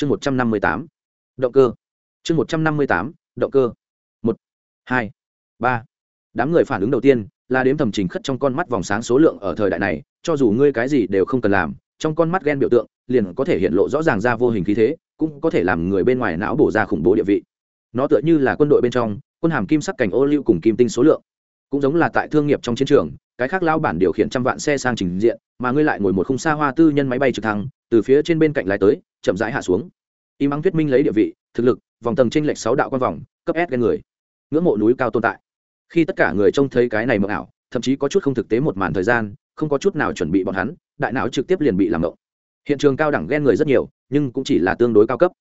chương một trăm năm mươi tám. Động cơ. Chương một trăm năm mươi tám. Động cơ. Một, hai, ba. Đám người phản ứng đầu tiên là đếm thầm trình khất trong con mắt vòng sáng số lượng ở thời đại này, cho dù ngươi cái gì đều không cần làm, trong con mắt ghen biểu tượng liền có thể hiện lộ rõ ràng ra vô hình khí thế, cũng có thể làm người bên ngoài não bổ ra khủng bố địa vị. Nó tựa như là quân đội bên trong, quân hàm kim sắc cảnh ô lưu cùng kim tinh số lượng. Cũng giống là tại thương nghiệp trong chiến trường, cái khác lao bản điều khiển trăm vạn xe sang trình diện, mà ngươi lại ngồi một khung xa hoa tư nhân máy bay trực thăng, từ phía trên bên cạnh lái tới chậm rãi hạ xuống. Im ắng thuyết minh lấy địa vị, thực lực, vòng tầng tranh lệch sáu đạo quan vòng, cấp s ghen người. Ngưỡng mộ núi cao tồn tại. Khi tất cả người trông thấy cái này mộng ảo, thậm chí có chút không thực tế một màn thời gian, không có chút nào chuẩn bị bọn hắn, đại não trực tiếp liền bị làm mộng. Hiện trường cao đẳng ghen người rất nhiều, nhưng cũng chỉ là tương đối cao cấp.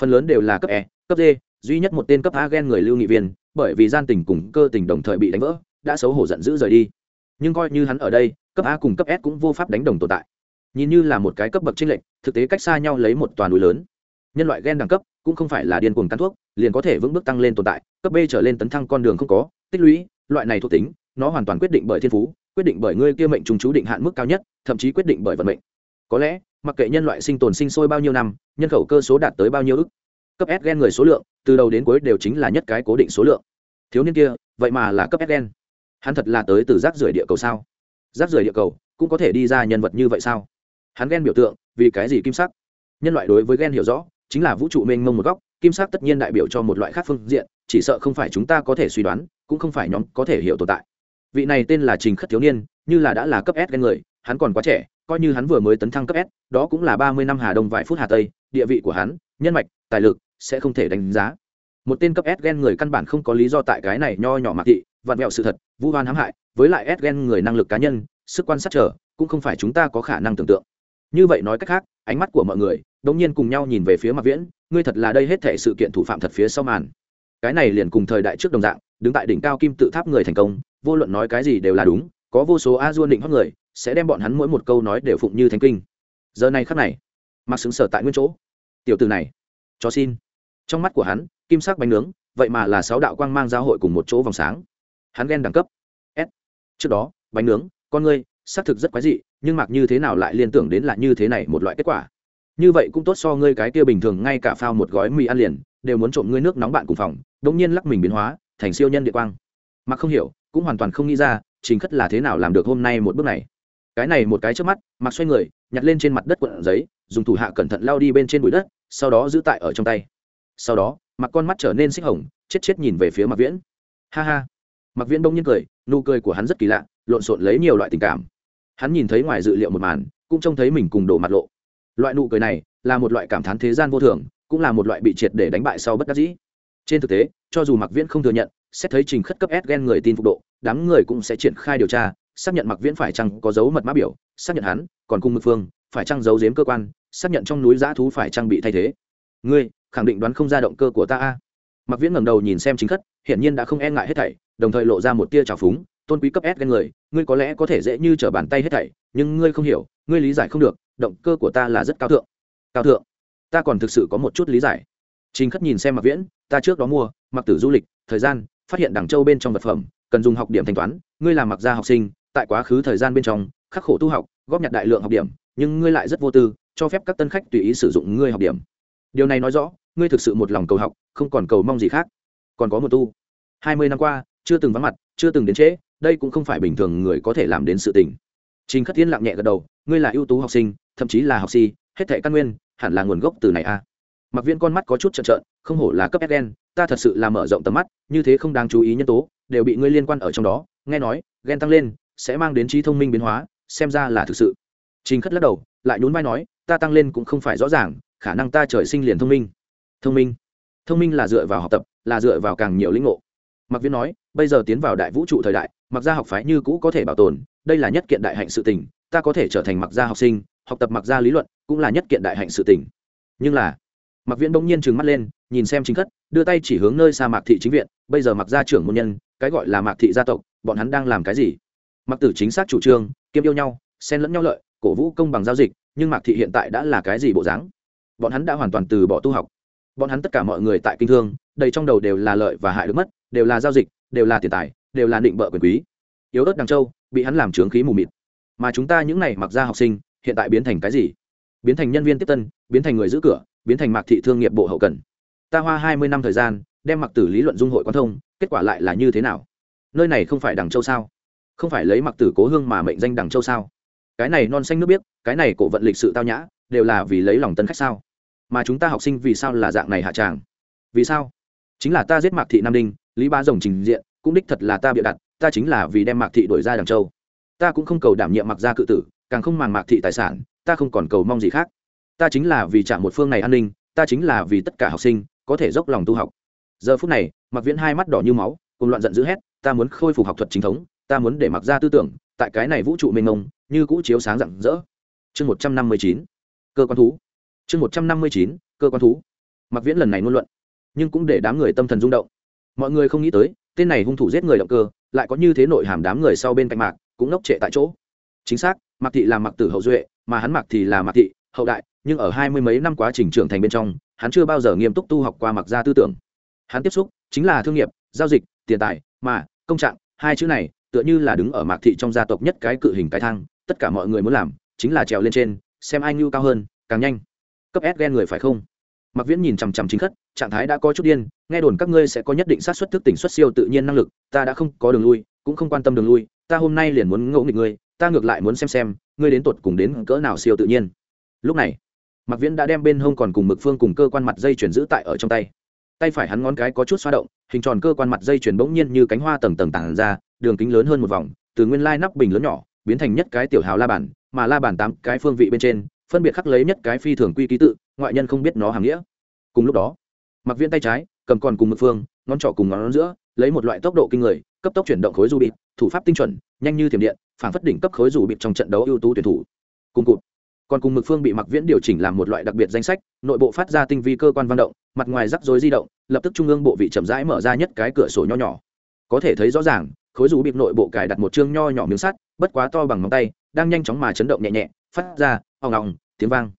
Phần lớn đều là cấp e cấp d, duy nhất một tên cấp a ghen người lưu nghị viên, bởi vì gian tình cùng cơ tình đồng thời bị đánh vỡ, đã xấu hổ giận dữ rời đi. Nhưng coi như hắn ở đây, cấp a cùng cấp s cũng vô pháp đánh đồng tồn tại nhìn như là một cái cấp bậc chênh lệch, thực tế cách xa nhau lấy một toàn núi lớn. Nhân loại gen đẳng cấp, cũng không phải là điên cuồng cắn thuốc, liền có thể vững bước tăng lên tồn tại, cấp b trở lên tấn thăng con đường không có, tích lũy, loại này thuộc tính, nó hoàn toàn quyết định bởi thiên phú, quyết định bởi ngươi kia mệnh trùng chú định hạn mức cao nhất, thậm chí quyết định bởi vận mệnh. Có lẽ, mặc kệ nhân loại sinh tồn sinh sôi bao nhiêu năm, nhân khẩu cơ số đạt tới bao nhiêu ức, cấp s gen người số lượng, từ đầu đến cuối đều chính là nhất cái cố định số lượng. Thiếu niên kia, vậy mà là cấp s gen? Hắn thật là tới từ rác rưởi địa cầu sao? Rác rưởi địa cầu, cũng có thể đi ra nhân vật như vậy sao? Hắn ghen biểu tượng, vì cái gì kim sắc? Nhân loại đối với ghen hiểu rõ, chính là vũ trụ mênh mông một góc, kim sắc tất nhiên đại biểu cho một loại khác phương diện, chỉ sợ không phải chúng ta có thể suy đoán, cũng không phải nhóm có thể hiểu tồn tại. Vị này tên là trình khất thiếu niên, như là đã là cấp s ghen người, hắn còn quá trẻ, coi như hắn vừa mới tấn thăng cấp s, đó cũng là ba mươi năm hà đông vài phút hà tây, địa vị của hắn, nhân mạch, tài lực sẽ không thể đánh giá. Một tên cấp s ghen người căn bản không có lý do tại cái này nho nhỏ mạc thị, vặn vẹo sự thật, vu hoan hãm hại, với lại s ghen người năng lực cá nhân, sức quan sát trở cũng không phải chúng ta có khả năng tưởng tượng như vậy nói cách khác, ánh mắt của mọi người, đống nhiên cùng nhau nhìn về phía mặt viễn, ngươi thật là đây hết thể sự kiện thủ phạm thật phía sau màn. Cái này liền cùng thời đại trước đồng dạng, đứng tại đỉnh cao kim tự tháp người thành công, vô luận nói cái gì đều là đúng, có vô số a duôn định hót người, sẽ đem bọn hắn mỗi một câu nói đều phụng như thánh kinh. Giờ này khắc này mặc xứng sở tại nguyên chỗ. Tiểu từ này, cho xin. Trong mắt của hắn, kim sắc bánh nướng, vậy mà là sáu đạo quang mang giao hội cùng một chỗ vòng sáng. Hắn ghen đẳng cấp. S. Trước đó, bánh nướng, con ngươi, xác thực rất quái dị nhưng mặc như thế nào lại liên tưởng đến là như thế này một loại kết quả? Như vậy cũng tốt so ngươi cái kia bình thường, ngay cả phao một gói mì ăn liền, đều muốn trộm ngươi nước nóng bạn cùng phòng đống nhiên lắc mình biến hóa, thành siêu nhân địa quang. Mặc không hiểu, cũng hoàn toàn không nghĩ ra chính khất là thế nào làm được hôm nay một bước này. Cái này một cái trước mắt, mặc xoay người, nhặt lên trên mặt đất quận giấy, dùng thủ hạ cẩn thận lao đi bên trên bụi đất, sau đó giữ tại ở trong tay. Sau đó, mặc con mắt trở nên xích hồng, chết chết nhìn về phía mặc viễn. Ha ha. Mặc viễn đông nhiên cười, nụ cười của hắn rất kỳ lạ, lộn xộn lấy nhiều loại tình cảm hắn nhìn thấy ngoài dự liệu một màn, cũng trông thấy mình cùng đổ mặt lộ. Loại nụ cười này là một loại cảm thán thế gian vô thường, cũng là một loại bị triệt để đánh bại sau bất đắc dĩ. Trên thực tế, cho dù mặc viễn không thừa nhận, xét thấy trình khất cấp s ghen người tin phục độ, đám người cũng sẽ triển khai điều tra, xác nhận mặc viễn phải chăng có dấu mật mã biểu, xác nhận hắn còn cùng mực phương, phải chăng giấu giếm cơ quan, xác nhận trong núi giã thú phải trang bị thay thế. Ngươi, khẳng định đoán không ra động cơ của ta a. Mặc viễn ngẩng đầu nhìn xem chính khất, hiển nhiên đã không e ngại hết thảy, đồng thời lộ ra một tia trào phúng tôn quý cấp s ghen người, ngươi có lẽ có thể dễ như t r ở bàn tay hết thảy, nhưng ngươi không hiểu, ngươi lý giải không được, động cơ của ta là rất cao thượng. Cao thượng? Ta còn thực sự có một chút lý giải. Trình khất nhìn xem mặc viễn, ta trước đó mua mặc tử du lịch, thời gian, phát hiện đảng châu bên trong vật phẩm, cần dùng học điểm thanh toán, ngươi làm mặc gia học sinh, tại quá khứ thời gian bên trong, khắc khổ tu học, góp nhặt đại lượng học điểm, nhưng ngươi lại rất vô tư, cho phép các tân khách tùy ý sử dụng ngươi học điểm. Điều này nói rõ, ngươi thực sự một lòng cầu học, không còn cầu mong gì khác. Còn có một tu. Hai mươi năm qua, chưa từng vắng mặt, chưa từng đến trễ đây cũng không phải bình thường người có thể làm đến sự tình. Trình khất thiên lặng nhẹ gật đầu, ngươi là ưu tú học sinh, thậm chí là học si, hết thệ căn nguyên, hẳn là nguồn gốc từ này à? a mặc viên con mắt có chút trợn trợn, không hổ là cấp sn ta thật sự là mở rộng tầm mắt, như thế không đáng chú ý nhân tố, đều bị ngươi liên quan ở trong đó, nghe nói, gen tăng lên, sẽ mang đến trí thông minh biến hóa, xem ra là thực sự. Trình khất lắc đầu, lại nhún vai nói, ta tăng lên cũng không phải rõ ràng, khả năng ta trời sinh liền thông minh. Thông minh? Thông minh là dựa vào học tập, là dựa vào càng nhiều lĩnh ngộ. Mặc viên nói, bây giờ tiến vào đại vũ trụ thời đại mặc gia học phái như cũ có thể bảo tồn, đây là nhất kiện đại hạnh sự tình, ta có thể trở thành mặc gia học sinh, học tập mặc gia lý luận, cũng là nhất kiện đại hạnh sự tình. Nhưng là mặc viễn bỗng nhiên trừng mắt lên, nhìn xem chính khất, đưa tay chỉ hướng nơi xa mạc thị chính viện, bây giờ mặc gia trưởng môn nhân, cái gọi là mạc thị gia tộc, bọn hắn đang làm cái gì? Mặc tử chính xác chủ trương, kiêm yêu nhau, xen lẫn nhau lợi, cổ vũ công bằng giao dịch, nhưng mạc thị hiện tại đã là cái gì bộ dáng? Bọn hắn đã hoàn toàn từ bỏ tu học. Bọn hắn tất cả mọi người tại kinh thương, đầy trong đầu đều là lợi và hại được mất, đều là giao dịch, đều là tiền tài đều là định bợ quyền quý. Yếu ớt đằng châu, bị hắn làm trướng khí mù mịt. Mà chúng ta những này mặc ra học sinh, hiện tại biến thành cái gì? Biến thành nhân viên tiếp tân, biến thành người giữ cửa, biến thành mạc thị thương nghiệp bộ hậu cần. Ta hoa hai mươi năm thời gian, đem mặc tử lý luận dung hội quan thông, kết quả lại là như thế nào? Nơi này không phải đằng châu sao? Không phải lấy mặc tử cố hương mà mệnh danh đằng châu sao? Cái này non xanh nước biết cái này cổ vận lịch sự tao nhã, đều là vì lấy lòng tân khách sao? Mà chúng ta học sinh vì sao là dạng này hạ tràng? Vì sao? Chính là ta giết mạc thị nam đinh, lý ba rồng trình diện cũng đích thật là ta bịa đặt, ta chính là vì đem mạc thị đổi ra đằng châu. Ta cũng không cầu đảm nhiệm mặc gia cự tử, càng không màng mạc thị tài sản, ta không còn cầu mong gì khác. Ta chính là vì trả một phương này an ninh, ta chính là vì tất cả học sinh có thể dốc lòng tu học. Giờ phút này mặc viễn hai mắt đỏ như máu, cùng loạn giận dữ hét, ta muốn khôi phục học thuật chính thống, ta muốn để mặc ra tư tưởng tại cái này vũ trụ mênh mông, như cũ chiếu sáng rạng rỡ. Chương một trăm năm mươi chín, cơ quan thú. Chương một trăm năm mươi chín, cơ quan thú. Mặc viễn lần này ngôn luận, nhưng cũng để đám người tâm thần rung động. Mọi người không nghĩ tới tên này hung thủ giết người động cơ, lại có như thế nội hàm đám người sau bên cạnh mạc, cũng ngốc trệ tại chỗ. Chính xác, mạc thị là mặc tử hậu duệ, mà hắn mặc thì là mạc thị, hậu đại, nhưng ở hai mươi mấy năm quá trình trưởng thành bên trong, hắn chưa bao giờ nghiêm túc tu học qua mặc gia tư tưởng. Hắn tiếp xúc chính là thương nghiệp, giao dịch, tiền tài, mà công trạng, hai chữ này tựa như là đứng ở mạc thị trong gia tộc nhất cái cự hình cái thang, tất cả mọi người muốn làm chính là trèo lên trên, xem ai ngưu cao hơn, càng nhanh. Cấp s ghen người phải không? Mặc viễn nhìn chằm chằm chính khất, trạng thái đã có chút điên, nghe đồn các ngươi sẽ có nhất định sát xuất thức tỉnh xuất siêu tự nhiên năng lực, ta đã không có đường lui, cũng không quan tâm đường lui, ta hôm nay liền muốn ngẫu nghịch ngươi, ta ngược lại muốn xem xem, ngươi đến tột cùng đến cỡ nào siêu tự nhiên. Lúc này mặc viễn đã đem bên hông còn cùng mực phương cùng cơ quan mặt dây chuyển giữ tại ở trong tay. Tay phải hắn ngón cái có chút xoa động, hình tròn cơ quan mặt dây chuyển bỗng nhiên như cánh hoa tầng tầng tảng ra, đường kính lớn hơn một vòng, từ nguyên lai nắp bình lớn nhỏ, biến thành nhất cái tiểu hào la bản mà la bản tám cái phương vị bên trên phân biệt khắc lấy nhất cái phi thường quy ký tự, ngoại nhân không biết nó hàm nghĩa. Cùng lúc đó mặc viễn tay trái, cầm còn cùng mực phương, ngón trỏ cùng ngón giữa, lấy một loại tốc độ kinh người, cấp tốc chuyển động khối du bịt thủ pháp tinh chuẩn, nhanh như thiểm điện, phản phất đỉnh cấp khối du bịt trong trận đấu ưu tú tuyển thủ. Cùng cụt. Còn cùng mực phương bị mặc viễn điều chỉnh làm một loại đặc biệt danh sách, nội bộ phát ra tinh vi cơ quan văn động, mặt ngoài rắc rối di động, lập tức trung ương bộ vị chậm rãi mở ra nhất cái cửa sổ nho nhỏ. Có thể thấy rõ ràng, khối du bịp nội bộ cài đặt một chương nho nhỏ miếng sắt, bất quá to bằng ngón tay, đang nhanh chóng mà chấn động nhẹ nhẹ phát ra, ong ong, tiếng vang.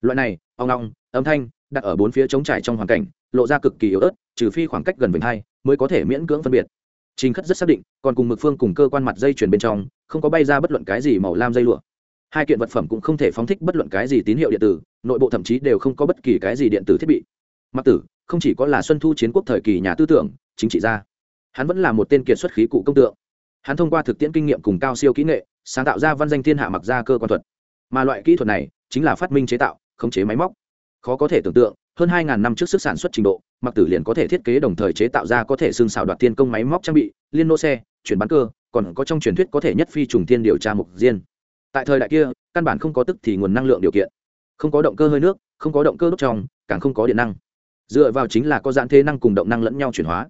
Loại này, ong ong, âm thanh, đặt ở bốn phía trống trải trong hoàn cảnh, lộ ra cực kỳ yếu ớt, trừ phi khoảng cách gần vành hai mới có thể miễn cưỡng phân biệt. Trình khất rất xác định, còn cùng mực phương cùng cơ quan mặt dây chuyển bên trong, không có bay ra bất luận cái gì màu lam dây lụa. Hai kiện vật phẩm cũng không thể phóng thích bất luận cái gì tín hiệu điện tử, nội bộ thậm chí đều không có bất kỳ cái gì điện tử thiết bị. Mặc tử, không chỉ có là xuân thu chiến quốc thời kỳ nhà tư tưởng, chính trị gia, hắn vẫn là một tên kiệt xuất khí cụ công tượng. Hắn thông qua thực tiễn kinh nghiệm cùng cao siêu kỹ nghệ, sáng tạo ra văn danh thiên hạ mặc ra cơ quan thuật mà loại kỹ thuật này chính là phát minh chế tạo, khống chế máy móc. Khó có thể tưởng tượng, hơn hai năm trước sức sản xuất trình độ mặc tử liền có thể thiết kế đồng thời chế tạo ra có thể xương xào đoạt tiên công máy móc trang bị, liên nô xe, chuyển bán cơ, còn có trong truyền thuyết có thể nhất phi trùng thiên điều tra mục diên. Tại thời đại kia, căn bản không có tức thì nguồn năng lượng điều kiện. Không có động cơ hơi nước, không có động cơ đốt trong càng không có điện năng. Dựa vào chính là có dạng thế năng cùng động năng lẫn nhau chuyển hóa.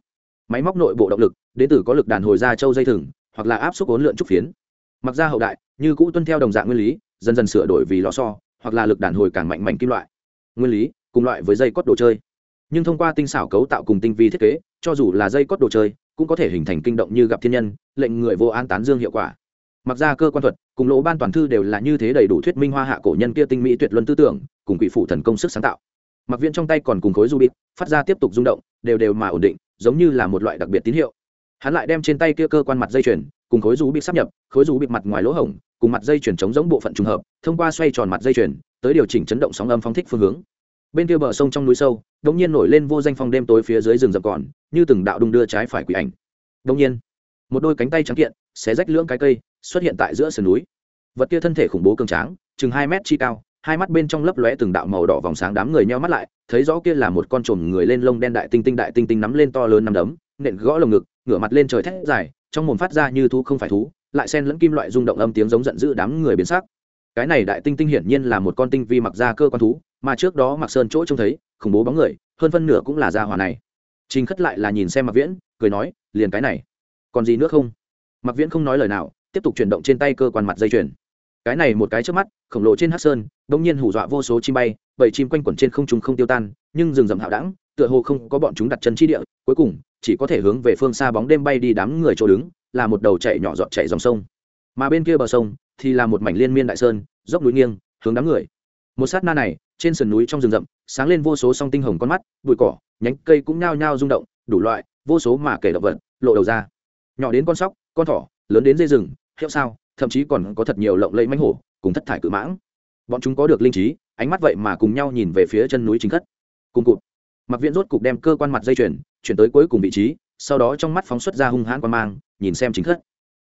Máy móc nội bộ động lực, đến từ có lực đàn hồi ra châu dây thừng, hoặc là áp suất ốn lượn trúc phiến. Mặc ra hậu đại, như cũ tuân theo đồng dạng nguyên lý dần dần sửa đổi vì lò so hoặc là lực đàn hồi càng mạnh mảnh kim loại. Nguyên lý, cùng loại với dây cót đồ chơi. Nhưng thông qua tinh xảo cấu tạo cùng tinh vi thiết kế, cho dù là dây cót đồ chơi, cũng có thể hình thành kinh động như gặp thiên nhân, lệnh người vô an tán dương hiệu quả. Mặc ra cơ quan thuật, cùng lỗ ban toàn thư đều là như thế đầy đủ thuyết minh hoa hạ cổ nhân kia tinh mỹ tuyệt luân tư tưởng, cùng quỷ phụ thần công sức sáng tạo. Mặc viện trong tay còn cùng khối du bịt, phát ra tiếp tục rung động, đều đều mà ổn định, giống như là một loại đặc biệt tín hiệu. Hắn lại đem trên tay kia cơ quan mặt dây chuyền cùng khối rú bị sắp nhập khối rú bị mặt ngoài lỗ hổng cùng mặt dây chuyển chống giống bộ phận trùng hợp thông qua xoay tròn mặt dây chuyển, tới điều chỉnh chấn động sóng âm phóng thích phương hướng. Bên kia bờ sông trong núi sâu đống nhiên nổi lên vô danh phong đêm tối phía dưới rừng rậm còn như từng đạo đung đưa trái phải quỷ ảnh. Đống nhiên một đôi cánh tay trắng kiện xé rách lưỡng cái cây xuất hiện tại giữa sườn núi. Vật kia thân thể khủng bố cường tráng chừng hai mét chi cao hai mắt bên trong lấp lóe từng đạo màu đỏ vòng sáng đám người nheo mắt lại thấy rõ kia là một con trồn người lên lông đen đại tinh tinh đại tinh tinh nắm lên to lớn nắm đấm nện gõ lồng ngực ngửa mặt lên trời thét dài trong mồm phát ra như thú không phải thú, lại xen lẫn kim loại rung động âm tiếng giống giận dữ đám người biến sắc. Cái này đại tinh tinh hiển nhiên là một con tinh vi mặc ra cơ quan thú, mà trước đó mặc sơn chỗ trông thấy, khủng bố bóng người, hơn phân nửa cũng là gia hỏa này. Trình khất lại là nhìn xem mặc viễn, cười nói, liền cái này. Còn gì nữa không? Mặc viễn không nói lời nào, tiếp tục chuyển động trên tay cơ quan mặt dây chuyền. Cái này một cái trước mắt, khổng lồ trên hát sơn đ ỗ n g nhiên hủ dọa vô số chim bay, bảy chim quanh quẩn trên không trung không tiêu tan, nhưng rừng rậm hạo đẳng tựa hồ không có bọn chúng đặt chân chi địa, cuối cùng, chỉ có thể hướng về phương xa bóng đêm bay đi đám người chỗ đứng, là một đầu chạy nhỏ dọn chạy dòng sông. Mà bên kia bờ sông thì là một mảnh liên miên đại sơn, dốc núi nghiêng, hướng đám người. Một sát na này, trên sườn núi trong rừng rậm, sáng lên vô số song tinh hồng con mắt, bụi cỏ, nhánh cây cũng nhao nhao rung động, đủ loại, vô số mà kể động vật, lộ đầu ra. Nhỏ đến con sóc, con thỏ, lớn đến dây rừng, hiệu sao, thậm chí còn có thật nhiều lộng lẫy mánh hổ, cùng thất thải cự mãng. Bọn chúng có được linh trí, ánh mắt vậy mà cùng nhau nhìn về phía chân núi chính khất. Cùng cụt mặc viễn rốt cục đem cơ quan mặt dây chuyển chuyển tới cuối cùng vị trí, sau đó trong mắt phóng xuất ra hung hãn quan mang, nhìn xem chính thất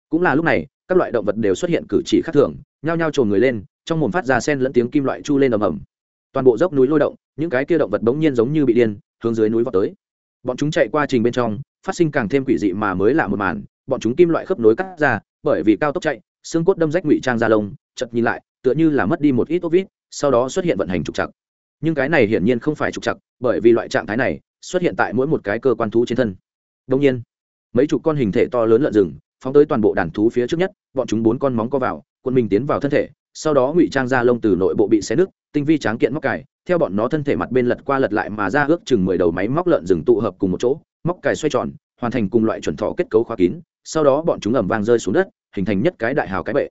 cũng là lúc này, các loại động vật đều xuất hiện cử chỉ khác thường, nhao nhao trồn người lên, trong mồm phát ra sen lẫn tiếng kim loại chu lên ầm ầm. Toàn bộ dốc núi lôi động, những cái kia động vật bỗng nhiên giống như bị điên, hướng dưới núi vào tới. Bọn chúng chạy qua trình bên trong, phát sinh càng thêm quỷ dị mà mới lạ một màn, bọn chúng kim loại khớp nối cắt ra, bởi vì cao tốc chạy, xương cốt đâm rách ngụy trang ra lông, chật nhìn lại, tựa như là mất đi một ít ốc vít, sau đó xuất hiện vận hành trục chặt nhưng cái này hiển nhiên không phải trục chặt bởi vì loại trạng thái này xuất hiện tại mỗi một cái cơ quan thú trên thân. Đông nhiên, mấy chục con hình thể to lớn lợn rừng phóng tới toàn bộ đàn thú phía trước nhất, bọn chúng bốn con móng co vào quân mình tiến vào thân thể, sau đó ngụy trang ra lông từ nội bộ bị xé nứt, tinh vi tráng kiện móc cài, theo bọn nó thân thể mặt bên lật qua lật lại mà ra ước chừng mười đầu máy móc lợn rừng tụ hợp cùng một chỗ, móc cài xoay tròn, hoàn thành cùng loại chuẩn thọ kết cấu khóa kín, sau đó bọn chúng ẩm vang rơi xuống đất, hình thành nhất cái đại hào cái bệ.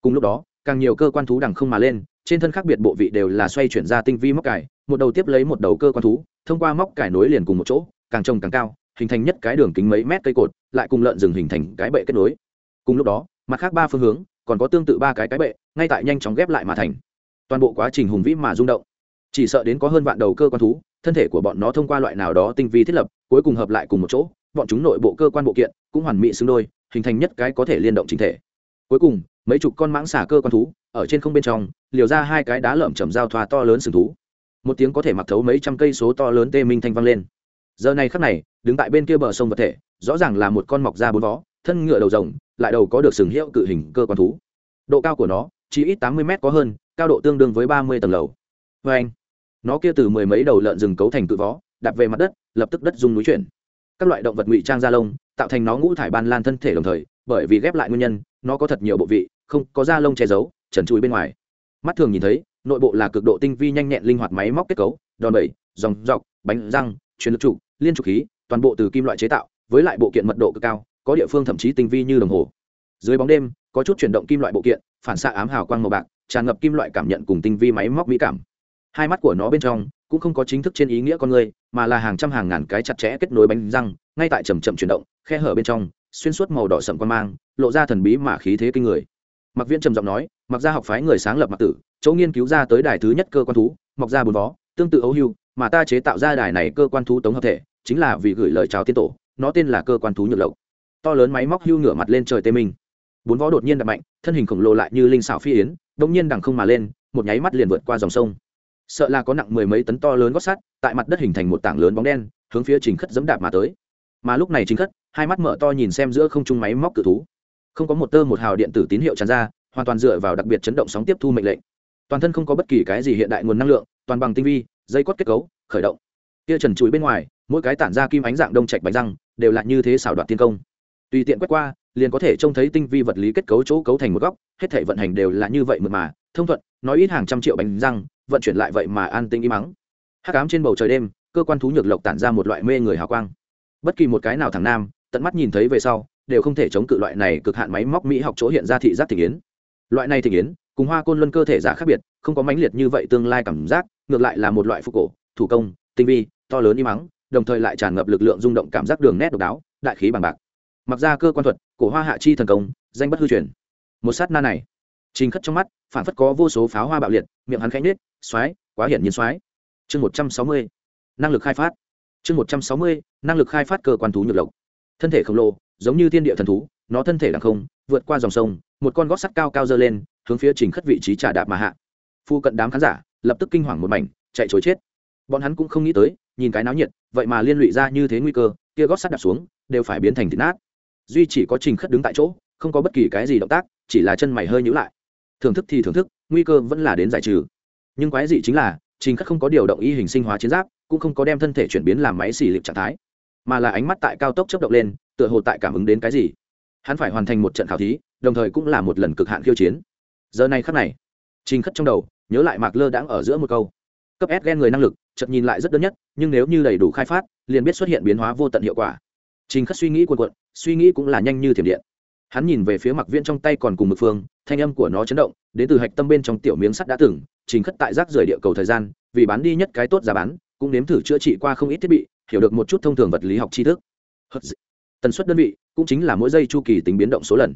Cùng lúc đó càng nhiều cơ quan thú đằng không mà lên, trên thân khác biệt bộ vị đều là xoay chuyển ra tinh vi móc cài một đầu tiếp lấy một đầu cơ quan thú, thông qua móc cài nối liền cùng một chỗ, càng trồng càng cao, hình thành nhất cái đường kính mấy mét cây cột, lại cùng lợn rừng hình thành cái bệ kết nối. Cùng lúc đó, mặt khác ba phương hướng, còn có tương tự ba cái cái bệ, ngay tại nhanh chóng ghép lại mà thành. Toàn bộ quá trình hùng vĩ mà rung động. Chỉ sợ đến có hơn vạn đầu cơ quan thú, thân thể của bọn nó thông qua loại nào đó tinh vi thiết lập, cuối cùng hợp lại cùng một chỗ, bọn chúng nội bộ cơ quan bộ kiện cũng hoàn mỹ xứng đôi, hình thành nhất cái có thể liên động chính thể. Cuối cùng mấy chục con mãng xà cơ quan thú, ở trên không bên trong, liều ra hai cái đá lởm chầm giao thoa to lớn sừng thú. Một tiếng có thể mặc thấu mấy trăm cây số to lớn tê minh thanh vang lên. Giờ này khắc này, đứng tại bên kia bờ sông vật thể, rõ ràng là một con mọc da bốn vó, thân ngựa đầu rồng, lại đầu có được sừng hiệu cự hình cơ quan thú. Độ cao của nó, chỉ ít tám mươi mét có hơn, cao độ tương đương với ba mươi tầng lầu. Vê anh, nó kia từ mười mấy đầu lợn rừng cấu thành cự vó, đạp về mặt đất, lập tức đất dung núi chuyển. Các loại động vật ngụy trang da lông, tạo thành nó ngũ thải ban lan thân thể đồng thời, bởi vì ghép lại nguyên nhân, nó có thật nhiều bộ vị không có da lông che giấu, trần trụi bên ngoài. Mắt thường nhìn thấy, nội bộ là cực độ tinh vi nhanh nhẹn linh hoạt máy móc kết cấu, đòn bẩy, dòng dọc, bánh răng, truyền lực trụ, liên trục khí, toàn bộ từ kim loại chế tạo, với lại bộ kiện mật độ cực cao, có địa phương thậm chí tinh vi như đồng hồ. Dưới bóng đêm, có chút chuyển động kim loại bộ kiện, phản xạ ám hào quang màu bạc, tràn ngập kim loại cảm nhận cùng tinh vi máy móc mỹ cảm. Hai mắt của nó bên trong, cũng không có chính thức trên ý nghĩa con người, mà là hàng trăm hàng ngàn cái chặt chẽ kết nối bánh răng, ngay tại chầm chậm chuyển động, khe hở bên trong, xuyên suốt màu đỏ sậm quan mang, lộ ra thần bí mà khí thế kinh người mặc viễn trầm giọng nói mặc Gia học phái người sáng lập mặc tử, chỗ nghiên cứu ra tới đài thứ nhất cơ quan thú, mọc ra bốn vó, tương tự ấu hưu, mà ta chế tạo ra đài này cơ quan thú tống hợp thể, chính là vì gửi lời chào tiên tổ, nó tên là cơ quan thú nhược lộc. To lớn máy móc hưu ngửa mặt lên trời tê minh bốn vó đột nhiên đập mạnh, thân hình khổng lồ lại như linh xảo phi yến đông nhiên đằng không mà lên, một nháy mắt liền vượt qua dòng sông. Sợ là có nặng mười mấy tấn to lớn gót sắt, tại mặt đất hình thành một tảng lớn bóng đen, hướng phía trình khất dẫm đạp mà tới. Mà lúc này trình khất, hai mắt mở to nhìn xem giữa không trung máy móc cự thú không có một tơ một hào điện tử tín hiệu tràn ra, hoàn toàn dựa vào đặc biệt chấn động sóng tiếp thu mệnh lệnh. Toàn thân không có bất kỳ cái gì hiện đại nguồn năng lượng, toàn bằng tinh vi, dây cót kết cấu, khởi động. Kia trần chuối bên ngoài, mỗi cái tản ra kim ánh dạng đông trạch bánh răng, đều là như thế xảo đoạt tiên công. Tùy tiện quét qua, liền có thể trông thấy tinh vi vật lý kết cấu chỗ cấu thành một góc, hết thể vận hành đều là như vậy mượt mà, thông thuận, nói ít hàng trăm triệu bánh răng, vận chuyển lại vậy mà an tinh im mắng hắc ám trên bầu trời đêm, cơ quan thú nhược lộc tản ra một loại mê người hào quang. Bất kỳ một cái nào thằng nam, tận mắt nhìn thấy về sau đều không thể chống cự loại này cực hạn máy móc mỹ học chỗ hiện ra thị giác thị yến. Loại này thị yến, cùng hoa côn luân cơ thể giả khác biệt, không có mãnh liệt như vậy tương lai cảm giác, ngược lại là một loại phục cổ, thủ công, tinh vi, to lớn im mắng, đồng thời lại tràn ngập lực lượng rung động cảm giác đường nét độc đáo, đại khí bằng bạc. Mặc ra cơ quan thuật, cổ hoa hạ chi thần công, danh bất hư truyền. Một sát na này, trình khất trong mắt, phản phất có vô số pháo hoa bạo liệt, miệng hắn khẽ nết xoáy quá hiển nhiên xoáy chương một trăm sáu mươi, năng lực khai phát. Chương một trăm sáu mươi, năng lực khai phát cơ quan thú nhược lộc. Thân thể khổng lồ giống như thiên địa thần thú, nó thân thể đằng không, vượt qua dòng sông, một con gót sắt cao cao dơ lên, hướng phía trình khất vị trí trà đạp mà hạ. Phu cận đám khán giả lập tức kinh hoàng một mảnh, chạy chối chết. Bọn hắn cũng không nghĩ tới, nhìn cái náo nhiệt, vậy mà liên lụy ra như thế nguy cơ, kia gót sắt đạp xuống, đều phải biến thành thịt nát. Duy chỉ có trình khất đứng tại chỗ, không có bất kỳ cái gì động tác, chỉ là chân mày hơi nhữ lại. Thưởng thức thì thưởng thức, nguy cơ vẫn là đến giải trừ. Nhưng quái dị chính là, trình khất không có điều động y hình sinh hóa chiến giáp, cũng không có đem thân thể chuyển biến làm máy xì lịp trạng thái, mà là ánh mắt tại cao tốc chấp động lên tựa hồ tại cảm ứng đến cái gì. Hắn phải hoàn thành một trận khảo thí, đồng thời cũng là một lần cực hạn khiêu chiến. Giờ này khắc này, trình khất trong đầu, nhớ lại mạc lơ đãng ở giữa một câu. Cấp s gen người năng lực, chợt nhìn lại rất đơn nhất, nhưng nếu như đầy đủ khai phát, liền biết xuất hiện biến hóa vô tận hiệu quả. Trình khất suy nghĩ quần cuộn, suy nghĩ cũng là nhanh như thiểm điện. Hắn nhìn về phía mặc viên trong tay còn cùng mực phương, thanh âm của nó chấn động, đến từ hạch tâm bên trong tiểu miếng sắt đã từng, trình khất tại rác rời địa cầu thời gian, vì bán đi nhất cái tốt giá bán, cũng nếm thử chữa trị qua không ít thiết bị, hiểu được một chút thông thường vật lý học tri thức tần suất đơn vị cũng chính là mỗi giây chu kỳ tính biến động số lần.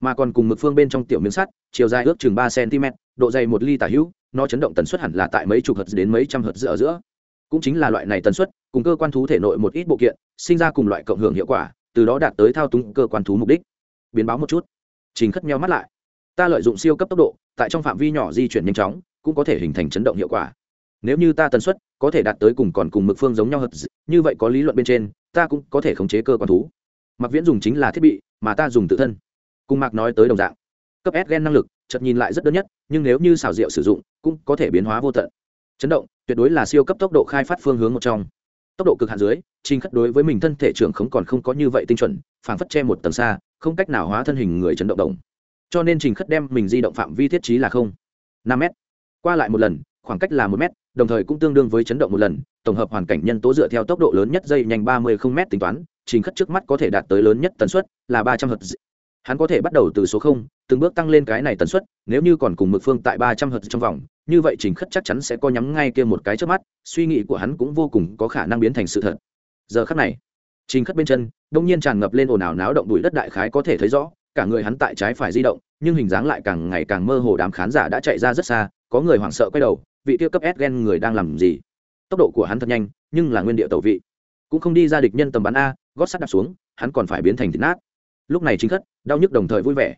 Mà còn cùng mực phương bên trong tiểu miếng sắt, chiều dài ước chừng ba cm, độ dày một ly tả hữu, nó chấn động tần suất hẳn là tại mấy chục hertz đến mấy trăm hertz ở giữa. Cũng chính là loại này tần suất, cùng cơ quan thú thể nội một ít bộ kiện, sinh ra cùng loại cộng hưởng hiệu quả, từ đó đạt tới thao túng cơ quan thú mục đích. Biến báo một chút. Trình khất nhau mắt lại. Ta lợi dụng siêu cấp tốc độ, tại trong phạm vi nhỏ di chuyển nhanh chóng, cũng có thể hình thành chấn động hiệu quả. Nếu như ta tần suất có thể đạt tới cùng còn cùng mực phương giống nhau hợp như vậy có lý luận bên trên, ta cũng có thể khống chế cơ quan thú mặc viễn dùng chính là thiết bị mà ta dùng tự thân. Cùng mạc nói tới đồng dạng. Cấp s gen năng lực, chợt nhìn lại rất đơn nhất, nhưng nếu như xào rượu sử dụng, cũng có thể biến hóa vô tận. Chấn động, tuyệt đối là siêu cấp tốc độ khai phát phương hướng một trong. Tốc độ cực hạn dưới, trình khất đối với mình thân thể trưởng không còn không có như vậy tinh chuẩn, phảng phất che một tầng xa, không cách nào hóa thân hình người chấn động đồng. Cho nên trình khất đem mình di động phạm vi thiết trí là không, năm m qua lại một lần, khoảng cách là một m đồng thời cũng tương đương với chấn động một lần, tổng hợp hoàn cảnh nhân tố dựa theo tốc độ lớn nhất dây nhanh ba mươi không m tính toán trình khất trước mắt có thể đạt tới lớn nhất tần suất là ba trăm h hắn có thể bắt đầu từ số không, từng bước tăng lên cái này tần suất, nếu như còn cùng mực phương tại ba trăm h trong vòng, như vậy trình khất chắc chắn sẽ có nhắm ngay kia một cái trước mắt, suy nghĩ của hắn cũng vô cùng có khả năng biến thành sự thật. Giờ khắc này, trình khất bên chân, đông nhiên tràn ngập lên ồn ào náo động bụi đất đại khái có thể thấy rõ, cả người hắn tại trái phải di động, nhưng hình dáng lại càng ngày càng mơ hồ đám khán giả đã chạy ra rất xa, có người hoảng sợ quay đầu, vị tiêu cấp s gen người đang làm gì? Tốc độ của hắn thật nhanh, nhưng là nguyên địa tẩu vị. Cũng không đi ra địch nhân tầm bắn a gót sắt đạp xuống, hắn còn phải biến thành thịt nát. Lúc này chính khất, đau nhức đồng thời vui vẻ.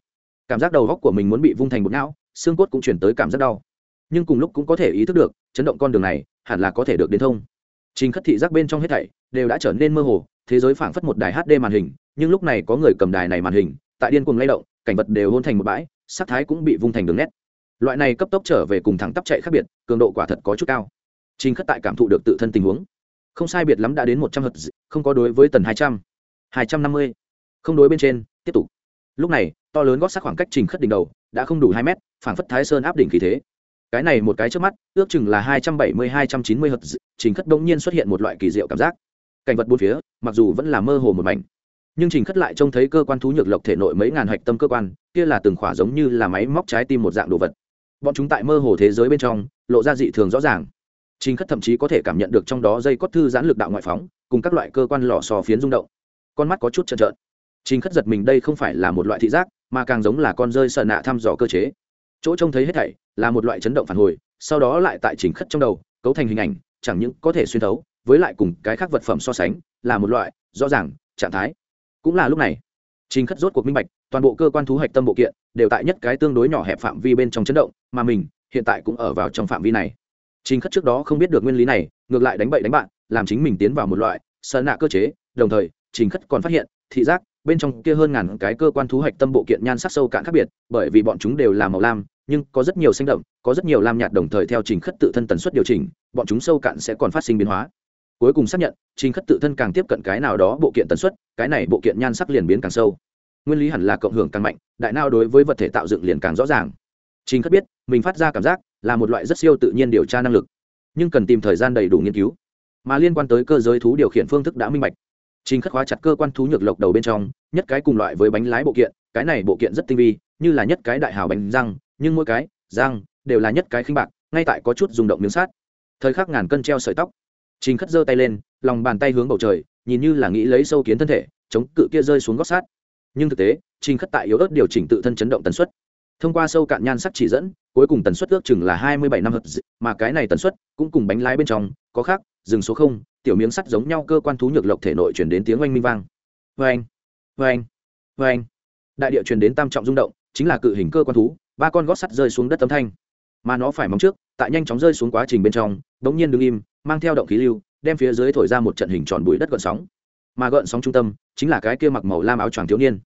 Cảm giác đầu góc của mình muốn bị vung thành một não, xương cốt cũng chuyển tới cảm giác đau. Nhưng cùng lúc cũng có thể ý thức được, chấn động con đường này hẳn là có thể được đến thông. Trình khất thị giác bên trong hết thảy đều đã trở nên mơ hồ, thế giới phảng phất một đài hd màn hình, nhưng lúc này có người cầm đài này màn hình, tại điên cuồng lay động, cảnh vật đều hôn thành một bãi, sắc thái cũng bị vung thành đường nét. Loại này cấp tốc trở về cùng thẳng tắp chạy khác biệt, cường độ quả thật có chút cao. Trình khất tại cảm thụ được tự thân tình huống không sai biệt lắm đã đến một trăm hợp không có đối với tần hai trăm hai trăm năm mươi. Không đối bên trên, tiếp tục. Lúc này, to lớn gót sát khoảng cách trình khất đỉnh đầu đã không đủ hai mét, phảng phất thái sơn áp đỉnh khí thế. Cái này một cái trước mắt, ước chừng là hai trăm bảy mươi, hai trăm chín mươi hợp trình khất bỗng nhiên xuất hiện một loại kỳ diệu cảm giác. Cảnh vật bốn phía, mặc dù vẫn là mơ hồ một mảnh, nhưng trình khất lại trông thấy cơ quan thú nhược lộc thể nội mấy ngàn hạch tâm cơ quan, kia là từng khỏa giống như là máy móc trái tim một dạng đồ vật. Bọn chúng tại mơ hồ thế giới bên trong, lộ ra dị thường rõ ràng trình khất thậm chí có thể cảm nhận được trong đó dây cốt thư giãn lực đạo ngoại phóng, cùng các loại cơ quan lò sò phiến rung động. Con mắt có chút trợn trợn. Trình khất giật mình đây không phải là một loại thị giác, mà càng giống là con rơi sợ nạ thăm dò cơ chế. Chỗ trông thấy hết thảy là một loại chấn động phản hồi, sau đó lại tại trình khất trong đầu, cấu thành hình ảnh, chẳng những có thể xuyên thấu, với lại cùng cái khác vật phẩm so sánh, là một loại rõ ràng trạng thái. Cũng là lúc này, trình khất rốt cuộc minh bạch, toàn bộ cơ quan thú hạch tâm bộ kiện đều tại nhất cái tương đối nhỏ hẹp phạm vi bên trong chấn động, mà mình hiện tại cũng ở vào trong phạm vi này trình khất trước đó không biết được nguyên lý này, ngược lại đánh bậy đánh bạn, làm chính mình tiến vào một loại sợ nạ cơ chế, đồng thời, trình khất còn phát hiện, thị giác, bên trong kia hơn ngàn cái cơ quan thú hạch tâm bộ kiện nhan sắc sâu cạn khác biệt, bởi vì bọn chúng đều là màu lam, nhưng có rất nhiều xanh đậm, có rất nhiều lam nhạt đồng thời theo trình khất tự thân tần suất điều chỉnh, bọn chúng sâu cạn sẽ còn phát sinh biến hóa. Cuối cùng xác nhận, trình khất tự thân càng tiếp cận cái nào đó bộ kiện tần suất, cái này bộ kiện nhan sắc liền biến càng sâu. Nguyên lý hẳn là cộng hưởng càng mạnh, đại nao đối với vật thể tạo dựng liền càng rõ ràng. Trình khất biết mình phát ra cảm giác là một loại rất siêu tự nhiên điều tra năng lực, nhưng cần tìm thời gian đầy đủ nghiên cứu. Mà liên quan tới cơ giới thú điều khiển phương thức đã minh bạch. Trình khất khóa chặt cơ quan thú nhược lộc đầu bên trong, nhất cái cùng loại với bánh lái bộ kiện, cái này bộ kiện rất tinh vi, như là nhất cái đại hào bánh răng, nhưng mỗi cái, răng, đều là nhất cái khinh bạc, ngay tại có chút rung động miếng sát thời khắc ngàn cân treo sợi tóc. Trình khất giơ tay lên, lòng bàn tay hướng bầu trời, nhìn như là nghĩ lấy sâu kiến thân thể, chống cự kia rơi xuống gót sát nhưng thực tế trình khất tại yếu ớt điều chỉnh tự thân chấn động tần suất thông qua sâu cạn nhan sắc chỉ dẫn, cuối cùng tần suất ước chừng là hai mươi bảy năm hợp mà cái này tần suất cũng cùng bánh lái bên trong, có khác, dừng số không, tiểu miếng sắt giống nhau cơ quan thú nhược lộc thể nội chuyển đến tiếng oanh minh vang. Vê anh vê anh vê anh đại địa truyền đến tam trọng rung động, chính là cự hình cơ quan thú, ba con gót sắt rơi xuống đất âm thanh. Mà nó phải móng trước, tại nhanh chóng rơi xuống quá trình bên trong, bỗng nhiên đứng im, mang theo động khí lưu, đem phía dưới thổi ra một trận hình tròn bụi đất gợn sóng. Mà gợn sóng trung tâm, chính là cái kia mặc màu lam áo choàng thiếu niên.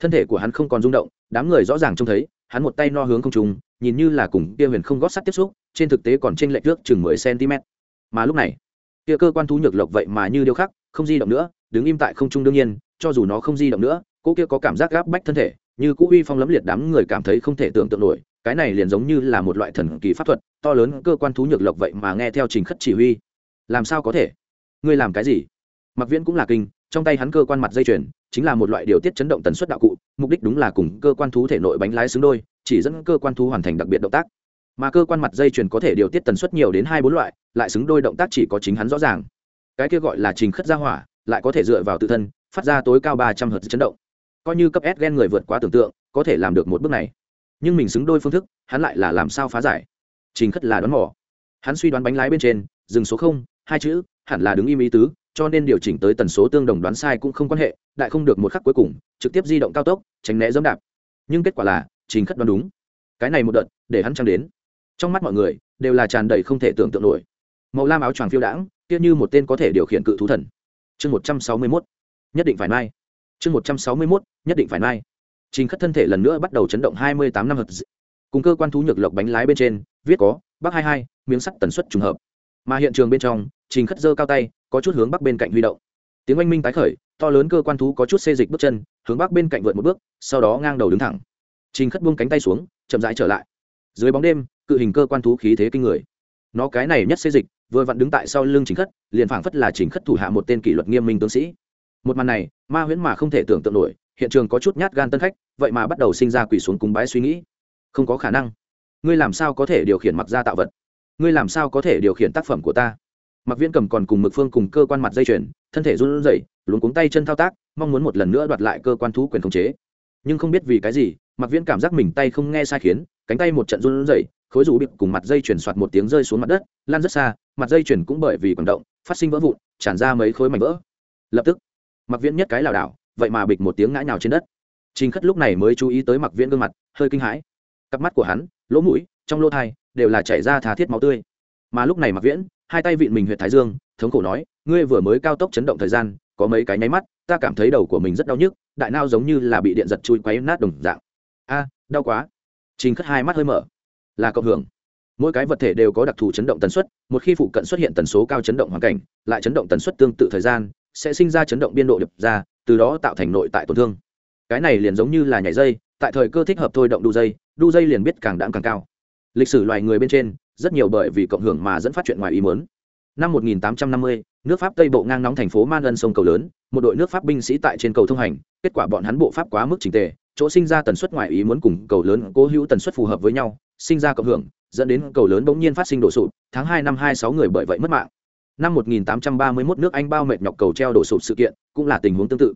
Thân thể của hắn không còn rung động, đám người rõ ràng trông thấy hắn một tay no hướng không trùng nhìn như là cùng kia huyền không gót sắt tiếp xúc, trên thực tế còn trên lệch trước chừng mười cm mà lúc này, kia cơ quan thú nhược lộc vậy mà như điêu khắc, không di động nữa, đứng im tại không trung đương nhiên, cho dù nó không di động nữa, cô kia có cảm giác gáp bách thân thể, như cũ uy phong lấm liệt đám người cảm thấy không thể tưởng tượng nổi, cái này liền giống như là một loại thần kỳ pháp thuật, to lớn cơ quan thú nhược lộc vậy mà nghe theo trình khất chỉ huy. Làm sao có thể? Ngươi làm cái gì? Mặc viễn cũng là kinh, trong tay hắn cơ quan mặt dây chuyền chính là một loại điều tiết chấn động tần suất đạo cụ, mục đích đúng là cùng cơ quan thú thể nội bánh lái xứng đôi, chỉ dẫn cơ quan thú hoàn thành đặc biệt động tác. Mà cơ quan mặt dây chuyền có thể điều tiết tần suất nhiều đến hai bốn loại, lại xứng đôi động tác chỉ có chính hắn rõ ràng. Cái kia gọi là trình khất gia hỏa, lại có thể dựa vào tự thân, phát ra tối cao ba trăm hz chấn động. Coi như cấp s gen người vượt quá tưởng tượng, có thể làm được một bước này. Nhưng mình xứng đôi phương thức, hắn lại là làm sao phá giải? Trình khất là đón mỏ hắn suy đoán bánh lái bên trên, dừng số không, hai chữ, hẳn là đứng im ý tứ, cho nên điều chỉnh tới tần số tương đồng đoán sai cũng không quan hệ đại không được một khắc cuối cùng, trực tiếp di động cao tốc, tránh né dẫm đạp. Nhưng kết quả là trình khất đoán đúng. Cái này một đợt, để hắn trăng đến. Trong mắt mọi người, đều là tràn đầy không thể tưởng tượng nổi. Màu lam áo choàng phiêu đãng, kia như một tên có thể điều khiển cự thú thần. Chương một trăm sáu mươi mốt, nhất định phải mai. Chương một trăm sáu mươi mốt, nhất định phải mai. Trình khất thân thể lần nữa bắt đầu chấn động hai mươi tám năm hợp cùng cơ quan thú nhược lộc bánh lái bên trên, viết có, bắc hai hai, miếng sắt tần suất trùng hợp. Mà hiện trường bên trong trình khất giơ cao tay, có chút hướng bắc bên cạnh huy động tiếng oanh minh tái khởi, to lớn cơ quan thú có chút xê dịch bước chân, hướng bắc bên cạnh vượt một bước, sau đó ngang đầu đứng thẳng. Trình khất buông cánh tay xuống, chậm rãi trở lại. Dưới bóng đêm, cự hình cơ quan thú khí thế kinh người. Nó cái này nhất xê dịch, vừa vặn đứng tại sau lưng trình khất, liền phảng phất là trình khất thủ hạ một tên kỷ luật nghiêm minh tướng sĩ. Một màn này, ma huyễn mà không thể tưởng tượng nổi, hiện trường có chút nhát gan tân khách, vậy mà bắt đầu sinh ra quỷ xuống cúng bái suy nghĩ. Không có khả năng. Ngươi làm sao có thể điều khiển mặc ra tạo vật? Ngươi làm sao có thể điều khiển tác phẩm của ta? Mặc viễn cầm còn cùng mực phương cùng cơ quan mặt dây chuyền, thân thể run rẩy, luống cuống tay chân thao tác, mong muốn một lần nữa đoạt lại cơ quan thú quyền khống chế. Nhưng không biết vì cái gì mặc viễn cảm giác mình tay không nghe sai khiến, cánh tay một trận run rẩy, khối rủ bịp cùng mặt dây chuyển soạt một tiếng rơi xuống mặt đất, lan rất xa, mặt dây chuyển cũng bởi vì quảng động, phát sinh vỡ vụn, tràn ra mấy khối mảnh vỡ. Lập tức mặc viễn nhất cái lảo đảo, vậy mà bịch một tiếng ngã nhào trên đất. Trình khất lúc này mới chú ý tới mặc viễn gương mặt, hơi kinh hãi. Cặp mắt của hắn, lỗ mũi, trong lỗ thai, đều là chảy ra thà thiết máu tươi. Mà lúc này mặc viễn hai tay vịn mình huyện thái dương, thống khổ nói, ngươi vừa mới cao tốc chấn động thời gian, có mấy cái nháy mắt, ta cảm thấy đầu của mình rất đau nhức, đại nao giống như là bị điện giật chui quấy nát đồng dạng. A, đau quá. Trình khất hai mắt hơi mở. Là cộng hưởng. Mỗi cái vật thể đều có đặc thù chấn động tần suất, một khi phụ cận xuất hiện tần số cao chấn động hoàn cảnh, lại chấn động tần suất tương tự thời gian, sẽ sinh ra chấn động biên độ đập ra, từ đó tạo thành nội tại tổn thương. Cái này liền giống như là nhảy dây, tại thời cơ thích hợp thôi động đu dây đu dây liền biết càng đạm càng cao. Lịch sử loài người bên trên rất nhiều bởi vì cộng hưởng mà dẫn phát chuyện ngoài ý muốn. Năm 1850, nước pháp tây bộ ngang nóng thành phố man ân sông cầu lớn một đội nước pháp binh sĩ tại trên cầu thông hành kết quả bọn hắn bộ pháp quá mức trình tề chỗ sinh ra tần suất ngoài ý muốn cùng cầu lớn cố hữu tần suất phù hợp với nhau sinh ra cộng hưởng dẫn đến cầu lớn bỗng nhiên phát sinh đổ sụp tháng hai năm hai sáu người bởi vậy mất mạng. Năm 1831 nước anh bao mệt nhọc cầu treo đổ sụp sự kiện cũng là tình huống tương tự.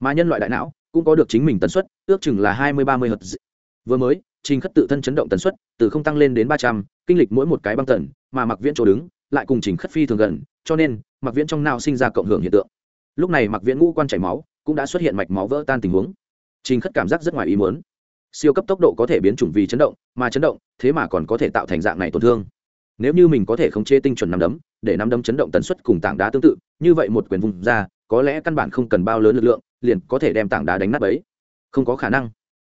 Mà nhân loại đại não cũng có được chính mình tần suất ước chừng là hai mươi ba mươi hz. Vừa mới trình khất tự thân chấn động tần suất từ không tăng lên đến ba trăm kinh lịch mỗi một cái băng tần, mà mặc viễn chỗ đứng lại cùng trình khất phi thường gần, cho nên mặc viễn trong nào sinh ra cộng hưởng hiện tượng. Lúc này mặc viễn ngũ quan chảy máu, cũng đã xuất hiện mạch máu vỡ tan tình huống. Trình khất cảm giác rất ngoài ý muốn. Siêu cấp tốc độ có thể biến chủng vì chấn động, mà chấn động, thế mà còn có thể tạo thành dạng này tổn thương. Nếu như mình có thể khống chế tinh chuẩn nắm đấm, để nắm đấm chấn động tần suất cùng tảng đá tương tự, như vậy một quyền vùng ra, có lẽ căn bản không cần bao lớn lực lượng, liền có thể đem tảng đá đánh nát ấy không có khả năng.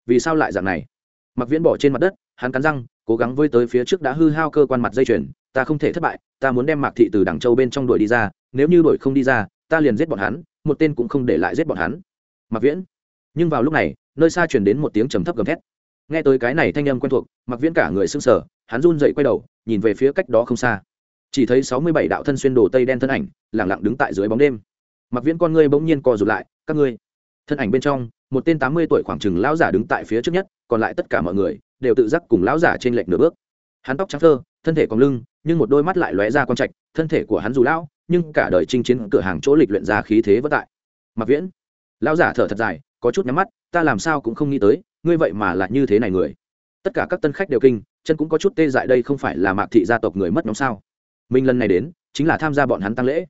Vì sao lại dạng này? Mặc viễn bỏ trên mặt đất, hắn cắn răng cố gắng vơi tới phía trước đã hư hao cơ quan mặt dây chuyền, ta không thể thất bại, ta muốn đem mạc thị từ đằng châu bên trong đuổi đi ra, nếu như đuổi không đi ra, ta liền giết bọn hắn, một tên cũng không để lại giết bọn hắn. Mặc viễn. Nhưng vào lúc này, nơi xa truyền đến một tiếng trầm thấp gầm thét. Nghe tới cái này thanh âm quen thuộc mặc viễn cả người sưng sờ, hắn run dậy quay đầu, nhìn về phía cách đó không xa. Chỉ thấy sáu mươi bảy đạo thân xuyên đồ tây đen thân ảnh lẳng lặng đứng tại dưới bóng đêm. Mặc viễn con ngươi bỗng nhiên co rụt lại, các ngươi. Thân ảnh bên trong, một tên tám mươi tuổi khoảng chừng lão giả đứng tại phía trước nhất, còn lại tất cả mọi người đều tự giác cùng lão giả trên lệch nửa bước. Hắn tóc trắng thơ, thân thể còn lưng, nhưng một đôi mắt lại lóe ra con trạch, thân thể của hắn dù lão, nhưng cả đời chinh chiến cửa hàng chỗ lịch luyện ra khí thế vất tại. Mặc viễn, lão giả thở thật dài, có chút nhắm mắt, ta làm sao cũng không nghĩ tới, ngươi vậy mà lại như thế này người. Tất cả các tân khách đều kinh, chân cũng có chút tê dại đây không phải là mạc thị gia tộc người mất nhóm sao? Mình lần này đến, chính là tham gia bọn hắn tăng lễ.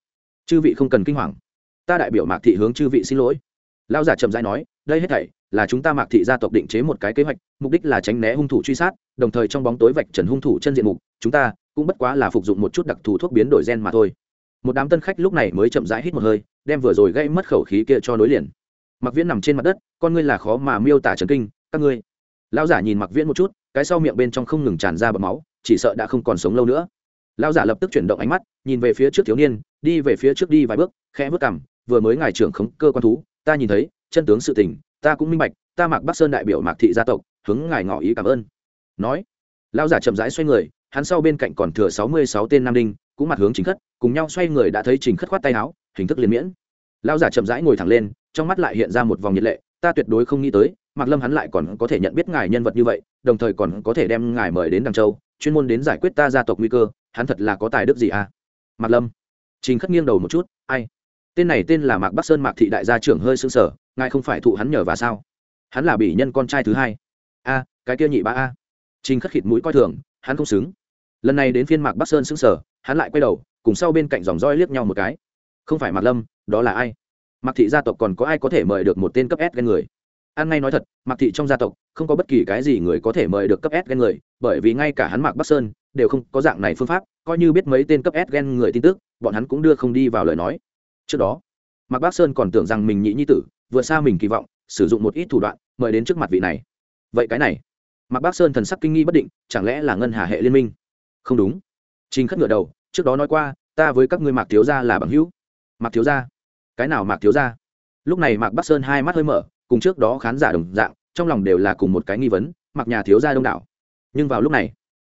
Chư vị không cần kinh hoàng. Ta đại biểu mạc thị hướng chư vị xin lỗi. Lão giả chậm rãi nói, đây hết thảy là chúng ta mạc thị gia tộc định chế một cái kế hoạch, mục đích là tránh né hung thủ truy sát, đồng thời trong bóng tối vạch trần hung thủ chân diện mục, chúng ta cũng bất quá là phục dụng một chút đặc thù thuốc biến đổi gen mà thôi. Một đám tân khách lúc này mới chậm rãi hít một hơi, đem vừa rồi gây mất khẩu khí kia cho nối liền. Mặc viễn nằm trên mặt đất, con ngươi là khó mà miêu tả trần kinh, các ngươi. Lão giả nhìn mặc viễn một chút, cái sau miệng bên trong không ngừng tràn ra bọt máu, chỉ sợ đã không còn sống lâu nữa. Lão giả lập tức chuyển động ánh mắt, nhìn về phía trước thiếu niên, đi về phía trước đi vài bước, khẽ bước cằm, vừa mới ngài trưởng khống cơ quan thú, ta nhìn thấy, chân tướng sự tình ta cũng minh bạch, ta mạc bắc sơn đại biểu mạc thị gia tộc, hướng ngài ngỏ ý cảm ơn. Nói, lão giả chậm rãi xoay người, hắn sau bên cạnh còn thừa sáu mươi sáu tên nam đinh, cũng mặt hướng chính khất, cùng nhau xoay người đã thấy trình khất khoát tay áo, hình thức liền miễn. Lão giả chậm rãi ngồi thẳng lên, trong mắt lại hiện ra một vòng nhiệt lệ, ta tuyệt đối không nghĩ tới, mạc lâm hắn lại còn có thể nhận biết ngài nhân vật như vậy, đồng thời còn có thể đem ngài mời đến đằng châu, chuyên môn đến giải quyết ta gia tộc nguy cơ, hắn thật là có tài đức gì à? Mạc lâm, trình khất nghiêng đầu một chút, ai? Tên này tên là mạc bắc sơn mạc thị đại gia trưởng hơi s ư ơ n g sở ngài không phải thụ hắn nhờ và sao? Hắn là bị nhân con trai thứ hai. A, cái kia nhị ba a. Trình khất khịt mũi coi thường, hắn không xứng. Lần này đến phiên mạc bắc sơn sững sờ, hắn lại quay đầu, cùng sau bên cạnh dòng roi liếc nhau một cái. Không phải mạc lâm, đó là ai? Mạc thị gia tộc còn có ai có thể mời được một tên cấp s ghen người? An ngay nói thật, mạc thị trong gia tộc, không có bất kỳ cái gì người có thể mời được cấp s ghen người, bởi vì ngay cả hắn mạc bắc sơn đều không có dạng này phương pháp, coi như biết mấy tên cấp s ghen người tin tức, bọn hắn cũng đưa không đi vào lời nói trước đó. Mạc bắc sơn còn tưởng rằng mình nhị nhi tử, vượt xa mình kỳ vọng, sử dụng một ít thủ đoạn, mời đến trước mặt vị này. Vậy cái này, mạc bắc sơn thần sắc kinh nghi bất định, chẳng lẽ là ngân hà hệ liên minh? Không đúng. Trình khất ngựa đầu, trước đó nói qua, ta với các ngươi mạc thiếu gia là bằng hữu. Mạc thiếu gia? Cái nào mạc thiếu gia? Lúc này mạc bắc sơn hai mắt hơi mở, cùng trước đó khán giả đồng dạng, trong lòng đều là cùng một cái nghi vấn mặc nhà thiếu gia đông đảo. Nhưng vào lúc này,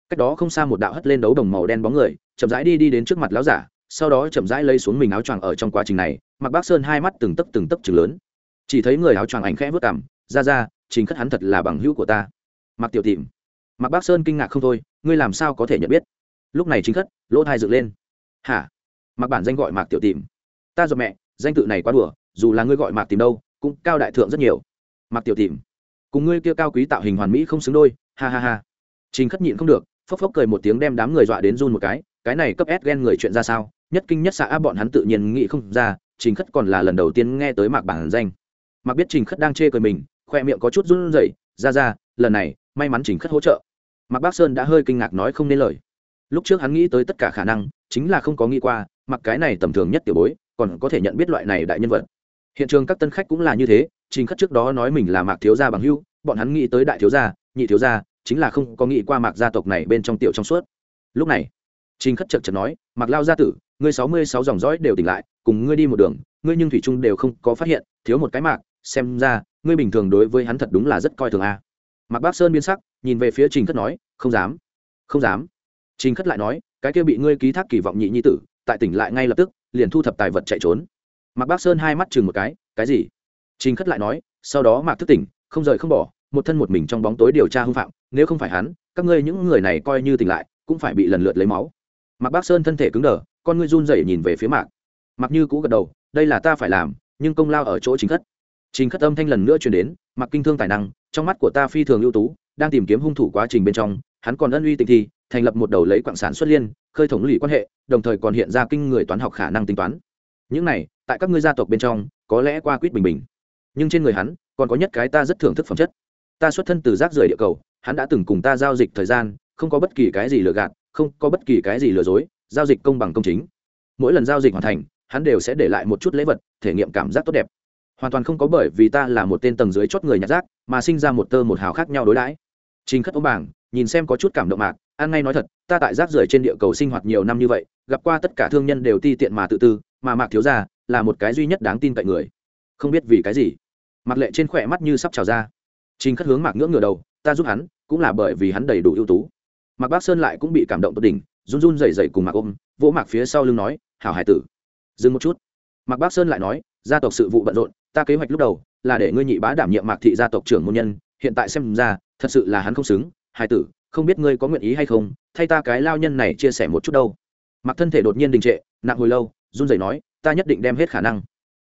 cách đó không xa một đạo hất lên đấu đồng màu đen bóng người, chậm rãi đi đi đến trước mặt lão giả sau đó chậm rãi lấy xuống mình áo choàng ở trong quá trình này, mặc bác sơn hai mắt từng tấc từng tấc chừng lớn. Chỉ thấy người áo choàng ảnh khẽ vớt cảm ra ra chính khất hắn thật là bằng hữu của ta. Mặc tiểu tìm mặc bác sơn kinh ngạc không thôi, ngươi làm sao có thể nhận biết? Lúc này chính khất, lỗ thai dựng lên. Hả? Mặc bản danh gọi mạc tiểu tìm ta dọn mẹ, danh tự này quá đùa, dù là ngươi gọi mạc tìm đâu, cũng cao đại thượng rất nhiều. Mạc tiểu tìm cùng ngươi kia cao quý tạo hình hoàn mỹ không xứng đôi, ha ha ha. Chính khất nhịn không được, phốc phốc cười một tiếng đem đám người dọa đến run một cái cái này cấp ép ghen người chuyện ra sao? Nhất kinh nhất xã bọn hắn tự nhiên nghĩ không ra, trình khất còn là lần đầu tiên nghe tới mạc bản danh. Mặc biết trình khất đang chê cười mình, khoe miệng có chút run rẩy, ra ra, lần này, may mắn trình khất hỗ trợ. Mạc bác sơn đã hơi kinh ngạc nói không nên lời. Lúc trước hắn nghĩ tới tất cả khả năng, chính là không có nghĩ qua, mặc cái này tầm thường nhất tiểu bối, còn có thể nhận biết loại này đại nhân vật. Hiện trường các tân khách cũng là như thế, trình khất trước đó nói mình là mạc thiếu gia bằng hưu bọn hắn nghĩ tới đại thiếu gia, nhị thiếu gia, chính là không có nghĩ qua mạc gia tộc này bên trong tiểu trong suốt. Lúc này, trình khất chật chật nói, mạc lao gia tử ngươi sáu mươi sáu dòng dõi đều tỉnh lại, cùng ngươi đi một đường, ngươi nhưng thủy trung đều không có phát hiện, thiếu một cái mạc, xem ra, ngươi bình thường đối với hắn thật đúng là rất coi thường a. À. mạc bác sơn biến sắc, nhìn về phía trình khất nói, không dám không dám. Trình khất lại nói, cái kia bị ngươi ký thác kỳ vọng nhị nhi tử, tại tỉnh lại ngay lập tức, liền thu thập tài vật chạy trốn. Mạc bác sơn hai mắt chừng một cái cái gì? Trình khất lại nói, sau đó mạc thức tỉnh, không rời không bỏ, một thân một mình trong bóng tối điều tra hung phạm, nếu không phải hắn, các ngươi những người này coi như tỉnh lại, cũng phải bị lần lượt lấy máu. Mạc bác sơn thân thể cứng đờ con ngươi run rẩy nhìn về phía mạc. Mặc như cũ gật đầu, đây là ta phải làm, nhưng công lao ở chỗ chính khất. Chính khất âm thanh lần nữa truyền đến mặc kinh thương tài năng, trong mắt của ta phi thường ưu tú, đang tìm kiếm hung thủ quá trình bên trong, hắn còn ân uy tình thi, thành lập một đầu lấy quảng sản xuất liên, khơi thống lũy quan hệ, đồng thời còn hiện ra kinh người toán học khả năng tính toán. Những này, tại các ngươi gia tộc bên trong, có lẽ qua quýt bình bình. Nhưng trên người hắn, còn có nhất cái ta rất thưởng thức phẩm chất. Ta xuất thân từ rác rưởi địa cầu, hắn đã từng cùng ta giao dịch thời gian, không có bất kỳ cái gì lừa gạt, không có bất kỳ cái gì lừa dối giao dịch công bằng công chính. Mỗi lần giao dịch hoàn thành, hắn đều sẽ để lại một chút lễ vật, thể nghiệm cảm giác tốt đẹp. Hoàn toàn không có bởi vì ta là một tên tầng dưới chót người nhặt rác, mà sinh ra một tơ một hào khác nhau đối đãi. Trình khất ống bảng, nhìn xem có chút cảm động mạc, ăn ngay nói thật, ta tại rác rưởi trên địa cầu sinh hoạt nhiều năm như vậy, gặp qua tất cả thương nhân đều ti tiện mà tự tư, mà mạc thiếu ra là một cái duy nhất đáng tin cậy người. Không biết vì cái gì mặc lệ trên khỏe mắt như sắp trào ra. Trình khất hướng mạc ngưỡng ngửa đầu, ta giúp hắn, cũng là bởi vì hắn đầy đủ ưu tú. Mạc bác sơn lại cũng bị cảm động tốt đỉnh run run rẩy rẩy cùng mạc ôm, vỗ mạc phía sau lưng nói, hảo hải tử. Dừng một chút. Mạc bác sơn lại nói, gia tộc sự vụ bận rộn, ta kế hoạch lúc đầu là để ngươi nhị bá đảm nhiệm mạc thị gia tộc trưởng môn nhân, hiện tại xem ra, thật sự là hắn không xứng. Hải tử, không biết ngươi có nguyện ý hay không, thay ta cái lao nhân này chia sẻ một chút đâu. Mặc thân thể đột nhiên đình trệ, nặng hồi lâu, run rẩy nói, ta nhất định đem hết khả năng.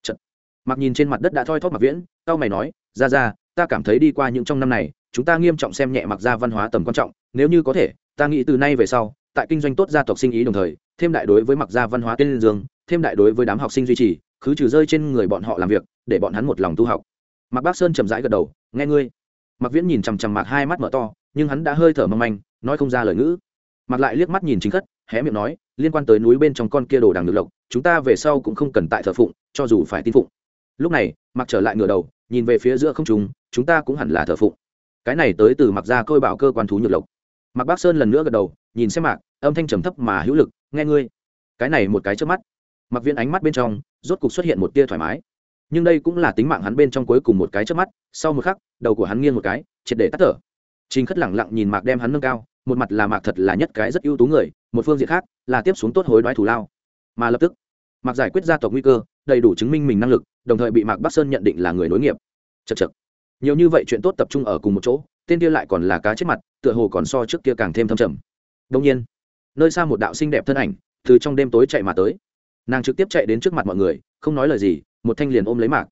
Chật. mặc nhìn trên mặt đất đã thoi thóp mạc viễn tao mày nói, ra ra, ta cảm thấy đi qua những trong năm này, chúng ta nghiêm trọng xem nhẹ mặc gia văn hóa tầm quan trọng, nếu như có thể, ta nghĩ từ nay về sau tại kinh doanh tốt gia tộc sinh ý đồng thời, thêm đại đối với mặc gia văn hóa tên dương, thêm đại đối với đám học sinh duy trì, khứ trừ rơi trên người bọn họ làm việc, để bọn hắn một lòng tu học. Mặc bác sơn chậm rãi gật đầu, nghe ngươi. Mặc viễn nhìn chằm chằm mạc, hai mắt mở to, nhưng hắn đã hơi thở mâm anh nói không ra lời ngữ. Mặc lại liếc mắt nhìn chính khất, hé miệng nói, liên quan tới núi bên trong con kia đồ đằng được lộc, chúng ta về sau cũng không cần tại thờ phụng, cho dù phải tin phụng. Lúc này mặc trở lại ngửa đầu, nhìn về phía giữa không chúng chúng ta cũng hẳn là thờ phụng. Cái này tới từ mặc ra côi bảo cơ quan thú nhược lộc. Mạc bác sơn lần nữa gật đầu nhìn xem mạc âm thanh trầm thấp mà hữu lực nghe ngươi cái này một cái trước mắt mặc viên ánh mắt bên trong rốt cục xuất hiện một tia thoải mái nhưng đây cũng là tính mạng hắn bên trong cuối cùng một cái trước mắt sau một khắc đầu của hắn nghiêng một cái triệt để tắt thở Trình Khất lẳng lặng nhìn Mạc đem hắn nâng cao, một mặt là Mạc thật là nhất cái rất ưu tú người, một phương diện khác là tiếp xuống tốt hối đoái thủ lao. Mà lập tức, Mạc giải quyết gia tộc nguy cơ, đầy đủ chứng minh mình năng lực, đồng thời bị Mạc Bắc Sơn nhận định là người nối nghiệp. chật chật Nhiều như vậy chuyện tốt tập trung ở cùng một chỗ, tên kia lại còn là cá chết mặt, tựa hồ còn so trước kia càng thêm thâm trầm. đông nhiên, nơi xa một đạo xinh đẹp thân ảnh, từ trong đêm tối chạy mà tới. Nàng trực tiếp chạy đến trước mặt mọi người, không nói lời gì, một thanh liền ôm lấy Mạc.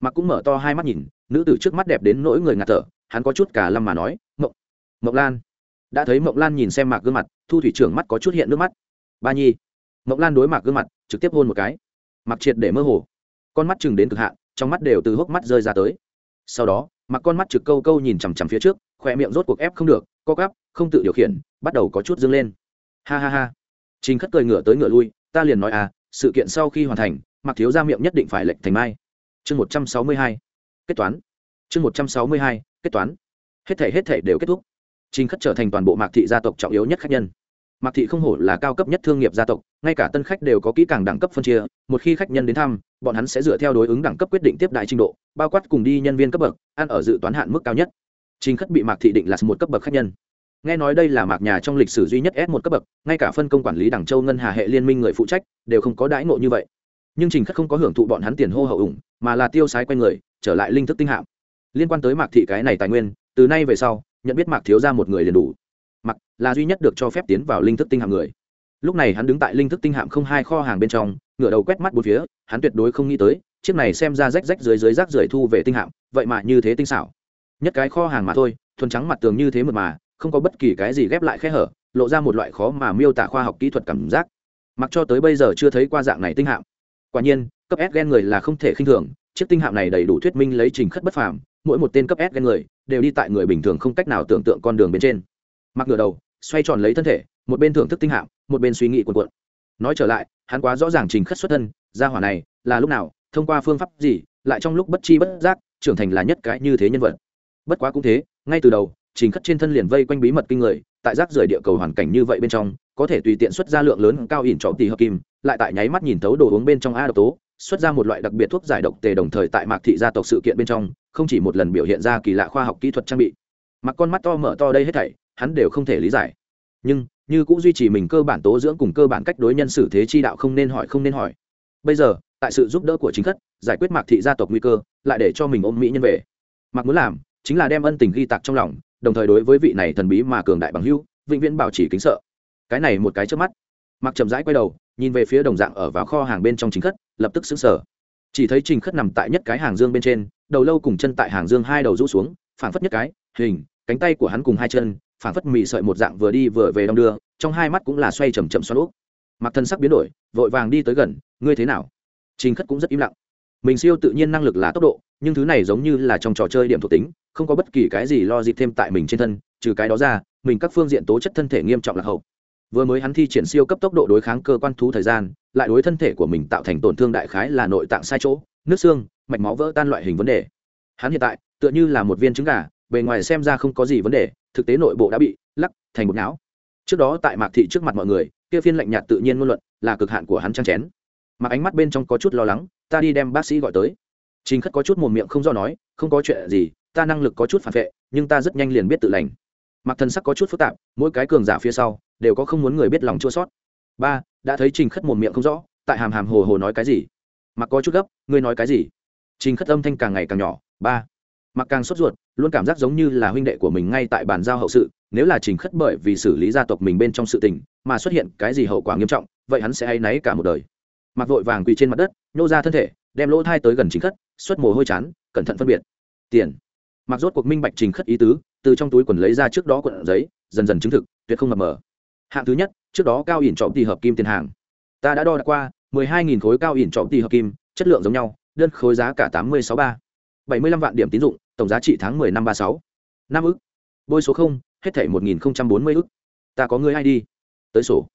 Mạc cũng mở to hai mắt nhìn, nữ tử trước mắt đẹp đến nỗi người ngạt thở, hắn có chút cả lâm mà nói, "Mộng, Mộng Lan." đã thấy mộng lan nhìn xem mạc gương mặt thu thủy trưởng mắt có chút hiện nước mắt ba nhi mộng lan đối mạc gương mặt trực tiếp hôn một cái mặc triệt để mơ hồ con mắt chừng đến cực hạn trong mắt đều từ hốc mắt rơi ra tới sau đó mặc con mắt trực câu câu nhìn chằm chằm phía trước, khoe miệng rốt cuộc ép không được, co gắp không tự điều khiển, bắt đầu có chút dâng lên. Ha ha ha. Trình khất cười ngửa tới ngửa lui, ta liền nói à sự kiện sau khi hoàn thành mặc thiếu ra miệng nhất định phải lệnh thành mai. Chương một trăm sáu mươi hai. Kết toán. Chương một trăm sáu mươi hai. Kết toán. Hết thể hết thể đều kết thúc. Trình khất trở thành toàn bộ mạc thị gia tộc trọng yếu nhất khách nhân mạc thị không hổ là cao cấp nhất thương nghiệp gia tộc, ngay cả tân khách đều có kỹ càng đẳng cấp phân chia, một khi khách nhân đến thăm, bọn hắn sẽ dựa theo đối ứng đẳng cấp quyết định tiếp đại trình độ, bao quát cùng đi nhân viên cấp bậc, ăn ở dự toán hạn mức cao nhất. Trình khất bị mạc thị định là một cấp bậc khách nhân. Nghe nói đây là mạc nhà trong lịch sử duy nhất s một cấp bậc, ngay cả phân công quản lý đảng châu ngân hà hệ liên minh người phụ trách, đều không có đãi ngộ như vậy. Nhưng trình khất không có hưởng thụ bọn hắn tiền hô hậu ủng, mà là tiêu sái q u a người, trở lại linh thức tinh hạm. Liên quan tới mạc thị cái này tài nguyên, từ nay về sau, nhận biết mạc thiếu ra một người liền đủ là duy nhất được cho phép tiến vào linh thức tinh hạm người. Lúc này hắn đứng tại linh thức tinh hạm không hai kho hàng bên trong, ngửa đầu quét mắt bốn phía, hắn tuyệt đối không nghĩ tới, chiếc này xem ra rách rách dưới dưới rác rưởi thu về tinh hạm, vậy mà như thế tinh xảo. Nhất cái kho hàng mà thôi, thuần trắng mặt tường như thế mượt mà, không có bất kỳ cái gì ghép lại khe hở, lộ ra một loại khó mà miêu tả khoa học kỹ thuật cảm giác. Mặc cho tới bây giờ chưa thấy qua dạng này tinh hạm. Quả nhiên, cấp s gen người là không thể khinh thường, chiếc tinh hạm này đầy đủ thuyết minh lấy trình khất bất phàm, mỗi một tên cấp s gen người đều đi tại người bình thường không cách nào tưởng tượng con đường bên trên. Mặc ngửa đầu xoay tròn lấy thân thể, một bên thưởng thức tinh hạm một bên suy nghĩ cuộn cuộn. Nói trở lại, hắn quá rõ ràng trình khất xuất thân, gia hỏa này là lúc nào, thông qua phương pháp gì, lại trong lúc bất chi bất giác trưởng thành là nhất cái như thế nhân vật. Bất quá cũng thế, ngay từ đầu, trình khất trên thân liền vây quanh bí mật kinh người, tại rác rưởi địa cầu hoàn cảnh như vậy bên trong, có thể tùy tiện xuất ra lượng lớn cao ỉn trọ tỷ hợp kim, lại tại nháy mắt nhìn thấu đồ uống bên trong a độc tố, xuất ra một loại đặc biệt thuốc giải độc tề đồng thời tại mạc thị gia tộc sự kiện bên trong, không chỉ một lần biểu hiện ra kỳ lạ khoa học kỹ thuật trang bị. Mặc con mắt to mở to đây hết thảy hắn đều không thể lý giải. Nhưng, như cũng duy trì mình cơ bản tố dưỡng cùng cơ bản cách đối nhân xử thế chi đạo không nên hỏi, không nên hỏi. Bây giờ, tại sự giúp đỡ của chính thất giải quyết mạc thị gia tộc nguy cơ, lại để cho mình ôm mỹ nhân về. Mặc muốn làm, chính là đem ân tình ghi tạc trong lòng, đồng thời đối với vị này thần bí mà cường đại bằng hưu vĩnh viễn bảo trì kính sợ. Cái này một cái trước mắt mặc chậm rãi quay đầu, nhìn về phía đồng dạng ở vào kho hàng bên trong chính khất, lập tức xứng sở chỉ thấy trình khất nằm tại nhất cái hàng dương bên trên, đầu lâu cùng chân tại hàng dương hai đầu rũ xuống, phảng phất nhất cái, hình, cánh tay của hắn cùng hai chân phảng phất mị sợi một dạng vừa đi vừa về đong đưa, trong hai mắt cũng là xoay chầm chậm xoắn úp. Mặc thân sắc biến đổi, vội vàng đi tới gần, ngươi thế nào? Trình khất cũng rất im lặng. Mình siêu tự nhiên năng lực là tốc độ, nhưng thứ này giống như là trong trò chơi điểm thuộc tính, không có bất kỳ cái gì lo dịp thêm tại mình trên thân, trừ cái đó ra, mình các phương diện tố chất thân thể nghiêm trọng là hậu. Vừa mới hắn thi triển siêu cấp tốc độ đối kháng cơ quan thú thời gian, lại đối thân thể của mình tạo thành tổn thương đại khái là nội tạng sai chỗ, nước xương, mạch máu vỡ tan loại hình vấn đề. Hắn hiện tại, tựa như là một viên trứng gà, bề ngoài xem ra không có gì vấn đề thực tế nội bộ đã bị lắc thành một não. Trước đó tại mạc thị trước mặt mọi người, kia phiên lạnh nhạt tự nhiên ngôn luận là cực hạn của hắn trang chén. Mặc ánh mắt bên trong có chút lo lắng, ta đi đem bác sĩ gọi tới. Trình khất có chút mồm miệng không do nói, không có chuyện gì, ta năng lực có chút phản vệ, nhưng ta rất nhanh liền biết tự lành. Mặc thân sắc có chút phức tạp, mỗi cái cường giả phía sau đều có không muốn người biết lòng chua sót. Ba, đã thấy trình khất mồm miệng không rõ, tại hàm hàm hồ hồ nói cái gì? Mặc có chút gấp, ngươi nói cái gì? Trình khất âm thanh càng ngày càng nhỏ, ba mặc càng sốt ruột, luôn cảm giác giống như là huynh đệ của mình ngay tại bàn giao hậu sự, nếu là trình khất bởi vì xử lý gia tộc mình bên trong sự tình mà xuất hiện cái gì hậu quả nghiêm trọng, vậy hắn sẽ hay náy cả một đời. Mặc vội vàng quỳ trên mặt đất, nhô ra thân thể, đem lỗ thai tới gần trình khất, xuất mồ hôi chán, cẩn thận phân biệt. Tiền. Mặc rốt cuộc minh bạch trình khất ý tứ, từ trong túi quần lấy ra trước đó quần giấy, dần dần chứng thực, tuyệt không mập mờ. Hạng thứ nhất, trước đó cao ỉn trọng tỷ hợp kim tiền hàng. Ta đã đo đạc qua, mười hai nghìn khối cao ỉn trọng tỷ hợp kim, chất lượng giống nhau, đơn khối giá cả tám mươi sáu ba bảy mươi lăm vạn điểm tín dụng, tổng giá trị tháng mười năm ba sáu. Năm ức. Bôi số không, hết thảy một nghìn bốn mươi ức. Ta có người ai đi tới sổ.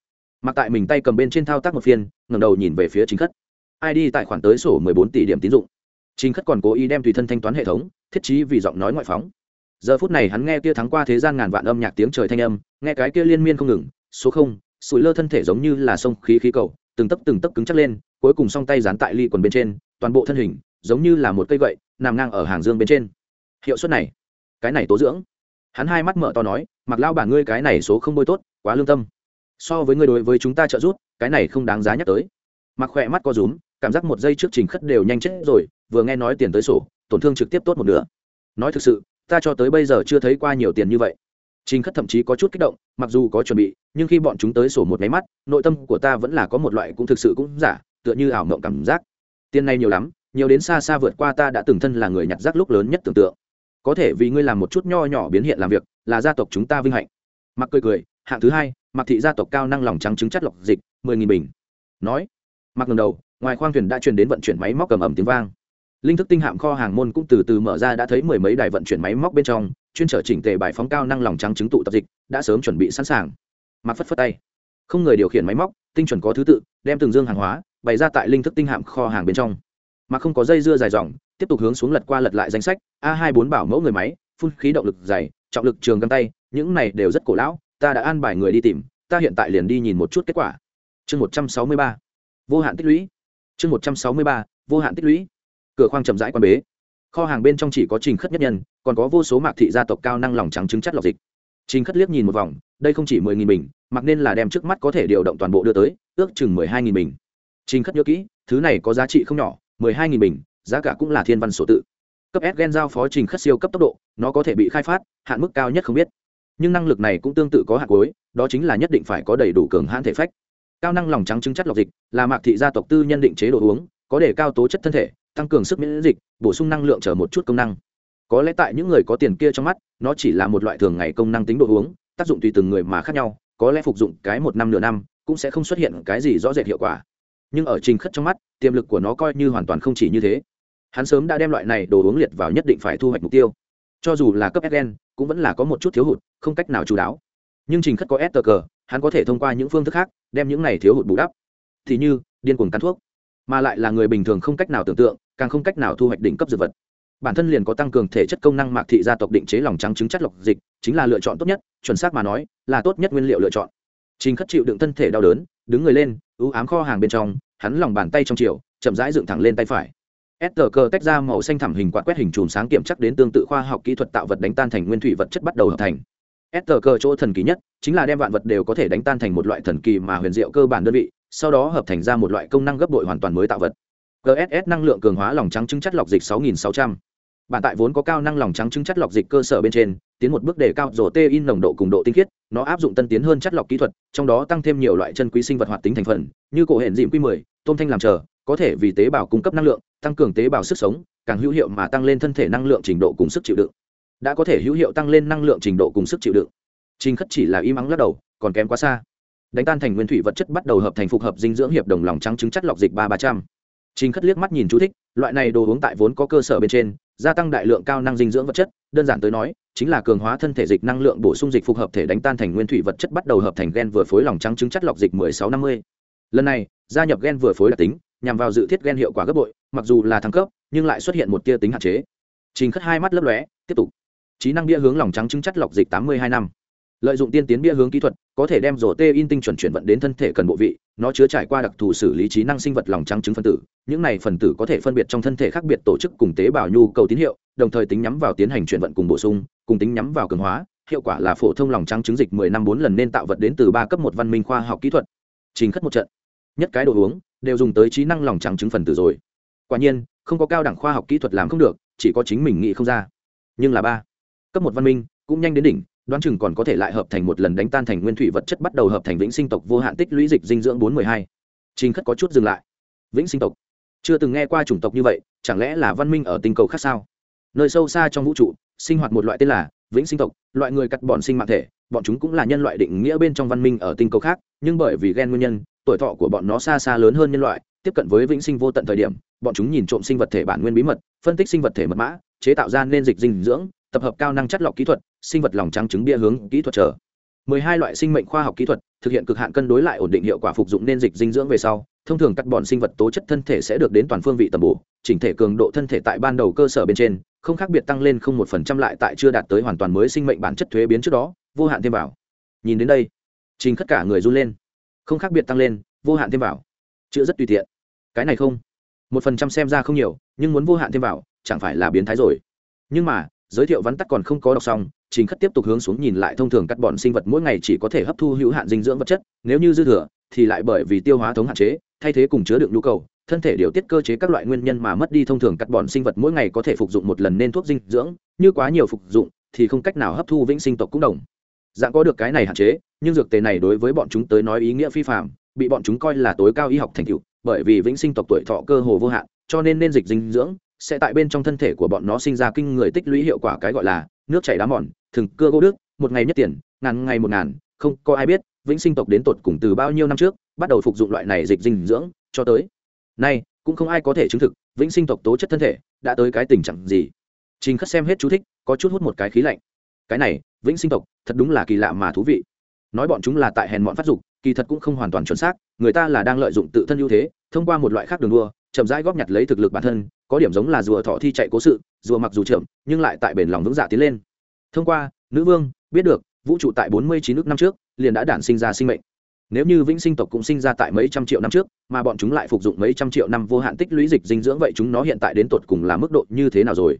Mặc tại mình tay cầm bên trên thao tác một phiên, ngẩng đầu nhìn về phía chính khất. Id tài khoản tới sổ mười bốn tỷ điểm tín dụng. Chính khất còn cố ý đem tùy thân thanh toán hệ thống, thiết trí vì giọng nói ngoại phóng. Giờ phút này hắn nghe kia thắng qua thế gian ngàn vạn âm nhạc tiếng trời thanh âm, nghe cái kia liên miên không ngừng, số không, sủi lơ thân thể giống như là sông khí khí cầu, từng tấc từng tấc cứng chắc lên, cuối cùng song tay dán tại ly quần bên trên, toàn bộ thân hình, giống như là một cây gậy nằm ngang ở hàng dương bên trên. Hiệu suất này, cái này tố dưỡng. Hắn hai mắt mở to nói mặc lao bản ngươi cái này số không bôi tốt, quá lương tâm. So với ngươi đối với chúng ta trợ giúp, cái này không đáng giá nhắc tới. Mặc khỏe mắt co rúm, cảm giác một giây trước trình khất đều nhanh chết rồi, vừa nghe nói tiền tới sổ, tổn thương trực tiếp tốt một nửa. Nói thực sự, ta cho tới bây giờ chưa thấy qua nhiều tiền như vậy. Trình khất thậm chí có chút kích động, mặc dù có chuẩn bị, nhưng khi bọn chúng tới sổ một máy mắt, nội tâm của ta vẫn là có một loại cũng thực sự cũng giả, tựa như ảo mộng cảm giác. Tiền này nhiều lắm nhiều đến xa xa vượt qua ta đã từng thân là người nhặt rác lúc lớn nhất tưởng tượng. Có thể vì ngươi làm một chút nho nhỏ biến hiện làm việc, là gia tộc chúng ta vinh hạnh. Mặc cười cười, hạng thứ hai, mặc thị gia tộc cao năng lòng trắng trứng chất lọc dịch, mười nghìn bình. Nói, mặc ngầm đầu, ngoài khoang thuyền đã truyền đến vận chuyển máy móc cầm ẩm tiếng vang. Linh thức tinh hạm kho hàng môn cũng từ từ mở ra đã thấy mười mấy đài vận chuyển máy móc bên trong, chuyên trở chỉnh tề bài phóng cao năng lòng trắng trứng tụ tập dịch, đã sớm chuẩn bị sẵn sàng. Mặc phất phất tay. Không người điều khiển máy móc, tinh chuẩn có thứ tự, đem từng dương hàng hóa, bày ra tại linh thức tinh hạm kho hàng bên trong mà không có dây dưa dài dòng, tiếp tục hướng xuống lật qua lật lại danh sách, a hai bốn bảo mẫu người máy, phun khí động lực dày, trọng lực trường găng tay, những này đều rất cổ lão, ta đã an bài người đi tìm, ta hiện tại liền đi nhìn một chút kết quả. Chương một trăm sáu mươi ba, vô hạn tích lũy. Chương một trăm sáu mươi ba, vô hạn tích lũy. Cửa khoang chậm rãi quan bế. Kho hàng bên trong chỉ có trình khất nhất nhân, còn có vô số mạc thị gia tộc cao năng lòng trắng trứng chất lọc dịch. Trình khất liếc nhìn một vòng, đây không chỉ mười nghìn bình, mặc nên là đem trước mắt có thể điều động toàn bộ đưa tới, ước chừng mười hai nghìn bình. Trình khất nhớ kỹ, thứ này có giá trị không nhỏ mười hai nghìn bình, giá cả cũng là thiên văn sổ tự. Cấp s gen giao phó trình khất siêu cấp tốc độ, nó có thể bị khai phát, hạn mức cao nhất không biết. Nhưng năng lực này cũng tương tự có hạt cuối, đó chính là nhất định phải có đầy đủ cường hãn thể phách. Cao năng lòng trắng trứng chất lọc dịch, là mạc thị gia tộc tư nhân định chế đồ uống, có để cao tố chất thân thể, tăng cường sức miễn dịch, bổ sung năng lượng trở một chút công năng. Có lẽ tại những người có tiền kia trong mắt, nó chỉ là một loại thường ngày công năng tính đồ uống, tác dụng tùy từng người mà khác nhau, có lẽ phục dụng cái một năm nửa năm, cũng sẽ không xuất hiện cái gì rõ rệt hiệu quả nhưng ở trình khất trong mắt, tiềm lực của nó coi như hoàn toàn không chỉ như thế. Hắn sớm đã đem loại này đồ uống liệt vào nhất định phải thu hoạch mục tiêu. Cho dù là cấp sgen cũng vẫn là có một chút thiếu hụt, không cách nào chú đáo. Nhưng trình khất có s cờ hắn có thể thông qua những phương thức khác, đem những này thiếu hụt bù đắp. Thì như, điên cuồng cắn thuốc, mà lại là người bình thường không cách nào tưởng tượng, càng không cách nào thu hoạch đỉnh cấp dược vật. Bản thân liền có tăng cường thể chất công năng mạc thị gia tộc định chế lòng trắng trứng chất lọc dịch, chính là lựa chọn tốt nhất, chuẩn xác mà nói, là tốt nhất nguyên liệu lựa chọn. Trình khất chịu đựng thân thể đau đớn đứng người lên, ưu ám kho hàng bên trong, hắn lòng bàn tay trong chiều, chậm rãi dựng thẳng lên tay phải. S tờ cơ tách ra màu xanh thẳm hình quạt quét hình chùm sáng kiểm chắc đến tương tự khoa học kỹ thuật tạo vật đánh tan thành nguyên thủy vật chất bắt đầu hợp thành. S tờ cơ chỗ thần kỳ nhất chính là đem vạn vật đều có thể đánh tan thành một loại thần kỳ mà huyền diệu cơ bản đơn vị, sau đó hợp thành ra một loại công năng gấp đội hoàn toàn mới tạo vật. Gss năng lượng cường hóa lòng trắng trứng chất lọc dịch 6600 bản tại vốn có cao năng lòng trắng trứng chất lọc dịch cơ sở bên trên tiến một bước đề cao rổ tê in nồng độ cùng độ tinh khiết nó áp dụng tân tiến hơn chất lọc kỹ thuật trong đó tăng thêm nhiều loại chân quý sinh vật hoạt tính thành phần như cổ hển dịm quy 10, tôm thanh làm chờ có thể vì tế bào cung cấp năng lượng tăng cường tế bào sức sống càng hữu hiệu mà tăng lên thân thể năng lượng trình độ cùng sức chịu đựng. Đã có thể hữu hiệu tăng lên năng lượng trình độ cùng sức chịu đựng. Trình khất chỉ là im ắng lắc đầu còn kém quá xa. Đánh tan thành nguyên thủy vật chất bắt đầu hợp thành phục hợp dinh dưỡng hiệp đồng lòng trắng trứng chất lọc dịch ba ba trăm. Trình khất liếc mắt nhìn chú thích loại này đồ uống tại vốn có cơ sở bên trên gia tăng đại lượng cao năng dinh dưỡng vật chất, đơn giản tới nói, chính là cường hóa thân thể dịch năng lượng bổ sung dịch phục hợp thể đánh tan thành nguyên thủy vật chất bắt đầu hợp thành gen vừa phối lòng trắng trứng chất lọc dịch mười sáu năm mươi. Lần này, gia nhập gen vừa phối đặc tính, nhằm vào dự thiết gen hiệu quả gấp bội, mặc dù là thăng cấp, nhưng lại xuất hiện một tia tính hạn chế. Trình khất hai mắt lấp lóe, tiếp tục. Trí năng bia hướng lòng trắng trứng chất lọc dịch tám mươi hai năm lợi dụng tiên tiến bia hướng kỹ thuật, có thể đem rổ tê in tinh chuẩn chuyển vận đến thân thể cần bộ vị, nó chứa trải qua đặc thù xử lý trí năng sinh vật lòng trắng trứng phân tử. Những này phần tử có thể phân biệt trong thân thể khác biệt tổ chức cùng tế bào nhu cầu tín hiệu, đồng thời tính nhắm vào tiến hành chuyển vận cùng bổ sung, cùng tính nhắm vào cường hóa. Hiệu quả là phổ thông lòng trắng trứng dịch mười năm bốn lần nên tạo vật đến từ ba cấp một văn minh khoa học kỹ thuật. Trình khất một trận. Nhất cái đồ uống, đều dùng tới trí năng lòng trắng trứng phần tử rồi. Quả nhiên, không có cao đẳng khoa học kỹ thuật làm không được, chỉ có chính mình nghĩ không ra. Nhưng là ba cấp một văn minh, cũng nhanh đến đỉnh đoán chừng còn có thể lại hợp thành một lần đánh tan thành nguyên thủy vật chất bắt đầu hợp thành vĩnh sinh tộc vô hạn tích lũy dịch dinh dưỡng bốn mười hai. Trình khất có chút dừng lại. Vĩnh sinh tộc? Chưa từng nghe qua chủng tộc như vậy, chẳng lẽ là văn minh ở tinh cầu khác sao? Nơi sâu xa trong vũ trụ, sinh hoạt một loại tên là vĩnh sinh tộc, loại người cắt bọn sinh mạng thể, bọn chúng cũng là nhân loại định nghĩa bên trong văn minh ở tinh cầu khác, nhưng bởi vì ghen nguyên nhân, tuổi thọ của bọn nó xa xa lớn hơn nhân loại, tiếp cận với vĩnh sinh vô tận thời điểm, bọn chúng nhìn trộm sinh vật thể bản nguyên bí mật, phân tích sinh vật thể mật mã, chế tạo ra nên dịch dinh dưỡng tập hợp cao năng chất lọc kỹ thuật, sinh vật lòng trắng trứng bia hướng kỹ thuật trở. mười hai loại sinh mệnh khoa học kỹ thuật, thực hiện cực hạn cân đối lại ổn định hiệu quả phục dụng nên dịch dinh dưỡng về sau, thông thường cắt bọn sinh vật tố chất thân thể sẽ được đến toàn phương vị tầm bổ, chỉnh thể cường độ thân thể tại ban đầu cơ sở bên trên, không khác biệt tăng lên không một phần trăm lại tại chưa đạt tới hoàn toàn mới sinh mệnh bản chất thuế biến trước đó, vô hạn thêm vào. Nhìn đến đây, trình tất cả người run lên. Không khác biệt tăng lên, vô hạn thêm vào. Chữ rất tùy tiện. Cái này không. Một phần trăm xem ra không nhiều, nhưng muốn vô hạn thêm vào, chẳng phải là biến thái rồi. Nhưng mà giới thiệu vắn tắt còn không có đọc xong, trình khất tiếp tục hướng xuống nhìn lại thông thường cắt bọn sinh vật mỗi ngày chỉ có thể hấp thu hữu hạn dinh dưỡng vật chất, nếu như dư thừa, thì lại bởi vì tiêu hóa thống hạn chế, thay thế cùng chứa đựng nhu cầu, thân thể điều tiết cơ chế các loại nguyên nhân mà mất đi thông thường cắt bọn sinh vật mỗi ngày có thể phục dụng một lần nên thuốc dinh dưỡng, như quá nhiều phục dụng, thì không cách nào hấp thu vĩnh sinh tộc cũng đồng. Dạng có được cái này hạn chế, nhưng dược tề này đối với bọn chúng tới nói ý nghĩa phi phạm bị bọn chúng coi là tối cao y học thành tựu, bởi vì vĩnh sinh tộc tuổi thọ cơ hồ vô hạn, cho nên nên dịch dinh dưỡng sẽ tại bên trong thân thể của bọn nó sinh ra kinh người tích lũy hiệu quả cái gọi là nước chảy đá mòn, thường cưa gỗ đức, một ngày nhất tiền, ngàn ngày một ngàn, không có ai biết vĩnh sinh tộc đến tột cùng từ bao nhiêu năm trước bắt đầu phục dụng loại này dịch dinh dưỡng cho tới nay, cũng không ai có thể chứng thực vĩnh sinh tộc tố chất thân thể đã tới cái tình trạng gì. Trình khất xem hết chú thích, có chút hút một cái khí lạnh. Cái này, vĩnh sinh tộc, thật đúng là kỳ lạ mà thú vị. Nói bọn chúng là tại hèn mọn phát dục, kỳ thật cũng không hoàn toàn chuẩn xác, người ta là đang lợi dụng tự thân ưu thế, thông qua một loại khác đường đua, chậm rãi góp nhặt lấy thực lực bản thân có điểm giống là rùa thọ thi chạy cố sự rùa mặc dù trưởng, nhưng lại tại bền lòng vững dạ tiến lên. Thông qua nữ vương biết được vũ trụ tại bốn mươi chín nước năm trước liền đã đản sinh ra sinh mệnh. Nếu như vĩnh sinh tộc cũng sinh ra tại mấy trăm triệu năm trước mà bọn chúng lại phục dụng mấy trăm triệu năm vô hạn tích lũy dịch dinh dưỡng vậy chúng nó hiện tại đến tột cùng là mức độ như thế nào rồi?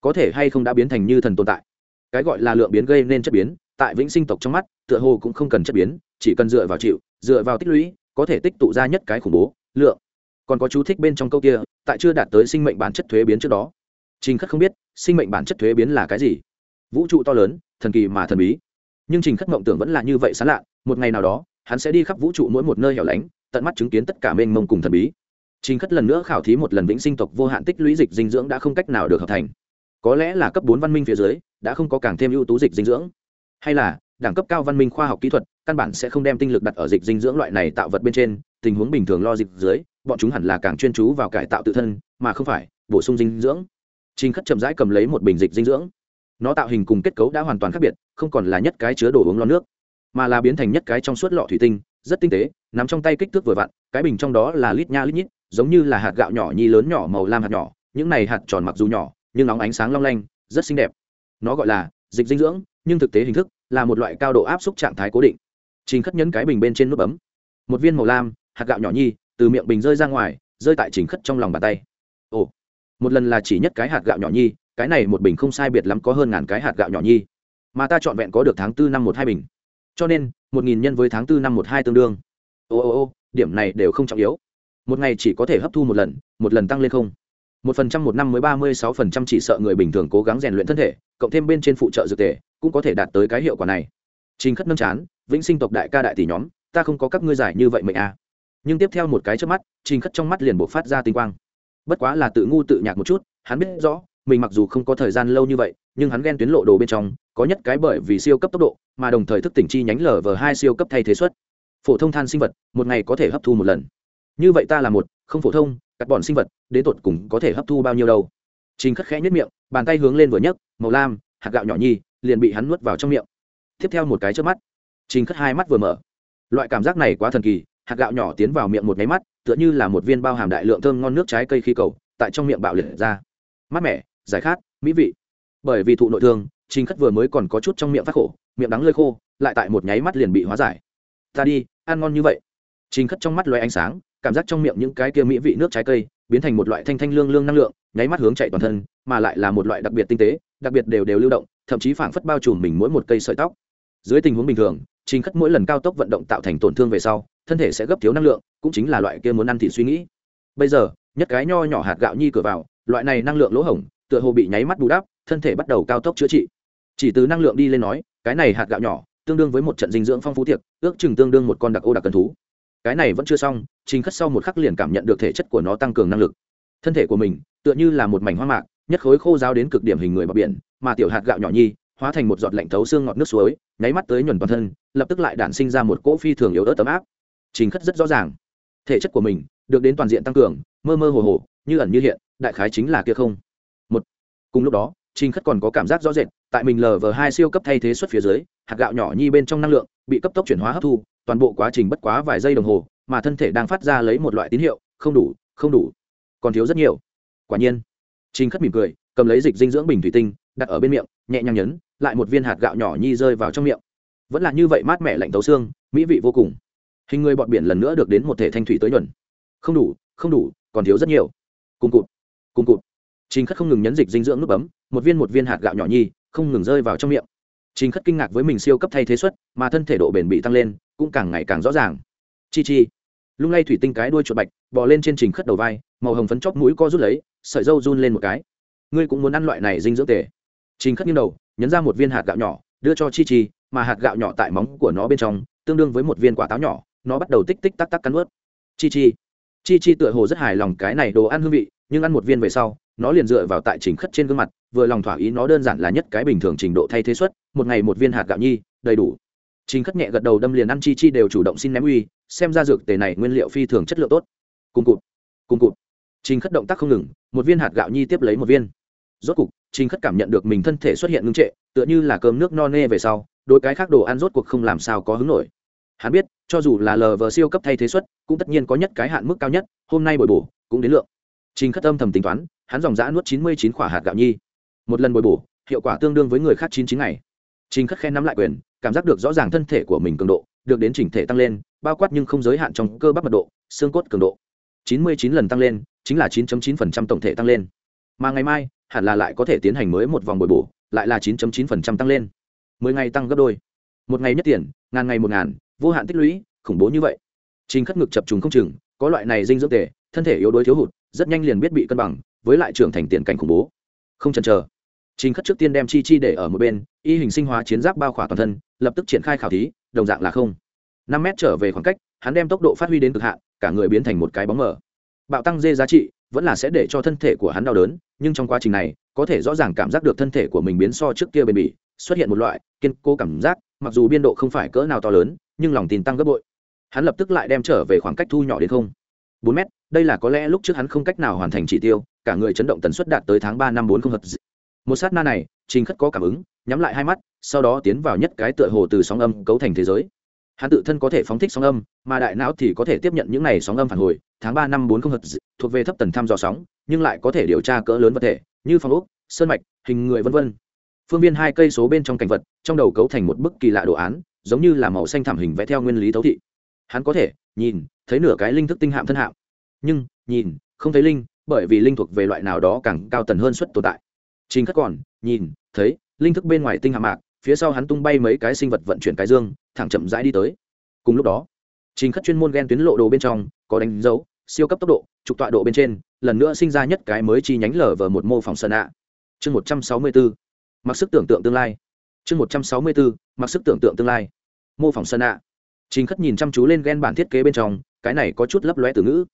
Có thể hay không đã biến thành như thần tồn tại? Cái gọi là lượng biến gây nên chất biến tại vĩnh sinh tộc trong mắt tựa hồ cũng không cần chất biến chỉ cần dựa vào chịu dựa vào tích lũy có thể tích tụ ra nhất cái khủng bố lượng còn có chú thích bên trong câu kia, tại chưa đạt tới sinh mệnh bản chất thuế biến trước đó. Trình khất không biết, sinh mệnh bản chất thuế biến là cái gì. Vũ trụ to lớn, thần kỳ mà thần bí. Nhưng trình khất mộng tưởng vẫn là như vậy sán lạ, một ngày nào đó, hắn sẽ đi khắp vũ trụ mỗi một nơi hẻo lánh, tận mắt chứng kiến tất cả mênh mông cùng thần bí. Trình khất lần nữa khảo thí một lần vĩnh sinh tộc vô hạn tích lũy dịch dinh dưỡng đã không cách nào được hợp thành. Có lẽ là cấp bốn văn minh phía dưới, đã không có càng thêm ưu tú dịch dinh dưỡng. Hay là, đẳng cấp cao văn minh khoa học kỹ thuật, căn bản sẽ không đem tinh lực đặt ở dịch dinh dưỡng loại này tạo vật bên trên tình huống bình thường lo dịch dưới, bọn chúng hẳn là càng chuyên chú vào cải tạo tự thân, mà không phải bổ sung dinh dưỡng. Trình khất chậm rãi cầm lấy một bình dịch dinh dưỡng. Nó tạo hình cùng kết cấu đã hoàn toàn khác biệt, không còn là nhất cái chứa đồ uống lo nước, mà là biến thành nhất cái trong suốt lọ thủy tinh, rất tinh tế, nằm trong tay kích thước vừa vặn, cái bình trong đó là lít nha lít nhít, giống như là hạt gạo nhỏ nhi lớn nhỏ màu lam hạt nhỏ, những này hạt tròn mặc dù nhỏ, nhưng nóng ánh sáng long lanh, rất xinh đẹp. Nó gọi là dịch dinh dưỡng, nhưng thực tế hình thức là một loại cao độ áp suất trạng thái cố định. Trình khất nhấn cái bình bên trên nút bấm. Một viên màu lam hạt gạo nhỏ nhi, từ miệng bình rơi ra ngoài, rơi tại trình khất trong lòng bàn tay. Ồ, một lần là chỉ nhất cái hạt gạo nhỏ nhi, cái này một bình không sai biệt lắm có hơn ngàn cái hạt gạo nhỏ nhi. Mà ta chọn vẹn có được tháng tư năm một hai bình. Cho nên, một nghìn nhân với tháng tư năm một hai tương đương. Ô ô ô, điểm này đều không trọng yếu. Một ngày chỉ có thể hấp thu một lần một lần tăng lên không. Một phần trăm một năm mới ba mươi sáu phần trăm chỉ sợ người bình thường cố gắng rèn luyện thân thể, cộng thêm bên trên phụ trợ dược tề, cũng có thể đạt tới cái hiệu quả này. Trình khất nâng chán, vĩnh sinh tộc đại ca đại tỷ nhóm, ta không có các ngươi giải như vậy mệnh à nhưng tiếp theo một cái trước mắt, trình khất trong mắt liền buộc phát ra tinh quang. Bất quá là tự ngu tự nhạc một chút, hắn biết rõ, mình mặc dù không có thời gian lâu như vậy, nhưng hắn ghen tuyến lộ đồ bên trong, có nhất cái bởi vì siêu cấp tốc độ, mà đồng thời thức tỉnh chi nhánh lở vờ hai siêu cấp thay thế suất. Phổ thông than sinh vật, một ngày có thể hấp thu một lần. Như vậy ta là một, không phổ thông, cắt bọn sinh vật, đến tột cùng có thể hấp thu bao nhiêu đâu? Trình khất khẽ nhất miệng, bàn tay hướng lên vừa nhấc, màu lam, hạt gạo nhỏ nhi liền bị hắn nuốt vào trong miệng. Tiếp theo một cái trước mắt, trình khất hai mắt vừa mở. Loại cảm giác này quá thần kỳ hạt gạo nhỏ tiến vào miệng một nháy mắt, tựa như là một viên bao hàm đại lượng thơm ngon nước trái cây khí cầu, tại trong miệng bạo liệt ra. Mát mẻ, giải khát, mỹ vị. Bởi vì thụ nội thương, trình khất vừa mới còn có chút trong miệng phát khổ, miệng đắng lơi khô, lại tại một nháy mắt liền bị hóa giải. Ta đi, ăn ngon như vậy. Trình khất trong mắt loay ánh sáng, cảm giác trong miệng những cái kia mỹ vị nước trái cây, biến thành một loại thanh thanh lương lương năng lượng, nháy mắt hướng chạy toàn thân, mà lại là một loại đặc biệt tinh tế, đặc biệt đều đều lưu động, thậm chí phảng phất bao trùm mình mỗi một cây sợi tóc. Dưới tình huống bình thường, trình khất mỗi lần cao tốc vận động tạo thành tổn thương về sau thân thể sẽ gấp thiếu năng lượng, cũng chính là loại kia muốn ăn thì suy nghĩ. Bây giờ, nhất cái nho nhỏ hạt gạo nhi cửa vào, loại này năng lượng lỗ hổng, tựa hồ bị nháy mắt bù đắp, thân thể bắt đầu cao tốc chữa trị. Chỉ từ năng lượng đi lên nói, cái này hạt gạo nhỏ, tương đương với một trận dinh dưỡng phong phú tiệc, ước chừng tương đương một con đặc ô đặc cần thú. Cái này vẫn chưa xong, chính khất sau một khắc liền cảm nhận được thể chất của nó tăng cường năng lực. Thân thể của mình, tựa như là một mảnh hoa mạc, nhất khối khô giáo đến cực điểm hình người bờ biển, mà tiểu hạt gạo nhỏ nhi, hóa thành một giọt lạnh thấu xương ngọt nước suối, nháy mắt tới nhuần toàn thân, lập tức lại đản sinh ra một cỗ phi thường yếu ớt tấm áp trình khất rất rõ ràng. Thể chất của mình được đến toàn diện tăng cường, mơ mơ hồ hồ, như ẩn như hiện, đại khái chính là kia không. Một, cùng lúc đó, trình khất còn có cảm giác rõ rệt, tại mình lờ vờ hai siêu cấp thay thế xuất phía dưới, hạt gạo nhỏ nhi bên trong năng lượng bị cấp tốc chuyển hóa hấp thu, toàn bộ quá trình bất quá vài giây đồng hồ, mà thân thể đang phát ra lấy một loại tín hiệu, không đủ không đủ. Còn thiếu rất nhiều. Quả nhiên, trình khất mỉm cười, cầm lấy dịch dinh dưỡng bình thủy tinh, đặt ở bên miệng, nhẹ nhàng nhấn, lại một viên hạt gạo nhỏ nhi rơi vào trong miệng. Vẫn là như vậy mát mẻ lạnh tấu xương, mỹ vị vô cùng hình người bọt biển lần nữa được đến một thể thanh thủy tới nhuần. Không đủ không đủ, còn thiếu rất nhiều. Cùng cụt cùng cụt. Trình khất không ngừng nhấn dịch dinh dưỡng nước bấm, một viên một viên hạt gạo nhỏ nhi, không ngừng rơi vào trong miệng. Trình khất kinh ngạc với mình siêu cấp thay thế suất, mà thân thể độ bền bị tăng lên, cũng càng ngày càng rõ ràng. Chi chi. Lung lay thủy tinh cái đuôi chuột bạch, bò lên trên trình khất đầu vai, màu hồng phấn chóp mũi co rút lấy, sợi dâu run lên một cái. Ngươi cũng muốn ăn loại này dinh dưỡng tề? Trình khất nghiêng đầu, nhấn ra một viên hạt gạo nhỏ, đưa cho chi chi, mà hạt gạo nhỏ tại móng của nó bên trong, tương đương với một viên quả táo nhỏ nó bắt đầu tích tích tắc tắc cắn ướt. Chi chi. Chi chi tựa hồ rất hài lòng cái này đồ ăn hương vị, nhưng ăn một viên về sau, nó liền dựa vào tại trình khất trên gương mặt, vừa lòng thỏa ý nó đơn giản là nhất cái bình thường trình độ thay thế suất, một ngày một viên hạt gạo nhi, đầy đủ. Trình khất nhẹ gật đầu đâm liền ăn chi chi đều chủ động xin ném uy, xem ra dược tề này nguyên liệu phi thường chất lượng tốt. Cùng cụt cùng cụt. Trình khất động tác không ngừng, một viên hạt gạo nhi tiếp lấy một viên. Rốt cục, trình khất cảm nhận được mình thân thể xuất hiện ngưng trệ, tựa như là cơm nước no nê về sau đôi cái khác đồ ăn rốt cuộc không làm sao có hứng nổi. Hắn biết cho dù là lờ vờ siêu cấp thay thế suất cũng tất nhiên có nhất cái hạn mức cao nhất, hôm nay bồi bổ, cũng đến lượng. Trình khất âm thầm tính toán, hắn dòng dã nuốt chín mươi chín quả hạt gạo nhi. Một lần bồi bổ, hiệu quả tương đương với người khác chín chín ngày. Trình khất khen nắm lại quyền, cảm giác được rõ ràng thân thể của mình cường độ, được đến chỉnh thể tăng lên, bao quát nhưng không giới hạn trong cơ bắp mật độ, xương cốt cường độ. chín mươi chín lần tăng lên, chính là 9 chín phần trăm tổng thể tăng lên. Mà ngày mai, hẳn là lại có thể tiến hành mới một vòng bồi bổ, lại là 9 chín phần trăm tăng lên. mười ngày tăng gấp đôi. Một ngày nhất tiền, ngàn ngày một ngàn vô hạn tích lũy, khủng bố như vậy. Trình khất ngực chập trùng không chừng, có loại này dinh dưỡng tề, thân thể yếu đuối thiếu hụt, rất nhanh liền biết bị cân bằng, với lại trưởng thành tiền cảnh khủng bố. Không chần chờ. Trình khất trước tiên đem chi chi để ở một bên, y hình sinh hóa chiến giáp bao khỏa toàn thân, lập tức triển khai khảo thí, đồng dạng là không. Năm mét trở về khoảng cách, hắn đem tốc độ phát huy đến cực hạn, cả người biến thành một cái bóng mờ. Bạo tăng dê giá trị, vẫn là sẽ để cho thân thể của hắn đau đớn, nhưng trong quá trình này, có thể rõ ràng cảm giác được thân thể của mình biến so trước kia bền bỉ, xuất hiện một loại kiên cố cảm giác, mặc dù biên độ không phải cỡ nào to lớn nhưng lòng tin tăng gấp bội. Hắn lập tức lại đem trở về khoảng cách thu nhỏ đến không. Bốn mét, đây là có lẽ lúc trước hắn không cách nào hoàn thành chỉ tiêu, cả người chấn động tần suất đạt tới tháng ba năm bốn không hợp một sát na này, trình khất có cảm ứng, nhắm lại hai mắt, sau đó tiến vào nhất cái tựa hồ từ sóng âm cấu thành thế giới. Hắn tự thân có thể phóng thích sóng âm, mà đại não thì có thể tiếp nhận những này sóng âm phản hồi, tháng ba năm bốn không hợp thuộc về thấp tần thăm dò sóng, nhưng lại có thể điều tra cỡ lớn vật thể, như phong ốc, sơn mạch, hình người vân vân. Phương viên hai cây số bên trong cảnh vật, trong đầu cấu thành một bức kỳ lạ đồ án giống như là màu xanh thảm hình vẽ theo nguyên lý thấu thị. Hắn có thể nhìn, thấy nửa cái linh thức tinh hạm thân hạm. Nhưng, nhìn, không thấy linh, bởi vì linh thuộc về loại nào đó càng cao tần hơn suất tồn tại. Chính Khắc còn, nhìn, thấy, linh thức bên ngoài tinh hạm mạc, phía sau hắn tung bay mấy cái sinh vật vận chuyển cái dương, thẳng chậm rãi đi tới. Cùng lúc đó, trình Khắc chuyên môn ghen tuyến lộ đồ bên trong, có đánh dấu, siêu cấp tốc độ, trục tọa độ bên trên, lần nữa sinh ra nhất cái mới chi nhánh lở vờ một mô phỏng sơn ạ. Chương một trăm sáu mươi bốn mặc sức tưởng tượng tương lai. Chương một trăm sáu mươi bốn mặc sức tưởng tượng tương lai mô phỏng sơn ạ. Trình khất nhìn chăm chú lên ghen bản thiết kế bên trong, cái này có chút lấp lóe từ ngữ.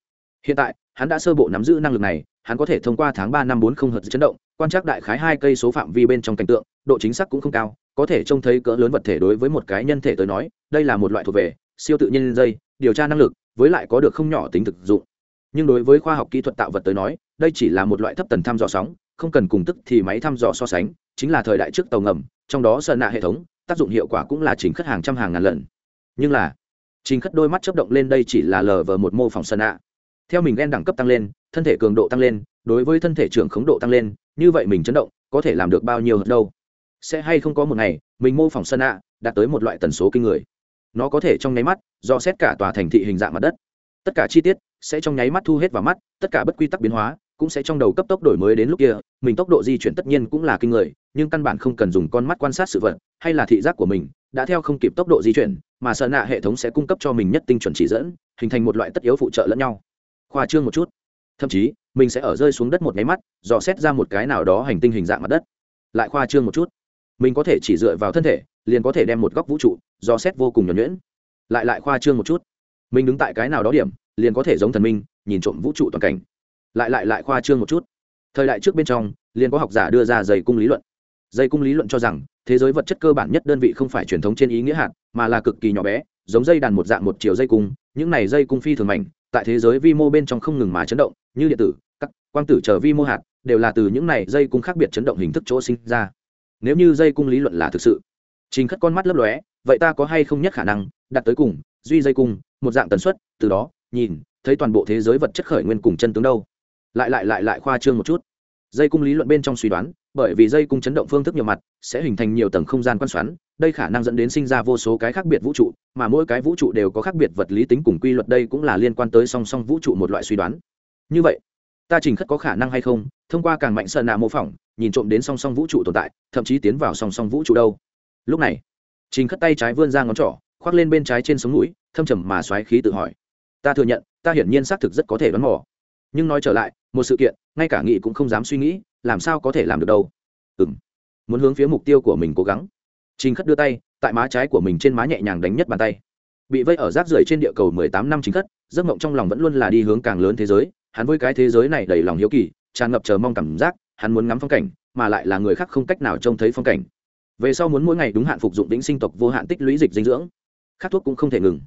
Hiện tại, hắn đã sơ bộ nắm giữ năng lực này, hắn có thể thông qua tháng ba năm bốn không hợp chấn động, quan trắc đại khái hai cây số phạm vi bên trong cảnh tượng, độ chính xác cũng không cao, có thể trông thấy cỡ lớn vật thể đối với một cái nhân thể tới nói, đây là một loại thuộc về siêu tự nhiên dây, điều tra năng lực, với lại có được không nhỏ tính thực dụng. Nhưng đối với khoa học kỹ thuật tạo vật tới nói, đây chỉ là một loại thấp tần thăm dò sóng, không cần cùng tức thì máy thăm dò so sánh, chính là thời đại trước tàu ngầm, trong đó sơn nạ hệ thống tác dụng hiệu quả cũng là chính khất hàng trăm hàng ngàn lần. Nhưng là chính khất đôi mắt chấp động lên đây chỉ là lờ vờ một mô phỏng sân ạ. theo mình ghen đẳng cấp tăng lên, thân thể cường độ tăng lên, đối với thân thể trưởng khống độ tăng lên, như vậy mình chấn động, có thể làm được bao nhiêu hơn đâu. Sẽ hay không có một ngày, mình mô phỏng sân ạ, đạt tới một loại tần số kinh người. Nó có thể trong nháy mắt, do xét cả tòa thành thị hình dạng mặt đất. Tất cả chi tiết sẽ trong nháy mắt thu hết vào mắt, tất cả bất quy tắc biến hóa cũng sẽ trong đầu cấp tốc đổi mới đến lúc kia, mình tốc độ di chuyển tất nhiên cũng là kinh người, nhưng căn bản không cần dùng con mắt quan sát sự vật, hay là thị giác của mình, đã theo không kịp tốc độ di chuyển, mà sợ nạ hệ thống sẽ cung cấp cho mình nhất tinh chuẩn chỉ dẫn, hình thành một loại tất yếu phụ trợ lẫn nhau. Khoa trương một chút. Thậm chí, mình sẽ ở rơi xuống đất một máy mắt, dò xét ra một cái nào đó hành tinh hình dạng mặt đất. Lại khoa trương một chút. Mình có thể chỉ dựa vào thân thể, liền có thể đem một góc vũ trụ, dò xét vô cùng nhuẩn nhuyễn. Lại lại khoa trương một chút. Mình đứng tại cái nào đó điểm, liền có thể giống thần minh, nhìn trộm vũ trụ toàn cảnh lại lại lại khoa trương một chút. Thời đại trước bên trong, liền có học giả đưa ra dày cung lý luận. Dây cung lý luận cho rằng, thế giới vật chất cơ bản nhất đơn vị không phải truyền thống trên ý nghĩa hạt, mà là cực kỳ nhỏ bé, giống dây đàn một dạng một chiều dây cung. Những này dây cung phi thường mảnh, tại thế giới vi mô bên trong không ngừng mà chấn động, như điện tử, các quang tử chờ vi mô hạt, đều là từ những này dây cung khác biệt chấn động hình thức chỗ sinh ra. Nếu như dây cung lý luận là thực sự, trình khất con mắt lấp lóe, vậy ta có hay không nhất khả năng đặt tới cùng, duy dây cung, một dạng tần suất, từ đó, nhìn, thấy toàn bộ thế giới vật chất khởi nguyên cùng chân tướng đâu? Lại lại lại lại khoa trương một chút. Dây cung lý luận bên trong suy đoán, bởi vì dây cung chấn động phương thức nhiều mặt, sẽ hình thành nhiều tầng không gian quan xoắn, đây khả năng dẫn đến sinh ra vô số cái khác biệt vũ trụ, mà mỗi cái vũ trụ đều có khác biệt vật lý tính cùng quy luật đây cũng là liên quan tới song song vũ trụ một loại suy đoán. Như vậy, ta trình khất có khả năng hay không? Thông qua càng mạnh sơn nạ mô phỏng, nhìn trộm đến song song vũ trụ tồn tại, thậm chí tiến vào song song vũ trụ đâu. Lúc này, trình khất tay trái vươn ra ngón trỏ, khoác lên bên trái trên sống mũi, thâm trầm mà xoáy khí tự hỏi. Ta thừa nhận, ta hiển nhiên xác thực rất có thể đoán mò nhưng nói trở lại, một sự kiện, ngay cả nghị cũng không dám suy nghĩ, làm sao có thể làm được đâu. Ừ m muốn hướng phía mục tiêu của mình cố gắng. Chính khất đưa tay, tại má trái của mình trên má nhẹ nhàng đánh nhất bàn tay. Bị vây ở rác rưởi trên địa cầu mười tám năm chính khất, giấc mộng trong lòng vẫn luôn là đi hướng càng lớn thế giới, hắn với cái thế giới này đầy lòng hiếu kỳ, tràn ngập chờ mong cảm giác, hắn muốn ngắm phong cảnh, mà lại là người khác không cách nào trông thấy phong cảnh. Về sau muốn mỗi ngày đúng hạn phục dụng vĩnh sinh tộc vô hạn tích lũy dịch dinh dưỡng, khát thuốc cũng không thể ngừng.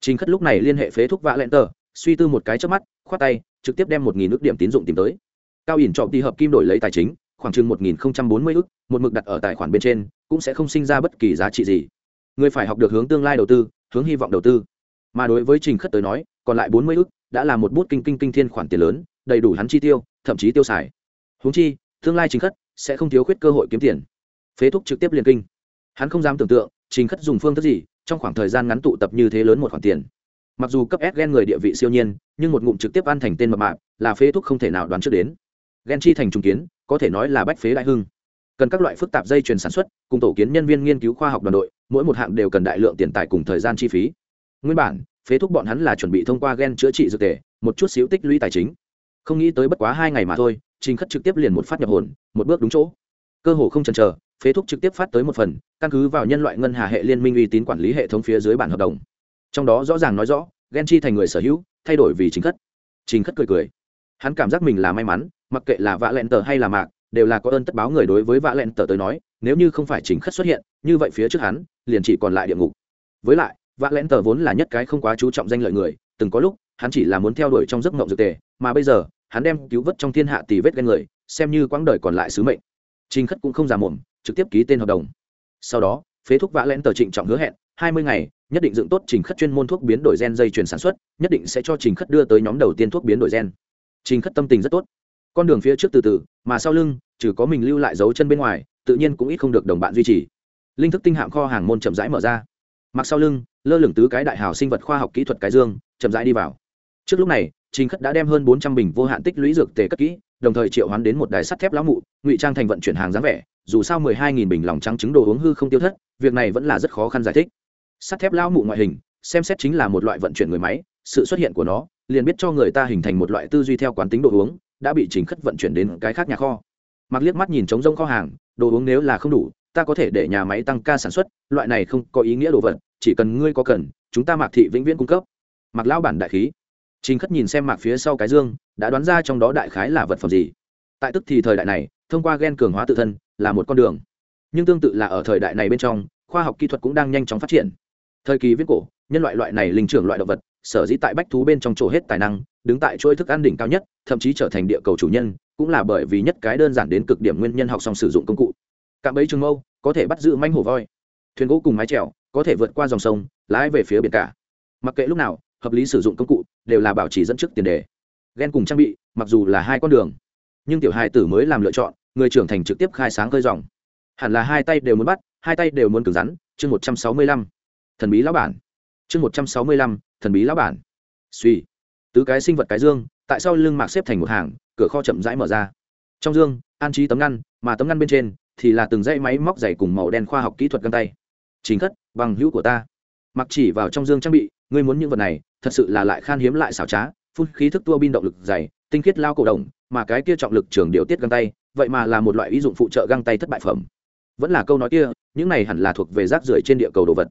Chính khất lúc này liên hệ phế thuốc vạ len tờ suy tư một cái trước mắt, khoát tay, trực tiếp đem một nghìn ước điểm tín dụng tìm tới. Cao ỉn chọn đi hợp kim đổi lấy tài chính, khoảng chừng một nghìn bốn mươi ước một mực đặt ở tài khoản bên trên, cũng sẽ không sinh ra bất kỳ giá trị gì. Người phải học được hướng tương lai đầu tư, hướng hy vọng đầu tư. Mà đối với trình khất tới nói, còn lại bốn mươi ước đã là một bút kinh kinh kinh thiên khoản tiền lớn, đầy đủ hắn chi tiêu, thậm chí tiêu xài. Húng chi, tương lai trình khất sẽ không thiếu khuyết cơ hội kiếm tiền. Phế thúc trực tiếp liền kinh. Hắn không dám tưởng tượng, trình khất dùng phương thức gì, trong khoảng thời gian ngắn tụ tập như thế lớn một khoản tiền mặc dù cấp s gen người địa vị siêu nhiên, nhưng một ngụm trực tiếp ăn thành tên mập mạp là phế thúc không thể nào đoán trước đến. Gen chi thành trùng kiến, có thể nói là bách phế đại hưng. Cần các loại phức tạp dây chuyền sản xuất, cùng tổ kiến nhân viên nghiên cứu khoa học đoàn đội, mỗi một hạng đều cần đại lượng tiền tài cùng thời gian chi phí. Nguyên bản, phế thúc bọn hắn là chuẩn bị thông qua gen chữa trị dược tề, một chút xíu tích lũy tài chính. Không nghĩ tới bất quá hai ngày mà thôi, trình khất trực tiếp liền một phát nhập hồn, một bước đúng chỗ. Cơ hồ không chần chờ, phế thúc trực tiếp phát tới một phần, căn cứ vào nhân loại ngân hà hệ liên minh uy tín quản lý hệ thống phía dưới bản hợp đồng trong đó rõ ràng nói rõ ghen chi thành người sở hữu thay đổi vì chính khất. Chính khất cười cười. Hắn cảm giác mình là may mắn mặc kệ là vạ lẹn tờ hay là mạc đều là có ơn tất báo người đối với vạ lẹn tờ tới nói nếu như không phải chính khất xuất hiện như vậy phía trước hắn liền chỉ còn lại địa ngục. Với lại vạ lẹn tờ vốn là nhất cái không quá chú trọng danh lợi người từng có lúc hắn chỉ là muốn theo đuổi trong giấc mộng dược tề mà bây giờ hắn đem cứu vớt trong thiên hạ tỷ vết ghen người xem như quãng đời còn lại sứ mệnh. Chính Khất cũng không già mồm, trực tiếp ký tên hợp đồng. Sau đó, phế thúc vã lén tờ trịnh trọng hứa hẹn, hai mươi ngày, nhất định dựng tốt Trình Khất chuyên môn thuốc biến đổi gen dây chuyển sản xuất, nhất định sẽ cho Trình Khất đưa tới nhóm đầu tiên thuốc biến đổi gen. Trình Khất tâm tình rất tốt. Con đường phía trước từ từ, mà sau lưng, trừ có mình lưu lại dấu chân bên ngoài, tự nhiên cũng ít không được đồng bạn duy trì. Linh thức tinh hạm kho hàng môn chậm rãi mở ra. Mặc sau lưng, lơ lửng tứ cái đại hào sinh vật khoa học kỹ thuật cái dương, chậm rãi đi vào. Trước lúc này, Trình Khất đã đem hơn bốn trăm bình vô hạn tích lũy dược tề cất kỹ, đồng thời triệu hoán đến một đài sắt thép lão mụ ngụy trang thành vận chuyển hàng dáng vẻ dù sao mười hai nghìn bình lòng trắng trứng đồ uống hư không tiêu thất việc này vẫn là rất khó khăn giải thích sắt thép lao mụ ngoại hình xem xét chính là một loại vận chuyển người máy sự xuất hiện của nó liền biết cho người ta hình thành một loại tư duy theo quán tính đồ uống đã bị chính khất vận chuyển đến cái khác nhà kho mặc liếc mắt nhìn trống rông kho hàng đồ uống nếu là không đủ ta có thể để nhà máy tăng ca sản xuất loại này không có ý nghĩa đồ vật chỉ cần ngươi có cần chúng ta mạc thị vĩnh viễn cung cấp mặc lão bản đại khí Trình Khất nhìn xem mạc phía sau cái dương, đã đoán ra trong đó đại khái là vật phẩm gì. Tại tức thì thời đại này, thông qua gen cường hóa tự thân là một con đường. Nhưng tương tự là ở thời đại này bên trong, khoa học kỹ thuật cũng đang nhanh chóng phát triển. Thời kỳ viễn cổ, nhân loại loại này linh trưởng loại động vật, sở dĩ tại bách thú bên trong chỗ hết tài năng, đứng tại chuỗi thức ăn đỉnh cao nhất, thậm chí trở thành địa cầu chủ nhân, cũng là bởi vì nhất cái đơn giản đến cực điểm nguyên nhân học xong sử dụng công cụ. Cạm bẫy trường mâu, có thể bắt giữ manh hổ voi. Thuyền gỗ cùng mái chèo, có thể vượt qua dòng sông, lái về phía biển cả. Mặc kệ lúc nào, hợp lý sử dụng công cụ đều là bảo trì dẫn trước tiền đề ghen cùng trang bị mặc dù là hai con đường nhưng tiểu hài tử mới làm lựa chọn người trưởng thành trực tiếp khai sáng khơi dòng hẳn là hai tay đều muốn bắt hai tay đều muốn cứng rắn chương một trăm sáu mươi lăm thần bí lão bản. Chương một trăm sáu mươi lăm, thần bí lão bản. Suy. Tứ cái sinh vật cái dương, tại sao lưng mạc xếp thành một hàng, cửa kho chậm rãi mở ra. Trong dương, an trí tấm ngăn, mà tấm ngăn bên trên thì là từng dãy máy móc dày cùng màu đen khoa học kỹ thuật găng tay. Chính thất bằng hữu của ta. Mặc chỉ vào trong dương trang bị, ngươi muốn những vật này, thật sự là lại khan hiếm lại xảo trá, phun khí thức tua bin động lực dày, tinh khiết lao cổ đồng mà cái kia trọng lực trường điều tiết găng tay, vậy mà là một loại ý dụng phụ trợ găng tay thất bại phẩm. Vẫn là câu nói kia, những này hẳn là thuộc về rác rưởi trên địa cầu đồ vật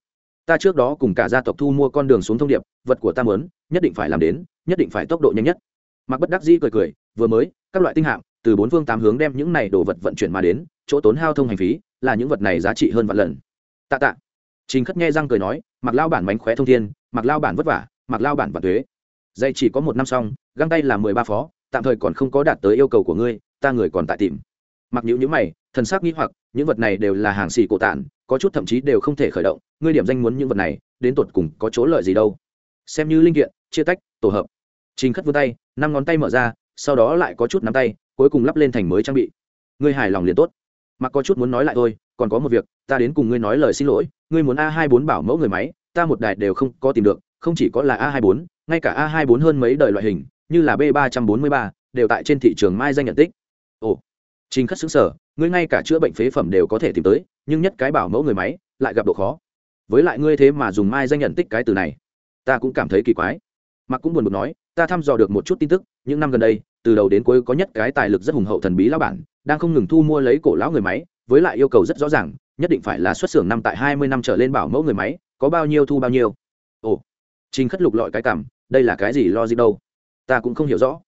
ta trước đó cùng cả gia tộc thu mua con đường xuống thông điệp, vật của ta mớn nhất định phải làm đến, nhất định phải tốc độ nhanh nhất. Mặc bất đắc dĩ cười cười, vừa mới, các loại tinh hạng từ bốn phương tám hướng đem những này đồ vật vận chuyển mà đến, chỗ tốn hao thông hành phí, là những vật này giá trị hơn vạn lần. Tạ tạ. Trình khất nghe răng cười nói mặc lao bản mánh khóe thông thiên mặc lao bản vất vả mặc lao bản và thuế Dây chỉ có một năm xong, găng tay là mười ba phó, tạm thời còn không có đạt tới yêu cầu của ngươi, ta người còn tại tìm. Mặc nhữ nhữ mày, thần sắc nghĩ hoặc những vật này đều là hàng xì cổ tản, có chút thậm chí đều không thể khởi động, ngươi điểm danh muốn những vật này, đến tột cùng có chỗ lợi gì đâu. Xem như linh kiện, chia tách, tổ hợp. Trình khất vươn tay, năm ngón tay mở ra, sau đó lại có chút nắm tay, cuối cùng lắp lên thành mới trang bị. Ngươi hài lòng liền tốt. Mặc có chút muốn nói lại thôi, còn có một việc, ta đến cùng ngươi nói lời xin lỗi, ngươi muốn a hai bốn bảo mẫu người máy, ta một đài đều không có tìm được, không chỉ có là a hai bốn, ngay cả a hai bốn hơn mấy đời loại hình, như là b ba trăm bốn mươi ba, đều tại trên thị trường mai danh nhận tích. Ồ trình khất xứng sở ngươi ngay cả chữa bệnh phế phẩm đều có thể tìm tới, nhưng nhất cái bảo mẫu người máy, lại gặp độ khó. Với lại ngươi thế mà dùng mai danh nhận tích cái từ này, ta cũng cảm thấy kỳ quái. Mặc cũng buồn bực nói, ta thăm dò được một chút tin tức, những năm gần đây, từ đầu đến cuối có nhất cái tài lực rất hùng hậu thần bí lão bản, đang không ngừng thu mua lấy cổ lão người máy, với lại yêu cầu rất rõ ràng, nhất định phải là xuất xưởng năm tại hai mươi năm trở lên bảo mẫu người máy, có bao nhiêu thu bao nhiêu. Ồ, trình khất lục lọi cái cảm, đây là cái gì lo gì đâu? Ta cũng không hiểu rõ.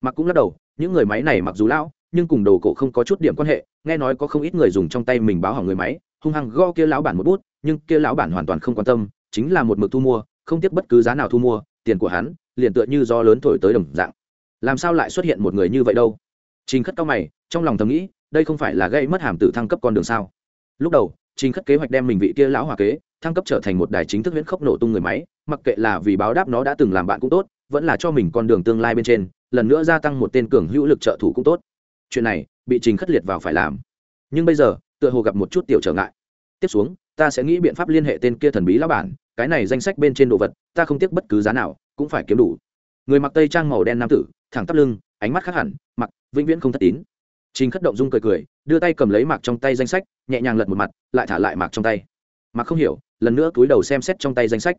Mặc cũng lắc đầu, những người máy này mặc dù lão nhưng cùng đồ cổ không có chút điểm quan hệ, nghe nói có không ít người dùng trong tay mình báo hỏng người máy, hung hăng go kia lão bản một bút, nhưng kia lão bản hoàn toàn không quan tâm, chính là một mực thu mua, không tiếc bất cứ giá nào thu mua, tiền của hắn liền tựa như do lớn thổi tới đồng dạng. Làm sao lại xuất hiện một người như vậy đâu? Trình khất cao mày, trong lòng thầm nghĩ, đây không phải là gây mất hàm tử thăng cấp con đường sao? Lúc đầu, trình khất kế hoạch đem mình vị kia lão hòa kế, thăng cấp trở thành một đài chính thức huyễn khốc nổ tung người máy, mặc kệ là vì báo đáp nó đã từng làm bạn cũng tốt, vẫn là cho mình con đường tương lai bên trên, lần nữa gia tăng một tên cường hữu lực trợ thủ cũng tốt chuyện này bị trình khất liệt vào phải làm. Nhưng bây giờ, tựa hồ gặp một chút tiểu trở ngại. Tiếp xuống, ta sẽ nghĩ biện pháp liên hệ tên kia thần bí lão bản, cái này danh sách bên trên đồ vật, ta không tiếc bất cứ giá nào, cũng phải kiếm đủ. Người mặc tây trang màu đen nam tử, thẳng tắp lưng, ánh mắt khác hẳn mặc vĩnh viễn không thất tín. Trình khất động dung cười cười, đưa tay cầm lấy mạc trong tay danh sách, nhẹ nhàng lật một mặt, lại thả lại mạc trong tay. Mạc không hiểu, lần nữa túi đầu xem xét trong tay danh sách.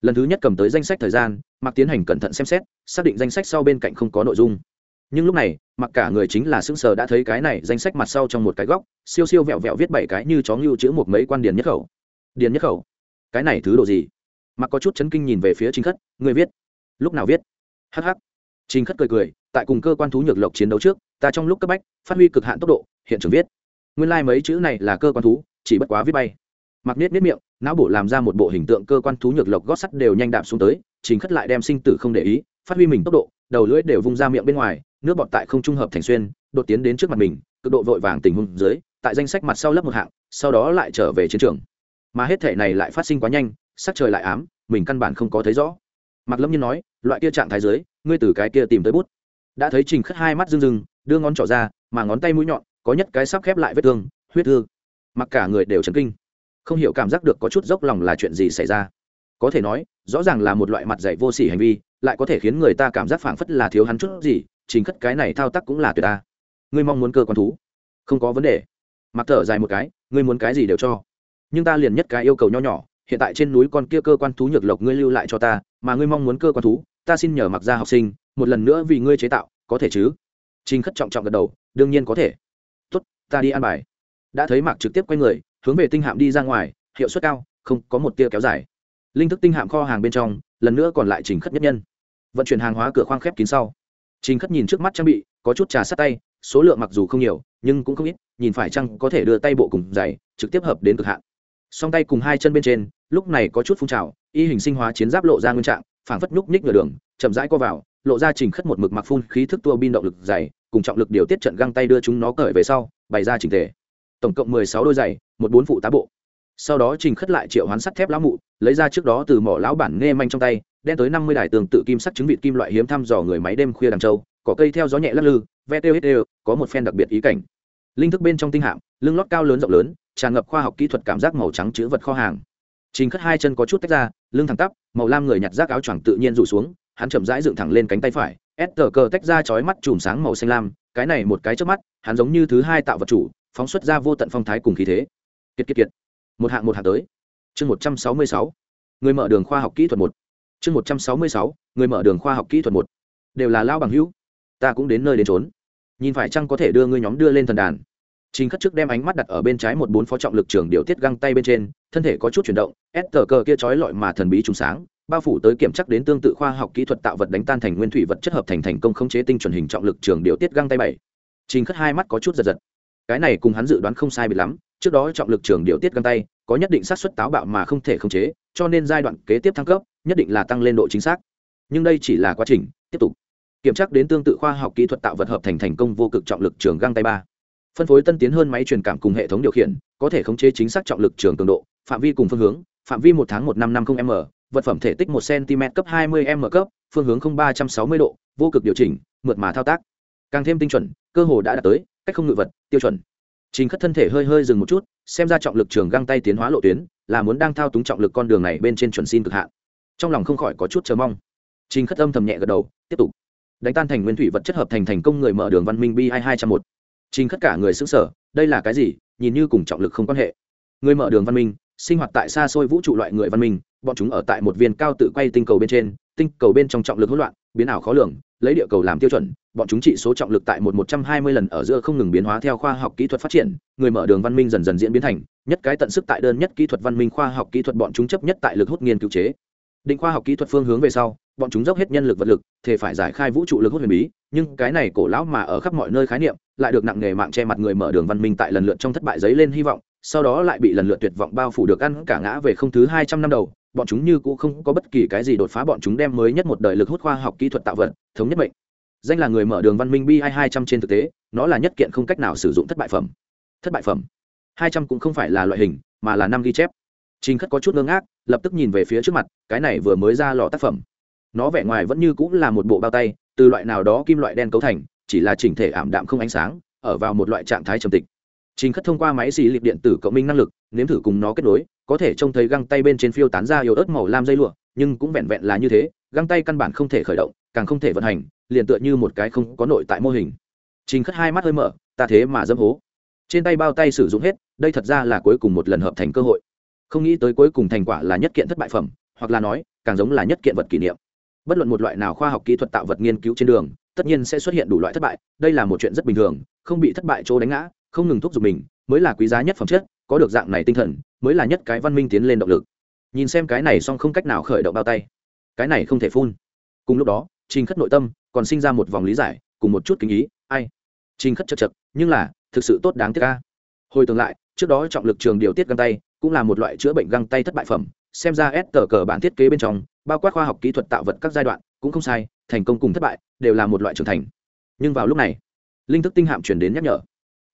Lần thứ nhất cầm tới danh sách thời gian, mạc tiến hành cẩn thận xem xét, xác định danh sách sau bên cạnh không có nội dung nhưng lúc này, mặc cả người chính là sững sờ đã thấy cái này danh sách mặt sau trong một cái góc, siêu siêu vẹo vẹo viết bảy cái như chó ngưu chữ một mấy quan điền nhất khẩu. Điền nhất khẩu? Cái này thứ đồ gì? Mặc có chút chấn kinh nhìn về phía chính khất, người viết. Lúc nào viết? Hh chính khất cười cười, tại cùng cơ quan thú nhược lộc chiến đấu trước, ta trong lúc cấp bách, phát huy cực hạn tốc độ, hiện trường viết. Nguyên lai、like、mấy chữ này là cơ quan thú, chỉ bất quá viết bay. Mặc nết nết miệng, não bộ làm ra một bộ hình tượng cơ quan thú nhược lộc gót sắt đều nhanh đạp xuống tới chính khất lại đem sinh tử không để ý, phát huy mình tốc độ đầu lưỡi đều vung ra miệng bên ngoài, nước bọt tại không trung hợp thành xuyên, đột tiến đến trước mặt mình, cực độ vội vàng tình huống dưới, tại danh sách mặt sau lấp một hạng, sau đó lại trở về chiến trường. Mà hết thể này lại phát sinh quá nhanh, sắc trời lại ám, mình căn bản không có thấy rõ. Mặc lâm nhiên nói, loại kia trạng thái dưới, ngươi từ cái kia tìm tới bút. Đã thấy trình khất hai mắt rưng rưng, đưa ngón trỏ ra, mà ngón tay mũi nhọn, có nhất cái sắp khép lại vết thương, huyết thương. Mặc cả người đều chấn kinh. Không hiểu cảm giác được có chút dốc lòng là chuyện gì xảy ra. Có thể nói, rõ ràng là một loại mặt dạy vô sỉ hành vi lại có thể khiến người ta cảm giác phảng phất là thiếu hắn chút gì, chính khất cái này thao tác cũng là tuyệt ta ngươi mong muốn cơ quan thú? Không có vấn đề. Mặc thở dài một cái, ngươi muốn cái gì đều cho. Nhưng ta liền nhất cái yêu cầu nho nhỏ, hiện tại trên núi con kia cơ quan thú nhược lộc ngươi lưu lại cho ta, mà ngươi mong muốn cơ quan thú, ta xin nhờ mặc ra học sinh, một lần nữa vì ngươi chế tạo, có thể chứ? Trình khất trọng trọng gật đầu, đương nhiên có thể. Tốt, ta đi ăn bài. Đã thấy mạc trực tiếp quay người, hướng về tinh hạm đi ra ngoài, hiệu suất cao, không có một tia kéo dài. Linh thức tinh hạm kho hàng bên trong, lần nữa còn lại trình khất nhất nhân vận chuyển hàng hóa cửa khoang khép kín sau. Trình khất nhìn trước mắt trang bị, có chút trà sát tay, số lượng mặc dù không nhiều, nhưng cũng không ít, nhìn phải chăng có thể đưa tay bộ cùng giày, trực tiếp hợp đến cực hạn. Song tay cùng hai chân bên trên, lúc này có chút phun trào, y hình sinh hóa chiến giáp lộ ra nguyên trạng, phảng phất nhúc nhích nửa đường, chậm rãi co vào, lộ ra trình khất một mực mặc phun khí thức tua bin động lực dày cùng trọng lực điều tiết trận găng tay đưa chúng nó cởi về sau, bày ra trình thể tổng cộng mười sáu đôi giày, một bốn phụ tá bộ. Sau đó trình khất lại triệu hoán sắt thép lão mụ, lấy ra trước đó từ mỏ lão bản nghe manh trong tay đen tới năm mươi đài tường tự kim sắc chứng vịt kim loại hiếm thăm dò người máy đêm khuya đằng châu cỏ cây theo gió nhẹ lắc lư, ve têu hết đều, có một phen đặc biệt ý cảnh. Linh thức bên trong tinh hạm, lưng lót cao lớn rộng lớn, tràn ngập khoa học kỹ thuật cảm giác màu trắng chữ vật kho hàng. Trình khất hai chân có chút tách ra, lưng thẳng tắp, màu lam người nhặt rác áo choàng tự nhiên rủ xuống, hắn chậm rãi dựng thẳng lên cánh tay phải ép tờ cờ tách ra chói mắt chùm sáng màu xanh lam, cái này một cái trước mắt, hắn giống như thứ hai tạo vật chủ, phóng xuất ra vô tận phong thái cùng khí thế. Kiệt kiệt kiệt. Một hạng một hạng tới. Chương một trăm sáu mươi sáu. Người mở đường khoa học kỹ thuật một chương một trăm sáu mươi sáu người mở đường khoa học kỹ thuật một đều là lao bằng hữu ta cũng đến nơi đến trốn nhìn phải chăng có thể đưa ngươi nhóm đưa lên thần đàn Trình Khất trước đem ánh mắt đặt ở bên trái một bốn phó trọng lực trường điều tiết găng tay bên trên, thân thể có chút chuyển động, S tờ cờ kia chói lọi mà thần bí trùng sáng, bao phủ tới kiểm chắc đến tương tự khoa học kỹ thuật tạo vật đánh tan thành nguyên thủy vật chất hợp thành thành công khống chế tinh chuẩn hình trọng lực trường điều tiết găng tay bảy. Trình Khất hai mắt có chút giật giật. Cái này cùng hắn dự đoán không sai biệt lắm, trước đó trọng lực trường điều tiết găng tay có nhất định xác suất táo bạo mà không thể khống chế, cho nên giai đoạn kế tiếp thăng cấp, nhất định là tăng lên độ chính xác. Nhưng đây chỉ là quá trình, tiếp tục. Kiểm tra đến tương tự khoa học kỹ thuật tạo vật hợp thành thành công vô cực trọng lực trường găng tay ba. Phân phối tân tiến hơn máy truyền cảm cùng hệ thống điều khiển có thể khống chế chính xác trọng lực trường cường độ phạm vi cùng phương hướng phạm vi một tháng một năm năm không m vật phẩm thể tích một cm cấp hai mươi m cấp phương hướng không ba trăm sáu mươi độ vô cực điều chỉnh mượt mà thao tác. Càng thêm tinh chuẩn cơ hồ đã đạt tới cách không ngự vật tiêu chuẩn trình khất thân thể hơi hơi dừng một chút, xem ra trọng lực trường găng tay tiến hóa lộ tuyến, là muốn đang thao túng trọng lực con đường này bên trên chuẩn xin cực hạn. Trong lòng không khỏi có chút chờ mong. Trình khất âm thầm nhẹ gật đầu, tiếp tục. Đánh tan thành nguyên thủy vật chất hợp thành thành công người mở đường văn minh bi hai hai trăm một. Trình khất cả người xứng sở đây là cái gì? Nhìn như cùng trọng lực không quan hệ. Người mở đường văn minh, sinh hoạt tại xa xôi vũ trụ loại người văn minh, bọn chúng ở tại một viên cao tự quay tinh cầu bên trên, tinh cầu bên trong trọng lực hỗn loạn, biến ảo khó lường lấy địa cầu làm tiêu chuẩn, bọn chúng trị số trọng lực tại một một trăm hai mươi lần ở giữa không ngừng biến hóa theo khoa học kỹ thuật phát triển, người mở đường văn minh dần dần diễn biến thành, nhất cái tận sức tại đơn nhất kỹ thuật văn minh khoa học kỹ thuật bọn chúng chấp nhất tại lực hút nghiên cứu chế. Định khoa học kỹ thuật phương hướng về sau, bọn chúng dốc hết nhân lực vật lực thể phải giải khai vũ trụ lực hút huyền bí, nhưng cái này cổ lão mà ở khắp mọi nơi khái niệm, lại được nặng nghề mạng che mặt người mở đường văn minh tại lần lượt trong thất bại giấy lên hy vọng, sau đó lại bị lần lượt tuyệt vọng bao phủ được ăn cả ngã về không thứ hai trăm năm đầu bọn chúng như cũng không có bất kỳ cái gì đột phá, bọn chúng đem mới nhất một đời lực hút khoa học kỹ thuật tạo vật, thống nhất mệnh. Danh là người mở đường văn minh bi hai hai trăm trên thực tế, nó là nhất kiện không cách nào sử dụng thất bại phẩm. Thất bại phẩm. hai trăm cũng không phải là loại hình, mà là năm ghi chép. Trình khất có chút ngơ ngác, lập tức nhìn về phía trước mặt, cái này vừa mới ra lò tác phẩm. Nó vẻ ngoài vẫn như cũng là một bộ bao tay, từ loại nào đó kim loại đen cấu thành, chỉ là chỉnh thể ảm đạm không ánh sáng, ở vào một loại trạng thái trầm tịch trình khất thông qua máy xì lịp điện tử cộng minh năng lực, nếm thử cùng nó kết nối, có thể trông thấy găng tay bên trên phiêu tán ra yếu ớt màu lam dây lụa, nhưng cũng vẹn vẹn là như thế, găng tay căn bản không thể khởi động, càng không thể vận hành, liền tựa như một cái không có nội tại mô hình. Trình khất hai mắt hơi mở, ta thế mà dâm hố. Trên tay bao tay sử dụng hết, đây thật ra là cuối cùng một lần hợp thành cơ hội. Không nghĩ tới cuối cùng thành quả là nhất kiện thất bại phẩm, hoặc là nói, càng giống là nhất kiện vật kỷ niệm. Bất luận một loại nào khoa học kỹ thuật tạo vật nghiên cứu trên đường, tất nhiên sẽ xuất hiện đủ loại thất bại, đây là một chuyện rất bình thường, không bị thất bại chỗ đánh ngã không ngừng thúc giục mình, mới là quý giá nhất phẩm chất, có được dạng này tinh thần, mới là nhất cái văn minh tiến lên động lực. Nhìn xem cái này xong không cách nào khởi động bao tay. Cái này không thể phun. Cùng lúc đó, trình khất nội tâm còn sinh ra một vòng lý giải, cùng một chút kinh ý, ai? Trình khất chật chật, nhưng là, thực sự tốt đáng tiếc ca hồi tương lại, trước đó trọng lực trường điều tiết găng tay cũng là một loại chữa bệnh găng tay thất bại phẩm, xem ra s tờ cờ bản thiết kế bên trong, bao quát khoa học kỹ thuật tạo vật các giai đoạn cũng không sai, thành công cùng thất bại đều là một loại trưởng thành. Nhưng vào lúc này, linh thức tinh hạm chuyển đến nhắc nhở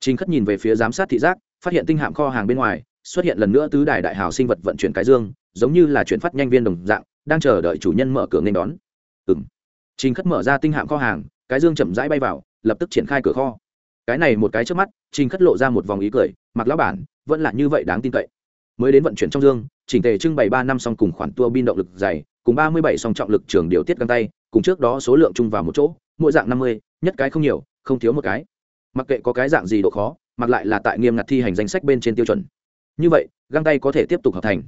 trình khất nhìn về phía giám sát thị giác, phát hiện tinh hạm kho hàng bên ngoài, xuất hiện lần nữa tứ đài đại hào sinh vật vận chuyển cái dương, giống như là chuyển phát nhanh viên đồng dạng, đang chờ đợi chủ nhân mở cửa nên đón. Ừm. trình khất mở ra tinh hạm kho hàng, cái dương chậm rãi bay vào, lập tức triển khai cửa kho. Cái này một cái trước mắt, trình khất lộ ra một vòng ý cười mặc lão bản, vẫn là như vậy đáng tin cậy. Mới đến vận chuyển trong dương, chỉnh tề trưng bày ba năm xong cùng khoản tua bin động lực dày, cùng ba mươi bảy song trọng lực trường điều tiết găng tay, cùng trước đó số lượng chung vào một chỗ, mỗi dạng năm mươi, nhất cái không nhiều, không thiếu một cái mặc kệ có cái dạng gì độ khó, mặc lại là tại nghiêm ngặt thi hành danh sách bên trên tiêu chuẩn. Như vậy, găng tay có thể tiếp tục hợp thành.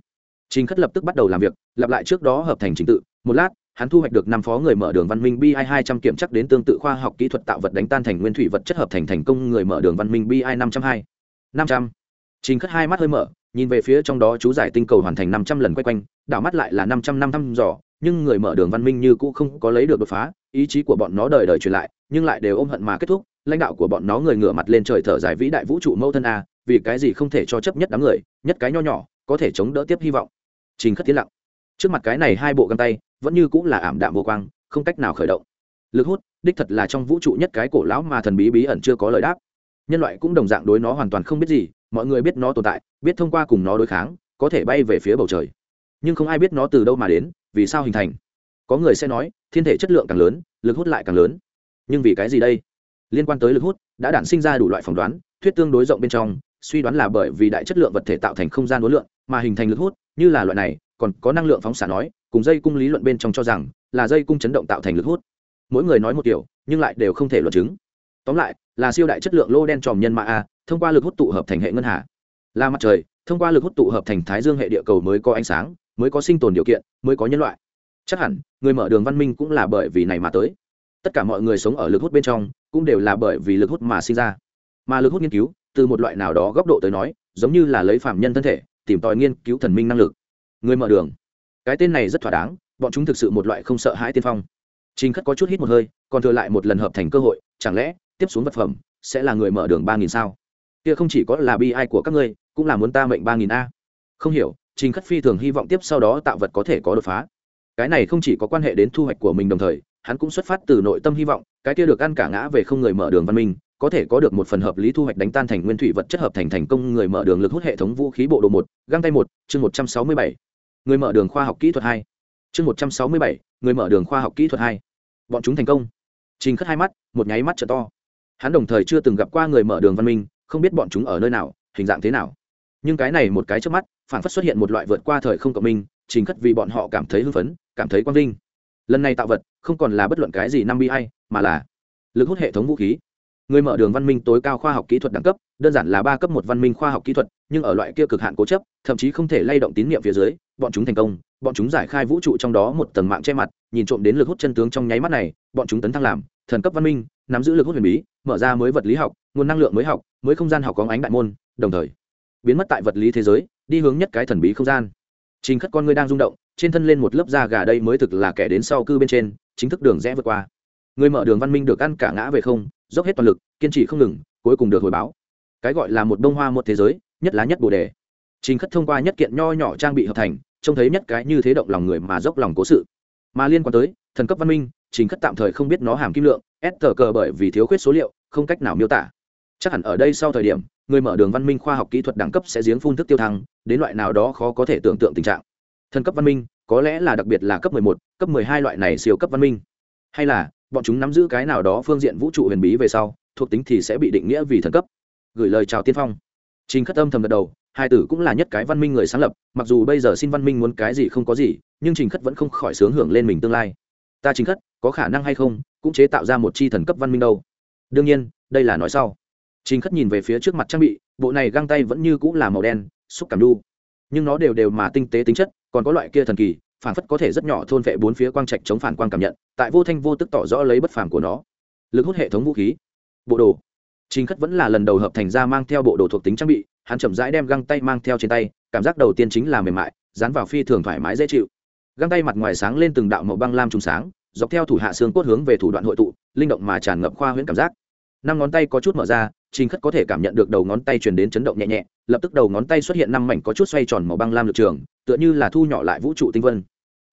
Trình khất lập tức bắt đầu làm việc, lặp lại trước đó hợp thành trình tự. Một lát, hắn thu hoạch được năm phó người mở đường văn minh bi hai trăm kiểm chắc đến tương tự khoa học kỹ thuật tạo vật đánh tan thành nguyên thủy vật chất hợp thành thành công người mở đường văn minh bi năm trăm hai. năm trăm. Trình khất hai mắt hơi mở, nhìn về phía trong đó chú giải tinh cầu hoàn thành năm trăm lần quay quanh, đảo mắt lại là năm trăm năm thăm dò, nhưng người mở đường văn minh như cũ không có lấy được đột phá, ý chí của bọn nó đời đời truyền lại, nhưng lại đều ôm hận mà kết thúc lãnh đạo của bọn nó người ngửa mặt lên trời thở dài vĩ đại vũ trụ mâu thân a, vì cái gì không thể cho chấp nhất đám người, nhất cái nho nhỏ, có thể chống đỡ tiếp hy vọng. Trình khất tiến lặng. Trước mặt cái này hai bộ găng tay, vẫn như cũng là ảm đạm vô quang, không cách nào khởi động. Lực hút, đích thật là trong vũ trụ nhất cái cổ lão mà thần bí bí ẩn chưa có lời đáp. Nhân loại cũng đồng dạng đối nó hoàn toàn không biết gì, mọi người biết nó tồn tại, biết thông qua cùng nó đối kháng, có thể bay về phía bầu trời. Nhưng không ai biết nó từ đâu mà đến, vì sao hình thành. Có người sẽ nói, thiên thể chất lượng càng lớn, lực hút lại càng lớn. Nhưng vì cái gì đây? Liên quan tới lực hút, đã đản sinh ra đủ loại phỏng đoán, thuyết tương đối rộng bên trong, suy đoán là bởi vì đại chất lượng vật thể tạo thành không gian đối lượng, mà hình thành lực hút, như là loại này, còn có năng lượng phóng xạ nói, cùng dây cung lý luận bên trong cho rằng, là dây cung chấn động tạo thành lực hút. Mỗi người nói một kiểu, nhưng lại đều không thể luận chứng. Tóm lại, là siêu đại chất lượng lô đen tròm nhân mạ a, thông qua lực hút tụ hợp thành hệ ngân hà. Là mặt trời, thông qua lực hút tụ hợp thành thái dương hệ địa cầu mới có ánh sáng, mới có sinh tồn điều kiện, mới có nhân loại. Chắc hẳn, người mở đường văn minh cũng là bởi vì này mà tới. Tất cả mọi người sống ở lực hút bên trong cũng đều là bởi vì lực hút mà sinh ra. Mà lực hút nghiên cứu, từ một loại nào đó góc độ tới nói, giống như là lấy phạm nhân thân thể, tìm tòi nghiên cứu thần minh năng lực. Người mở đường. Cái tên này rất thỏa đáng, bọn chúng thực sự một loại không sợ hãi tiên phong. Trình khất có chút hít một hơi, còn thừa lại một lần hợp thành cơ hội, chẳng lẽ, tiếp xuống vật phẩm, sẽ là người mở đường ba nghìn sao? Kia không chỉ có là bi ai của các ngươi, cũng là muốn ta mệnh ba nghìn a. Không hiểu, trình khất phi thường hy vọng tiếp sau đó tạo vật có thể có đột phá. Cái này không chỉ có quan hệ đến thu hoạch của mình đồng thời hắn cũng xuất phát từ nội tâm hy vọng, cái kia được ăn cả ngã về không người mở đường văn minh, có thể có được một phần hợp lý thu hoạch đánh tan thành nguyên thủy vật chất hợp thành thành công người mở đường lực hút hệ thống vũ khí bộ đồ một, găng tay một, chương một trăm sáu mươi bảy. Người mở đường khoa học kỹ thuật hai. Chương một trăm sáu mươi bảy, người mở đường khoa học kỹ thuật hai. Bọn chúng thành công. Trình khất hai mắt, một nháy mắt t to. Hắn đồng thời chưa từng gặp qua người mở đường văn minh, không biết bọn chúng ở nơi nào, hình dạng thế nào. Nhưng cái này một cái trước mắt phản phất xuất hiện một loại vượt qua thời không cộng minh, trình khất vì bọn họ cảm thấy hưng phấn, cảm thấy quang vinh lần này tạo vật không còn là bất luận cái gì năm bi hay mà là lực hút hệ thống vũ khí. Người mở đường văn minh tối cao khoa học kỹ thuật đẳng cấp, đơn giản là ba cấp một văn minh khoa học kỹ thuật, nhưng ở loại kia cực hạn cố chấp, thậm chí không thể lay động tín nhiệm phía dưới, bọn chúng thành công, bọn chúng giải khai vũ trụ trong đó một tầng mạng che mặt, nhìn trộm đến lực hút chân tướng trong nháy mắt này, bọn chúng tấn thăng làm thần cấp văn minh, nắm giữ lực hút huyền bí, mở ra mới vật lý học, nguồn năng lượng mới học, mới không gian học có ánh đại môn, đồng thời biến mất tại vật lý thế giới, đi hướng nhất cái thần bí không gian. Trình khất con người đang rung động trên thân lên một lớp da gà đây mới thực là kẻ đến sau cư bên trên, chính thức đường rẽ vượt qua. Người mở đường văn minh được ăn cả ngã về không, dốc hết toàn lực, kiên trì không ngừng, cuối cùng được hồi báo. Cái gọi là một bông hoa một thế giới, nhất lá nhất bồ đề. Chính khất thông qua nhất kiện nho nhỏ trang bị hợp thành, trông thấy nhất cái như thế động lòng người mà dốc lòng cố sự. Mà liên quan tới, thần cấp văn minh chính khất tạm thời không biết nó hàm kim lượng ép tờ cờ bởi vì thiếu khuyết số liệu, không cách nào miêu tả. Chắc hẳn ở đây sau thời điểm, người mở đường văn minh khoa học kỹ thuật đẳng cấp sẽ giếng phun thức tiêu thăng, đến loại nào đó khó có thể tưởng tượng tình trạng thần cấp văn minh có lẽ là đặc biệt là cấp 11, cấp 12 loại này siêu cấp văn minh. Hay là bọn chúng nắm giữ cái nào đó phương diện vũ trụ huyền bí về sau thuộc tính thì sẽ bị định nghĩa vì thần cấp. Gửi lời chào tiên phong. Trình khất âm thầm gật đầu hai tử cũng là nhất cái văn minh người sáng lập mặc dù bây giờ xin văn minh muốn cái gì không có gì nhưng trình khất vẫn không khỏi sướng hưởng lên mình tương lai. Ta trình khất có khả năng hay không cũng chế tạo ra một chi thần cấp văn minh đâu. Đương nhiên đây là nói sau. Trình khất nhìn về phía trước mặt trang bị bộ này găng tay vẫn như cũng là màu đen xúc cảm đu. Nhưng nó đều đều mà tinh tế tính chất còn có loại kia thần kỳ phản phất có thể rất nhỏ thôn vệ bốn phía quang trạch chống phản quang cảm nhận, tại vô thanh vô tức tỏ rõ lấy bất phàm của nó. Lực hút hệ thống vũ khí. Bộ đồ. Chính khất vẫn là lần đầu hợp thành ra mang theo bộ đồ thuộc tính trang bị, hắn chậm rãi đem găng tay mang theo trên tay, cảm giác đầu tiên chính là mềm mại, dán vào phi thường thoải mái dễ chịu. Găng tay mặt ngoài sáng lên từng đạo màu băng lam trùng sáng, dọc theo thủ hạ xương cốt hướng về thủ đoạn hội tụ, linh động mà tràn ngập khoa huyễn cảm giác. Năm ngón tay có chút mở ra, trình khất có thể cảm nhận được đầu ngón tay truyền đến chấn động nhẹ nhẹ, lập tức đầu ngón tay xuất hiện năm mảnh có chút xoay tròn màu băng lam lực trường tựa như là thu nhỏ lại vũ trụ tinh vân.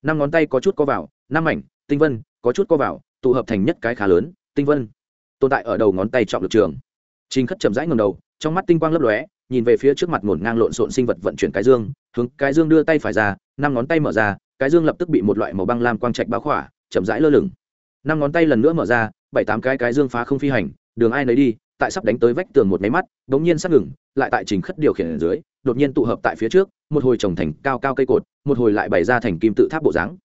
Năm ngón tay có chút co vào, năm ảnh tinh vân, có chút co vào, tụ hợp thành nhất cái khá lớn, tinh vân. Tồn tại ở đầu ngón tay trọng lực trường. Trình khất chậm rãi ngầm đầu, trong mắt tinh quang lấp lóe, nhìn về phía trước mặt ngổn ngang lộn xộn sinh vật vận chuyển cái dương, hướng cái dương đưa tay phải ra, năm ngón tay mở ra, cái dương lập tức bị một loại màu băng lam quang trạch bao khỏa, chậm rãi lơ lửng. Năm ngón tay lần nữa mở ra, bảy tám cái cái dương phá không phi hành, đường ai nấy đi, tại sắp đánh tới vách tường một máy mắt đ ố n g nhiên sắp ngừng lại tại trình khất điều khiển ở dưới, đột nhiên tụ hợp tại phía trước, một hồi trồng thành cao cao cây cột, một hồi lại bày ra thành kim tự tháp bộ dáng.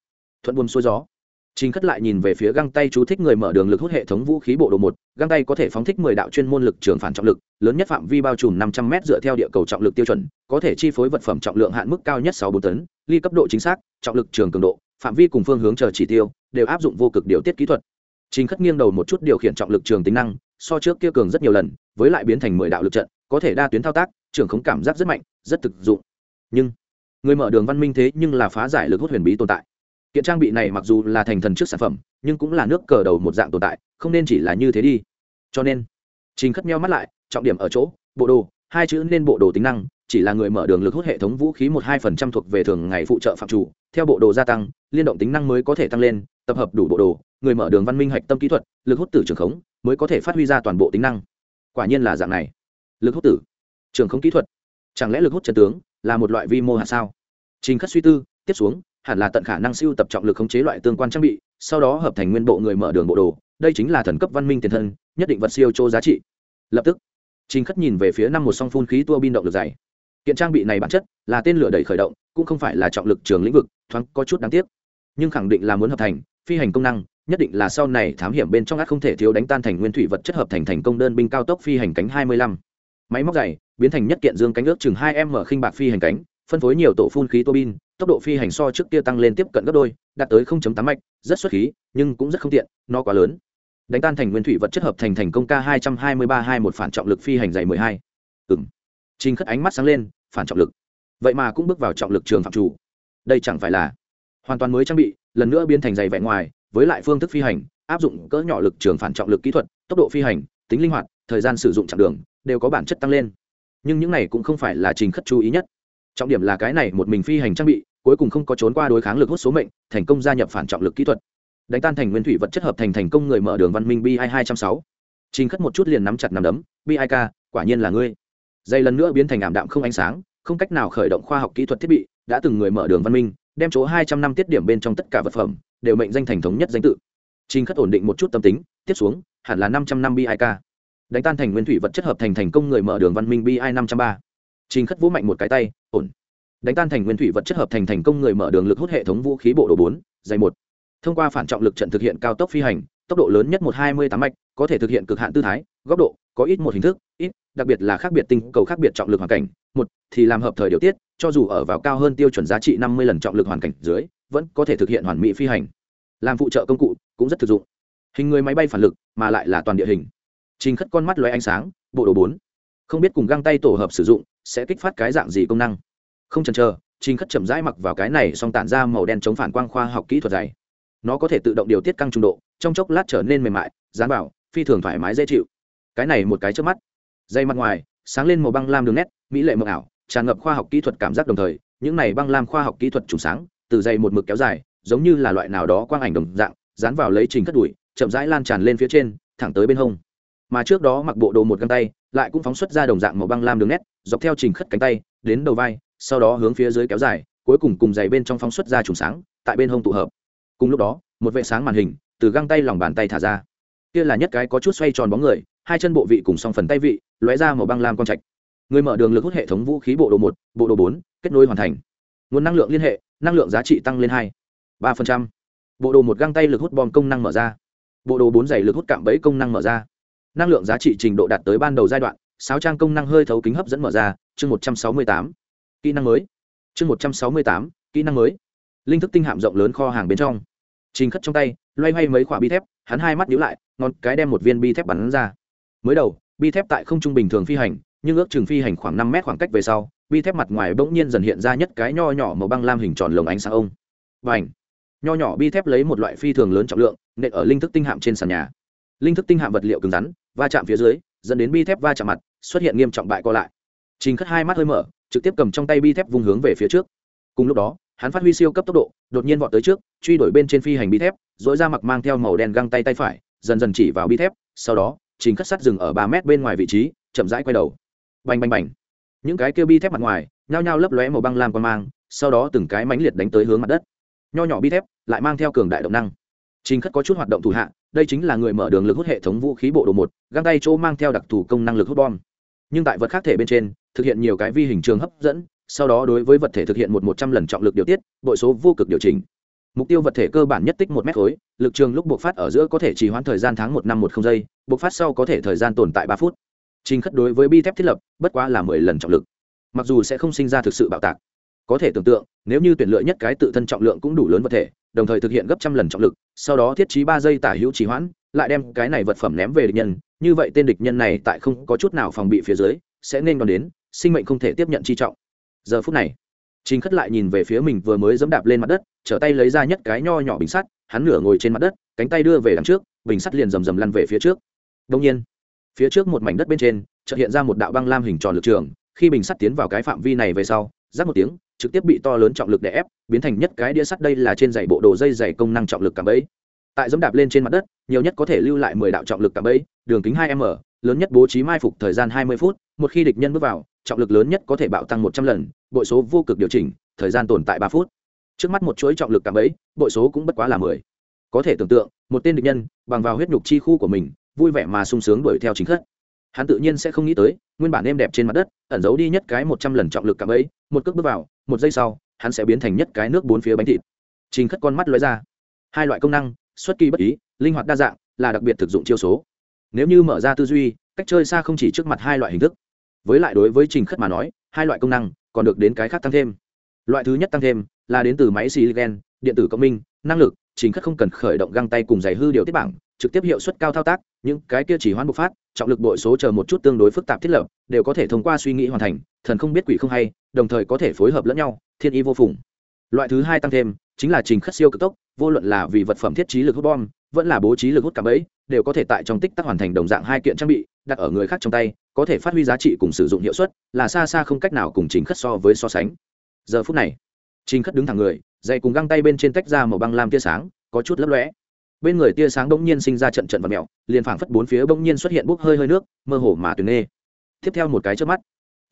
Thuận buôn xuôi gió. Trình khất lại nhìn về phía găng tay chú thích người mở đường lực hút hệ thống vũ khí bộ đồ một, găng tay có thể phóng thích mười đạo chuyên môn lực trường phản trọng lực, lớn nhất phạm vi bao trùm năm trăm m dựa theo địa cầu trọng lực tiêu chuẩn, có thể chi phối vật phẩm trọng lượng hạn mức cao nhất sáu bốn tấn, ly cấp độ chính xác, trọng lực trường cường độ, phạm vi cùng phương hướng chờ chỉ tiêu, đều áp dụng vô cực điều tiết kỹ thuật. Trình khất nghiêng đầu một chút điều khiển trọng lực trường tính năng, so trước kia cường rất nhiều lần, với lại biến thành mười đạo lực trận có thể đa tuyến thao tác, trưởng khống cảm giác rất mạnh, rất thực dụng. Nhưng, người mở đường văn minh thế nhưng là phá giải lực hút huyền bí tồn tại. Kiện trang bị này mặc dù là thành thần trước sản phẩm, nhưng cũng là nước cờ đầu một dạng tồn tại, không nên chỉ là như thế đi. Cho nên, trình khất meo mắt lại, trọng điểm ở chỗ, bộ đồ, hai chữ nên bộ đồ tính năng, chỉ là người mở đường lực hút hệ thống vũ khí một hai phần trăm thuộc về thường ngày phụ trợ phạm chủ, theo bộ đồ gia tăng, liên động tính năng mới có thể tăng lên, tập hợp đủ bộ đồ, người mở đường văn minh hạch tâm kỹ thuật, lực hút từ trường khống, mới có thể phát huy ra toàn bộ tính năng. Quả nhiên là dạng này lực hút tử. Trường không kỹ thuật. Chẳng lẽ lực hút chân tướng là một loại vi mô hạ sao? Trình khất suy tư, tiếp xuống, hẳn là tận khả năng siêu tập trọng lực khống chế loại tương quan trang bị, sau đó hợp thành nguyên bộ người mở đường bộ đồ, đây chính là thần cấp văn minh tiền thân, nhất định vật siêu chỗ giá trị. Lập tức, trình khất nhìn về phía năm một song phun khí tua bin động lực dày. Kiện trang bị này bản chất là tên lửa đẩy khởi động, cũng không phải là trọng lực trường lĩnh vực, thoáng có chút đáng tiếc. Nhưng khẳng định là muốn hợp thành, phi hành công năng, nhất định là sau này thám hiểm bên trong át không thể thiếu đánh tan thành nguyên thủy vật chất hợp thành thành công đơn binh cao tốc phi hành cánh 25 máy móc dày biến thành nhất kiện dương cánh ước chừng hai m khinh bạc phi hành cánh phân phối nhiều tổ phun khí tô bin tốc độ phi hành so trước kia tăng lên tiếp cận gấp đôi đạt tới 0.8 mạch rất xuất khí nhưng cũng rất không tiện nó quá lớn đánh tan thành nguyên thủy vật chất hợp thành thành công k 223 hai một phản trọng lực phi hành dày 12. ừng Trình Khất ánh mắt sáng lên, phản trọng lực. Vậy mà cũng bước vào trọng lực trường phạm chủ. Đây chẳng phải là hoàn toàn mới trang bị, lần nữa biến thành dày vẹn ngoài, với lại phương thức phi hành, áp dụng cỡ nhỏ lực trường phản trọng lực kỹ thuật, tốc độ phi hành, tính linh hoạt, thời gian sử dụng chặng đường đều có bản chất tăng lên. Nhưng những này cũng không phải là Trình Khất chú ý nhất. Trọng điểm là cái này một mình phi hành trang bị, cuối cùng không có trốn qua đối kháng lực hút số mệnh, thành công gia nhập phản trọng lực kỹ thuật. Đánh tan thành nguyên thủy vật chất hợp thành thành công người mở đường văn minh bi hai trăm sáu Trình Khất một chút liền nắm chặt nắm đấm, BIK, quả nhiên là ngươi dây lần nữa biến thành ảm đạm không ánh sáng không cách nào khởi động khoa học kỹ thuật thiết bị đã từng người mở đường văn minh đem chỗ hai trăm năm tiết điểm bên trong tất cả vật phẩm đều mệnh danh thành thống nhất danh tự trình khất ổn định một chút tâm tính tiếp xuống hẳn là năm trăm năm bi k đánh tan thành nguyên thủy vật chất hợp thành thành công người mở đường văn minh bi năm trăm ba. Trình khất vũ mạnh một cái tay, ổn. Đánh tan thành nguyên thủy vật chất hợp thành thành công người mở đường lực hút hệ thống vũ khí bộ đồ bốn, dày một. Thông qua phản trọng lực trận thực hiện cao tốc phi hành, tốc độ lớn nhất một hai mươi tám mạch, có thể thực hiện cực hạn tư thái, góc độ, có ít một hình thức, ít, đặc biệt là khác biệt tinh cầu khác biệt trọng lực hoàn cảnh. Một, thì làm hợp thời điều tiết, cho dù ở vào cao hơn tiêu chuẩn giá trị năm mươi lần trọng lực hoàn cảnh dưới, vẫn có thể thực hiện hoàn mỹ phi hành. Làm phụ trợ công cụ, cũng rất thực dụng. Hình người máy bay phản lực, mà lại là toàn địa hình trình khất con mắt loay ánh sáng, bộ đồ bốn. Không biết cùng găng tay tổ hợp sử dụng, sẽ kích phát cái dạng gì công năng. Không chần chờ, trình khất chậm rãi mặc vào cái này xong tản ra màu đen chống phản quang khoa học kỹ thuật dày. Nó có thể tự động điều tiết căng trung độ, trong chốc lát trở nên mềm mại, dán vào, phi thường thoải mái dễ chịu. Cái này một cái trước mắt. Dây mặt ngoài, sáng lên màu băng lam đường nét, mỹ lệ mộng ảo, tràn ngập khoa học kỹ thuật cảm giác đồng thời, những này băng lam khoa học kỹ thuật trùng sáng, từ dây một mực kéo dài, giống như là loại nào đó quang ảnh đồng dạng, dán vào lấy trình cất đùi, chậm rãi lan tràn lên phía trên, thẳng tới bên hông mà trước đó mặc bộ đồ một găng tay, lại cũng phóng xuất ra đồng dạng màu băng lam đường nét, dọc theo trình khất cánh tay, đến đầu vai, sau đó hướng phía dưới kéo dài, cuối cùng cùng dày bên trong phóng xuất ra trùng sáng, tại bên hông tụ hợp. Cùng lúc đó, một vệ sáng màn hình từ găng tay lòng bàn tay thả ra. Kia là nhất cái có chút xoay tròn bóng người, hai chân bộ vị cùng song phần tay vị, lóe ra màu băng lam con trạch. Người mở đường lực hút hệ thống vũ khí bộ đồ một, bộ đồ bốn, kết nối hoàn thành. Nguồn năng lượng liên hệ, năng lượng giá trị tăng lên hai, ba phần trăm. Bộ đồ một găng tay lực hút bom công năng mở ra. Bộ đồ bốn giày lực hút cạm bẫy công năng mở ra năng lượng giá trị trình độ đạt tới ban đầu giai đoạn, sáu trang công năng hơi thấu kính hấp dẫn mở ra, chương một trăm sáu mươi tám. Kỹ năng mới. Chương một trăm sáu mươi tám, kỹ năng mới. Linh thức tinh hạm rộng lớn kho hàng bên trong. Trình khất trong tay, loay hoay mấy khoả bi thép, hắn hai mắt nhíu lại, ngón cái đem một viên bi thép bắn ra. Mới đầu, bi thép tại không trung bình thường phi hành, nhưng ước chừng phi hành khoảng năm mét khoảng cách về sau, bi thép mặt ngoài bỗng nhiên dần hiện ra nhất cái nho nhỏ màu băng lam hình tròn lồng ánh sáng ông. Và ảnh nho nhỏ bi thép lấy một loại phi thường lớn trọng lượng, nện ở linh thức tinh hạm trên sàn nhà linh thức tinh hạm vật liệu cứng rắn, va chạm phía dưới, dẫn đến bi thép va chạm mặt, xuất hiện nghiêm trọng bại co lại. Trình khất hai mắt hơi mở, trực tiếp cầm trong tay bi thép vùng hướng về phía trước. Cùng lúc đó, hắn phát huy siêu cấp tốc độ, đột nhiên vọt tới trước, truy đuổi bên trên phi hành bi thép dỗi ra mặc mang theo màu đen găng tay tay phải, dần dần chỉ vào bi thép, sau đó, trình khất sắt dừng ở ba mét bên ngoài vị trí, chậm rãi quay đầu. Bành bành bành. Những cái kêu bi thép mặt ngoài, nhao nhao lấp lóe màu băng lam quan mang, sau đó từng cái mãnh liệt đánh tới hướng mặt đất. Nho nhỏ bi thép, lại mang theo cường đại động năng trình khất có chút hoạt động thủ hạ, đây chính là người mở đường lực hút hệ thống vũ khí bộ đồ một, găng tay chỗ mang theo đặc thù công năng lực hút bom. Nhưng tại vật khác thể bên trên, thực hiện nhiều cái vi hình trường hấp dẫn, sau đó đối với vật thể thực hiện một một trăm lần trọng lực điều tiết, bội số vô cực điều chỉnh. Mục tiêu vật thể cơ bản nhất tích một mét khối, lực trường lúc buộc phát ở giữa có thể trì hoãn thời gian tháng một năm một không giây buộc phát sau có thể thời gian tồn tại ba phút. Trình khất đối với bi thép thiết lập, bất quá là mười lần trọng lực. Mặc dù sẽ không sinh ra thực sự bạo tạc, có thể tưởng tượng, nếu như tuyển lựa nhất cái tự thân trọng lượng cũng đủ lớn vật thể đồng thời thực hiện gấp trăm lần trọng lực, sau đó thiết trí ba giây tả hữu trì hoãn, lại đem cái này vật phẩm ném về địch nhân. Như vậy tên địch nhân này tại không có chút nào phòng bị phía dưới, sẽ nên đón đến, sinh mệnh không thể tiếp nhận chi trọng. Giờ phút này chính khất lại nhìn về phía mình vừa mới dẫm đạp lên mặt đất, trở tay lấy ra nhất cái nho nhỏ bình sắt, hắn nửa ngồi trên mặt đất, cánh tay đưa về đằng trước, bình sắt liền rầm rầm lăn về phía trước. Đông nhiên, phía trước một mảnh đất bên trên, chợt hiện ra một đạo băng lam hình tròn lực trường, khi bình sắt tiến vào cái phạm vi này về sau, rắc một tiếng trực tiếp bị to lớn trọng lực đè ép, biến thành nhất cái đĩa sắt đây là trên dày bộ đồ dây dày công năng trọng lực cảm ấy tại dẫm đạp lên trên mặt đất, nhiều nhất có thể lưu lại mười đạo trọng lực cảm ấy đường kính hai m, lớn nhất bố trí mai phục thời gian hai mươi phút, một khi địch nhân bước vào, trọng lực lớn nhất có thể bạo tăng một trăm lần, bội số vô cực điều chỉnh, thời gian tồn tại ba phút. Trước mắt một chuỗi trọng lực cảm ấy bội số cũng bất quá là mười. Có thể tưởng tượng, một tên địch nhân, bằng vào huyết nhục chi khu của mình, vui vẻ mà sung sướng đuổi theo chính khất. Hắn tự nhiên sẽ không nghĩ tới, nguyên bản êm đẹp trên mặt đất, ẩn giấu đi nhất cái một trăm lần trọng lực cảm ấy một cước bước vào một giây sau, hắn sẽ biến thành nhất cái nước bốn phía bánh thịt. Trình khất con mắt lóe ra. Hai loại công năng, xuất kỳ bất ý, linh hoạt đa dạng, là đặc biệt thực dụng chiêu số. Nếu như mở ra tư duy, cách chơi xa không chỉ trước mặt hai loại hình thức. Với lại đối với trình khất mà nói, hai loại công năng còn được đến cái khác tăng thêm. Loại thứ nhất tăng thêm là đến từ máy silicon, điện tử cộng minh, năng lực, trình khất không cần khởi động găng tay cùng giày hư điều tiết bảng, trực tiếp hiệu suất cao thao tác, những cái kia chỉ hoãn bộc phát, trọng lực bội số chờ một chút tương đối phức tạp thiết lập, đều có thể thông qua suy nghĩ hoàn thành, thần không biết quỷ không hay đồng thời có thể phối hợp lẫn nhau, thiên y vô phùng. Loại thứ hai tăng thêm, chính là trình khất siêu cực tốc, vô luận là vì vật phẩm thiết trí lực hút bom, vẫn là bố trí lực hút cảm ấy, đều có thể tại trong tích tắc hoàn thành đồng dạng hai kiện trang bị, đặt ở người khác trong tay, có thể phát huy giá trị cùng sử dụng hiệu suất, là xa xa không cách nào cùng trình khất so với so sánh. Giờ phút này, trình khất đứng thẳng người dày cùng găng tay bên trên tách ra màu băng lam tia sáng, có chút lấp lóe. Bên người tia sáng bỗng nhiên sinh ra trận trận vật mèo, liền phảng phất bốn phía bỗng nhiên xuất hiện bốc hơi hơi nước, mơ hồ mà tuyền nê. tiếp theo một cái trước mắt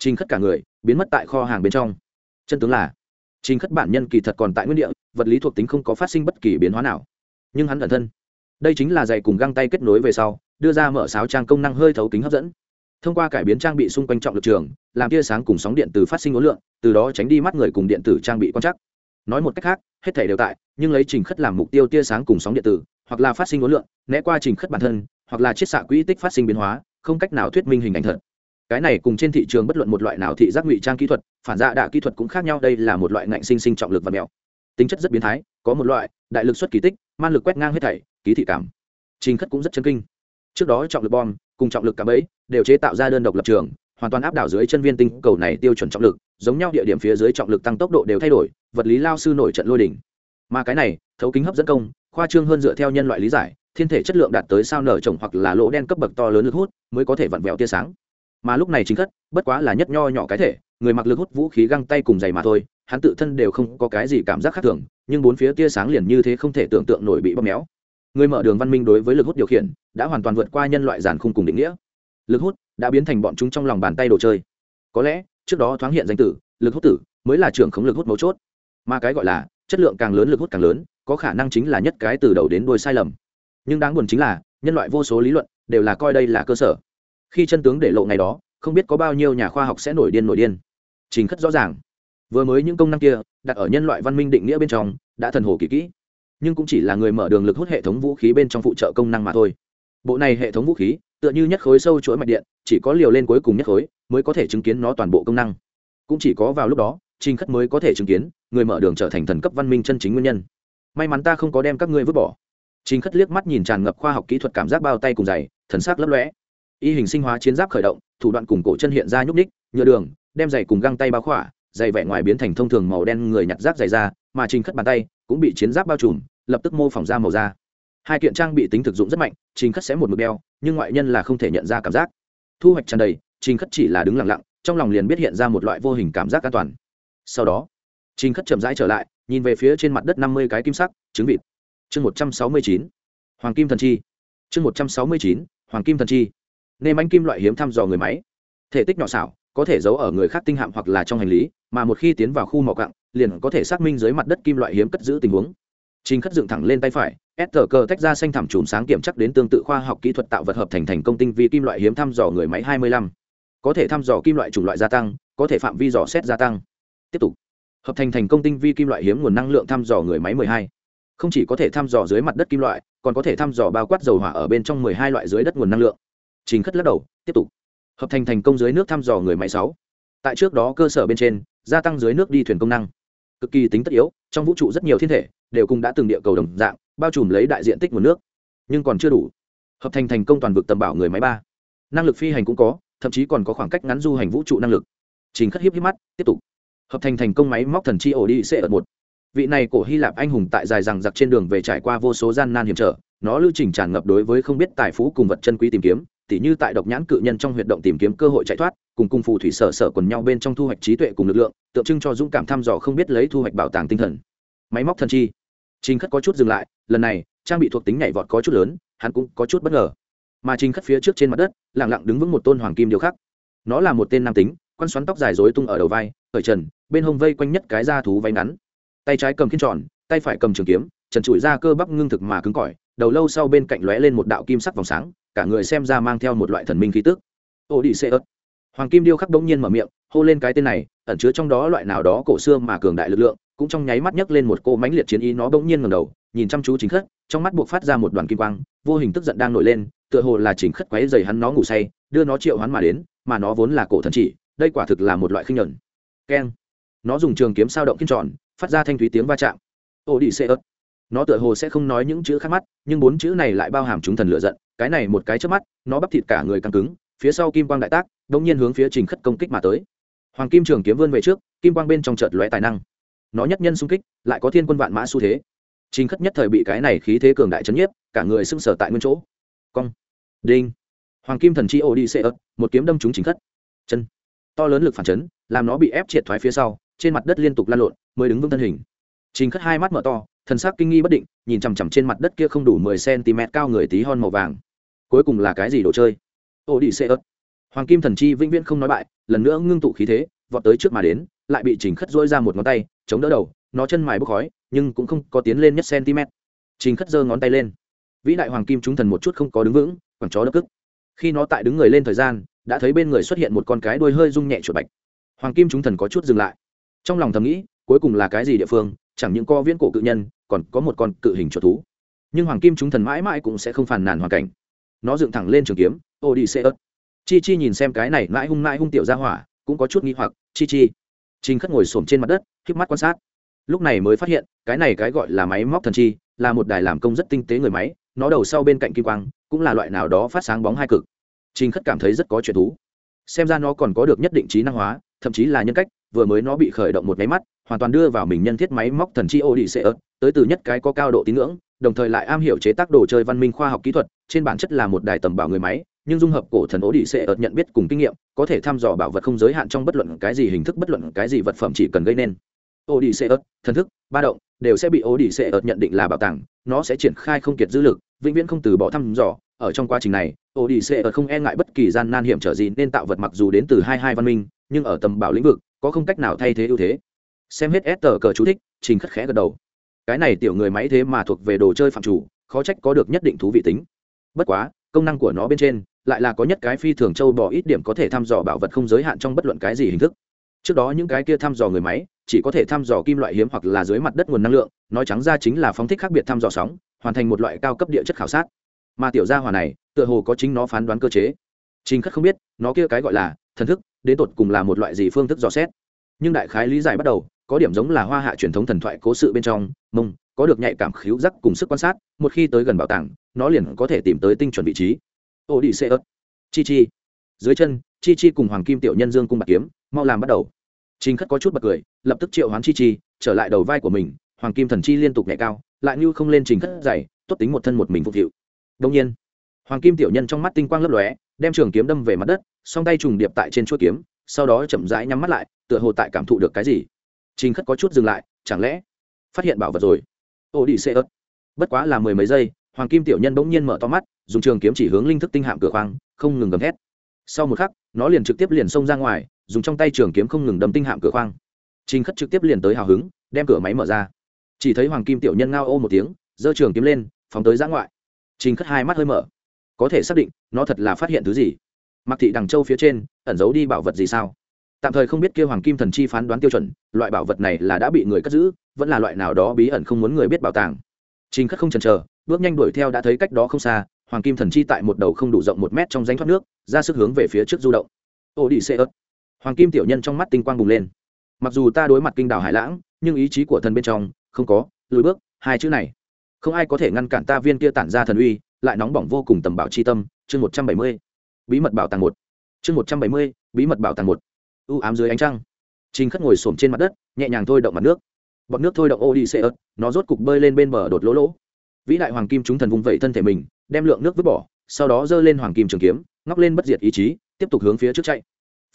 trình khất cả người biến mất tại kho hàng bên trong. Chân tướng là, trình khất bản nhân kỳ thật còn tại nguyên địa, vật lý thuộc tính không có phát sinh bất kỳ biến hóa nào. Nhưng hắn ẩn thân. Đây chính là giày cùng găng tay kết nối về sau, đưa ra mở sáo trang công năng hơi thấu kính hấp dẫn. Thông qua cải biến trang bị xung quanh trọng lực trường, làm tia sáng cùng sóng điện từ phát sinh ối lượng, từ đó tránh đi mắt người cùng điện tử trang bị quan chắc nói một cách khác, hết thể đều tại, nhưng lấy trình khất làm mục tiêu tia sáng cùng sóng điện tử, hoặc là phát sinh ối lượng, né qua trình khất bản thân, hoặc là chiết xạ quỹ tích phát sinh biến hóa, không cách nào thuyết minh hình ảnh thật cái này cùng trên thị trường bất luận một loại nào thị giác ngụy trang kỹ thuật, phản dạ đạ kỹ thuật cũng khác nhau, đây là một loại ngạnh sinh sinh trọng lực và mèo tính chất rất biến thái, có một loại, đại lực xuất kỳ tích, man lực quét ngang hết thảy, ký thị cảm. Trình khất cũng rất chân kinh. Trước đó trọng lực bom, cùng trọng lực cảm ấy đều chế tạo ra đơn độc lập trường, hoàn toàn áp đảo dưới chân viên tinh cầu này tiêu chuẩn trọng lực, giống nhau địa điểm phía dưới trọng lực tăng tốc độ đều thay đổi, vật lý lao sư nổi trận lôi đỉnh. Mà cái này, thấu kính hấp dẫn công, khoa trương hơn dựa theo nhân loại lý giải, thiên thể chất lượng đạt tới sao nở trồng hoặc là lỗ đen cấp bậc to lớn lực hút, mới có thể vặn vẹo tia sáng mà lúc này chính thất, bất quá là nhất nho nhỏ cái thể người mặc lực hút vũ khí găng tay cùng giày mà thôi hắn tự thân đều không có cái gì cảm giác khác thường nhưng bốn phía tia sáng liền như thế không thể tưởng tượng nổi bị bóp méo. Người mở đường văn minh đối với lực hút điều khiển đã hoàn toàn vượt qua nhân loại giàn khung cùng định nghĩa. Lực hút đã biến thành bọn chúng trong lòng bàn tay đồ chơi. Có lẽ trước đó thoáng hiện danh tử lực hút tử mới là trưởng khống lực hút mấu chốt. Mà cái gọi là chất lượng càng lớn lực hút càng lớn có khả năng chính là nhất cái từ đầu đến đuôi sai lầm. Nhưng đáng buồn chính là nhân loại vô số lý luận đều là coi đây là cơ sở khi chân tướng để lộ ngày đó, không biết có bao nhiêu nhà khoa học sẽ nổi điên nổi điên. Trình khất rõ ràng. Vừa mới những công năng kia, đặt ở nhân loại văn minh định nghĩa bên trong, đã thần hồ kỳ kỹ. Nhưng cũng chỉ là người mở đường lực hút hệ thống vũ khí bên trong phụ trợ công năng mà thôi. Bộ này hệ thống vũ khí, tựa như nhất khối sâu chuỗi mạch điện, chỉ có liều lên cuối cùng nhất khối, mới có thể chứng kiến nó toàn bộ công năng. Cũng chỉ có vào lúc đó, trình khất mới có thể chứng kiến, người mở đường trở thành thần cấp văn minh chân chính nguyên nhân. May mắn ta không có đem các ngươi vứt bỏ. Trình khất liếc mắt nhìn tràn ngập khoa học kỹ thuật cảm giác bao tay cùng dày thần sắc lấp lõe y hình sinh hóa chiến giáp khởi động, thủ đoạn cùng cổ chân hiện ra nhúc ních nhựa đường, đem giày cùng găng tay bao khỏa, giày vẻ ngoài biến thành thông thường màu đen người nhặt giáp giày ra mà trình khất bàn tay cũng bị chiến giáp bao trùm, lập tức mô phỏng ra màu da. Hai kiện trang bị tính thực dụng rất mạnh, trình khất sẽ một mực đeo, nhưng ngoại nhân là không thể nhận ra cảm giác. Thu hoạch tràn đầy, trình khất chỉ là đứng lặng lặng, trong lòng liền biết hiện ra một loại vô hình cảm giác an toàn. Sau đó, trình khất chậm rãi trở lại, nhìn về phía trên mặt đất năm mươi cái kim sắc, trứng vịt. Chương một trăm sáu mươi chín, hoàng kim thần chi. Chương một trăm sáu mươi chín, hoàng kim thần chi nên anh kim loại hiếm thăm dò người máy. Thể tích nhỏ xảo, có thể giấu ở người khác tinh hạm hoặc là trong hành lý, mà một khi tiến vào khu mỏ cặng liền có thể xác minh dưới mặt đất kim loại hiếm cất giữ tình huống. Trình khất dựng thẳng lên tay phải, s cờ tách ra xanh thảm chùm sáng kiểm chắc đến tương tự khoa học kỹ thuật tạo vật hợp thành thành công tinh vi kim loại hiếm thăm dò người máy hai mươi lăm. Có thể thăm dò kim loại chủng loại gia tăng, có thể phạm vi dò xét gia tăng. Tiếp tục. Hợp thành thành công tinh vi kim loại hiếm nguồn năng lượng thăm dò người máy mười hai. Không chỉ có thể thăm dò dưới mặt đất kim loại, còn có thể thăm dò bao quát dầu hỏa ở bên trong mười hai loại dưới đất nguồn năng lượng trình khất lắc đầu, tiếp tục. Hợp thành thành công dưới nước thăm dò người máy sáu. Tại trước đó cơ sở bên trên, gia tăng dưới nước đi thuyền công năng. Cực kỳ tính tất yếu, trong vũ trụ rất nhiều thiên thể đều cùng đã từng địa cầu đồng dạng, bao trùm lấy đại diện tích nguồn nước. Nhưng còn chưa đủ. Hợp thành thành công toàn vực tầm bảo người máy ba. Năng lực phi hành cũng có, thậm chí còn có khoảng cách ngắn du hành vũ trụ năng lực. Trình khất hiếp hiếp mắt, tiếp tục. Hợp thành thành công máy móc thần chi ổ đi c ở một. Vị này cổ hy lạp anh hùng tại dài rằng giặc trên đường về trải qua vô số gian nan hiểm trở, nó lưu trình tràn ngập đối với không biết tài phú cùng vật chân quý tìm kiếm tỉ như tại độc nhãn cự nhân trong huyệt động tìm kiếm cơ hội chạy thoát, cùng cung phù thủy sở sở quần nhau bên trong thu hoạch trí tuệ cùng lực lượng, tượng trưng cho dũng cảm thăm dò không biết lấy thu hoạch bảo tàng tinh thần. Máy móc thần chi. Trình khất có chút dừng lại, lần này, trang bị thuộc tính nhảy vọt có chút lớn, hắn cũng có chút bất ngờ. Mà trình khất phía trước trên mặt đất lẳng lặng đứng vững một tôn hoàng kim điều khắc. Nó là một tên nam tính quan xoắn tóc dài dối tung ở đầu vai ở trần, bên hông vây quanh nhất cái da thú váy ngắn. Tay trái cầm khiên tròn, tay phải cầm trường kiếm, trần trụi ra cơ bắp ngưng thực mà cứng cỏi, đầu lâu sau bên cạnh lóe lên một đạo kim sắc vòng sáng cả người xem ra mang theo một loại thần minh khí tức. Ô đi xê ớt. Hoàng kim điêu khắc đống nhiên mở miệng, hô lên cái tên này, ẩn chứa trong đó loại nào đó cổ xưa mà cường đại lực lượng, cũng trong nháy mắt nhấc lên một cô mãnh liệt chiến ý nó bỗng nhiên ngẩng đầu, nhìn chăm chú chính khất, trong mắt buộc phát ra một đoàn kim quang, vô hình tức giận đang nổi lên, tựa hồ là chính khất quấy dày hắn nó ngủ say, đưa nó triệu hắn mà đến, mà nó vốn là cổ thần chỉ, đây quả thực là một loại khinh nhẫn. Keng. Nó dùng trường kiếm sao động kiên tròn, phát ra thanh thúy tiếng va chạm. Ô đi xê ớt nó tựa hồ sẽ không nói những chữ khác mắt, nhưng bốn chữ này lại bao hàm chúng thần lựa giận, cái này một cái trước mắt, nó bắp thịt cả người căng cứng, phía sau kim quang đại tác đông nhiên hướng phía trình khất công kích mà tới. Hoàng kim trường kiếm vươn về trước, kim quang bên trong chợt lóe tài năng. Nó nhất nhân xung kích, lại có thiên quân vạn mã xu thế. Trình khất nhất thời bị cái này khí thế cường đại chấn nhiếp, cả người sưng sở tại nguyên chỗ. Cong. Đinh. Hoàng kim thần chi ô đi xê ớt một kiếm đâm trúng trình khất. Chân. To lớn lực phản chấn, làm nó bị ép triệt thoái phía sau, trên mặt đất liên tục lan lộn, mới đứng vững thân hình. Trình khất hai mắt mở to thần sắc kinh nghi bất định, nhìn chằm chằm trên mặt đất kia không đủ mười cm cao người tí hon màu vàng. Cuối cùng là cái gì đồ chơi? Ô đi xe ớt hoàng kim thần chi vĩnh viễn không nói bại, lần nữa ngưng tụ khí thế, vọt tới trước mà đến, lại bị trình khất dỗi ra một ngón tay, chống đỡ đầu, nó chân mài bốc khói, nhưng cũng không có tiến lên nhất cm. Trình khất giơ ngón tay lên. Vĩ đại hoàng kim chúng thần một chút không có đứng vững còn chó đất cức khi nó tại đứng người lên thời gian, đã thấy bên người xuất hiện một con cái đuôi hơi rung nhẹ chuột bạch. Hoàng kim chúng thần có chút dừng lại. Trong lòng thầm nghĩ, cuối cùng là cái gì địa phương chẳng những co viễn cổ cự nhân, còn có một con cự hình chuột thú. Nhưng hoàng kim chúng thần mãi mãi cũng sẽ không phàn nàn hoàn cảnh. Nó dựng thẳng lên trường kiếm ô đi xe ớt chi chi nhìn xem cái này mãi hung mãi hung tiểu ra hỏa, cũng có chút nghi hoặc, chi chi. Trình khất ngồi xổm trên mặt đất k mắt quan sát. Lúc này mới phát hiện, cái này cái gọi là máy móc thần chi, là một đài làm công rất tinh tế người máy, nó đầu sau bên cạnh kim quang, cũng là loại nào đó phát sáng bóng hai cực. Trình khất cảm thấy rất có chuyện thú. Xem ra nó còn có được nhất định trí năng hóa, thậm chí là nhân cách, vừa mới nó bị khởi động một máy mắt hoàn toàn đưa vào mình nhân thiết máy móc thần chi ô đi xệ ớt, tới từ nhất cái có cao độ tín ngưỡng, đồng thời lại am hiểu chế tác đồ chơi văn minh khoa học kỹ thuật, trên bản chất là một đài tầm bảo người máy, nhưng dung hợp cổ thần ố đi xệ ớt nhận biết cùng kinh nghiệm, có thể thăm dò bảo vật không giới hạn trong bất luận cái gì hình thức, bất luận cái gì vật phẩm chỉ cần gây nên. Ô đi xệ ớt, thần thức, ba động, đều sẽ bị ô đi xệ ớt nhận định là bảo tàng, nó sẽ triển khai không kiệt dữ lực, vĩnh viễn không từ bỏ thăm dò. Ở trong quá trình này, ô đi xệ ớt không e ngại bất kỳ gian nan hiểm trở gì, nên tạo vật mặc dù đến từ hai hai văn minh, nhưng ở tầm bảo lĩnh vực, có không cách nào thay thế ưu thế xem hết s tờ cờ chú thích, trình khất khẽ gật đầu. Cái này tiểu người máy thế mà thuộc về đồ chơi phạm chủ, khó trách có được nhất định thú vị tính. Bất quá, công năng của nó bên trên lại là có nhất cái phi thường châu bỏ ít điểm có thể thăm dò bảo vật không giới hạn trong bất luận cái gì hình thức. Trước đó những cái kia thăm dò người máy chỉ có thể thăm dò kim loại hiếm hoặc là dưới mặt đất nguồn năng lượng, nói trắng ra chính là phóng thích khác biệt thăm dò sóng, hoàn thành một loại cao cấp địa chất khảo sát. Mà tiểu gia hòa này, tựa hồ có chính nó phán đoán cơ chế. Trình khất không biết, nó kia cái gọi là thần thức, đến tột cùng là một loại gì phương thức dò xét. Nhưng đại khái lý giải bắt đầu có điểm giống là hoa hạ truyền thống thần thoại cố sự bên trong, mông, có được nhạy cảm khíu giác cùng sức quan sát, một khi tới gần bảo tàng, nó liền có thể tìm tới tinh chuẩn vị trí. Ô đi xe ớt chi chi. Dưới chân, chi chi cùng hoàng kim tiểu nhân dương cung bạc kiếm, mau làm bắt đầu. Trình khất có chút bật cười, lập tức triệu hoán chi chi, trở lại đầu vai của mình, hoàng kim thần chi liên tục nhẹ cao, lại như không lên trình khất dày, tốt tính một thân một mình phục vụ đông nhiên, hoàng kim tiểu nhân trong mắt tinh quang lấp lóe, đem trường kiếm đâm về mặt đất, song tay trùng điệp tại trên chuỗi kiếm, sau đó chậm rãi nhắm mắt lại, tựa hồ tại cảm thụ được cái gì trình khất có chút dừng lại, chẳng lẽ phát hiện bảo vật rồi? Ô đi xe ớt. Bất quá là mười mấy giây, hoàng kim tiểu nhân bỗng nhiên mở to mắt, dùng trường kiếm chỉ hướng linh thức tinh hạm cửa khoang, không ngừng gầm thét. Sau một khắc, nó liền trực tiếp liền xông ra ngoài, dùng trong tay trường kiếm không ngừng đâm tinh hạm cửa khoang. Trình khất trực tiếp liền tới hào hứng, đem cửa máy mở ra. Chỉ thấy hoàng kim tiểu nhân ngao ô một tiếng, giơ trường kiếm lên, phóng tới giã ngoại. Trình khất hai mắt hơi mở. Có thể xác định, nó thật là phát hiện thứ gì? Mặc thị đằng châu phía trên, ẩn giấu đi bảo vật gì sao? Tạm thời không biết kia hoàng kim thần chi phán đoán tiêu chuẩn, loại bảo vật này là đã bị người cất giữ, vẫn là loại nào đó bí ẩn không muốn người biết bảo tàng. Trình khắc không chần chờ, bước nhanh đuổi theo đã thấy cách đó không xa, hoàng kim thần chi tại một đầu không đủ rộng một mét trong danh thoát nước, ra sức hướng về phía trước du động. Ô đi xê ớt hoàng kim tiểu nhân trong mắt tinh quang bùng lên. Mặc dù ta đối mặt kinh đảo hải lãng, nhưng ý chí của thần bên trong, không có, lùi bước, hai chữ này. Không ai có thể ngăn cản ta viên kia tản ra thần uy, lại nóng bỏng vô cùng tầm bảo c h i tâm, chương một trăm bảy mươi. Bí mật bảo tàng một. Chương một trăm bảy mươi, bí mật bảo tàng một u ám dưới ánh trăng. Trình khất ngồi s trên mặt đất, nhẹ nhàng thôi động mặt nước. Bọn nước thôi động ô đi xê ớt, nó rốt cục bơi lên bên bờ đột lỗ lỗ. Vĩ đại hoàng kim chúng thần vung vẩy thân thể mình, đem lượng nước vứt bỏ, sau đó giơ lên hoàng kim trường kiếm, ngóc lên bất diệt ý chí, tiếp tục hướng phía trước chạy.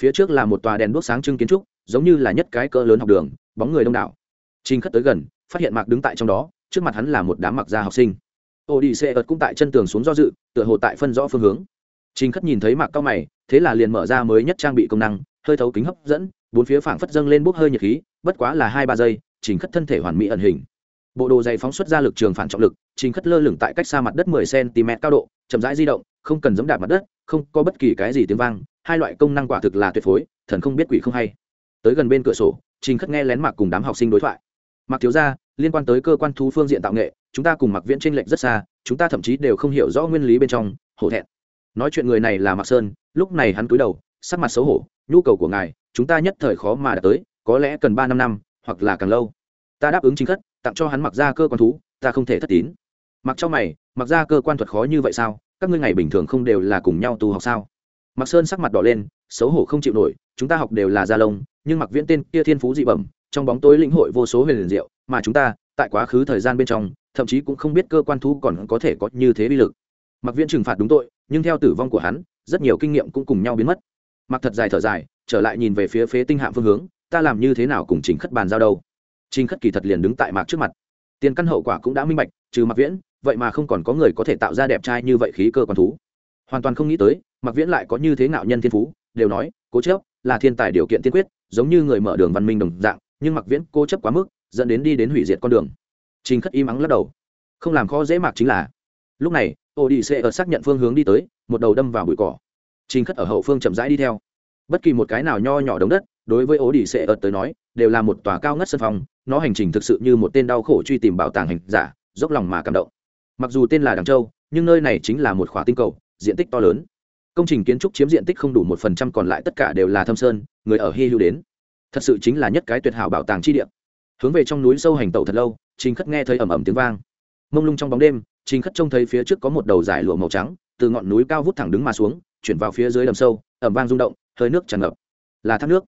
Phía trước là một tòa đèn đuốc sáng trưng kiến trúc, giống như là nhất cái cỡ lớn học đường, bóng người đông đảo. Trình khất tới gần, phát hiện mạc đứng tại trong đó, trước mặt hắn là một đám mặc gia học sinh. Ô đi xê ớt cũng tại chân tường xuống do dự, tựa hồ tại phân rõ phương hướng. Trình khất nhìn thấy mạc cao mày, thế là liền mở ra mới nhất trang bị công năng hơi thấu kính hấp dẫn, bốn phía phảng phất dâng lên bốc hơi nhiệt khí, bất quá là hai ba giây, trình khất thân thể hoàn mỹ ẩn hình. Bộ đồ dày phóng xuất ra lực trường phản trọng lực, trình khất lơ lửng tại cách xa mặt đất mười cm cao độ, chậm rãi di động, không cần giẫm đạp mặt đất, không có bất kỳ cái gì tiếng vang, hai loại công năng quả thực là tuyệt phối, thần không biết quỷ không hay. Tới gần bên cửa sổ, trình khất nghe lén mạc cùng đám học sinh đối thoại. Mặc thiếu ra liên quan tới cơ quan thú phương diện tạo nghệ, chúng ta cùng mặc viễn tranh lệch rất xa, chúng ta thậm chí đều không hiểu rõ nguyên lý bên trong, hổ thẹn. Nói chuyện người này là mạc sơn, lúc này hắn cúi đầu, sắc mặt xấu hổ nhu cầu của ngài, chúng ta nhất thời khó mà đạt tới, có lẽ cần ba năm năm, hoặc là càng lâu. Ta đáp ứng chính khất, tặng cho hắn mặc ra cơ quan thú, ta không thể thất tín. Mặc cho mày, mặc ra cơ quan thuật khó như vậy sao? Các ngươi ngày bình thường không đều là cùng nhau tu học sao? Mặc sơn sắc mặt đỏ lên, xấu hổ không chịu nổi, chúng ta học đều là gia lông, nhưng mặc viễn tên kia thiên phú dị bẩm, trong bóng tối lĩnh hội vô số huyền liền diệu, mà chúng ta, tại quá khứ thời gian bên trong, thậm chí cũng không biết cơ quan thú còn có thể có như thế bi lực. Mặc viễn trừng phạt đúng tội, nhưng theo tử vong của hắn, rất nhiều kinh nghiệm cũng cùng nhau biến mất mặc thật dài thở dài, trở lại nhìn về phía phế tinh hạm phương hướng, ta làm như thế nào cùng chính khất bàn giao đâu? Trình khất kỳ thật liền đứng tại mạc trước mặt. Tiền căn hậu quả cũng đã minh bạch, trừ mặc viễn, vậy mà không còn có người có thể tạo ra đẹp trai như vậy khí cơ quan thú. Hoàn toàn không nghĩ tới mặc viễn lại có như thế ngạo nhân thiên phú, đều nói, cố chấp là thiên tài điều kiện tiên quyết, giống như người mở đường văn minh đồng dạng, nhưng mặc viễn cố chấp quá mức, dẫn đến đi đến hủy diệt con đường. Trình khất im ắng lắc đầu. Không làm khó dễ mạc chính là, lúc này ô đi sẽ ở xác nhận phương hướng đi tới, một đầu đâm vào bụi cỏ trình khất ở hậu phương chậm rãi đi theo. Bất kỳ một cái nào nho nhỏ đống đất, đối với ố đi sẽ ợt tới nói, đều là một tòa cao ngất sân phòng nó hành trình thực sự như một tên đau khổ truy tìm bảo tàng hành giả, dốc lòng mà cảm động. Mặc dù tên là đằng châu, nhưng nơi này chính là một khỏa tinh cầu, diện tích to lớn. Công trình kiến trúc chiếm diện tích không đủ một phần trăm, còn lại tất cả đều là thâm sơn, người ở hy hữu đến. Thật sự chính là nhất cái tuyệt hảo bảo tàng chi địa. Hướng về trong núi sâu hành tẩu thật lâu, trình khất nghe thấy ầm ầm tiếng vang. Mông lung trong bóng đêm, trình khất trông thấy phía trước có một đầu giải lụa màu trắng, từ ngọn núi cao vút thẳng đứng mà xuống chuyển vào phía dưới đầm sâu, ẩm vang rung động, hơi nước tràn ngập. Là thác nước.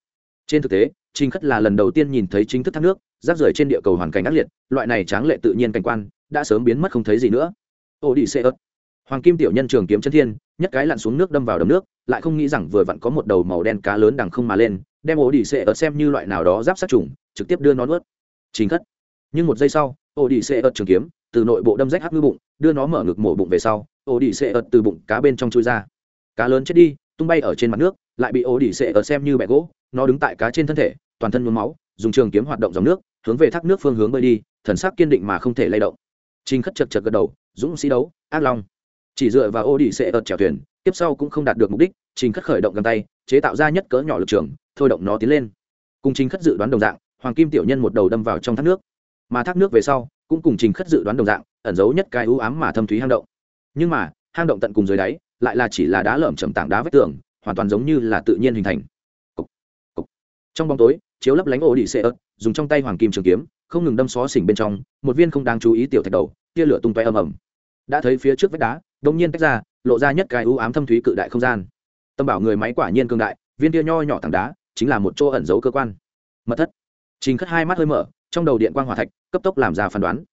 Trên thực tế, trình khất là lần đầu tiên nhìn thấy chính thức thác nước, rác rưởi trên địa cầu hoàn cảnh ác liệt, loại này tráng lệ tự nhiên cảnh quan, đã sớm biến mất không thấy gì nữa. Ô đi xê ớt hoàng kim tiểu nhân trường kiếm chân thiên, nhất cái lặn xuống nước đâm vào đầm nước, lại không nghĩ rằng vừa vặn có một đầu màu đen cá lớn đằng không mà lên, đem ô đi xê ớt xem như loại nào đó giáp sát trùng, trực tiếp đưa nó nuốt. Chính khất. Nhưng một giây sau ô đi xê ớt trường kiếm, từ nội bộ đâm rách hắc ngư bụng, đưa nó mở ngực mổ bụng về sau ô đi xê ớt từ bụng cá bên trong chui ra cá lớn chết đi, tung bay ở trên mặt nước, lại bị ô đi xệ ở xem như bẹ gỗ, nó đứng tại cá trên thân thể, toàn thân nhuốm máu, dùng trường kiếm hoạt động dòng nước, hướng về thác nước phương hướng bơi đi, thần sắc kiên định mà không thể lay động. Trình khất chật chật gật đầu, dũng sĩ đấu, ác long. Chỉ dựa vào ô đi xệ ở chèo thuyền, tiếp sau cũng không đạt được mục đích, trình khất khởi động găng tay, chế tạo ra nhất cỡ nhỏ lực trường, thôi động nó tiến lên. Cùng trình khất dự đoán đồng dạng, hoàng kim tiểu nhân một đầu đâm vào trong thác nước. Mà thác nước về sau, cũng cùng trình khất dự đoán đồng dạng, ẩn giấu nhất cái ưu ám mà thâm thúy hang động. Nhưng mà, hang động tận cùng dưới đáy lại là chỉ là đá lởm chầm tảng đá vách tường hoàn toàn giống như là tự nhiên hình thành. Cục, cục. trong bóng tối chiếu lấp lánh ổ đi xệ ớt dùng trong tay hoàng kim trường kiếm không ngừng đâm xó xỉnh bên trong một viên không đáng chú ý tiểu thạch đầu tia lửa tung toe ầm ầm. Đã thấy phía trước vách đá đông nhiên tách ra lộ ra nhất cái ưu ám thâm thúy cự đại không gian. Tâm bảo người máy quả nhiên cương đại viên tia nho nhỏ tảng đá chính là một chỗ ẩn giấu cơ quan. Mật thất. Trình khất hai mắt hơi mở trong đầu điện quang hỏa thạch cấp tốc làm ra phán đoán.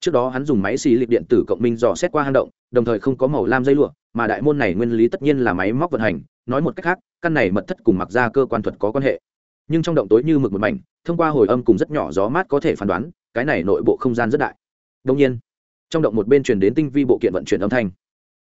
Trước đó hắn dùng máy xì lịch điện tử cộng minh dò xét qua hang động đồng thời không có màu lam dây lụa mà đại môn này nguyên lý tất nhiên là máy móc vận hành, nói một cách khác, căn này mật thất cùng mặc ra cơ quan thuật có quan hệ. Nhưng trong động tối như mực một mảnh, thông qua hồi âm cùng rất nhỏ gió mát có thể phán đoán, cái này nội bộ không gian rất đại. Đông nhiên, trong động một bên truyền đến tinh vi bộ kiện vận chuyển âm thanh.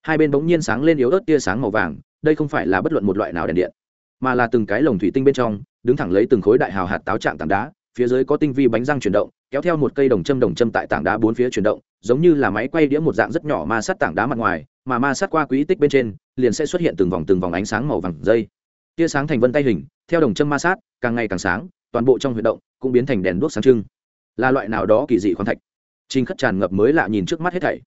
Hai bên bỗng nhiên sáng lên yếu ớt tia sáng màu vàng, đây không phải là bất luận một loại nào đèn điện, mà là từng cái lồng thủy tinh bên trong, đứng thẳng lấy từng khối đại hào hạt táo trạng tảng đá, phía dưới có tinh vi bánh răng chuyển động, kéo theo một cây đồng châm đồng châm tại tảng đá bốn phía chuyển động, giống như là máy quay đĩa một dạng rất nhỏ ma sát tảng đá mặt ngoài mà ma sát qua quỹ tích bên trên, liền sẽ xuất hiện từng vòng từng vòng ánh sáng màu vàng dây. Tia sáng thành vân tay hình, theo đồng châm ma sát, càng ngày càng sáng, toàn bộ trong huy động cũng biến thành đèn đuốc sáng trưng. Là loại nào đó kỳ dị khoáng thạch? Trinh khất tràn ngập mới lạ nhìn trước mắt hết thảy.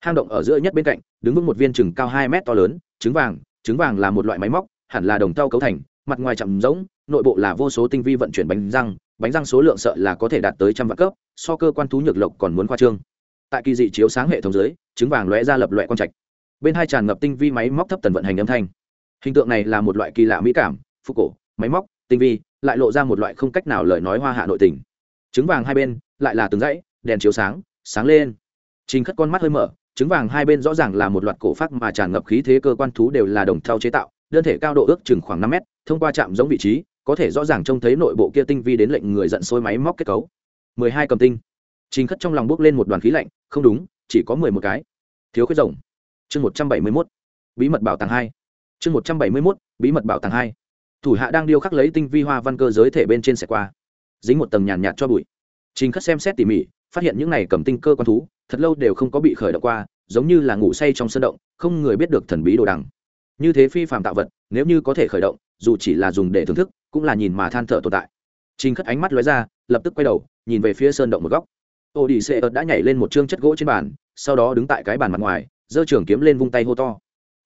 Hang động ở giữa nhất bên cạnh, đứng vững một viên trừng cao hai mét to lớn, trứng vàng trứng vàng là một loại máy móc, hẳn là đồng tao cấu thành, mặt ngoài chậm rỗng, nội bộ là vô số tinh vi vận chuyển bánh răng bánh răng số lượng sợ là có thể đạt tới trăm vạn cấp, so cơ quan thú nhược lộc còn muốn khoa trương. Tại kỳ dị chiếu sáng hệ thống dưới, trứng vàng lóe ra lập loại quang trạch bên hai tràn ngập tinh vi máy móc thấp tần vận hành âm thanh. Hình tượng này là một loại kỳ lạ mỹ cảm phục cổ, máy móc, tinh vi, lại lộ ra một loại không cách nào lời nói hoa hạ nội tình. Trứng vàng hai bên lại là từng dãy, đèn chiếu sáng sáng lên. Trình khất con mắt hơi mở, trứng vàng hai bên rõ ràng là một loạt cổ phát mà tràn ngập khí thế cơ quan thú đều là đồng thau chế tạo, đơn thể cao độ ước chừng khoảng năm mét, thông qua chạm giống vị trí, có thể rõ ràng trông thấy nội bộ kia tinh vi đến lệnh người giận sôi máy móc kết cấu. Mười hai cầm tinh. Trình khất trong lòng bước lên một đoàn khí lạnh, không đúng, chỉ có mười một cái. Thiếu khuyết rồng chương một trăm bảy mươi mốt, bí mật bảo tàng hai. Chương một trăm bảy mươi mốt, bí mật bảo tàng hai. Thủ hạ đang điêu khắc lấy tinh vi hoa văn cơ giới thể bên trên xẻ qua. Dính một tầng nhàn nhạt cho bụi. Trình khất xem xét tỉ mỉ, phát hiện những này cầm tinh cơ quan thú, thật lâu đều không có bị khởi động qua, giống như là ngủ say trong sân động, không người biết được thần bí đồ đằng. Như thế phi phạm tạo vật, nếu như có thể khởi động, dù chỉ là dùng để thưởng thức, cũng là nhìn mà than thở tồn tại. Trình khất ánh mắt lóe ra, lập tức quay đầu, nhìn về phía sơn động một góc. Ô đi xê ớt đã nhảy lên một chương chất gỗ trên bàn, sau đó đứng tại cái bàn mặt ngoài giơ trường kiếm lên vung tay hô to.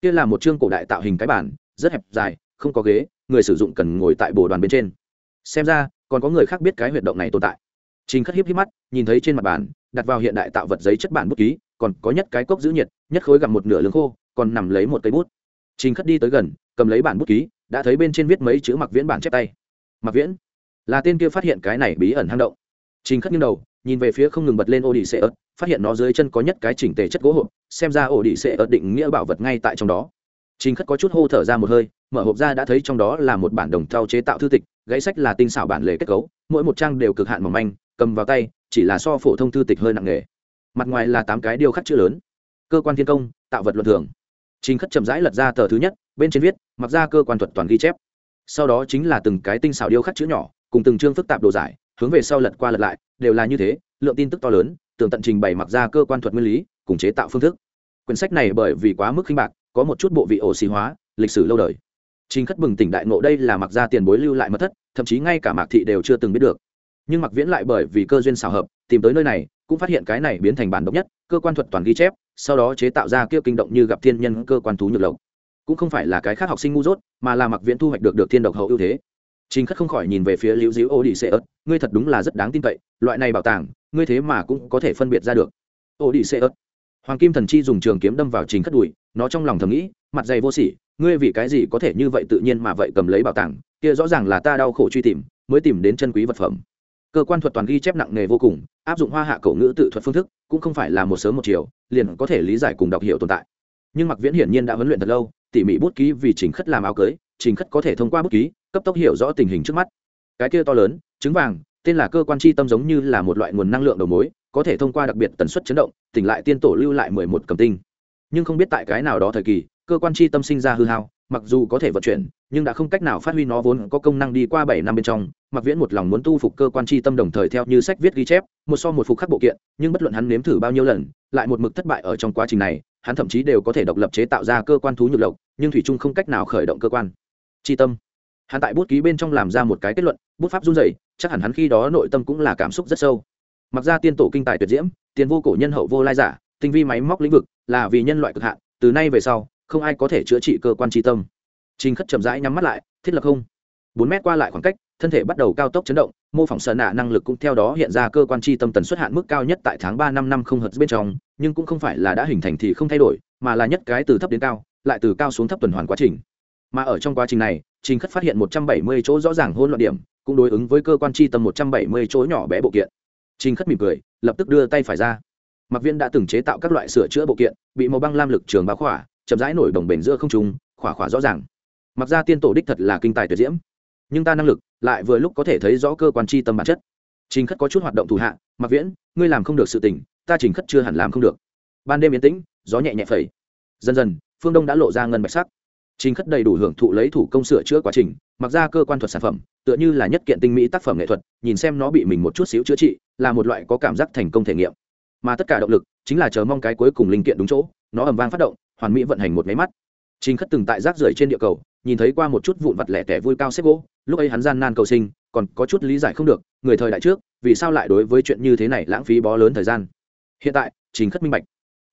Kia là một chương cổ đại tạo hình cái bàn rất hẹp, dài, không có ghế, người sử dụng cần ngồi tại bồ đoàn bên trên. Xem ra, còn có người khác biết cái huyệt động này tồn tại. Trình khất hiếp hiếp mắt, nhìn thấy trên mặt bàn, đặt vào hiện đại tạo vật giấy chất bản bút ký, còn có nhất cái cốc giữ nhiệt, nhất khối gặm một nửa lương khô, còn nằm lấy một cây bút. Trình khất đi tới gần, cầm lấy bản bút ký, đã thấy bên trên viết mấy chữ mặc viễn bản chép tay. Mặc viễn, là tên kia phát hiện cái này bí ẩn hang động. Trình khất nghiêng đầu nhìn về phía không ngừng bật lên ô đi xệ ớt, phát hiện nó dưới chân có nhất cái chỉnh tề chất gỗ hộp, xem ra ổ đi xệ ớt định nghĩa bảo vật ngay tại trong đó. Trình khất có chút hô thở ra một hơi, mở hộp ra đã thấy trong đó là một bản đồng thau chế tạo thư tịch, gãy sách là tinh xảo bản lề kết cấu, mỗi một trang đều cực hạn mỏng manh, cầm vào tay, chỉ là so phổ thông thư tịch hơi nặng nghề mặt ngoài là tám cái điêu khắc chữ lớn. Cơ quan thiên công, tạo vật luận thường. Trình khất chậm rãi lật ra tờ thứ nhất, bên trên viết, mặc ra cơ quan thuật toàn ghi chép. Sau đó chính là từng cái tinh xảo điêu khắc chữ nhỏ, cùng từng chương phức tạp đồ giải hướng về sau lật qua lật lại, đều là như thế, lượng tin tức to lớn, tường tận trình bày mặc ra cơ quan thuật nguyên lý, cùng chế tạo phương thức. Quyển sách này bởi vì quá mức khinh bạc, có một chút bộ vị ổ xì hóa, lịch sử lâu đời. Trình khất bừng tỉnh đại ngộ đây là mặc ra tiền bối lưu lại mất thất, thậm chí ngay cả mạc thị đều chưa từng biết được. Nhưng mặc viễn lại bởi vì cơ duyên xào hợp, tìm tới nơi này, cũng phát hiện cái này biến thành bản độc nhất, cơ quan thuật toàn ghi chép, sau đó chế tạo ra kia kinh động như gặp thiên nhân cơ quan thú nhược lộc. Cũng không phải là cái khác học sinh ngu dốt, mà là mặc viễn thu hoạch được được thiên độc hậu ưu thế. Trình Khất không khỏi nhìn về phía Liễu Diễu Odysseus, ngươi thật đúng là rất đáng tin cậy, loại này bảo tàng, ngươi thế mà cũng có thể phân biệt ra được. Odysseus. Hoàng Kim Thần Chi dùng trường kiếm đâm vào Trình Khất đùi, nó trong lòng thầm nghĩ, mặt dày vô sỉ, ngươi vì cái gì có thể như vậy tự nhiên mà vậy cầm lấy bảo tàng, kia rõ ràng là ta đau khổ truy tìm, mới tìm đến chân quý vật phẩm cơ quan thuật toàn ghi chép nặng nề vô cùng áp dụng hoa hạ cổ ngữ tự thuật phương thức cũng không phải là một sớm một chiều liền có thể lý giải cùng đọc hiểu tồn tại nhưng mặc viễn hiển nhiên đã huấn luyện thật lâu tỉ mỉ bút ký vì trình khất làm áo cưới trình khất có thể thông qua bút ký cấp tốc hiểu rõ tình hình trước mắt. Cái kia to lớn, trứng vàng, tên là cơ quan chi tâm giống như là một loại nguồn năng lượng đầu mối, có thể thông qua đặc biệt tần suất chấn động, tỉnh lại tiên tổ lưu lại mười một cầm tinh. Nhưng không biết tại cái nào đó thời kỳ, cơ quan chi tâm sinh ra hư hao, mặc dù có thể vận chuyển, nhưng đã không cách nào phát huy nó vốn có công năng đi qua bảy năm bên trong mặc viễn một lòng muốn tu phục cơ quan chi tâm đồng thời theo như sách viết ghi chép, một so một phục khắc bộ kiện, nhưng bất luận hắn nếm thử bao nhiêu lần, lại một mực thất bại ở trong quá trình này, hắn thậm chí đều có thể độc lập chế tạo ra cơ quan thú nhược lộc, nhưng thủy trung không cách nào khởi động cơ quan. Chi tâm hắn tại bút ký bên trong làm ra một cái kết luận, bút pháp run rẩy, chắc hẳn hắn khi đó nội tâm cũng là cảm xúc rất sâu. Mặc ra tiên tổ kinh tài tuyệt diễm, tiền vô cổ nhân hậu vô lai giả, tinh vi máy móc lĩnh vực, là vì nhân loại cực hạn, từ nay về sau, không ai có thể chữa trị cơ quan tri tâm. Trình khất chậm rãi nhắm mắt lại, thiết lập không. Bốn mét qua lại khoảng cách, thân thể bắt đầu cao tốc chấn động, mô phỏng sợ nạ năng lực cũng theo đó hiện ra cơ quan tri tâm tần suất hạn mức cao nhất tại tháng ba năm năm không hợp bên trong, nhưng cũng không phải là đã hình thành thì không thay đổi, mà là nhất cái từ thấp đến cao, lại từ cao xuống thấp tuần hoàn quá trình. Mà ở trong quá trình này trình khất phát hiện một trăm bảy mươi chỗ rõ ràng hôn loạn điểm, cũng đối ứng với cơ quan tri tâm một trăm bảy mươi chỗ nhỏ bé bộ kiện. Trình khất mỉm cười, lập tức đưa tay phải ra. Mặc viên đã từng chế tạo các loại sửa chữa bộ kiện, bị màu băng lam lực trường bá khỏa, chậm rãi nổi đồng bền giữa không trung, khỏa khỏa rõ ràng. Mặc ra tiên tổ đích thật là kinh tài tuyệt diễm. Nhưng ta năng lực lại vừa lúc có thể thấy rõ cơ quan chi tâm bản chất. Trình khất có chút hoạt động thủ hạ mặc viễn, ngươi làm không được sự tình, ta trình khất chưa hẳn làm không được. Ban đêm yên tĩnh, gió nhẹ nhẹ phẩy. Dần dần, phương đông đã lộ ra ngân bạch sắc trình khất đầy đủ hưởng thụ lấy thủ công sửa chữa quá trình, mặc ra cơ quan thuật sản phẩm, tựa như là nhất kiện tinh mỹ tác phẩm nghệ thuật, nhìn xem nó bị mình một chút xíu chữa trị, là một loại có cảm giác thành công thể nghiệm. Mà tất cả động lực, chính là chờ mong cái cuối cùng linh kiện đúng chỗ, nó ầm vang phát động, hoàn mỹ vận hành một máy mắt. Trình khất từng tại rác rưởi trên địa cầu, nhìn thấy qua một chút vụn vặt lẻ tẻ vui cao xếp gỗ, lúc ấy hắn gian nan cầu sinh, còn có chút lý giải không được, người thời đại trước, vì sao lại đối với chuyện như thế này lãng phí bó lớn thời gian. Hiện tại, trình khất minh bạch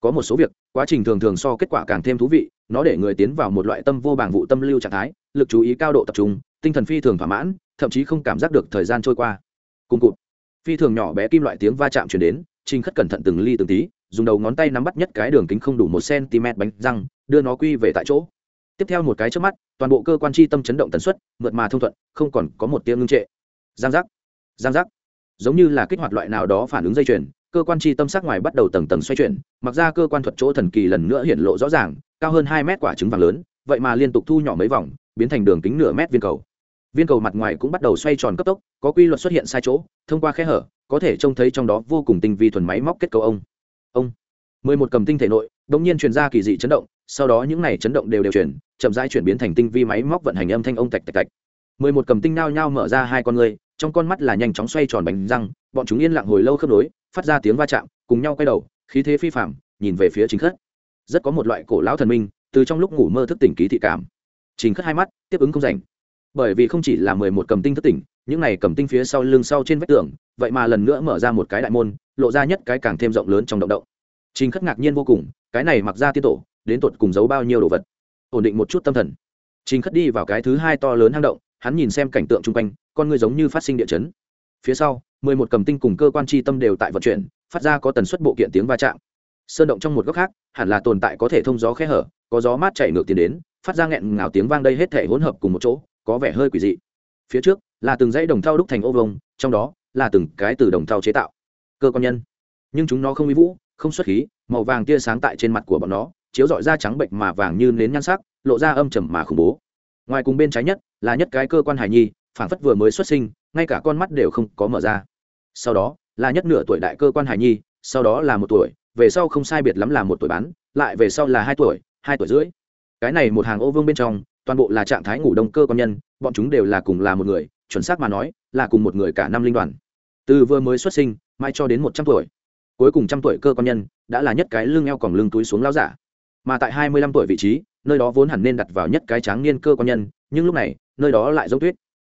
có một số việc, quá trình thường thường so kết quả càng thêm thú vị, nó để người tiến vào một loại tâm vô bảng vụ tâm lưu trạng thái, lực chú ý cao độ tập trung, tinh thần phi thường thỏa mãn, thậm chí không cảm giác được thời gian trôi qua. Cùng cụt, phi thường nhỏ bé kim loại tiếng va chạm chuyển đến, trình khất cẩn thận từng ly từng tí, dùng đầu ngón tay nắm bắt nhất cái đường kính không đủ một cm bánh răng, đưa nó quy về tại chỗ. Tiếp theo một cái trước mắt, toàn bộ cơ quan chi tâm chấn động tần suất, mượt mà thông thuận, không còn có một tiếng ngưng trệ. Giang giác giang giác. Giống như là kích hoạt loại nào đó phản ứng dây chuyền cơ quan chi tâm sắc ngoài bắt đầu tầng tầng xoay chuyển, mặc ra cơ quan thuật chỗ thần kỳ lần nữa hiện lộ rõ ràng, cao hơn hai mét quả trứng vàng lớn, vậy mà liên tục thu nhỏ mấy vòng, biến thành đường kính nửa mét viên cầu. Viên cầu mặt ngoài cũng bắt đầu xoay tròn cấp tốc, có quy luật xuất hiện sai chỗ, thông qua khe hở, có thể trông thấy trong đó vô cùng tinh vi thuần máy móc kết cấu ông. Ông. Mười một cầm tinh thể nội đ ỗ n g nhiên truyền ra kỳ dị chấn động, sau đó những này chấn động đều đều chuyển, chậm rãi chuyển biến thành tinh vi máy móc vận hành âm thanh ông tạch tạch tạch. Mười một cầm tinh nao nhao mở ra hai con người trong con mắt là nhanh chóng xoay tròn bánh răng, bọn chúng yên lặng hồi lâu khớp nối phát ra tiếng va chạm, cùng nhau quay đầu, khí thế phi phạm nhìn về phía chính khất. Rất có một loại cổ lão thần minh, từ trong lúc ngủ mơ thức tỉnh ký thị cảm. Chính khất hai mắt, tiếp ứng không rảnh. Bởi vì không chỉ là mười một cầm tinh thức tỉnh, những này cầm tinh phía sau lưng sau trên vách tường, vậy mà lần nữa mở ra một cái đại môn, lộ ra nhất cái càng thêm rộng lớn trong động động. Chính khất ngạc nhiên vô cùng, cái này mặc ra tiên tổ, đến tột cùng giấu bao nhiêu đồ vật? Ổn định một chút tâm thần. Chính khất đi vào cái thứ hai to lớn hang động, hắn nhìn xem cảnh tượng chung quanh, con người giống như phát sinh địa chấn phía sau, mười một cầm tinh cùng cơ quan tri tâm đều tại vận chuyển, phát ra có tần suất bộ kiện tiếng va chạm. Sơn động trong một góc khác, hẳn là tồn tại có thể thông gió khe hở, có gió mát chảy ngược tiền đến, phát ra nghẹn ngào tiếng vang đây hết thể hỗn hợp cùng một chỗ, có vẻ hơi quỷ dị. Phía trước, là từng dãy đồng thau đúc thành ô vông trong đó, là từng cái từ đồng thau chế tạo. Cơ quan nhân. Nhưng chúng nó không uy vũ, không xuất khí, màu vàng tia sáng tại trên mặt của bọn nó, chiếu dọi da trắng bệnh mà vàng như nến nhan sắc, lộ ra âm trầm mà khủng bố. Ngoài cùng bên trái nhất, là nhất cái cơ quan hải nhi phản phất vừa mới xuất sinh, ngay cả con mắt đều không có mở ra. Sau đó, là nhất nửa tuổi đại cơ quan hài nhi, sau đó là một tuổi, về sau không sai biệt lắm là một tuổi bán, lại về sau là hai tuổi hai tuổi rưỡi. Cái này một hàng ô vương bên trong, toàn bộ là trạng thái ngủ đông cơ quan nhân, bọn chúng đều là cùng là một người, chuẩn xác mà nói, là cùng một người cả năm linh đoàn. Từ vừa mới xuất sinh mai cho đến một trăm tuổi. Cuối cùng trăm tuổi cơ quan nhân, đã là nhất cái lưng eo còng lưng túi xuống lao giả. Mà tại hai mươi lăm tuổi vị trí, nơi đó vốn hẳn nên đặt vào nhất cái tráng niên cơ quan nhân, nhưng lúc này, nơi đó lại giống tuyết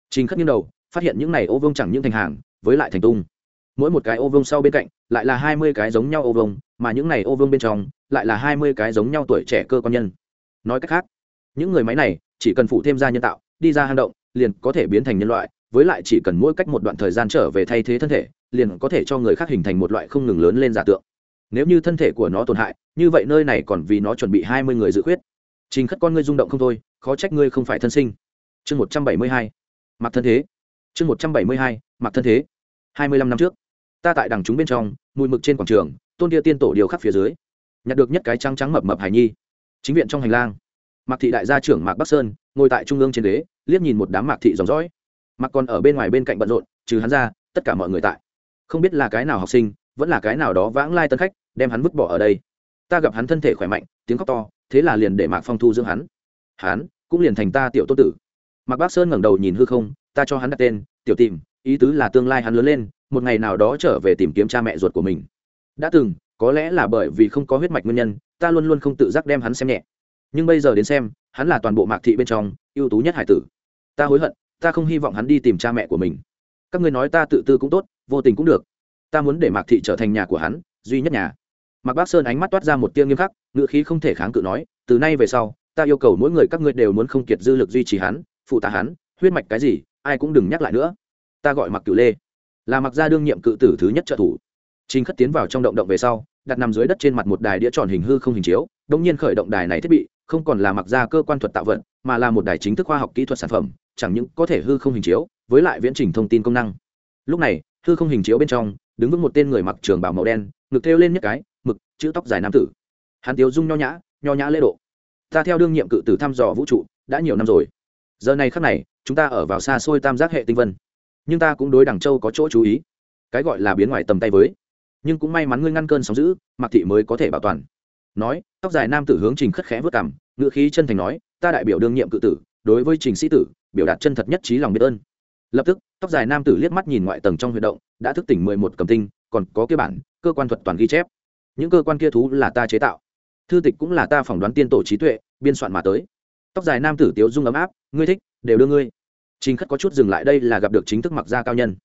trình khất nghiêng đầu, phát hiện những này ô vông chẳng những thành hàng, với lại thành tung. Mỗi một cái ô vông sau bên cạnh, lại là hai mươi cái giống nhau ô vông mà những này ô vông bên trong, lại là hai mươi cái giống nhau tuổi trẻ cơ quan nhân. Nói cách khác, những người máy này, chỉ cần phụ thêm ra nhân tạo, đi ra hang động, liền có thể biến thành nhân loại, với lại chỉ cần mỗi cách một đoạn thời gian trở về thay thế thân thể, liền có thể cho người khác hình thành một loại không ngừng lớn lên giả tượng. Nếu như thân thể của nó tổn hại, như vậy nơi này còn vì nó chuẩn bị hai mươi người dự khuyết. Trình khất con ngươi rung động không thôi, khó trách ngươi không phải thân sinh. Chương một trăm bảy mươi hai mặc thân thế. Chương một trăm bảy mươi hai, mặc thân thế. Hai mươi lăm năm trước, ta tại đằng chúng bên trong, mùi mực trên quảng trường, tôn kia tiên tổ điều khắc phía dưới, nhặt được nhất cái trắng trắng mập mập hải nhi. Chính viện trong hành lang, mạc thị đại gia trưởng mạc bắc sơn ngồi tại trung ương trên ghế, liếc nhìn một đám mạc thị dòng dõi. Mạc còn ở bên ngoài bên cạnh bận rộn, trừ hắn ra, tất cả mọi người tại. Không biết là cái nào học sinh, vẫn là cái nào đó vãng lai tân khách, đem hắn vứt bỏ ở đây. Ta gặp hắn thân thể khỏe mạnh, tiếng khóc to, thế là liền để mạc phong thu dưỡng hắn. Hắn cũng liền thành ta tiểu tô tử mạc Bác sơn ngẩng đầu nhìn hư không, ta cho hắn đặt tên, tiểu tìm, ý tứ là tương lai hắn lớn lên, một ngày nào đó trở về tìm kiếm cha mẹ ruột của mình. Đã từng, có lẽ là bởi vì không có huyết mạch nguyên nhân, ta luôn luôn không tự giác đem hắn xem nhẹ. Nhưng bây giờ đến xem, hắn là toàn bộ mạc thị bên trong ưu tú nhất hải tử. Ta hối hận, ta không hy vọng hắn đi tìm cha mẹ của mình. Các ngươi nói ta tự tư cũng tốt, vô tình cũng được. Ta muốn để mạc thị trở thành nhà của hắn, duy nhất nhà. Mạc bác sơn ánh mắt toát ra một tia nghiêm khắc ngựa khí không thể kháng cự nói, từ nay về sau, ta yêu cầu mỗi người các ngươi đều muốn không kiệt dư lực duy trì hắn phụ tá hắn huyết mạch cái gì ai cũng đừng nhắc lại nữa ta gọi mặc cựu lê là mặc gia đương nhiệm cự tử thứ nhất trợ thủ chính Khất tiến vào trong động động về sau, đặt nằm dưới đất trên mặt một đài đĩa tròn hình hư không hình chiếu, đông nhiên khởi động đài này thiết bị, không còn là mặc gia cơ quan thuật tạo vận, mà là một đài chính thức khoa học kỹ thuật sản phẩm, chẳng những có thể hư không hình chiếu, với lại viễn trình thông tin công năng. Lúc này, hư không hình chiếu bên trong, đứng vững một tên người mặc trường bảo màu đen, ngực thêu lên nhất cái, mực, chữ tóc dài nam tử. Hắn tiếu dung nho nhã, nho nhã lễ độ. Ta theo đương nhiệm cự tử thăm dò vũ trụ, đã nhiều năm rồi. Giờ này khắc này, chúng ta ở vào xa xôi tam giác hệ tinh vân, nhưng ta cũng đối đằng châu có chỗ chú ý. Cái gọi là biến ngoài tầm tay với. Nhưng cũng may mắn ngươi ngăn cơn sóng giữ mặc thị mới có thể bảo toàn. Nói tóc dài nam tử hướng trình khất khẽ vớt cảm ngự khí chân thành nói ta đại biểu đương nhiệm cự tử đối với trình sĩ tử biểu đạt chân thật nhất trí lòng biết ơn. Lập tức tóc dài nam tử liếc mắt nhìn ngoại tầng trong huy động đã thức tỉnh mười một cầm tinh còn có kia bản cơ quan thuật toàn ghi chép. Những cơ quan kia thú là ta chế tạo. Thư tịch cũng là ta phỏng đoán tiên tổ trí tuệ biên soạn mà tới tóc dài nam tử tiếu dung ấm áp, ngươi thích, đều đưa ngươi. Trình khất có chút dừng lại, đây là gặp được chính thức mặc gia cao nhân.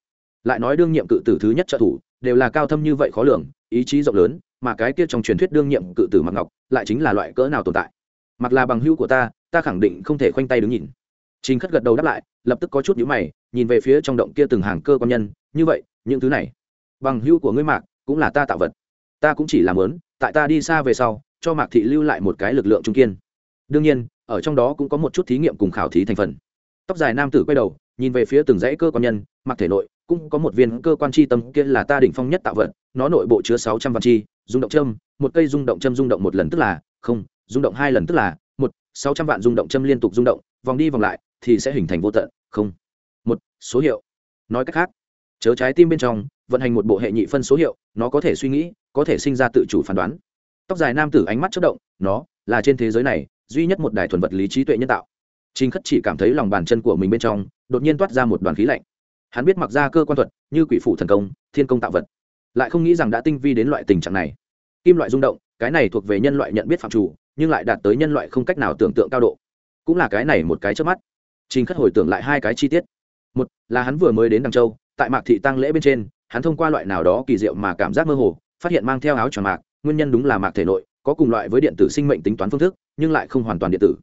Lại nói đương nhiệm cự tử thứ nhất trợ thủ, đều là cao thâm như vậy khó lường, ý chí rộng lớn, mà cái kia trong truyền thuyết đương nhiệm cự tử mặc ngọc, lại chính là loại cỡ nào tồn tại. Mặc là bằng hữu của ta ta khẳng định không thể khoanh tay đứng nhìn. Trình khất gật đầu đáp lại, lập tức có chút nhíu mày, nhìn về phía trong động kia từng hàng cơ quan nhân, như vậy, những thứ này, bằng hữu của ngươi mạc, cũng là ta tạo vật. Ta cũng chỉ làm lớn, tại ta đi xa về sau, cho mạc thị lưu lại một cái lực lượng trung kiên. Đương nhiên ở trong đó cũng có một chút thí nghiệm cùng khảo thí thành phần. Tóc dài nam tử quay đầu, nhìn về phía từng dãy cơ quan nhân, mặc thể nội, cũng có một viên cơ quan chi tâm kia là ta đỉnh phong nhất tạo vật, nó nội bộ chứa sáu trăm vạn chi, rung động châm, một cây rung động châm rung động một lần tức là, không, rung động hai lần tức là, một, sáu trăm vạn rung động châm liên tục rung động, vòng đi vòng lại, thì sẽ hình thành vô tận, không, một, số hiệu. Nói cách khác, chớ trái tim bên trong, vận hành một bộ hệ nhị phân số hiệu, nó có thể suy nghĩ, có thể sinh ra tự chủ phán đoán. Tóc dài nam tử ánh mắt chất động, nó là trên thế giới này duy nhất một đài thuần vật lý trí tuệ nhân tạo Trình Khất chỉ cảm thấy lòng bàn chân của mình bên trong đột nhiên toát ra một đoàn khí lạnh. Hắn biết mặc ra cơ quan thuật, như quỷ phủ thần công, thiên công tạo vật, lại không nghĩ rằng đã tinh vi đến loại tình trạng này. Kim loại rung động, cái này thuộc về nhân loại nhận biết phạm chủ, nhưng lại đạt tới nhân loại không cách nào tưởng tượng cao độ. Cũng là cái này một cái chớp mắt. Trình Khất hồi tưởng lại hai cái chi tiết. Một, là hắn vừa mới đến Đằng Châu, tại Mạc thị tăng lễ bên trên, hắn thông qua loại nào đó kỳ diệu mà cảm giác mơ hồ, phát hiện mang theo áo choàng mạc, nguyên nhân đúng là mạc thể nội có cùng loại với điện tử sinh mệnh tính toán phương thức, nhưng lại không hoàn toàn điện tử.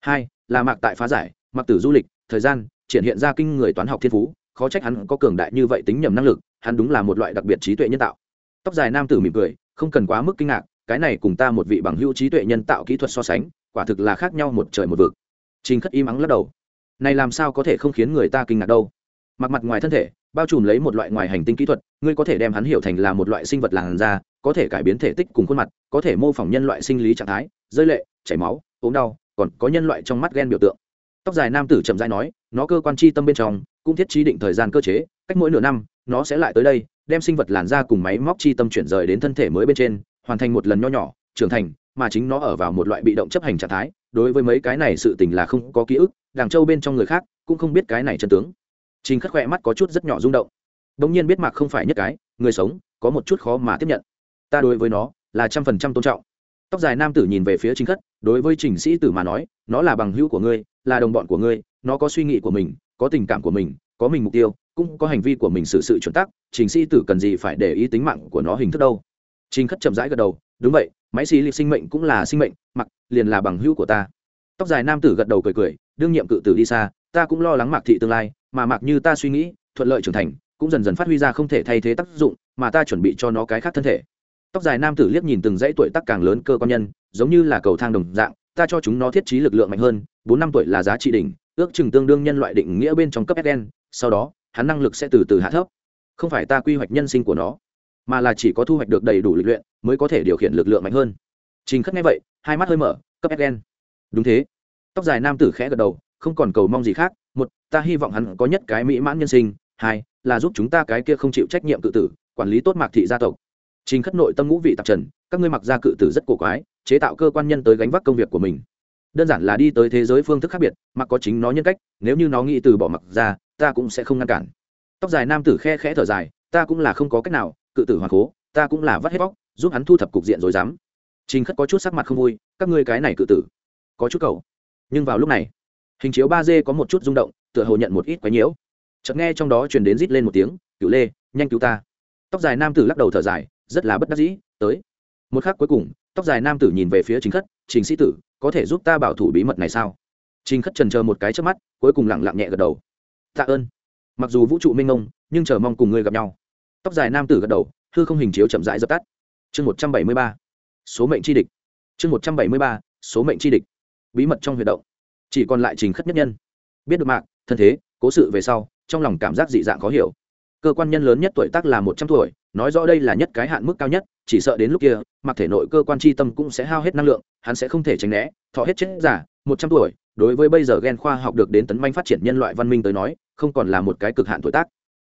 Hai, là mạc tại phá giải mặc tử du lịch thời gian triển hiện ra kinh người toán học thiên phú khó trách hắn có cường đại như vậy tính nhầm năng lực hắn đúng là một loại đặc biệt trí tuệ nhân tạo. Tóc dài nam tử mỉm cười không cần quá mức kinh ngạc cái này cùng ta một vị bằng hữu trí tuệ nhân tạo kỹ thuật so sánh quả thực là khác nhau một trời một vực. Trình khất im ắng lắc đầu. Này làm sao có thể không khiến người ta kinh ngạc đâu? Mặc mặt ngoài thân thể bao trùm lấy một loại ngoài hành tinh kỹ thuật ngươi có thể đem hắn hiểu thành là một loại sinh vật làn da có thể cải biến thể tích cùng khuôn mặt có thể mô phỏng nhân loại sinh lý trạng thái rơi lệ chảy máu, ốm đau, còn có nhân loại trong mắt ghen biểu tượng. Tóc dài nam tử chậm rãi nói, nó cơ quan chi tâm bên trong, cũng thiết trí định thời gian cơ chế, cách mỗi nửa năm, nó sẽ lại tới đây, đem sinh vật làn ra cùng máy móc chi tâm chuyển rời đến thân thể mới bên trên, hoàn thành một lần nho nhỏ, trưởng thành, mà chính nó ở vào một loại bị động chấp hành trạng thái, đối với mấy cái này sự tình là không có ký ức đàng châu bên trong người khác cũng không biết cái này chân tướng. Trình khắc khỏe mắt có chút rất nhỏ rung động. Bỗng nhiên biết mạc không phải nhất cái, người sống, có một chút khó mà tiếp nhận. Ta đối với nó là trăm phần trăm tôn trọng tóc dài nam tử nhìn về phía chính khất, đối với trình sĩ tử mà nói, nó là bằng hữu của ngươi, là đồng bọn của ngươi, nó có suy nghĩ của mình, có tình cảm của mình, có mình mục tiêu, cũng có hành vi của mình xử sự chuẩn tắc, trình sĩ tử cần gì phải để ý tính mạng của nó hình thức đâu? Trình khất chậm rãi gật đầu, đúng vậy, máy xì liệt sinh mệnh cũng là sinh mệnh, mặc, liền là bằng hữu của ta. Tóc dài nam tử gật đầu cười cười, đương nhiệm cự tử đi xa, ta cũng lo lắng mạc thị tương lai, mà mạc như ta suy nghĩ, thuận lợi trưởng thành, cũng dần dần phát huy ra không thể thay thế tác dụng, mà ta chuẩn bị cho nó cái khác thân thể tóc dài nam tử liếc nhìn từng dãy tuổi tác càng lớn cơ quan nhân giống như là cầu thang đồng dạng ta cho chúng nó thiết trí lực lượng mạnh hơn bốn năm tuổi là giá trị đỉnh ước chừng tương đương nhân loại định nghĩa bên trong cấp sn sau đó hắn năng lực sẽ từ từ hạ thấp. Không phải ta quy hoạch nhân sinh của nó mà là chỉ có thu hoạch được đầy đủ lịch luyện mới có thể điều khiển lực lượng mạnh hơn. Trình khất nghe vậy hai mắt hơi mở cấp SN, đúng thế. Tóc dài nam tử khẽ gật đầu không còn cầu mong gì khác một ta hy vọng hắn có nhất cái mỹ mãn nhân sinh hai là giúp chúng ta cái kia không chịu trách nhiệm tự tử quản lý tốt mạc thị gia tộc trình khất nội tâm ngũ vị tạp trần, các ngươi mặc ra cự tử rất cổ quái, chế tạo cơ quan nhân tới gánh vác công việc của mình. Đơn giản là đi tới thế giới phương thức khác biệt mặc có chính nó nhân cách, nếu như nó nghĩ từ bỏ mặc ra, ta cũng sẽ không ngăn cản. Tóc dài nam tử khe khẽ thở dài, ta cũng là không có cách nào, cự tử hoàng cố ta cũng là vắt hết bóc, giúp hắn thu thập cục diện rồi dám. Trình khất có chút sắc mặt không vui, các ngươi cái này cự tử, có chút cầu. Nhưng vào lúc này, hình chiếu ba d có một chút rung động, tựa hồ nhận một ít quái nhiễu. Chợt nghe trong đó truyền đến rít lên một tiếng cựu lê, nhanh cứu ta. Tóc dài nam tử lắc đầu thở dài rất là bất đắc dĩ, tới. Một khắc cuối cùng, tóc dài nam tử nhìn về phía chính khất, trình sĩ tử, có thể giúp ta bảo thủ bí mật này sao? Chính khất trần chờ một cái trước mắt, cuối cùng lẳng lặng nhẹ gật đầu. Tạ ơn. Mặc dù vũ trụ minh ông nhưng chờ mong cùng ngươi gặp nhau. Tóc dài nam tử gật đầu, hư không hình chiếu chậm rãi dập tắt. Chương một trăm bảy mươi ba, số mệnh c địch. Chương một trăm bảy mươi ba, số mệnh c địch. Bí mật trong huy động. Chỉ còn lại trình khất nhất nhân. Biết được mạng thân thế, cố sự về sau, trong lòng cảm giác dị dạng khó hiểu. Cơ quan nhân lớn nhất tuổi tác là một trăm tuổi nói rõ đây là nhất cái hạn mức cao nhất, chỉ sợ đến lúc kia, mặc thể nội cơ quan tri tâm cũng sẽ hao hết năng lượng, hắn sẽ không thể tránh né, thọ hết chết giả, một trăm tuổi, đối với bây giờ g e n khoa học được đến tấn manh phát triển nhân loại văn minh tới nói, không còn là một cái cực hạn tuổi tác.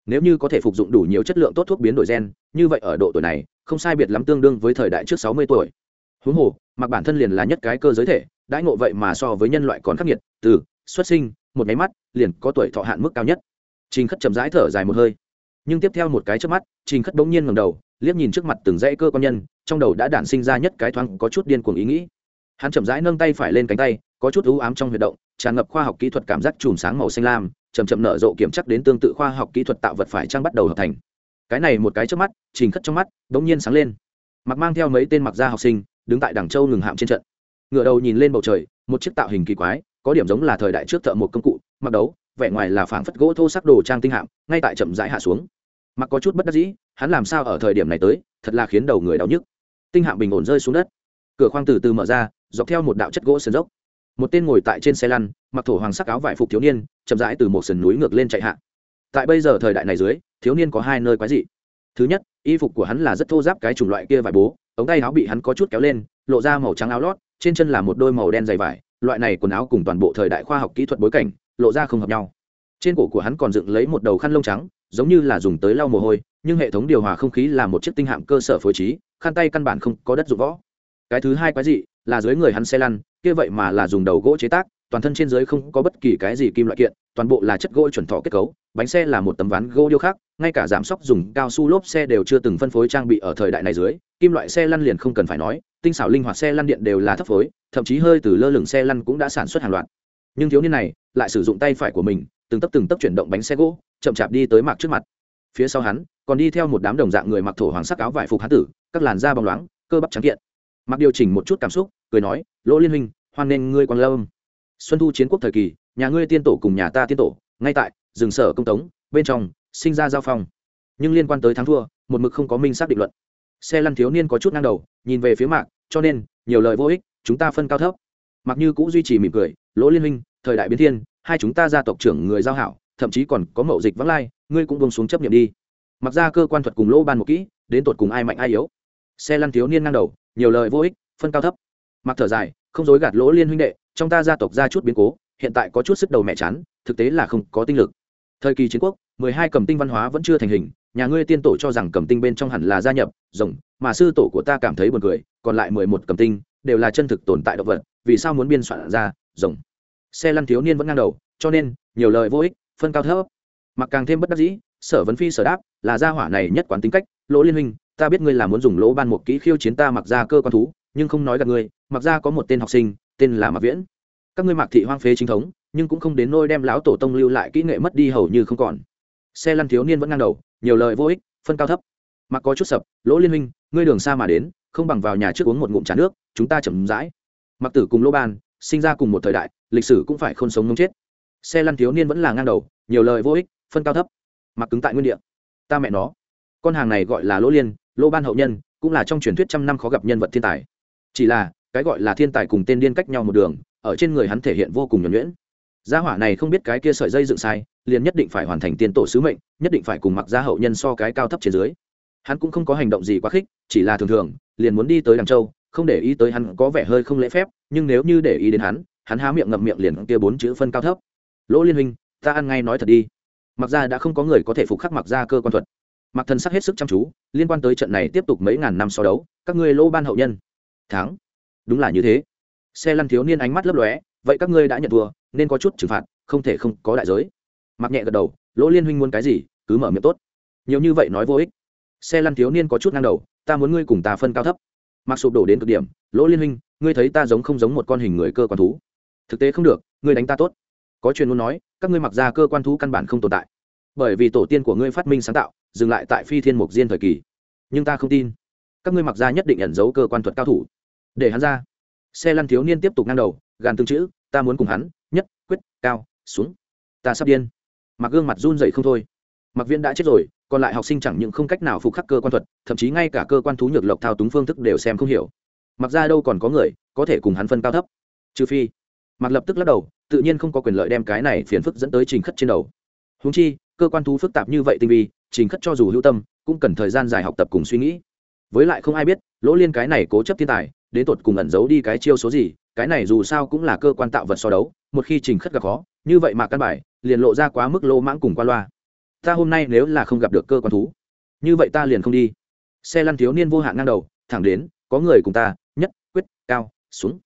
Nếu như có thể phục dụng đủ nhiều chất lượng tốt thuốc biến đổi gen, như vậy ở độ tuổi này, không sai biệt lắm tương đương với thời đại trước sáu mươi tuổi. Huống hồ, mặc bản thân liền là nhất cái cơ giới thể, đãi ngộ vậy mà so với nhân loại còn khắc nghiệt, từ, xuất sinh, một máy mắt, liền có tuổi thọ hạn mức cao nhất. Trình khất chậm rãi thở dài một hơi nhưng tiếp theo một cái trước mắt, trình khất bỗng nhiên ngầm đầu, liếc nhìn trước mặt từng dãy cơ quan nhân, trong đầu đã đản sinh ra nhất cái thoáng có chút điên cuồng ý nghĩ. Hắn chậm rãi nâng tay phải lên cánh tay, có chút ưu ám trong huy động, tràn ngập khoa học kỹ thuật cảm giác chùm sáng màu xanh lam chầm chậm nở rộ kiểm chắc đến tương tự khoa học kỹ thuật tạo vật phải trang bắt đầu hợp thành. Cái này một cái trước mắt, trình khất trong mắt đ ỗ n g nhiên sáng lên. Mặc mang theo mấy tên mặc gia học sinh, đứng tại đằng châu ngừng hạm trên trận. Ngựa đầu nhìn lên bầu trời, một chiếc tạo hình kỳ quái, có điểm giống là thời đại trước thợ một công cụ, mặc đấu, vẻ ngoài là phảng phất gỗ thô sắc đồ trang tinh hạm, ngay tại chậm rãi hạ xuống mặc có chút bất đắc dĩ, hắn làm sao ở thời điểm này tới, thật là khiến đầu người đau nhức. Tinh hạng bình ổn rơi xuống đất. Cửa khoang từ từ mở ra, dọc theo một đạo chất gỗ sườn dốc. Một tên ngồi tại trên xe lăn, mặc thổ hoàng sắc áo vải phục thiếu niên, chậm rãi từ một sườn núi ngược lên chạy hạ. Tại bây giờ thời đại này dưới, thiếu niên có hai nơi quái dị. Thứ nhất, y phục của hắn là rất thô giáp cái chủng loại kia vải bố, ống tay áo bị hắn có chút kéo lên, lộ ra màu trắng áo lót, trên chân là một đôi màu đen dày vải, loại này quần áo cùng toàn bộ thời đại khoa học kỹ thuật bối cảnh, lộ ra không hợp nhau. Trên cổ của hắn còn dựng lấy một đầu khăn lông trắng giống như là dùng tới lau mồ hôi, nhưng hệ thống điều hòa không khí là một chiếc tinh hạm cơ sở phối trí, khăn tay căn bản không có đất dụng võ. Cái thứ hai quái dị là dưới người hắn xe lăn, kia vậy mà là dùng đầu gỗ chế tác, toàn thân trên dưới không có bất kỳ cái gì kim loại kiện, toàn bộ là chất gỗ chuẩn thọ kết cấu, bánh xe là một tấm ván gỗ điêu khắc, ngay cả giảm sóc dùng cao su lốp xe đều chưa từng phân phối trang bị ở thời đại này dưới, kim loại xe lăn liền không cần phải nói, tinh xảo linh hoạt xe lăn điện đều là thấp phối, thậm chí hơi từ lơ lửng xe lăn cũng đã sản xuất hàng loạt. Nhưng thiếu niên này lại sử dụng tay phải của mình từng tấp từng tấp chuyển động bánh xe gỗ, chậm chạp đi tới mạc trước mặt. Phía sau hắn, còn đi theo một đám đồng dạng người mặc thổ hoàng sắc áo vải phục hán tử, các làn da bóng loáng, cơ bắp trắng kiện. Mặc điều chỉnh một chút cảm xúc, cười nói, lỗ liên minh hoan nghênh ngươi quang lâm. Xuân thu chiến quốc thời kỳ, nhà ngươi tiên tổ cùng nhà ta tiên tổ, ngay tại rừng sở công tống, bên trong sinh ra giao phong. Nhưng liên quan tới thắng thua, một mực không có minh xác định luận. Xe lăn thiếu niên có chút ngang đầu, nhìn về phía mạc, cho nên, nhiều lời vô ích, chúng ta phân cao thấp. Mặc như cũng duy trì mỉm cười, lỗ liên minh thời đại biến thiên hai chúng ta gia tộc trưởng người giao hảo, thậm chí còn có mậu dịch vắng lai, ngươi cũng bông xuống chấp nhận đi. Mặc ra cơ quan thuật cùng lỗ ban một kỹ, đến tột cùng ai mạnh ai yếu. Xe lăn thiếu niên ngang đầu, nhiều lời vô ích, phân cao thấp. Mặc thở dài, không dối gạt lỗ liên huynh đệ, trong ta gia tộc ra chút biến cố, hiện tại có chút sức đầu mẹ chán, thực tế là không có tinh lực. Thời kỳ chiến quốc, mười hai cầm tinh văn hóa vẫn chưa thành hình, nhà ngươi tiên tổ cho rằng cầm tinh bên trong hẳn là gia nhập, rồng, mà sư tổ của ta cảm thấy buồn cười, còn lại mười một cầm tinh, đều là chân thực tồn tại động vật, vì sao muốn biên soạn ra, rồng? Xe lăn thiếu niên vẫn ngang đầu, cho nên, nhiều lời vô ích, phân cao thấp. Mặc càng thêm bất đắc dĩ, sở vấn phi sở đáp, là gia hỏa này nhất quán tính cách, lỗ liên huynh, ta biết ngươi là muốn dùng lỗ ban một kỹ khiêu chiến ta mặc ra cơ quan thú, nhưng không nói gặp ngươi, mặc ra có một tên học sinh, tên là mạc viễn. Các ngươi mạc thị hoang phế chính thống, nhưng cũng không đến nôi đem lão tổ tông lưu lại kỹ nghệ mất đi hầu như không còn. Xe lăn thiếu niên vẫn ngang đầu, nhiều lời vô ích, phân cao thấp. Mặc có chút sập, lỗ liên minh ngươi đường xa mà đến, không bằng vào nhà trước uống một ngụm trà nước, chúng ta chậm rãi. Mặc tử cùng lỗ ban, sinh ra cùng một thời đại lịch sử cũng phải không sống ngông chết. Xe lăn thiếu niên vẫn là ngang đầu, nhiều lời vô ích, phân cao thấp. Mặc cứng tại nguyên địa. Ta mẹ nó. Con hàng này gọi là lỗ liên, lỗ ban hậu nhân, cũng là trong truyền thuyết trăm năm khó gặp nhân vật thiên tài. Chỉ là, cái gọi là thiên tài cùng tên điên cách nhau một đường, ở trên người hắn thể hiện vô cùng nhuẩn nhuyễn. Gia hỏa này không biết cái kia sợi dây dựng sai, liền nhất định phải hoàn thành tiên tổ sứ mệnh, nhất định phải cùng mặc gia hậu nhân so cái cao thấp trên dưới. Hắn cũng không có hành động gì quá khích, chỉ là thường thường, liền muốn đi tới đằng châu, không để ý tới hắn có vẻ hơi không lễ phép, nhưng nếu như để ý đến hắn hắn há miệng ngậm miệng liền kia bốn chữ phân cao thấp. Lỗ liên huynh, ta ăn ngay nói thật đi. Mặc ra đã không có người có thể phục khắc mặc ra cơ quan thuật. Mặc thần sắc hết sức chăm chú, liên quan tới trận này tiếp tục mấy ngàn năm so đấu, các ngươi lỗ ban hậu nhân. Thắng. Đúng là như thế. Xe lăn thiếu niên ánh mắt lấp lóe, vậy các ngươi đã nhận thua, nên có chút trừng phạt, không thể không có đại giới. Mặc nhẹ gật đầu, lỗ liên huynh muốn cái gì, cứ mở miệng tốt. Nhiều như vậy nói vô ích. Xe lăn thiếu niên có chút ngang đầu, ta muốn ngươi cùng ta phân cao thấp. Mặc sụp đổ đến cực điểm, lỗ liên huynh, ngươi thấy ta giống không giống một con hình người cơ quan thú? Thực tế không được, ngươi đánh ta tốt. Có truyền muốn nói, các ngươi mặc ra cơ quan thú căn bản không tồn tại. Bởi vì tổ tiên của ngươi phát minh sáng tạo, dừng lại tại phi thiên mục diên thời kỳ. Nhưng ta không tin. Các ngươi mặc ra nhất định ẩn giấu cơ quan thuật cao thủ. Để hắn ra. Xe lăn thiếu niên tiếp tục ngang đầu, gàn tương chữ, ta muốn cùng hắn, nhất, quyết, cao, xuống. Ta sắp điên. Mặc gương mặt run dậy không thôi. Mặc viên đã chết rồi, còn lại học sinh chẳng những không cách nào phục khắc cơ quan thuật, thậm chí ngay cả cơ quan thú nhược lộc thao túng phương thức đều xem không hiểu. Mặc ra đâu còn có người có thể cùng hắn phân cao thấp. Trừ phi mặc lập tức lắc đầu, tự nhiên không có quyền lợi đem cái này phiền phức dẫn tới trình khất trên đầu. Húng chi, cơ quan thú phức tạp như vậy tinh vi, trình khất cho dù hữu tâm, cũng cần thời gian dài học tập cùng suy nghĩ. Với lại không ai biết, lỗ liên cái này cố chấp thiên tài, đến tột cùng ẩn giấu đi cái chiêu số gì, cái này dù sao cũng là cơ quan tạo vật so đấu, một khi trình khất gặp khó, như vậy mà căn bài, liền lộ ra quá mức lô mãng cùng qua loa. Ta hôm nay nếu là không gặp được cơ quan thú, như vậy ta liền không đi. Xe lăn thiếu niên vô hạn ngang đầu, thẳng đến, có người cùng ta, nhất, quyết, cao, xuống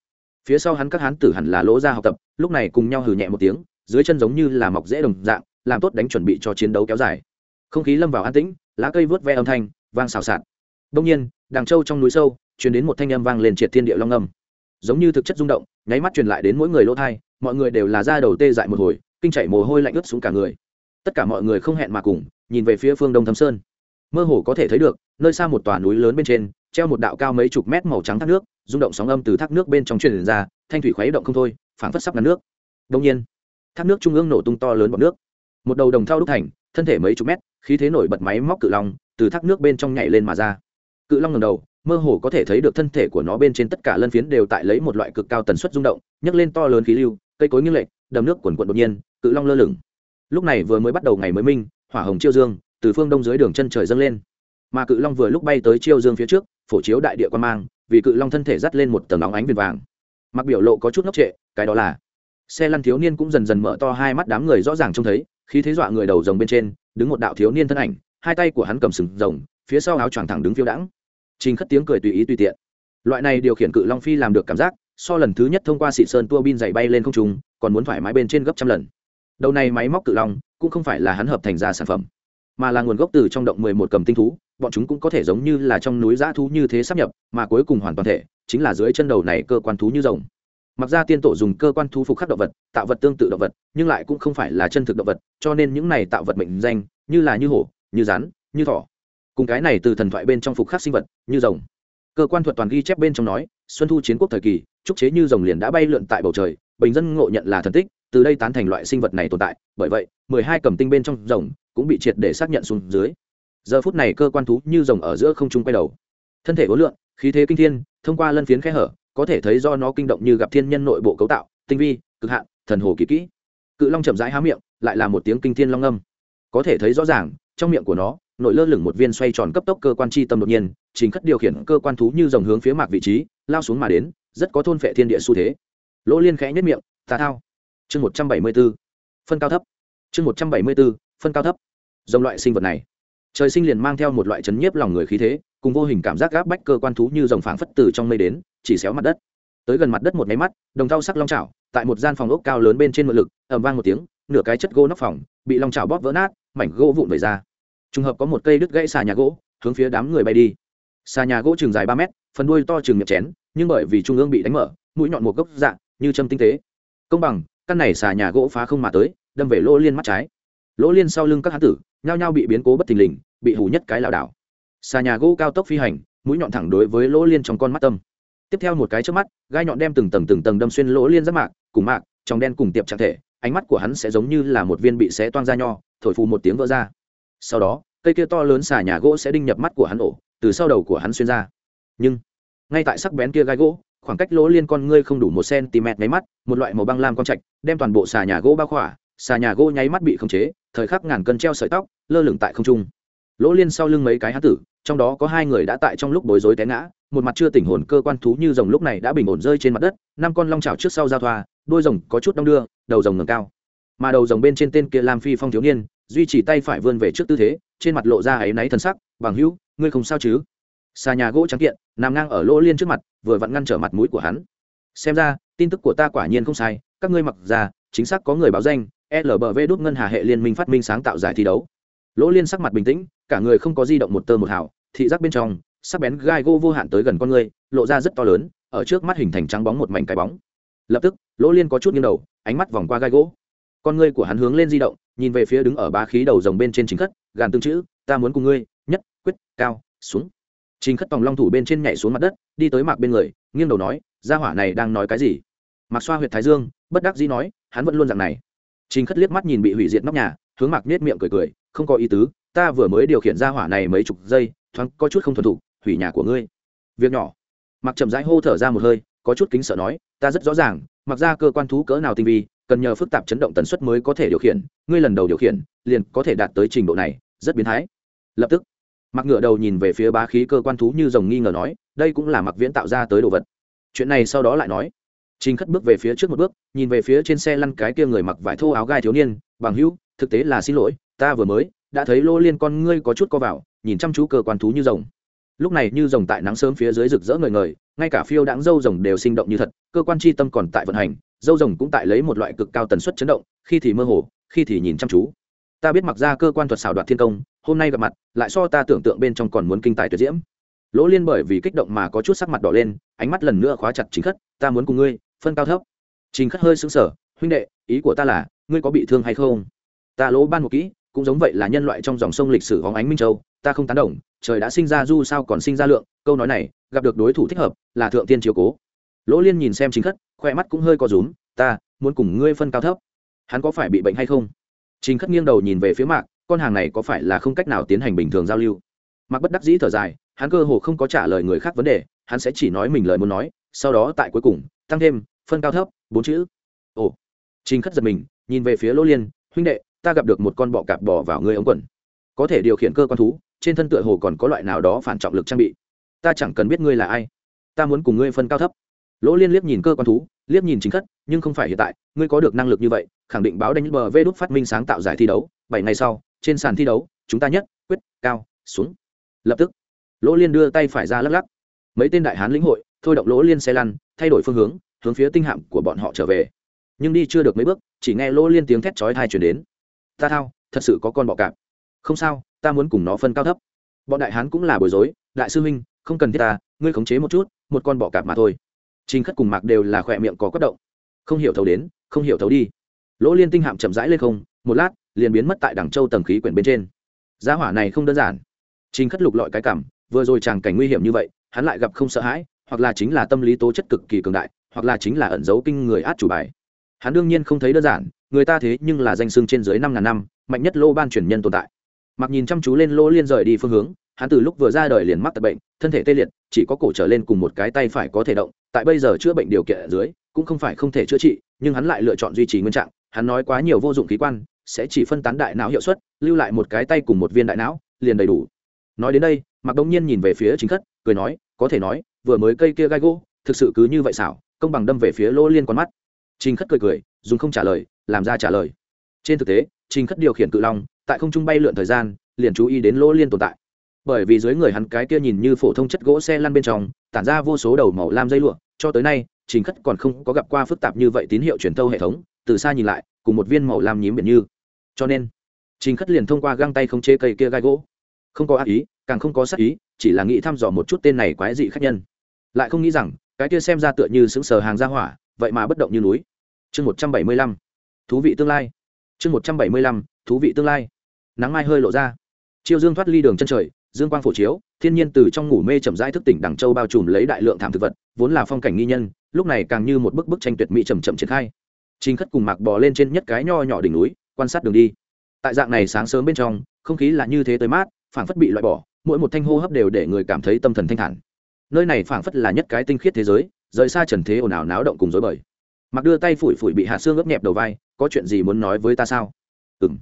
phía sau hắn các hán tử hẳn là lỗ ra học tập, lúc này cùng nhau hừ nhẹ một tiếng, dưới chân giống như là mọc dễ đồng dạng, làm tốt đánh chuẩn bị cho chiến đấu kéo dài. Không khí lâm vào an tĩnh, lá cây vớt ve âm thanh, vang xào xạc. Đông nhiên đàng châu trong núi sâu chuyển đến một thanh âm vang lên triệt thiên địa long âm. Giống như thực chất rung động, nháy mắt truyền lại đến mỗi người lỗ thai, mọi người đều là da đầu tê dại một hồi, kinh chảy mồ hôi lạnh ướt xuống cả người. Tất cả mọi người không hẹn mà cùng, nhìn về phía phương đông thâm sơn. Mơ hồ có thể thấy được, nơi xa một tòa núi lớn bên trên, treo một đạo cao mấy chục mét màu trắng thác nước rung động sóng âm từ thác nước bên trong truyền ra, thanh thủy khuấy động không thôi, phảng phất sắp ngắn nước. Đông nhiên, thác nước trung ương nổ tung to lớn bọt nước. Một đầu đồng thao đúc thành, thân thể mấy chục mét, khí thế nổi bật máy móc cự long, từ thác nước bên trong nhảy lên mà ra. Cự long ngầm đầu, mơ hồ có thể thấy được thân thể của nó bên trên tất cả lân phiến đều tại lấy một loại cực cao tần suất rung động, nhấc lên to lớn khí lưu, cây cối nghiêng lệch, đầm nước quần quận đột nhiên, cự long lơ lửng. Lúc này vừa mới bắt đầu ngày mới minh, hỏa hồng chiêu dương, từ phương đông dưới đường chân trời dâng lên. Mà cự long vừa lúc bay tới chiêu dương phía trước, phổ chiếu đại địa quan mang vì cự long thân thể dắt lên một tầng óng ánh viền vàng. Mặc biểu lộ có chút ngốc trệ, cái đó là, xe lăn thiếu niên cũng dần dần mở to hai mắt đám người rõ ràng trông thấy khi thế dọa người đầu rồng bên trên, đứng một đạo thiếu niên thân ảnh, hai tay của hắn cầm sừng rồng, phía sau áo choàng thẳng đứng phiêu đãng. Trình khất tiếng cười tùy ý tùy tiện. Loại này điều khiển cự long phi làm được cảm giác, so lần thứ nhất thông qua xịt sơn tua bin dày bay lên không trung, còn muốn thoải mái bên trên gấp trăm lần. Đầu này máy móc cự long cũng không phải là hắn hợp thành ra sản phẩm mà là nguồn gốc từ trong động mười một cầm tinh thú, bọn chúng cũng có thể giống như là trong núi dã thú như thế sắp nhập, mà cuối cùng hoàn toàn thể, chính là dưới chân đầu này cơ quan thú như rồng. Mặc ra tiên tổ dùng cơ quan thú phục khắc động vật, tạo vật tương tự động vật, nhưng lại cũng không phải là chân thực động vật, cho nên những này tạo vật mệnh danh, như là như hổ, như rắn, như thỏ. Cùng cái này từ thần thoại bên trong phục khắc sinh vật, như rồng. Cơ quan thuật toàn ghi chép bên trong nói, xuân thu chiến quốc thời kỳ, trúc chế như rồng liền đã bay lượn tại bầu trời, bình dân ngộ nhận là thần tích, từ đây tán thành loại sinh vật này tồn tại, bởi vậy, mười hai cầm tinh bên trong rồng cũng bị triệt để xác nhận xuống dưới. Giờ phút này cơ quan thú như rồng ở giữa không trung quay đầu. Thân thể ối lượng khí thế kinh thiên, thông qua lân phiến khe hở, có thể thấy do nó kinh động như gặp thiên nhân nội bộ cấu tạo, tinh vi, cực hạn, thần hồ kỳ kỹ. Cự long chậm rãi há miệng, lại là một tiếng kinh thiên long âm. Có thể thấy rõ ràng, trong miệng của nó, nội lơ lửng một viên xoay tròn cấp tốc cơ quan chi tâm đột nhiên, chính khất điều khiển cơ quan thú như dòng hướng phía mạc vị trí, lao xuống mà đến, rất có thôn phệ thiên địa xu thế. Lỗ liên khẽ nhất miệng tà thao. Chương một trăm bảy mươi b ố phân cao thấp. Chương một trăm bảy mươi b ố phân cao thấp dòng loại sinh vật này. Trời sinh liền mang theo một loại chấn nhiếp lòng người khí thế cùng vô hình cảm giác gáp bách cơ quan thú như dòng phảng phất từ trong mây đến chỉ xéo mặt đất. Tới gần mặt đất một máy mắt đồng thau sắc long chảo, tại một gian phòng ốc cao lớn bên trên mượn lực ẩm vang một tiếng nửa cái chất gỗ nóc phòng bị long chảo bóp vỡ nát mảnh gỗ vụn vẩy ra. Trùng hợp có một cây đứt gãy xà nhà gỗ hướng phía đám người bay đi. Xà nhà gỗ trường dài ba mét phần đuôi to chừng miệng chén nhưng bởi vì trung ương bị đánh mở mũi nhọn một gốc dạng như châm tinh tế. Công bằng căn này xà nhà gỗ phá không mà tới đâm về lỗ liên mắt trái. Lỗ liên sau lưng các hán tử nhao nhao bị biến cố bất thình lình, bị hủ nhất cái lảo đảo. Xà nhà gỗ cao tốc phi hành, mũi nhọn thẳng đối với lỗ liên trong con mắt tâm. Tiếp theo một cái trước mắt, gai nhọn đem từng tầng từng tầng đâm xuyên lỗ liên giáp mạc, cùng mạc, trong đen cùng tiệp trạng thể, ánh mắt của hắn sẽ giống như là một viên bị xé toang ra nho, thổi phù một tiếng vỡ ra. Sau đó, cây kia to lớn xà nhà gỗ sẽ đinh nhập mắt của hắn ổ, từ sau đầu của hắn xuyên ra. Nhưng, ngay tại sắc bén kia gai gỗ, khoảng cách lỗ liên con ngươi không đủ một cm nháy mắt, một loại màu băng lam con trạch, đem toàn bộ xà nhà gỗ bao khỏa, xà nhà gỗ nháy mắt bị khống chế thời khắc ngàn cân treo sợi tóc, lơ lửng tại không trung. Lỗ liên sau lưng mấy cái há tử, trong đó có hai người đã tại trong lúc bối rối té ngã, một mặt chưa tỉnh hồn cơ quan thú như rồng lúc này đã bình ổn rơi trên mặt đất, năm con long trào trước sau giao thoa, đôi rồng có chút đong đưa, đầu rồng ngẩng cao. Mà đầu rồng bên trên tên kia lam phi phong thiếu niên, duy trì tay phải vươn về trước tư thế, trên mặt lộ ra áy náy thân sắc, bằng hữu, ngươi không sao chứ? Xà nhà gỗ trắng kiện, nằm ngang ở lỗ liên trước mặt, vừa vặn ngăn trở mặt mũi của hắn. Xem ra, tin tức của ta quả nhiên không sai, các ngươi mặc ra chính xác có người báo danh lbv đốt ngân hà hệ liên minh phát minh sáng tạo giải thi đấu. Lỗ liên sắc mặt bình tĩnh, cả người không có di động một tơ một hào, thị giác bên trong, sắc bén gai gỗ vô hạn tới gần con người, lộ ra rất to lớn, ở trước mắt hình thành trắng bóng một mảnh cái bóng. Lập tức, lỗ liên có chút nghiêng đầu, ánh mắt vòng qua gai gỗ con người của hắn hướng lên di động, nhìn về phía đứng ở ba khí đầu rồng bên trên chính khất, gàn tương chữ, ta muốn cùng ngươi, nhất, quyết, cao, xuống. Chính khất tòng long thủ bên trên nhảy xuống mặt đất, đi tới mạc bên người, nghiêng đầu nói, gia hỏa này đang nói cái gì? Mạc xoa huyệt thái dương, bất đắc dĩ nói, hắn vẫn luôn dạng này. Trình khất liếc mắt nhìn bị hủy diệt nóc nhà, hướng mạc nết miệng cười cười, không có ý tứ, ta vừa mới điều khiển ra hỏa này mấy chục giây, thoáng có chút không thuần thục, hủy nhà của ngươi. Việc nhỏ. Mặc chậm rãi hô thở ra một hơi, có chút kính sợ nói, ta rất rõ ràng, mặc ra cơ quan thú cỡ nào tinh vi, cần nhờ phức tạp chấn động tần suất mới có thể điều khiển, ngươi lần đầu điều khiển, liền có thể đạt tới trình độ này, rất biến thái. Lập tức mặc ngựa đầu nhìn về phía bá khí cơ quan thú như rồng nghi ngờ nói, đây cũng là mặc viễn tạo ra tới đồ vật. Chuyện này sau đó lại nói trình khất bước về phía trước một bước, nhìn về phía trên xe lăn cái kia người mặc vải thô áo gai thiếu niên, bằng hữu, thực tế là xin lỗi, ta vừa mới đã thấy lô liên con ngươi có chút co vào, nhìn chăm chú cơ quan thú như rồng. Lúc này như rồng tại nắng sớm phía dưới rực rỡ ngời ngời, ngay cả phiêu đãng dâu rồng đều sinh động như thật, cơ quan chi tâm còn tại vận hành, dâu rồng cũng tại lấy một loại cực cao tần suất chấn động, khi thì mơ hồ, khi thì nhìn chăm chú. Ta biết mặc ra cơ quan thuật xảo đoạt thiên công, hôm nay gặp mặt, lại so ta tưởng tượng bên trong còn muốn kinh tài tuyệt diễm. Lỗ liên bởi vì kích động mà có chút sắc mặt đỏ lên, ánh mắt lần nữa khóa chặt chính khất, ta muốn cùng ngươi phân cao thấp. Trình khất hơi xứng sở huynh đệ, ý của ta là, ngươi có bị thương hay không? Ta lỗ ban một kỹ, cũng giống vậy là nhân loại trong dòng sông lịch sử hóng ánh minh châu, ta không tán đồng, trời đã sinh ra du sao còn sinh ra lượng, câu nói này, gặp được đối thủ thích hợp, là thượng tiên chiếu cố. Lỗ liên nhìn xem chính khất, khoe mắt cũng hơi có rúm, ta, muốn cùng ngươi phân cao thấp. Hắn có phải bị bệnh hay không? Chính khất nghiêng đầu nhìn về phía mạc, con hàng này có phải là không cách nào tiến hành bình thường giao lưu? Mạc bất đắc dĩ thở dài, hắn cơ hồ không có trả lời người khác vấn đề, hắn sẽ chỉ nói mình lời muốn nói, sau đó tại cuối cùng tăng thêm, phân cao thấp, bốn chữ. Ồ. Trình khất giật mình, nhìn về phía lỗ liên, huynh đệ, ta gặp được một con bọ cạp bò vào người ống quần. Có thể điều khiển cơ quan thú, trên thân tựa hồ còn có loại nào đó phản trọng lực trang bị. Ta chẳng cần biết ngươi là ai. Ta muốn cùng ngươi phân cao thấp. Lỗ liên liếc nhìn cơ quan thú, liếc nhìn chính khất, nhưng không phải hiện tại, ngươi có được năng lực như vậy, khẳng định báo đánh bờ vê đốt phát minh sáng tạo giải thi đấu. Bảy ngày sau, trên sàn thi đấu, chúng ta nhất, quyết, cao, xuống. Lập tức, lỗ liên đưa tay phải ra lắc lắc. Mấy tên đại hán lĩnh hội thôi động lỗ liên xe lăn, thay đổi phương hướng hướng phía tinh hạm của bọn họ trở về. Nhưng đi chưa được mấy bước, chỉ nghe lỗ liên tiếng thét chói thai chuyển đến. Ta thao, thật sự có con bọ cạp. Không sao, ta muốn cùng nó phân cao thấp. Bọn đại hán cũng là bối rối, đại sư huynh, không cần thiết ta, ngươi khống chế một chút, một con bọ cạp mà thôi. Trình khất cùng mạc đều là khỏe miệng có quất động. Không hiểu thấu đến, không hiểu thấu đi. Lỗ liên tinh hạm chậm rãi lên không, một lát, liền biến mất tại đằng châu tầng khí quyển bên trên. Giá hỏa này không đơn giản. Trình khất lục lọi cái cảm, vừa rồi chàng cảnh nguy hiểm như vậy, hắn lại gặp không sợ hãi hoặc là chính là tâm lý tố chất cực kỳ cường đại, hoặc là chính là ẩn dấu kinh người át chủ bài. Hắn đương nhiên không thấy đơn giản, người ta thế nhưng là danh xưng trên dưới năm ngàn năm, mạnh nhất lô ban truyền nhân tồn tại. Mặc nhìn chăm chú lên lô liên rời đi phương hướng, hắn từ lúc vừa ra đời liền mắc tật bệnh, thân thể tê liệt, chỉ có cổ trở lên cùng một cái tay phải có thể động, tại bây giờ chữa bệnh điều kiện ở dưới, cũng không phải không thể chữa trị, nhưng hắn lại lựa chọn duy trì nguyên trạng, hắn nói quá nhiều vô dụng khí quan, sẽ chỉ phân tán đại não hiệu suất, lưu lại một cái tay cùng một viên đại não, liền đầy đủ. Nói đến đây mặc đông nhiên nhìn về phía chính khất, cười nói, có thể nói vừa mới cây kia gai gỗ, thực sự cứ như vậy xảo, công bằng đâm về phía lô liên con mắt. Trình khất cười cười, dùng không trả lời, làm ra trả lời. Trên thực tế, trình khất điều khiển cự long, tại không trung bay lượn thời gian, liền chú ý đến lỗ liên tồn tại. Bởi vì dưới người hắn cái kia nhìn như phổ thông chất gỗ xe lăn bên trong, tản ra vô số đầu màu lam dây lụa, cho tới nay, trình khất còn không có gặp qua phức tạp như vậy tín hiệu truyền thâu hệ thống, từ xa nhìn lại, cùng một viên màu lam nhím biển như. Cho nên, trình khất liền thông qua găng tay không chế cây kia gai gỗ. Không có ác ý, càng không có sắc ý, chỉ là nghĩ thăm dò một chút tên này quái dị khách nhân lại không nghĩ rằng, cái kia xem ra tựa như sững sờ hàng ra hỏa, vậy mà bất động như núi. Chương một trăm bảy mươi lăm. Thú vị tương lai. Chương một trăm bảy mươi lăm. Thú vị tương lai. Nắng mai hơi lộ ra. Chiêu dương thoát ly đường chân trời, dương quang phổ chiếu, thiên nhiên từ trong ngủ mê chậm rãi thức tỉnh đằng châu bao trùm lấy đại lượng thảm thực vật, vốn là phong cảnh nghi nhân, lúc này càng như một bức bức tranh tuyệt mỹ chầm chậm triển khai. Chính khất cùng mạc bò lên trên nhất cái nho nhỏ đỉnh núi, quan sát đường đi. Tại dạng này sáng sớm bên trong, không khí là như thế tới mát, phảng phất bị loại bỏ, mỗi một thanh hô hấp đều để người cảm thấy tâm thần thanh thản nơi này phảng phất là nhất cái tinh khiết thế giới, rời xa trần thế ồn ào náo động cùng dối bời. Mặc đưa tay phủi phủi bị hạ xương ướp nhẹp đầu vai, có chuyện gì muốn nói với ta sao? Ừng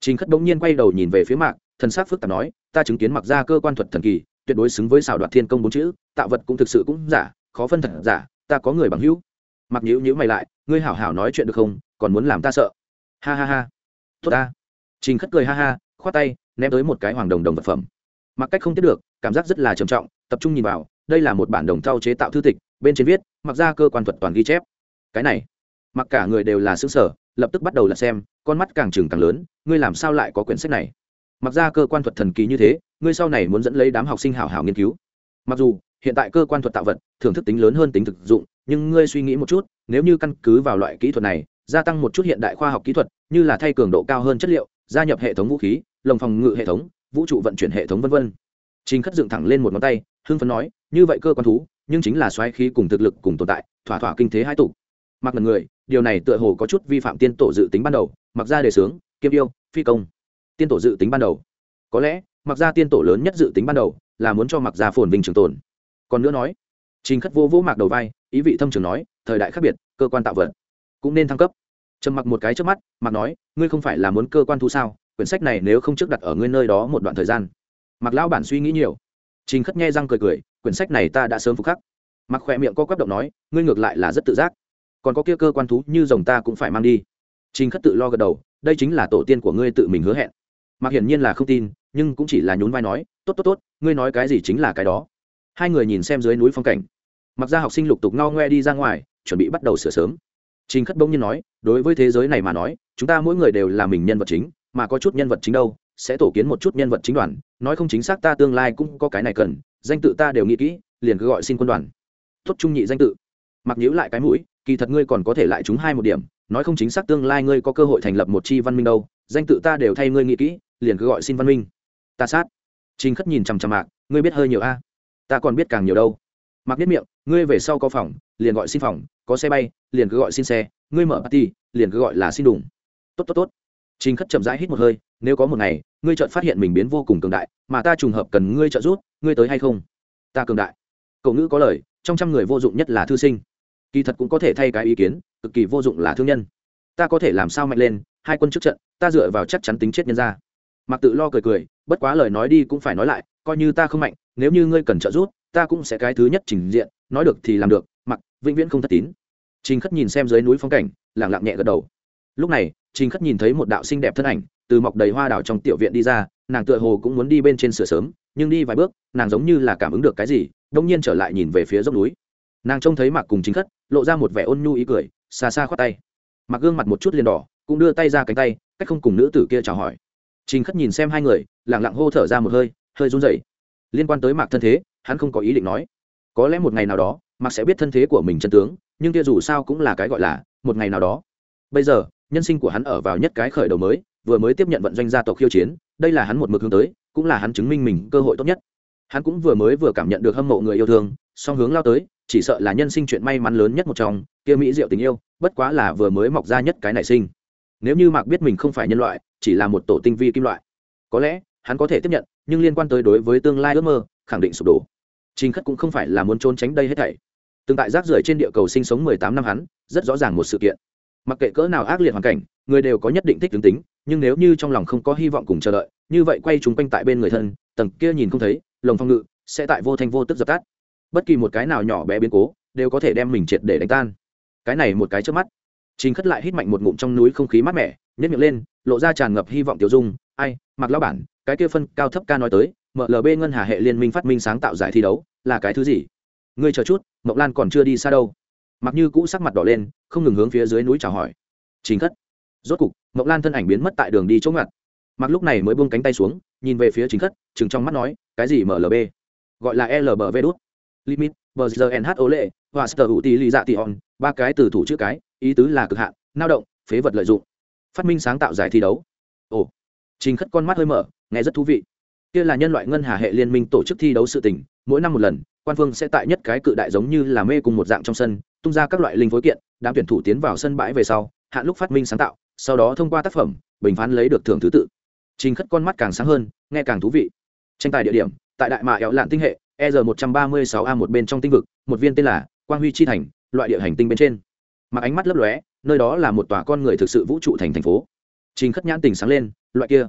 trình khất bỗng nhiên quay đầu nhìn về phía mạc, thần s á c phức tạp nói, ta chứng kiến mặc ra cơ quan thuật thần kỳ, tuyệt đối xứng với xảo đoạt thiên công bốn chữ, tạo vật cũng thực sự cũng giả, khó phân thật giả, ta có người bằng hữu. Mặc nhữ nhữ mày lại, ngươi hảo hảo nói chuyện được không, còn muốn làm ta sợ. Ha ha ha. Tốt ta. Trình khất cười ha ha, khoát tay, ném tới một cái hoàng đồng đồng vật phẩm. Mặc cách không tiếp được, cảm giác rất là trầm trọng, tập trung nhìn vào đây là một bản đồng thau chế tạo thư tịch, bên trên viết, mặc ra cơ quan thuật toàn ghi chép. Cái này, mặc cả người đều là xứ sở lập tức bắt đầu là xem, con mắt càng trừng càng lớn, ngươi làm sao lại có quyển sách này? Mặc ra cơ quan thuật thần kỳ như thế, ngươi sau này muốn dẫn lấy đám học sinh hảo hảo nghiên cứu. Mặc dù, hiện tại cơ quan thuật tạo vật, thưởng thức tính lớn hơn tính thực dụng, nhưng ngươi suy nghĩ một chút, nếu như căn cứ vào loại kỹ thuật này, gia tăng một chút hiện đại khoa học kỹ thuật, như là thay cường độ cao hơn chất liệu, gia nhập hệ thống vũ khí, lồng phòng ngự hệ thống, vũ trụ vận chuyển hệ thống v v trình khất dựng thẳng lên một ngón tay, hưng phấn nói như vậy cơ quan thú, nhưng chính là xoáy khí cùng thực lực cùng tồn tại, thỏa thỏa kinh thế hai tụ. Mặc lần người, điều này tựa hồ có chút vi phạm tiên tổ dự tính ban đầu, mặc ra đề sướng kiêm yêu, phi công. Tiên tổ dự tính ban đầu. Có lẽ, mặc ra tiên tổ lớn nhất dự tính ban đầu là muốn cho mặc ra phồn vinh trường tồn. Còn nữa nói, trình khất vô vô mạc đầu vai, ý vị thâm trường nói, thời đại khác biệt, cơ quan tạo vật cũng nên thăng cấp. Trầm mặc một cái trước mắt mặc nói, ngươi không phải là muốn cơ quan thu sao? Quyển sách này nếu không trước đặt ở ngươi nơi đó một đoạn thời gian. Mặc lão bản suy nghĩ nhiều trình khất nghe răng cười cười, quyển sách này ta đã sớm phục khắc. Mặc khỏe miệng co quắp động nói, ngươi ngược lại là rất tự giác. Còn có kia cơ quan thú như rồng ta cũng phải mang đi. Trình khất tự lo gật đầu, đây chính là tổ tiên của ngươi tự mình hứa hẹn. Mặc hiển nhiên là không tin, nhưng cũng chỉ là nhún vai nói, tốt tốt tốt, ngươi nói cái gì chính là cái đó. Hai người nhìn xem dưới núi phong cảnh. Mặc ra học sinh lục tục ngao ngoe đi ra ngoài, chuẩn bị bắt đầu sửa sớm. Trình khất bỗng nhiên nói, đối với thế giới này mà nói, chúng ta mỗi người đều là mình nhân vật chính, mà có chút nhân vật chính đâu sẽ tổ kiến một chút nhân vật chính đoàn, nói không chính xác ta tương lai cũng có cái này cần, danh tự ta đều nghĩ kỹ, liền cứ gọi xin quân đoàn. Tốt trung nhị danh tự. Mặc nhữ lại cái mũi, kỳ thật ngươi còn có thể lại chúng hai một điểm, nói không chính xác tương lai ngươi có cơ hội thành lập một chi văn minh đâu, danh tự ta đều thay ngươi nghĩ kỹ, liền cứ gọi xin văn minh. Ta sát. Trình khất nhìn chằm chằm mạc, ngươi biết hơi nhiều a? Ta còn biết càng nhiều đâu. Mặc biết miệng, ngươi về sau có phòng, liền gọi xin phòng, có xe bay, liền cứ gọi xin xe, ngươi mở party, liền cứ gọi là xin đủng tốt tốt tốt. Trình khất chậm rãi hít một hơi nếu có một ngày, ngươi chợt phát hiện mình biến vô cùng cường đại, mà ta trùng hợp cần ngươi trợ giúp, ngươi tới hay không? Ta cường đại. Cậu ngữ có lời, trong trăm người vô dụng nhất là thư sinh. Kỳ thật cũng có thể thay cái ý kiến, cực kỳ vô dụng là thương nhân. Ta có thể làm sao mạnh lên, hai quân trước trận, ta dựa vào chắc chắn tính chết nhân ra. Mặc tự lo cười cười, bất quá lời nói đi cũng phải nói lại, coi như ta không mạnh, nếu như ngươi cần trợ giúp, ta cũng sẽ cái thứ nhất trình diện, nói được thì làm được mặc vĩnh viễn không thất tín. Trình khất nhìn xem dưới núi phong cảnh lẳng lặng nhẹ gật đầu. Lúc này, trình khất nhìn thấy một đạo xinh đẹp thân ảnh từ mọc đầy hoa đảo trong tiểu viện đi ra, nàng tựa hồ cũng muốn đi bên trên sửa sớm, nhưng đi vài bước, nàng giống như là cảm ứng được cái gì, đông nhiên trở lại nhìn về phía dốc núi. Nàng trông thấy mặc cùng chính khất, lộ ra một vẻ ôn nhu ý cười, xa xa khoát tay. Mặc gương mặt một chút liền đỏ, cũng đưa tay ra cánh tay, cách không cùng nữ tử kia chào hỏi. Trình khất nhìn xem hai người lẳng lặng hô thở ra một hơi hơi run rẩy. Liên quan tới mạc thân thế, hắn không có ý định nói. Có lẽ một ngày nào đó, mạc sẽ biết thân thế của mình chân tướng, nhưng kia dù sao cũng là cái gọi là, một ngày nào đó. Bây giờ, nhân sinh của hắn ở vào nhất cái khởi đầu mới vừa mới tiếp nhận vận doanh gia tộc khiêu chiến, đây là hắn một mực hướng tới, cũng là hắn chứng minh mình cơ hội tốt nhất. Hắn cũng vừa mới vừa cảm nhận được hâm mộ người yêu thương, song hướng lao tới, chỉ sợ là nhân sinh chuyện may mắn lớn nhất một trong, kia mỹ diệu tình yêu, bất quá là vừa mới mọc ra nhất cái nảy sinh. Nếu như mạc biết mình không phải nhân loại, chỉ là một tổ tinh vi kim loại, có lẽ hắn có thể tiếp nhận, nhưng liên quan tới đối với tương lai ước mơ, khẳng định sụp đổ. Trình khất cũng không phải là muốn trốn tránh đây hết thảy. Từng tại rác rưởi trên địa cầu sinh sống mười tám năm hắn, rất rõ ràng một sự kiện mặc kệ cỡ nào ác liệt hoàn cảnh, người đều có nhất định thích tướng tính, nhưng nếu như trong lòng không có hy vọng cùng chờ đợi, như vậy quay chúng quanh tại bên người thân, tầng kia nhìn không thấy, lồng phong ngự sẽ tại vô thanh vô tức dập tắt. Bất kỳ một cái nào nhỏ bé biến cố đều có thể đem mình triệt để đánh tan. Cái này một cái trước mắt. Chính khất lại hít mạnh một ngụm trong núi không khí mát mẻ nhét miệng lên, lộ ra tràn ngập hy vọng tiêu dung. Ai mặc lão bản, cái kia phân cao thấp ca nói tới, mlb ngân hà hệ liên minh phát minh sáng tạo giải thi đấu, là cái thứ gì? Ngươi chờ chút mộng lan còn chưa đi xa đâu mặc như cũ sắc mặt đỏ lên, không ngừng hướng phía dưới núi chào hỏi. Chính khất. Rốt cục mộng lan thân ảnh biến mất tại đường đi chỗ ngặt mặc lúc này mới buông cánh tay xuống, nhìn về phía chính khất chừng trong mắt nói, cái gì mlb gọi là lbv đút. Limit, bờ giờ nh ô lệ và sờ hữu tỷ lì dạ tị hòn, ba cái từ thủ chữ cái, ý tứ là cực hạn lao động, phế vật lợi dụng. Phát minh sáng tạo giải thi đấu. Ồ. Trình khất con mắt hơi mở, nghe rất thú vị. Kia là nhân loại ngân hà hệ liên minh tổ chức thi đấu sự tình, mỗi năm một lần, quan phương sẽ tại nhất cái cự đại giống như là mê cùng một dạng trong sân tung ra các loại linh phối kiện, đám tuyển thủ tiến vào sân bãi về sau, hạn lúc phát minh sáng tạo, sau đó thông qua tác phẩm, bình phán lấy được thưởng thứ tự. Trình khất con mắt càng sáng hơn, nghe càng thú vị. Tranh tài địa điểm, tại đại mạ éo lạn tinh hệ e r một trăm ba mươi sáu a một bên trong tinh vực, một viên tên là quang huy chi thành, loại địa hành tinh bên trên. Mặc ánh mắt lấp lóe, nơi đó là một tòa con người thực sự vũ trụ thành thành phố. Trình khất nhãn tình sáng lên, loại kia,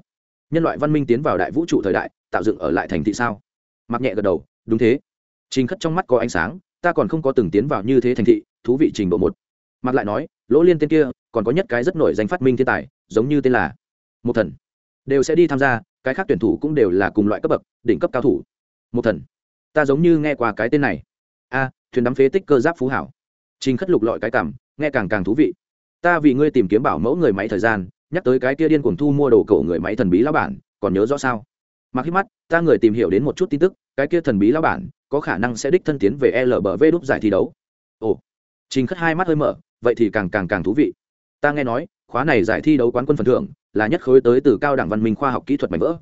nhân loại văn minh tiến vào đại vũ trụ thời đại, tạo dựng ở lại thành thị sao? Mặc nhẹ gật đầu, đúng thế. Trình khất trong mắt có ánh sáng ta còn không có từng tiến vào như thế thành thị, thú vị trình độ một. Mặt lại nói, lỗ liên tên kia, còn có nhất cái rất nổi danh phát minh thiên tài, giống như tên là một thần. Đều sẽ đi tham gia, cái khác tuyển thủ cũng đều là cùng loại cấp bậc, đỉnh cấp cao thủ. Một thần, ta giống như nghe qua cái tên này. A, thuyền đắm phế tích cơ giáp phú hảo. Trình khất lục lọi cái cảm, nghe càng càng thú vị. Ta vì ngươi tìm kiếm bảo mẫu người máy thời gian, nhắc tới cái kia điên cuồng thu mua đồ cổ người máy thần bí lão bản, còn nhớ rõ sao? Mặc hít mắt, ta người tìm hiểu đến một chút tin tức, cái kia thần bí lão bản có khả năng sẽ đích thân tiến về lbv đúc giải thi đấu. Ồ trình khất hai mắt hơi mở vậy thì càng càng càng thú vị. Ta nghe nói khóa này giải thi đấu quán quân phần thưởng là nhất khối tới từ cao đẳng văn minh khoa học kỹ thuật mảnh vỡ.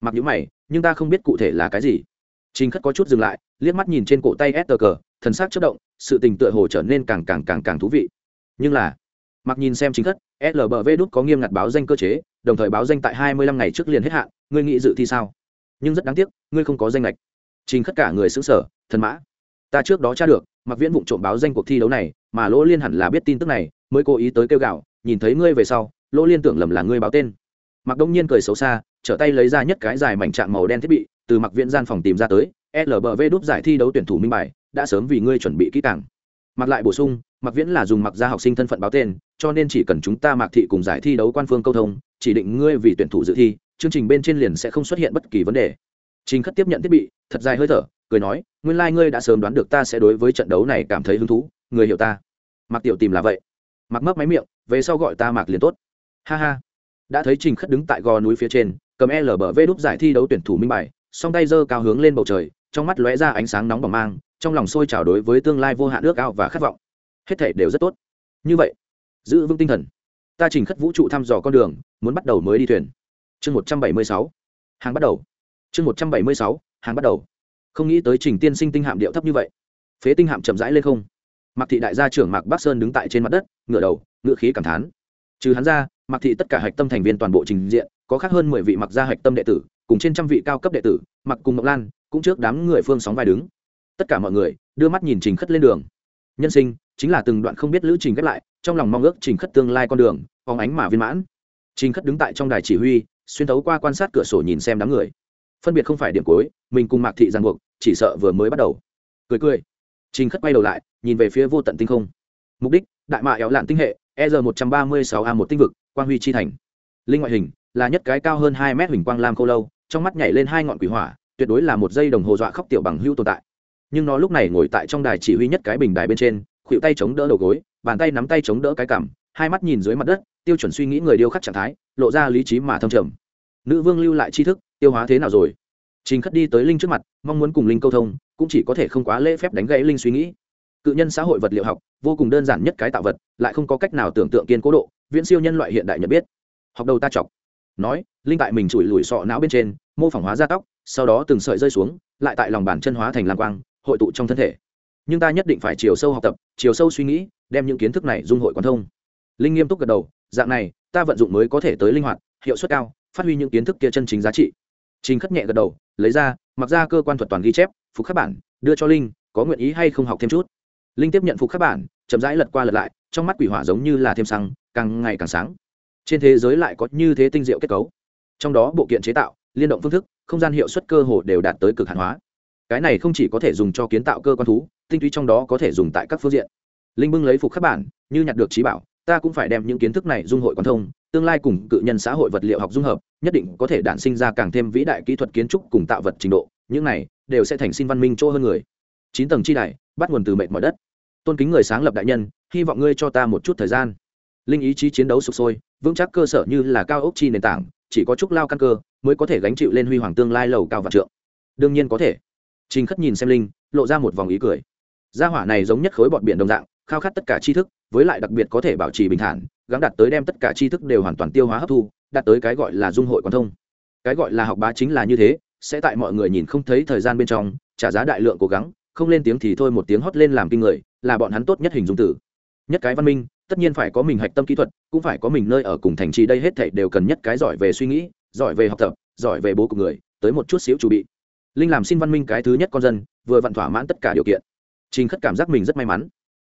Mặc nhữ mày nhưng ta không biết cụ thể là cái gì. Trình khất có chút dừng lại liếc mắt nhìn trên cổ tay Esther, thần sắc chớp động sự tình tựa hồ trở nên càng càng càng càng thú vị. Nhưng là mặc nhìn xem chính khất lbv đút có nghiêm ngặt báo danh cơ chế đồng thời báo danh tại hai mươi lăm ngày trước liền hết hạn ngươi nghĩ dự thi sao? Nhưng rất đáng tiếc ngươi không có danh lệch trình khất cả người xứng sở, thần mã. Ta trước đó tra được mặc viễn vụ trộm báo danh cuộc thi đấu này, mà lỗ liên hẳn là biết tin tức này, mới cố ý tới kêu gạo nhìn thấy ngươi về sau, lỗ liên tưởng lầm là ngươi báo tên. Mặc đông nhiên cười xấu xa, trở tay lấy ra nhất cái dài mảnh trạng màu đen thiết bị, từ mặc viễn gian phòng tìm ra tới lbv đúp giải thi đấu tuyển thủ minh bài, đã sớm vì ngươi chuẩn bị kỹ càng. Mặc lại bổ sung mặc viễn là dùng mặc gia học sinh thân phận báo tên, cho nên chỉ cần chúng ta mặc thị cùng giải thi đấu quan phương câu thông, chỉ định ngươi vì tuyển thủ dự thi, chương trình bên trên liền sẽ không xuất hiện bất kỳ vấn đề trình khất tiếp nhận thiết bị, thật dài hơi thở, cười nói, nguyên lai ngươi đã sớm đoán được ta sẽ đối với trận đấu này cảm thấy hứng thú, người hiểu ta. Mặc tiểu tìm là vậy. Mạc mấp máy miệng, về sau gọi ta mặc liền tốt. Ha ha. Đã thấy trình khất đứng tại gò núi phía trên, cầm lbv đúc giải thi đấu tuyển thủ minh bài, song tay giơ cao hướng lên bầu trời, trong mắt lóe ra ánh sáng nóng bỏng mang, trong lòng sôi trào đối với tương lai vô hạn ước ao và khát vọng. Hết thể đều rất tốt. Như vậy, giữ vững tinh thần. Ta trình khất vũ trụ thăm dò con đường, muốn bắt đầu mới đi thuyền. Chương một trăm bảy mươi sáu. Hàng bắt đầu chương một trăm bảy mươi sáu, hàng bắt đầu. Không nghĩ tới trình tiên sinh tinh hạm điệu thấp như vậy. Phế tinh hạm chậm rãi lên không. Mặc thị đại gia trưởng mạc bắc sơn đứng tại trên mặt đất ngựa đầu ngựa khí cảm thán. Trừ hắn ra mặc thị tất cả hạch tâm thành viên toàn bộ trình diện, có khác hơn mười vị mặc gia hạch tâm đệ tử, cùng trên trăm vị cao cấp đệ tử mặc cùng ngọc lan, cũng trước đám người phương sóng vai đứng. Tất cả mọi người, đưa mắt nhìn trình khất lên đường. Nhân sinh, chính là từng đoạn không biết lữ trình ghép lại, trong lòng mong ước trình khất tương lai con đường, phóng ánh mà viên mãn. Trình khất đứng tại trong đài chỉ huy, xuyên tấu qua quan sát cửa sổ nhìn xem đám người phân biệt không phải điểm cuối, mình cùng mạc thị giang buộc, chỉ sợ vừa mới bắt đầu. Cười cười. Trình khất quay đầu lại, nhìn về phía vô tận tinh không. Mục đích, đại mạ éo lạn tinh hệ e r một trăm ba mươi sáu a một tinh vực, quang huy chi thành. Linh ngoại hình, là nhất cái cao hơn hai mét huỳnh quang lam khô lâu, trong mắt nhảy lên hai ngọn quỷ hỏa, tuyệt đối là một giây đồng hồ dọa khóc tiểu bằng hưu tồn tại. Nhưng nó lúc này ngồi tại trong đài chỉ huy nhất cái bình đài bên trên khuỵu tay chống đỡ đầu gối, bàn tay nắm tay chống đỡ cái cằm, hai mắt nhìn dưới mặt đất, tiêu chuẩn suy nghĩ người điêu khắc trạng thái, lộ ra lý trí mà thâm trầm. Nữ vương lưu lại tri thức tiêu hóa thế nào rồi? Trình khất đi tới linh trước mặt, mong muốn cùng linh câu thông, cũng chỉ có thể không quá lễ phép đánh gãy linh suy nghĩ. Cự nhân xã hội vật liệu học, vô cùng đơn giản nhất cái tạo vật, lại không có cách nào tưởng tượng kiên cố độ, viễn siêu nhân loại hiện đại nhận biết. Học đầu ta chọc. Nói, linh tại mình chùi lùi sọ não bên trên, mô phỏng hóa ra tóc, sau đó từng sợi rơi xuống, lại tại lòng bàn chân hóa thành lam quang, hội tụ trong thân thể. Nhưng ta nhất định phải chiều sâu học tập, chiều sâu suy nghĩ, đem những kiến thức này dung hội quan thông. Linh nghiêm túc gật đầu, dạng này, ta vận dụng mới có thể tới linh hoạt, hiệu suất cao, phát huy những kiến thức kia chân chính giá trị trình khất nhẹ gật đầu, lấy ra, mặc ra cơ quan thuật toàn ghi chép, phục khắc bản, đưa cho linh, có nguyện ý hay không học thêm chút. Linh tiếp nhận phục khắc bản, chậm rãi lật qua lật lại, trong mắt quỷ hỏa giống như là thêm xăng, càng ngày càng sáng. Trên thế giới lại có như thế tinh diệu kết cấu. Trong đó bộ kiện chế tạo, liên động phương thức, không gian hiệu suất cơ hồ đều đạt tới cực hạn hóa. Cái này không chỉ có thể dùng cho kiến tạo cơ quan thú, tinh túy trong đó có thể dùng tại các phương diện. Linh bưng lấy phục khắc bản, như nhặt được trí bảo, ta cũng phải đem những kiến thức này dung hội quan thông tương lai cùng cự nhân xã hội vật liệu học dung hợp, nhất định có thể đản sinh ra càng thêm vĩ đại kỹ thuật kiến trúc cùng tạo vật trình độ, những này đều sẽ thành sinh văn minh chỗ hơn người. Chín tầng chi đại bắt nguồn từ mệt mọi đất. Tôn kính người sáng lập đại nhân, hy vọng ngươi cho ta một chút thời gian. Linh ý chí chiến đấu sụp sôi, vững chắc cơ sở như là cao ốc chi nền tảng, chỉ có chút lao căn cơ mới có thể gánh chịu lên huy hoàng tương lai lầu cao và trượng. Đương nhiên có thể. Trình khất nhìn xem linh, lộ ra một vòng ý cười. Gia hỏa này giống nhất khối bọt biển đồng dạng, khao khát tất cả tri thức với lại đặc biệt có thể bảo trì bình thản gắn đặt tới đem tất cả tri thức đều hoàn toàn tiêu hóa hấp thu, đạt tới cái gọi là dung hội quan thông. Cái gọi là học bá chính là như thế, sẽ tại mọi người nhìn không thấy thời gian bên trong, trả giá đại lượng cố gắng, không lên tiếng thì thôi một tiếng hót lên làm kinh người, là bọn hắn tốt nhất hình dung tử nhất cái văn minh, tất nhiên phải có mình hạch tâm kỹ thuật, cũng phải có mình nơi ở cùng thành trì đây hết thảy đều cần nhất cái giỏi về suy nghĩ, giỏi về học tập, giỏi về bố cục người, tới một chút xíu chuẩn bị. Linh làm xin văn minh cái thứ nhất con dân, vừa vặn thỏa mãn tất cả điều kiện. Trình khất cảm giác mình rất may mắn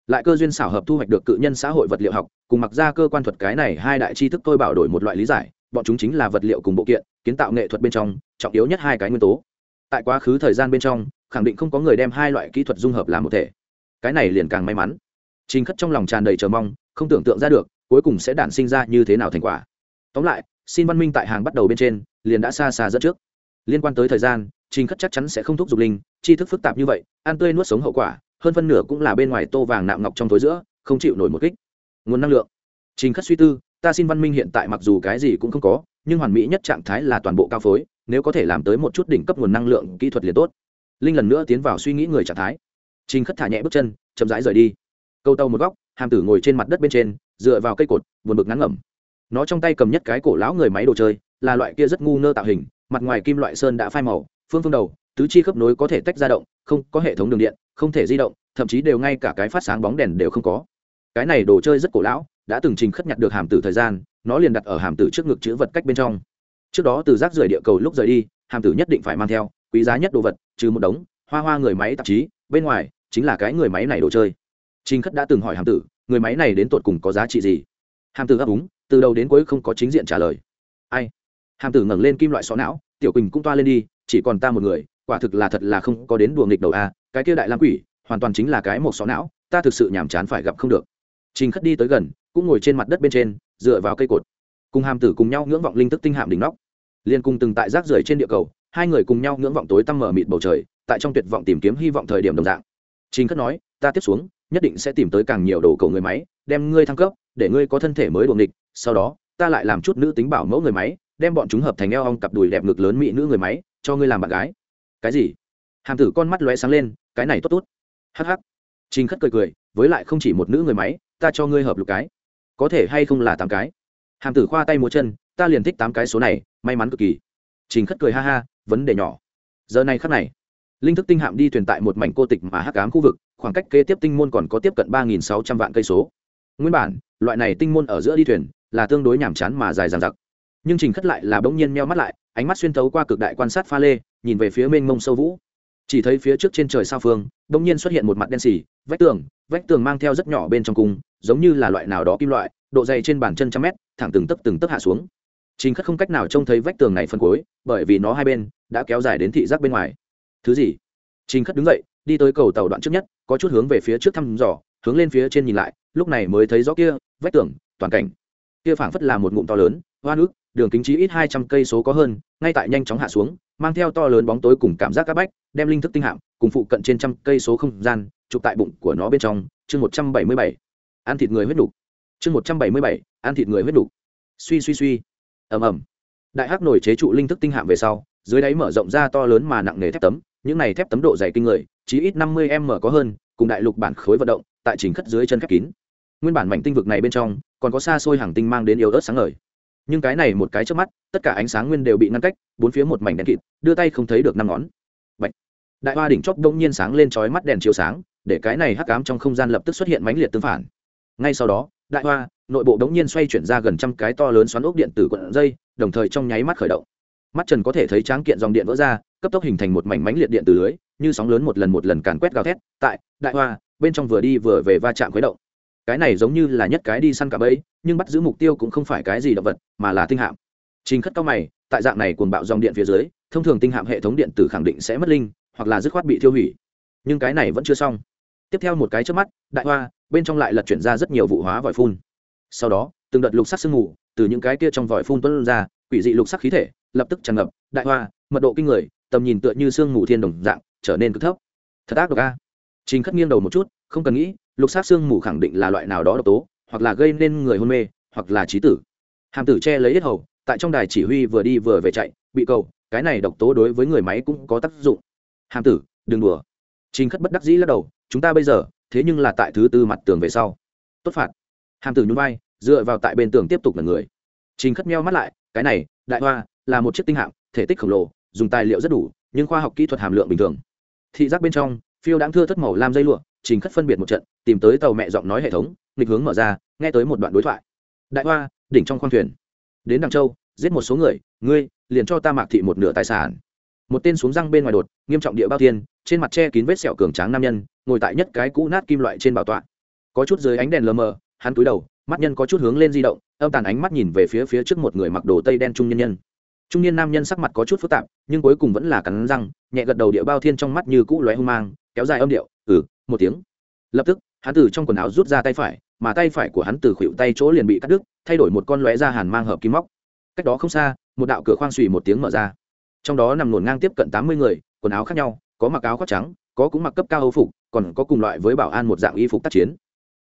lại cơ duyên xảo hợp thu hoạch được cự nhân xã hội vật liệu học, cùng mặc ra cơ quan thuật cái này hai đại tri thức tôi bảo đổi một loại lý giải, bọn chúng chính là vật liệu cùng bộ kiện, kiến tạo nghệ thuật bên trong, trọng yếu nhất hai cái nguyên tố. Tại quá khứ thời gian bên trong, khẳng định không có người đem hai loại kỹ thuật dung hợp làm một thể. Cái này liền càng may mắn. Trình khất trong lòng tràn đầy chờ mong, không tưởng tượng ra được, cuối cùng sẽ đản sinh ra như thế nào thành quả. Tóm lại, xin văn minh tại hàng bắt đầu bên trên, liền đã xa xa dẫn trước. Liên quan tới thời gian, trình khất chắc chắn sẽ không thúc giục linh, tri thức phức tạp như vậy, ăn tươi nuốt sống hậu quả hơn phân nửa cũng là bên ngoài tô vàng nạm ngọc trong tối giữa, không chịu nổi một kích. Nguồn năng lượng. Trình khất suy tư, ta xin văn minh hiện tại mặc dù cái gì cũng không có, nhưng hoàn mỹ nhất trạng thái là toàn bộ cao phối, nếu có thể làm tới một chút đỉnh cấp nguồn năng lượng kỹ thuật liền tốt. Linh lần nữa tiến vào suy nghĩ người trạng thái. Trình khất thả nhẹ bước chân, chậm rãi rời đi. Câu tàu một góc, hàm tử ngồi trên mặt đất bên trên, dựa vào cây cột, buồn bực ngắn ngẩm. Nó trong tay cầm nhất cái cổ lão người máy đồ chơi, là loại kia rất ngu ngơ tạo hình, mặt ngoài kim loại sơn đã phai màu, phương phương đầu, tứ chi khớp nối có thể tách ra động, không có hệ thống đường điện không thể di động, thậm chí đều ngay cả cái phát sáng bóng đèn đều không có. Cái này đồ chơi rất cổ lão, đã từng trình khất nhặt được hàm tử thời gian, nó liền đặt ở hàm tử trước ngực chữ vật cách bên trong. Trước đó từ rác rưởi địa cầu lúc rời đi, hàm tử nhất định phải mang theo, quý giá nhất đồ vật, trừ một đống, hoa hoa người máy tạp chí, bên ngoài, chính là cái người máy này đồ chơi. Trình khất đã từng hỏi hàm tử, người máy này đến tột cùng có giá trị gì? Hàm tử ấp úng từ đầu đến cuối không có chính diện trả lời. Ai? Hàm tử ngẩng lên kim loại xó não, tiểu quỳnh cũng toa lên đi, chỉ còn ta một người, quả thực là thật là không có đến đùa nghịch đầu a cái kia đại lam quỷ, hoàn toàn chính là cái một xó não, ta thực sự nhàm chán phải gặp không được. Trình khất đi tới gần, cũng ngồi trên mặt đất bên trên, dựa vào cây cột. Cùng hàm tử cùng nhau ngưỡng vọng linh tức tinh hạm đỉnh nóc. Liên cùng từng tại rác rưởi trên địa cầu, hai người cùng nhau ngưỡng vọng tối tăm mở mịt bầu trời, tại trong tuyệt vọng tìm kiếm hy vọng thời điểm đồng dạng. Trình khất nói, ta tiếp xuống, nhất định sẽ tìm tới càng nhiều đồ cầu người máy, đem ngươi thăng cấp, để ngươi có thân thể mới đuồng địch sau đó, ta lại làm chút nữ tính bảo mẫu người máy, đem bọn chúng hợp thành eo ong cặp đùi đẹp ngực lớn mỹ nữ người máy, cho ngươi làm bạn gái. Cái gì? Hàm tử con mắt lóe sáng lên, cái này tốt tốt. Hắc hắc. Trình khất cười cười, với lại không chỉ một nữ người máy, ta cho ngươi hợp lục cái. Có thể hay không là tám cái? Hàm tử khoa tay múa chân, ta liền thích tám cái số này, may mắn cực kỳ. Trình khất cười ha ha, vấn đề nhỏ. Giờ này khắc này, linh thức tinh hạm đi thuyền tại một mảnh cô tịch mà hắc ám khu vực, khoảng cách kế tiếp tinh môn còn có tiếp cận ba nghìn sáu trăm vạn cây số. Nguyên bản, loại này tinh môn ở giữa đi thuyền là tương đối nhàm chán mà dài dằng dặc. Nhưng trình khất lại là bỗng nhiên meo mắt lại, ánh mắt xuyên thấu qua cực đại quan sát pha lê, nhìn về phía mênh mông sâu vũ chỉ thấy phía trước trên trời sao phương bỗng nhiên xuất hiện một mặt đen xì, vách tường vách tường mang theo rất nhỏ bên trong cung, giống như là loại nào đó kim loại, độ dày trên bàn chân trăm mét, thẳng từng tấc từng tấc hạ xuống. Chính khất không cách nào trông thấy vách tường này phân cuối, bởi vì nó hai bên đã kéo dài đến thị giác bên ngoài. Thứ gì? Chính khất đứng dậy, đi tới cầu tàu đoạn trước nhất, có chút hướng về phía trước thăm dò, hướng lên phía trên nhìn lại, lúc này mới thấy rõ kia, vách tường, toàn cảnh. Kia phảng phất là một ngụm to lớn, hoa nước đường kính chí ít hai trăm cây số có hơn, ngay tại nhanh chóng hạ xuống, mang theo to lớn bóng tối cùng cảm giác các bách, đem linh thức tinh hạm, cùng phụ cận trên trăm cây số không gian, chụp tại bụng của nó bên trong. Chương một trăm bảy mươi bảy, ăn thịt người huyết đủ. chương một trăm bảy mươi bảy, ăn thịt người huyết đủ. suy suy suy. Ầm ầm. Đại hắc nổi chế trụ linh thức tinh hạm về sau, dưới đáy mở rộng ra to lớn mà nặng nề thép tấm, những này thép tấm độ dày kinh người, chí ít năm mươi m có hơn, cùng đại lục bản khối vận động, tại trình khất dưới chân khép kín. Nguyên bản mảnh tinh vực này bên trong, còn có xa xôi hàng tinh mang đến yếu ớt sáng ngời nhưng cái này một cái trước mắt, tất cả ánh sáng nguyên đều bị ngăn cách, bốn phía một mảnh đèn kịt, đưa tay không thấy được năm ngón. Bạch. đại hoa đỉnh chóp đông nhiên sáng lên chói mắt đèn chiếu sáng, để cái này hắc ám trong không gian lập tức xuất hiện mãnh liệt tương phản. Ngay sau đó, đại hoa, nội bộ đống nhiên xoay chuyển ra gần trăm cái to lớn xoắn ốc điện tử quận dây, đồng thời trong nháy mắt khởi động. Mắt trần có thể thấy tráng kiện dòng điện vỡ ra, cấp tốc hình thành một mảnh mánh liệt điện từ lưới, như sóng lớn một lần một lần càn quét gào thét. Tại, đại hoa, bên trong vừa đi vừa về va chạm khuấy động cái này giống như là nhất cái đi săn cả bẫy, nhưng bắt giữ mục tiêu cũng không phải cái gì động vật, mà là tinh hạm. Trình khất cao mày, tại dạng này cuồng bạo dòng điện phía dưới, thông thường tinh hạm hệ thống điện tử khẳng định sẽ mất linh, hoặc là dứt khoát bị tiêu hủy. Nhưng cái này vẫn chưa xong. Tiếp theo một cái trước mắt, đại hoa, bên trong lại lật chuyển ra rất nhiều vụ hóa vòi phun. Sau đó, từng đợt lục sắc sương mù từ những cái kia trong vòi phun tuân ra, quỷ dị lục sắc khí thể, lập tức tràn ngập, đại hoa, mật độ kinh người, tầm nhìn tựa như sương mù thiên đồng dạng, trở nên cực thấp. Thật ác độc a. Trình khất nghiêng đầu một chút, không cần nghĩ lục sát xương mù khẳng định là loại nào đó độc tố, hoặc là gây nên người hôn mê, hoặc là trí tử. Hàm tử che lấy hết hầu, tại trong đài chỉ huy vừa đi vừa về chạy, bị cầu, cái này độc tố đối với người máy cũng có tác dụng. Hàm tử, đừng đùa. Trình khất bất đắc dĩ lắc đầu, chúng ta bây giờ, thế nhưng là tại thứ tư mặt tường về sau. Tốt phạt. Hàm tử nhún vai, dựa vào tại bên tường tiếp tục là người. Trình khất meo mắt lại, cái này, đại hoa, là một chiếc tinh hạng thể tích khổng lồ, dùng tài liệu rất đủ, nhưng khoa học kỹ thuật hàm lượng bình thường. Thị giác bên trong, phiêu đáng thưa thất màu lam dây lụa trình khất phân biệt một trận, tìm tới tàu mẹ giọng nói hệ thống, nghịch hướng mở ra, nghe tới một đoạn đối thoại. Đại hoa, đỉnh trong khoang thuyền. Đến đằng châu, giết một số người, ngươi, liền cho ta mạc thị một nửa tài sản. Một tên xuống răng bên ngoài đột, nghiêm trọng địa bao tiên trên mặt che kín vết sẹo cường tráng nam nhân, ngồi tại nhất cái cũ nát kim loại trên bảo tọa. Có chút dưới ánh đèn lờ mờ, hắn túi đầu, mắt nhân có chút hướng lên di động, âm tàn ánh mắt nhìn về phía phía trước một người mặc đồ tây đen trung nhân nhân. Trung niên nam nhân sắc mặt có chút phức tạp, nhưng cuối cùng vẫn là cắn răng, nhẹ gật đầu địa bao thiên trong mắt như cũ lóe hung mang, kéo dài âm điệu ừ một tiếng. Lập tức, hắn từ trong quần áo rút ra tay phải, mà tay phải của hắn từ khuỷu tay chỗ liền bị cắt đứt, thay đổi một con lóe ra hàn mang hợp kim móc. Cách đó không xa, một đạo cửa khoang xùy một tiếng mở ra. Trong đó nằm ngổn ngang tiếp cận tám mươi người, quần áo khác nhau, có mặc áo khoác trắng, có cũng mặc cấp cao âu phục, còn có cùng loại với bảo an một dạng y phục tác chiến.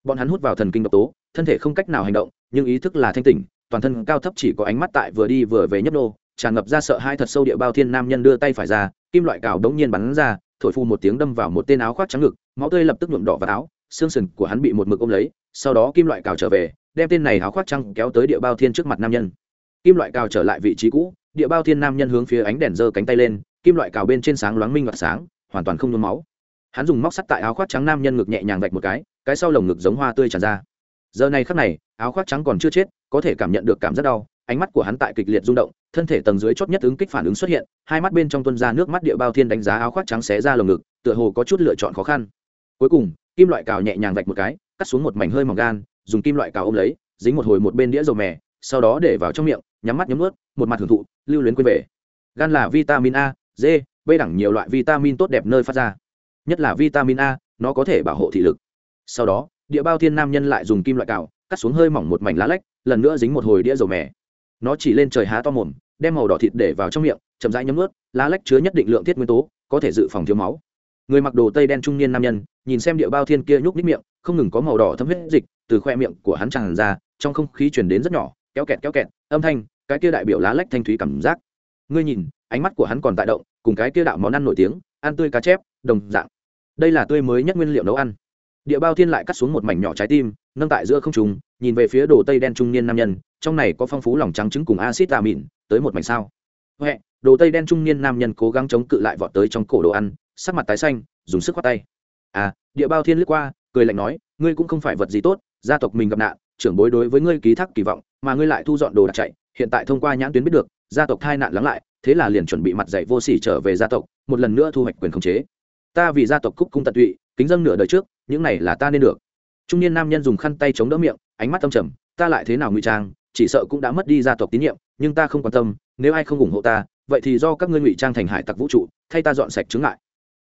Bọn hắn hút vào thần kinh độc tố, thân thể không cách nào hành động, nhưng ý thức là thanh tỉnh, toàn thân cao thấp chỉ có ánh mắt tại vừa đi vừa về nhấp nô, tràn ngập ra sợ hai thật sâu địa bao thiên nam nhân đưa tay phải ra, kim loại cào đống nhiên bắn ra thổi phu một tiếng đâm vào một tên áo khoác trắng ngực, máu tươi lập tức nhuộm đỏ vào áo, xương sườn của hắn bị một mực ôm lấy, sau đó kim loại cào trở về, đem tên này áo khoác trắng kéo tới địa bao thiên trước mặt nam nhân. Kim loại cào trở lại vị trí cũ, địa bao thiên nam nhân hướng phía ánh đèn giơ cánh tay lên, kim loại cào bên trên sáng loáng minh và sáng, hoàn toàn không nhuốm máu. Hắn dùng móc sắt tại áo khoác trắng nam nhân ngực nhẹ nhàng vạch một cái cái sau lồng ngực giống hoa tươi tràn ra. Giờ này khắc này, áo khoác trắng còn chưa chết, có thể cảm nhận được cảm giác đau, ánh mắt của hắn tại kịch liệt rung động thân thể tầng dưới chót nhất ứng kích phản ứng xuất hiện, hai mắt bên trong tuân ra nước mắt địa bao thiên đánh giá áo khoác trắng xé ra lồng ngực, tựa hồ có chút lựa chọn khó khăn. Cuối cùng, kim loại cào nhẹ nhàng vạch một cái, cắt xuống một mảnh hơi mỏng gan, dùng kim loại cào ôm lấy, dính một hồi một bên đĩa dầu mè, sau đó để vào trong miệng, nhắm mắt nhấm ướt một mặt hưởng thụ, lưu luyến quên về. Gan là vitamin a, d, b đẳng nhiều loại vitamin tốt đẹp nơi phát ra. Nhất là vitamin a, nó có thể bảo hộ thị lực. Sau đó, địa bao thiên nam nhân lại dùng kim loại cào, cắt xuống hơi mỏng một mảnh lá lách, lần nữa dính một hồi đĩa dầu mè nó chỉ lên trời há to mồm, đem màu đỏ thịt để vào trong miệng, chậm rãi nhấm ướt lá lách chứa nhất định lượng thiết nguyên tố, có thể dự phòng thiếu máu. Người mặc đồ tây đen trung niên nam nhân, nhìn xem địa bao thiên kia nhúc nít miệng, không ngừng có màu đỏ thấm huyết dịch từ khoe miệng của hắn tràn ra, trong không khí chuyển đến rất nhỏ, kéo kẹt kéo kẹt, âm thanh, cái kia đại biểu lá lách thanh thúy cảm giác. Ngươi nhìn, ánh mắt của hắn còn tại động, cùng cái kia đạo món ăn nổi tiếng, ăn tươi cá chép, đồng dạng. Đây là tươi mới nhất nguyên liệu nấu ăn. Địa bao thiên lại cắt xuống một mảnh nhỏ trái tim nâng tại giữa không trùng nhìn về phía đồ tây đen trung niên nam nhân, trong này có phong phú lòng trắng trứng cùng acid tà mịn tới một mảnh sao. Huệ, đồ tây đen trung niên nam nhân cố gắng chống cự lại vọt tới trong cổ đồ ăn, sắc mặt tái xanh, dùng sức khoát tay. À địa bao thiên lướt qua, cười lạnh nói, ngươi cũng không phải vật gì tốt, gia tộc mình gặp nạn, trưởng bối đối với ngươi ký thác kỳ vọng, mà ngươi lại thu dọn đồ đạc chạy, hiện tại thông qua nhãn tuyến biết được, gia tộc thai nạn lắng lại, thế là liền chuẩn bị mặt dạy vô sỉ trở về gia tộc, một lần nữa thu hoạch quyền khống chế. Ta vì gia tộc cúc cung tận tụy, kính dâng nửa đời trước, những này là ta nên được trung niên nam nhân dùng khăn tay chống đỡ miệng, ánh mắt tâm trầm, ta lại thế nào ngụy trang, chỉ sợ cũng đã mất đi gia tộc tín nhiệm, nhưng ta không quan tâm, nếu ai không ủng hộ ta, vậy thì do các ngươi ngụy trang thành hải tặc vũ trụ, thay ta dọn sạch chứng ngại.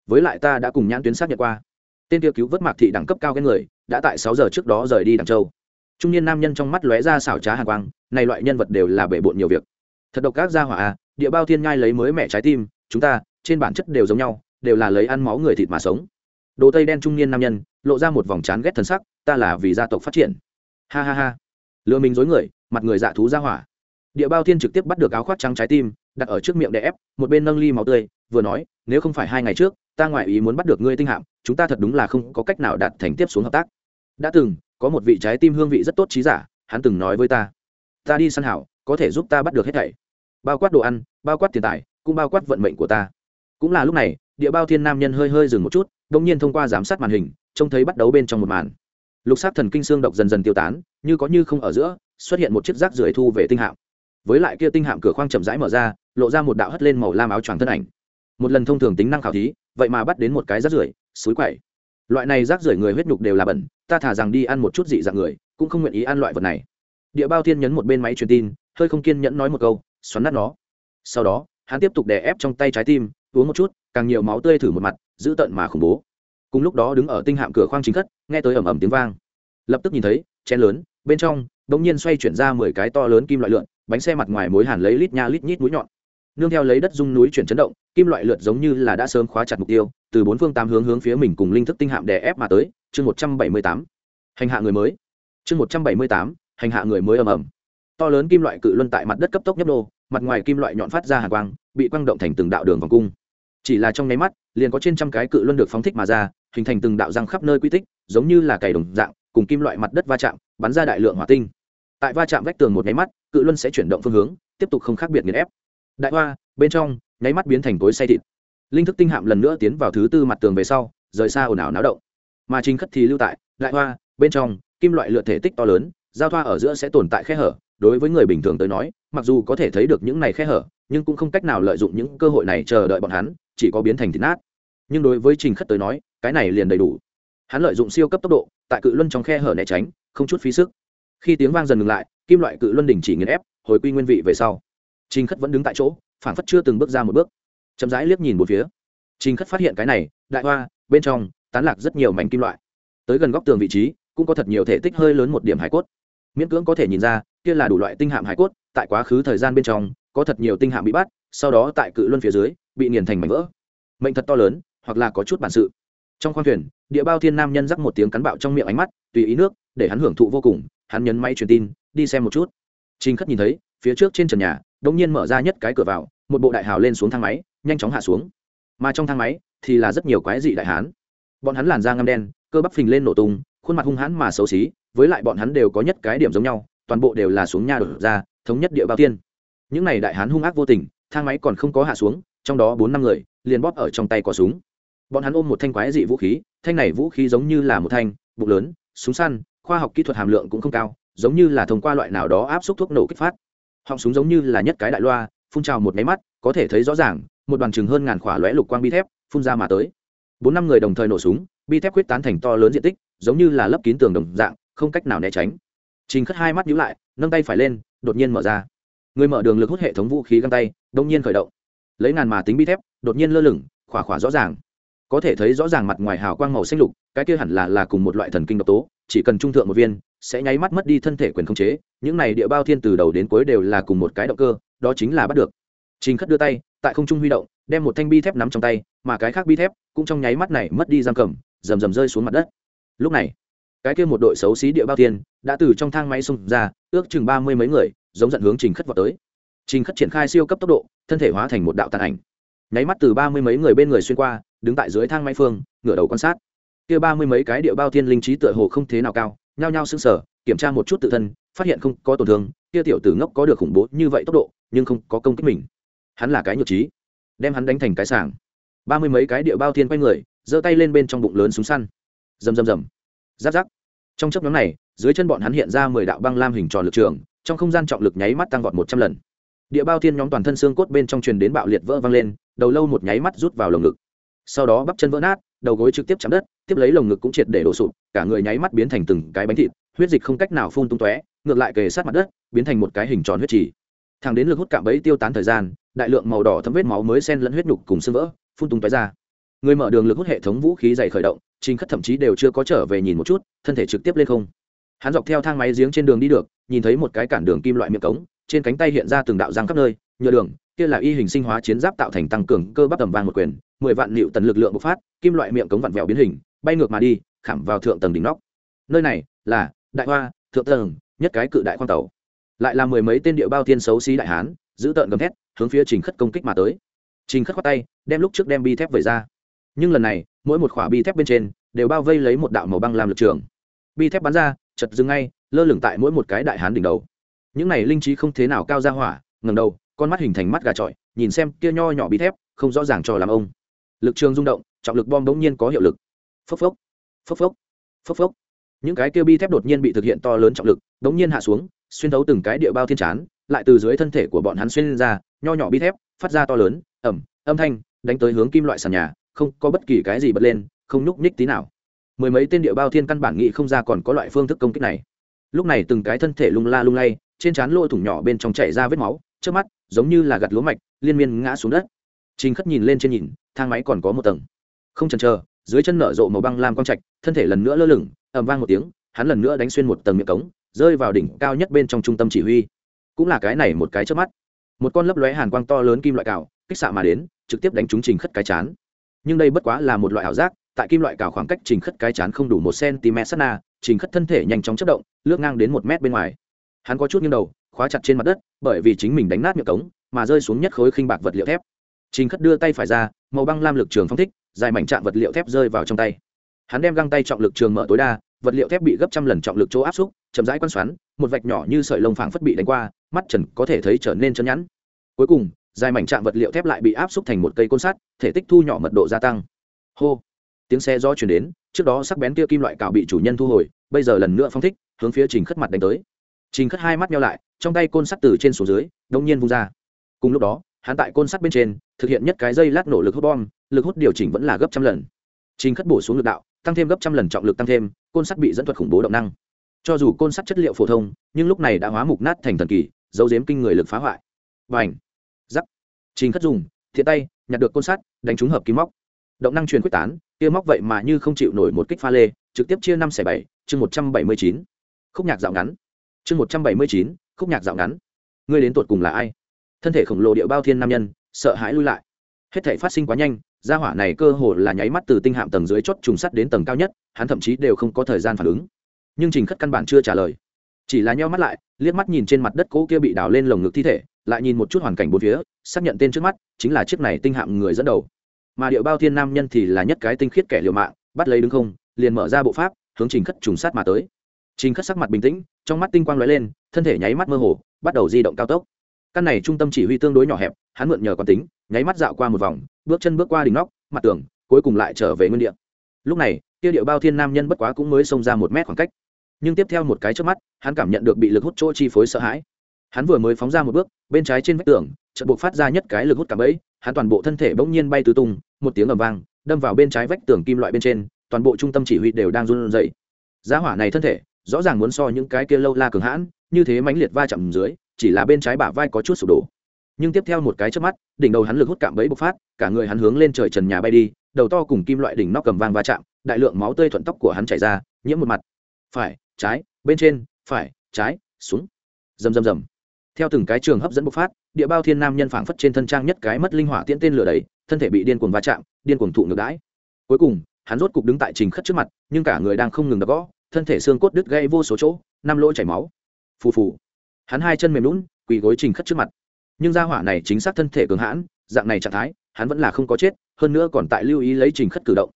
Với lại ta đã cùng nhãn tuyến xác nhận qua. Tên kia cứu vớt mạc thị đẳng cấp cao cái người, đã tại sáu giờ trước đó rời đi đằng châu. Trung niên nam nhân trong mắt lóe ra xảo trá hàng quang, này loại nhân vật đều là bể bộn nhiều việc. Thật độc các gia hỏa à địa bao thiên nhai lấy mới mẹ trái tim, chúng ta, trên bản chất đều giống nhau, đều là lấy ăn máu người thịt mà sống. Đồ tây đen trung niên nam nhân, lộ ra một vòng chán ghét thân sắc ta là vì gia tộc phát triển. Ha ha ha. Lừa mình dối người, mặt người dạ thú ra hỏa. Địa bao thiên trực tiếp bắt được áo khoác trắng trái tim, đặt ở trước miệng để ép, một bên nâng ly máu tươi, vừa nói, nếu không phải hai ngày trước, ta ngoại ý muốn bắt được ngươi tinh hạm, chúng ta thật đúng là không có cách nào đạt thành tiếp xuống hợp tác. Đã từng, có một vị trái tim hương vị rất tốt trí giả, hắn từng nói với ta ta đi săn hảo, có thể giúp ta bắt được hết thảy. Bao quát đồ ăn, bao quát tiền tài, cũng bao quát vận mệnh của ta. Cũng là lúc này, địa bao thiên nam nhân hơi hơi dừng một chút đông nhiên thông qua giám sát màn hình, trông thấy bắt đấu bên trong một màn lục sát thần kinh xương độc dần dần tiêu tán, như có như không ở giữa, xuất hiện một chiếc rác rưởi thu về tinh hạm. Với lại kia tinh hạm cửa khoang chậm rãi mở ra, lộ ra một đạo hất lên màu lam áo choàng thân ảnh. Một lần thông thường tính năng khảo thí, vậy mà bắt đến một cái rác rưởi suối quậy. Loại này rác rưởi người huyết nhục đều là bẩn, ta thả rằng đi ăn một chút dị dạng người, cũng không nguyện ý ăn loại vật này. Địa bao thiên nhấn một bên máy truyền tin, hơi không kiên nhẫn nói một câu, xoắn nát nó. Sau đó, hắn tiếp tục đè ép trong tay trái tim, uống một chút, càng nhiều máu tươi thử một mặt giữ tận mà khủng bố. Cùng lúc đó đứng ở tinh hạm cửa khoang chính thất nghe tới ầm ầm tiếng vang. Lập tức nhìn thấy, chén lớn, bên trong bỗng nhiên xoay chuyển ra mười cái to lớn kim loại lượn, bánh xe mặt ngoài mối hàn lấy lít nha lít nhít mũi nhọn. Nương theo lấy đất dung núi chuyển chấn động, kim loại lượt giống như là đã sớm khóa chặt mục tiêu, từ bốn phương tám hướng hướng phía mình cùng linh thức tinh hạm đè ép mà tới, chương một trăm bảy mươi tám. Hành hạ người mới. Chương một trăm bảy mươi tám, hành hạ người mới ầm ầm. To lớn kim loại cự luân tại mặt đất cấp tốc nhấp nô, mặt ngoài kim loại nhọn phát ra hàng quang, bị quang động thành từng đạo đường vòng cung. Chỉ là trong nháy mắt, liền có trên trăm cái cự luân được phóng thích mà ra, hình thành từng đạo răng khắp nơi quy tích giống như là cày đồng dạng, cùng kim loại mặt đất va chạm, bắn ra đại lượng hỏa tinh. Tại va chạm vách tường một nháy mắt, cự luân sẽ chuyển động phương hướng, tiếp tục không khác biệt nghiền ép. Đại hoa, bên trong, nháy mắt biến thành cối say thịt. Linh thức tinh hạm lần nữa tiến vào thứ tư mặt tường về sau, rời xa ồn ào náo động. Mà trình khất thì lưu tại, đại hoa, bên trong, kim loại lựa thể tích to lớn, giao thoa ở giữa sẽ tồn tại khe hở. Đối với người bình thường tới nói, mặc dù có thể thấy được những này khe hở, nhưng cũng không cách nào lợi dụng những cơ hội này chờ đợi bọn hắn, chỉ có biến thành thịt nát. Nhưng đối với trình khất tới nói, cái này liền đầy đủ hắn lợi dụng siêu cấp tốc độ, tại cự luân trong khe hở né tránh, không chút phí sức. Khi tiếng vang dần ngừng lại, kim loại cự luân đình chỉ nghiền ép, hồi quy nguyên vị về sau. Trình khất vẫn đứng tại chỗ phản phất chưa từng bước ra một bước. Chậm rãi liếc nhìn một phía. Trình khất phát hiện cái này, đại hoa, bên trong, tán lạc rất nhiều mảnh kim loại. Tới gần góc tường vị trí, cũng có thật nhiều thể tích hơi lớn một điểm hải cốt. Miễn cưỡng có thể nhìn ra, kia là đủ loại tinh hạm hải cốt, tại quá khứ thời gian bên trong, có thật nhiều tinh hạm bị bắt, sau đó tại cự luân phía dưới, bị nghiền thành mảnh vỡ. Mệnh thật to lớn, hoặc là có chút bản sự. Trong khoang thuyền địa bao thiên nam nhân rắc một tiếng cắn bạo trong miệng ánh mắt, tùy ý nước, để hắn hưởng thụ vô cùng, hắn nhấn máy truyền tin, đi xem một chút. Trình khất nhìn thấy, phía trước trên trần nhà đống nhiên mở ra nhất cái cửa vào, một bộ đại hào lên xuống thang máy, nhanh chóng hạ xuống. Mà trong thang máy, thì là rất nhiều quái dị đại hán. Bọn hắn làn da ngăm đen, cơ bắp phình lên nổ tung, khuôn mặt hung hãn mà xấu xí, với lại bọn hắn đều có nhất cái điểm giống nhau, toàn bộ đều là xuống nhà đổ ra, thống nhất địa bao tiên những này đại hán hung ác vô tình, thang máy còn không có hạ xuống, trong đó bốn năm người, liền bóp ở trong tay có súng bọn hắn ôm một thanh quái dị vũ khí, thanh này vũ khí giống như là một thanh, bụng lớn, súng săn, khoa học kỹ thuật hàm lượng cũng không cao, giống như là thông qua loại nào đó áp suất thuốc nổ kích phát. Họng súng giống như là nhất cái đại loa, phun trào một máy mắt, có thể thấy rõ ràng, một đoàn chừng hơn ngàn khỏa lóe lục quang bi thép phun ra mà tới. Bốn năm người đồng thời nổ súng, bi thép quyết tán thành to lớn diện tích, giống như là lấp kín tường đồng dạng, không cách nào né tránh. Trình khất hai mắt nhíu lại, nâng tay phải lên, đột nhiên mở ra. Người mở đường lực hút hệ thống vũ khí găng tay, đông nhiên khởi động. Lấy ngàn mà tính bi thép, đột nhiên lơ lửng, khỏa khỏa rõ ràng có thể thấy rõ ràng mặt ngoài hào quang màu xanh lục, cái kia hẳn là là cùng một loại thần kinh độc tố, chỉ cần trung thượng một viên, sẽ nháy mắt mất đi thân thể quyền khống chế, những này địa bao thiên từ đầu đến cuối đều là cùng một cái động cơ, đó chính là bắt được. Trình khất đưa tay, tại không trung huy động, đem một thanh bi thép nắm trong tay, mà cái khác bi thép cũng trong nháy mắt này mất đi giam cầm, rầm rầm rơi xuống mặt đất. Lúc này, cái kia một đội xấu xí địa bao thiên đã từ trong thang máy xông ra, ước chừng ba mươi mấy người, giống dẫn hướng trình khất vào tới. Trình khất triển khai siêu cấp tốc độ, thân thể hóa thành một đạo tàn ảnh nháy mắt từ ba mươi mấy người bên người xuyên qua, đứng tại dưới thang máy phương, ngửa đầu quan sát. Kia ba mươi mấy cái địa bao thiên linh trí tựa hồ không thế nào cao, nhao nhao sững sờ, kiểm tra một chút tự thân, phát hiện không có tổn thương, kia tiểu tử ngốc có được khủng bố như vậy tốc độ, nhưng không có công kích mình. Hắn là cái nhược trí, đem hắn đánh thành cái sàng ba mươi mấy cái địa bao thiên quay người, giơ tay lên bên trong bụng lớn súng săn. Rầm rầm rầm. Giáp giáp trong chấp nhóm này, dưới chân bọn hắn hiện ra mười đạo băng lam hình tròn lực trường, trong không gian trọng lực nháy mắt tăng vọt một trăm lần. Địa bao thiên nhóm toàn thân xương cốt bên trong truyền đến bạo liệt vỡ văng lên đầu lâu một nháy mắt rút vào lồng ngực. Sau đó bắp chân vỡ nát, đầu gối trực tiếp chạm đất, tiếp lấy lồng ngực cũng triệt để đổ sụp, cả người nháy mắt biến thành từng cái bánh thịt, huyết dịch không cách nào phun tung tóe, ngược lại kề sát mặt đất, biến thành một cái hình tròn huyết trì. Thẳng đến lực hút cạm bẫy tiêu tán thời gian, đại lượng màu đỏ thấm vết máu mới xen lẫn huyết nhục cùng xương vỡ, phun tung tóe ra. Người mở đường lực hút hệ thống vũ khí dày khởi động, trình khất thậm chí đều chưa có trở về nhìn một chút, thân thể trực tiếp lên không. Hắn dọc theo thang máy giếng trên đường đi được, nhìn thấy một cái cản đường kim loại miệng cống, trên cánh tay hiện ra từng đạo răng khắp nơi, nhựa đường kia là y hình sinh hóa chiến giáp tạo thành tăng cường cơ bắp tầm vàng một quyền, mười vạn liệu tần lực lượng bộc phát, kim loại miệng cống vặn vẹo biến hình, bay ngược mà đi, khảm vào thượng tầng đỉnh nóc. Nơi này là đại hoa, thượng tầng, nhất cái cự đại khoang tàu. Lại là mười mấy tên địa bao thiên xấu xí đại hán, giữ tợn gầm thét, hướng phía trình khất công kích mà tới. Trình khất khoát tay, đem lúc trước đem bi thép về ra. Nhưng lần này, mỗi một khỏa bi thép bên trên đều bao vây lấy một đạo màu băng làm lực trường. Bi thép bắn ra, chật dừng ngay, lơ lửng tại mỗi một cái đại hán đỉnh đầu. Những này linh trí không thế nào cao ra hỏa ngầm đầu con mắt hình thành mắt gà trọi, nhìn xem kia nho nhỏ bi thép, không rõ ràng cho làm ông. Lực trường rung động, trọng lực bom đ ố n g nhiên có hiệu lực. Phốc phốc phốc phốc phốc phốc. Những cái kia bi thép đột nhiên bị thực hiện to lớn trọng lực đ ố n g nhiên hạ xuống, xuyên thấu từng cái địa bao thiên chán, lại từ dưới thân thể của bọn hắn xuyên ra, nho nhỏ bi thép, phát ra to lớn ẩm âm thanh, đánh tới hướng kim loại sàn nhà, không có bất kỳ cái gì bật lên, không nhúc nhích tí nào. Mười mấy tên địa bao thiên căn bản nghị không ra còn có loại phương thức công kích này. Lúc này từng cái thân thể lung la lung lay, trên trán lôi thủng nhỏ bên trong chảy ra vết máu, trước mắt giống như là gặt lúa mạch, liên miên ngã xuống đất. Trình khất nhìn lên trên nhìn, thang máy còn có một tầng. Không chần chờ, dưới chân nở rộ màu băng lam quang trạch, thân thể lần nữa lơ lửng, ầm vang một tiếng, hắn lần nữa đánh xuyên một tầng miệng cống, rơi vào đỉnh cao nhất bên trong trung tâm chỉ huy. Cũng là cái này một cái trước mắt. Một con lấp lóe hàn quang to lớn kim loại cào, kích xạ mà đến, trực tiếp đánh trúng trình khất cái chán. Nhưng đây bất quá là một loại ảo giác, tại kim loại cào khoảng cách trình khất cái chán không đủ một cm sát na, trình khất thân thể nhanh chóng chất động, lướt ngang đến một mét bên ngoài. Hắn có chút nghiêng đầu khóa chặt trên mặt đất, bởi vì chính mình đánh nát miệng cống, mà rơi xuống nhất khối khinh bạc vật liệu thép. Trình khất đưa tay phải ra, màu băng lam lực trường phong thích, dài mảnh chạm vật liệu thép rơi vào trong tay. Hắn đem găng tay trọng lực trường mở tối đa, vật liệu thép bị gấp trăm lần trọng lực chỗ áp xúc, chậm rãi quan xoắn, một vạch nhỏ như sợi lông phảng phất bị đánh qua, mắt trần có thể thấy trở nên chân nhẵn. Cuối cùng, dài mảnh chạm vật liệu thép lại bị áp xúc thành một cây côn sắt, thể tích thu nhỏ mật độ gia tăng. Hô! Tiếng xe do chuyển đến, trước đó sắc bén kia kim loại cạo bị chủ nhân thu hồi, bây giờ lần nữa phong thích, hướng phía trình khất mặt đánh tới. Trình khất hai mắt nhau lại trong tay côn sắt từ trên xuống dưới đông nhiên vung ra. Cùng lúc đó, hắn tại côn sắt bên trên, thực hiện nhất cái dây lát nổ lực hút bom, lực hút điều chỉnh vẫn là gấp trăm lần. Trình khất bổ xuống lực đạo, tăng thêm gấp trăm lần trọng lực tăng thêm, côn sắt bị dẫn thuật khủng bố động năng. Cho dù côn sắt chất liệu phổ thông, nhưng lúc này đã hóa mục nát thành thần kỳ, dấu dếm kinh người lực phá hoại. Và ảnh giắc trình khất dùng, thiện tay, nhặt được côn sắt, đánh trúng hợp kim móc. Động năng truyền quyết tán kia móc vậy mà như không chịu nổi một kích pha lê, trực tiếp chia năm xẻ bảy, chương một trăm bảy mươi chín. Khúc nhạc dạo ngắn. Chương một trăm bảy mươi chín khúc nhạc dạo ngắn. Ngươi đến tột cùng là ai? Thân thể khổng lồ địa bao thiên nam nhân, sợ hãi lui lại. Hết thể phát sinh quá nhanh, gia hỏa này cơ hồ là nháy mắt từ tinh hạm tầng dưới chót trùng sắt đến tầng cao nhất, hắn thậm chí đều không có thời gian phản ứng. Nhưng trình khất căn bản chưa trả lời. Chỉ là nheo mắt lại, liếc mắt nhìn trên mặt đất cỗ kia bị đào lên lồng ngực thi thể, lại nhìn một chút hoàn cảnh bốn phía, xác nhận tên trước mắt, chính là chiếc này tinh hạm người dẫn đầu. Mà điệu bao thiên nam nhân thì là nhất cái tinh khiết kẻ liều mạng, bắt lấy đứng không, liền mở ra bộ pháp, hướng trình khất trùng sát mà tới trình khất sắc mặt bình tĩnh, trong mắt tinh quang lóe lên, thân thể nháy mắt mơ hồ, bắt đầu di động cao tốc. Căn này trung tâm chỉ huy tương đối nhỏ hẹp, hắn mượn nhờ quán tính, nháy mắt dạo qua một vòng, bước chân bước qua đỉnh nóc, mặt tường, cuối cùng lại trở về nguyên địa. Lúc này, kia điệu bao thiên nam nhân bất quá cũng mới xông ra một mét khoảng cách. Nhưng tiếp theo một cái chớp mắt, hắn cảm nhận được bị lực hút chỗ chi phối sợ hãi. Hắn vừa mới phóng ra một bước, bên trái trên vách tường, chợt buộc phát ra nhất cái lực hút cảm ấy hắn toàn bộ thân thể bỗng nhiên bay tứ tung, một tiếng ầm vang, đâm vào bên trái vách tường kim loại bên trên, toàn bộ trung tâm chỉ huy đều đang run rẩy. Giá hỏa này thân thể rõ ràng muốn so những cái kia lâu la cường hãn, như thế mãnh liệt va chạm dưới, chỉ là bên trái bả vai có chút sụp đổ. Nhưng tiếp theo một cái trước mắt, đỉnh đầu hắn lực hút cạm bẫy bộc phát, cả người hắn hướng lên trời trần nhà bay đi, đầu to cùng kim loại đỉnh nóc cầm vang va chạm, đại lượng máu tươi thuận tóc của hắn chảy ra, nhiễm một mặt. Phải, trái, bên trên, phải, trái, xuống. Rầm rầm rầm. Theo từng cái trường hấp dẫn bộc phát, địa bao thiên nam nhân phảng phất trên thân trang nhất cái mất linh hỏa tiễn tên lửa đầy, thân thể bị điên cuồng va chạm, điên cuồng thụ ngược đãi. Cuối cùng, hắn rốt cục đứng tại trình khất trước mặt, nhưng cả người đang không ngừng đập gõ thân thể xương cốt đứt gãy vô số chỗ, năm lỗ chảy máu. Phù phù. Hắn hai chân mềm lún, quỳ gối trình khất trước mặt. Nhưng gia hỏa này chính xác thân thể cường hãn, dạng này trạng thái, hắn vẫn là không có chết, hơn nữa còn tại lưu ý lấy trình khất cử động.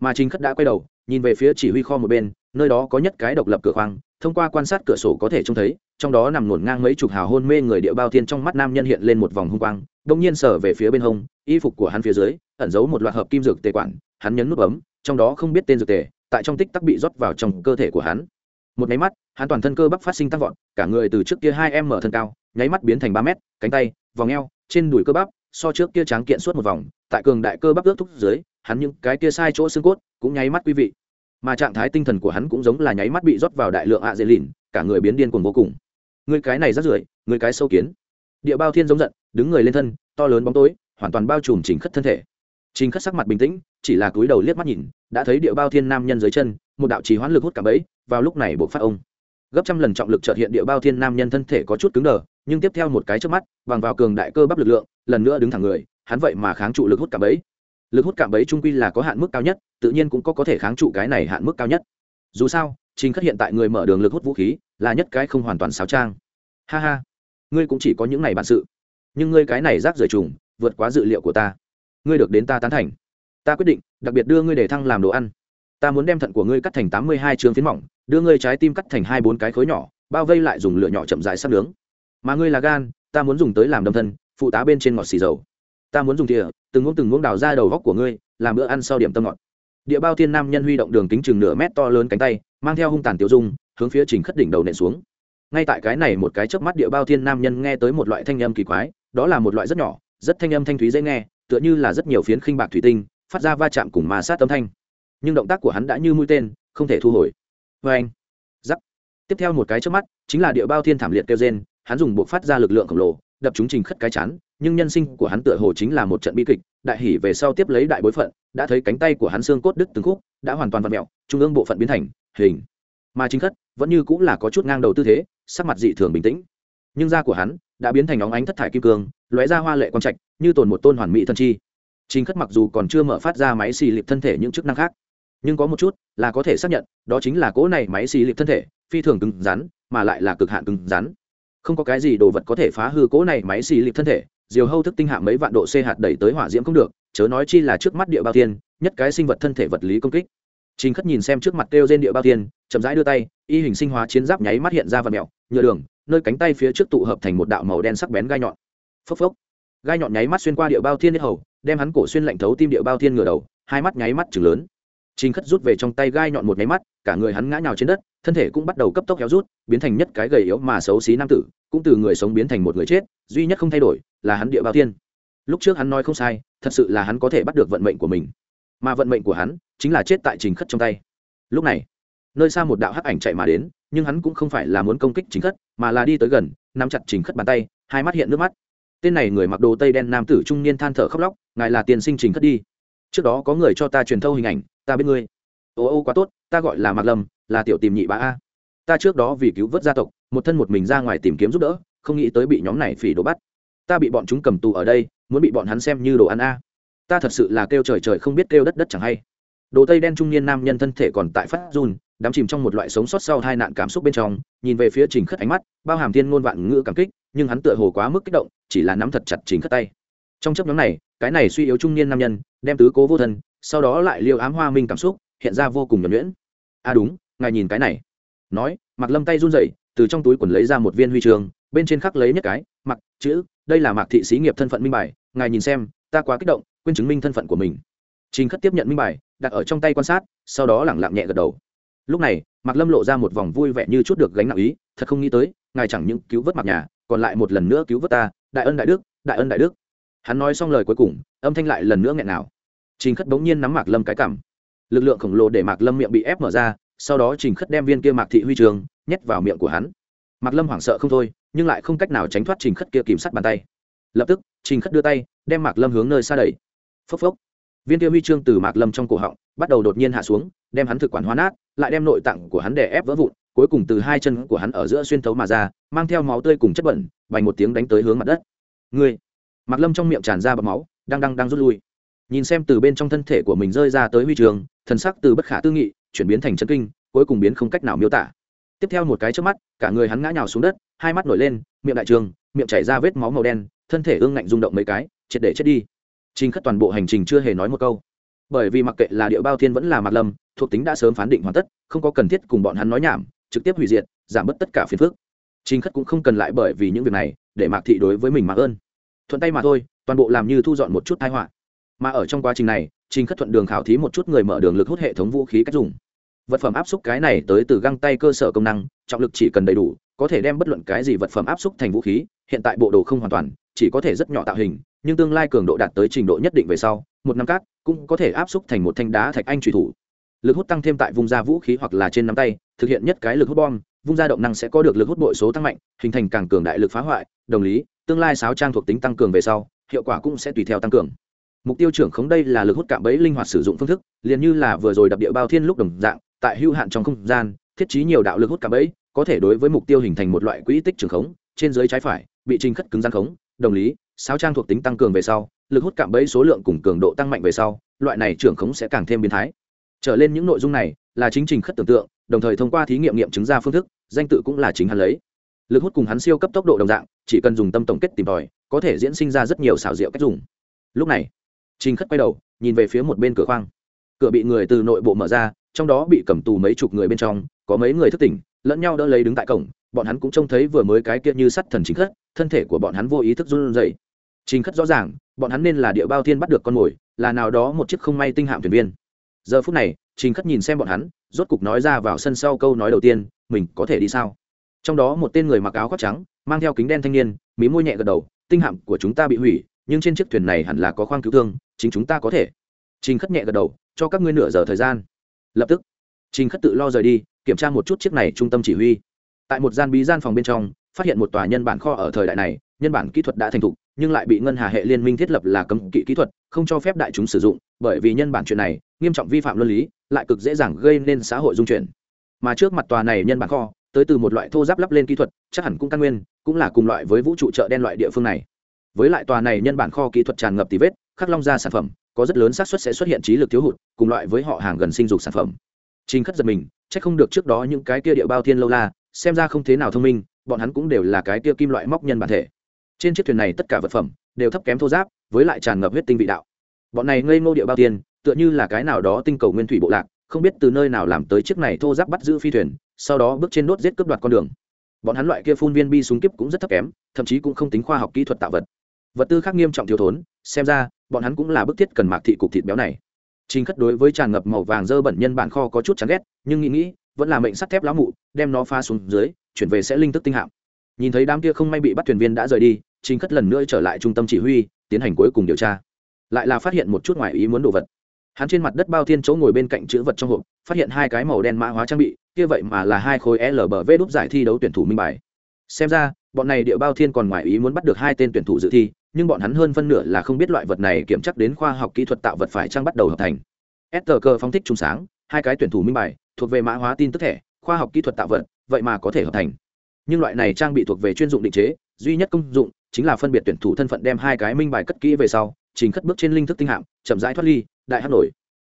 Mà trình khất đã quay đầu, nhìn về phía chỉ huy kho một bên, nơi đó có nhất cái độc lập cửa khoang, thông qua quan sát cửa sổ có thể trông thấy, trong đó nằm ngổn ngang mấy chục hào hôn mê người địa bao thiên trong mắt nam nhân hiện lên một vòng hung quang, đông nhiên sở về phía bên hông, y phục của hắn phía dưới, ẩn giấu một loạt hợp kim dược tề quản, hắn nhấn nút bấm, trong đó không biết tên dược tề tại trong tích tắc bị rót vào trong cơ thể của hắn. Một nháy mắt, hắn toàn thân cơ bắp phát sinh tăng vọt, cả người từ trước kia hai em mở thân cao, nháy mắt biến thành ba mét, cánh tay, vòng eo, trên đùi cơ bắp, so trước kia tráng kiện suốt một vòng, tại cường đại cơ bắp ước thúc dưới, hắn những cái kia sai chỗ xương cốt cũng nháy mắt quý vị. Mà trạng thái tinh thần của hắn cũng giống là nháy mắt bị rót vào đại lượng ạ dễ lìn cả người biến điên cuồng vô cùng. Người cái này rất rưởi, người cái sâu kiến. Địa bao thiên giống giận, đứng người lên thân, to lớn bóng tối, hoàn toàn bao trùm chỉnh khất thân thể. Trình khất sắc mặt bình tĩnh chỉ là cúi đầu liếc mắt nhìn, đã thấy địa bao thiên nam nhân dưới chân, một đạo trì hoãn lực hút cả bẫy, vào lúc này buộc phát ông. Gấp trăm lần trọng lực trợt hiện địa bao thiên nam nhân thân thể có chút cứng đờ, nhưng tiếp theo một cái trước mắt, bằng vào cường đại cơ bắp lực lượng, lần nữa đứng thẳng người, hắn vậy mà kháng trụ lực hút cả bẫy. Lực hút cảm bẫy trung quy là có hạn mức cao nhất, tự nhiên cũng có có thể kháng trụ cái này hạn mức cao nhất. Dù sao, trình khất hiện tại người mở đường lực hút vũ khí, là nhất cái không hoàn toàn xáo trang. Ha ha, ngươi cũng chỉ có những này bản sự, nhưng ngươi cái này rác rời trùng, vượt quá dự liệu của ta. Ngươi được đến ta tán thành ta quyết định, đặc biệt đưa ngươi để thăng làm đồ ăn. Ta muốn đem thận của ngươi cắt thành tám mươi hai trường phiến mỏng, đưa ngươi trái tim cắt thành hai bốn cái khối nhỏ, bao vây lại dùng lửa nhỏ chậm dài sắp nướng. Mà ngươi là gan, ta muốn dùng tới làm đâm thân, phụ tá bên trên ngọt xì dầu. Ta muốn dùng thìa, từng ngỗng từng ngỗng đào ra đầu góc của ngươi, làm bữa ăn sau điểm tâm ngọt. Địa bao thiên nam nhân huy động đường kính chừng nửa mét to lớn cánh tay, mang theo hung tàn tiêu dung, hướng phía trình khất đỉnh đầu nện xuống. Ngay tại cái này một cái chớp mắt địa bao thiên nam nhân nghe tới một loại thanh âm kỳ quái, đó là một loại rất nhỏ, rất thanh âm thanh thúy dễ nghe, tựa như là rất nhiều phiến khinh bạc thủy tinh phát ra va chạm cùng ma sát âm thanh. Nhưng động tác của hắn đã như mũi tên, không thể thu hồi. Vê anh, giắc. Tiếp theo một cái trước mắt, chính là địa bao thiên thảm liệt kêu gen hắn dùng buộc phát ra lực lượng khổng lồ, đập chúng trình khất cái chán, nhưng nhân sinh của hắn tựa hồ chính là một trận bi kịch, đại hỉ về sau tiếp lấy đại bối phận, đã thấy cánh tay của hắn xương cốt đứt từng khúc, đã hoàn toàn vặn mẹo, trung ương bộ phận biến thành hình. Mà chính khất vẫn như cũng là có chút ngang đầu tư thế, sắc mặt dị thường bình tĩnh. Nhưng da của hắn đã biến thành óng ánh thất thải kim cương, lóe ra hoa lệ quang trạch, như tồn một tôn hoàn mỹ thân chi chính khất mặc dù còn chưa mở phát ra máy xì lịp thân thể những chức năng khác nhưng có một chút là có thể xác nhận đó chính là cỗ này máy xì lịp thân thể phi thường cứng rắn mà lại là cực hạn cứng rắn không có cái gì đồ vật có thể phá hư cỗ này máy xì lịp thân thể diều hâu thức tinh hạ mấy vạn độ c hạt đẩy tới hỏa diễm cũng được chớ nói chi là trước mắt địa bao tiên nhất cái sinh vật thân thể vật lý công kích Trình Khất nhìn xem trước mặt kêu trên địa bao tiên, chậm rãi đưa tay, y hình sinh hóa chiến giáp nháy mắt hiện ra vật mèo, nhựa đường, nơi cánh tay phía trước tụ hợp thành một đạo màu đen sắc bén gai nhọn. Phốc phốc. Gai nhọn nháy mắt xuyên qua địa bao thiên huyết hầu, đem hắn cổ xuyên lạnh thấu tim địa bao thiên ngửa đầu, hai mắt nháy mắt chừng lớn. Trình Khất rút về trong tay gai nhọn một nháy mắt, cả người hắn ngã nhào trên đất, thân thể cũng bắt đầu cấp tốc héo rút, biến thành nhất cái gầy yếu mà xấu xí nam tử, cũng từ người sống biến thành một người chết, duy nhất không thay đổi là hắn địa bao thiên. Lúc trước hắn nói không sai, thật sự là hắn có thể bắt được vận mệnh của mình. mà vận mệnh của hắn chính là chết tại trình khất trong tay lúc này nơi xa một đạo hắc ảnh chạy mà đến nhưng hắn cũng không phải là muốn công kích chính khất mà là đi tới gần nắm chặt trình khất bàn tay hai mắt hiện nước mắt tên này người mặc đồ tây đen nam tử trung niên than thở khóc lóc, ngài là tiền sinh trình thất đi. Trước đó có người cho ta truyền thâu hình ảnh, ta biết ngươi. Ô ô, quá tốt, ta gọi là mạc lâm, là tiểu tìm nhị bá a. Ta trước đó vì cứu vớt gia tộc, một thân một mình ra ngoài tìm kiếm giúp đỡ, không nghĩ tới bị nhóm này phỉ đổ bắt. Ta bị bọn chúng cầm tù ở đây, muốn bị bọn hắn xem như đồ ăn a. Ta thật sự là kêu trời trời không biết kêu đất đất chẳng hay. Đồ tây đen trung niên nam nhân thân thể còn tại phát run, đắm chìm trong một loại sống sót sau hai nạn cảm xúc bên trong, nhìn về phía trình khất ánh mắt, bao hàm thiên ngôn vạn ngữ cảm kích, nhưng hắn tựa hồ quá mức kích động chỉ là nắm thật chặt chính khất tay. Trong chấp nhóm này, cái này suy yếu trung niên nam nhân, đem tứ cố vô thân, sau đó lại liêu ám hoa minh cảm xúc, hiện ra vô cùng nhuẩn nhuyễn. A à đúng, ngài nhìn cái này. Nói mặc lâm tay run rẩy, từ trong túi quần lấy ra một viên huy chương, bên trên khắc lấy nhất cái, mặc, chữ, đây là mạc thị xí nghiệp thân phận minh bài, ngài nhìn xem, ta quá kích động, quên chứng minh thân phận của mình. Trình khất tiếp nhận minh bài, đặt ở trong tay quan sát, sau đó lẳng lặng nhẹ gật đầu. Lúc này, mạc lâm lộ ra một vòng vui vẻ như chút được gánh nặng ý, thật không nghĩ tới ngài chẳng những cứu vớt mạc nhà, còn lại một lần nữa cứu vớt ta, đại ân đại đức, đại ân đại đức. Hắn nói xong lời cuối cùng, âm thanh lại lần nữa nghẹn nào trình khất bỗng nhiên nắm mạc lâm cái cảm lực lượng khổng lồ để mạc lâm miệng bị ép mở ra, sau đó trình khất đem viên kia mạc thị huy trường nhét vào miệng của hắn. Mạc lâm hoảng sợ không thôi, nhưng lại không cách nào tránh thoát trình khất kia kìm sắt bàn tay. Lập tức, trình khất đưa tay, đem mạc lâm hướng nơi xa đẩy. Phốc phốc. Viên kia huy chương từ mạc lâm trong cổ họng bắt đầu đột nhiên hạ xuống, đem hắn thực quản hóa nát, lại đem nội tạng của hắn đè ép vỡ vụn cuối cùng từ hai chân của hắn ở giữa xuyên thấu mà ra, mang theo máu tươi cùng chất bẩn, bành một tiếng đánh tới hướng mặt đất. Người mặc lâm trong miệng tràn ra bọc máu, đang đang đang rút lui. Nhìn xem từ bên trong thân thể của mình rơi ra tới huy trường, thần sắc từ bất khả tư nghị, chuyển biến thành chân kinh, cuối cùng biến không cách nào miêu tả. Tiếp theo một cái trước mắt, cả người hắn ngã nhào xuống đất, hai mắt nổi lên, miệng đại trường, miệng chảy ra vết máu màu đen, thân thể ương ngạnh rung động mấy cái, triệt để chết đi. Trình khất toàn bộ hành trình chưa hề nói một câu. Bởi vì mặc kệ là địa bao thiên vẫn là mặt lâm, thuộc tính đã sớm phán định hoàn tất, không có cần thiết cùng bọn hắn nói nhảm trực tiếp hủy diệt, giảm bớt tất cả phiền phức. Trình khất cũng không cần lại bởi vì những việc này để mạc thị đối với mình mạc ơn. Thuận tay mà thôi, toàn bộ làm như thu dọn một chút thái họa. Mà ở trong quá trình này, trình khất thuận đường khảo thí một chút người mở đường lực hút hệ thống vũ khí cách dùng. Vật phẩm áp xúc cái này tới từ găng tay cơ sở công năng, trọng lực chỉ cần đầy đủ, có thể đem bất luận cái gì vật phẩm áp xúc thành vũ khí, hiện tại bộ đồ không hoàn toàn, chỉ có thể rất nhỏ tạo hình, nhưng tương lai cường độ đạt tới trình độ nhất định về sau, một năm cát, cũng có thể áp xúc thành một thanh đá thạch anh trùy thủ lực hút tăng thêm tại vùng da vũ khí hoặc là trên nắm tay, thực hiện nhất cái lực hút bom, vung ra động năng sẽ có được lực hút bội số tăng mạnh, hình thành càng cường đại lực phá hoại, đồng lý, tương lai sáo trang thuộc tính tăng cường về sau, hiệu quả cũng sẽ tùy theo tăng cường. Mục tiêu trưởng khống đây là lực hút cạm bẫy linh hoạt sử dụng phương thức, liền như là vừa rồi đập địa bao thiên lúc đồng dạng, tại hữu hạn trong không gian, thiết trí nhiều đạo lực hút cạm bẫy, có thể đối với mục tiêu hình thành một loại quỹ tích trưởng khống, trên dưới trái phải, bị trình khất cứng gian khống, đồng lý, sáo trang thuộc tính tăng cường về sau, lực hút cạm bẫy số lượng cùng cường độ tăng mạnh về sau, loại này trưởng khống sẽ càng thêm biến thái trở lên những nội dung này là chính trình khất tưởng tượng, đồng thời thông qua thí nghiệm nghiệm chứng ra phương thức, danh tự cũng là chính hắn lấy. Lực hút cùng hắn siêu cấp tốc độ đồng dạng, chỉ cần dùng tâm tổng kết tìm tòi, có thể diễn sinh ra rất nhiều xảo diệu cách dùng. Lúc này, trình khất quay đầu, nhìn về phía một bên cửa khoang. Cửa bị người từ nội bộ mở ra, trong đó bị cầm tù mấy chục người bên trong, có mấy người thức tỉnh, lẫn nhau đỡ lấy đứng tại cổng, bọn hắn cũng trông thấy vừa mới cái kia như sắt thần chính khất, thân thể của bọn hắn vô ý thức run rẩy. Trình khất rõ ràng, bọn hắn nên là địa bao thiên bắt được con mồi, là nào đó một chiếc không may tinh hạm thuyền viên giờ phút này, trình khất nhìn xem bọn hắn, rốt cục nói ra vào sân sau câu nói đầu tiên, mình có thể đi sao? Trong đó một tên người mặc áo khoác trắng, mang theo kính đen thanh niên, mí môi nhẹ gật đầu, tinh hạm của chúng ta bị hủy, nhưng trên chiếc thuyền này hẳn là có khoang cứu thương, chính chúng ta có thể. Trình khất nhẹ gật đầu, cho các ngươi nửa giờ thời gian. Lập tức, trình khất tự lo rời đi, kiểm tra một chút chiếc này trung tâm chỉ huy. Tại một gian bí gian phòng bên trong, phát hiện một tòa nhân bản kho ở thời đại này, nhân bản kỹ thuật đã thành thục, nhưng lại bị ngân hà hệ liên minh thiết lập là cấm kỵ kỹ thuật, không cho phép đại chúng sử dụng, bởi vì nhân bản chuyện này nghiêm trọng vi phạm luân lý, lại cực dễ dàng gây nên xã hội dung chuyển. Mà trước mặt tòa này nhân bản kho, tới từ một loại thô giáp lắp lên kỹ thuật, chắc hẳn cũng căn nguyên, cũng là cùng loại với vũ trụ chợ đen loại địa phương này. Với lại tòa này nhân bản kho kỹ thuật tràn ngập tí vết, khắc long ra sản phẩm, có rất lớn xác suất sẽ xuất hiện trí lực thiếu hụt, cùng loại với họ hàng gần sinh dục sản phẩm. Trình khất giật mình, chắc không được trước đó những cái kia địa bao thiên lâu la, xem ra không thế nào thông minh, bọn hắn cũng đều là cái kia kim loại móc nhân bản thể. Trên chiếc thuyền này tất cả vật phẩm đều thấp kém thô giáp, với lại tràn ngập huyết tinh vị đạo. Bọn này ngây ngô địa bao tiên tựa như là cái nào đó tinh cầu nguyên thủy bộ lạc không biết từ nơi nào làm tới chiếc này thô giáp bắt giữ phi thuyền sau đó bước trên đốt giết cướp đoạt con đường bọn hắn loại kia phun viên bi súng kíp cũng rất thấp kém thậm chí cũng không tính khoa học kỹ thuật tạo vật vật tư khác nghiêm trọng thiếu thốn xem ra bọn hắn cũng là bức thiết cần mạc thị cục thịt béo này Trình Khất đối với tràn ngập màu vàng dơ bẩn nhân bản kho có chút chán ghét, nhưng nghĩ nghĩ, vẫn là mệnh sắt thép lão mụ, đem nó pha xuống dưới, chuyển về sẽ linh tức tinh hạm. Nhìn thấy đám kia không may bị bắt thuyền viên đã rời đi, Trình Khất lần nữa trở lại trung tâm chỉ huy, tiến hành cuối cùng điều tra. Lại là phát hiện một chút ngoài ý muốn đồ vật hắn trên mặt đất bao thiên chỗ ngồi bên cạnh chữ vật trong hộp, phát hiện hai cái màu đen mã hóa trang bị, kia vậy mà là hai khối lbv đúc giải thi đấu tuyển thủ minh bài. Xem ra, bọn này địa bao thiên còn ngoài ý muốn bắt được hai tên tuyển thủ dự thi, nhưng bọn hắn hơn phân nửa là không biết loại vật này kiểm chắc đến khoa học kỹ thuật tạo vật phải trang bắt đầu hợp thành. S cơ phóng thích trùng sáng, hai cái tuyển thủ minh bài, thuộc về mã hóa tin tức thẻ, khoa học kỹ thuật tạo vật, vậy mà có thể hợp thành. Nhưng loại này trang bị thuộc về chuyên dụng định chế, duy nhất công dụng chính là phân biệt tuyển thủ thân phận đem hai cái minh bài cất kỹ về sau chính cất bước trên linh thức tinh hạm, chậm rãi thoát ly đại hát nổi.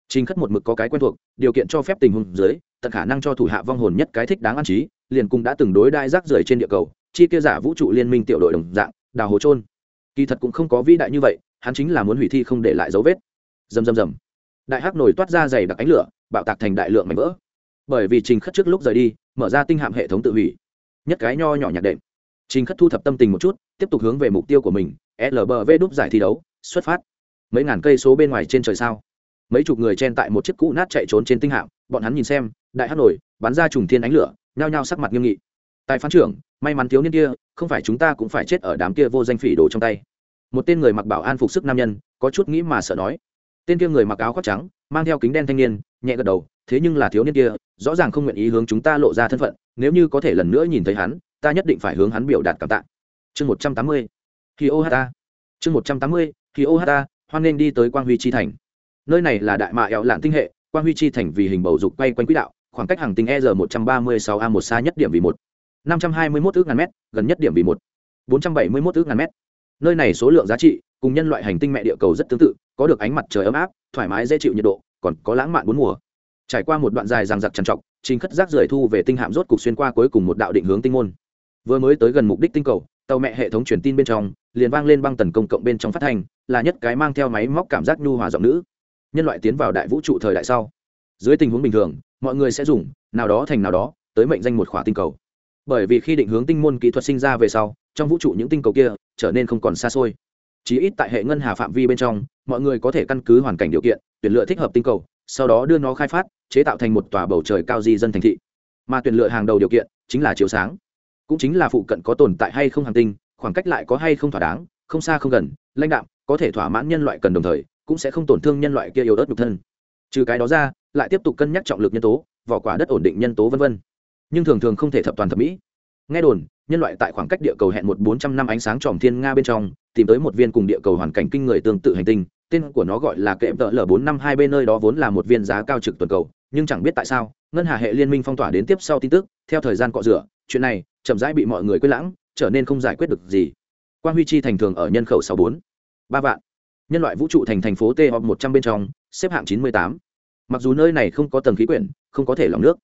Trình khất một mực có cái quen thuộc, điều kiện cho phép tình huống dưới, tận khả năng cho thủ hạ vong hồn nhất cái thích đáng an trí liền cùng đã từng đối đại rác rưởi trên địa cầu, chi kia giả vũ trụ liên minh tiểu đội đồng dạng, đào hố trôn kỳ thật cũng không có vĩ đại như vậy, hắn chính là muốn hủy thi không để lại dấu vết. Dầm dầm dầm đại hắc nổi toát ra dày đặc ánh lửa, bạo tạc thành đại lượng mảnh vỡ. Bởi vì trình khất trước lúc rời đi, mở ra tinh hạm hệ thống tự hủy. Nhất cái nho nhỏ nhạc đệm. Trình khất thu thập tâm tình một chút, tiếp tục hướng về mục tiêu của mình lbv đúc giải thi đấu, xuất phát mấy ngàn cây số bên ngoài trên trời sao? Mấy chục người chen tại một chiếc cũ nát chạy trốn trên tinh hạm, bọn hắn nhìn xem, đại hát nổi, bắn ra trùng thiên ánh lửa, nhao nhao sắc mặt nghiêm nghị. Tại phán trưởng, may mắn thiếu niên kia, không phải chúng ta cũng phải chết ở đám kia vô danh phỉ đồ trong tay. Một tên người mặc bảo an phục sức nam nhân, có chút nghĩ mà sợ nói. Tên kia người mặc áo khoác trắng, mang theo kính đen thanh niên, nhẹ gật đầu, thế nhưng là thiếu niên kia, rõ ràng không nguyện ý hướng chúng ta lộ ra thân phận, nếu như có thể lần nữa nhìn thấy hắn, ta nhất định phải hướng hắn biểu đạt cảm tạ. Chương một trăm tám mươi khi ô hát chương một trăm tám mươi khi ô hát hoan nên đi tới quang huy chi thành. Nơi này là đại mạ ẹo lạn tinh hệ, quang huy chi thành vì hình bầu dục quay quanh quỹ đạo, khoảng cách hàng tinh e r một trăm ba mươi sáu a một xa nhất điểm vì một. năm trăm hai mươi mốt ước ngàn mét, gần nhất điểm vì một. bốn trăm bảy mươi mốt ước ngàn mét. Nơi này số lượng giá trị, cùng nhân loại hành tinh mẹ địa cầu rất tương tự, có được ánh mặt trời ấm áp, thoải mái dễ chịu nhiệt độ, còn có lãng mạn bốn mùa. Trải qua một đoạn dài ràng giặc trằn trọc chính khất rác rời thu về tinh hạm rốt cục xuyên qua cuối cùng một đạo định hướng tinh môn. Vừa mới tới gần mục đích tinh cầu, tàu mẹ hệ thống truyền tin bên trong, liền vang lên băng tần công cộng bên trong phát thanh là nhất cái mang theo máy móc cảm giác nhu hòa giọng nữ. Nhân loại tiến vào đại vũ trụ thời đại sau, dưới tình huống bình thường, mọi người sẽ dùng nào đó thành nào đó tới mệnh danh một khỏa tinh cầu. Bởi vì khi định hướng tinh môn kỹ thuật sinh ra về sau, trong vũ trụ những tinh cầu kia trở nên không còn xa xôi. Chí ít tại hệ ngân hà phạm vi bên trong, mọi người có thể căn cứ hoàn cảnh điều kiện, tuyển lựa thích hợp tinh cầu, sau đó đưa nó khai phát, chế tạo thành một tòa bầu trời cao di dân thành thị. Mà tuyển lựa hàng đầu điều kiện chính là chiếu sáng. Cũng chính là phụ cận có tồn tại hay không hàng tinh, khoảng cách lại có hay không thỏa đáng không xa không gần, lãnh đạm, có thể thỏa mãn nhân loại cần đồng thời, cũng sẽ không tổn thương nhân loại kia yếu ớt nhục thân. Trừ cái đó ra, lại tiếp tục cân nhắc trọng lực nhân tố, vỏ quả đất ổn định nhân tố v v nhưng thường thường không thể thập toàn thẩm mỹ. Nghe đồn, nhân loại tại khoảng cách địa cầu hẹn một bốn trăm năm ánh sáng tròm thiên nga bên trong, tìm tới một viên cùng địa cầu hoàn cảnh kinh người tương tự hành tinh, tên của nó gọi là kệ tợ l bốn năm hai bên nơi đó vốn là một viên giá cao trực tuần cầu, nhưng chẳng biết tại sao, ngân hà hệ liên minh phong tỏa đến tiếp sau tin tức, theo thời gian cọ rửa, chuyện này chậm rãi bị mọi người quên lãng, trở nên không giải quyết được gì quan huy chi thành thường ở nhân khẩu sáu bốn, ba vạn. Nhân loại vũ trụ thành thành phố t họp một trăm bên trong, xếp hạng chín mươi tám. Mặc dù nơi này không có tầng khí quyển, không có thể lòng nước,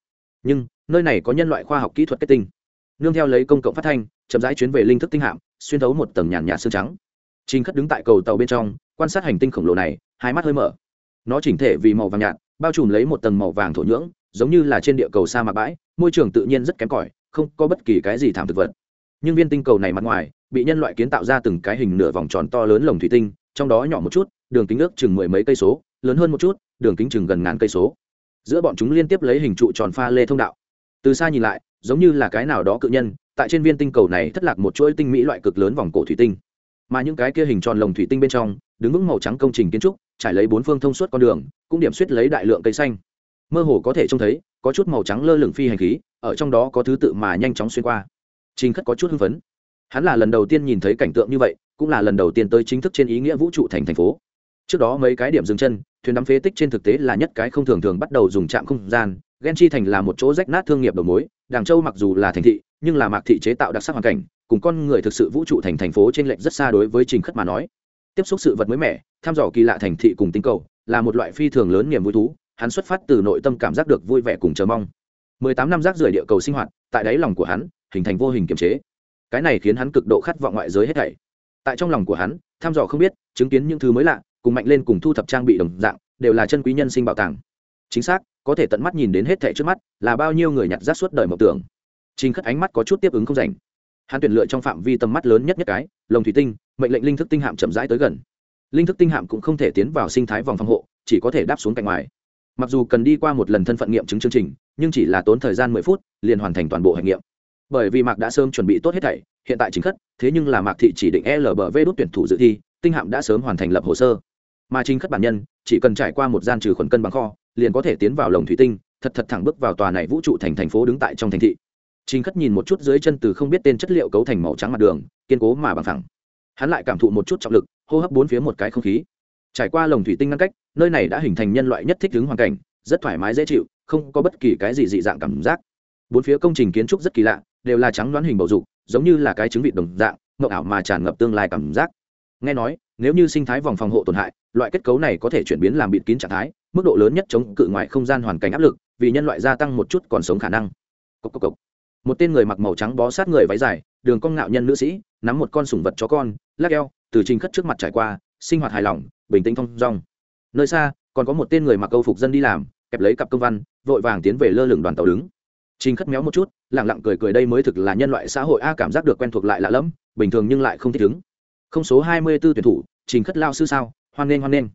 nhưng nơi này có nhân loại khoa học kỹ thuật kết tinh. Nương theo lấy công cộng phát thanh, chậm rãi chuyến về linh thức tinh hạm, xuyên thấu một tầng nhàn nhạt xương trắng. Trình khất đứng tại cầu tàu bên trong, quan sát hành tinh khổng lồ này, hai mắt hơi mở. Nó chỉnh thể vì màu vàng nhạt, bao trùm lấy một tầng màu vàng thổ nhưỡng, giống như là trên địa cầu sa mạc bãi, môi trường tự nhiên rất kém cỏi, không có bất kỳ cái gì thảm thực vật. Nhưng viên tinh cầu này mặt ngoài bị nhân loại kiến tạo ra từng cái hình nửa vòng tròn to lớn lồng thủy tinh, trong đó nhỏ một chút, đường kính ước chừng mười mấy cây số, lớn hơn một chút, đường kính chừng gần ngàn cây số. Giữa bọn chúng liên tiếp lấy hình trụ tròn pha lê thông đạo. Từ xa nhìn lại, giống như là cái nào đó cự nhân, tại trên viên tinh cầu này thất lạc một chuỗi tinh mỹ loại cực lớn vòng cổ thủy tinh. Mà những cái kia hình tròn lồng thủy tinh bên trong, đứng vững màu trắng công trình kiến trúc, trải lấy bốn phương thông suốt con đường, cũng điểm suýt lấy đại lượng cây xanh. Mơ hồ có thể trông thấy, có chút màu trắng lơ lửng phi hành khí, ở trong đó có thứ tự mà nhanh chóng xuyên qua. Trình khất có chút hưng phấn hắn là lần đầu tiên nhìn thấy cảnh tượng như vậy, cũng là lần đầu tiên tới chính thức trên ý nghĩa vũ trụ thành thành phố. Trước đó mấy cái điểm dừng chân, thuyền đắm phế tích trên thực tế là nhất cái không thường thường bắt đầu dùng trạm không gian ghen chi thành là một chỗ rách nát thương nghiệp đầu mối, đàng châu mặc dù là thành thị, nhưng là mạc thị chế tạo đặc sắc hoàn cảnh, cùng con người thực sự vũ trụ thành thành phố trên lệnh rất xa đối với trình khất mà nói. Tiếp xúc sự vật mới mẻ, thăm dò kỳ lạ thành thị cùng tinh cầu, là một loại phi thường lớn niềm vui thú, hắn xuất phát từ nội tâm cảm giác được vui vẻ cùng chờ mong. Mười tám năm rác rưởi địa cầu sinh hoạt, tại đáy lòng của hắn, hình thành vô hình kiềm chế cái này khiến hắn cực độ khát vọng ngoại giới hết thảy. Tại trong lòng của hắn tham dò không biết, chứng kiến những thứ mới lạ, cùng mạnh lên cùng thu thập trang bị đồng dạng, đều là chân quý nhân sinh bảo tàng. Chính xác, có thể tận mắt nhìn đến hết thảy trước mắt, là bao nhiêu người nhặt rác suốt đời mộng tưởng. Trình khất ánh mắt có chút tiếp ứng không rảnh. Hắn tuyển lựa trong phạm vi tầm mắt lớn nhất nhất cái, lồng thủy tinh, mệnh lệnh linh thức tinh hạm chậm rãi tới gần. Linh thức tinh hạm cũng không thể tiến vào sinh thái vòng phòng hộ, chỉ có thể đáp xuống cạnh ngoài. Mặc dù cần đi qua một lần thân phận nghiệm chứng chương trình, nhưng chỉ là tốn thời gian mười phút, liền hoàn thành toàn bộ hành nghiệm bởi vì mạc đã sớm chuẩn bị tốt hết thảy, hiện tại chính khất, thế nhưng là mạc thị chỉ định lbv đốt tuyển thủ dự thi, tinh hạm đã sớm hoàn thành lập hồ sơ. Mà chính khất bản nhân, chỉ cần trải qua một gian trừ khuẩn cân bằng kho, liền có thể tiến vào lồng thủy tinh, thật thật thẳng bước vào tòa này vũ trụ thành thành phố đứng tại trong thành thị. Chính khất nhìn một chút dưới chân từ không biết tên chất liệu cấu thành màu trắng mặt đường, kiên cố mà bằng thẳng hắn lại cảm thụ một chút trọng lực, hô hấp bốn phía một cái không khí. Trải qua lồng thủy tinh ngăn cách, nơi này đã hình thành nhân loại nhất thích ứng hoàn cảnh, rất thoải mái dễ chịu, không có bất kỳ cái gì dị dạng cảm giác. Bốn phía công trình kiến trúc rất kỳ lạ đều là trắng đoán hình bầu dục, giống như là cái trứng vịt đồng dạng mậu ảo mà tràn ngập tương lai cảm giác. Nghe nói, nếu như sinh thái vòng phòng hộ tổn hại, loại kết cấu này có thể chuyển biến làm bịt kín trạng thái, mức độ lớn nhất chống cự ngoại không gian hoàn cảnh áp lực, vì nhân loại gia tăng một chút còn sống khả năng. Cốc cốc cốc. một tên người mặc màu trắng bó sát người váy dài, đường cong ngạo nhân nữ sĩ, nắm một con sủng vật chó con, lắc eo, từ trình khất trước mặt trải qua, sinh hoạt hài lòng, bình tĩnh thong dong. Nơi xa, còn có một tên người mặc câu phục dân đi làm, kẹp lấy cặp công văn, vội vàng tiến về lơ lửng đoàn tàu đứng trình khất méo một chút, lặng lặng cười cười đây mới thực là nhân loại xã hội a cảm giác được quen thuộc lại lạ lẫm, bình thường nhưng lại không thích ứng. Không số hai mươi 24 tuyển thủ, trình khất lao sư sao? Hoan nghênh hoan nghênh.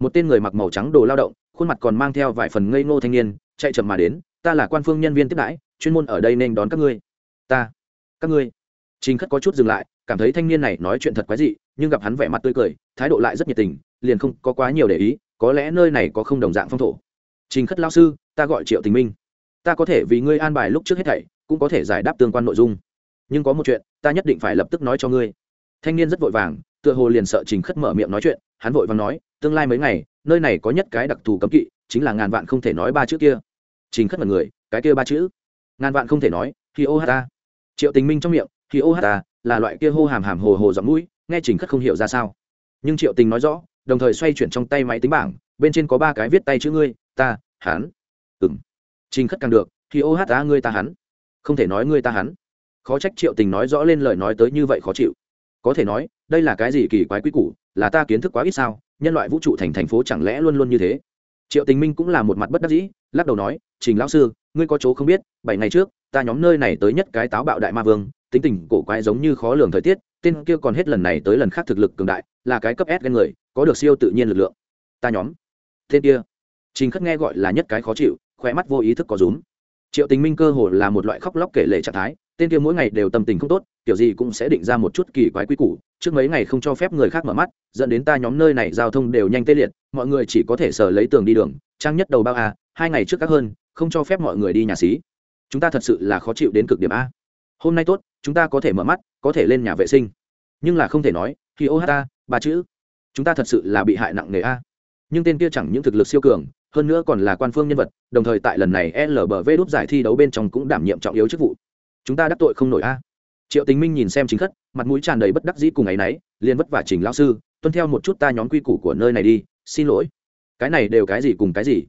Một tên người mặc màu trắng đồ lao động, khuôn mặt còn mang theo vài phần ngây ngô thanh niên, chạy chậm mà đến, ta là quan phương nhân viên tiếp đãi, chuyên môn ở đây nên đón các ngươi. Ta, các ngươi. Trình khất có chút dừng lại, cảm thấy thanh niên này nói chuyện thật quái dị, nhưng gặp hắn vẻ mặt tươi cười, thái độ lại rất nhiệt tình, liền không có quá nhiều để ý, có lẽ nơi này có không đồng dạng phong thổ. Trình khất lao sư, ta gọi triệu tình minh ta có thể vì ngươi an bài lúc trước hết thảy, cũng có thể giải đáp tương quan nội dung. Nhưng có một chuyện, ta nhất định phải lập tức nói cho ngươi. Thanh niên rất vội vàng, tựa hồ liền sợ trình khất mở miệng nói chuyện, hắn vội vàng nói, tương lai mấy ngày, nơi này có nhất cái đặc thù cấm kỵ, chính là ngàn vạn không thể nói ba chữ kia. Trình khất mật người, cái kia ba chữ? Ngàn vạn không thể nói khi ô hát ta. Triệu tình minh trong miệng khi ô hát ta, là loại kia hô hàm hàm hồ hồ giọng mũi, nghe trình khất không hiểu ra sao. Nhưng triệu tình nói rõ, đồng thời xoay chuyển trong tay máy tính bảng, bên trên có ba cái viết tay chữ ngươi, ta, hắn. Ừng trình khất càng được, thì ô hát ta ngươi ta hắn. Không thể nói ngươi ta hắn. Khó trách triệu tình nói rõ lên lời nói tới như vậy khó chịu. Có thể nói, đây là cái gì kỳ quái quý củ, là ta kiến thức quá ít sao, nhân loại vũ trụ thành thành phố chẳng lẽ luôn luôn như thế? Triệu tình minh cũng là một mặt bất đắc dĩ, lắc đầu nói, trình lão sư, ngươi có chỗ không biết, bảy ngày trước, ta nhóm nơi này tới nhất cái táo bạo đại ma vương, tính tình cổ quái giống như khó lường thời tiết, tên kia còn hết lần này tới lần khác thực lực cường đại, là cái cấp s ghen người, có được siêu tự nhiên lực lượng. Ta nhóm. Tên kia. Trình khất nghe gọi là nhất cái khó chịu khóe mắt vô ý thức có rúm. Triệu tình minh cơ hồ là một loại khóc lóc kể lệ trạng thái, tên kia mỗi ngày đều tâm tình không tốt, kiểu gì cũng sẽ định ra một chút kỳ quái quy củ, trước mấy ngày không cho phép người khác mở mắt, dẫn đến ta nhóm nơi này giao thông đều nhanh tê liệt, mọi người chỉ có thể sờ lấy tường đi đường, trang nhất đầu bao a, hai ngày trước các hơn, không cho phép mọi người đi nhà xí. Chúng ta thật sự là khó chịu đến cực điểm a. Hôm nay tốt, chúng ta có thể mở mắt, có thể lên nhà vệ sinh. Nhưng là không thể nói khi ô hát ta ba chữ, chúng ta thật sự là bị hại nặng nề a. Nhưng tên kia chẳng những thực lực siêu cường hơn nữa còn là quan phương nhân vật, đồng thời tại lần này lbv đúp giải thi đấu bên trong cũng đảm nhiệm trọng yếu chức vụ. Chúng ta đắc tội không nổi a. Triệu tính minh nhìn xem chính khất, mặt mũi tràn đầy bất đắc dĩ cùng ngày y liền vất vả trình lao sư, tuân theo một chút ta nhóm quy củ của nơi này đi, xin lỗi. Cái này đều cái gì cùng cái gì?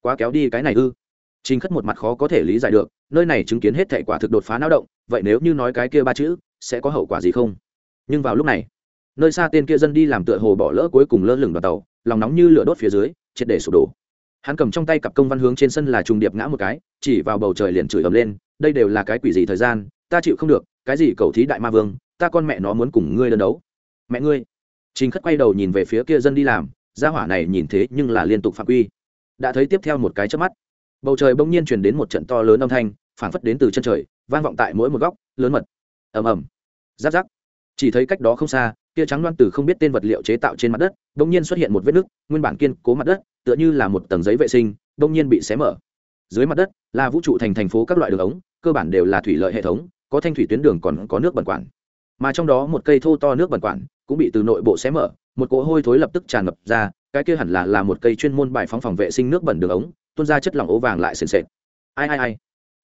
Quá kéo đi cái này ư? Chính khất một mặt khó có thể lý giải được, nơi này chứng kiến hết thệ quả thực đột phá não động, vậy nếu như nói cái kia ba chữ, sẽ có hậu quả gì không? Nhưng vào lúc này, nơi xa tên kia dân đi làm tựa hồ bỏ lỡ cuối cùng lơ lửng đoàn tàu, lòng nóng như lửa đốt phía dưới, triệt để sụp đổ hắn cầm trong tay cặp công văn hướng trên sân là trùng điệp ngã một cái, chỉ vào bầu trời liền chửi ầm lên, đây đều là cái quỷ gì thời gian, ta chịu không được, cái gì cầu thí đại ma vương, ta con mẹ nó muốn cùng ngươi đơn đấu. Mẹ ngươi. Trình khất quay đầu nhìn về phía kia dân đi làm, gia hỏa này nhìn thế nhưng là liên tục phạm quy. Đã thấy tiếp theo một cái chớp mắt. Bầu trời bỗng nhiên truyền đến một trận to lớn âm thanh, phảng phất đến từ chân trời, vang vọng tại mỗi một góc, lớn mật. Ầm ầm. Giáp giáp. Chỉ thấy cách đó không xa, kia trắng loan từ không biết tên vật liệu chế tạo trên mặt đất, bỗng nhiên xuất hiện một vết nứt, nguyên bản kiên cố mặt đất tựa như là một tầng giấy vệ sinh, đông nhiên bị xé mở. Dưới mặt đất, là vũ trụ thành thành phố các loại đường ống, cơ bản đều là thủy lợi hệ thống, có thanh thủy tuyến đường còn có nước bẩn quản. Mà trong đó một cây thô to nước bẩn quản cũng bị từ nội bộ xé mở, một cỗ hôi thối lập tức tràn ngập ra, cái kia hẳn là là một cây chuyên môn bài phóng phòng vệ sinh nước bẩn đường ống, tuôn ra chất lỏng ố vàng lại sền sệt. Ai ai ai.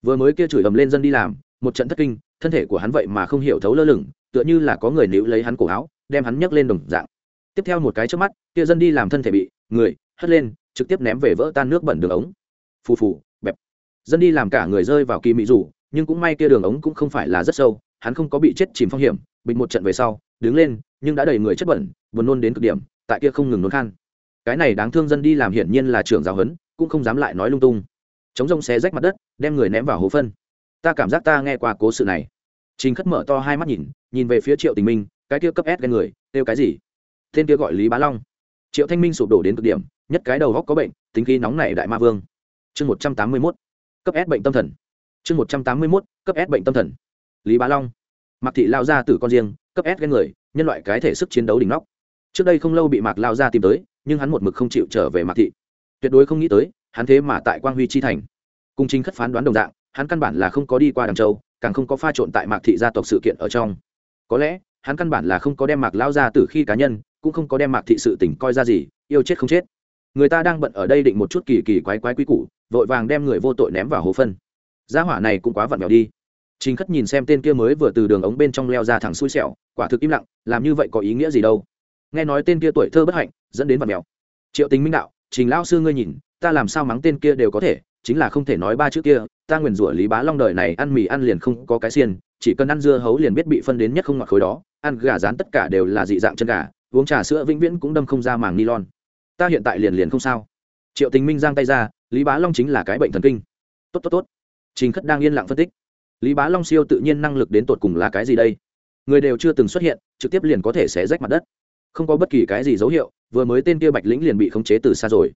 Vừa mới kia chửi ầm lên dân đi làm, một trận thất kinh, thân thể của hắn vậy mà không hiểu thấu lơ lửng, tựa như là có người níu lấy hắn cổ áo, đem hắn nhấc lên đồng dạng. Tiếp theo một cái trước mắt, kia dân đi làm thân thể bị, người hất lên, trực tiếp ném về vỡ tan nước bẩn đường ống. Phù phù, bẹp. Dân đi làm cả người rơi vào kỳ mị rủ, nhưng cũng may kia đường ống cũng không phải là rất sâu, hắn không có bị chết chìm phong hiểm, bịch một trận về sau, đứng lên, nhưng đã đầy người chất bẩn, buồn nôn đến cực điểm, tại kia không ngừng nôn khan. Cái này đáng thương dân đi làm hiển nhiên là trưởng giáo huấn, cũng không dám lại nói lung tung. Chống rông xé rách mặt đất, đem người ném vào hố phân. Ta cảm giác ta nghe qua cố sự này. Trình khất mở to hai mắt nhìn nhìn về phía triệu tình minh, cái kia cấp ép ghen người kêu cái gì? Tên kia gọi lý bá long. Triệu thanh minh sụp đổ đến cực điểm nhất cái đầu góc có bệnh, tính khí nóng này đại ma vương. Chương một trăm tám mươi mốt, cấp S bệnh tâm thần. Chương một trăm tám mươi mốt, cấp S bệnh tâm thần. Lý bá long. Mạc thị lao ra từ con riêng, cấp S ghen người, nhân loại cái thể sức chiến đấu đỉnh nóc. Trước đây không lâu bị mạc lao ra tìm tới, nhưng hắn một mực không chịu trở về mạc thị. Tuyệt đối không nghĩ tới, hắn thế mà tại quang huy chi thành. Cung chính khất phán đoán đồng dạng, hắn căn bản là không có đi qua đằng châu, càng không có pha trộn tại mạc thị gia tộc sự kiện ở trong. Có lẽ, hắn căn bản là không có đem mạc lao ra từ khi cá nhân, cũng không có đem mạc thị sự tỉnh coi ra gì, yêu chết không chết người ta đang bận ở đây định một chút kỳ kỳ quái quái quý củ vội vàng đem người vô tội ném vào hố phân gia hỏa này cũng quá vặn vẹo đi Trình Khất nhìn xem tên kia mới vừa từ đường ống bên trong leo ra thẳng xui xẻo, quả thực im lặng, làm như vậy có ý nghĩa gì đâu? Nghe nói tên kia tuổi thơ bất hạnh, dẫn đến vặn mèo. Triệu tính Minh đạo, Trình lão sư ngươi nhìn, ta làm sao mắng tên kia đều có thể, chính là không thể nói ba chữ kia, ta nguyền rủa Lý Bá Long đời này ăn mì ăn liền không có cái xiên, chỉ cần ăn dưa hấu liền biết bị phân đến nhất không ngọt khối đó, ăn gà rán tất cả đều là dị dạng chân gà, uống trà sữa vĩnh viễn cũng đâm không ra màng nylon. Ta hiện tại liền liền không sao. Triệu Tình Minh giang tay ra, Lý Bá Long chính là cái bệnh thần kinh. Tốt tốt tốt. Trình Khất đang yên lặng phân tích lý bá long siêu tự nhiên năng lực đến tột cùng là cái gì đây người đều chưa từng xuất hiện trực tiếp liền có thể xé rách mặt đất không có bất kỳ cái gì dấu hiệu vừa mới tên kia bạch lĩnh liền bị khống chế từ xa rồi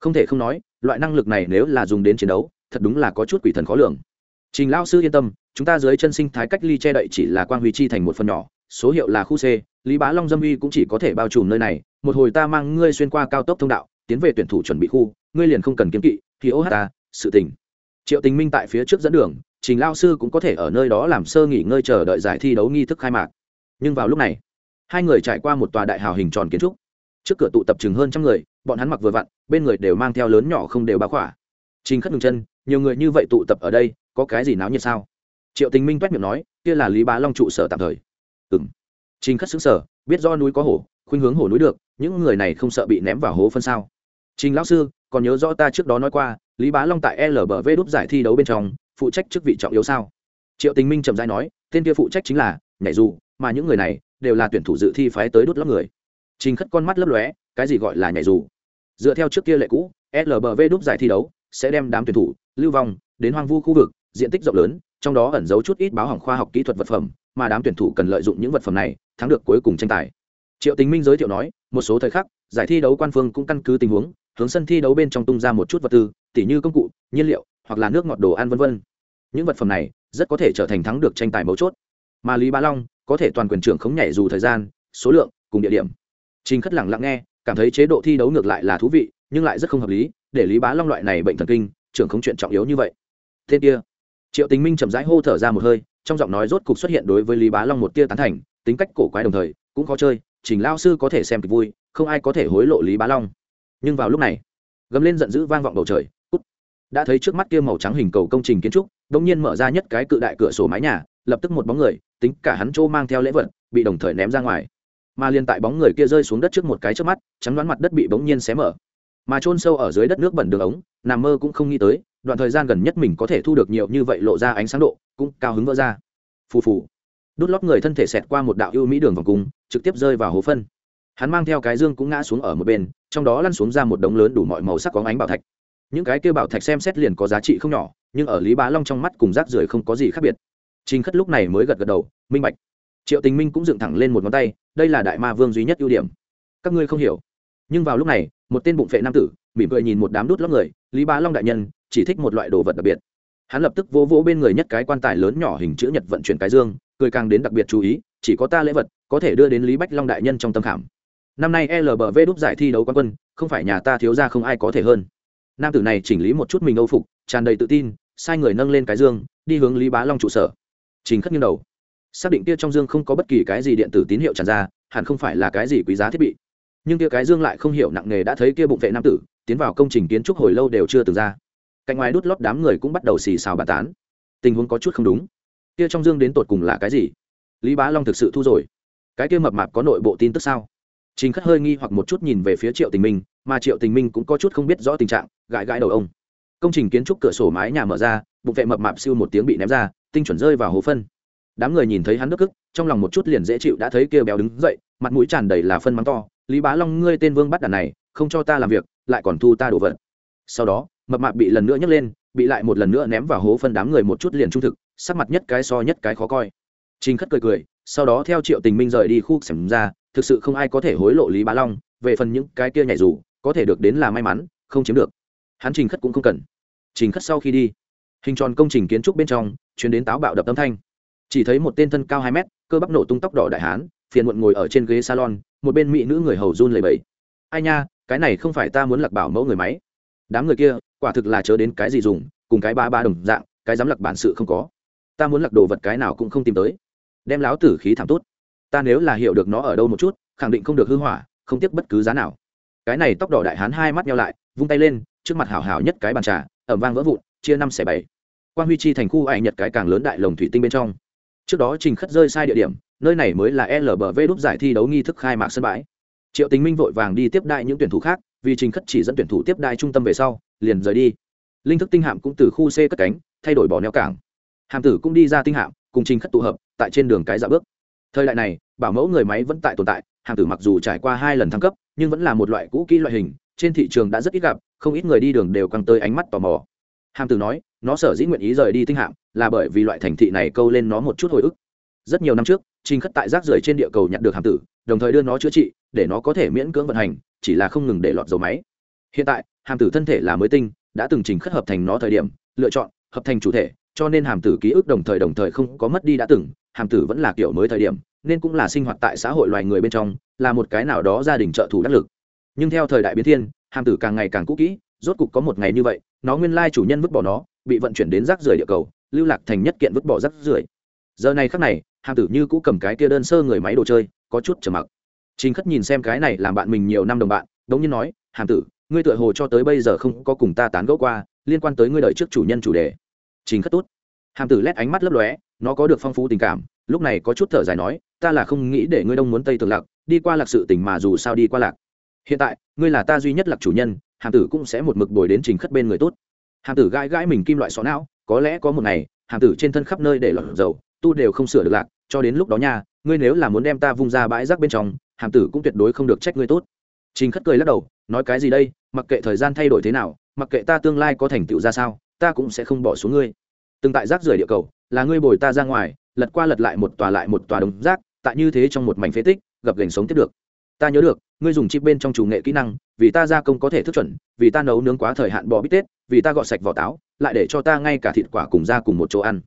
không thể không nói loại năng lực này nếu là dùng đến chiến đấu thật đúng là có chút quỷ thần khó lường trình lao sư yên tâm chúng ta dưới chân sinh thái cách ly che đậy chỉ là quang huy chi thành một phần nhỏ số hiệu là khu c lý bá long dâm uy cũng chỉ có thể bao trùm nơi này, một hồi ta mang ngươi xuyên qua cao tốc thông đạo, tiến về tuyển thủ chuẩn bị khu, ngươi liền không cần kiếm kỵ, thì ô hát ta, sự tình. Triệu tình minh tại phía trước dẫn đường, trình lao sư cũng có thể ở nơi đó làm sơ nghỉ ngơi chờ đợi giải thi đấu nghi thức khai mạc. Nhưng vào lúc này, hai người trải qua một tòa đại hào hình tròn kiến trúc. Trước cửa tụ tập chừng hơn trăm người, bọn hắn mặc vừa vặn, bên người đều mang theo lớn nhỏ không đều bá khỏa. Trình khất ngừng chân nhiều người như vậy tụ tập ở đây, có cái gì náo nhiệt sao? Triệu tình minh toét miệng nói, kia là lý bá long trụ sở tạm thời trình khất sững sờ, biết do núi có hổ khuynh hướng hổ núi được những người này không sợ bị ném vào hố phân sao? Trình lão sư còn nhớ rõ ta trước đó nói qua lý bá long tại lbv đúp giải thi đấu bên trong phụ trách chức vị trọng yếu sao? Triệu tình minh trầm rãi nói tên kia phụ trách chính là nhảy dù mà những người này đều là tuyển thủ dự thi phái tới đốt lót người. Trình khất con mắt lấp lóe cái gì gọi là nhảy dù? Dựa theo trước kia lệ cũ lbv đúp giải thi đấu sẽ đem đám tuyển thủ lưu vong đến hoang vu khu vực diện tích rộng lớn trong đó ẩn giấu chút ít báo hỏng khoa học kỹ thuật vật phẩm mà đám tuyển thủ cần lợi dụng những vật phẩm này, thắng được cuối cùng tranh tài. Triệu tính minh giới thiệu nói, một số thời khắc, giải thi đấu quan phương cũng căn cứ tình huống, hướng sân thi đấu bên trong tung ra một chút vật tư, tỉ như công cụ, nhiên liệu, hoặc là nước ngọt đồ ăn vân vân. Những vật phẩm này, rất có thể trở thành thắng được tranh tài mấu chốt. Mà lý bá long, có thể toàn quyền trưởng khống nhảy dù thời gian, số lượng, cùng địa điểm. Trình khất lẳng lặng nghe, cảm thấy chế độ thi đấu ngược lại là thú vị, nhưng lại rất không hợp lý, để lý bá long loại này bệnh thần kinh, trưởng không chuyện trọng yếu như vậy. Tên kia. Triệu tình minh chậm rãi hô thở ra một hơi trong giọng nói rốt cục xuất hiện đối với lý bá long một tia tán thành, tính cách cổ quái đồng thời, cũng khó chơi, trình lao sư có thể xem kịch vui, không ai có thể hối lộ lý bá long. Nhưng vào lúc này gấm lên giận dữ vang vọng bầu trời, cút. Đã thấy trước mắt kia màu trắng hình cầu công trình kiến trúc đ ỗ n g nhiên mở ra nhất cái cự đại cửa sổ mái nhà, lập tức một bóng người, tính cả hắn chỗ mang theo lễ vật, bị đồng thời ném ra ngoài. Mà liên tại bóng người kia rơi xuống đất trước một cái trước mắt, trắng đoán mặt đất bị bỗng nhiên xé mở. Mà trôn sâu ở dưới đất nước bẩn đường ống, nằm mơ cũng không nghĩ tới, đoạn thời gian gần nhất mình có thể thu được nhiều như vậy lộ ra ánh sáng độ cũng cao hứng vỡ ra. Phù phù. Đút lót người thân thể xẹt qua một đạo ưu mỹ đường vòng cung, trực tiếp rơi vào hố phân. Hắn mang theo cái dương cũng ngã xuống ở một bên, trong đó lăn xuống ra một đống lớn đủ mọi màu sắc có ánh bảo thạch. Những cái kêu bảo thạch xem xét liền có giá trị không nhỏ, nhưng ở lý bá long trong mắt cùng rác rưởi không có gì khác biệt. Trình khất lúc này mới gật gật đầu, minh bạch. Triệu tình minh cũng dựng thẳng lên một ngón tay, đây là đại ma vương duy nhất ưu điểm. Các ngươi không hiểu. Nhưng vào lúc này, một tên bụng phệ nam tử, mỉm cười nhìn một đám đút lót người, lý bá long đại nhân, chỉ thích một loại đồ vật đặc biệt hắn lập tức vỗ vỗ bên người nhất cái quan tài lớn nhỏ hình chữ nhật vận chuyển cái dương, cười càng đến đặc biệt chú ý, chỉ có ta lễ vật, có thể đưa đến lý bách long đại nhân trong tâm khảm. Năm nay lbv đúc giải thi đấu quán quân, không phải nhà ta thiếu ra không ai có thể hơn. Nam tử này chỉnh lý một chút mình âu phục, tràn đầy tự tin, sai người nâng lên cái dương, đi hướng lý bá long trụ sở. Trình khất nghiêng đầu. Xác định kia trong dương không có bất kỳ cái gì điện tử tín hiệu tràn ra, hẳn không phải là cái gì quý giá thiết bị. Nhưng kia cái dương lại không hiểu nặng nề đã thấy kia bụng vệ nam tử, tiến vào công trình kiến trúc hồi lâu đều chưa từng ra cạnh ngoài đút lót đám người cũng bắt đầu xì xào bàn tán tình huống có chút không đúng kia trong dương đến tột cùng là cái gì lý bá long thực sự thu rồi cái kia mập mạp có nội bộ tin tức sao Trình Khất hơi nghi hoặc một chút nhìn về phía Triệu Tình Minh, mà Triệu Tình Minh cũng có chút không biết rõ tình trạng, gãi gãi đầu ông. Công trình kiến trúc cửa sổ mái nhà mở ra, bụng vệ mập mạp siêu một tiếng bị ném ra, tinh chuẩn rơi vào hố phân. Đám người nhìn thấy hắn nước ức trong lòng một chút liền dễ chịu đã thấy kia béo đứng dậy, mặt mũi tràn đầy là phân mắng to, "Lý Bá Long ngươi tên Vương bắt đàn này, không cho ta làm việc, lại còn thu ta đồ vật." Sau đó, mập mạp bị lần nữa nhấc lên, bị lại một lần nữa ném vào hố phân đám người một chút liền trung thực, sắc mặt nhất cái so nhất cái khó coi. Trình Khất cười cười, sau đó theo Triệu Tình Minh rời đi khu sảnh ra, thực sự không ai có thể hối lộ lý bá long về phần những cái kia nhảy dù có thể được đến là may mắn không chiếm được. Hắn trình khất cũng không cần. Trình khất sau khi đi hình tròn công trình kiến trúc bên trong chuyển đến táo bạo đập âm thanh. Chỉ thấy một tên thân cao hai mét cơ bắp nổ tung tóc đỏ đại hán phiền muộn ngồi ở trên ghế salon một bên mỹ nữ người hầu run lầy bẫy ai nha cái này không phải ta muốn lặc bảo mẫu người máy đám người kia, quả thực là chớ đến cái gì dùng, cùng cái ba ba đồng dạng, cái dám lặc bản sự không có. Ta muốn lặc đồ vật cái nào cũng không tìm tới. Đem láo tử khí thảm tốt. Ta nếu là hiểu được nó ở đâu một chút, khẳng định không được hư hỏa, không tiếc bất cứ giá nào. Cái này tóc đỏ đại hán hai mắt nhau lại, vung tay lên, trước mặt hảo hảo nhất cái bàn trà, ẩm vang vỡ vụn, chia năm xẻ bảy. Quan huy chi thành khu ảnh nhật cái càng lớn đại lồng thủy tinh bên trong. Trước đó trình khất rơi sai địa điểm, nơi này mới là lbv đúc giải thi đấu nghi thức khai mạc sân bãi. Triệu tính minh vội vàng đi tiếp đại những tuyển thủ khác vì trình khất chỉ dẫn tuyển thủ tiếp đai trung tâm về sau, liền rời đi. Linh thức tinh hạm cũng từ khu c cất cánh, thay đổi bỏ neo cảng. Hàm tử cũng đi ra tinh hạm, cùng trình khất tụ hợp, tại trên đường cái dạ bước. Thời đại này, bảo mẫu người máy vẫn tại tồn tại hàm tử mặc dù trải qua hai lần thăng cấp, nhưng vẫn là một loại cũ kỹ loại hình, trên thị trường đã rất ít gặp, không ít người đi đường đều căng tới ánh mắt tò mò. Hàm tử nói, nó sở dĩ nguyện ý rời đi tinh hạm, là bởi vì loại thành thị này câu lên nó một chút hồi ức. Rất nhiều năm trước, trình khất tại rác rưởi trên địa cầu nhặt được hàm tử, đồng thời đưa nó chữa trị để nó có thể miễn cưỡng vận hành, chỉ là không ngừng để lọt dầu máy. Hiện tại, hàm tử thân thể là mới tinh, đã từng trình khất hợp thành nó thời điểm, lựa chọn, hợp thành chủ thể, cho nên hàm tử ký ức đồng thời đồng thời không có mất đi đã từng, hàm tử vẫn là kiểu mới thời điểm, nên cũng là sinh hoạt tại xã hội loài người bên trong, là một cái nào đó gia đình trợ thủ đắc lực. Nhưng theo thời đại biến thiên, hàm tử càng ngày càng cũ kỹ, rốt cục có một ngày như vậy, nó nguyên lai chủ nhân vứt bỏ nó, bị vận chuyển đến rác rưởi địa cầu, lưu lạc thành nhất kiện vứt bỏ rác rưởi. Giờ này khắc này, hàm tử như cũ cầm cái kia đơn sơ người máy đồ chơi, có chút trầm mặc chính khất nhìn xem cái này làm bạn mình nhiều năm đồng bạn, đống nhiên nói, hàm tử, ngươi tựa hồ cho tới bây giờ không có cùng ta tán gẫu qua, liên quan tới ngươi đợi trước chủ nhân chủ đề. Chính khất tốt hàm tử lét ánh mắt lấp lóe, nó có được phong phú tình cảm, lúc này có chút thở dài nói, ta là không nghĩ để ngươi đông muốn tây tường lạc, đi qua lạc sự tình mà dù sao đi qua lạc. Hiện tại, ngươi là ta duy nhất lạc chủ nhân, hàm tử cũng sẽ một mực bồi đến trình khất bên người tốt. Hàm tử gãi gãi mình kim loại xó não, có lẽ có một ngày, hàm tử trên thân khắp nơi để lọt dầu, tu đều không sửa được lạc, cho đến lúc đó nha, ngươi nếu là muốn đem ta vung ra bãi rác bên trong hàm tử cũng tuyệt đối không được trách ngươi tốt. Trình khất cười lắc đầu, nói cái gì đây, mặc kệ thời gian thay đổi thế nào, mặc kệ ta tương lai có thành tựu ra sao, ta cũng sẽ không bỏ xuống ngươi. Từng tại rác rưởi địa cầu, là ngươi bồi ta ra ngoài, lật qua lật lại một tòa lại một tòa đồng rác, tại như thế trong một mảnh phế tích gập gành sống tiếp được. Ta nhớ được, ngươi dùng chip bên trong chủ nghệ kỹ năng, vì ta gia công có thể thức chuẩn, vì ta nấu nướng quá thời hạn bò bít tết, vì ta gọt sạch vỏ táo, lại để cho ta ngay cả thịt quả cùng ra cùng một chỗ ăn.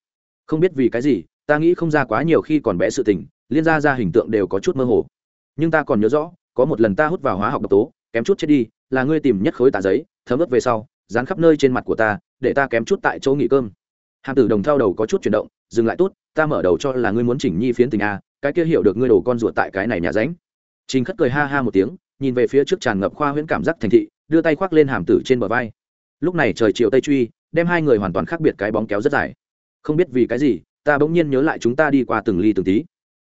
Không biết vì cái gì, ta nghĩ không ra quá nhiều khi còn bé sự tình, liên ra ra hình tượng đều có chút mơ hồ nhưng ta còn nhớ rõ, có một lần ta hút vào hóa học độc tố, kém chút chết đi, là ngươi tìm nhất khối tà giấy, thấm ướt về sau, dán khắp nơi trên mặt của ta, để ta kém chút tại chỗ nghỉ cơm. Hàm tử đồng thao đầu có chút chuyển động, dừng lại tốt ta mở đầu cho là ngươi muốn chỉnh nhi phiến tình a, cái kia hiểu được ngươi đồ con ruột tại cái này nhà ránh. Trình khất cười ha ha một tiếng, nhìn về phía trước tràn ngập khoa huyễn cảm giác thành thị, đưa tay khoác lên hàm tử trên bờ vai. Lúc này trời chiều tây truy, đem hai người hoàn toàn khác biệt cái bóng kéo rất dài. Không biết vì cái gì, ta bỗng nhiên nhớ lại chúng ta đi qua từng ly từng tí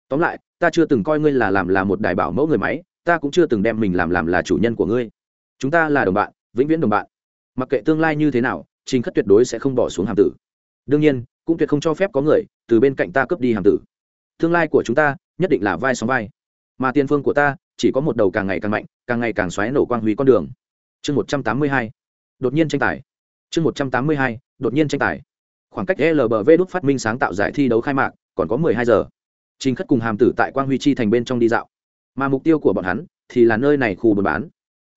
tóm lại, ta chưa từng coi ngươi là làm là một đài bảo mẫu người máy, ta cũng chưa từng đem mình làm làm là chủ nhân của ngươi. Chúng ta là đồng bạn, vĩnh viễn đồng bạn. Mặc kệ tương lai như thế nào, trình khất tuyệt đối sẽ không bỏ xuống hàm tử. Đương nhiên, cũng tuyệt không cho phép có người từ bên cạnh ta cướp đi hàm tử. Tương lai của chúng ta nhất định là vai sóng vai. Mà tiền phương của ta chỉ có một đầu càng ngày càng mạnh, càng ngày càng xoáy nổ quang huy con đường. Chương một trăm tám mươi hai. Đột nhiên tranh tài. Chương một trăm tám mươi hai. Đột nhiên tranh tài. Khoảng cách lbv đúc phát minh sáng tạo giải thi đấu khai mạc, còn có mười hai giờ trình khất cùng hàm tử tại quang huy chi thành bên trong đi dạo. Mà mục tiêu của bọn hắn thì là nơi này khu buôn bán.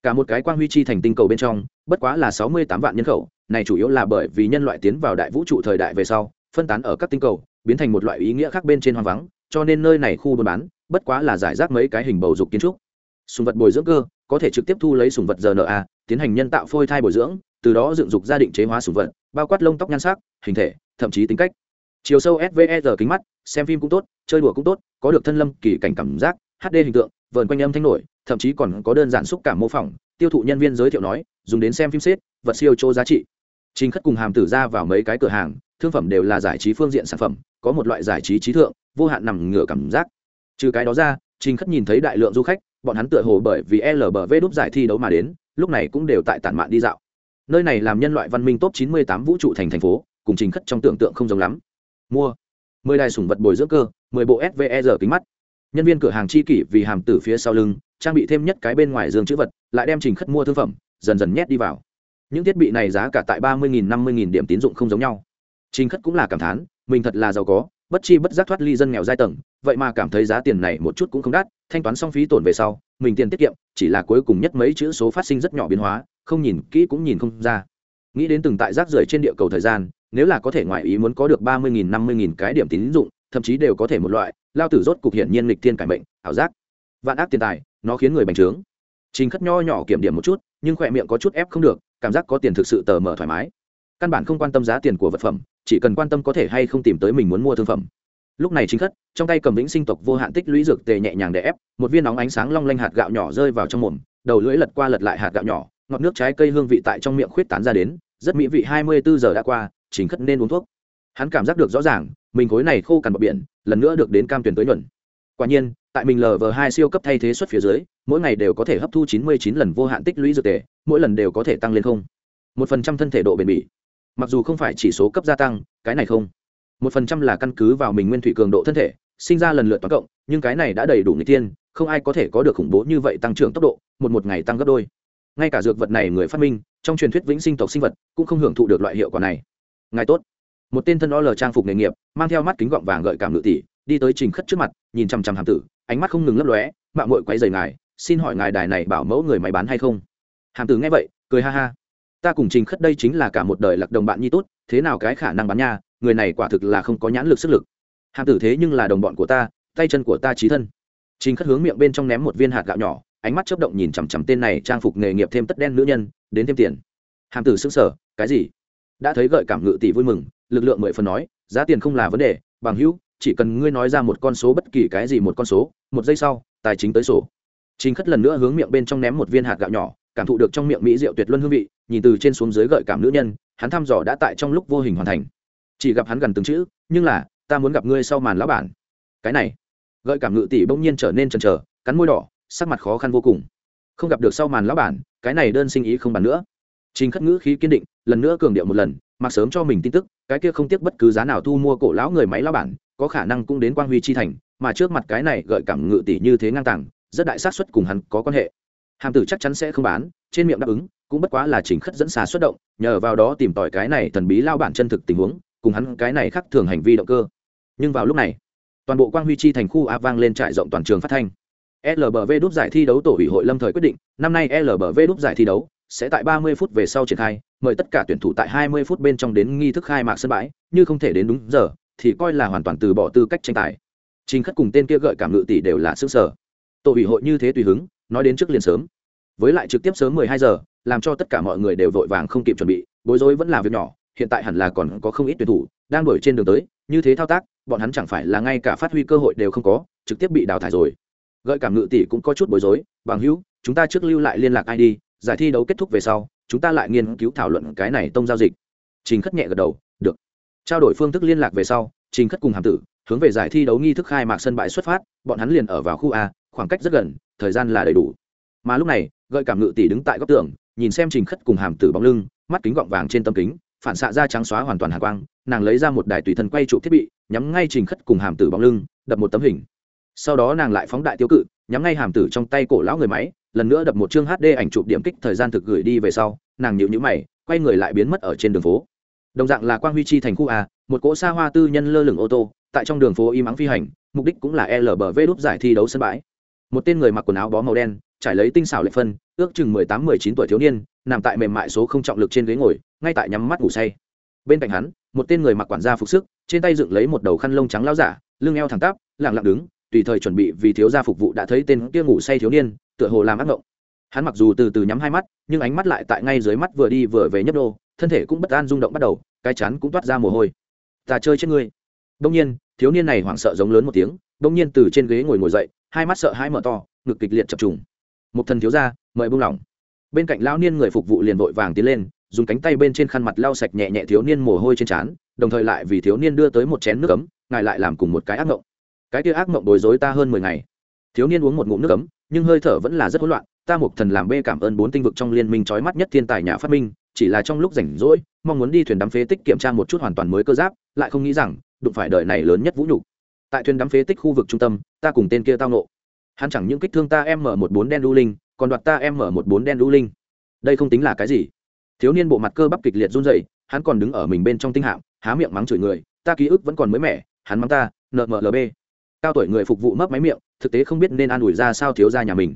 Cả một cái quang huy chi thành tinh cầu bên trong, bất quá là sáu mươi tám vạn nhân khẩu, này chủ yếu là bởi vì nhân loại tiến vào đại vũ trụ thời đại về sau, phân tán ở các tinh cầu, biến thành một loại ý nghĩa khác bên trên hoang vắng, cho nên nơi này khu buôn bán bất quá là giải rác mấy cái hình bầu dục kiến trúc. Sùng vật bồi dưỡng cơ, có thể trực tiếp thu lấy sùng vật rna tiến hành nhân tạo phôi thai bồi dưỡng, từ đó dựng dục gia định chế hóa sùng vật, bao quát lông tóc nhan sắc, hình thể, thậm chí tính cách. Chiều sâu svr kính mắt xem phim cũng tốt, chơi đùa cũng tốt, có được thân lâm kỳ cảnh cảm giác hd hình tượng, vờn quanh âm thanh nổi, thậm chí còn có đơn giản xúc cảm mô phỏng. Tiêu thụ nhân viên giới thiệu nói, dùng đến xem phim xếp, vật siêu chỗ giá trị. Trình khất cùng hàm tử ra vào mấy cái cửa hàng, thương phẩm đều là giải trí phương diện sản phẩm, có một loại giải trí trí thượng, vô hạn nằm ngửa cảm giác. Trừ cái đó ra, trình khất nhìn thấy đại lượng du khách, bọn hắn tựa hồ bởi vì lbv đúc giải thi đấu mà đến, lúc này cũng đều tại tản mạn đi dạo. Nơi này làm nhân loại văn minh top 98 vũ trụ thành thành phố, cùng trình khất trong tưởng tượng không giống lắm. Mua mười đài sủng vật bồi dưỡng cơ, mười bộ sver kính mắt. Nhân viên cửa hàng chi kỷ vì hàm tử phía sau lưng, trang bị thêm nhất cái bên ngoài giường chữ vật, lại đem trình khất mua thương phẩm, dần dần nhét đi vào. Những thiết bị này giá cả tại ba mươi năm mươi điểm tín dụng không giống nhau. Trình khất cũng là cảm thán, mình thật là giàu có, bất chi bất giác thoát ly dân nghèo giai tầng, vậy mà cảm thấy giá tiền này một chút cũng không đắt, thanh toán xong phí tổn về sau, mình tiền tiết kiệm, chỉ là cuối cùng nhất mấy chữ số phát sinh rất nhỏ biến hóa, không nhìn kỹ cũng nhìn không ra. Nghĩ đến từng tại rác rưởi trên địa cầu thời gian nếu là có thể ngoài ý muốn có được ba mươi nghìn, năm mươi nghìn cái điểm tín dụng, thậm chí đều có thể một loại, lao tử rốt cục hiển nhiên lịch thiên cải mệnh, ảo giác. Vạn ác tiền tài, nó khiến người bành trướng. Trình khất nho nhỏ kiểm điểm một chút, nhưng khỏe miệng có chút ép không được, cảm giác có tiền thực sự tờ mở thoải mái. Căn bản không quan tâm giá tiền của vật phẩm, chỉ cần quan tâm có thể hay không tìm tới mình muốn mua thương phẩm. Lúc này chính khất, trong tay cầm vĩnh sinh tộc vô hạn tích lũy dược tề nhẹ nhàng để ép, một viên nóng ánh sáng long lanh hạt gạo nhỏ rơi vào trong mồm, đầu lưỡi lật qua lật lại hạt gạo nhỏ, ngọt nước trái cây hương vị tại trong miệng khuyết tán ra đến, rất mỹ vị hai mươi bốn giờ đã qua chính khất nên uống thuốc. Hắn cảm giác được rõ ràng, mình khối này khô cằn bọc biển, lần nữa được đến cam tuyển tới nhuận. Quả nhiên, tại mình lv hai siêu cấp thay thế xuất phía dưới, mỗi ngày đều có thể hấp thu chín mươi chín lần vô hạn tích lũy dược tề, mỗi lần đều có thể tăng lên không. Một phần trăm thân thể độ bền bỉ. Mặc dù không phải chỉ số cấp gia tăng, cái này không. Một phần trăm là căn cứ vào mình nguyên thủy cường độ thân thể, sinh ra lần lượt toán cộng, nhưng cái này đã đầy đủ người tiên không ai có thể có được khủng bố như vậy tăng trưởng tốc độ, một một ngày tăng gấp đôi. Ngay cả dược vật này người phát minh, trong truyền thuyết vĩnh sinh tộc sinh vật, cũng không hưởng thụ được loại hiệu quả này ngài tốt. Một tên thân o lờ trang phục nghề nghiệp, mang theo mắt kính gọng vàng gợi cảm ngự tỷ, đi tới trình khất trước mặt, nhìn chằm chằm hàm tử, ánh mắt không ngừng lấp lóe mạng mội quay dày ngài, xin hỏi ngài đài này bảo mẫu người máy bán hay không? Hàm tử nghe vậy, cười ha ha. Ta cùng trình khất đây chính là cả một đời lạc đồng bạn nhi tốt, thế nào cái khả năng bán nha, người này quả thực là không có nhãn lực sức lực. Hàm tử thế nhưng là đồng bọn của ta, tay chân của ta trí thân. Trình khất hướng miệng bên trong ném một viên hạt gạo nhỏ, ánh mắt chớp động nhìn chằm chằm tên này trang phục nghề nghiệp thêm tất đen nữ nhân, đến thêm tiền. Hàm tử xứng sở cái gì? Đã thấy gợi cảm ngự tỷ vui mừng, lực lượng mười phần nói, giá tiền không là vấn đề, bằng hữu, chỉ cần ngươi nói ra một con số bất kỳ cái gì một con số, một giây sau, tài chính tới sổ. Chính khất lần nữa hướng miệng bên trong ném một viên hạt gạo nhỏ, cảm thụ được trong miệng mỹ rượu tuyệt luân hương vị, nhìn từ trên xuống dưới gợi cảm nữ nhân, hắn thăm dò đã tại trong lúc vô hình hoàn thành. Chỉ gặp hắn gần từng chữ, nhưng là, ta muốn gặp ngươi sau màn lão bản. Cái này, gợi cảm ngự tỷ bỗng nhiên trở nên chần chờ, cắn môi đỏ, sắc mặt khó khăn vô cùng. Không gặp được sau màn lão bản, cái này đơn sinh ý không bàn nữa trình khất ngữ khí kiên định, lần nữa cường điệu một lần, mặc sớm cho mình tin tức, cái kia không tiếc bất cứ giá nào thu mua cổ lão người máy lão bản, có khả năng cũng đến quang huy chi thành, mà trước mặt cái này gợi cảm ngự tỷ như thế ngang tàng, rất đại xác suất cùng hắn có quan hệ. Hàm tử chắc chắn sẽ không bán, trên miệng đáp ứng, cũng bất quá là Trình khất dẫn xà xuất động, nhờ vào đó tìm tòi cái này thần bí lao bản chân thực tình huống, cùng hắn cái này khác thường hành vi động cơ. Nhưng vào lúc này, toàn bộ quang huy chi thành khu a vang lên trại rộng toàn trường phát thanh. Lbv đúc giải thi đấu tổ ủy hội lâm thời quyết định, năm nay lbv đúc giải thi đấu sẽ tại 30 phút về sau triển khai, mời tất cả tuyển thủ tại 20 phút bên trong đến nghi thức khai mạc sân bãi, như không thể đến đúng giờ, thì coi là hoàn toàn từ bỏ tư cách tranh tài. Trình khất cùng tên kia gợi cảm ngự tỷ đều là sức sở tổ ủy hội như thế tùy hứng, nói đến trước liền sớm. Với lại trực tiếp sớm 12 giờ, làm cho tất cả mọi người đều vội vàng không kịp chuẩn bị, bối rối vẫn là việc nhỏ, hiện tại hẳn là còn có không ít tuyển thủ đang đuổi trên đường tới, như thế thao tác, bọn hắn chẳng phải là ngay cả phát huy cơ hội đều không có, trực tiếp bị đào thải rồi. Gợi cảm ngự tỷ cũng có chút bối rối, bằng hữu, chúng ta trước lưu lại liên lạc id giải thi đấu kết thúc về sau, chúng ta lại nghiên cứu thảo luận cái này tông giao dịch. Trình khất nhẹ gật đầu, được. Trao đổi phương thức liên lạc về sau, trình khất cùng hàm tử hướng về giải thi đấu nghi thức khai mạc sân bãi xuất phát, bọn hắn liền ở vào khu a, khoảng cách rất gần, thời gian là đầy đủ. Mà lúc này, gợi cảm ngự tỷ đứng tại góc tường, nhìn xem trình khất cùng hàm tử bóng lưng, mắt kính gọng vàng trên tâm kính, phản xạ ra trắng xóa hoàn toàn hạ quang, nàng lấy ra một đài tùy thân quay trụ thiết bị, nhắm ngay trình khất cùng hàm tử bóng lưng, đập một tấm hình. Sau đó nàng lại phóng đại tiêu cự, nhắm ngay hàm tử trong tay cổ lão người máy lần nữa đập một chương hd ảnh chụp điểm kích thời gian thực gửi đi về sau, nàng nhịu nhữ mày, quay người lại biến mất ở trên đường phố. Đồng dạng là quang huy chi thành khu a, một cỗ xa hoa tư nhân lơ lửng ô tô, tại trong đường phố im mắng phi hành, mục đích cũng là lbv đúp giải thi đấu sân bãi. Một tên người mặc quần áo bó màu đen, trải lấy tinh xảo lệ phân, ước chừng mười tám, mười chín tuổi thiếu niên, nằm tại mềm mại số không trọng lực trên ghế ngồi, ngay tại nhắm mắt ngủ say. Bên cạnh hắn, một tên người mặc quản gia phục sức, trên tay dựng lấy một đầu khăn lông trắng lao giả, lưng eo thẳng tắp lẳng lặng đứng, tùy thời chuẩn bị vì thiếu gia phục vụ đã thấy tên kia ngủ say thiếu niên tựa hồ làm ác mộng hắn mặc dù từ từ nhắm hai mắt, nhưng ánh mắt lại tại ngay dưới mắt vừa đi vừa về nhấp đô thân thể cũng bất an rung động bắt đầu, cái chắn cũng toát ra mồ hôi. Ta chơi chết ngươi. Đông nhiên, thiếu niên này hoảng sợ giống lớn một tiếng đông nhiên từ trên ghế ngồi ngồi dậy, hai mắt sợ hai mở to, ngực kịch liệt chập trùng. Một thần thiếu gia, mời buông lỏng. Bên cạnh lão niên người phục vụ liền vội vàng tiến lên, dùng cánh tay bên trên khăn mặt lau sạch nhẹ nhẹ thiếu niên mồ hôi trên trán, đồng thời lại vì thiếu niên đưa tới một chén nước ấm, ngài lại làm cùng một cái ác mộng cái kia ác mộng đối rối ta hơn mười ngày thiếu niên uống một ngụm nước ấm, nhưng hơi thở vẫn là rất hỗn loạn. Ta một thần làm bê cảm ơn bốn tinh vực trong liên minh trói mắt nhất thiên tài nhà phát minh, chỉ là trong lúc rảnh rỗi, mong muốn đi thuyền đắm phế tích kiểm tra một chút hoàn toàn mới cơ giáp, lại không nghĩ rằng, đụng phải đời này lớn nhất vũ nhục. Tại thuyền đắm phế tích khu vực trung tâm, ta cùng tên kia tao nộ hắn chẳng những kích thương ta em mở một bốn đen đu linh, còn đoạt ta em mở một bốn đen đu linh. Đây không tính là cái gì. Thiếu niên bộ mặt cơ bắp kịch liệt run rẩy, hắn còn đứng ở mình bên trong tinh hạm, há miệng mắng chửi người, ta ký ức vẫn còn mới mẻ, hắn mắng ta nmlb cao tuổi người phục vụ mấp máy miệng thực tế không biết nên an ủi ra sao thiếu gia nhà mình.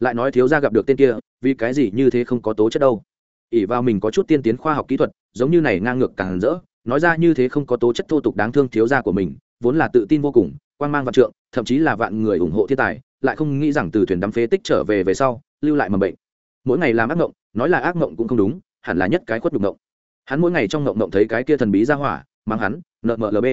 Lại nói thiếu gia gặp được tên kia, vì cái gì như thế không có tố chất đâu. Ỉ vào mình có chút tiên tiến khoa học kỹ thuật, giống như này ngang ngược càng rỡ, nói ra như thế không có tố chất thô tục đáng thương thiếu gia của mình, vốn là tự tin vô cùng, quan g mang vạn trượng, thậm chí là vạn người ủng hộ thiên tài, lại không nghĩ rằng từ thuyền đắm phế tích trở về về sau, lưu lại mầm bệnh. Mỗi ngày làm ác mộng nói là ác mộng cũng không đúng, hẳn là nhất cái khuất đục mộng hắn mỗi ngày trong mộng mộng thấy cái kia thần bí ra hỏa, mang hắn nmlb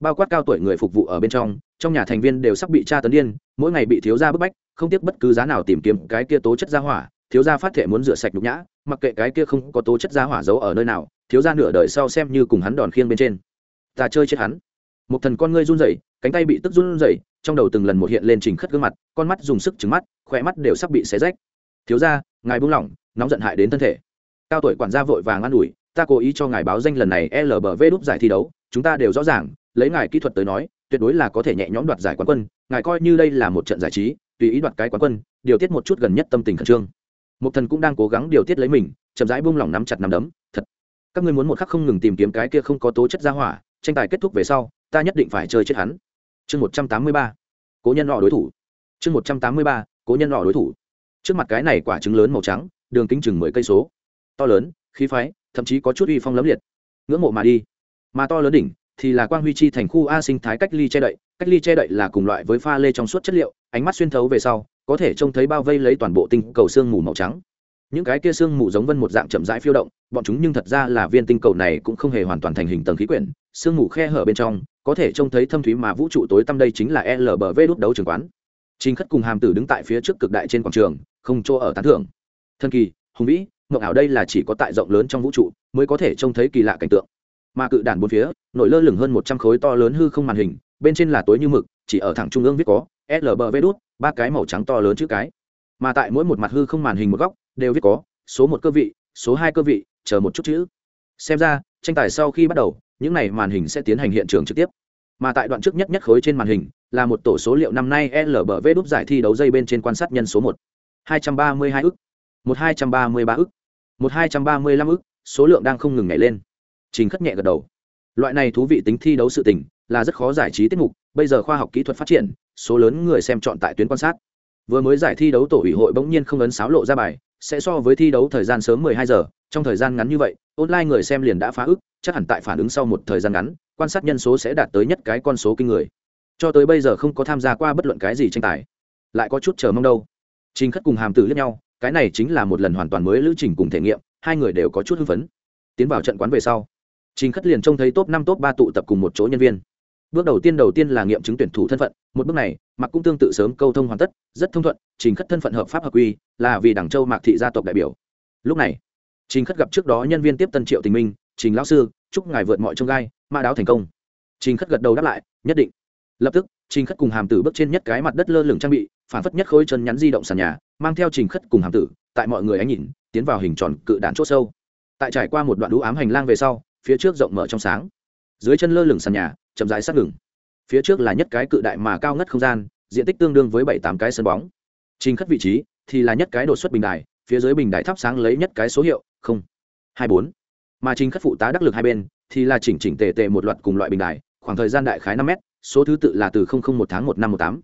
bao quát cao tuổi người phục vụ ở bên trong trong nhà thành viên đều sắp bị tra tấn điên, mỗi ngày bị thiếu gia bức bách, không tiếc bất cứ giá nào tìm kiếm cái kia tố chất gia hỏa, thiếu gia phát thể muốn rửa sạch nhục nhã, mặc kệ cái kia không có tố chất gia hỏa giấu ở nơi nào, thiếu gia nửa đời sau xem như cùng hắn đòn khiêng bên trên. Ta chơi chết hắn. Một thần con ngươi run rẩy, cánh tay bị tức run rẩy, trong đầu từng lần một hiện lên trình khất gương mặt, con mắt dùng sức trứng mắt, khỏe mắt đều sắp bị xé rách. Thiếu gia, ngài buông lỏng, nóng giận hại đến thân thể. Cao tuổi quản gia vội vàng an ủi, ta cố ý cho ngài báo danh lần này lbv đúc giải thi đấu, chúng ta đều rõ ràng lấy ngài kỹ thuật tới nói, tuyệt đối là có thể nhẹ nhõm đoạt giải quán quân, ngài coi như đây là một trận giải trí, tùy ý đoạt cái quán quân, điều tiết một chút gần nhất tâm tình khẩn trương. Một thần cũng đang cố gắng điều tiết lấy mình, chậm rãi buông lỏng nắm chặt nắm đấm, thật, các ngươi muốn một khắc không ngừng tìm kiếm cái kia không có tố chất ra hỏa, tranh tài kết thúc về sau, ta nhất định phải chơi chết hắn. Chương một trăm tám mươi ba, cố nhân nọ đối thủ. Chương một trăm tám mươi ba, cố nhân nọ đối thủ. Trước mặt cái này quả trứng lớn màu trắng, đường kính chừng mười cây số. To lớn, khí phái, thậm chí có chút uy phong lấm liệt. Ngưỡng mộ mà đi. Mà to lớn đỉnh thì là quang huy chi thành khu a sinh thái cách ly che đậy. Cách ly che đậy là cùng loại với pha lê trong suốt chất liệu, ánh mắt xuyên thấu về sau, có thể trông thấy bao vây lấy toàn bộ tinh cầu sương mù màu trắng. Những cái kia sương mù giống vân một dạng chậm rãi phiêu động, bọn chúng nhưng thật ra là viên tinh cầu này cũng không hề hoàn toàn thành hình tầng khí quyển. Sương mù khe hở bên trong, có thể trông thấy thâm thúy mà vũ trụ tối tăm đây chính là lbv đút đấu trường quán. Chính khất cùng hàm tử đứng tại phía trước cực đại trên quảng trường, không chỗ ở tán thưởng. Thân kỳ, hùng vĩ, mộng ảo đây là chỉ có tại rộng lớn trong vũ trụ mới có thể trông thấy kỳ lạ cảnh tượng mà cự đản bốn phía, nổi lơ lửng hơn một trăm khối to lớn hư không màn hình, bên trên là tối như mực, chỉ ở thẳng trung ương viết có lbv đút, ba cái màu trắng to lớn chữ cái. Mà tại mỗi một mặt hư không màn hình một góc, đều viết có, số một cơ vị, số hai cơ vị, chờ một chút chữ. Xem ra, tranh tài sau khi bắt đầu, những n à y màn hình sẽ tiến hành hiện trường trực tiếp. Mà tại đoạn trước nhất nhất khối trên màn hình, là một tổ số liệu năm nay lbv đút giải thi đấu dây bên trên quan sát nhân số một. hai trăm ba mươi hai ức. Một hai trăm ba mươi ba ức. Một hai trăm ba mươi lăm ức, số lượng đang không ngừng nhảy lên trình khất nhẹ gật đầu. Loại này thú vị tính thi đấu sự tình là rất khó giải trí tiết mục, bây giờ khoa học kỹ thuật phát triển, số lớn người xem chọn tại tuyến quan sát. Vừa mới giải thi đấu tổ ủy hội bỗng nhiên không ấn sáo lộ ra bài, sẽ so với thi đấu thời gian sớm 12 giờ, trong thời gian ngắn như vậy, online người xem liền đã phá ức, chắc hẳn tại phản ứng sau một thời gian ngắn, quan sát nhân số sẽ đạt tới nhất cái con số kinh người. Cho tới bây giờ không có tham gia qua bất luận cái gì tranh tài. Lại có chút chờ mong đâu. Trình khất cùng hàm tử lẫn nhau, cái này chính là một lần hoàn toàn mới lữ trình cùng thể nghiệm, hai người đều có chút hưng phấn. Tiến vào trận quán về sau trình khất liền trông thấy top năm, top ba tụ tập cùng một chỗ nhân viên. Bước đầu tiên đầu tiên là nghiệm chứng tuyển thủ thân phận, một bước này mặc cũng tương tự sớm câu thông hoàn tất, rất thông thuận, trình khất thân phận hợp pháp hợp quy, là vì đảng châu mạc thị gia tộc đại biểu. Lúc này, trình khất gặp trước đó nhân viên tiếp tân triệu tình minh, trình lão sư, chúc ngài vượt mọi chông gai ma đáo thành công. Trình khất gật đầu đáp lại, nhất định. Lập tức, trình khất cùng hàm tử bước trên nhất cái mặt đất lơ lửng trang bị, phản phất nhất khối chân nhắn di động sàn nhà, mang theo trình khất cùng hàm tử, tại mọi người ánh nhìn, tiến vào hình tròn cự đạn chỗ sâu. Tại trải qua một đoạn đũ ám hành lang về sau phía trước rộng mở trong sáng. Dưới chân lơ lửng sàn nhà, chậm rãi sát ngừng. Phía trước là nhất cái cự đại mà cao ngất không gian, diện tích tương đương với bảy tám cái sân bóng. Trình khất vị trí thì là nhất cái đột xuất bình đài, phía dưới bình đài thắp sáng lấy nhất cái số hiệu, không, hai bốn. Mà trình khất phụ tá đắc lực hai bên thì là chỉnh chỉnh tề tề một loạt cùng loại bình đài, khoảng thời gian đại khái năm m số thứ tự là từ một tháng một năm một tám.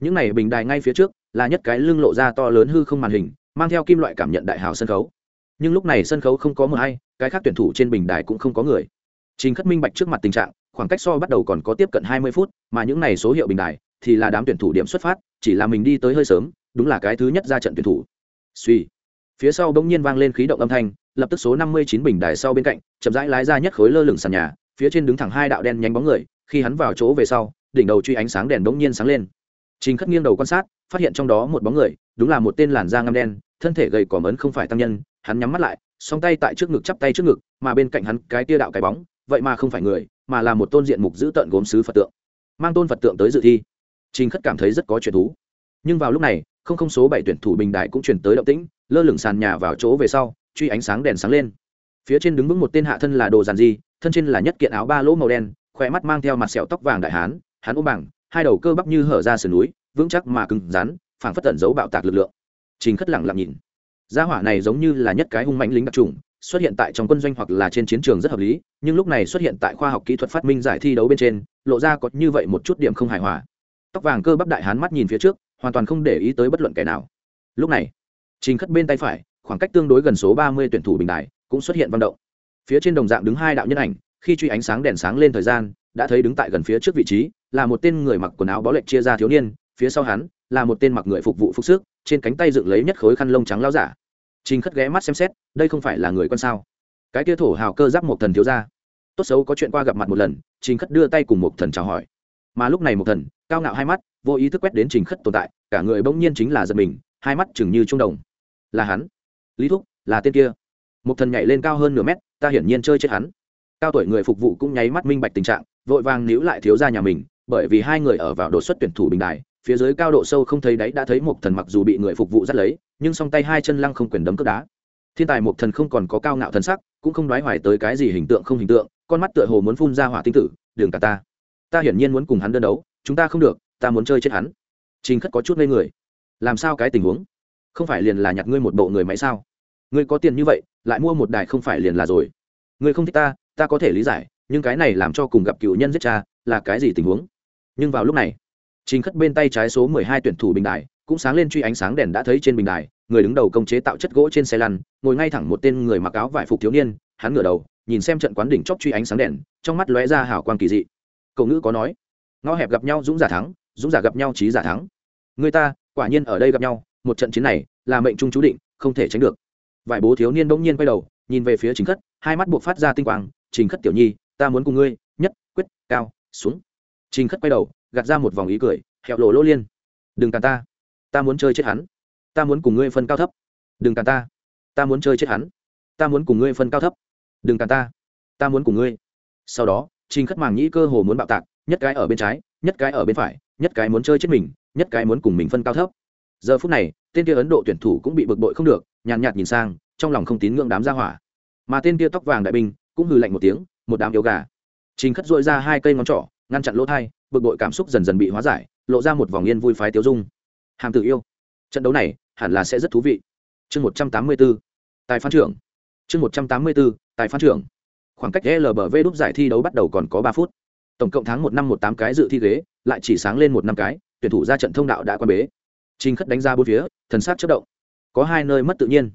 Những này bình đài ngay phía trước là nhất cái lưng lộ ra to lớn hư không màn hình, mang theo kim loại cảm nhận đại hào sân khấu nhưng lúc này sân khấu không có mờ hay, cái khác tuyển thủ trên bình đài cũng không có người. Trình khất minh bạch trước mặt tình trạng, khoảng cách so bắt đầu còn có tiếp cận hai mươi phút, mà những này số hiệu bình đài thì là đám tuyển thủ điểm xuất phát, chỉ là mình đi tới hơi sớm, đúng là cái thứ nhất ra trận tuyển thủ. Suy. Phía sau bỗng nhiên vang lên khí động âm thanh, lập tức số năm mươi chín bình đài sau bên cạnh, chậm rãi lái ra nhất khối lơ lửng sàn nhà, phía trên đứng thẳng hai đạo đen nhánh bóng người, khi hắn vào chỗ về sau, đỉnh đầu truy ánh sáng đèn bỗng nhiên sáng lên. Trình khất nghiêng đầu quan sát, phát hiện trong đó một bóng người, đúng là một tên làn da ngăm đen, thân thể gầy còm ấn không phải tăng nhân hắn nhắm mắt lại song tay tại trước ngực chắp tay trước ngực mà bên cạnh hắn cái tia đạo cái bóng vậy mà không phải người mà là một tôn diện mục giữ tợn gốm sứ phật tượng. Mang tôn phật tượng tới dự thi. Trình khất cảm thấy rất có chuyện thú. Nhưng vào lúc này không không số bảy tuyển thủ bình đại cũng chuyển tới động tĩnh lơ lửng sàn nhà vào chỗ về sau truy ánh sáng đèn sáng lên. Phía trên đứng vững một tên hạ thân là đồ giàn di thân trên là nhất kiện áo ba lỗ màu đen khỏe mắt mang theo mặt sẹo tóc vàng đại hán hắn ôm bảng, hai đầu cơ bắp như hở ra sườn núi vững chắc mà cứng rắn phảng phất tẩn giấu bạo tạc lực lượng. Trình khất lẳng lặng nhìn gia hỏa này giống như là nhất cái hung mãnh lính đặc trùng xuất hiện tại trong quân doanh hoặc là trên chiến trường rất hợp lý, nhưng lúc này xuất hiện tại khoa học kỹ thuật phát minh giải thi đấu bên trên, lộ ra có như vậy một chút điểm không hài hòa. Tóc vàng cơ bắp đại hán mắt nhìn phía trước, hoàn toàn không để ý tới bất luận kẻ nào. Lúc này, trình khất bên tay phải, khoảng cách tương đối gần số ba mươi tuyển thủ bình đại cũng xuất hiện văn động. Phía trên đồng dạng đứng hai đạo nhân ảnh, khi truy ánh sáng đèn sáng lên thời gian, đã thấy đứng tại gần phía trước vị trí, là một tên người mặc quần áo bó lệch chia ra thiếu niên, phía sau hắn, là một tên mặc người phục vụ phục sức, trên cánh tay dựng lấy nhất khối khăn lông trắng lao giả trình khất ghé mắt xem xét, đây không phải là người con sao? Cái kia thổ hào cơ giáp một thần thiếu gia. tốt xấu có chuyện qua gặp mặt một lần, trình khất đưa tay cùng một thần chào hỏi. Mà lúc này một thần, cao ngạo hai mắt, vô ý thức quét đến trình khất tồn tại, cả người bỗng nhiên chính là giật mình, hai mắt chừng như trung đồng. Là hắn. Lý thúc, là tên kia. Một thần nhảy lên cao hơn nửa mét, ta hiển nhiên chơi chết hắn. Cao tuổi người phục vụ cũng nháy mắt minh bạch tình trạng, vội vàng níu lại thiếu gia nhà mình, bởi vì hai người ở vào đột xuất tuyển thủ bình đài phía dưới cao độ sâu không thấy đáy đã thấy một thần mặc dù bị người phục vụ dắt lấy, nhưng song tay hai chân lăng không quyền đấm cướp đá. Thiên tài một thần không còn có cao ngạo thần sắc, cũng không đoái hoài tới cái gì hình tượng không hình tượng, con mắt tựa hồ muốn phun ra hỏa tinh tử, đường cả ta ta hiển nhiên muốn cùng hắn đơn đấu, chúng ta không được, ta muốn chơi chết hắn. Trình khất có chút ngây người. Làm sao cái tình huống? Không phải liền là nhặt ngươi một bộ người máy sao? Ngươi có tiền như vậy, lại mua một đài không phải liền là rồi. Ngươi không thích ta ta có thể lý giải, nhưng cái này làm cho cùng gặp cựu nhân giết cha, là cái gì tình huống? Nhưng vào lúc này trình khất bên tay trái số mười hai tuyển thủ bình đài, cũng sáng lên truy ánh sáng đèn đã thấy trên bình đài, người đứng đầu công chế tạo chất gỗ trên xe lăn, ngồi ngay thẳng một tên người mặc áo vải phục thiếu niên, hắn ngửa đầu, nhìn xem trận quán đỉnh chóp truy ánh sáng đèn, trong mắt lóe ra hào quang kỳ dị. Cậu ngữ có nói, ngõ hẹp gặp nhau dũng giả thắng, dũng giả gặp nhau trí giả thắng. Người ta, quả nhiên ở đây gặp nhau, một trận chiến này, là mệnh trung chú định, không thể tránh được. Vải bố thiếu niên bỗng nhiên quay đầu, nhìn về phía Trình khất, hai mắt buộc phát ra tinh quang, trình khất tiểu nhi, ta muốn cùng ngươi, nhất, quyết, cao, xuống. Trình khất quay đầu gạt ra một vòng ý cười hẹo lộ lỗ liên. Đừng cản ta. Ta muốn chơi chết hắn. Ta muốn cùng ngươi phân cao thấp. Đừng cản ta. Ta muốn chơi chết hắn. Ta muốn cùng ngươi phân cao thấp. Đừng cản ta. Ta muốn cùng ngươi. Sau đó trình khất màng nhĩ cơ hồ muốn bạo tạc nhất cái ở bên trái nhất cái ở bên phải nhất cái muốn chơi chết mình nhất cái muốn cùng mình phân cao thấp. Giờ phút này tên kia ấn độ tuyển thủ cũng bị bực bội không được nhàn nhạt, nhìn sang trong lòng không tín ngưỡng đám gia hỏa. Mà tên kia tóc vàng đại binh cũng hừ lạnh một tiếng một đám yếu gà. Trình khất dội ra hai cây ngón trỏ ngăn chặn lỗ thai bực bội cảm xúc dần dần bị hóa giải, lộ ra một vòng yên vui phái tiêu dung. Hàm tự yêu. Trận đấu này, hẳn là sẽ rất thú vị. Chương một trăm tám mươi bốn tài phán trưởng. Chương một trăm tám mươi bốn tài phán trưởng. Khoảng cách lbv đúc giải thi đấu bắt đầu còn có ba phút. Tổng cộng tháng một năm một tám cái dự thi ghế, lại chỉ sáng lên một năm cái, tuyển thủ ra trận thông đạo đã quan bế. Trình khất đánh ra bốn phía, thần sát chất động. Có hai nơi mất tự nhiên.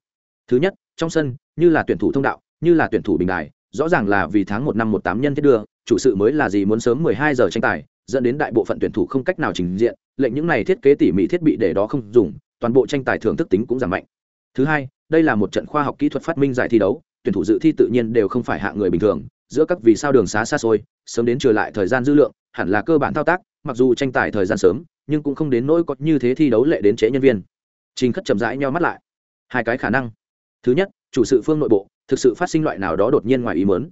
Thứ nhất, trong sân, như là tuyển thủ thông đạo, như là tuyển thủ bình đài, rõ ràng là vì tháng một năm một tám nhân thiết đưa, chủ sự mới là gì muốn sớm mười hai giờ tranh tài dẫn đến đại bộ phận tuyển thủ không cách nào trình diện, lệnh những này thiết kế tỉ mỉ thiết bị để đó không dùng, toàn bộ tranh tài thưởng thức tính cũng giảm mạnh. Thứ hai, đây là một trận khoa học kỹ thuật phát minh giải thi đấu, tuyển thủ dự thi tự nhiên đều không phải hạng người bình thường, giữa các vì sao đường xá xa xôi, sớm đến trở lại thời gian dư lượng, hẳn là cơ bản thao tác, mặc dù tranh tài thời gian sớm, nhưng cũng không đến nỗi có như thế thi đấu lệ đến trễ nhân viên. Trình khất chậm rãi nhau mắt lại. Hai cái khả năng. Thứ nhất, chủ sự phương nội bộ, thực sự phát sinh loại nào đó đột nhiên ngoài ý mớn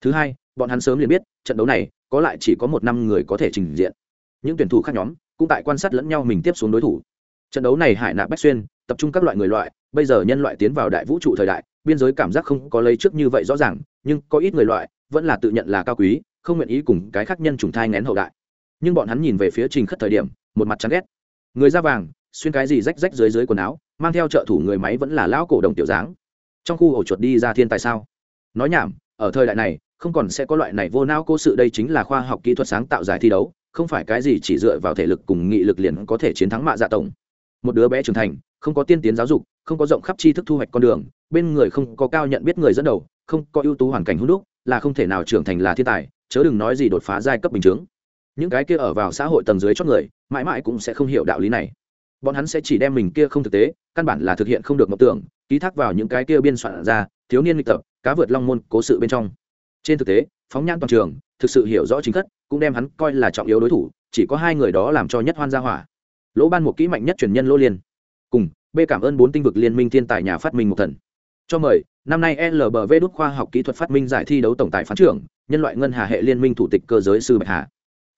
thứ hai, bọn hắn sớm liền biết, trận đấu này có lại chỉ có một năm người có thể trình diện. Những tuyển thủ khác nhóm cũng tại quan sát lẫn nhau mình tiếp xuống đối thủ. Trận đấu này hải nạp bách xuyên tập trung các loại người loại, bây giờ nhân loại tiến vào đại vũ trụ thời đại, biên giới cảm giác không có lấy trước như vậy rõ ràng, nhưng có ít người loại vẫn là tự nhận là cao quý, không nguyện ý cùng cái khác nhân trùng thai ngén hậu đại. Nhưng bọn hắn nhìn về phía trình khất thời điểm, một mặt chán ghét. Người da vàng, xuyên cái gì rách rách dưới dưới quần áo, mang theo trợ thủ người máy vẫn là lão cổ đồng tiểu dáng. Trong khu ổ chuột đi ra thiên tài sao? Nói nhảm, ở thời đại này không còn sẽ có loại này vô não cố sự, đây chính là khoa học kỹ thuật sáng tạo giải thi đấu, không phải cái gì chỉ dựa vào thể lực cùng nghị lực liền có thể chiến thắng mạ dạ tổng. Một đứa bé trưởng thành, không có tiên tiến giáo dục, không có rộng khắp tri thức thu hoạch con đường, bên người không có cao nhận biết người dẫn đầu, không có ưu tú hoàn cảnh hữu đúc, là không thể nào trưởng thành là thiên tài, chớ đừng nói gì đột phá giai cấp bình thường. những cái kia ở vào xã hội tầng dưới chót người, mãi mãi cũng sẽ không hiểu đạo lý này. Bọn hắn sẽ chỉ đem mình kia không thực tế, căn bản là thực hiện không được mộng tưởng, ký thác vào những cái kia biên soạn ra, thiếu niên lịch tập, cá vượt long môn cố sự bên trong trên thực tế, phóng nhan toàn trường, thực sự hiểu rõ chính thất cũng đem hắn coi là trọng yếu đối thủ, chỉ có hai người đó làm cho nhất hoan gia hỏa. Lỗ ban một kỹ mạnh nhất truyền nhân lỗ liên. Cùng, b cảm ơn bốn tinh vực liên minh thiên tài nhà phát minh một thần. Cho mời, năm nay lbv đúc khoa học kỹ thuật phát minh giải thi đấu tổng tài phán trưởng, nhân loại ngân hà hệ liên minh thủ tịch cơ giới sư bạch hà.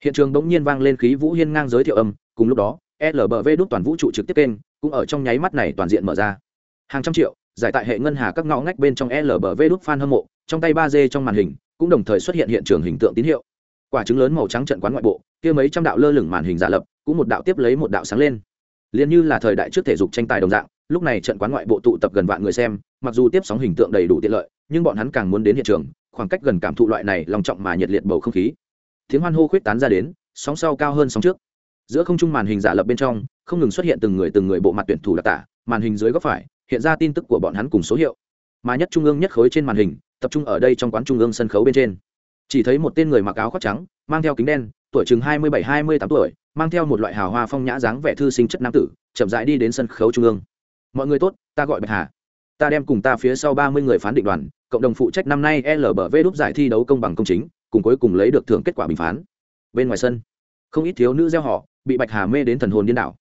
Hiện trường bỗng nhiên vang lên khí vũ hiên ngang giới thiệu âm, cùng lúc đó lbv đúc toàn vũ trụ trực tiếp kênh, cũng ở trong nháy mắt này toàn diện mở ra. Hàng trăm triệu giải tại hệ ngân hà các ngõ ngách bên trong lbv đút fan hâm mộ, trong tay ba d trong màn hình, cũng đồng thời xuất hiện hiện trường hình tượng tín hiệu. Quả trứng lớn màu trắng trận quán ngoại bộ, kia mấy trăm đạo lơ lửng màn hình giả lập, cũng một đạo tiếp lấy một đạo sáng lên. Liền như là thời đại trước thể dục tranh tài đồng dạng, lúc này trận quán ngoại bộ tụ tập gần vạn người xem, mặc dù tiếp sóng hình tượng đầy đủ tiện lợi, nhưng bọn hắn càng muốn đến hiện trường, khoảng cách gần cảm thụ loại này lòng trọng mà nhiệt liệt bầu không khí. Tiếng hoan hô khuyết tán ra đến, sóng sau cao hơn sóng trước. Giữa không trung màn hình giả lập bên trong, không ngừng xuất hiện từng người từng người bộ mặt tuyển thủ đặc tả màn hình dưới góc phải, hiện ra tin tức của bọn hắn cùng số hiệu. Mà nhất trung ương nhất khối trên màn hình, tập trung ở đây trong quán trung ương sân khấu bên trên. Chỉ thấy một tên người mặc áo khoác trắng, mang theo kính đen, tuổi chừng hai mươi bảy, hai mươi tám tuổi, mang theo một loại hào hoa phong nhã dáng vẻ thư sinh chất nam tử, chậm rãi đi đến sân khấu trung ương. Mọi người tốt, ta gọi bạch hà. Ta đem cùng ta phía sau ba mươi người phán định đoàn, cộng đồng phụ trách năm nay lbv đúc giải thi đấu công bằng công chính, cùng cuối cùng lấy được thưởng kết quả bình phán. Bên ngoài sân, không ít thiếu nữ gieo họ, bị bạch hà mê đến thần hồn điên đảo.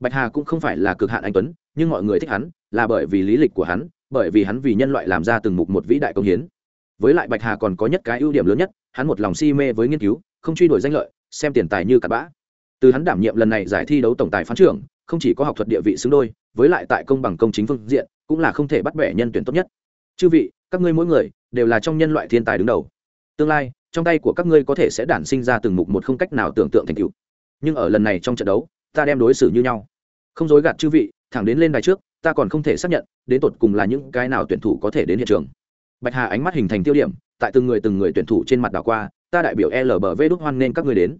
Bạch hà cũng không phải là cực hạn anh tuấn nhưng mọi người thích hắn là bởi vì lý lịch của hắn, bởi vì hắn vì nhân loại làm ra từng mục một vĩ đại công hiến. Với lại bạch hà còn có nhất cái ưu điểm lớn nhất, hắn một lòng si mê với nghiên cứu, không truy đuổi danh lợi, xem tiền tài như cặn bã. Từ hắn đảm nhiệm lần này giải thi đấu tổng tài phán trưởng, không chỉ có học thuật địa vị xứng đôi, với lại tại công bằng công chính phương diện, cũng là không thể bắt bẻ nhân tuyển tốt nhất. Chư vị, các ngươi mỗi người đều là trong nhân loại thiên tài đứng đầu. Tương lai, trong tay của các ngươi có thể sẽ đản sinh ra từng mục một không cách nào tưởng tượng thành tựu. Nhưng ở lần này trong trận đấu, ta đem đối xử như nhau. Không dối gạt chư vị thẳng đến lên đài trước, ta còn không thể xác nhận, đến tột cùng là những cái nào tuyển thủ có thể đến hiện trường. Bạch hà ánh mắt hình thành tiêu điểm, tại từng người từng người tuyển thủ trên mặt đảo qua, ta đại biểu lbv đúc hoan nên các người đến.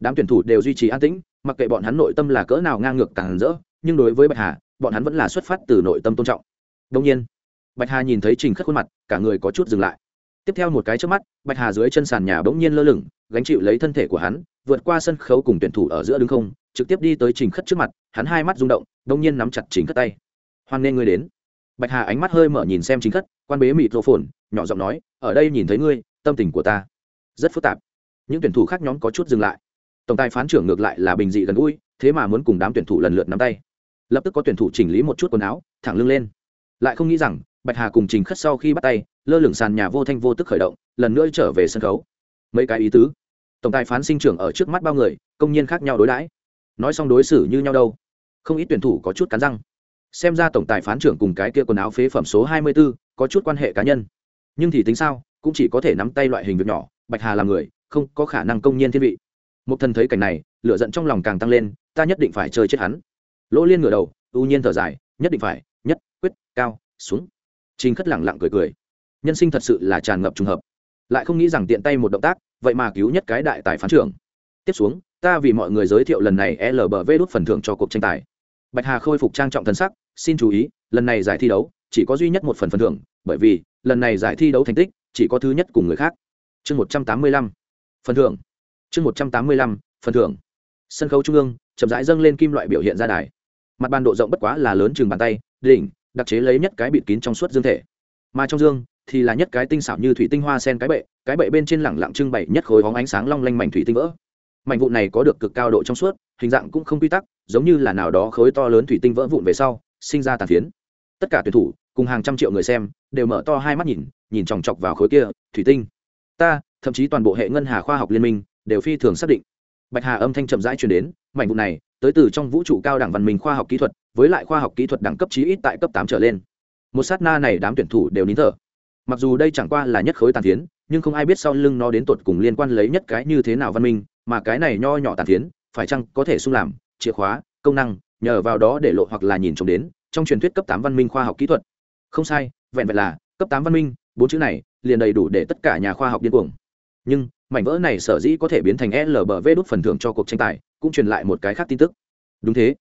Đám tuyển thủ đều duy trì an tĩnh, mặc kệ bọn hắn nội tâm là cỡ nào ngang ngược càng rỡ, nhưng đối với bạch hà, bọn hắn vẫn là xuất phát từ nội tâm tôn trọng. Đông nhiên, bạch hà nhìn thấy trình khất khuôn mặt, cả người có chút dừng lại. Tiếp theo một cái trước mắt, bạch hà dưới chân sàn nhà bỗng nhiên lơ lửng, gánh chịu lấy thân thể của hắn, vượt qua sân khấu cùng tuyển thủ ở giữa đứng không trực tiếp đi tới trình khất trước mặt, hắn hai mắt rung động, đông nhiên nắm chặt trình khất tay. Hoan nên ngươi đến. Bạch hà ánh mắt hơi mở nhìn xem trình khất, quan bế mịt rô phồn, nhỏ giọng nói, ở đây nhìn thấy ngươi, tâm tình của ta rất phức tạp. Những tuyển thủ khác nhóm có chút dừng lại. Tổng tài phán trưởng ngược lại là bình dị gần gũi, thế mà muốn cùng đám tuyển thủ lần lượt nắm tay. Lập tức có tuyển thủ chỉnh lý một chút quần áo, thẳng lưng lên. Lại không nghĩ rằng, bạch hà cùng trình khất sau khi bắt tay, lơ lửng sàn nhà vô thanh vô tức khởi động, lần nữa trở về sân khấu. Mấy cái ý tứ. Tổng tài phán sinh trưởng ở trước mắt bao người, công nhân khác nhau đối đãi nói xong đối xử như nhau đâu. Không ít tuyển thủ có chút cắn răng. Xem ra tổng tài phán trưởng cùng cái kia quần áo phế phẩm số hai mươi 24, có chút quan hệ cá nhân. Nhưng thì tính sao cũng chỉ có thể nắm tay loại hình việc nhỏ bạch hà là người không có khả năng công nhiên thiên vị. Một thần thấy cảnh này lửa giận trong lòng càng tăng lên ta nhất định phải chơi chết hắn. Lỗ liên ngửa đầu ưu nhiên thở dài nhất định phải nhất quyết cao xuống. Trình khất lẳng lặng cười cười. Nhân sinh thật sự là tràn ngập trùng hợp. Lại không nghĩ rằng tiện tay một động tác vậy mà cứu nhất cái đại tài phán trưởng. Tiếp xuống ta vì mọi người giới thiệu lần này lbv đút phần thưởng cho cuộc tranh tài. Bạch hà khôi phục trang trọng thân sắc, xin chú ý, lần này giải thi đấu, chỉ có duy nhất một phần phần thưởng, bởi vì, lần này giải thi đấu thành tích, chỉ có thứ nhất cùng người khác. Chương một trăm tám mươi lăm, phần thưởng. Chương một trăm tám mươi lăm, phần thưởng. Sân khấu trung ương, chậm rãi dâng lên kim loại biểu hiện ra đài. Mặt bàn độ rộng bất quá là lớn chừng bàn tay, đỉnh, đặc chế lấy nhất cái bịt kín trong suốt dương thể. Mà trong dương, thì là nhất cái tinh xảo như thủy tinh hoa sen cái bệ cái bệ bên trên lẳng lặng trưng bày nhất khối hóng ánh sáng long lanh mảnh thủy tinh vỡ mảnh vụn này có được cực cao độ trong suốt, hình dạng cũng không quy tắc, giống như là nào đó khối to lớn thủy tinh vỡ vụn về sau, sinh ra tàn phiến. Tất cả tuyển thủ, cùng hàng trăm triệu người xem, đều mở to hai mắt nhìn nhìn chòng chọc vào khối kia, thủy tinh. Ta, thậm chí toàn bộ hệ ngân hà khoa học liên minh, đều phi thường xác định. Bạch hà âm thanh chậm rãi truyền đến, mảnh vụn này, tới từ trong vũ trụ cao đẳng văn minh khoa học kỹ thuật, với lại khoa học kỹ thuật đẳng cấp chí ít tại cấp tám trở lên. Một sát na này đám tuyển thủ đều nín thở. Mặc dù đây chẳng qua là nhất khối tàn phiến, nhưng không ai biết sau lưng nó đến tột cùng liên quan lấy nhất cái như thế nào văn minh mà cái này nho nhỏ tàn phiến, phải chăng có thể xung làm, chìa khóa, công năng, nhờ vào đó để lộ hoặc là nhìn trông đến, trong truyền thuyết cấp tám văn minh khoa học kỹ thuật. Không sai, vẹn vẹn là, cấp tám văn minh, bốn chữ này, liền đầy đủ để tất cả nhà khoa học điên cuồng. Nhưng, mảnh vỡ này sở dĩ có thể biến thành lbv đút phần thưởng cho cuộc tranh tài, cũng truyền lại một cái khác tin tức. Đúng thế.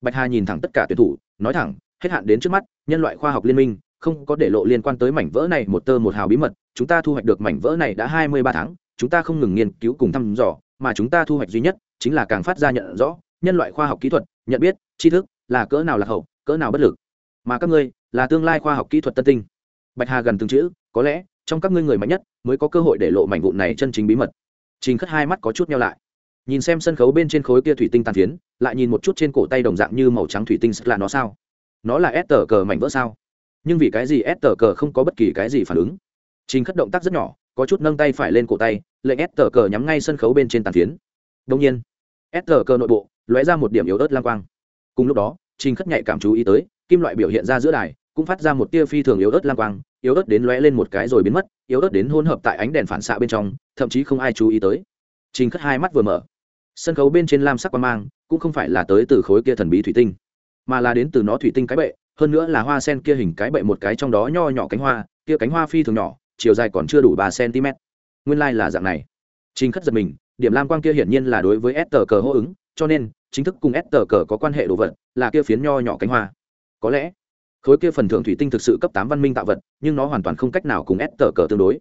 Bạch hà nhìn thẳng tất cả tuyển thủ, nói thẳng, hết hạn đến trước mắt, nhân loại khoa học liên minh, không có để lộ liên quan tới mảnh vỡ này một tơ một hào bí mật, chúng ta thu hoạch được mảnh vỡ này đã hai mươi ba tháng, chúng ta không ngừng nghiên cứu cùng thăm dò mà chúng ta thu hoạch duy nhất chính là càng phát ra nhận rõ, nhân loại khoa học kỹ thuật, nhận biết, tri thức là cỡ nào lạc hậu, cỡ nào bất lực. Mà các ngươi là tương lai khoa học kỹ thuật tân tinh. Bạch hà gần từng chữ, có lẽ trong các ngươi người mạnh nhất mới có cơ hội để lộ mảnh vụn này chân chính bí mật. Trình khất hai mắt có chút nhau lại. Nhìn xem sân khấu bên trên khối kia thủy tinh tàn phiến, lại nhìn một chút trên cổ tay đồng dạng như màu trắng thủy tinh là nó sao? Nó là s tờ cờ mảnh vỡ sao? Nhưng vì cái gì s tờ cờ không có bất kỳ cái gì phản ứng? Trình khất động tác rất nhỏ có chút nâng tay phải lên cổ tay, lệnh s tờ cờ nhắm ngay sân khấu bên trên tàn phiến. Đông nhiên, s tờ cờ nội bộ lóe ra một điểm yếu ớt lang quang. Cùng lúc đó, trình khất nhạy cảm chú ý tới, kim loại biểu hiện ra giữa đài, cũng phát ra một tia phi thường yếu ớt lang quang, yếu ớt đến lóe lên một cái rồi biến mất, yếu ớt đến hỗn hợp tại ánh đèn phản xạ bên trong, thậm chí không ai chú ý tới. Trình khất hai mắt vừa mở. Sân khấu bên trên lam sắc quang mang, cũng không phải là tới từ khối kia thần bí thủy tinh, mà là đến từ nó thủy tinh cái bệ, hơn nữa là hoa sen kia hình cái bệ một cái trong đó nho nhỏ cánh hoa, kia cánh hoa phi thường nhỏ chiều dài còn chưa đủ ba cm. Nguyên lai、like、là dạng này. Trình khất giật mình, điểm lam quang kia hiển nhiên là đối với s tờ cờ hô ứng, cho nên, chính thức cùng s tờ cờ có quan hệ đồ vật, là kia phiến nho nhỏ cánh hoa. Có lẽ, khối kia phần thưởng thủy tinh thực sự cấp tám văn minh tạo vật, nhưng nó hoàn toàn không cách nào cùng s tờ cờ tương đối.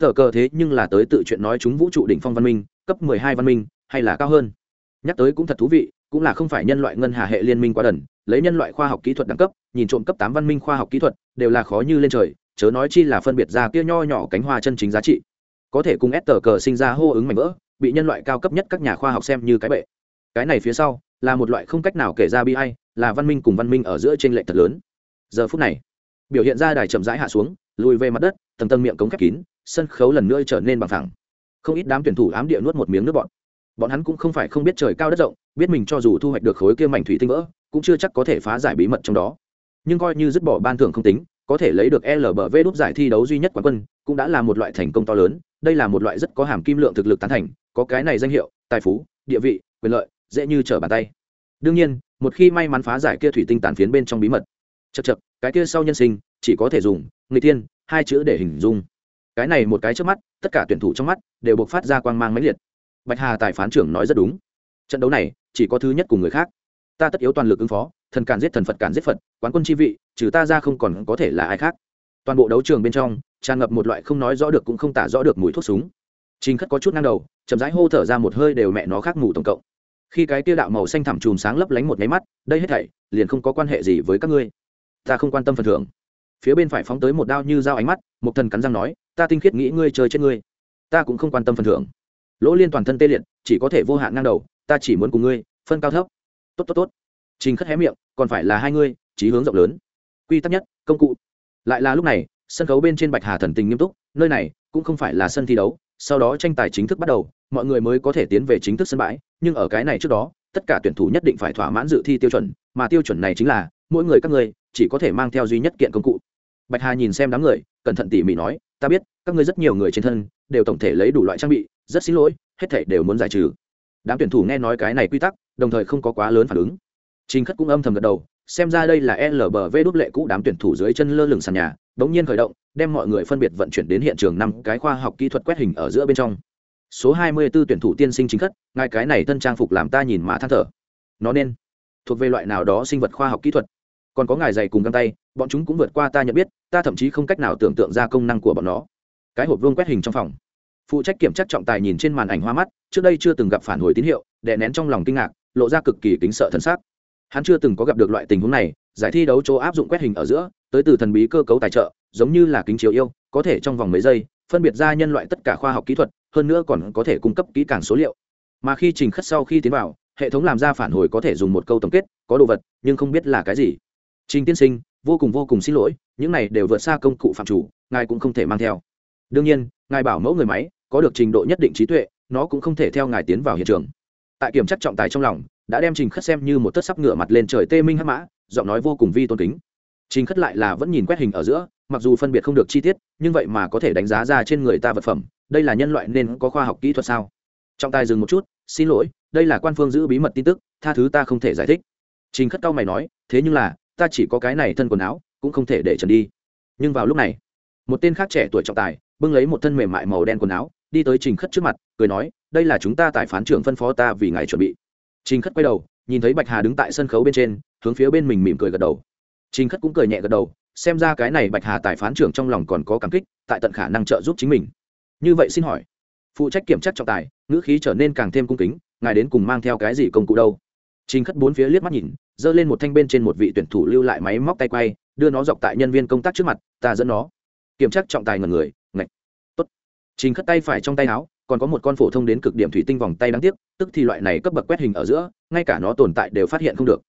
Sờ cờ thế nhưng là tới tự chuyện nói chúng vũ trụ đỉnh phong văn minh, cấp mười hai văn minh, hay là cao hơn. Nhắc tới cũng thật thú vị, cũng là không phải nhân loại ngân hà hệ liên minh quá đần, lấy nhân loại khoa học kỹ thuật đẳng cấp, nhìn trộm cấp tám văn minh khoa học kỹ thuật, đều là khó như lên trời chớ nói chi là phân biệt ra kia nho nhỏ cánh hoa chân chính giá trị. Có thể cùng ép tờ cờ sinh ra hô ứng mảnh vỡ, bị nhân loại cao cấp nhất các nhà khoa học xem như cái bệ. Cái này phía sau, là một loại không cách nào kể ra bi hay là văn minh cùng văn minh ở giữa t r ê n lệch thật lớn. Giờ phút này, biểu hiện ra đài chậm rãi hạ xuống, lùi về mặt đất, tầng tầng miệng cống khép kín, sân khấu lần nữa trở nên bằng thẳng không ít đám tuyển thủ ám địa nuốt một miếng nước bọn bọn hắn cũng không phải không biết trời cao đất rộng, biết mình cho dù thu hoạch được khối kia mảnh thủy tinh vỡ, cũng chưa chắc có thể phá giải bí mật trong đó. Nhưng coi như dứt bỏ ban thưởng không tính có thể lấy được lbv đúc giải thi đấu duy nhất quán quân cũng đã là một loại thành công to lớn đây là một loại rất có hàm kim lượng thực lực tán thành có cái này danh hiệu tài phú địa vị quyền lợi dễ như trở bàn tay. Đương nhiên một khi may mắn phá giải kia thủy tinh tàn phiến bên trong bí mật. Chậc chậc, cái kia sau nhân sinh chỉ có thể dùng người tiên hai chữ để hình dung. Cái này một cái trước mắt tất cả tuyển thủ trong mắt đều buộc phát ra quang mang mãnh liệt. Bạch hà tài phán trưởng nói rất đúng. Trận đấu này chỉ có thứ nhất cùng người khác. Ta tất yếu toàn lực ứng phó thần càn giết thần phật càn giết phật, quán quân chi vị, trừ ta ra không còn có thể là ai khác. Toàn bộ đấu trường bên trong, tràn ngập một loại không nói rõ được cũng không tả rõ được mùi thuốc súng. Chính khất có chút ngang đầu, chậm rãi hô thở ra một hơi đều mẹ nó khác ngủ tổng cộng. Khi cái tiêu đạo màu xanh thẳm chùm sáng lấp lánh một nháy mắt, đây hết thảy, liền không có quan hệ gì với các ngươi. Ta không quan tâm phần thưởng. Phía bên phải phóng tới một đao như dao ánh mắt một thần cắn răng nói, ta tinh khiết nghĩ ngươi chơi chết ngươi. Ta cũng không quan tâm phần thưởng. Lỗ liên toàn thân tê liệt, chỉ có thể vô hạn ngang đầu, ta chỉ muốn cùng ngươi, phân cao thấp. Tốt tốt tốt trình khất hé miệng, còn phải là hai ngươi trí hướng rộng lớn. Quy tắc nhất, công cụ. Lại là lúc này, sân khấu bên trên bạch hà thần tình nghiêm túc, nơi này cũng không phải là sân thi đấu, sau đó tranh tài chính thức bắt đầu, mọi người mới có thể tiến về chính thức sân bãi, nhưng ở cái này trước đó, tất cả tuyển thủ nhất định phải thỏa mãn dự thi tiêu chuẩn, mà tiêu chuẩn này chính là, mỗi người các ngươi chỉ có thể mang theo duy nhất kiện công cụ. Bạch hà nhìn xem đám người, cẩn thận tỉ mỉ nói, ta biết, các ngươi rất nhiều người trên thân đều tổng thể lấy đủ loại trang bị, rất xin lỗi, hết thảy đều muốn giải trừ. Đám tuyển thủ nghe nói cái này quy tắc, đồng thời không có quá lớn phản ứng trình khất cũng âm thầm gật đầu, xem ra đây là lbv đúc lệ cũ đám tuyển thủ dưới chân lơ lửng sàn nhà, đống nhiên khởi động, đem mọi người phân biệt vận chuyển đến hiện trường năm cái khoa học kỹ thuật quét hình ở giữa bên trong. Số hai mươi 24 tuyển thủ tiên sinh chính khất, ngài cái này thân trang phục làm ta nhìn mà than thở. Nó nên thuộc về loại nào đó sinh vật khoa học kỹ thuật? Còn có ngài giày cùng găng tay, bọn chúng cũng vượt qua ta nhận biết, ta thậm chí không cách nào tưởng tượng ra công năng của bọn nó. Cái hộp vuông quét hình trong phòng. Phụ trách kiểm tra trọng tài nhìn trên màn ảnh hoa mắt, trước đây chưa từng gặp phản hồi tín hiệu, đè nén trong lòng kinh ngạc, lộ ra cực kỳ kính sợ thần sắc hắn chưa từng có gặp được loại tình huống này, giải thi đấu chỗ áp dụng quét hình ở giữa, tới từ thần bí cơ cấu tài trợ, giống như là kính chiếu yêu, có thể trong vòng mấy giây, phân biệt ra nhân loại tất cả khoa học kỹ thuật, hơn nữa còn có thể cung cấp kỹ càng số liệu. Mà khi trình khất sau khi tiến vào, hệ thống làm ra phản hồi có thể dùng một câu tổng kết, có đồ vật, nhưng không biết là cái gì. Trình tiên sinh, vô cùng vô cùng xin lỗi, những này đều vượt xa công cụ phạm chủ, ngài cũng không thể mang theo. Đương nhiên, ngài bảo mẫu người máy, có được trình độ nhất định trí tuệ, nó cũng không thể theo ngài tiến vào hiện trường. Tại kiểm tra trọng tài trong lòng đã đem trình khất xem như một tất sắp ngựa mặt lên trời tê minh hắc mã, giọng nói vô cùng vi tôn kính. Trình khất lại là vẫn nhìn quét hình ở giữa, mặc dù phân biệt không được chi tiết, nhưng vậy mà có thể đánh giá ra trên người ta vật phẩm, đây là nhân loại nên có khoa học kỹ thuật sao? Trọng tài dừng một chút, xin lỗi, đây là quan phương giữ bí mật tin tức, tha thứ ta không thể giải thích. Trình khất cao mày nói, thế nhưng là, ta chỉ có cái này thân quần áo, cũng không thể để trần đi. Nhưng vào lúc này, một tên khác trẻ tuổi trọng tài, bưng lấy một thân mềm mại màu đen quần áo, đi tới trình khất trước mặt, cười nói, đây là chúng ta tại phán trưởng phân phó ta vì ngài chuẩn bị trình khất quay đầu, nhìn thấy bạch hà đứng tại sân khấu bên trên, hướng phía bên mình mỉm cười gật đầu. Trình khất cũng cười nhẹ gật đầu, xem ra cái này bạch hà tài phán trưởng trong lòng còn có cảm kích, tại tận khả năng trợ giúp chính mình. Như vậy xin hỏi, phụ trách kiểm tra trọng tài, ngữ khí trở nên càng thêm cung kính, ngài đến cùng mang theo cái gì công cụ đâu? Trình khất bốn phía liếc mắt nhìn, giơ lên một thanh bên trên một vị tuyển thủ lưu lại máy móc tay quay, đưa nó dọc tại nhân viên công tác trước mặt, ta dẫn nó. Kiểm tra trọng tài ngần người, ngạch. Tốt. Trình khất tay phải trong tay áo còn có một con phổ thông đến cực điểm thủy tinh vòng tay đáng tiếc, tức thì loại này cấp bậc quét hình ở giữa, ngay cả nó tồn tại đều phát hiện không được.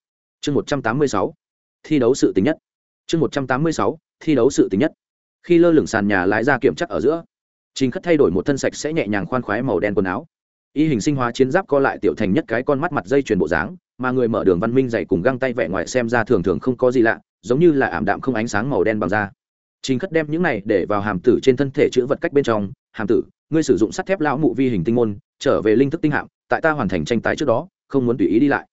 Chương một trăm tám mươi sáu, thi đấu sự tính nhất. Chương một trăm tám mươi sáu, thi đấu sự tính nhất. Khi lơ lửng sàn nhà lái ra kiểm chắc ở giữa chính khất thay đổi một thân sạch sẽ nhẹ nhàng khoan khoái màu đen quần áo. Y hình sinh hóa chiến giáp co lại tiểu thành nhất cái con mắt mặt dây chuyền bộ dáng, mà người mở đường văn minh dày cùng găng tay vẻ ngoài xem ra thường thường không có gì lạ, giống như là ảm đạm không ánh sáng màu đen bằng da. Chính khất đem những này để vào hàm tử trên thân thể chữ vật cách bên trong hàm tử, ngươi sử dụng sắt thép lão mụ vi hình tinh môn, trở về linh thức tinh hạm, tại ta hoàn thành tranh tài trước đó, không muốn tùy ý đi lại.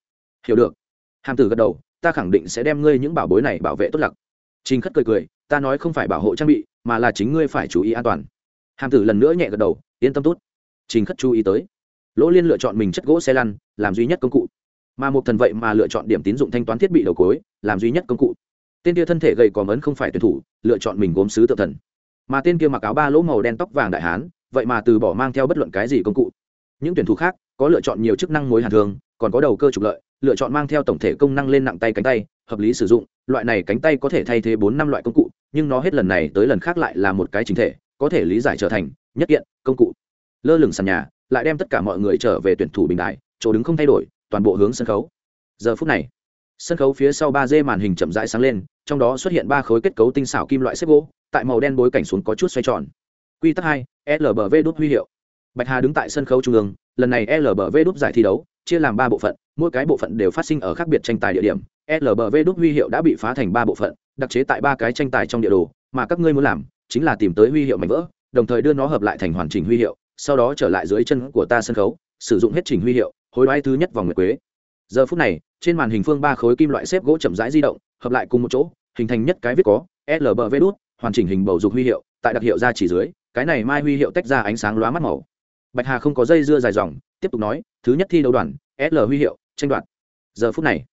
Hiểu được. Hàm tử gật đầu, ta khẳng định sẽ đem ngươi những bảo bối này bảo vệ tốt lặc. Trình khất cười cười, ta nói không phải bảo hộ trang bị, mà là chính ngươi phải chú ý an toàn. Hàm tử lần nữa nhẹ gật đầu, yên tâm tốt. Trình khất chú ý tới, lỗ liên lựa chọn mình chất gỗ xe lăn, làm duy nhất công cụ. Mà một thần vậy mà lựa chọn điểm tín dụng thanh toán thiết bị đầu cối, làm duy nhất công cụ. Tên tia thân thể gầy còm ấn không phải tuyển thủ, lựa chọn mình gốm sứ tự thần mà tên kia mặc áo ba lỗ màu đen tóc vàng đại hán, vậy mà từ bỏ mang theo bất luận cái gì công cụ. Những tuyển thủ khác có lựa chọn nhiều chức năng mối hàn thường, còn có đầu cơ trục lợi, lựa chọn mang theo tổng thể công năng lên nặng tay cánh tay, hợp lý sử dụng, loại này cánh tay có thể thay thế bốn năm loại công cụ, nhưng nó hết lần này tới lần khác lại là một cái chính thể, có thể lý giải trở thành nhất kiện công cụ. Lơ lửng sàn nhà, lại đem tất cả mọi người trở về tuyển thủ bình đại, chỗ đứng không thay đổi, toàn bộ hướng sân khấu. Giờ phút này, sân khấu phía sau ba d màn hình chậm rãi sáng lên trong đó xuất hiện ba khối kết cấu tinh xảo kim loại xếp gỗ, tại màu đen bối cảnh xuống có chút xoay tròn. Quy tắc hai lbv đốt huy hiệu. Bạch hà đứng tại sân khấu trung ương, lần này lbv đốt giải thi đấu, chia làm ba bộ phận, mỗi cái bộ phận đều phát sinh ở khác biệt tranh tài địa điểm. Lbv đốt huy hiệu đã bị phá thành ba bộ phận, đặc chế tại ba cái tranh tài trong địa đồ, mà các ngươi muốn làm chính là tìm tới huy hiệu mảnh vỡ, đồng thời đưa nó hợp lại thành hoàn chỉnh huy hiệu, sau đó trở lại dưới chân của ta sân khấu, sử dụng hết trình huy hiệu, hối đoái thứ nhất vòng nguyệt quế. Giờ phút này, trên màn hình phương ba khối kim loại xếp gỗ chậm rãi di động hợp lại cùng một chỗ, hình thành nhất cái viết có lbv đút, hoàn chỉnh hình bầu dục huy hiệu, tại đặc hiệu ra chỉ dưới, cái này mai huy hiệu tách ra ánh sáng lóa mắt màu. Bạch hà không có dây dưa dài dòng, tiếp tục nói, thứ nhất thi đấu đoàn, l huy hiệu, tranh đoạt. Giờ phút này,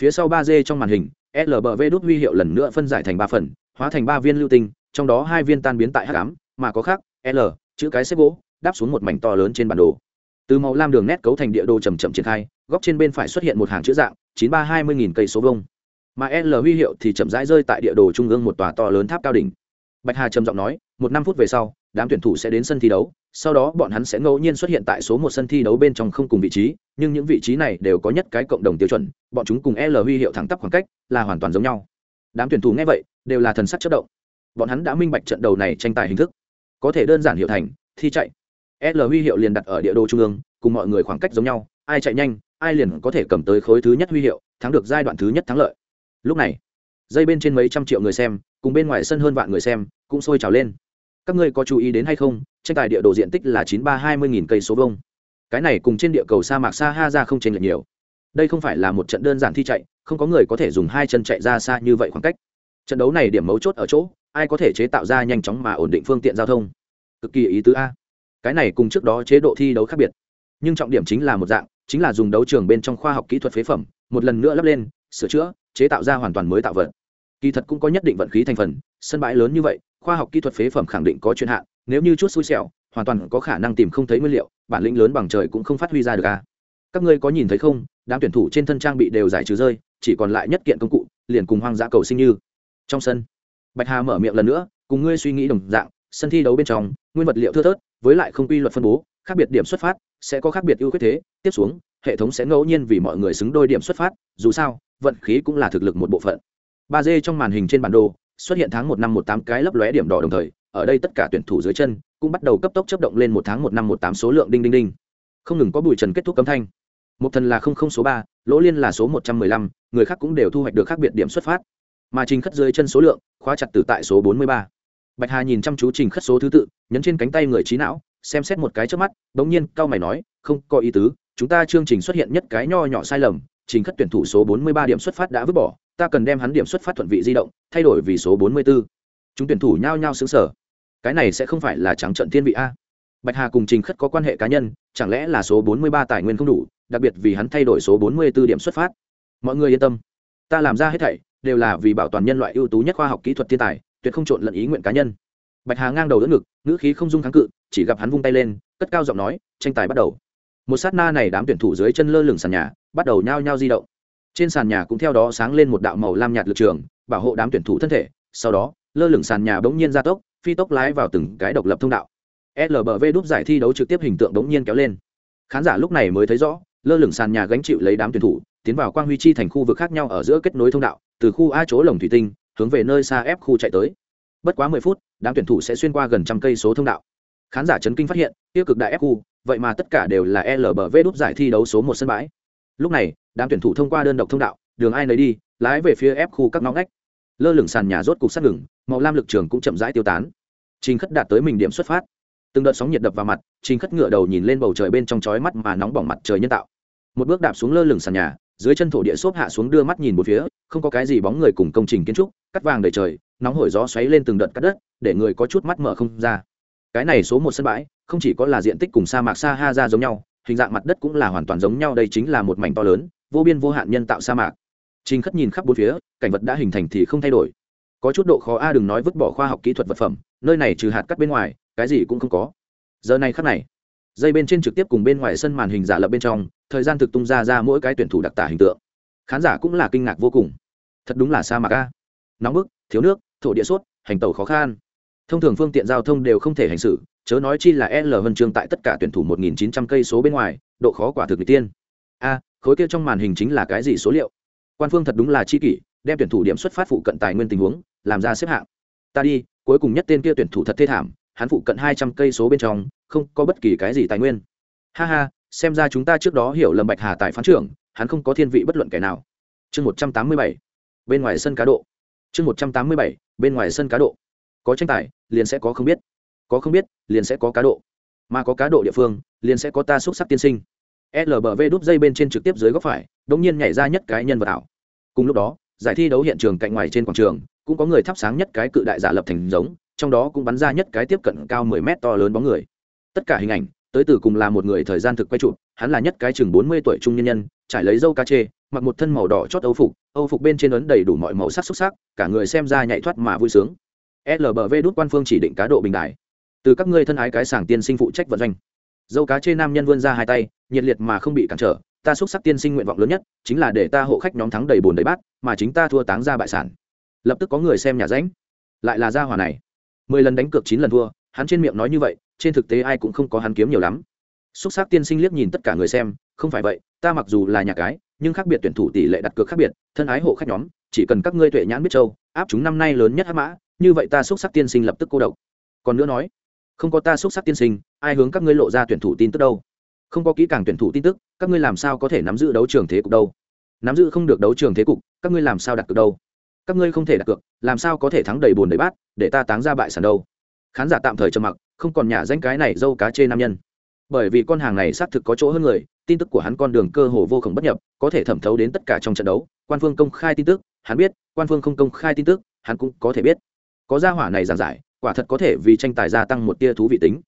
phía sau ba d trong màn hình lbv đút huy hiệu lần nữa phân giải thành ba phần, hóa thành ba viên lưu tinh, trong đó hai viên tan biến tại h tám mà có khác, l, chữ cái xếp gỗ, đáp xuống một mảnh to lớn trên bản đồ. Từ màu lam đường nét cấu thành địa đồ chầm chậm triển khai, góc trên bên phải xuất hiện một hàng chữ dạng, chín ba hai mươi nghìn cây số vông mà l huy hiệu thì chậm rãi rơi tại địa đồ trung ương một tòa to lớn tháp cao đỉnh. Bạch hà trầm giọng nói, một năm phút về sau, đám tuyển thủ sẽ đến sân thi đấu, sau đó bọn hắn sẽ ngẫu nhiên xuất hiện tại số một sân thi đấu bên trong không cùng vị trí, nhưng những vị trí này đều có nhất cái cộng đồng tiêu chuẩn, bọn chúng cùng l huy hiệu thẳng tắp khoảng cách là hoàn toàn giống nhau. Đám tuyển thủ nghe vậy, đều là thần sắc chất động. Bọn hắn đã minh bạch trận đầu này tranh tài hình thức. Có thể đơn giản hiệu thành, thi chạy. L huy hiệu liền đặt ở địa đồ trung ương, cùng mọi người khoảng cách giống nhau, ai chạy nhanh, ai liền có thể cầm tới khối thứ nhất huy hiệu, thắng được giai đoạn thứ nhất thắng lợi lúc này, dây bên trên mấy trăm triệu người xem, cùng bên ngoài sân hơn vạn người xem, cũng sôi trào lên. Các ngươi có chú ý đến hay không? Tranh tài địa đồ diện tích là chín ba hai mươi nghìn cây số vông cái này cùng trên địa cầu sa mạc sa ha ra không chênh lệch nhiều. Đây không phải là một trận đơn giản thi chạy, không có người có thể dùng hai chân chạy ra xa như vậy khoảng cách. Trận đấu này điểm mấu chốt ở chỗ, ai có thể chế tạo ra nhanh chóng mà ổn định phương tiện giao thông? Cực kỳ ý tứ a. Cái này cùng trước đó chế độ thi đấu khác biệt. Nhưng trọng điểm chính là một dạng, chính là dùng đấu trường bên trong khoa học kỹ thuật phế phẩm, một lần nữa lắp lên, sửa chữa chế tạo ra hoàn toàn mới tạo vật. Kỳ thật cũng có nhất định vận khí thành phần, sân bãi lớn như vậy, khoa học kỹ thuật phế phẩm khẳng định có chuyện hạn, nếu như chút xui xẻo, hoàn toàn có khả năng tìm không thấy nguyên liệu, bản lĩnh lớn bằng trời cũng không phát huy ra được a các ngươi có nhìn thấy không, đám tuyển thủ trên thân trang bị đều giải trừ rơi, chỉ còn lại nhất kiện công cụ, liền cùng hoang dã cầu sinh như. Trong sân, bạch hà mở miệng lần nữa, cùng ngươi suy nghĩ đồng dạng, sân thi đấu bên trong, nguyên vật liệu thưa thớt, với lại không quy luật phân bố, khác biệt điểm xuất phát, sẽ có khác biệt ưu khuyết thế, tiếp xuống, hệ thống sẽ ngẫu nhiên vì mọi người xứng đôi điểm xuất phát, dù sao vận khí cũng là thực lực một bộ phận. Ba d trong màn hình trên bản đồ, xuất hiện tháng một năm một tám cái lấp lóe điểm đỏ đồng thời, ở đây tất cả tuyển thủ dưới chân cũng bắt đầu cấp tốc chấp động lên một tháng một năm một tám số lượng đinh đinh đinh. Không ngừng có bụi trần kết thúc cấm thanh. Một thần là không không số ba, lỗ liên là số một trăm mười lăm, người khác cũng đều thu hoạch được khác biệt điểm xuất phát. Mà trình khất dưới chân số lượng, khóa chặt từ tại số bốn mươi ba. Bạch hà nhìn chăm chú trình khất số thứ tự, nhấn trên cánh tay người trí não, xem xét một cái trước mắt, bỗng nhiên cao mày nói, không có ý tứ, chúng ta chương trình xuất hiện nhất cái nho nhỏ sai lầm trình khất tuyển thủ số bốn mươi ba điểm xuất phát đã vứt bỏ, ta cần đem hắn điểm xuất phát thuận vị di động, thay đổi vì số 44. chúng tuyển thủ nhao nhao sững sở cái này sẽ không phải là trắng trận thiên vị a. Bạch hà cùng trình khất có quan hệ cá nhân, chẳng lẽ là số bốn mươi ba tài nguyên không đủ, đặc biệt vì hắn thay đổi số 44 điểm xuất phát. Mọi người yên tâm. Ta làm ra hết thảy, đều là vì bảo toàn nhân loại ưu tú nhất khoa học kỹ thuật thiên tài, tuyệt không trộn lẫn ý nguyện cá nhân. Bạch hà ngang đầu đỡ ngực, ngữ khí không dung kháng cự, chỉ gặp hắn vung tay lên, cất cao giọng nói, tranh tài bắt đầu một sát na này đám tuyển thủ dưới chân lơ lửng sàn nhà, bắt đầu nhao nhao di động. Trên sàn nhà cũng theo đó sáng lên một đạo màu lam nhạt lực trường, bảo hộ đám tuyển thủ thân thể. Sau đó, lơ lửng sàn nhà bỗng nhiên ra tốc, phi tốc lái vào từng cái độc lập thông đạo. Lbv đúc giải thi đấu trực tiếp hình tượng bỗng nhiên kéo lên. Khán giả lúc này mới thấy rõ, lơ lửng sàn nhà gánh chịu lấy đám tuyển thủ, tiến vào quang huy chi thành khu vực khác nhau ở giữa kết nối thông đạo, từ khu a chỗ lồng thủy tinh, hướng về nơi xa ép khu chạy tới. Bất quá mười phút, đám tuyển thủ sẽ xuyên qua gần trăm cây số thông đạo khán giả chấn kinh phát hiện, tiêu cực đại ép khu vậy mà tất cả đều là lbv đúp giải thi đấu số một sân bãi. Lúc này, đám tuyển thủ thông qua đơn độc thông đạo, đường ai nấy đi, lái về phía ép khu các ngõ ngách. Lơ lửng sàn nhà rốt cục sát ngừng, màu lam lực trường cũng chậm rãi tiêu tán. Trình khất đạt tới mình điểm xuất phát. Từng đợt sóng nhiệt đập vào mặt, trình khất ngựa đầu nhìn lên bầu trời bên trong chói mắt mà nóng bỏng mặt trời nhân tạo. Một bước đạp xuống lơ lửng sàn nhà, dưới chân thổ địa xốp hạ xuống đưa mắt nhìn một phía, không có cái gì bóng người cùng công trình kiến trúc, cắt vàng đầy trời, nóng hổi gió xoáy lên từng đợt cắt đất, để người có chút mắt mở không ra cái này số một sân bãi, không chỉ có là diện tích cùng sa mạc sa ha ra giống nhau, hình dạng mặt đất cũng là hoàn toàn giống nhau, đây chính là một mảnh to lớn, vô biên vô hạn nhân tạo sa mạc. Trình khất nhìn khắp bốn phía, cảnh vật đã hình thành thì không thay đổi. Có chút độ khó a đừng nói vứt bỏ khoa học kỹ thuật vật phẩm, nơi này trừ hạt cắt bên ngoài, cái gì cũng không có. Giờ này khắc này, dây bên trên trực tiếp cùng bên ngoài sân màn hình giả lập bên trong, thời gian thực tung ra ra mỗi cái tuyển thủ đặc tả hình tượng. Khán giả cũng là kinh ngạc vô cùng. Thật đúng là sa mạc a. Nóng bức, thiếu nước, thổ địa sốt, hành tàu khó khăn thông thường phương tiện giao thông đều không thể hành xử, chớ nói chi là l vân chương tại tất cả tuyển thủ 1.900 cây số bên ngoài, độ khó quả thực n tiên. A, khối kia trong màn hình chính là cái gì số liệu? Quan phương thật đúng là chi kỷ, đem tuyển thủ điểm xuất phát phụ cận tài nguyên tình huống, làm ra xếp hạng. Ta đi, cuối cùng nhất tên kia tuyển thủ thật thê thảm, hắn phụ cận hai trăm cây số bên trong, không có bất kỳ cái gì tài nguyên. Ha ha, xem ra chúng ta trước đó hiểu lầm bạch hà tại phán trưởng, hắn không có thiên vị bất luận kẻ nào. Chương một trăm tám mươi bảy, bên ngoài sân cá độ. Chương một trăm tám mươi bảy, bên ngoài sân cá độ. Có tranh tài liền sẽ có không biết. Có không biết, liền sẽ có cá độ. Mà có cá độ địa phương, liền sẽ có ta xúc sắc tiên sinh. Lbv đút dây bên trên trực tiếp dưới góc phải đ ỗ n g nhiên nhảy ra nhất cái nhân vật ảo. Cùng lúc đó, giải thi đấu hiện trường cạnh ngoài trên quảng trường, cũng có người thắp sáng nhất cái cự đại giả lập thành giống, trong đó cũng bắn ra nhất cái tiếp cận cao mười mét to lớn bóng người. Tất cả hình ảnh, tới từ cùng là một người thời gian thực quay chụp, hắn là nhất cái chừng bốn mươi tuổi trung nhân nhân, trải lấy dâu ca chê, mặc một thân màu đỏ chót âu phục âu phục bên trên ấn đầy đủ mọi màu sắc xúc sắc, cả người xem ra nhảy thoát mà vui sướng lbv đút quan phương chỉ định cá độ bình đại từ các ngươi thân ái cái sảng tiên sinh phụ trách vận doanh. Dâu cá chê nam nhân vươn ra hai tay, nhiệt liệt mà không bị cản trở. Ta xúc sắc tiên sinh nguyện vọng lớn nhất, chính là để ta hộ khách nhóm thắng đầy bồn đầy bát, mà chính ta thua táng ra bại sản. Lập tức có người xem nhà ránh. Lại là gia hỏa này. Mười lần đánh cược chín lần thua, hắn trên miệng nói như vậy, trên thực tế ai cũng không có hắn kiếm nhiều lắm. Xúc sắc tiên sinh liếc nhìn tất cả người xem, không phải vậy, ta mặc dù là nhà cái, nhưng khác biệt tuyển thủ tỷ lệ đặt cược khác biệt, thân ái hộ khách nhóm chỉ cần các ngươi tuệ nhãn biết châu, áp chúng năm nay lớn nhất hắc mã, như vậy ta xúc sắc tiên sinh lập tức cô độc. Còn nữa nói, không có ta xúc sắc tiên sinh, ai hướng các ngươi lộ ra tuyển thủ tin tức đâu? Không có kỹ càng tuyển thủ tin tức, các ngươi làm sao có thể nắm giữ đấu trường thế cục đâu? Nắm giữ không được đấu trường thế cục, các ngươi làm sao đặt cược đâu? Các ngươi không thể đặt cược, làm sao có thể thắng đầy bùn đầy bát, để ta táng ra bại sản đâu? Khán giả tạm thời trầm mặc, không còn nhả danh cái này dâu cá chê nam nhân. Bởi vì con hàng này xác thực có chỗ hơn người, tin tức của hắn con đường cơ hồ vô cùng bất nhập, có thể thẩm thấu đến tất cả trong trận đấu, quan phương công khai tin tức hắn biết, quan phương không công khai tin tức, hắn cũng có thể biết. Có gia hỏa này giảng giải, quả thật có thể vì tranh tài gia tăng một tia thú vị tính.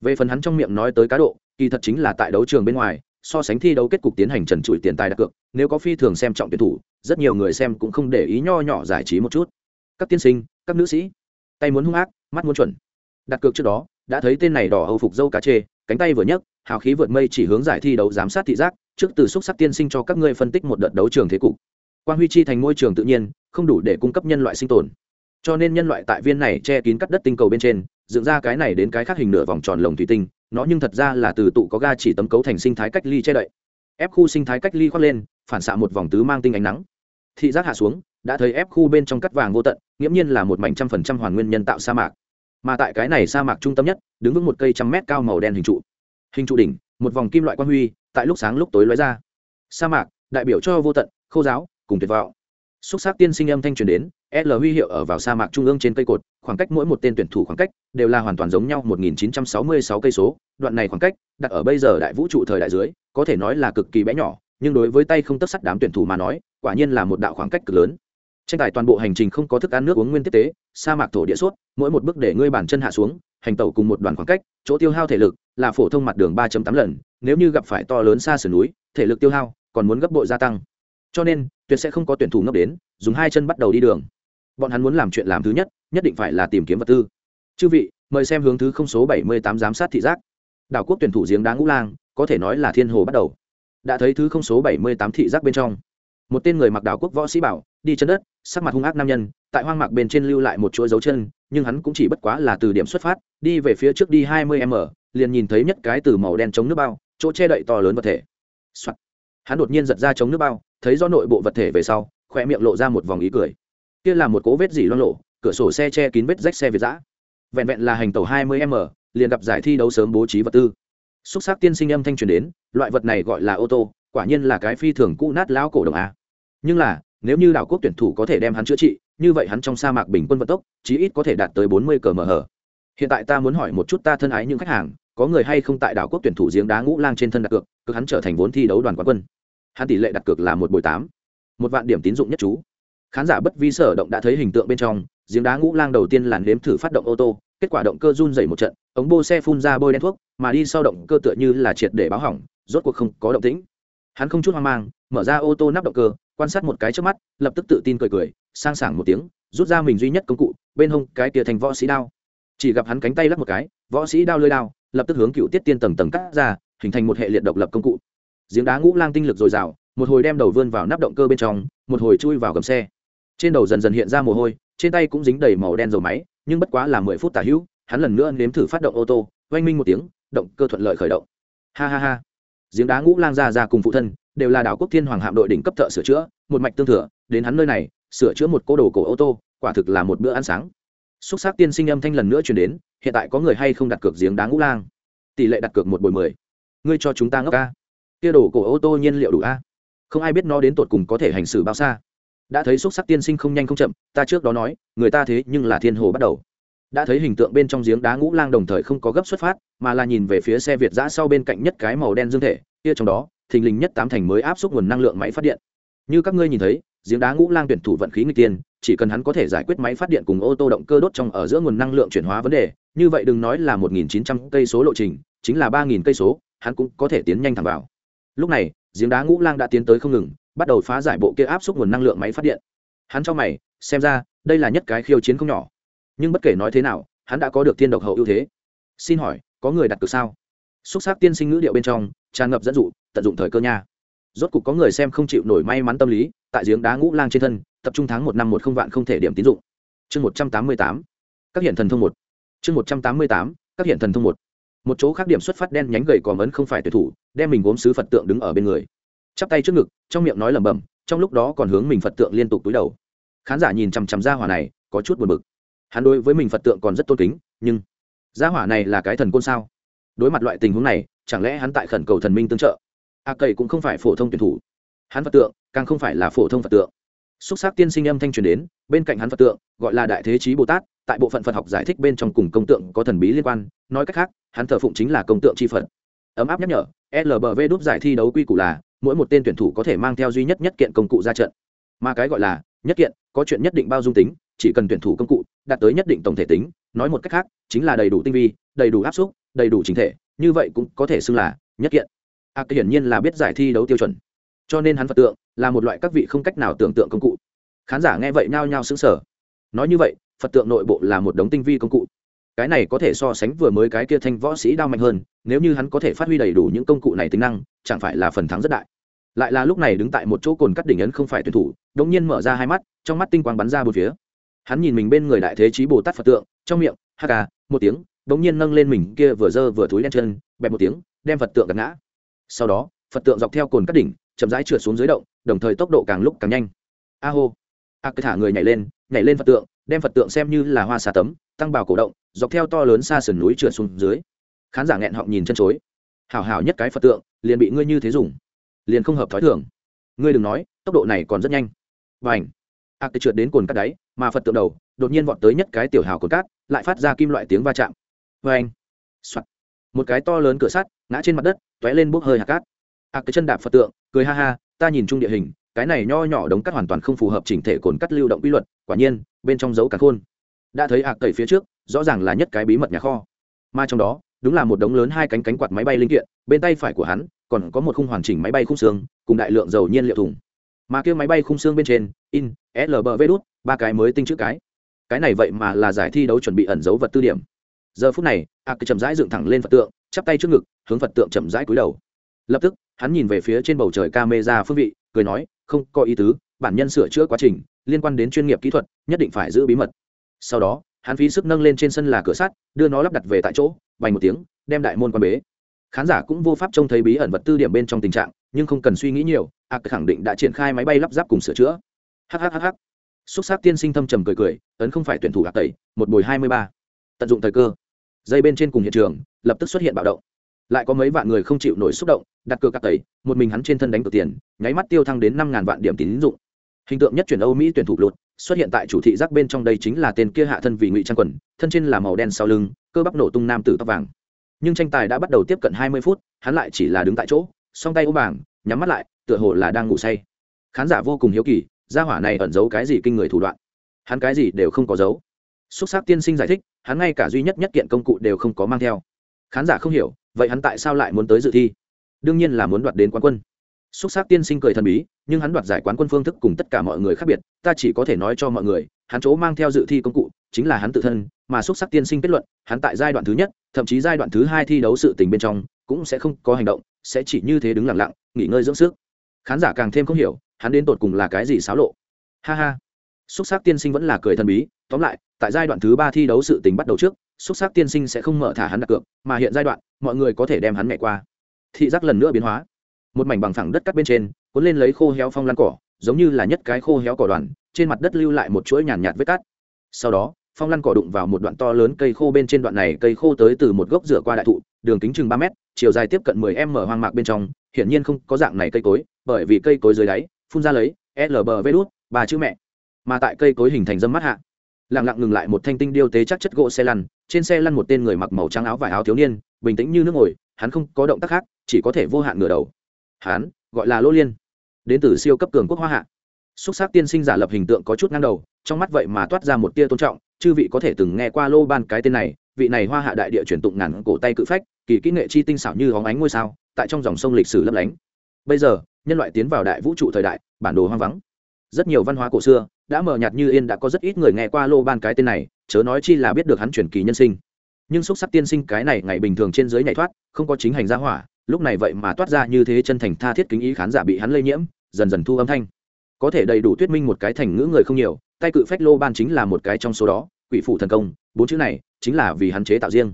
Về phần hắn trong miệng nói tới cá độ, kỳ thật chính là tại đấu trường bên ngoài, so sánh thi đấu kết cục tiến hành trần trụi tiền tài đặt cược, nếu có phi thường xem trọng tuyển thủ, rất nhiều người xem cũng không để ý nho nhỏ giải trí một chút. Các tiên sinh, các nữ sĩ, tay muốn hung ác, mắt muốn chuẩn. Đặt cược trước đó, đã thấy tên này đỏ hầu phục dâu cá chê, cánh tay vừa nhấc, hào khí vượt mây chỉ hướng giải thi đấu giám sát thị giác, trước từ xúc sắc tiên sinh cho các ngươi phân tích một đợt đấu trường thế cục quan huy chi thành môi trường tự nhiên, không đủ để cung cấp nhân loại sinh tồn. Cho nên nhân loại tại viên này che kín cắt đất tinh cầu bên trên, dựng ra cái này đến cái khác hình nửa vòng tròn lồng thủy tinh, nó nhưng thật ra là từ tụ có ga chỉ tấm cấu thành sinh thái cách ly che đậy. Ép khu sinh thái cách ly khoác lên, phản xạ một vòng tứ mang tinh ánh nắng. Thị giác hạ xuống, đã thấy ép khu bên trong cắt vàng vô tận, nghiễm nhiên là một mảnh trăm phần trăm hoàn nguyên nhân tạo sa mạc. Mà tại cái này sa mạc trung tâm nhất, đứng vững một cây trăm mét cao màu đen hình trụ. Hình trụ đỉnh, một vòng kim loại quan huy, tại lúc sáng lúc tối lóe ra. Sa mạc, đại biểu cho vô tận, khô giáo cùng tuyệt vọng. Xúc xác tiên sinh âm thanh truyền đến, l huy hiệu ở vào sa mạc trung ương trên cây cột, khoảng cách mỗi một tên tuyển thủ khoảng cách đều là hoàn toàn giống nhau 1966 cây số. Đoạn này khoảng cách đặt ở bây giờ đại vũ trụ thời đại dưới, có thể nói là cực kỳ bé nhỏ, nhưng đối với tay không tất sắt đám tuyển thủ mà nói, quả nhiên là một đạo khoảng cách cực lớn. Tranh tài toàn bộ hành trình không có thức ăn nước uống nguyên tiếp tế, sa mạc thổ địa suốt, mỗi một bước để ngươi bản chân hạ xuống, hành tẩu cùng một đoạn khoảng cách, chỗ tiêu hao thể lực là phổ thông mặt đường 3.8 lần, nếu như gặp phải to lớn xa sườn núi, thể lực tiêu hao còn muốn gấp bội gia tăng. Cho nên tuyệt sẽ không có tuyển thủ ngốc đến, dùng hai chân bắt đầu đi đường. Bọn hắn muốn làm chuyện làm thứ nhất nhất định phải là tìm kiếm vật tư. Chư vị, mời xem hướng thứ không số bảy mươi tám giám sát thị giác. Đảo quốc tuyển thủ giếng đá ngũ lang, có thể nói là thiên hồ bắt đầu. Đã thấy thứ không số bảy mươi tám thị giác bên trong. Một tên người mặc đảo quốc võ sĩ bảo, đi chân đất, sắc mặt hung ác nam nhân, tại hoang mạc bên trên lưu lại một chuỗi dấu chân, nhưng hắn cũng chỉ bất quá là từ điểm xuất phát, đi về phía trước đi hai mươi m, liền nhìn thấy nhất cái từ màu đen chống nước bao, chỗ che đậy to lớn vật thể、Soạn. hắn đột nhiên giật ra chống nước bao thấy do nội bộ vật thể về sau, khoe miệng lộ ra một vòng ý cười. Kia là một cố vết dỉ loang lộ, cửa sổ xe che kín vết rách xe việt giã vẹn vẹn là hành tàu hai mươi m, liền gặp giải thi đấu sớm bố trí vật tư. Xúc xác tiên sinh âm thanh truyền đến, loại vật này gọi là ô tô, quả nhiên là cái phi thường cũ nát lão cổ đồng a. Nhưng là, nếu như đảo quốc tuyển thủ có thể đem hắn chữa trị, như vậy hắn trong sa mạc bình quân vận tốc, chí ít có thể đạt tới bốn mươi cờ mờ hờ hiện tại ta muốn hỏi một chút ta thân ái những khách hàng, có người hay không tại đảo quốc tuyển thủ giếng đá ngũ lang trên thân đặt cược cực hắn trở thành vốn thi đấu đoàn quán quân hắn tỷ lệ đặt cược là một buổi tám. Một vạn điểm tín dụng nhất chú. Khán giả bất vi sở động đã thấy hình tượng bên trong, giếng đá ngũ lang đầu tiên làn đếm thử phát động ô tô, kết quả động cơ run dày một trận, ống bô xe phun ra bôi đen thuốc, mà đi sau động cơ tựa như là triệt để báo hỏng, rốt cuộc không có động tĩnh. Hắn không chút hoang mang, mở ra ô tô nắp động cơ, quan sát một cái trước mắt, lập tức tự tin cười cười, sang sảng một tiếng, rút ra mình duy nhất công cụ, bên hông cái tia thành võ sĩ đao. Chỉ gặp hắn cánh tay lắc một cái, võ sĩ đao lơi đao, lập tức hướng cựu tiết tiên tầng tầng cắt ra, hình thành một hệ liệt độc lập công cụ giếng đá ngũ lang tinh lực dồi dào, một hồi đem đầu vươn vào nắp động cơ bên trong, một hồi chui vào gầm xe. Trên đầu dần dần hiện ra mồ hôi, trên tay cũng dính đầy màu đen dầu máy, nhưng bất quá là mười phút tả hữu, hắn lần nữa nếm thử phát động ô tô, oanh minh một tiếng, động cơ thuận lợi khởi động. Ha ha ha. Giếng đá ngũ lang ra ra cùng phụ thân, đều là đảo quốc thiên hoàng hạm đội đỉnh cấp thợ sửa chữa, một mạch tương thừa, đến hắn nơi này, sửa chữa một cô đồ cổ ô tô, quả thực là một bữa ăn sáng. Xúc xác tiên sinh âm thanh lần nữa chuyển đến, hiện tại có người hay không đặt cược giếng đá ngũ lang? Tỷ lệ đặt cược một bồi mười. Ngươi cho chúng ta ngốc ca kia đồ cổ ô tô nhiên liệu đủ a? Không ai biết nó đến tột cùng có thể hành xử bao xa. Đã thấy xúc sắc tiên sinh không nhanh không chậm, ta trước đó nói, người ta thế nhưng là thiên hồ bắt đầu. Đã thấy hình tượng bên trong giếng đá ngũ lang đồng thời không có gấp xuất phát, mà là nhìn về phía xe việt giã sau bên cạnh nhất cái màu đen dương thể, kia trong đó, thình lình nhất tám thành mới áp suất nguồn năng lượng máy phát điện. Như các ngươi nhìn thấy, giếng đá ngũ lang tuyển thủ vận khí người tiên, chỉ cần hắn có thể giải quyết máy phát điện cùng ô tô động cơ đốt trong ở giữa nguồn năng lượng chuyển hóa vấn đề, như vậy đừng nói là một nghìn chín trăm cây số lộ trình, chính là ba nghìn cây số, hắn cũng có thể tiến nhanh thẳng vào lúc này, giếng đá ngũ lang đã tiến tới không ngừng, bắt đầu phá giải bộ kia áp suất nguồn năng lượng máy phát điện. Hắn cho mày, xem ra, đây là nhất cái khiêu chiến không nhỏ. Nhưng bất kể nói thế nào, hắn đã có được thiên độc hậu ưu thế. Xin hỏi, có người đặt cược sao? Xúc xác tiên sinh ngữ điệu bên trong, tràn ngập dẫn dụ, tận dụng thời cơ nha. Rốt cục có người xem không chịu nổi may mắn tâm lý, tại giếng đá ngũ lang trên thân, tập trung tháng một năm một không vạn không thể điểm tín dụng. Chương một trăm tám mươi tám, các hiện thần thông một. Chương một trăm tám mươi tám, các hiện thần thông một. Một chỗ khác điểm xuất phát đen nhánh gầy còm ấn không phải tuyệt thủ đem mình gốm sứ phật tượng đứng ở bên người. Chắp tay trước ngực trong miệng nói lẩm bẩm trong lúc đó còn hướng mình phật tượng liên tục túi đầu. Khán giả nhìn chằm chằm ra hỏa này có chút buồn bực. Hắn đối với mình phật tượng còn rất tôn kính nhưng gia hỏa này là cái thần côn sao? Đối mặt loại tình huống này chẳng lẽ hắn tại khẩn cầu thần minh tương trợ? A à, cậy cũng không phải phổ thông tuyển thủ. Hắn phật tượng càng không phải là phổ thông phật tượng. Xúc xác tiên sinh âm thanh truyền đến bên cạnh hắn phật tượng gọi là đại thế chí bồ tát tại bộ phận phật học giải thích bên trong cùng công tượng có thần bí liên quan nói cách khác hắn thờ phụng chính là công tượng c h i phật ấm áp nhắc nhở lbv đúc giải thi đấu quy củ là mỗi một tên tuyển thủ có thể mang theo duy nhất nhất kiện công cụ ra trận. Mà cái gọi là nhất kiện có chuyện nhất định bao dung tính chỉ cần tuyển thủ công cụ đạt tới nhất định tổng thể tính nói một cách khác chính là đầy đủ tinh vi đầy đủ áp suất đầy đủ chính thể như vậy cũng có thể xưng là nhất kiện. A à, hiển nhiên là biết giải thi đấu tiêu chuẩn. Cho nên hắn phật tượng là một loại các vị không cách nào tưởng tượng công cụ. Khán giả nghe vậy nhao nhao xứng sở nói như vậy phật tượng nội bộ là một đống tinh vi công cụ cái này có thể so sánh vừa mới cái kia thanh võ sĩ đao mạnh hơn, nếu như hắn có thể phát huy đầy đủ những công cụ này tính năng, chẳng phải là phần thắng rất đại. Lại là lúc này đứng tại một chỗ cồn cắt đỉnh ấn không phải tuyển thủ đống nhiên mở ra hai mắt, trong mắt tinh quang bắn ra bốn phía. Hắn nhìn mình bên người đại thế chí bồ tát phật tượng, trong miệng, ha ca một tiếng đống nhiên nâng lên mình kia vừa dơ vừa túi đen chân, bẹp một tiếng, đem phật tượng gạt ngã. Sau đó, phật tượng dọc theo cồn cắt đỉnh, chậm rãi trượt xuống dưới động, đồng thời tốc độ càng lúc càng nhanh. A hô. A cứ thả người nhảy lên nhảy lên phật tượng đem phật tượng xem như là hoa xà tấm, tăng bào cổ động, dọc theo to lớn xa sườn núi trượt xuống dưới. Khán giả nghẹn họng nhìn chân chối. Hảo hảo nhất cái phật tượng, liền bị ngươi như thế dùng. Liền không hợp thói thường. Ngươi đừng nói, tốc độ này còn rất nhanh. Và ảnh ạc cái trượt đến cồn cát đáy, mà phật tượng đầu, đột nhiên vọt tới nhất cái tiểu hào cồn cát, lại phát ra kim loại tiếng va chạm. Và anh Soạn. một cái to lớn cửa sắt, ngã trên mặt đất t ó é lên bốc hơi hạt cát. Ạc cái chân đạp phật tượng, cười ha ha, ta nhìn chung địa hình, cái này nho nhỏ đống cát hoàn toàn không phù hợp chỉnh thể cồn cắt lưu động quy luật, quả nhiên bên trong dấu cả khôn. Đã thấy ạc tẩy phía trước, rõ ràng là nhất cái bí mật nhà kho. Mà trong đó, đúng là một đống lớn hai cánh cánh quạt máy bay linh kiện, bên tay phải của hắn, còn có một khung hoàn chỉnh máy bay khung xương, cùng đại lượng dầu nhiên liệu thùng. Mà kia máy bay khung xương bên trên, in lbv đút, ba cái mới tinh chữ cái. Cái này vậy mà là giải thi đấu chuẩn bị ẩn dấu vật tư điểm. Giờ phút này, ạc chậm rãi dựng thẳng lên phật tượng, chắp tay trước ngực, hướng phật tượng chậm rãi cúi đầu. Lập tức, hắn nhìn về phía trên bầu trời ca mê ra phương vị, cười nói, không có ý tứ, bản nhân sửa chữa quá trình liên quan đến chuyên nghiệp kỹ thuật nhất định phải giữ bí mật. Sau đó, hắn phí sức nâng lên trên sân là cửa sắt, đưa nó lắp đặt về tại chỗ, bành một tiếng, đem đại môn quan bế. Khán giả cũng vô pháp trông thấy bí ẩn vật tư điểm bên trong tình trạng, nhưng không cần suy nghĩ nhiều ạc khẳng định đã triển khai máy bay lắp ráp cùng sửa chữa. Hhhh xúc xác tiên sinh thâm trầm cười cười, ấn không phải tuyển thủ ạc tẩy, một bồi hai mươi ba. Tận dụng thời cơ. Dây bên trên cùng hiện trường, lập tức xuất hiện bạo động. Lại có mấy vạn người không chịu nổi xúc động, đặt cược cặp tẩy, một mình hắn trên thân đánh cược tiền, nháy mắt tiêu thăng đến năm ngàn vạn điểm tín dụng. Hình tượng nhất chuyển âu mỹ tuyển thủ lụt xuất hiện tại chủ thị giác bên trong đây chính là tên kia hạ thân vì ngụy trang quần, thân trên là màu đen sau lưng, cơ bắp nổ tung nam tử tóc vàng. Nhưng tranh tài đã bắt đầu tiếp cận hai mươi phút, hắn lại chỉ là đứng tại chỗ, song tay ô bảng, nhắm mắt lại, tựa hồ là đang ngủ say. Khán giả vô cùng hiếu kỳ, gia hỏa này ẩn giấu cái gì kinh người thủ đoạn? Hắn cái gì đều không có giấu. Xúc xác tiên sinh giải thích, hắn ngay cả duy nhất nhất kiện công cụ đều không có mang theo. Khán giả không hiểu, vậy hắn tại sao lại muốn tới dự thi? Đương nhiên là muốn đoạt đến quán quân. Xúc xác tiên sinh cười thần bí, nhưng hắn đoạt giải quán quân phương thức cùng tất cả mọi người khác biệt ta chỉ có thể nói cho mọi người, hắn chỗ mang theo dự thi công cụ, chính là hắn tự thân, mà xuất sắc tiên sinh kết luận, hắn tại giai đoạn thứ nhất, thậm chí giai đoạn thứ hai thi đấu sự tình bên trong, cũng sẽ không có hành động, sẽ chỉ như thế đứng lặng lặng, nghỉ ngơi dưỡng sức. Khán giả càng thêm không hiểu, hắn đến tột cùng là cái gì xáo lộ. Ha ha. Xúc sắc tiên sinh vẫn là cười thần bí, tóm lại, tại giai đoạn thứ ba thi đấu sự tình bắt đầu trước, xúc sắc tiên sinh sẽ không mở thả hắn đặt cược, mà hiện giai đoạn, mọi người có thể đem hắn nhẹ qua. Thị giác lần nữa biến hóa. Một mảnh bằng phẳng đất cắt bên trên, cuốn lên lấy khô héo phong lan cỏ giống như là nhất cái khô héo cỏ đoàn trên mặt đất lưu lại một chuỗi nhàn nhạt, vết cát. Sau đó phong lăn cỏ đụng vào một đoạn to lớn cây khô bên trên đoạn này cây khô tới từ một gốc rửa qua đại thụ đường kính chừng ba mét chiều dài tiếp cận 10 m hoang mạc bên trong hiển nhiên không có dạng này cây cối bởi vì cây cối dưới đáy phun ra lấy lbv đút ba chữ mẹ. Mà tại cây cối hình thành dâm mắt hạ lặng lặng ngừng lại một thanh tinh điêu tế chắc chất gỗ xe lăn trên xe lăn một tên người mặc màu trắng áo vải áo thiếu niên bình tĩnh như nước ngồi hắn không có động tác khác chỉ có thể vô hạn ngửa đầu. Hắn gọi là lô liên đến từ siêu cấp cường quốc hoa hạ. Xúc xác tiên sinh giả lập hình tượng có chút ngang đầu, trong mắt vậy mà toát ra một tia tôn trọng, chư vị có thể từng nghe qua lô ban cái tên này, vị này hoa hạ đại địa truyền tụng ngàn cổ tay cự phách, kỳ kỹ nghệ chi tinh xảo như hóng ánh ngôi sao, tại trong dòng sông lịch sử lấp lánh. Bây giờ, nhân loại tiến vào đại vũ trụ thời đại, bản đồ hoang vắng. Rất nhiều văn hóa cổ xưa, đã mờ nhạt như yên, đã có rất ít người nghe qua lô ban cái tên này, chớ nói chi là biết được hắn truyền kỳ nhân sinh. Nhưng xúc sắc tiên sinh cái này ngày bình thường trên dưới nhảy thoát, không có chính hành gia hỏa lúc này vậy mà toát ra như thế chân thành tha thiết kính ý khán giả bị hắn lây nhiễm, dần dần thu âm thanh. Có thể đầy đủ thuyết minh một cái thành ngữ người không nhiều, tay cự phách lô ban chính là một cái trong số đó, quỷ phụ thần công, bốn chữ này chính là vì hắn chế tạo riêng.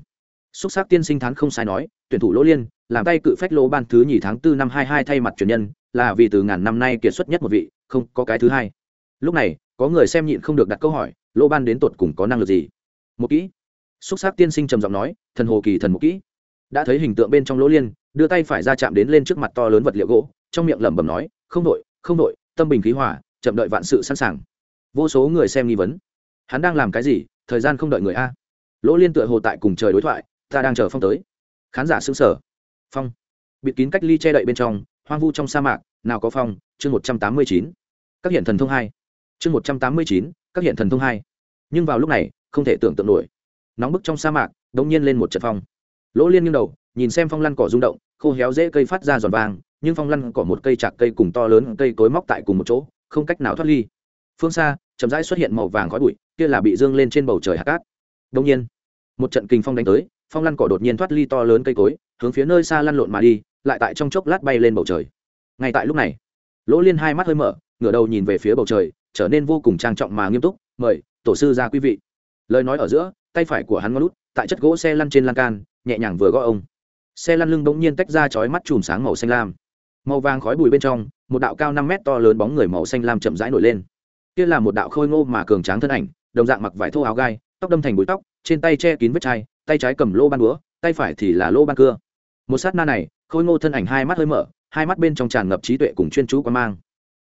Xúc sắc tiên sinh thán không sai nói, tuyển thủ lỗ liên, làm tay cự phách lô ban thứ nhì tháng tư năm hai hai thay mặt truyền nhân, là vì từ ngàn năm nay kiệt xuất nhất một vị, không có cái thứ hai. Lúc này, có người xem nhịn không được đặt câu hỏi, lô ban đến tột cùng có năng lực gì? Một kỹ. Xúc sắc tiên sinh trầm giọng nói, thần hồ kỳ thần một kỹ đã thấy hình tượng bên trong lỗ liên, đưa tay phải ra chạm đến lên trước mặt to lớn vật liệu gỗ, trong miệng lẩm bẩm nói, không đội không đội tâm bình khí hòa, chậm đợi vạn sự sẵn sàng. Vô số người xem nghi vấn. Hắn đang làm cái gì? Thời gian không đợi người a. Lỗ liên tựa hồ tại cùng trời đối thoại, ta đang chờ phong tới. Khán giả xứng sở phong. Bịt kín cách ly che đậy bên trong, hoang vu trong sa mạc, nào có phong, chương một trăm tám mươi chín. Các hiện thần thông hai. Chương một trăm tám mươi chín, các hiện thần thông hai. Nhưng vào lúc này, không thể tưởng tượng nổi. Nóng bức trong sa mạc đ ỗ n g nhiên lên một trận phong lỗ liên nghiêng đầu, nhìn xem phong lăn cỏ rung động, khô héo dễ cây phát ra giòn vàng, nhưng phong lăn cỏ một cây chạc cây cùng to lớn cây cối móc tại cùng một chỗ, không cách nào thoát ly. Phương xa, chậm rãi xuất hiện màu vàng khói bụi, kia là bị dương lên trên bầu trời hạt cát. Đông nhiên, một trận kinh phong đánh tới, phong lăn cỏ đột nhiên thoát ly to lớn cây cối, hướng phía nơi xa lăn lộn mà đi, lại tại trong chốc lát bay lên bầu trời. Ngay tại lúc này, lỗ liên hai mắt hơi mở, ngửa đầu nhìn về phía bầu trời, trở nên vô cùng trang trọng mà nghiêm túc, mời, tổ sư ra quý vị. Lời nói ở giữa, tay phải của hắn ngón lút tại chất gỗ xe lăn trên lan can nhẹ nhàng vừa gõ ông. Xe lăn lưng bỗng nhiên tách ra chói mắt chùm sáng màu xanh lam. Màu vàng khói bụi bên trong, một đạo cao năm mét to lớn bóng người màu xanh lam chậm rãi nổi lên. Kia là một đạo khôi ngô mà cường tráng thân ảnh, đồng dạng mặc vải thô áo gai, tóc đâm thành bụi tóc, trên tay che kín vết chai, tay trái cầm lô ban búa, tay phải thì là lô ban cưa. Một sát na này, khôi ngô thân ảnh hai mắt hơi mở, hai mắt bên trong tràn ngập trí tuệ cùng chuyên chú quan mang.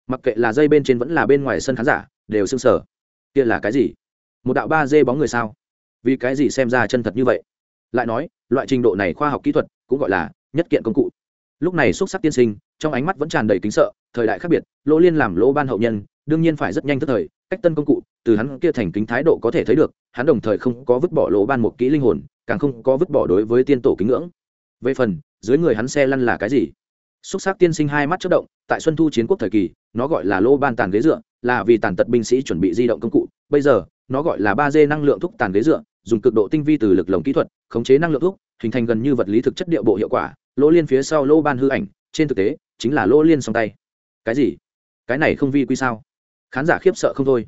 Mặc kệ là dây bên trên vẫn là bên ngoài sân khán giả, đều sưng sở kia là cái gì? Một đạo ba dê bóng người sao? Vì cái gì xem ra chân thật như vậy? Lại nói, loại trình độ này khoa học kỹ thuật cũng gọi là nhất kiện công cụ. Lúc này xúc sắc tiên sinh, trong ánh mắt vẫn tràn đầy kính sợ, thời đại khác biệt, lỗ liên làm lỗ ban hậu nhân, đương nhiên phải rất nhanh tức thời, cách tân công cụ, từ hắn kia thành kính thái độ có thể thấy được, hắn đồng thời không có vứt bỏ lỗ ban một kỹ linh hồn, càng không có vứt bỏ đối với tiên tổ kính ngưỡng. Về phần, dưới người hắn xe lăn là cái gì? Xúc sắc tiên sinh hai mắt chất động, tại xuân thu chiến quốc thời kỳ, nó gọi là lô ban tàn ghế dựa, là vì tàn tật binh sĩ chuẩn bị di động công cụ, bây giờ, nó gọi là ba d năng lượng thúc tàn ghế dựa, dùng cực độ tinh vi từ lực lồng kỹ thuật khống chế năng lượng thuốc, hình thành gần như vật lý thực chất địa bộ hiệu quả, lỗ liên phía sau lô ban hư ảnh, trên thực tế, chính là lỗ liên song tay. Cái gì? Cái này không vi quy sao? Khán giả khiếp sợ không thôi.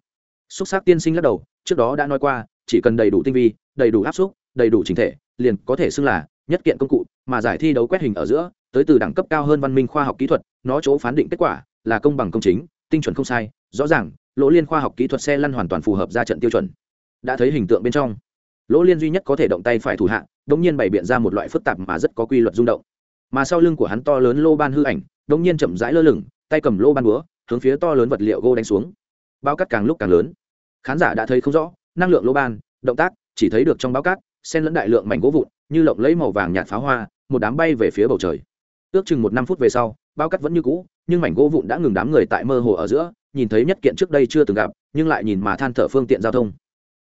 Xúc sắc tiên sinh lắc đầu, trước đó đã nói qua, chỉ cần đầy đủ tinh vi, đầy đủ áp xúc, đầy đủ trình thể, liền có thể xưng là nhất kiện công cụ, mà giải thi đấu quét hình ở giữa, tới từ đẳng cấp cao hơn văn minh khoa học kỹ thuật, nó chỗ phán định kết quả là công bằng công chính, tinh chuẩn không sai, rõ ràng, lỗ liên khoa học kỹ thuật xe lăn hoàn toàn phù hợp ra trận tiêu chuẩn. Đã thấy hình tượng bên trong lỗ liên duy nhất có thể động tay phải thủ hạ đống nhiên bày biện ra một loại phức tạp mà rất có quy luật rung động. Mà sau lưng của hắn to lớn lô ban hư ảnh đống nhiên chậm rãi lơ lửng, tay cầm lô ban búa, hướng phía to lớn vật liệu gỗ đánh xuống. Bao cát càng lúc càng lớn. Khán giả đã thấy không rõ, năng lượng lô ban, động tác, chỉ thấy được trong bao cát, xen lẫn đại lượng mảnh gỗ vụn, như lộng lấy màu vàng nhạt pháo hoa, một đám bay về phía bầu trời. Ước chừng một năm phút về sau, bao cát vẫn như cũ, nhưng mảnh gỗ vụn đã ngừng đám người tại mơ hồ ở giữa, nhìn thấy nhất kiện trước đây chưa từng gặp, nhưng lại nhìn mà than thở phương tiện giao thông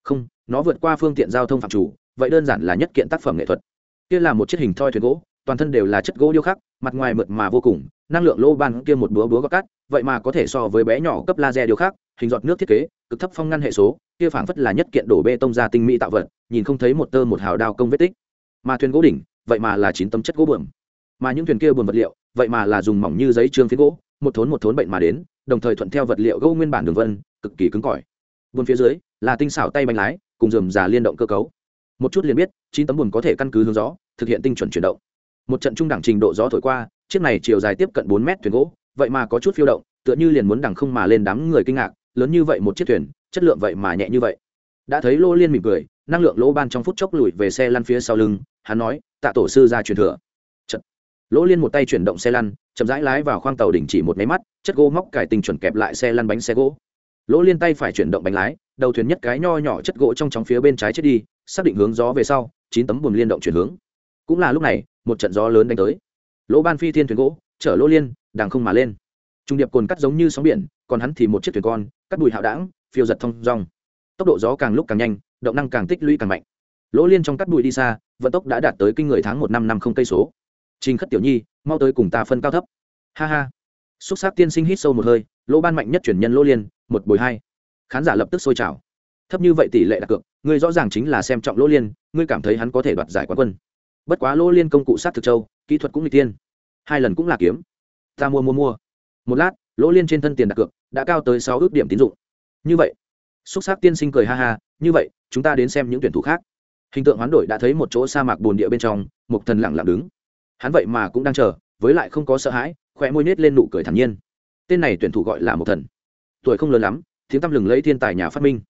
không, nó vượt qua phương tiện giao thông phạm chủ, vậy đơn giản là nhất kiện tác phẩm nghệ thuật. Kia là một chiếc hình thoi thuyền gỗ, toàn thân đều là chất gỗ điêu khắc, mặt ngoài mượt mà vô cùng, năng lượng lô ban kia một búa búa gọt cát, vậy mà có thể so với bé nhỏ cấp laser điêu khắc, hình giọt nước thiết kế, cực thấp phong ngăn hệ số, kia phảng phất là nhất kiện đổ bê tông ra tinh mỹ tạo vật, nhìn không thấy một tơ một hào đao công vết tích. Mà thuyền gỗ đỉnh, vậy mà là chín tấm chất gỗ bượm mà những thuyền kia buồn vật liệu, vậy mà là dùng mỏng như giấy trương phiến gỗ, một thốn một thốn bệnh mà đến, đồng thời thuận theo vật liệu gỗ nguyên bản đường vân, cực kỳ cứng cỏi buồn phía dưới, là tinh xảo tay bánh lái, cùng dườm già liên động cơ cấu. Một chút liền biết, chín tấm buồn có thể căn cứ hướng gió, thực hiện tinh chuẩn chuyển động. Một trận trung đẳng trình độ gió thổi qua, chiếc này chiều dài tiếp cận bốn mét thuyền gỗ, vậy mà có chút phiêu động, tựa như liền muốn đằng không mà lên đám người kinh ngạc, lớn như vậy một chiếc thuyền, chất lượng vậy mà nhẹ như vậy. Đã thấy lô liên mỉm cười, năng lượng lỗ ban trong phút chốc lùi về xe lăn phía sau lưng, hắn nói, tạ tổ sư ra truyền thừa. Chật. lỗ liên một tay chuyển động xe lăn, chậm rãi lái vào khoang tàu đỉnh chỉ một máy mắt, chất gỗ móc cải tình chuẩn kẹp lại xe lăn bánh xe gỗ lỗ liên tay phải chuyển động bánh lái, đầu thuyền nhất cái nho nhỏ chất gỗ trong chóng phía bên trái chết đi, xác định hướng gió về sau, chín tấm buồm liên động chuyển hướng. Cũng là lúc này, một trận gió lớn đánh tới. Lỗ ban phi thiên thuyền gỗ, chở lỗ liên đàng không mà lên. Trung điệp cồn cắt giống như sóng biển, còn hắn thì một chiếc thuyền con, cắt bụi hạo đảng phiêu giật thông rong tốc độ gió càng lúc càng nhanh, động năng càng tích lũy càng mạnh. Lỗ liên trong cắt bụi đi xa, vận tốc đã đạt tới kinh người tháng một năm năm không cây số. Trình khất tiểu nhi, mau tới cùng ta phân cao thấp. Ha ha. Xúc xác tiên sinh hít sâu một hơi, lỗ ban mạnh nhất chuyển nhân lỗ liên một bồi hai. Khán giả lập tức sôi trào. Thấp như vậy tỷ lệ đặt cược, ngươi rõ ràng chính là xem trọng lỗ liên, ngươi cảm thấy hắn có thể đoạt giải quán quân. Bất quá lỗ liên công cụ sát thực châu, kỹ thuật cũng n tiên hai lần cũng là kiếm. Ta mua mua mua. Một lát lỗ liên trên thân tiền đặt cược đã cao tới sáu ước điểm tín dụng. Như vậy, xúc xác tiên sinh cười ha ha, như vậy, chúng ta đến xem những tuyển thủ khác. Hình tượng hoán đổi đã thấy một chỗ sa mạc bồn địa bên trong, một thần lặng lặng đứng. Hắn vậy mà cũng đang chờ, với lại không có sợ hãi khỏe môi nết lên nụ cười thản nhiên. Tên này tuyển thủ gọi là một thần tuổi không lớn lắm, tiếng tăm lừng lấy thiên tài nhà phát minh.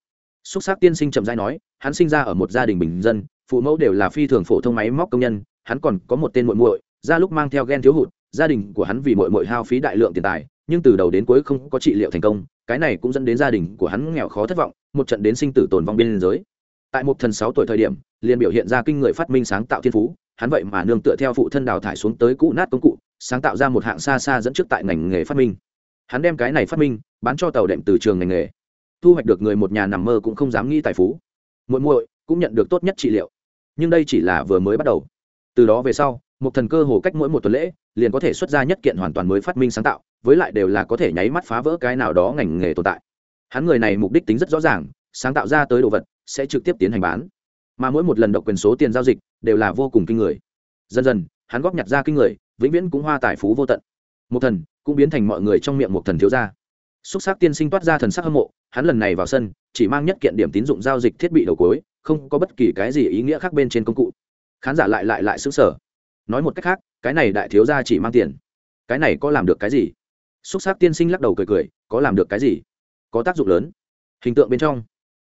Xúc xác tiên sinh chậm dai nói, hắn sinh ra ở một gia đình bình dân, phụ mẫu đều là phi thường phổ thông máy móc công nhân, hắn còn có một tên muội muội, ra lúc mang theo ghen thiếu hụt, gia đình của hắn vì muội muội hao phí đại lượng tiền tài, nhưng từ đầu đến cuối không có trị liệu thành công, cái này cũng dẫn đến gia đình của hắn nghèo khó thất vọng, một trận đến sinh tử tồn vong biên giới. Tại một thần sáu tuổi thời điểm, liền biểu hiện ra kinh người phát minh sáng tạo thiên phú, hắn vậy mà nương tựa theo phụ thân đào thải xuống tới cũ nát công cụ, sáng tạo ra một hạng xa xa dẫn trước tại ngành nghề phát minh hắn đem cái này phát minh, bán cho tàu đệm từ trường ngành nghề. Thu hoạch được người một nhà nằm mơ cũng không dám nghĩ tài phú. Muội muội, cũng nhận được tốt nhất trị liệu. Nhưng đây chỉ là vừa mới bắt đầu. Từ đó về sau, một thần cơ hồ cách mỗi một tuần lễ, liền có thể xuất ra nhất kiện hoàn toàn mới phát minh sáng tạo, với lại đều là có thể nháy mắt phá vỡ cái nào đó ngành nghề tồn tại. Hắn người này mục đích tính rất rõ ràng, sáng tạo ra tới đồ vật, sẽ trực tiếp tiến hành bán. Mà mỗi một lần độc quyền số tiền giao dịch, đều là vô cùng kinh người. Dần dần, hắn góp nhặt ra kinh người, vĩnh viễn cũng hoa tài phú vô tận một thần cũng biến thành mọi người trong miệng một thần thiếu gia. Xúc sắc tiên sinh toát ra thần sắc hâm mộ, hắn lần này vào sân, chỉ mang nhất kiện điểm tín dụng giao dịch thiết bị đầu cối không có bất kỳ cái gì ý nghĩa khác bên trên công cụ. Khán giả lại lại lại xứng sở nói một cách khác, cái này đại thiếu gia chỉ mang tiền. Cái này có làm được cái gì? Xúc sắc tiên sinh lắc đầu cười cười, có làm được cái gì? Có tác dụng lớn. Hình tượng bên trong.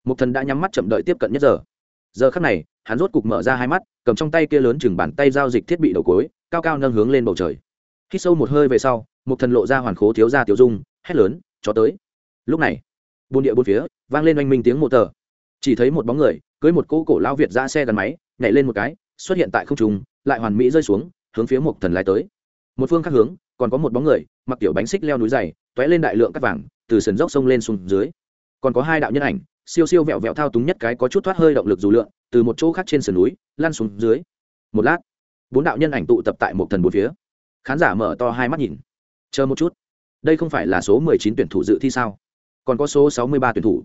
Một thần đã nhắm mắt chậm đợi tiếp cận nhất giờ. Giờ khắc này, hắn rốt cục mở ra hai mắt, cầm trong tay kia lớn chừng bàn tay giao dịch thiết bị đầu cối cao cao nâng hướng lên bầu trời khi sâu một hơi về sau, một thần lộ ra hoàn khố thiếu ra tiểu dung, hét lớn cho tới. Lúc này bồn địa bốn phía vang lên oanh minh tiếng mộ tờ. Chỉ thấy một bóng người, cưới một cỗ cổ lao việt ra xe gắn máy, nhảy lên một cái, xuất hiện tại không trung, lại hoàn mỹ rơi xuống, hướng phía một thần lái tới. Một phương khác hướng, còn có một bóng người, mặc tiểu bánh xích leo núi dày t ó é lên đại lượng cắt vàng, từ sườn dốc sông lên xuống dưới. Còn có hai đạo nhân ảnh, siêu siêu vẹo vẹo thao túng nhất cái có chút thoát hơi động lực dù lượn, từ một chỗ khác trên sườn núi lan xuống dưới. Một lát, bốn đạo nhân ảnh tụ tập tại một thần bốn phía khán giả mở to hai mắt nhìn. Chờ một chút. Đây không phải là số mười chín tuyển thủ dự thi sao? Còn có số sáu mươi ba tuyển thủ.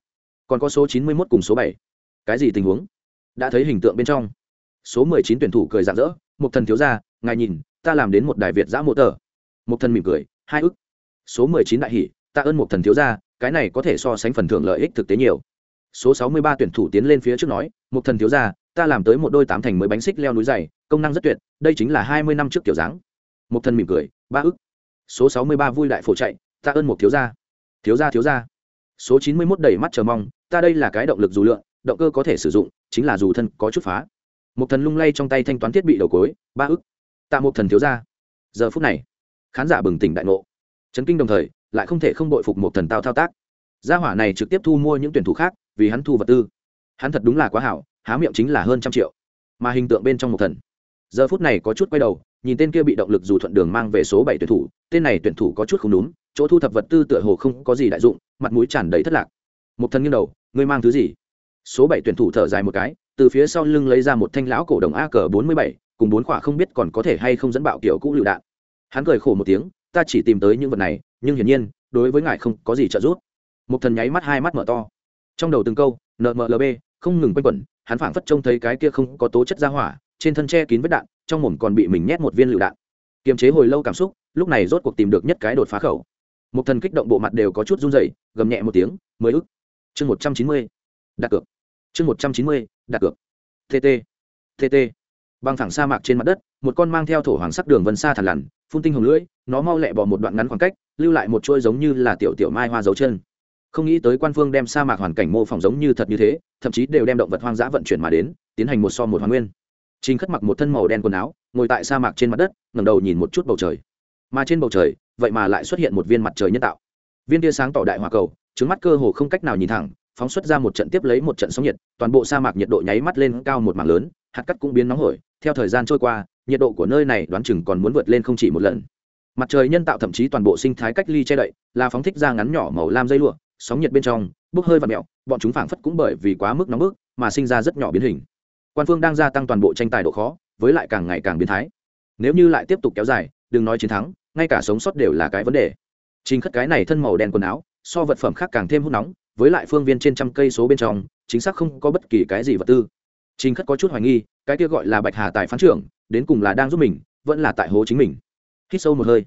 Còn có số chín mươi mốt cùng số 7 cái gì tình huống? Đã thấy hình tượng bên trong. Số mười chín tuyển thủ cười rạng rỡ một thần thiếu ra ngài nhìn, ta làm đến một đài việt giã mộ tờ. Một thần mỉm cười, hai ức. Số mười chín đại hỷ ta ơn một thần thiếu ra cái này có thể so sánh phần thưởng lợi ích thực tế nhiều. Số sáu mươi ba tuyển thủ tiến lên phía trước nói một thần thiếu gia, ta làm tới một đôi tám thành mới bánh xích leo núi dày, công năng rất tuyệt, đây chính là hai mươi năm trước kiểu dáng một thần mỉm cười, ba ức. Số sáu mươi ba vui đại phổ chạy ta ơn một thiếu gia. Thiếu gia thiếu gia. Số chín mươi mốt đầy mắt chờ mong, ta đây là cái động lực dù lượn, động cơ có thể sử dụng, chính là dù thân có chút phá. Một thần lung lay trong tay thanh toán thiết bị đầu cối, ba ức. Tạ một thần thiếu gia. Giờ phút này, khán giả bừng tỉnh đại ngộ. Chấn kinh đồng thời, lại không thể không bội phục một thần tao thao tác. Gia hỏa này trực tiếp thu mua những tuyển thủ khác, vì hắn thu vật tư. Hắn thật đúng là quá hảo, há miệng chính là hơn trăm triệu. Mà hình tượng bên trong một thần. Giờ phút này có chút quay đầu nhìn tên kia bị động lực dù thuận đường mang về số bảy tuyển thủ, tên này tuyển thủ có chút không đúng, chỗ thu thập vật tư tựa hồ không có gì đại dụng, mặt mũi tràn đầy thất lạc. Một thần nghiêng đầu, ngươi mang thứ gì? Số bảy tuyển thủ thở dài một cái, từ phía sau lưng lấy ra một thanh lão cổ đồng a cờ bốn mươi bảy, cùng bốn khỏa không biết còn có thể hay không dẫn bạo kiểu cũ lựu đạn. Hắn cười khổ một tiếng, ta chỉ tìm tới những vật này, nhưng hiển nhiên, đối với ngài không có gì trợ giúp. Một thần nháy mắt hai mắt mở to. Trong đầu từng câu nmlb không ngừng quanh quẩn, hắn phảng phất trông thấy cái kia không có tố chất ra hỏa trên thân che kín vết đạn, trong mồm còn bị mình nhét một viên lựu đạn. Kiềm chế hồi lâu cảm xúc, lúc này rốt cuộc tìm được nhất cái đột phá khẩu. Một thần kích động bộ mặt đều có chút run rẩy, gầm nhẹ một tiếng mới ức. Chương một trăm chín mươi, đặt cược. Chương một trăm chín mươi, đặt cược. Tt tt băng thẳng sa mạc trên mặt đất, một con mang theo thổ hoàng sắc đường vân xa thằn lằn, phun tinh hồng lưỡi, nó mau lẹ bỏ một đoạn ngắn khoảng cách, lưu lại một chuỗi giống như là tiểu tiểu mai hoa dấu chân. Không nghĩ tới quan phương đem sa mạc hoàn cảnh mô phỏng giống như thật như thế, thậm chí đều đem động vật hoang dã vận chuyển mà đến, tiến hành một so một hoàn nguyên. Trình Khất mặc một thân màu đen quần áo, ngồi tại sa mạc trên mặt đất, ngẩng đầu nhìn một chút bầu trời. Mà trên bầu trời, vậy mà lại xuất hiện một viên mặt trời nhân tạo. Viên tia sáng tỏ đại hỏa cầu, trứng mắt cơ hồ không cách nào nhìn thẳng, phóng xuất ra một trận tiếp lấy một trận sóng nhiệt, toàn bộ sa mạc nhiệt độ nháy mắt lên cao một mảng lớn, hạt cát cũng biến nóng hổi, theo thời gian trôi qua, nhiệt độ của nơi này đoán chừng còn muốn vượt lên không chỉ một lần. Mặt trời nhân tạo thậm chí toàn bộ sinh thái cách ly che đậy, là phóng thích ra ngắn nhỏ màu lam dây lụa, sóng nhiệt bên trong, bốc hơi và mèo, bọn chúng phảng phất cũng bởi vì quá mức nóng bức, mà sinh ra rất nhỏ biến hình quan phương đang gia tăng toàn bộ tranh tài độ khó, với lại càng ngày càng biến thái. Nếu như lại tiếp tục kéo dài, đừng nói chiến thắng, ngay cả sống sót đều là cái vấn đề. Chính khất cái này thân màu đen quần áo, so vật phẩm khác càng thêm hút nóng, với lại phương viên trên trăm cây số bên trong, chính xác không có bất kỳ cái gì vật tư. Chính khất có chút hoài nghi, cái kia gọi là bạch hà tài phán trưởng, đến cùng là đang giúp mình, vẫn là tại hố chính mình. Hít sâu một hơi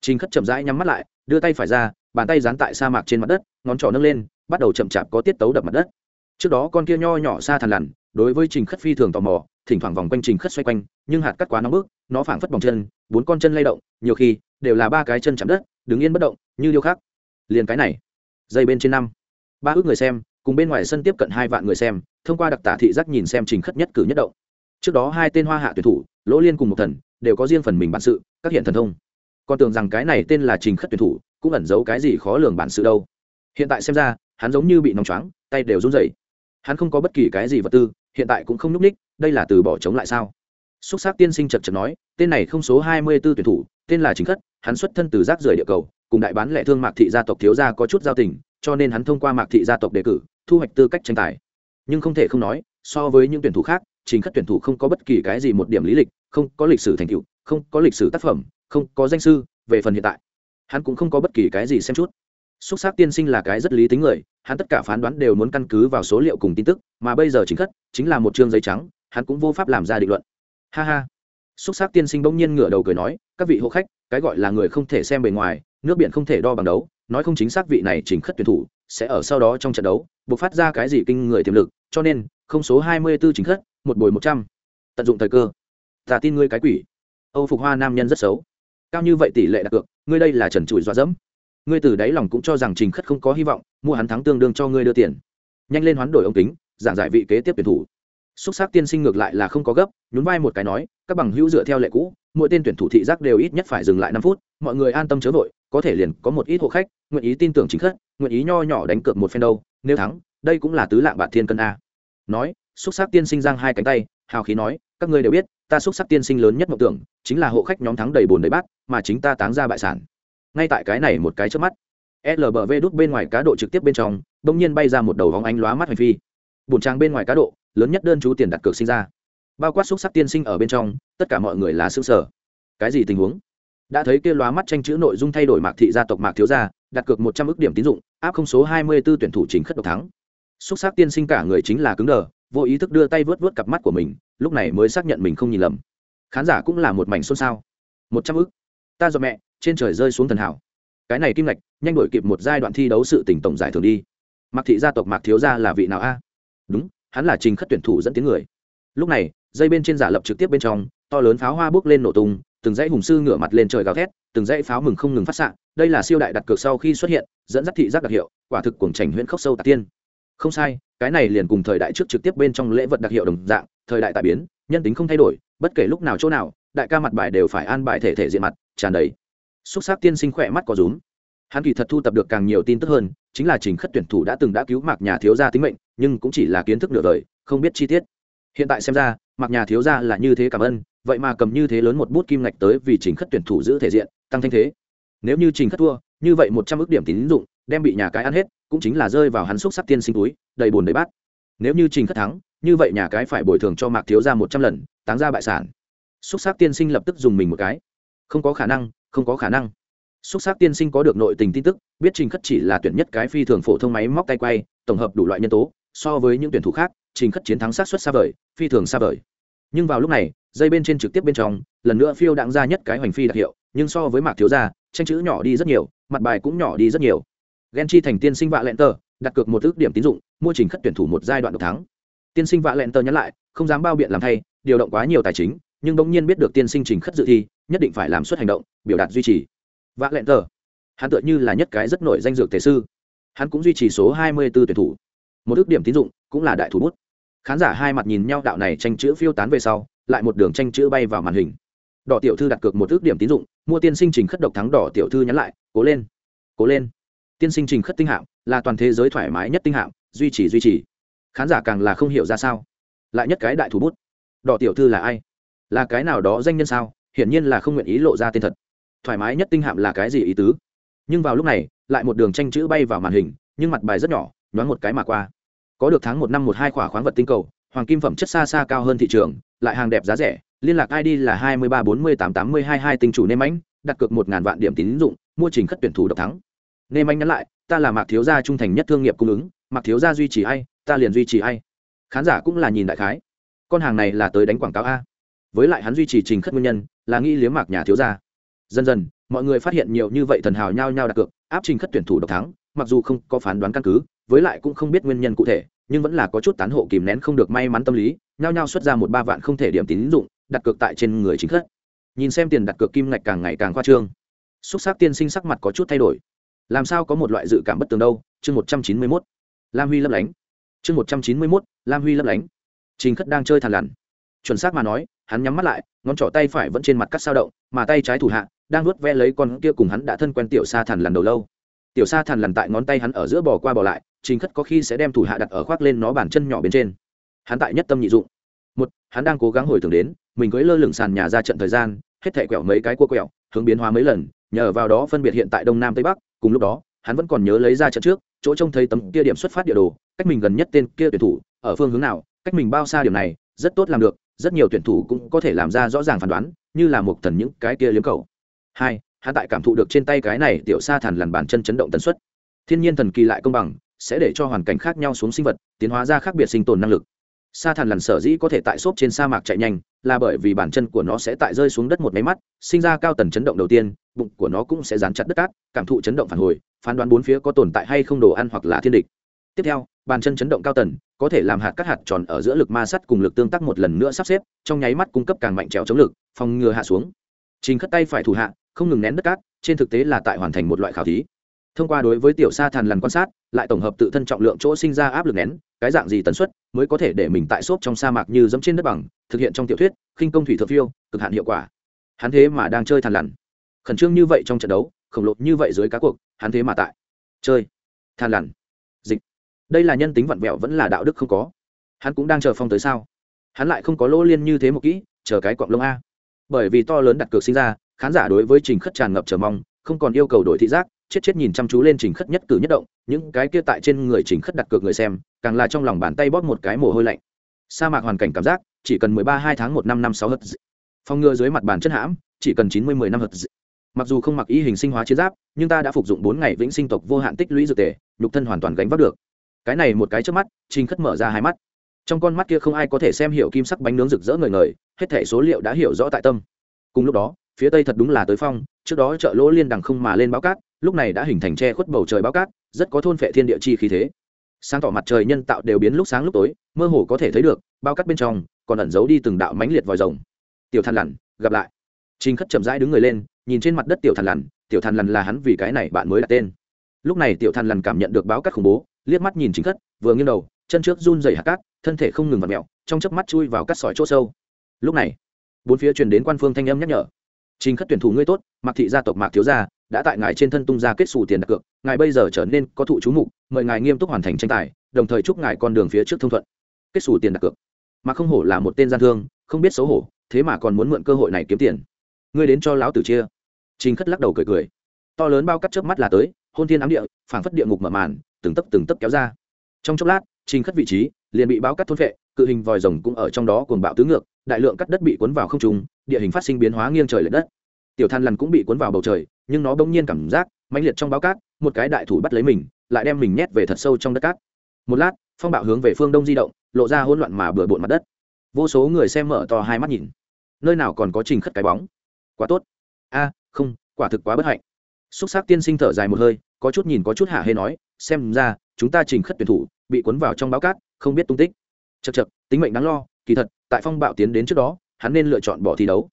chính khất chậm rãi nhắm mắt lại, đưa tay phải ra, bàn tay dán tại sa mạc trên mặt đất, ngón trỏ nâng lên, bắt đầu chậm chạp có tiết tấu đập mặt đất. Trước đó con kia nho nhỏ xa thằn lằn đối với trình khất phi thường tò mò, thỉnh thoảng vòng quanh trình khất xoay quanh, nhưng hạt cắt quá nóng bức, nó phảng phất bỏng chân, bốn con chân lay động, nhiều khi đều là ba cái chân chạm đất, đứng yên bất động, như điêu khắc. Liền cái này, dây bên trên năm, ba ước người xem, cùng bên ngoài sân tiếp cận hai vạn người xem, thông qua đặc tả thị giác nhìn xem trình khất nhất cử nhất động. Trước đó hai tên hoa hạ tuyển thủ, lỗ liên cùng một thần, đều có riêng phần mình bản sự, các hiện thần thông. Còn tưởng rằng cái này tên là trình khất tuyển thủ, cũng ẩn giấu cái gì khó lường bản sự đâu. Hiện tại xem ra, hắn giống như bị nóng choáng, tay đều run rẩy. Hắn không có bất kỳ cái gì vật tư hiện tại cũng không n ú c ních, đây là từ bỏ chống lại sao? Xúc xác tiên sinh chật chật nói, tên này không số hai mươi b ố tuyển thủ, tên là chính khất, hắn xuất thân từ rác rưởi địa cầu, cùng đại bán lệ thương mạc thị gia tộc thiếu gia có chút giao tình, cho nên hắn thông qua mạc thị gia tộc đề cử, thu hoạch tư cách tranh tài. Nhưng không thể không nói, so với những tuyển thủ khác chính khất tuyển thủ không có bất kỳ cái gì một điểm lý lịch, không có lịch sử thành tựu, không có lịch sử tác phẩm, không có danh sư, về phần hiện tại, hắn cũng không có bất kỳ cái gì xem chút. Xúc xác tiên sinh là cái rất lý tính người hắn tất cả phán đoán đều muốn căn cứ vào số liệu cùng tin tức, mà bây giờ chính khất, chính là một chương giấy trắng, hắn cũng vô pháp làm ra định luận. Ha ha. Xúc xác tiên sinh bỗng nhiên ngửa đầu cười nói, các vị hộ khách, cái gọi là người không thể xem bề ngoài, nước biển không thể đo bằng đấu, nói không chính xác vị này chính khất tuyển thủ, sẽ ở sau đó trong trận đấu, buộc phát ra cái gì kinh người tiềm lực, cho nên, không số hai mươi 24 chính khất, một bồi một trăm. Tận dụng thời cơ. Ta tin ngươi cái quỷ. Âu phục hoa nam nhân rất xấu. Cao như vậy tỷ lệ đặt cược, ngươi đây là trần trụi dọa dẫm. Ngươi từ đáy lòng cũng cho rằng trình khất không có hy vọng mua hắn thắng tương đương cho ngươi đưa tiền. Nhanh lên hoán đổi ống kính, giảng giải vị kế tiếp tuyển thủ. Xúc xác tiên sinh ngược lại là không có gấp, nhún vai một cái nói, các bằng hữu dựa theo lệ cũ, mỗi tên tuyển thủ thị giác đều ít nhất phải dừng lại năm phút, mọi người an tâm chớ vội, có thể liền có một ít hộ khách, nguyện ý tin tưởng chính khất nguyện ý nho nhỏ đánh cược một phen đâu, nếu thắng, đây cũng là tứ lạng bạc thiên cân a. Nói, xúc xác tiên sinh giang hai cánh tay, hào khí nói, các ngươi đều biết, ta xúc sắc tiên sinh lớn nhất mộng tưởng, chính là hộ khách nhóm thắng đầy bồn đầy bát, mà chính ta táng ra bại sản. Ngay tại cái này một cái trước mắt lbv đút bên ngoài cá độ trực tiếp bên trong đ nhiên bay ra một đầu vóng ánh lóa mắt hành phi. Bùn trang bên ngoài cá độ, lớn nhất đơn chú tiền đặt cược sinh ra. Bao quát xúc sắc tiên sinh ở bên trong, tất cả mọi người là sửng sở cái gì tình huống? Đã thấy kia lóa mắt tranh chữ nội dung thay đổi mạc thị gia tộc mạc thiếu gia, đặt cược một trăm điểm tín dụng, áp không số hai mươi b ố tuyển thủ chính khất độc thắng. Xúc sắc tiên sinh cả người chính là cứng đờ, vô ý thức đưa tay vướt vướt cặp mắt của mình, lúc này mới xác nhận mình không nhìn lầm. Khán giả cũng là một mảnh xôn xao. Một trăm ta dọn mẹ, trên trời rơi xuống thần hảo cái này kim ngạch, nhanh đổi kịp một giai đoạn thi đấu sự tỉnh tổng giải thường đi. Mặc thị gia tộc mạc thiếu gia là vị nào a? Đúng, hắn là trình khất tuyển thủ dẫn tiếng người. Lúc này, dây bên trên giả lập trực tiếp bên trong, to lớn pháo hoa bước lên nổ tung, từng dãy hùng sư ngửa mặt lên trời gào thét, từng dãy pháo mừng không ngừng phát xạ, đây là siêu đại đặt cược sau khi xuất hiện, dẫn dắt thị giác đặc hiệu, quả thực cuồng trành huyễn khốc sâu tạc tiên. Không sai, cái này liền cùng thời đại trước trực tiếp bên trong lễ vật đặc hiệu đồng dạng, thời đại tại biến, nhân tính không thay đổi, bất kể lúc nào chỗ nào, đại ca mặt bài đều phải an bài thể thể diện mặt, tràn đầy xúc xác tiên sinh khỏe mắt có rúm. Hắn kỳ thật thu tập được càng nhiều tin tức hơn, chính là trình khất tuyển thủ đã từng đã cứu mạc nhà thiếu gia tính mệnh, nhưng cũng chỉ là kiến thức nửa đời, không biết chi tiết. Hiện tại xem ra, mạc nhà thiếu gia là như thế cảm ơn, vậy mà cầm như thế lớn một bút kim ngạch tới vì trình khất tuyển thủ giữ thể diện, tăng thanh thế. Nếu như trình khất thua, như vậy một trăm ước điểm tín dụng, đem bị nhà cái ăn hết, cũng chính là rơi vào hắn xúc sắc tiên sinh túi, đầy bùn đầy bát. Nếu như trình khất thắng, như vậy nhà cái phải bồi thường cho mạc thiếu gia một trăm lần, táng ra bại sản. Xúc sắc tiên sinh lập tức dùng mình một cái. Không có khả năng không có khả năng. Xúc xác tiên sinh có được nội tình tin tức, biết trình khất chỉ là tuyển nhất cái phi thường phổ thông máy móc tay quay, tổng hợp đủ loại nhân tố, so với những tuyển thủ khác, trình khất chiến thắng sát xuất xa vời, phi thường xa vời. Nhưng vào lúc này, dây bên trên trực tiếp bên trong, lần nữa phiêu đặng ra nhất cái hoành phi đặc hiệu, nhưng so với mạc thiếu gia, tranh chữ nhỏ đi rất nhiều, mặt bài cũng nhỏ đi rất nhiều. Ghen chi thành tiên sinh vạ lẹn tờ, đặt cược một ước điểm tín dụng, mua trình khất tuyển thủ một giai đoạn độc thắng. Tiên sinh vạ lẹn tờ nhắc lại, không dám bao biện làm thay, điều động quá nhiều tài chính nhưng bỗng nhiên biết được tiên sinh trình khất dự thi, nhất định phải làm suất hành động, biểu đạt duy trì. Vạ lẹn tờ. Hắn tựa như là nhất cái rất nổi danh dược thể sư. Hắn cũng duy trì số hai mươi 24 tuyển thủ. Một ước điểm tín dụng, cũng là đại thủ bút. Khán giả hai mặt nhìn nhau đạo này tranh chữ phiêu tán về sau, lại một đường tranh chữ bay vào màn hình. Đỏ tiểu thư đặt cược một ước điểm tín dụng, mua tiên sinh trình khất độc thắng đỏ tiểu thư nhắn lại, cố lên. Cố lên. Tiên sinh trình khất tinh hạng là toàn thế giới thoải mái nhất tinh hạng duy trì duy trì. Khán giả càng là không hiểu ra sao. Lại nhất cái đại thủ bút. Đỏ tiểu thư là ai? Là cái nào đó danh nhân sao? Hiển nhiên là không nguyện ý lộ ra tên thật. Thoải mái nhất tinh hạm là cái gì ý tứ? Nhưng vào lúc này, lại một đường tranh chữ bay vào màn hình, nhưng mặt bài rất nhỏ, nhoáng một cái mà qua. Có được tháng một năm một hai khỏa khoáng vật tinh cầu, hoàng kim phẩm chất xa xa cao hơn thị trường, lại hàng đẹp giá rẻ, liên lạc id là hai mươi ba bốn mươi tám tám mươi hai hai tinh chủ nêm ánh đặt cược một ngàn vạn điểm tín dụng, mua trình khất tuyển thủ độc thắng. Nêm anh nhắn lại, ta là mạc thiếu gia trung thành nhất thương nghiệp cung ứng, mạc thiếu gia duy trì ai, ta liền duy trì ai. Khán giả cũng là nhìn đại khái. Con hàng này là tới đánh quảng cáo a với lại hắn duy trì trình khất nguyên nhân, là nghĩ liếm mạc nhà thiếu gia. Dần dần, mọi người phát hiện nhiều như vậy thần hào nhao nhao đặt cược, áp trình khất tuyển thủ độc thắng, mặc dù không có phán đoán căn cứ, với lại cũng không biết nguyên nhân cụ thể, nhưng vẫn là có chút tán hộ kìm nén không được may mắn tâm lý, nhao nhao xuất ra một ba vạn không thể điểm tín dụng, đặt cược tại trên người chính khất. Nhìn xem tiền đặt cược kim ngạch càng ngày càng khoa trương. Xúc xác tiên sinh sắc mặt có chút thay đổi. Làm sao có một loại dự cảm bất tường đâu? Chương một trăm chín mươi mốt. Lam huy lấp lánh. Chương một trăm chín mươi mốt, lam huy lấp lánh. Trình khất đang chơi thàn lằn. Chuẩn xác mà nói hắn nhắm mắt lại, ngón trỏ tay phải vẫn trên mặt cắt sao động, mà tay trái thủ hạ, đang nuốt ve lấy con kia cùng hắn đã thân quen tiểu sa thằn lần đầu lâu. Tiểu sa thằn lần tại ngón tay hắn ở giữa bò qua bò lại, chính khất có khi sẽ đem thủ hạ đặt ở khoác lên nó bàn chân nhỏ bên trên. Hắn tại nhất tâm nhị dụng. Một, hắn đang cố gắng hồi tưởng đến, mình cưới lơ lửng sàn nhà ra trận thời gian, hết thẻ quẹo mấy cái cua quẹo, hướng biến hóa mấy lần, nhờ vào đó phân biệt hiện tại đông nam tây bắc, cùng lúc đó, hắn vẫn còn nhớ lấy ra trận trước, chỗ trông thấy tấm kia điểm xuất phát địa đồ, cách mình gần nhất tên kia tuyển thủ, ở phương hướng nào, cách mình bao xa điểm này, rất tốt làm được rất nhiều tuyển thủ cũng có thể làm ra rõ ràng phán đoán, như là một thần những cái kia liếm cầu. Hai, hắn tại cảm thụ được trên tay cái này tiểu sa thản lằn bàn chân chấn động tần suất. Thiên nhiên thần kỳ lại công bằng, sẽ để cho hoàn cảnh khác nhau xuống sinh vật, tiến hóa ra khác biệt sinh tồn năng lực. Sa thản lằn sở dĩ có thể tại xốp trên sa mạc chạy nhanh, là bởi vì bản chân của nó sẽ tại rơi xuống đất một máy mắt, sinh ra cao tần chấn động đầu tiên, bụng của nó cũng sẽ dán chặt đất cát, cảm thụ chấn động phản hồi, phán đoán bốn phía có tồn tại hay không đồ ăn hoặc là thiên địch tiếp theo, bàn chân chấn động cao tần, có thể làm hạt các hạt tròn ở giữa lực ma sắt cùng lực tương tác một lần nữa sắp xếp, trong nháy mắt cung cấp càng mạnh trèo chống lực, phòng ngừa hạ xuống. Trình khất tay phải thủ hạ, không ngừng nén đất cát, trên thực tế là tại hoàn thành một loại khảo thí. Thông qua đối với tiểu sa thàn lằn quan sát, lại tổng hợp tự thân trọng lượng chỗ sinh ra áp lực nén, cái dạng gì tần suất mới có thể để mình tại xốp trong sa mạc như dẫm trên đất bằng, thực hiện trong tiểu thuyết, khinh công thủy thượng phiêu, cực hạn hiệu quả. Hắn thế mà đang chơi thàn lằn. Khẩn trương như vậy trong trận đấu, khổng lồ như vậy dưới cá cuộc, hắn thế mà tại. Chơi. Thàn lằn. Dịch đây là nhân tính vặn vẹo vẫn là đạo đức không có. Hắn cũng đang chờ phong tới sao? Hắn lại không có lỗ liên như thế một kỹ, chờ cái cọng lông a. Bởi vì to lớn đặt cược sinh ra, khán giả đối với trình khất tràn ngập chờ mong, không còn yêu cầu đổi thị giác, chết chết nhìn chăm chú lên trình khất nhất cử nhất động, những cái kia tại trên người trình khất đặt cược người xem, càng là trong lòng bàn tay bóp một cái mồ hôi lạnh. Sa mạc hoàn cảnh cảm giác, chỉ cần mười ba hai tháng một năm năm sáu hật phong ngừa dưới mặt bàn chất hãm, chỉ cần chín mươi mười năm hật mặc dù không mặc y hình sinh hóa chiến giáp, nhưng ta đã phục dụng bốn ngày vĩnh sinh tộc vô hạn tích lũy dược tề, nhục thân hoàn toàn gánh vác được cái này một cái trước mắt, trình khất mở ra hai mắt. Trong con mắt kia không ai có thể xem hiểu kim sắc bánh nướng rực rỡ ngời ngời, hết thể số liệu đã hiểu rõ tại tâm. Cùng lúc đó, phía tây thật đúng là tới phong, trước đó chợ lỗ liên đằng không mà lên báo cát, lúc này đã hình thành che khuất bầu trời báo cát, rất có thôn phệ thiên địa chi khí thế. Sáng tỏ mặt trời nhân tạo đều biến lúc sáng lúc tối, mơ hồ có thể thấy được, bao cát bên trong còn ẩn giấu đi từng đạo mãnh liệt vòi rồng. Tiểu thằn lằn, gặp lại. Trình khất chậm rãi đứng người lên, nhìn trên mặt đất tiểu thằn lằn, tiểu thằn lằn là hắn vì cái này bạn mới đặt tên. Lúc này tiểu thằn lằn cảm nhận được báo cát khủng bố liếc mắt nhìn chính khất, vừa nghiêng đầu, chân trước run dày hạt cát, thân thể không ngừng vặt mẹo trong chớp mắt chui vào cắt sỏi chỗ sâu. Lúc này, bốn phía truyền đến quan phương thanh âm nhắc nhở. Trình khất tuyển thủ ngươi tốt mặc thị gia tộc mạc thiếu gia, đã tại ngài trên thân tung ra kết xù tiền đặt cược, ngài bây giờ trở nên có thụ chú mục, mời ngài nghiêm túc hoàn thành tranh tài, đồng thời chúc ngài con đường phía trước thông thuận. Kết xù tiền đặt cược. Mà không hổ là một tên gian thương, không biết xấu hổ, thế mà còn muốn mượn cơ hội này kiếm tiền. Ngươi đến cho lão tử chia. Trình khất lắc đầu cười cười. To lớn bao cắt chớp mắt là tới, hôn thiên ám địa phảng phất địa ngục mở màn, từng tấc từng tấc kéo ra. Trong chốc lát, trình khất vị trí liền bị báo cắt thôn vệ cự hình vòi rồng cũng ở trong đó cuồng bạo tứ ngược, đại lượng cắt đất bị cuốn vào không trung, địa hình phát sinh biến hóa nghiêng trời l đất. Tiểu than lằn cũng bị cuốn vào bầu trời, nhưng nó bỗng nhiên cảm giác mãnh liệt trong báo cát, một cái đại thủ bắt lấy mình, lại đem mình nhét về thật sâu trong đất cát. Một lát, phong bạo hướng về phương đông di động, lộ ra hỗn loạn mà bừa bộn mặt đất. Vô số người xem mở to hai mắt nhìn. Nơi nào còn có trình khất cái bóng? Quá tốt. A, không, quả thực quá bất hạnh xúc xác tiên sinh thở dài một hơi, có chút nhìn có chút hạ hê nói, xem ra, chúng ta trình khất tuyển thủ, bị cuốn vào trong báo cát, không biết tung tích. Chật chật tính mệnh đáng lo, kỳ thật, tại phong bạo tiến đến trước đó, hắn nên lựa chọn bỏ thi đấu.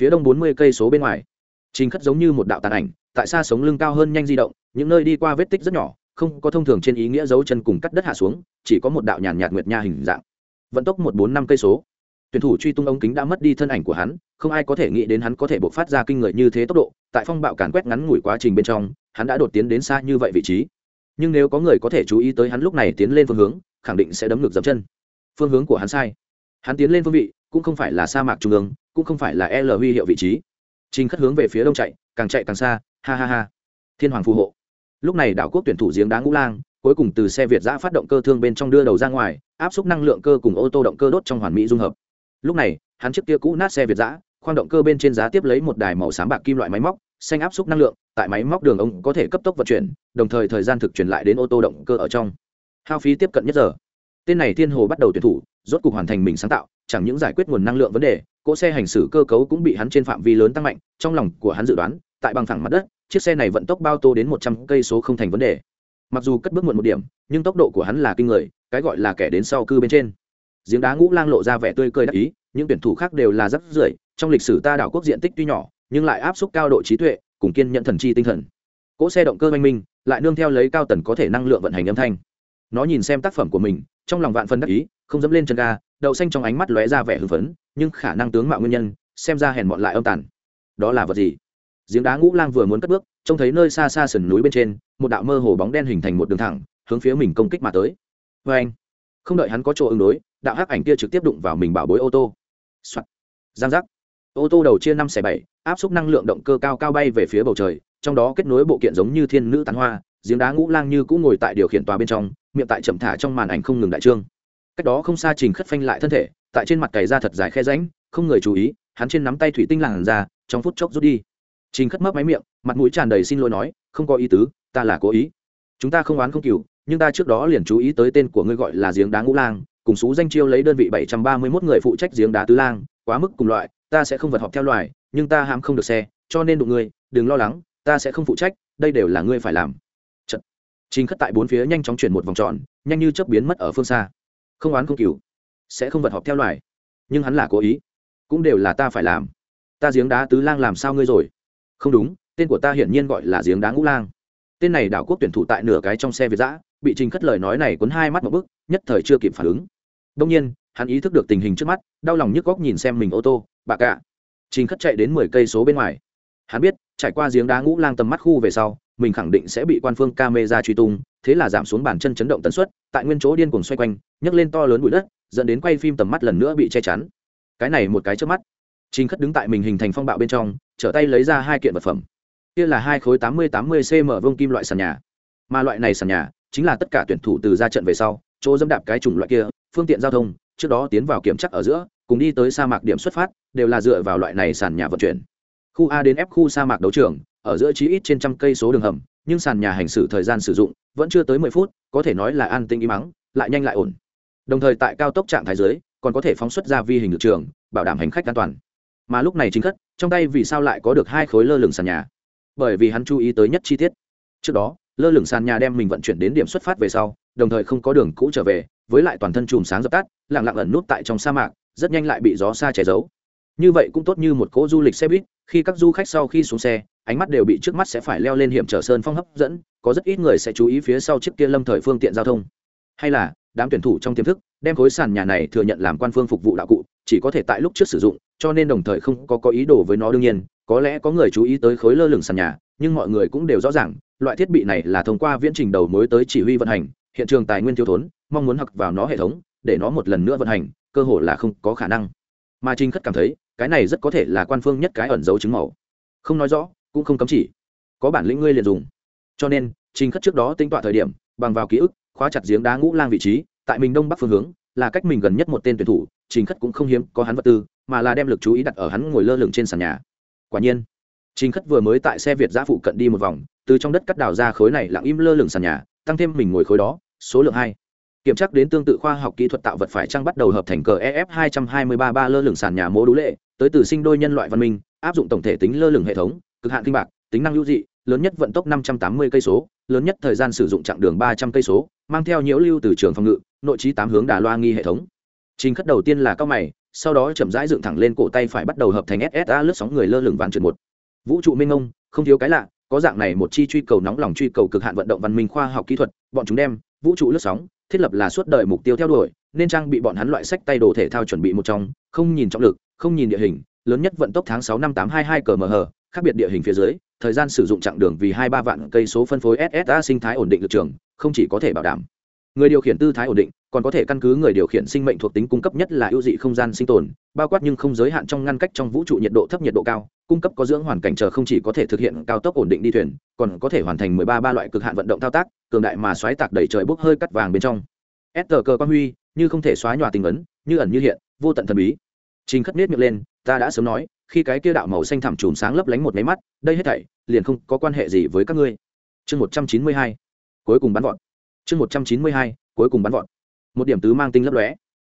Phía đông bốn mươi cây số bên ngoài. Trình khất giống như một đạo tàn ảnh, tại xa sống lưng cao hơn nhanh di động, những nơi đi qua vết tích rất nhỏ, không có thông thường trên ý nghĩa dấu chân cùng cắt đất hạ xuống, chỉ có một đạo nhàn nhạt nguyệt nha hình dạng. Vận tốc một bốn năm cây số tuyển thủ truy tung ống kính đã mất đi thân ảnh của hắn, không ai có thể nghĩ đến hắn có thể bộc phát ra kinh người như thế tốc độ, tại phong bạo càn quét ngắn ngủi quá trình bên trong, hắn đã đột tiến đến xa như vậy vị trí. Nhưng nếu có người có thể chú ý tới hắn lúc này tiến lên phương hướng, khẳng định sẽ đấm ngược dập chân. Phương hướng của hắn sai. Hắn tiến lên phương vị, cũng không phải là sa mạc trung ương, cũng không phải là l huy hiệu vị trí. Trình khất hướng về phía đông chạy, càng chạy càng xa, ha ha ha. Thiên hoàng phù hộ. Lúc này đảo quốc tuyển thủ giếng đá ngũ lang, cuối cùng từ xe việt giã phát động cơ thương bên trong đưa đầu ra ngoài, áp suất năng lượng cơ cùng ô tô động cơ đốt trong hoàn mỹ dung hợp lúc này, hắn chiếc kia cũ nát xe việt giã khoang động cơ bên trên giá tiếp lấy một đài màu xám bạc kim loại máy móc, xanh áp suất năng lượng, tại máy móc đường ống có thể cấp tốc vận chuyển, đồng thời thời gian thực chuyển lại đến ô tô động cơ ở trong. Hao phí tiếp cận nhất giờ. Tên này thiên hồ bắt đầu tuyển thủ, rốt cuộc hoàn thành mình sáng tạo, chẳng những giải quyết nguồn năng lượng vấn đề, cỗ xe hành xử cơ cấu cũng bị hắn trên phạm vi lớn tăng mạnh, trong lòng của hắn dự đoán, tại bằng thẳng mặt đất, chiếc xe này vận tốc bao tô đến một trăm cây số không thành vấn đề. Mặc dù cất bước muộn một điểm, nhưng tốc độ của hắn là kinh người, cái gọi là kẻ đến sau cư bên trên giếng đá ngũ lang lộ ra vẻ tươi cười đắc ý, những tuyển thủ khác đều là rất rưởi, trong lịch sử ta đảo quốc diện tích tuy nhỏ, nhưng lại áp suất cao độ trí tuệ, cùng kiên nhận thần chi tinh thần. Cỗ xe động cơ oanh minh, lại nương theo lấy cao tần có thể năng lượng vận hành âm thanh. Nó nhìn xem tác phẩm của mình, trong lòng vạn phân đắc ý, không dẫm lên chân ga, đậu xanh trong ánh mắt lóe ra vẻ hưng phấn, nhưng khả năng tướng mạo nguyên nhân, xem ra hèn mọn lại âm tàn. Đó là vật gì? Giếng đá ngũ lang vừa muốn cất bước, trông thấy nơi xa xa sườn núi bên trên, một đạo mơ hồ bóng đen hình thành một đường thẳng, hướng phía mình công kích mà tới. Vê anh không đợi hắn có chỗ ứng đối đạo hắc ảnh kia trực tiếp đụng vào mình bảo bối ô tô, tô、Soạn. giang giác. Ô tô đầu chia năm xẻ bảy áp suất năng lượng động cơ cao cao bay về phía bầu trời trong đó kết nối bộ kiện giống như thiên nữ tán hoa giếng đá ngũ lang như cũng ngồi tại điều khiển tòa bên trong miệng tại chậm thả trong màn ảnh không ngừng đại trương. Cách đó không xa trình khất phanh lại thân thể tại trên mặt cày ra thật dài khe ránh không người chú ý hắn trên nắm tay thủy tinh làn ra trong phút chốc rút đi. Trình khất mấp máy miệng mặt mũi tràn đầy xin lỗi nói không có ý tứ ta là cố ý. Chúng ta không oán không cừu nhưng ta trước đó liền chú ý tới tên của ngươi gọi là giếng đá ngũ lang, cùng xú danh chiêu lấy đơn vị bảy trăm ba mươi 731 người phụ trách giếng đá tứ lang, quá mức cùng loại, ta sẽ không vật họp theo loài, nhưng ta hãm không được xe, cho nên đụng ngươi, đừng lo lắng, ta sẽ không phụ trách, đây đều là ngươi phải làm. Trận. chính khất tại bốn phía nhanh chóng chuyển một vòng tròn, nhanh như chớp biến mất ở phương xa. Không oán không cừu, sẽ không vật họp theo loài, nhưng hắn là cố ý, cũng đều là ta phải làm. Ta giếng đá tứ lang làm sao ngươi rồi? Không đúng, tên của ta hiển nhiên gọi là giếng đá ngũ lang. Tên này đảo quốc tuyển thủ tại nửa cái trong xe việt giã bị trình khất lời nói này cuốn hai mắt một bức, nhất thời chưa kịp phản ứng. Đông nhiên, hắn ý thức được tình hình trước mắt, đau lòng nhức góc nhìn xem mình ô tô, bà cạ. Trình khất chạy đến mười cây số bên ngoài. Hắn biết, trải qua giếng đá ngũ lang tầm mắt khu về sau, mình khẳng định sẽ bị quan phương camera truy tung, thế là giảm xuống bàn chân chấn động tần suất, tại nguyên chỗ điên cuồng xoay quanh, nhấc lên to lớn bụi đất, dẫn đến quay phim tầm mắt lần nữa bị che chắn. Cái này một cái trước mắt, trình khất đứng tại mình hình thành phong bạo bên trong, trở tay lấy ra hai kiện vật phẩm. Kia là hai khối tám mươi tám mươi cm vuông kim loại sàn nhà. Mà loại này sàn nhà chính là tất cả tuyển thủ từ ra trận về sau, chỗ dẫm đạp cái chủng loại kia, phương tiện giao thông, trước đó tiến vào kiểm chắc ở giữa, cùng đi tới sa mạc điểm xuất phát, đều là dựa vào loại này sàn nhà vận chuyển. Khu a đến f khu sa mạc đấu trường, ở giữa chí ít trên trăm cây số đường hầm, nhưng sàn nhà hành xử thời gian sử dụng vẫn chưa tới mười phút, có thể nói là an tinh im mắng lại nhanh lại ổn. Đồng thời tại cao tốc trạng thái dưới, còn có thể phóng xuất ra vi hình lực trường, bảo đảm hành khách an toàn. Mà lúc này chính khất, trong tay vì sao lại có được hai khối lơ lửng sàn nhà? Bởi vì hắn chú ý tới nhất chi tiết. Trước đó lơ lửng sàn nhà đem mình vận chuyển đến điểm xuất phát về sau, đồng thời không có đường cũ trở về, với lại toàn thân chùm sáng dập tắt, lặng lặng ẩn nút tại trong sa mạc, rất nhanh lại bị gió xa che giấu. Như vậy cũng tốt như một cỗ du lịch xe buýt, khi các du khách sau khi xuống xe, ánh mắt đều bị trước mắt sẽ phải leo lên hiểm trở sơn phong hấp dẫn, có rất ít người sẽ chú ý phía sau chiếc kia lâm thời phương tiện giao thông. Hay là, đám tuyển thủ trong tiềm thức, đem khối sàn nhà này thừa nhận làm quan phương phục vụ đạo cụ, chỉ có thể tại lúc trước sử dụng cho nên đồng thời không có có ý đồ với nó đương nhiên, có lẽ có người chú ý tới khối lơ lửng sàn nhà, nhưng mọi người cũng đều rõ ràng, loại thiết bị này là thông qua viễn trình đầu mối tới chỉ huy vận hành, hiện trường tài nguyên thiếu thốn, mong muốn học vào nó hệ thống, để nó một lần nữa vận hành, cơ hội là không có khả năng. Mà trinh khất cảm thấy, cái này rất có thể là quan phương nhất cái ẩn dấu chứng màu. Không nói rõ, cũng không cấm chỉ. Có bản lĩnh ngươi liền dùng. Cho nên trinh khất trước đó tính tọa thời điểm, bằng vào ký ức, khóa chặt giếng đá ngũ lang vị trí, tại mình đông bắc phương hướng, là cách mình gần nhất một tên tuyển thủ, trình khất cũng không hiếm có hắn vật tư mà là đem lực chú ý đặt ở hắn ngồi lơ lửng trên sàn nhà quả nhiên Trình Khất vừa mới tại xe Việt giã phụ cận đi một vòng, từ trong đất cắt đào ra khối này lặng im lơ lửng sàn nhà, tăng thêm mình ngồi khối đó, số lượng hai. Kiểm tra đến tương tự khoa học kỹ thuật tạo vật phải trang bắt đầu hợp thành cờ EF 223 ba lơ lửng sàn nhà mô đũ lệ, tới từ sinh đôi nhân loại văn minh, áp dụng tổng thể tính lơ lửng hệ thống, cực hạn kinh bạc, tính năng hữu dị, lớn nhất vận tốc 580 cây số, lớn nhất thời gian sử dụng chặng đường 300 cây số, mang theo nhiễu lưu từ trường phòng ngự, nội trí tám hướng đà loa nghi hệ thống. Trình Khất đầu tiên là cao mày, sau đó chậm rãi dựng thẳng lên cổ tay phải bắt đầu hợp thành ssa lướt sóng người lơ lửng vàng trượt một. Vũ trụ minh ông không thiếu cái lạ, có dạng này một chi truy cầu nóng lòng truy cầu cực hạn vận động văn minh khoa học kỹ thuật, bọn chúng đem vũ trụ lướt sóng thiết lập là suốt đời mục tiêu theo đuổi, nên trang bị bọn hắn loại sách tay đồ thể thao chuẩn bị một trong, không nhìn trọng lực, không nhìn địa hình, lớn nhất vận tốc tháng sáu năm tám hai hai cờ mh khác biệt địa hình phía dưới, thời gian sử dụng chặng đường vì hai ba vạn cây số phân phối ssa sinh thái ổn định lực trường, không chỉ có thể bảo đảm người điều khiển tư thái ổn định, còn có thể căn cứ người điều khiển sinh mệnh thuộc tính cung cấp nhất là ưu dị không gian sinh tồn, bao quát nhưng không giới hạn trong ngăn cách trong vũ trụ nhiệt độ thấp nhiệt độ cao, cung cấp có dưỡng hoàn cảnh chờ không chỉ có thể thực hiện cao tốc ổn định đi thuyền, còn có thể hoàn thành mười ba ba loại cực hạn vận động thao tác, cường đại mà xoáy tạc đẩy trời bốc hơi cắt vàng bên trong. S tờ cơ quan huy, như không thể xóa nhòa tình ấn, như ẩn như hiện, vô tận thần bí. Chính khất nết miệng lên, ta đã sớm nói, khi cái kia đạo màu xanh thẳm chùm sáng lấp lánh một máy mắt, đây hết thảy liền không có quan hệ gì với các ngươi. Chương một trăm chín mươi hai, cuối cùng bắn vọt chương một trăm chín mươi hai, cuối cùng bắn vọt. Một điểm tứ mang tinh lấp lóe.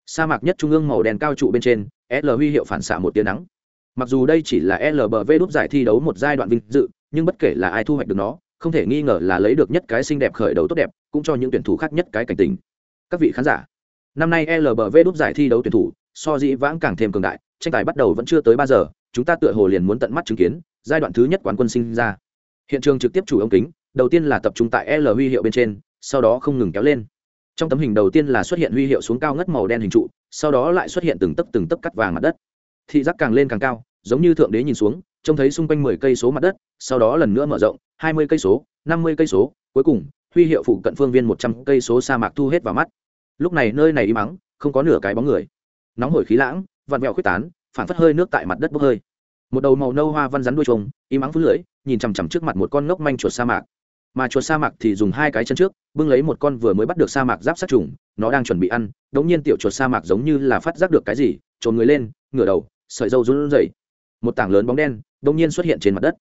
Sa mạc nhất trung ương màu đen cao trụ bên trên l huy hiệu phản xạ một tia nắng. Mặc dù đây chỉ là lbv đúc giải thi đấu một giai đoạn vinh dự, nhưng bất kể là ai thu hoạch được nó, không thể nghi ngờ là lấy được nhất cái xinh đẹp khởi đầu tốt đẹp, cũng cho những tuyển thủ khác nhất cái cảnh tình. Các vị khán giả, năm nay lbv đúc giải thi đấu tuyển thủ, so dĩ vãng càng thêm cường đại, tranh tài bắt đầu vẫn chưa tới ba giờ, chúng ta tựa hồ liền muốn tận mắt chứng kiến, giai đoạn thứ nhất quán quân sinh ra. Hiện trường trực tiếp chủ ống kính, đầu tiên là tập trung tại l huy hiệu bên trên sau đó không ngừng kéo lên. Trong tấm hình đầu tiên là xuất hiện huy hiệu xuống cao ngất màu đen hình trụ, sau đó lại xuất hiện từng tấc từng tấc cắt vàng mặt đất. Thị giác càng lên càng cao, giống như thượng đế nhìn xuống, trông thấy xung quanh mười cây số mặt đất, sau đó lần nữa mở rộng, hai mươi cây số, năm mươi cây số, cuối cùng, huy hiệu phụ cận phương viên một trăm cây số sa mạc thu hết vào mắt. Lúc này nơi này im mắng không có nửa cái bóng người. Nóng hổi khí lãng, vặn vẹo khuyết tán phản phất hơi nước tại mặt đất bốc hơi. Một đầu màu nâu hoa văn rắn đuôi trùng, im mắng phút lưỡi, nhìn chằm chằm trước mặt một con ngốc manh chuột sa mạc mà chuột sa mạc thì dùng hai cái chân trước, bưng lấy một con vừa mới bắt được sa mạc giáp sát trùng, nó đang chuẩn bị ăn, đống nhiên tiểu chuột sa mạc giống như là phát giác được cái gì, trồn người lên, ngửa đầu, sợi dâu run rẩy. Một tảng lớn bóng đen, đống nhiên xuất hiện trên mặt đất.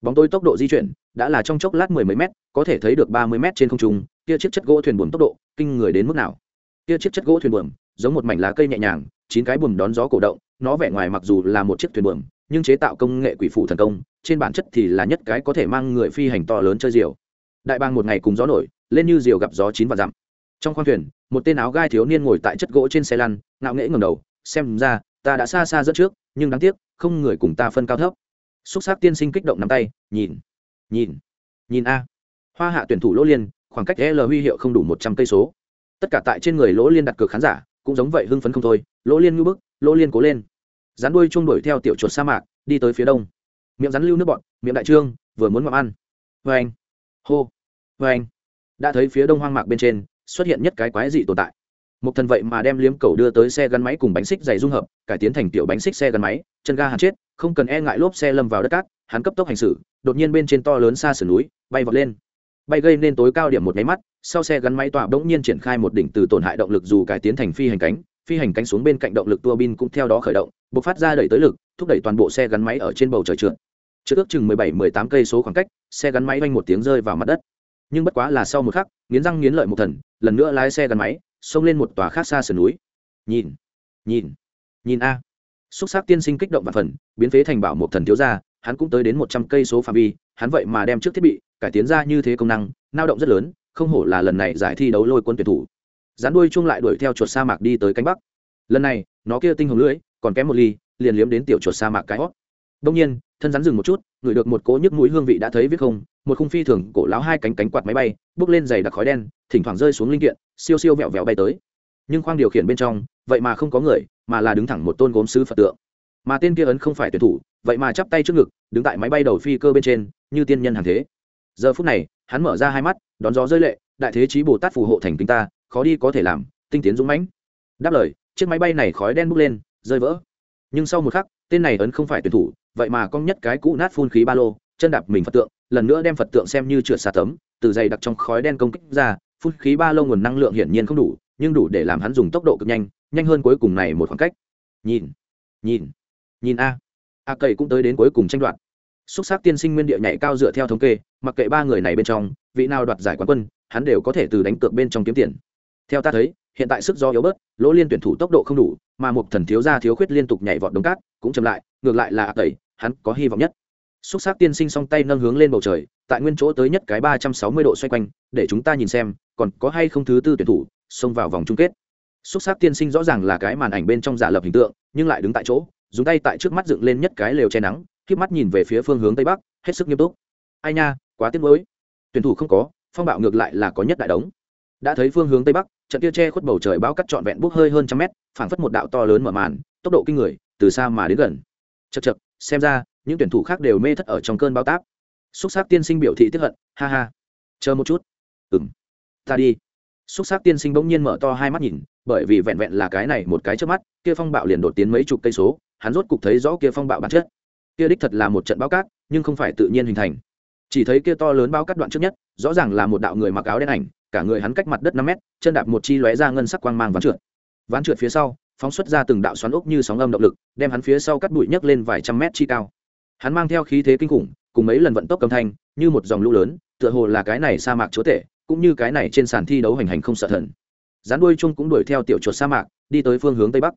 Bóng tôi tốc độ di chuyển, đã là trong chốc lát mười mấy mét, có thể thấy được ba mươi mét trên không trung, kia chiếc chất gỗ thuyền buồm tốc độ, kinh người đến mức nào. Kia chiếc chất gỗ thuyền buồm, giống một mảnh lá cây nhẹ nhàng, chín cái buồm đón gió cổ động, nó vẻ ngoài mặc dù là một chiếc thuyền buồm, nhưng chế tạo công nghệ quỷ phủ thần công, trên bản chất thì là nhất cái có thể mang người phi hành to lớn chơi diều đại bang một ngày cùng gió nổi, lên như diều gặp gió chín và dặm. Trong khoang thuyền, một tên áo gai thiếu niên ngồi tại chất gỗ trên xe lăn, ngạo nghễ ngầm đầu, xem ra, ta đã xa xa dẫn trước, nhưng đáng tiếc, không người cùng ta phân cao thấp. Xúc xác tiên sinh kích động nắm tay, nhìn nhìn nhìn a. Hoa hạ tuyển thủ lỗ liên, khoảng cách l huy hiệu không đủ một trăm cây số. Tất cả tại trên người lỗ liên đặt cược khán giả, cũng giống vậy hưng phấn không thôi, lỗ liên ngư bức, lỗ liên cố lên. Rắn đuôi chuông đuổi theo tiểu chuột sa mạc, đi tới phía đông. Miệng rắn lưu nước bọn miệng đại trương, vừa muốn ngậm ăn. Vê anh hô vê anh. Đã thấy phía đông hoang mạc bên trên, xuất hiện nhất cái quái dị tồn tại. Một thần vậy mà đem liếm cầu đưa tới xe gắn máy cùng bánh xích dày dung hợp, cải tiến thành tiểu bánh xích xe gắn máy, chân ga hắn chết, không cần e ngại lốp xe lâm vào đất cát, hắn cấp tốc hành xử, đột nhiên bên trên to lớn xa sườn núi, bay vọt lên. Bay gây nên tối cao điểm một máy mắt, sau xe gắn máy tọa bỗng nhiên triển khai một đỉnh từ tổn hại động lực dù cải tiến thành phi hành cánh, phi hành cánh xuống bên cạnh động lực tua bin cũng theo đó khởi động buộc phát ra đẩy tới lực, thúc đẩy toàn bộ xe gắn máy ở trên bầu trời trượt. Trước ước chừng mười bảy, mười tám cây số khoảng cách, xe gắn máy vanh một tiếng rơi vào mặt đất nhưng bất quá là sau một khắc, nghiến răng nghiến lợi một thần, lần nữa lái xe gắn máy, xông lên một tòa khác xa sườn núi. Nhìn nhìn nhìn a. Xúc xác tiên sinh kích động và phần, biến phế thành bảo một thần thiếu gia, hắn cũng tới đến một trăm cây số phạm vi, hắn vậy mà đem trước thiết bị, cải tiến ra như thế công năng lao động rất lớn, không hổ là lần này giải thi đấu lôi quân tuyển thủ. Dán đuôi chung lại đuổi theo chuột sa mạc đi tới cánh bắc. Lần này, nó kia tinh hồng lưỡi, còn kém một ly, liền liếm đến tiểu chuột sa mạc cái hót. Đông nhiên, thân rắn dừng một chút, ngửi được một cỗ nhức mũi hương vị đã thấy viết không một khung phi thường cổ láo hai cánh cánh quạt máy bay, bước lên dày đặc khói đen, thỉnh thoảng rơi xuống linh kiện, siêu siêu vẹo vẹo bay tới. Nhưng khoang điều khiển bên trong, vậy mà không có người, mà là đứng thẳng một tôn gốm sứ phật tượng. Mà tên kia ấn không phải tuyển thủ, vậy mà chắp tay trước ngực, đứng tại máy bay đầu phi cơ bên trên, như tiên nhân hàng thế. Giờ phút này, hắn mở ra hai mắt, đón gió rơi lệ, đại thế chí bồ tát phù hộ thành kinh ta, khó đi có thể làm, tinh tiến dũng mãnh. Đáp lời, chiếc máy bay này khói đen bốc lên, rơi vỡ. Nhưng sau một khắc, tên này ấn không phải tuyển thủ, vậy mà cong nhất cái cũ nát phun khí ba lô, chân đạp mình phật tượng lần nữa đem phật tượng xem như trượt xà tấm, từ dày đặc trong khói đen công kích ra, phun khí ba lô nguồn năng lượng hiển nhiên không đủ, nhưng đủ để làm hắn dùng tốc độ cực nhanh nhanh hơn cuối cùng này một khoảng cách. Nhìn nhìn nhìn a. A cậy cũng tới đến cuối cùng tranh đoạt. Xúc xác tiên sinh nguyên địa nhảy cao dựa theo thống kê, mặc kệ ba người này bên trong, vị nào đoạt giải quán quân, hắn đều có thể từ đánh cược bên trong kiếm tiền. Theo ta thấy, hiện tại sức do yếu bớt, lỗ liên tuyển thủ tốc độ không đủ, mà một thần thiếu gia thiếu khuyết liên tục nhảy vọt đống cát, cũng chậm lại, ngược lại là tẩy hắn có hy vọng nhất xúc sắc tiên sinh song tay nâng hướng lên bầu trời, tại nguyên chỗ tới nhất cái ba trăm sáu mươi độ xoay quanh, để chúng ta nhìn xem, còn có hay không thứ tư tuyển thủ, xông vào vòng chung kết. Xúc sắc tiên sinh rõ ràng là cái màn ảnh bên trong giả lập hình tượng, nhưng lại đứng tại chỗ, dùng tay tại trước mắt dựng lên nhất cái lều che nắng k mắt nhìn về phía phương hướng tây bắc, hết sức nghiêm túc. Ai nha, quá tiếc mới tuyển thủ không có, phong bạo ngược lại là có nhất đại đống. Đã thấy phương hướng tây bắc, trận kia che khuất bầu trời bao cắt trọn vẹn bốc hơi hơn trăm mét, phảng phất một đạo to lớn mở màn, tốc độ kinh người, từ xa mà đến gần. Chật chật xem ra, những tuyển thủ khác đều mê thất ở trong cơn bao táp. Xúc xác tiên sinh biểu thị tiếp hận, ha ha. Chờ một chút. Ừng ta đi. Xúc xác tiên sinh bỗng nhiên mở to hai mắt nhìn, bởi vì vẹn vẹn là cái này một cái trước mắt, kia phong bạo liền đột tiến mấy chục cây số, hắn rốt cục thấy rõ kia phong bạo bản chất. Kia đích thật là một trận bao cát, nhưng không phải tự nhiên hình thành. Chỉ thấy kia to lớn bao cát đoạn trước nhất, rõ ràng là một đạo người mặc áo đen ảnh, cả người hắn cách mặt đất năm mét, chân đạp một chi lóe ra ngân sắc quang mang ván trượt. Ván trượt phía sau phóng xuất ra từng đạo xoắn ốc như sóng âm động lực, đem hắn phía sau cắt bụi nhấc lên vài trăm mét chi cao. Hắn mang theo khí thế kinh khủng, cùng mấy lần vận tốc cầm thanh, như một dòng lũ lớn, tựa hồ là cái này sa mạc chúa tể, cũng như cái này trên sàn thi đấu hành hành không sợ thần. Rắn đuôi chung cũng đuổi theo tiểu chuột sa mạc, đi tới phương hướng tây bắc.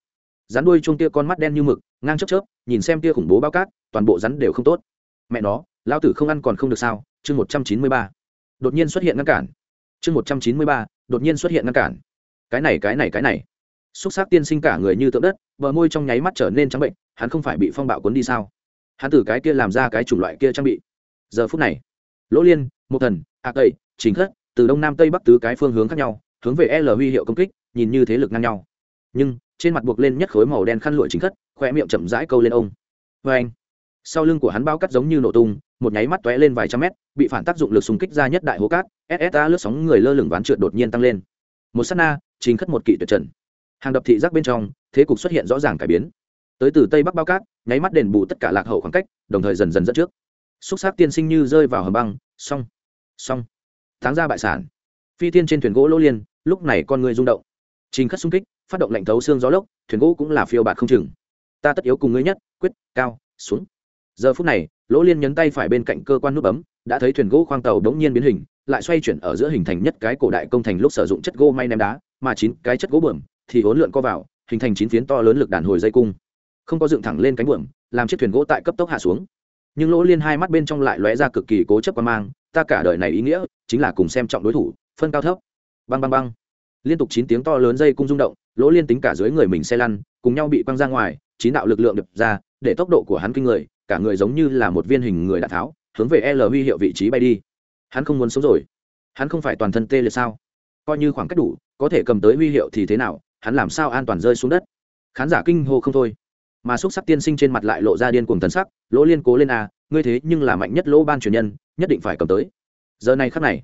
Rắn đuôi chung kia con mắt đen như mực, ngang chớp chớp, nhìn xem kia khủng bố bao cát, toàn bộ rắn đều không tốt. Mẹ nó lao tử không ăn còn không được sao? Chương một trăm chín mươi ba. Đột nhiên xuất hiện ngăn cản. Chương một trăm chín mươi ba, đột nhiên xuất hiện ngăn cản. Cái này cái này cái này xúc xác tiên sinh cả người như tượng đất, bờ môi trong nháy mắt trở nên trắng bệnh, hắn không phải bị phong bạo cuốn đi sao? Hắn từ cái kia làm ra cái chủng loại kia trang bị. Giờ phút này, lỗ liên một thần, a tây chính khất, từ đông nam tây bắc tứ cái phương hướng khác nhau, hướng về l huy hiệu công kích, nhìn như thế lực ngang nhau. Nhưng, trên mặt buộc lên nhất khối màu đen khăn lụi chính khất khoe miệng chậm rãi câu lên ông. Vê anh, sau lưng của hắn bao cắt giống như nổ tung, một nháy mắt t lên vài trăm mét, bị phản tác dụng lực súng kích ra nhất đại hố cát ssa lướt sóng người lơ lửng ván trượt đột nhiên tăng lên. Một s á t na chính khất một kỵ tuyệt trần hàng đập thị giác bên trong, thế cục xuất hiện rõ ràng cải biến. Tới từ tây bắc bao cát, nháy mắt đền bù tất cả lạc hậu khoảng cách, đồng thời dần dần dẫn trước. Xúc xác tiên sinh như rơi vào hầm băng, xong xong. Tháng ra bại sản. Phi tiên trên thuyền gỗ lỗ liên, lúc này con người rung động. Trình khất xung kích, phát động lệnh thấu xương gió lốc, thuyền gỗ cũng là phiêu bạt không chừng. Ta tất yếu cùng ngươi nhất, quyết, cao, xuống. Giờ phút này, lỗ liên nhấn tay phải bên cạnh cơ quan nút bấm, đã thấy thuyền gỗ khoang tàu đ ố n g nhiên biến hình, lại xoay chuyển ở giữa hình thành nhất cái cổ đại công thành lúc sử dụng chất gỗ may ném đá, mà chín cái chất gỗ bượm thì hỗn lượn co vào, hình thành chín phiến to lớn lực đàn hồi dây cung. Không có dựng thẳng lên cánh buồm, làm chiếc thuyền gỗ tại cấp tốc hạ xuống. Nhưng lỗ liên hai mắt bên trong lại lóe ra cực kỳ cố chấp quan mang, ta cả đời này ý nghĩa chính là cùng xem trọng đối thủ, phân cao thấp. Băng băng băng. Liên tục chín tiếng to lớn dây cung rung động, lỗ liên tính cả dưới người mình xe lăn, cùng nhau bị quăng ra ngoài, chín đạo lực lượng đập ra, để tốc độ của hắn kinh người, cả người giống như là một viên hình người đạn tháo, hướng về l huy hiệu vị trí bay đi. Hắn không muốn sống rồi. Hắn không phải toàn thân tê liệt sao? Coi như khoảng cách đủ, có thể cầm tới huy hiệu thì thế nào hắn làm sao an toàn rơi xuống đất? Khán giả kinh hô không thôi. Mà xúc sắc tiên sinh trên mặt lại lộ ra điên cuồng tấn sắc, lỗ liên cố lên a ngươi thế nhưng là mạnh nhất lỗ ban truyền nhân, nhất định phải cầm tới. Giờ này khắc này,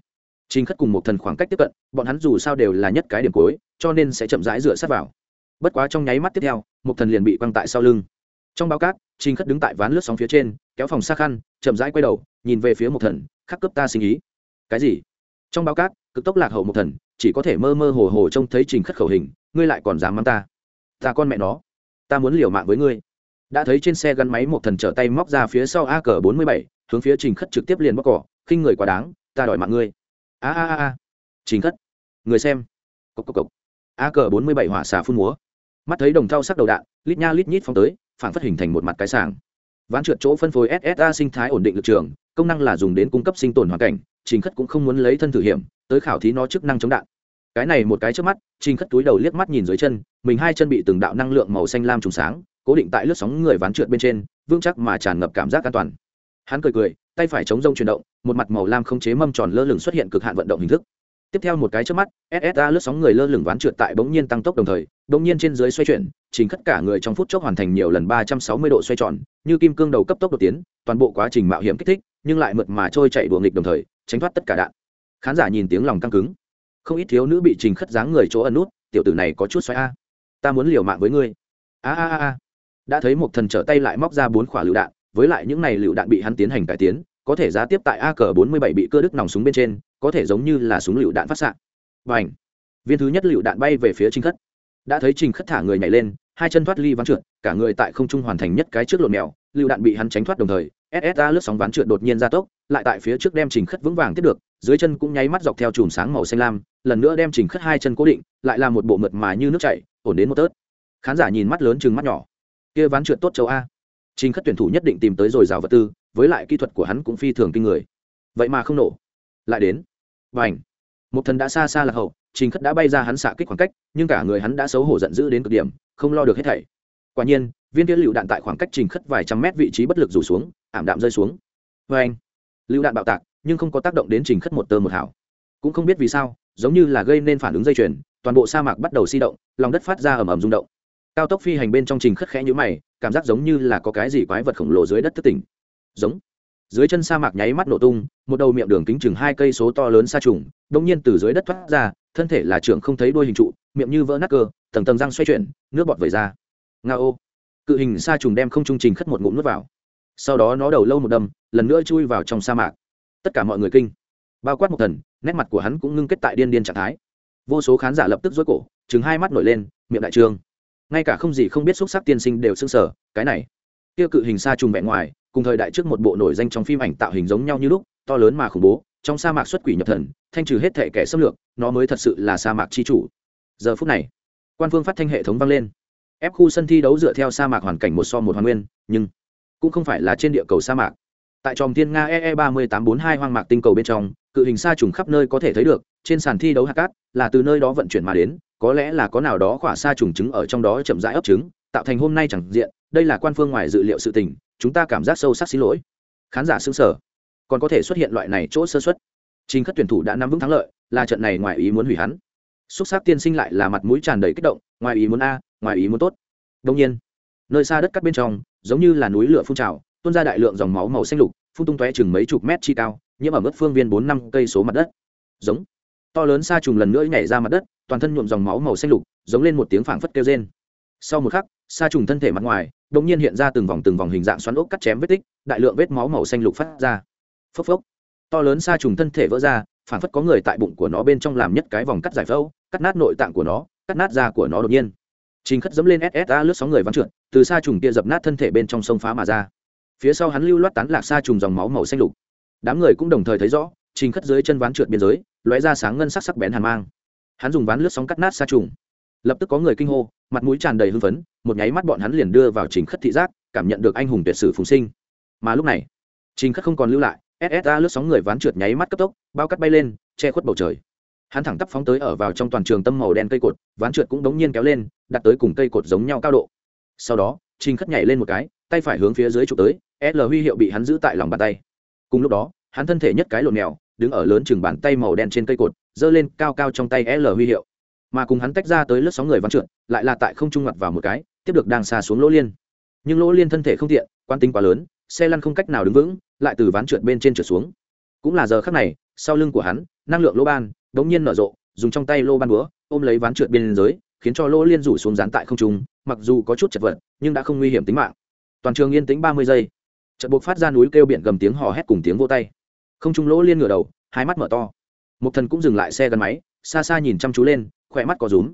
trình khất cùng một thần khoảng cách tiếp cận, bọn hắn dù sao đều là nhất cái điểm cuối, cho nên sẽ chậm rãi dựa sát vào. Bất quá trong nháy mắt tiếp theo một thần liền bị quăng tại sau lưng. Trong báo cát, trình khất đứng tại ván lướt sóng phía trên, kéo phòng xa khăn, chậm rãi quay đầu, nhìn về phía một thần, khắc cấp ta sinh ý. Cái gì? Trong báo cát, cực tốc lạc hậu một thần, chỉ có thể mơ mơ hồ hồ trông thấy trình khất khẩu hình ngươi lại còn dám mắng ta? Ta con mẹ nó. Ta muốn liều mạng với ngươi. Đã thấy trên xe gắn máy một thần trở tay móc ra phía sau a cờ bốn mươi bảy, hướng phía trình khất trực tiếp liền bóc cỏ. Khinh người quá đáng, ta đòi mạng ngươi. A a a a. Trình khất, người xem. Cốc cốc cốc. a cờ bốn mươi bảy hỏa xà phun múa. Mắt thấy đồng thau sắc đầu đạn, lít nha lít nhít phong tới phản phát hình thành một mặt cái sàng ván trượt chỗ phân phối ssa sinh thái ổn định lực trường, công năng là dùng đến cung cấp sinh tồn hoàn cảnh, trình khất cũng không muốn lấy thân thử hiểm, tới khảo thí nó chức năng chống đạn cái này một cái trước mắt trinh khất túi đầu liếc mắt nhìn dưới chân, mình hai chân bị từng đạo năng lượng màu xanh lam trùng sáng, cố định tại lướt sóng người ván trượt bên trên, vững chắc mà tràn ngập cảm giác an toàn. Hắn cười cười, tay phải chống rông chuyển động, một mặt màu lam không chế mâm tròn lơ lửng xuất hiện cực hạn vận động hình thức. Tiếp theo một cái trước mắt ssa lướt sóng người lơ lửng ván trượt tại bỗng nhiên tăng tốc đồng thời, bỗng nhiên trên dưới xoay chuyển, trình khất cả người trong phút chốc hoàn thành nhiều lần ba trăm sáu mươi độ xoay tròn, như kim cương đầu cấp tốc đột tiến, toàn bộ quá trình mạo hiểm kích thích, nhưng lại mượt mà trôi chạy đùa nghịch đồng thời, tránh thoát tất cả đạn. Khán giả nhìn tiếng lòng căng cứng không ít thiếu nữ bị trình khất dáng người chỗ ẩn nút, tiểu tử này có chút xoáy a. Ta muốn liều mạng với ngươi. A a a a. Đã thấy một thần trở tay lại móc ra bốn quả lựu đạn, với lại những này lựu đạn bị hắn tiến hành cải tiến, có thể giá tiếp tại a cờ bốn mươi bảy bị cơ đức nòng súng bên trên, có thể giống như là súng lựu đạn phát xạ. Và ảnh viên thứ nhất lựu đạn bay về phía trình khất. Đã thấy trình khất thả người nhảy lên, hai chân thoát ly ván trượt, cả người tại không trung hoàn thành nhất cái trước lộn mèo, lựu đạn bị hắn tránh thoát đồng thời ssa lướt sóng ván trượt đột nhiên ra tốc, lại tại phía trước đem trình khất vững vàng tiếp được, dưới chân cũng nháy mắt dọc theo chùm sáng màu xanh lam lần nữa đem trình khất hai chân cố định, lại là một bộ mượt mà như nước chảy, ổn đến một tớt khán giả nhìn mắt lớn chừng mắt nhỏ. Kia ván trượt tốt châu a. Trình khất tuyển thủ nhất định tìm tới rồi rào vật tư, với lại kỹ thuật của hắn cũng phi thường kinh người. Vậy mà không nổ. Lại đến. Và ảnh một thần đã xa xa lạc hậu, trình khất đã bay ra hắn xạ kích khoảng cách, nhưng cả người hắn đã xấu hổ giận dữ đến cực điểm, không lo được hết thảy. Quả nhiên, viên kia lựu đạn tại khoảng cách trình khất vài trăm mét vị trí bất lực rủ xuống, ảm đạm rơi xuống. Vê anh lựu đạn bạo tạc, nhưng không có tác động đến trình khất một tơ một hảo cũng không biết vì sao, giống như là gây nên phản ứng dây chuyền, toàn bộ sa mạc bắt đầu si động, lòng đất phát ra ầm ầm rung động. Cao tốc phi hành bên trong trình khất khẽ nhũ mày, cảm giác giống như là có cái gì quái vật khổng lồ dưới đất thất tỉnh. Giống. Dưới chân sa mạc nháy mắt nổ tung, một đầu miệng đường kính chừng hai cây số to lớn sa trùng đông nhiên từ dưới đất thoát ra, thân thể là trưởng không thấy đuôi hình trụ, miệng như vỡ nát cơ, tầng tầng răng xoay chuyển, nước bọt vẩy ra. Nga ô. Cự hình sa trùng đem không trung trình khất một ngụm nước vào. Sau đó nó đầu lâu một đâm, lần nữa chui vào trong sa mạc. Tất cả mọi người kinh bao quát một thần, nét mặt của hắn cũng ngưng kết tại điên điên trạng thái. Vô số khán giả lập tức dối cổ chừng hai mắt nổi lên, miệng đại trương. Ngay cả không gì không biết xúc sắc tiên sinh đều sưng sở cái này. Tiêu cự hình sa trùng vẹn ngoài, cùng thời đại trước một bộ nổi danh trong phim ảnh tạo hình giống nhau như lúc, to lớn mà khủng bố, trong sa mạc xuất quỷ nhập thần, thanh trừ hết thể kẻ xâm lược, nó mới thật sự là sa mạc chi chủ. Giờ phút này, quan phương phát thanh hệ thống vang lên. Ép khu sân thi đấu dựa theo sa mạc hoàn cảnh một so một hoàn nguyên, nhưng cũng không phải là trên địa cầu sa mạc tại tròm thiên nga ee ba mươi tám bốn hai hoang mạc tinh cầu bên trong, cự hình sa trùng khắp nơi có thể thấy được, trên sàn thi đấu hạt cát là từ nơi đó vận chuyển mà đến, có lẽ là có nào đó khỏa sa trùng trứng ở trong đó chậm rãi ấp trứng, tạo thành hôm nay chẳng diện, đây là quan phương ngoài dự liệu sự tình, chúng ta cảm giác sâu sắc xin lỗi. Khán giả xứng sở còn có thể xuất hiện loại này chỗ sơ xuất chính các tuyển thủ đã nắm vững thắng lợi, là trận này ngoài ý muốn hủy hắn. Xúc sắc tiên sinh lại là mặt mũi tràn đầy kích động, ngoài ý muốn a, ngoài ý muốn tốt. Đông nhiên, nơi xa đất cắt bên trong, giống như là núi lửa phun trào, tuôn ra đại lượng dòng máu màu xanh lục phun tung tóe chừng mấy chục mét chi cao, nhiễm ở mức phương viên bốn năm cây số mặt đất. Giống. To lớn xa trùng lần nữa nhảy ra mặt đất, toàn thân nhuộm dòng máu màu xanh lục, giống lên một tiếng phảng phất kêu rên. Sau một khắc xa trùng thân thể mặt ngoài, đột nhiên hiện ra từng vòng từng vòng hình dạng xoắn ốc cắt chém vết tích, đại lượng vết máu màu xanh lục phát ra. Phốc phốc. To lớn xa trùng thân thể vỡ ra, phảng phất có người tại bụng của nó bên trong làm nhất cái vòng cắt giải phẫu, cắt nát nội tạng của nó, cắt nát da của nó đột nhiên. Trình khất dẫm lên ssa lướt sóng người vắng trượt, từ xa trùng kia dập nát thân thể bên trong sông phá mà ra phía sau hắn lưu loát tán lạc xa trùng dòng máu màu xanh lục. Đám người cũng đồng thời thấy rõ, trình khất dưới chân ván trượt biên giới, lóe ra sáng ngân sắc sắc bén hàn mang. Hắn dùng ván lướt sóng cắt nát xa trùng. Lập tức có người kinh hô, mặt mũi tràn đầy hưng phấn, một nháy mắt bọn hắn liền đưa vào trình khất thị giác, cảm nhận được anh hùng tuyệt sử phùng sinh. Mà lúc này, trình khất không còn lưu lại ssa lướt sóng người ván trượt nháy mắt cấp tốc, bao cắt bay lên, che khuất bầu trời. Hắn thẳng tắp phóng tới ở vào trong toàn trường tâm màu đen cây cột, ván trượt cũng đống nhiên kéo lên, đặt tới cùng cây cột giống nhau cao độ. Sau đó, trình khất nhảy lên một cái, tay phải hướng phía dưới chụp tới l huy hiệu bị hắn giữ tại lòng bàn tay. Cùng lúc đó, hắn thân thể nhất cái lộn mèo đứng ở lớn chừng bàn tay màu đen trên cây cột, giơ lên cao cao trong tay l huy hiệu. Mà cùng hắn tách ra tới lớp sóng người ván trượt, lại là tại không trung mặt vào một cái, tiếp được đang xa xuống lỗ liên. Nhưng lỗ liên thân thể không tiện, quan tính quá lớn, xe lăn không cách nào đứng vững, lại từ ván trượt bên trên trượt xuống. Cũng là giờ khắc này, sau lưng của hắn, năng lượng lỗ ban đ ố n g nhiên nở rộ, dùng trong tay lô ban búa, ôm lấy ván trượt bên dưới, khiến cho lỗ liên rủ xuống dán tại không trung, mặc dù có chút chật vật, nhưng đã không nguy hiểm tính mạng. Toàn trường yên tĩnh ba mươi giây trận buộc phát ra núi kêu biển gầm tiếng hò hét cùng tiếng vô tay. Không trung lỗ liên ngửa đầu, hai mắt mở to. Một thần cũng dừng lại xe gắn máy, xa xa nhìn chăm chú lên, khỏe mắt có rúm.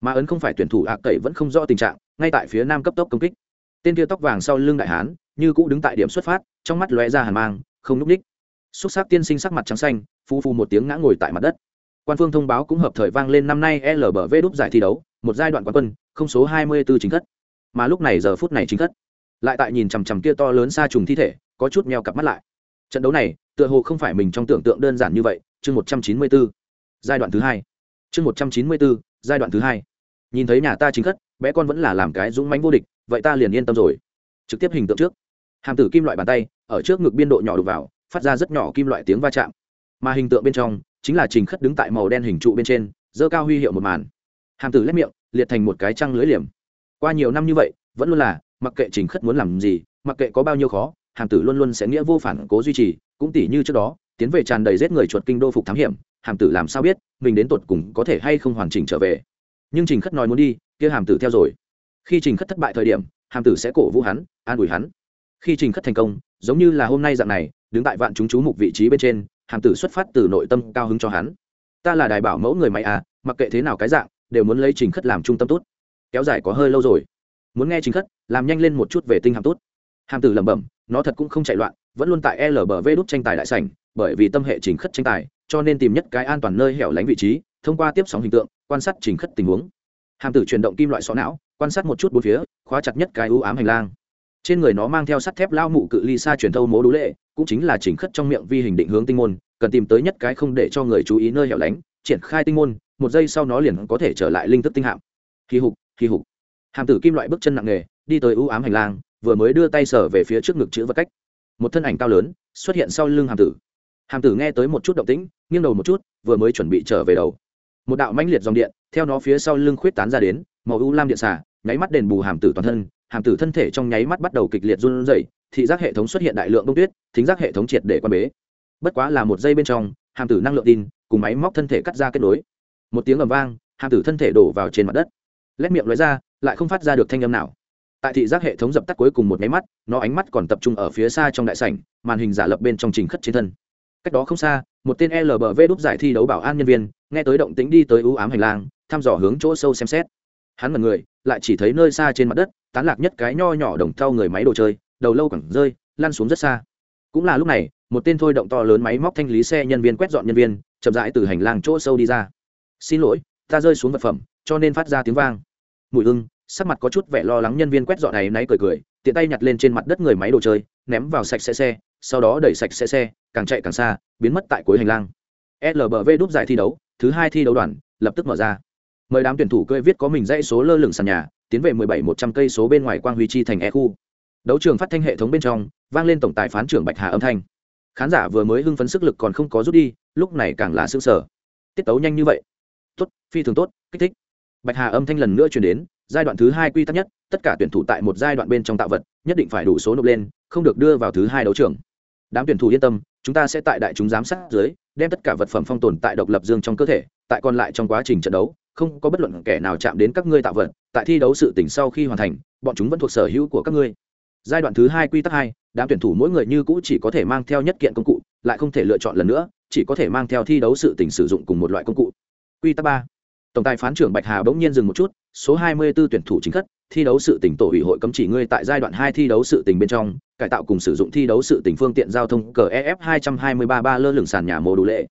Mà ấn không phải tuyển thủ ạc tẩy vẫn không rõ tình trạng, ngay tại phía nam cấp tốc công kích. Tên kia tóc vàng sau lưng đại hán, như cũ đứng tại điểm xuất phát, trong mắt lóe ra hàn mang, không núp ních. Xúc sắc tiên sinh sắc mặt trắng xanh phu phu một tiếng ngã ngồi tại mặt đất. Quan phương thông báo cũng hợp thời vang lên năm nay lbv đúc giải thi đấu, một giai đoạn quán quân, không số hai mươi 24 chính thất. Mà lúc này giờ phút này chính thất lại tại nhìn chằm chằm kia to lớn xa trùng thi thể có chút meo cặp mắt lại. Trận đấu này tựa hồ không phải mình trong tưởng tượng đơn giản như vậy chương một trăm chín mươi 194. giai đoạn thứ hai. Chương một trăm chín mươi 194, giai đoạn thứ hai. Nhìn thấy nhà ta chính thất bé con vẫn là làm cái dũng mãnh vô địch vậy ta liền yên tâm rồi. Trực tiếp hình tượng trước. Hàm tử kim loại bàn tay ở trước ngực biên độ nhỏ đục vào phát ra rất nhỏ kim loại tiếng va chạm. Mà hình tượng bên trong chính là trình khất đứng tại màu đen hình trụ bên trên dơ cao huy hiệu một màn. Hàm tử lép miệng liệt thành một cái trăng lưới liềm. Qua nhiều năm như vậy vẫn luôn là mặc kệ trình khất muốn làm gì, mặc kệ có bao nhiêu khó, hàm tử luôn luôn sẽ nghĩa vô phản cố duy trì, cũng tỉ như trước đó, tiến về tràn đầy giết người chuột kinh đô phục thám hiểm, hàm tử làm sao biết, mình đến tột cùng có thể hay không hoàn chỉnh trở về. Nhưng trình khất nói muốn đi, kia hàm tử theo rồi. Khi trình khất thất bại thời điểm, hàm tử sẽ cổ vũ hắn, an ủi hắn. Khi trình khất thành công, giống như là hôm nay dạng này, đứng tại vạn chúng chú mục vị trí bên trên, hàm tử xuất phát từ nội tâm cao hứng cho hắn. Ta là đài bảo mẫu người mày à mặc kệ thế nào cái dạng, đều muốn lấy trình khất làm trung tâm tốt. Kéo dài có hơi lâu rồi muốn nghe chính khất, làm nhanh lên một chút về tinh hàm tốt. Hàm tử lẩm bẩm, nó thật cũng không chạy loạn, vẫn luôn tại lbv đúc tranh tài đại sảnh, bởi vì tâm hệ trình khất tranh tài, cho nên tìm nhất cái an toàn nơi hẻo lánh vị trí, thông qua tiếp sóng hình tượng, quan sát trình khất tình huống. Hàm tử chuyển động kim loại xó não, quan sát một chút bốn phía, khóa chặt nhất cái ưu ám hành lang. Trên người nó mang theo sắt thép lao mụ cự ly xa truyền thâu mố đũ lệ, cũng chính là chỉnh khất trong miệng vi hình định hướng tinh môn, cần tìm tới nhất cái không để cho người chú ý nơi hẻo lánh, triển khai tinh môn, một giây sau nó liền có thể trở lại linh thức tinh hạm. Kỳ hục kỳ hục hàm tử kim loại bước chân nặng nề, đi tới ưu ám hành lang, vừa mới đưa tay sở về phía trước ngực chữ vật cách. Một thân ảnh cao lớn xuất hiện sau lưng hàm tử. Hàm tử nghe tới một chút động tĩnh, nghiêng đầu một chút, vừa mới chuẩn bị trở về đầu. Một đạo mãnh liệt dòng điện theo nó phía sau lưng khuyết tán ra đến, màu u lam điện xả, nháy mắt đền bù hàm tử toàn thân. Hàm tử thân thể trong nháy mắt bắt đầu kịch liệt run rẩy, thị giác hệ thống xuất hiện đại lượng bông tuyết, thính giác hệ thống triệt để quan bế. Bất quá là một giây bên trong, hàm tử năng lượng tin cùng máy móc thân thể cắt ra kết nối. Một tiếng ầm vang, hàm tử thân thể đổ vào trên mặt đất. Lét miệng lóe ra lại không phát ra được thanh âm nào. Tại thị giác hệ thống dập tắt cuối cùng một nháy mắt, nó ánh mắt còn tập trung ở phía xa trong đại sảnh, màn hình giả lập bên trong trình khất trên thân. Cách đó không xa, một tên lbv đúc giải thi đấu bảo an nhân viên, nghe tới động tĩnh đi tới ưu ám hành lang, thăm dò hướng chỗ sâu xem xét. Hắn mật người, lại chỉ thấy nơi xa trên mặt đất, tán lạc nhất cái nho nhỏ đồng thau người máy đồ chơi, đầu lâu cẳng rơi, lăn xuống rất xa. Cũng là lúc này, một tên thôi động to lớn máy móc thanh lý xe nhân viên quét dọn nhân viên, chậm rãi từ hành lang chỗ sâu đi ra. Xin lỗi, ta rơi xuống vật phẩm, cho nên phát ra tiếng vang. Mùi hưng sắc mặt có chút vẻ lo lắng nhân viên quét dọn này náy cười cười, tiện tay nhặt lên trên mặt đất người máy đồ chơi, ném vào sạch xe xe, sau đó đẩy sạch xe xe, càng chạy càng xa, biến mất tại cuối hành lang. Lbv đúp giải thi đấu, thứ hai thi đấu đoàn, lập tức mở ra. Mời đám tuyển thủ cơi viết có mình dãy số lơ lửng sàn nhà, tiến về 17 100 cây số bên ngoài quang huy chi thành e khu đấu trường phát thanh hệ thống bên trong, vang lên tổng tài phán trưởng bạch hà âm thanh. Khán giả vừa mới hưng phấn sức lực còn không có rút đi, lúc này càng là sững sờ. Tiết tấu nhanh như vậy. Tốt, phi thường tốt, kích thích. Bạch hà âm thanh lần nữa truyền đến giai đoạn thứ hai quy tắc nhất, tất cả tuyển thủ tại một giai đoạn bên trong tạo vật, nhất định phải đủ số nộp lên, không được đưa vào thứ hai đấu trường. Đám tuyển thủ yên tâm, chúng ta sẽ tại đại chúng giám sát dưới, đem tất cả vật phẩm phong tồn tại độc lập dương trong cơ thể, tại còn lại trong quá trình trận đấu, không có bất luận kẻ nào chạm đến các ngươi tạo vật, tại thi đấu sự tỉnh sau khi hoàn thành, bọn chúng vẫn thuộc sở hữu của các ngươi. Giai đoạn thứ hai quy tắc hai, đám tuyển thủ mỗi người như cũ chỉ có thể mang theo nhất kiện công cụ, lại không thể lựa chọn lần nữa, chỉ có thể mang theo thi đấu sự tỉnh sử dụng cùng một loại công cụ. Quy tắc ba, tổng tài phán trưởng bạch hà bỗng nhiên dừng một chút số 24 tuyển thủ chính thức thi đấu sự tỉnh tổ ủy hội cấm chỉ ngươi tại giai đoạn hai thi đấu sự tỉnh bên trong, cải tạo cùng sử dụng thi đấu sự tỉnh phương tiện giao thông cờ ef hai trăm hai mươi ba ba lơ lửng sàn nhà mô đủ lệ.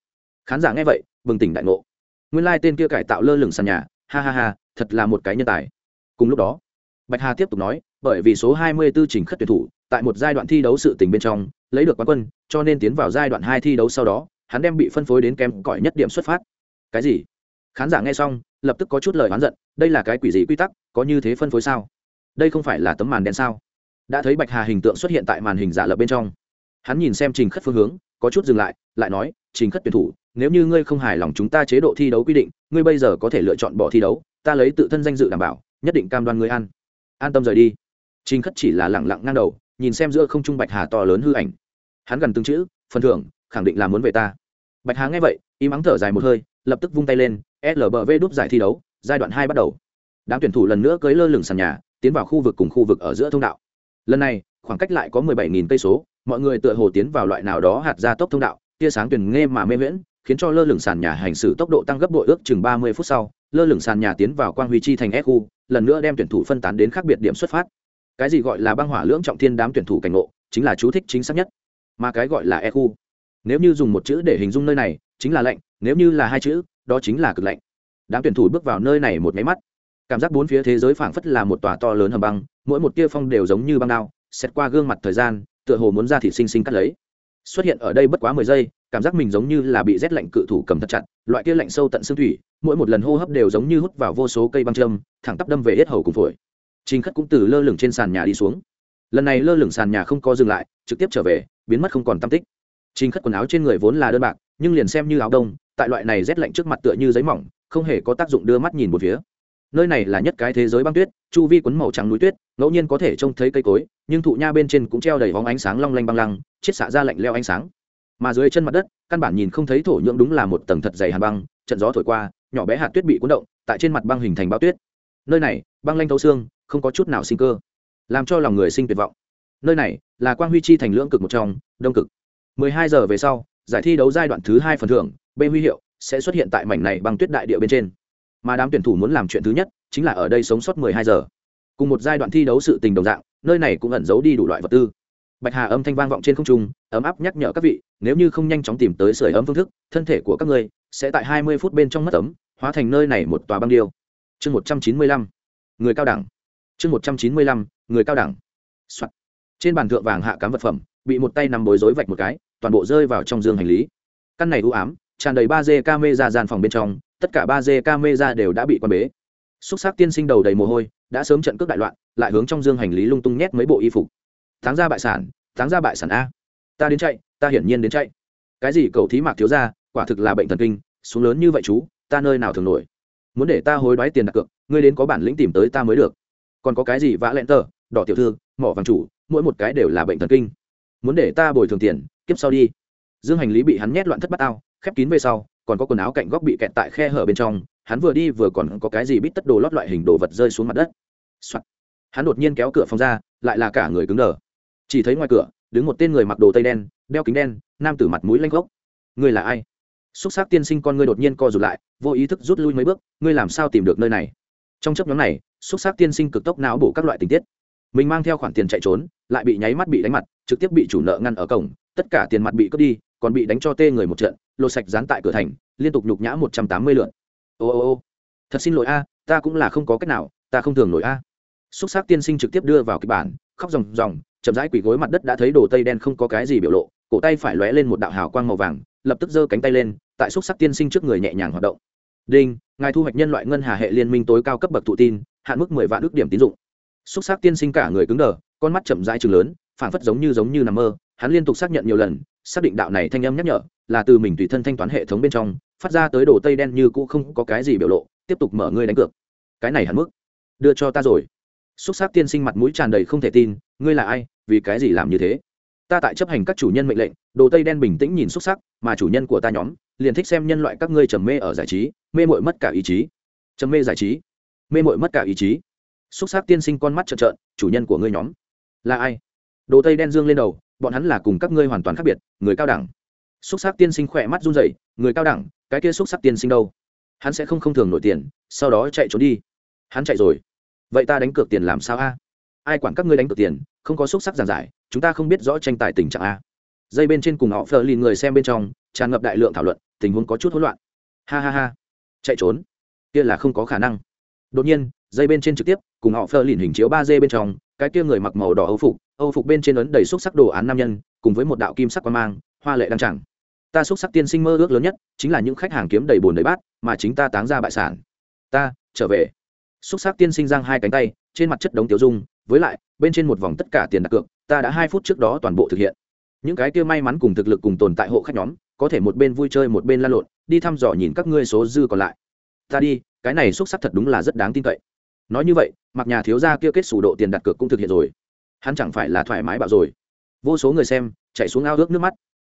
Khán giả nghe vậy, bừng tỉnh đại ngộ. Nguyên lai tên kia cải tạo lơ lửng sàn nhà, ha ha ha, thật là một cái nhân tài. Cùng lúc đó, bạch hà tiếp tục nói, bởi vì số 24 trình khất tuyển thủ, tại một giai đoạn thi đấu sự tình bên trong, lấy được quán quân, cho nên tiến vào giai đoạn hai thi đấu sau đó, hắn đem bị phân phối đến kém cỏi nhất điểm xuất phát. Cái gì? Khán giả nghe xong lập tức có chút lời oán giận, đây là cái quỷ gì quy tắc, có như thế phân phối sao? Đây không phải là tấm màn đen sao? Đã thấy bạch hà hình tượng xuất hiện tại màn hình giả lập bên trong. Hắn nhìn xem trình khất phương hướng, có chút dừng lại lại nói, trình khất tuyển thủ, nếu như ngươi không hài lòng chúng ta chế độ thi đấu quy định, ngươi bây giờ có thể lựa chọn bỏ thi đấu, ta lấy tự thân danh dự đảm bảo, nhất định cam đoan ngươi ăn an tâm rời đi. Trình khất chỉ là lẳng lặng ngang đầu, nhìn xem giữa không trung bạch hà to lớn hư ảnh. Hắn gần từng chữ, phần thưởng, khẳng định là muốn về ta. Bạch hà nghe vậy, im ắng thở dài một hơi lập tức vung tay lên lbv đúp giải thi đấu, giai đoạn hai bắt đầu. Đám tuyển thủ lần nữa cưới lơ lửng sàn nhà, tiến vào khu vực cùng khu vực ở giữa thông đạo. Lần này, khoảng cách lại có mười bảy nghìn cây số, mọi người tựa hồ tiến vào loại nào đó hạt ra tốc thông đạo, tia sáng tuyển nghe mà mê miễn khiến cho lơ lửng sàn nhà hành xử tốc độ tăng gấp bội ước chừng ba mươi phút sau, lơ lửng sàn nhà tiến vào quang huy chi thành s khu lần nữa đem tuyển thủ phân tán đến khác biệt điểm xuất phát. Cái gì gọi là băng hỏa lưỡng trọng thiên đám tuyển thủ cảnh ngộ, chính là chú thích chính xác nhất. Mà cái gọi là e khu nếu như dùng một chữ để hình dung nơi này, chính là lạnh nếu như là hai chữ, đó chính là cực lạnh. Đám tuyển thủ bước vào nơi này một máy mắt. Cảm giác bốn phía thế giới phảng phất là một tòa to lớn hầm băng, mỗi một tia phong đều giống như băng đao, xét qua gương mặt thời gian, tựa hồ muốn ra thị sinh sinh cắt lấy. Xuất hiện ở đây bất quá mười giây, cảm giác mình giống như là bị rét lạnh cự thủ cầm thật chặt, loại kia lạnh sâu tận xương thủy, mỗi một lần hô hấp đều giống như hút vào vô số cây băng châm, thẳng tắp đâm về hết hầu cùng phổi. Trình khất cũng từ lơ lửng trên sàn nhà đi xuống. Lần này lơ lửng sàn nhà không có dừng lại, trực tiếp trở về, biến mất không còn tam tích. Trình khất quần áo trên người vốn là đơn bạc, nhưng liền xem như áo đông tại loại này rét lạnh trước mặt tựa như giấy mỏng, không hề có tác dụng đưa mắt nhìn một phía. Nơi này là nhất cái thế giới băng tuyết, chu vi quấn màu trắng núi tuyết, ngẫu nhiên có thể trông thấy cây cối, nhưng thụ nha bên trên cũng treo đầy hóng ánh sáng long lanh băng lăng, chiết xạ ra lạnh leo ánh sáng. Mà dưới chân mặt đất, căn bản nhìn không thấy thổ nhưỡng đúng là một tầng thật dày hàn băng, trận gió thổi qua, nhỏ bé hạt tuyết bị cuốn động, tại trên mặt băng hình thành bao tuyết. Nơi này, băng lanh thấu xương, không có chút nào sinh cơ, làm cho lòng người sinh tuyệt vọng. Nơi này, là quang huy chi thành lưỡng cực một trong, đông cực. 12 giờ về sau, giải thi đấu giai đoạn thứ hai phần thưởng b huy hiệu sẽ xuất hiện tại mảnh này băng tuyết đại địa bên trên. Mà đám tuyển thủ muốn làm chuyện thứ nhất chính là ở đây sống sót 12 giờ. Cùng một giai đoạn thi đấu sự tình đồng dạng, nơi này cũng ẩn giấu đi đủ loại vật tư. Bạch hà âm thanh vang vọng trên không trung, ấm áp nhắc nhở các vị, nếu như không nhanh chóng tìm tới sưởi ấm phương thức, thân thể của các ngươi sẽ tại hai mươi phút bên trong mất ấm, hóa thành nơi này một tòa băng điêu. Chương một trăm chín mươi lăm, người cao đẳng. Chương một trăm chín mươi lăm, người cao đẳng、Soạn. trên bàn thượng vàng hạ cám vật phẩm, bị một tay nằm bối rối vạch một cái, toàn bộ rơi vào trong dương hành lý. Căn này u ám tràn đầy ba d camera dàn gian phòng bên trong, tất cả ba d camera đều đã bị quan bế. Xúc xác tiên sinh đầu đầy mồ hôi, đã sớm trận cướp đại loạn, lại hướng trong dương hành lý lung tung nhét mấy bộ y phục. Tháng ra bại sản tháng ra bại sản a. Ta đến chạy, ta hiển nhiên đến chạy. Cái gì cầu thí mạc thiếu ra quả thực là bệnh thần kinh, xuống lớn như vậy chú, ta nơi nào thường nổi. Muốn để ta hối đoái tiền đặt cược, ngươi đến có bản lĩnh tìm tới ta mới được. Còn có cái gì vã lẹn tờ, đỏ tiểu thư, mỏ vàng chủ, mỗi một cái đều là bệnh thần kinh. Muốn để ta bồi thường tiền, kiếp sau đi. Dương hành lý bị hắn nhét loạn thất bát ao khép kín về sau, còn có quần áo cạnh góc bị kẹt tại khe hở bên trong, hắn vừa đi vừa còn có cái gì bít tất đồ lót loại hình đồ vật rơi xuống mặt đất、Soạn. hắn đột nhiên kéo cửa phòng ra, lại là cả người cứng đờ. Chỉ thấy ngoài cửa, đứng một tên người mặc đồ tây đen, đeo kính đen, nam tử mặt mũi lanh gốc. Ngươi là ai? Xúc xác tiên sinh con ngươi đột nhiên co rụt lại, vô ý thức rút lui mấy bước, ngươi làm sao tìm được nơi này? Trong chấp nhóm này, xúc xác tiên sinh cực tốc não bổ các loại tình tiết. Mình mang theo khoản tiền chạy trốn, lại bị nháy mắt bị đánh mặt, trực tiếp bị chủ nợ ngăn ở cổng, tất cả tiền mặt bị cướp đi, còn bị đánh cho tê người một trận lột sạch dán tại cửa thành, liên tục nhục nhã một trăm tám mươi lượn ô ô ô. Thật xin lỗi a, ta cũng là không có cách nào, ta không thường nổi a. Xúc xác tiên sinh trực tiếp đưa vào kịch bản, khóc ròng ròng, chậm rãi quỳ gối mặt đất đã thấy đồ tây đen không có cái gì biểu lộ, cổ tay phải lóe lên một đạo hào quang màu vàng, lập tức giơ cánh tay lên, tại xúc xác tiên sinh trước người nhẹ nhàng hoạt động. Đinh, ngài thu hoạch nhân loại ngân hà hệ liên minh tối cao cấp bậc thụ tin, hạn mức mười vạn ước điểm tín dụng. Xúc xác tiên sinh cả người cứng đờ, con mắt chậm rãi chừng lớn, phảng phất giống như giống như nằm mơ, hắn liên tục xác nhận nhiều lần, xác định đạo này thanh âm nhắc nhở là từ mình tùy thân thanh toán hệ thống bên trong, phát ra tới đồ tây đen như cũ không có cái gì biểu lộ, tiếp tục mở ngươi đánh cược. Cái này hẳn mức. Đưa cho ta rồi. Xúc sắc tiên sinh mặt mũi tràn đầy không thể tin, ngươi là ai, vì cái gì làm như thế? Ta tại chấp hành các chủ nhân mệnh lệnh, đồ tây đen bình tĩnh nhìn xúc sắc, mà chủ nhân của ta nhóm, liền thích xem nhân loại các ngươi trầm mê ở giải trí, mê mội mất cả ý chí. Trầm mê giải trí. Mê mội mất cả ý chí. Xúc sắc tiên sinh con mắt trợn trợn, chủ nhân của ngươi nhóm, là ai? Đồ tây đen dương lên đầu, bọn hắn là cùng các ngươi hoàn toàn khác biệt, người cao đẳng xúc sắc tiên sinh khỏe mắt run rẩy, người cao đẳng, cái kia xúc sắc tiên sinh đâu? Hắn sẽ không không thường nổi tiền, sau đó chạy trốn đi. Hắn chạy rồi. Vậy ta đánh cược tiền làm sao a? Ai quản các ngươi đánh cược tiền, không có xúc sắc giảng giải, chúng ta không biết rõ tranh tài tình trạng a. Dây bên trên cùng họ phờ lìn người xem bên trong, tràn ngập đại lượng thảo luận, tình huống có chút hỗn loạn. Ha ha ha. Chạy trốn. Kia là không có khả năng. Đột nhiên, dây bên trên trực tiếp, cùng họ phờ lìn hình chiếu ba d bên trong, cái kia người mặc màu đỏ âu phục âu phục bên trên ấn đầy xúc sắc đồ án nam nhân, cùng với một đạo kim sắc quan mang, hoa lệ đăng chẳng ta xúc sắc tiên sinh mơ ước lớn nhất chính là những khách hàng kiếm đầy bồn đầy bát, mà chính ta táng ra bại sản. Ta, trở về. Xúc sắc tiên sinh giang hai cánh tay, trên mặt chất đống tiểu dung, với lại, bên trên một vòng tất cả tiền đặt cược, ta đã hai phút trước đó toàn bộ thực hiện. Những cái kia may mắn cùng thực lực cùng tồn tại hộ khách nhóm, có thể một bên vui chơi một bên la lộn, đi thăm dò nhìn các ngươi số dư còn lại. Ta đi, cái này xúc sắc thật đúng là rất đáng tin cậy. Nói như vậy, mặc nhà thiếu gia kia kết sủ độ tiền đặt cược cũng thực hiện rồi. Hắn chẳng phải là thoải mái bạo rồi. Vô số người xem chạy xuống ao ước nước mắt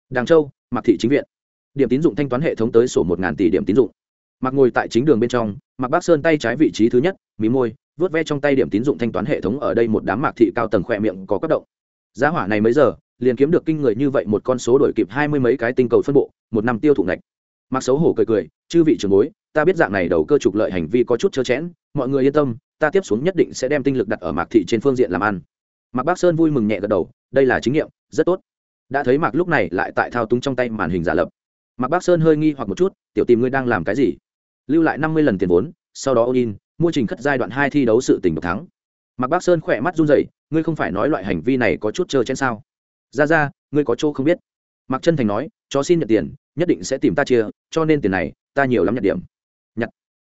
đàng châu mặc thị chính viện. Điểm tín dụng thanh toán hệ thống tới sổ một tỷ điểm tín dụng. Mặc ngồi tại chính đường bên trong mặc bác sơn tay trái vị trí thứ nhất, mí môi vớt ve trong tay điểm tín dụng thanh toán hệ thống ở đây một đám mạc thị cao tầng khỏe miệng có cấp động. Giá hỏa này mấy giờ, liền kiếm được kinh người như vậy một con số đổi kịp hai mươi mấy cái tinh cầu phân bộ, một năm tiêu thụ ngạch. Mặc xấu hổ cười cười, chư vị trường bối, ta biết dạng này đầu cơ trục lợi hành vi có chút trơ chẽn, mọi người yên tâm, ta tiếp xuống nhất định sẽ đem tinh lực đặt ở mạc thị trên phương diện làm ăn. Mạc bác sơn vui mừng nhẹ gật đầu, đây là chính nghiệm, rất tốt đã thấy mạc lúc này lại tại thao túng trong tay màn hình giả lập. Mạc bác sơn hơi nghi hoặc một chút, tiểu tìm ngươi đang làm cái gì? Lưu lại năm mươi lần tiền vốn, sau đó in, mua trình khất giai đoạn hai thi đấu sự tình độc thắng. Mạc bác sơn khỏe mắt run rẩy, ngươi không phải nói loại hành vi này có chút trơ chen sao? Ra ra, ngươi có chỗ không biết. Mạc chân thành nói, chó xin nhận tiền, nhất định sẽ tìm ta chia, cho nên tiền này, ta nhiều lắm nhặt điểm. Nhặt.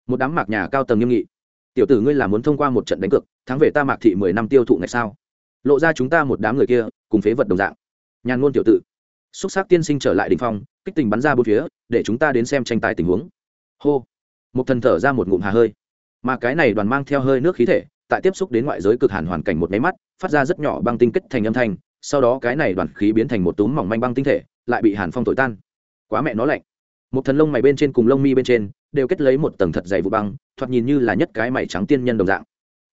Một đám mạc nhà cao tầng nghiêm nghị. Tiểu tử ngươi là muốn thông qua một trận đánh cược, thắng về ta mạc thị mười năm tiêu thụ ngày sao? Lộ ra chúng ta một đám người kia, cùng phế vật đồng dạng nhàn ngôn tiểu tự. Xúc xác tiên sinh trở lại đình phong, kích tình bắn ra bốn phía, để chúng ta đến xem tranh tài tình huống. Hô. Một thần thở ra một ngụm hà hơi. Mà cái này đoàn mang theo hơi nước khí thể, tại tiếp xúc đến ngoại giới cực hàn hoàn cảnh một máy mắt, phát ra rất nhỏ băng tinh kết thành âm thanh, sau đó cái này đoàn khí biến thành một túm mỏng manh băng tinh thể, lại bị hàn phong thổi tan. Quá mẹ nó lạnh. Một thần lông mày bên trên cùng lông mi bên trên, đều kết lấy một tầng thật dày vụ băng, thoạt nhìn như là nhất cái mày trắng tiên nhân đồng dạng.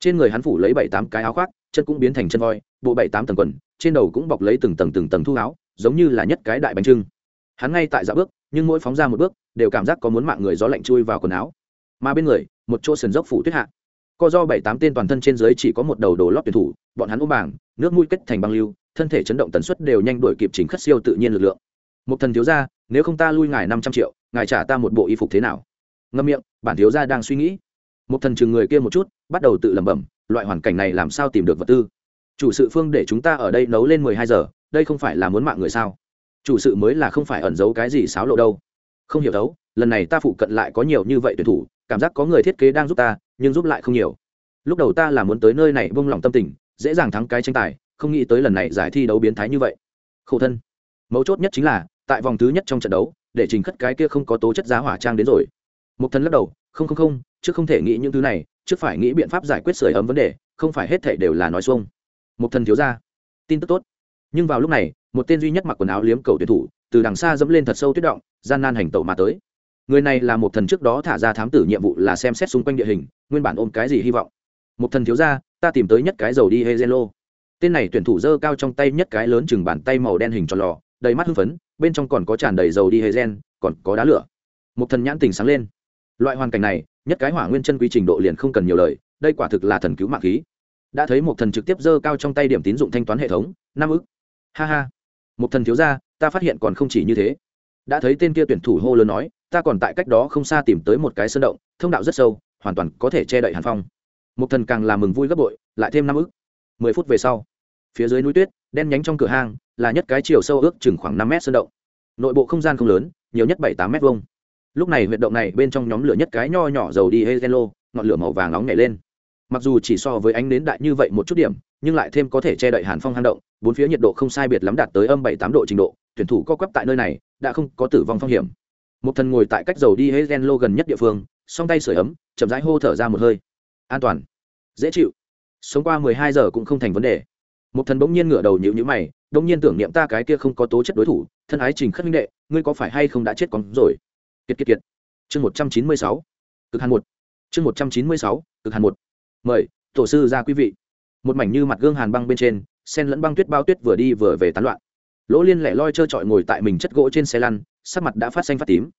Trên người hắn phủ lấy bảy tám cái áo khoác, chân cũng biến thành chân voi, bộ bảy tám tầng quần trên đầu cũng bọc lấy từng tầng từng tầng thu áo, giống như là nhất cái đại bánh trưng. Hắn ngay tại dạ bước, nhưng mỗi phóng ra một bước, đều cảm giác có muốn mạng người gió lạnh chui vào quần áo. Mà bên người, một chỗ sườn dốc phủ tuyết hạ. Co do bảy tám tên toàn thân trên dưới chỉ có một đầu đồ lót tuyển thủ, bọn hắn ôm bảng, nước mũi kết thành băng lưu, thân thể chấn động tần suất đều nhanh đuổi kịp chỉnh khất siêu tự nhiên lực lượng. Một thần thiếu gia, nếu không ta lui ngài năm trăm triệu, ngài trả ta một bộ y phục thế nào? Ngâm miệng, bản thiếu gia đang suy nghĩ. Một thần chừng người kia một chút, bắt đầu tự lẩm bẩm, loại hoàn cảnh này làm sao tìm được vật tư? Chủ sự phương để chúng ta ở đây nấu lên mười hai giờ, đây không phải là muốn mạng người sao? Chủ sự mới là không phải ẩn giấu cái gì xáo lộ đâu. Không hiểu đấu lần này ta phụ cận lại có nhiều như vậy tuyển thủ, cảm giác có người thiết kế đang giúp ta, nhưng giúp lại không nhiều. Lúc đầu ta là muốn tới nơi này bông lòng tâm tình, dễ dàng thắng cái tranh tài, không nghĩ tới lần này giải thi đấu biến thái như vậy. Khổ thân. Mấu chốt nhất chính là, tại vòng thứ nhất trong trận đấu, để trình khất cái kia không có tố chất giá hỏa trang đến rồi. Một thân lắc đầu, không không không chứ không thể nghĩ những thứ này, trước phải nghĩ biện pháp giải quyết sửa ấm vấn đề, không phải hết thể đều là nói xuông một thần thiếu ra tin tức tốt. Nhưng vào lúc này, một tên duy nhất mặc quần áo liếm cầu tuyển thủ, từ đằng xa dẫm lên thật sâu tuyết động, gian nan hành tẩu mà tới. Người này là một thần trước đó thả ra thám tử nhiệm vụ là xem xét xung quanh địa hình, nguyên bản ôm cái gì hy vọng. Một thần thiếu ra ta tìm tới nhất cái dầu đi hezelo. Tên này tuyển thủ dơ cao trong tay nhất cái lớn chừng bàn tay màu đen hình tròn lò, đầy mắt hưng phấn, bên trong còn có tràn đầy dầu đi hezen, còn có đá lửa. Một thần nhãn tình sáng lên. Loại hoàn cảnh này, nhất cái hỏa nguyên chân quy trình độ liền không cần nhiều lời, đây quả thực là thần cứu mạng khí đã thấy một thần trực tiếp dơ cao trong tay điểm tín dụng thanh toán hệ thống, năm ức. Ha ha. Một thần thiếu ra ta phát hiện còn không chỉ như thế. Đã thấy tên kia tuyển thủ hô lớn nói, ta còn tại cách đó không xa tìm tới một cái sơn động, thông đạo rất sâu, hoàn toàn có thể che đậy hàn phong. Một thần càng làm mừng vui gấp bội, lại thêm năm ức. Mười phút về sau, phía dưới núi tuyết, đen nhánh trong cửa hang, là nhất cái chiều sâu ước chừng khoảng năm mét sơn động. Nội bộ không gian không lớn, nhiều nhất bảy tám mét vuông. Lúc này huyệt động này bên trong nhóm lửa nhất cái nho nhỏ dầu đi hezelo, ngọn lửa màu vàng nóng nhảy lên mặc dù chỉ so với ánh nến đại như vậy một chút điểm, nhưng lại thêm có thể che đậy hàn phong hang động, bốn phía nhiệt độ không sai biệt lắm đạt tới âm bảy tám độ trình độ, tuyển thủ co quắp tại nơi này, đã không có tử vong phong hiểm. Một thần ngồi tại cách dầu đi hezelo gần nhất địa phương, song tay sửa ấm, chậm rãi hô thở ra một hơi. An toàn. Dễ chịu. Sống qua mười hai giờ cũng không thành vấn đề. Một thần bỗng nhiên ngửa đầu nhịu nhữ mày, đông nhiên tưởng niệm ta cái kia không có tố chất đối thủ, thân ái trình khất minh đệ, ngươi có phải hay không đã chết còn rồi? Kiệt kiệt kiệt. Chương một trăm chín mươi sáu. Cực hàn một. Chương một trăm chín mươi sáu. Cực hàn một mời, tổ sư ra quý vị. Một mảnh như mặt gương hàn băng bên trên, sen lẫn băng tuyết bao tuyết vừa đi vừa về tán loạn. Lỗ liên lẻ loi trơ trọi ngồi tại mình chất gỗ trên xe lăn, sắc mặt đã phát xanh phát tím.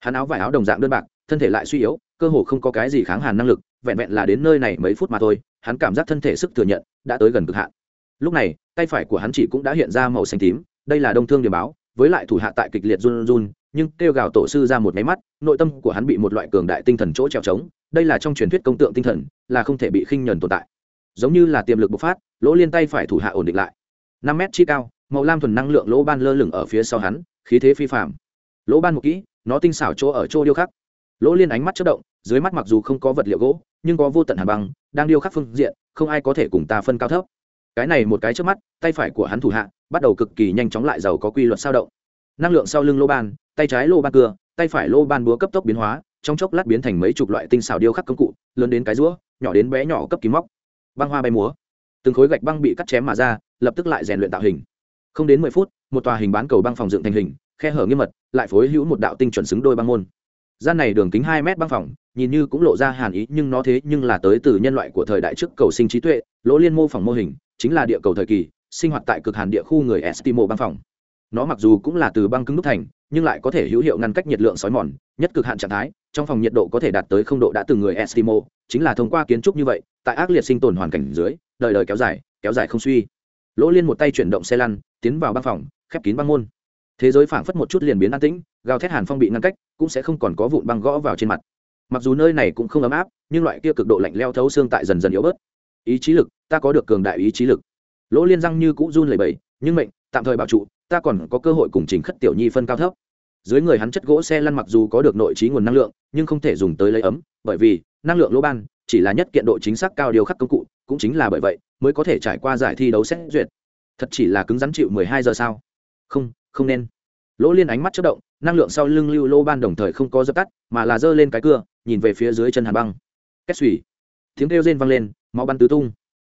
Hắn áo vải áo đồng dạng đơn bạc, thân thể lại suy yếu, cơ hồ không có cái gì kháng hàn năng lực, vẹn vẹn là đến nơi này mấy phút mà thôi, hắn cảm giác thân thể sức thừa nhận đã tới gần cực hạn. Lúc này, tay phải của hắn chỉ cũng đã hiện ra màu xanh tím, đây là đông thương điểm báo, với lại thủ hạ tại kịch liệt run run, nhưng kêu gào tổ sư ra một máy mắt, nội tâm của hắn bị một loại cường đại tinh thần chỗ trèo trống đây là trong truyền thuyết công tượng tinh thần, là không thể bị khinh nhẫn tồn tại. Giống như là tiềm lực bộc phát, lỗ liên tay phải thủ hạ ổn định lại. Năm mét chi cao, màu lam thuần năng lượng lỗ ban lơ lửng ở phía sau hắn, khí thế phi phạm lỗ ban một kỹ, nó tinh xảo chỗ ở chỗ điêu khắc. Lỗ liên ánh mắt chất động, dưới mắt mặc dù không có vật liệu gỗ, nhưng có vô tận hàn băng, đang điêu khắc phương diện, không ai có thể cùng ta phân cao thấp. Cái này một cái trước mắt, tay phải của hắn thủ hạ, bắt đầu cực kỳ nhanh chóng lại giàu có quy luật sao động. Năng lượng sau lưng lô ban, tay trái lô ban cưa tay phải lô ban búa cấp tốc biến hóa trong chốc lát biến thành mấy chục loại tinh xảo điêu khắc công cụ, lớn đến cái rũa, nhỏ đến bé nhỏ cấp ký móc. Băng hoa bay múa. Từng khối gạch băng bị cắt chém mà ra, lập tức lại rèn luyện tạo hình. Không đến mười phút, một tòa hình bán cầu băng phòng dựng thành hình, khe hở nghiêm mật, lại phối hữu một đạo tinh chuẩn xứng đôi băng môn. Gian này đường kính hai mét băng phòng, nhìn như cũng lộ ra hàn ý, nhưng nó thế nhưng là tới từ nhân loại của thời đại trước cầu sinh trí tuệ, lỗ liên mô phỏng mô hình, chính là địa cầu thời kỳ, sinh hoạt tại cực hàn địa khu người estimo băng phòng. Nó mặc dù cũng là từ băng cứng đúc thành nhưng lại có thể hữu hiệu ngăn cách nhiệt lượng sói mòn, nhất cực hạn trạng thái, trong phòng nhiệt độ có thể đạt tới không độ đã từng người estimo chính là thông qua kiến trúc như vậy, tại ác liệt sinh tồn hoàn cảnh dưới, đời đời kéo dài kéo dài không suy. Lỗ liên một tay chuyển động xe lăn, tiến vào băng phòng, khép kín băng môn. Thế giới phảng phất một chút liền biến an tĩnh, gào thét hàn phong bị ngăn cách, cũng sẽ không còn có vụn băng gõ vào trên mặt. Mặc dù nơi này cũng không ấm áp, nhưng loại kia cực độ lạnh leo thấu xương tại dần dần yếu bớt. Ý chí lực, ta có được cường đại ý chí lực. Lỗ liên răng như cũ run lầy bầy nhưng mệnh, tạm thời bảo trụ, ta còn có cơ hội cùng trình khất tiểu nhi phân cao thấp dưới người hắn chất gỗ xe lăn mặc dù có được nội trí nguồn năng lượng, nhưng không thể dùng tới lấy ấm, bởi vì năng lượng lỗ ban chỉ là nhất kiện độ chính xác cao điều khắc công cụ, cũng chính là bởi vậy mới có thể trải qua giải thi đấu xét duyệt. Thật chỉ là cứng rắn chịu mười hai giờ sao? Không không nên. Lỗ liên ánh mắt chất động, năng lượng sau lưng lưu lô ban đồng thời không có dập tắt, mà là giơ lên cái cưa, nhìn về phía dưới chân hàn băng. Kết xùy. Tiếng kêu rên vang lên, máu bắn tứ tung.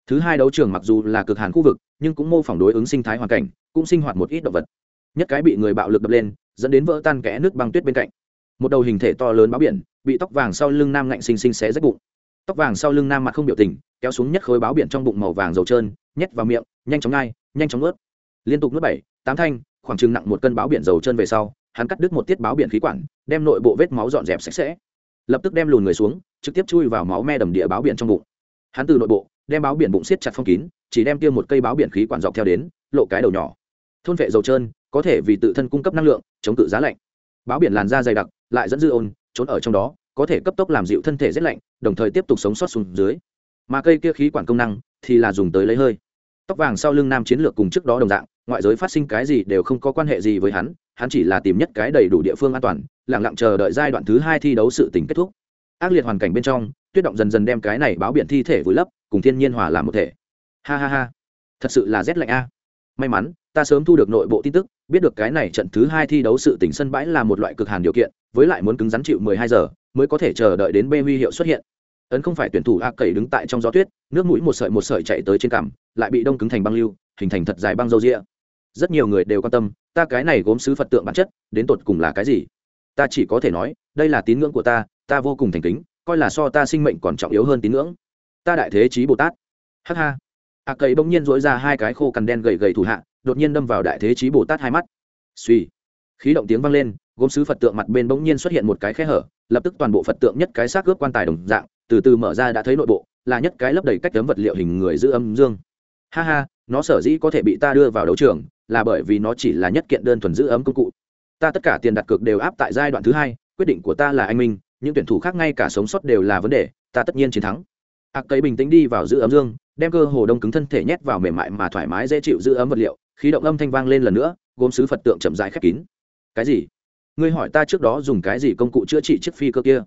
Thứ hai đấu trường mặc dù là cực hàn khu vực, nhưng cũng mô phỏng đối ứng sinh thái hoàn cảnh, cũng sinh hoạt một ít động vật nhất cái bị người bạo lực đập lên, dẫn đến vỡ tan kẽ nước băng tuyết bên cạnh. Một đầu hình thể to lớn báo biển, bị tóc vàng sau lưng nam ngạnh xinh xinh xé rách bụng. Tóc vàng sau lưng nam mặt không biểu tình, kéo xuống nhất khối báo biển trong bụng màu vàng dầu trơn, nhét vào miệng, nhanh chóng ngai, nhanh chóng ướt liên tục nuốt bảy, tám thanh, khoảng chừng nặng một cân báo biển dầu trơn về sau, hắn cắt đứt một tiết báo biển khí quản, đem nội bộ vết máu dọn dẹp sạch sẽ. Lập tức đem lùn người xuống, trực tiếp chui vào máu me đầm địa báo biển trong bụng. Hắn từ nội bộ, đem báo biển bụng siết chặt phong kín, chỉ đem tiêm một cây báo biển khí quản dọc theo đến, lộ cái đầu nhỏ. Thôn vệ dầu trơn có thể vì tự thân cung cấp năng lượng, chống cự giá lạnh. Báo biển làn da dày đặc, lại dẫn dư ôn, trốn ở trong đó, có thể cấp tốc làm dịu thân thể rét lạnh, đồng thời tiếp tục sống sót xuống dưới. Mà cây kia khí quản công năng thì là dùng tới lấy hơi. Tóc vàng sau lưng nam chiến lược cùng trước đó đồng dạng, ngoại giới phát sinh cái gì đều không có quan hệ gì với hắn hắn chỉ là tìm nhất cái đầy đủ địa phương an toàn lẳng lặng chờ đợi giai đoạn thứ hai thi đấu sự tình kết thúc. Ác liệt hoàn cảnh bên trong, tuyết động dần dần đem cái này báo biển thi thể vùi lấp, cùng thiên nhiên hòa làm một thể. Ha ha ha. Thật sự là rét lạnh a. May mắn ta sớm thu được nội bộ tin tức, biết được cái này trận thứ hai thi đấu sự tỉnh sân bãi là một loại cực hàn điều kiện, với lại muốn cứng rắn chịu mười hai giờ, mới có thể chờ đợi đến bê huy hiệu xuất hiện. Ấn không phải tuyển thủ a cậy đứng tại trong gió tuyết, nước mũi một sợi một sợi chạy tới trên cằm, lại bị đông cứng thành băng lưu, hình thành thật dài băng dâu rịa rất nhiều người đều quan tâm, ta cái này gốm sứ phật tượng bản chất, đến tột cùng là cái gì? Ta chỉ có thể nói, đây là tín ngưỡng của ta ta vô cùng thành kính, coi là so ta sinh mệnh còn trọng yếu hơn tín ngưỡng. Ta đại thế chí bồ tát. Hh a cầy cậy bỗng nhiên dỗi ra hai cái khô cằn đen gầy gầy thủ hạ đột nhiên đâm vào đại thế chí bồ tát hai mắt suy khí động tiếng vang lên gốm sứ phật tượng mặt bên bỗng nhiên xuất hiện một cái khe hở lập tức toàn bộ phật tượng nhất cái xác ướp quan tài đồng dạng từ từ mở ra đã thấy nội bộ là nhất cái lấp đầy cách tấm vật liệu hình người giữ âm dương ha ha nó sở dĩ có thể bị ta đưa vào đấu trường là bởi vì nó chỉ là nhất kiện đơn thuần giữ ấm công cụ ta tất cả tiền đặt cược đều áp tại giai đoạn thứ hai quyết định của ta là anh minh những tuyển thủ khác ngay cả sống sót đều là vấn đề ta tất nhiên chiến thắng ạc cấy bình tĩnh đi vào giữ ấm dương đem cơ hồ đông cứng thân thể nhét vào mềm mại mà thoải mái dễ chịu giữ ấm vật liệu, khí động âm thanh vang lên lần nữa, gốm sứ phật tượng chậm rãi khép kín. Cái gì? Ngươi hỏi ta trước đó dùng cái gì công cụ chữa trị chiếc phi cơ kia?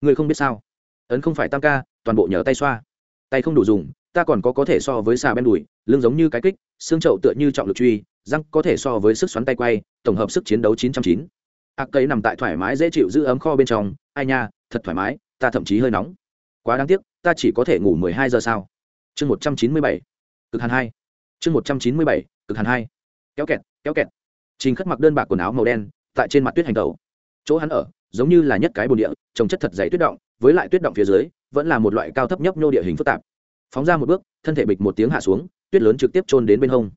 Ngươi không biết sao? Ấn không phải tam ca, toàn bộ nhờ tay xoa. Tay không đủ dùng, ta còn có có thể so với xà bên đùi, lưng giống như cái kích, xương trậu tựa như trọng lực truy, răng có thể so với sức xoắn tay quay, tổng hợp sức chiến đấu chín trăm chín. Ạc cây nằm tại thoải mái dễ chịu giữ ấm kho bên trong, ai nha, thật thoải mái, ta thậm chí hơi nóng. Quá đáng tiếc, ta chỉ có thể ngủ mười hai giờ sao? Chương một trăm chín mươi bảy, cực hàn hai. Chương một trăm chín mươi bảy, cực hàn hai. Kéo kẹt kéo kẹt. Trình khất mặc đơn bạc quần áo màu đen, tại trên mặt tuyết hành tẩu. Chỗ hắn ở, giống như là nhất cái bồn địa trồng chất thật dày tuyết động, với lại tuyết động phía dưới, vẫn là một loại cao thấp nhấp nhô địa hình phức tạp. Phóng ra một bước, thân thể bịch một tiếng hạ xuống, tuyết lớn trực tiếp trôn đến bên hông.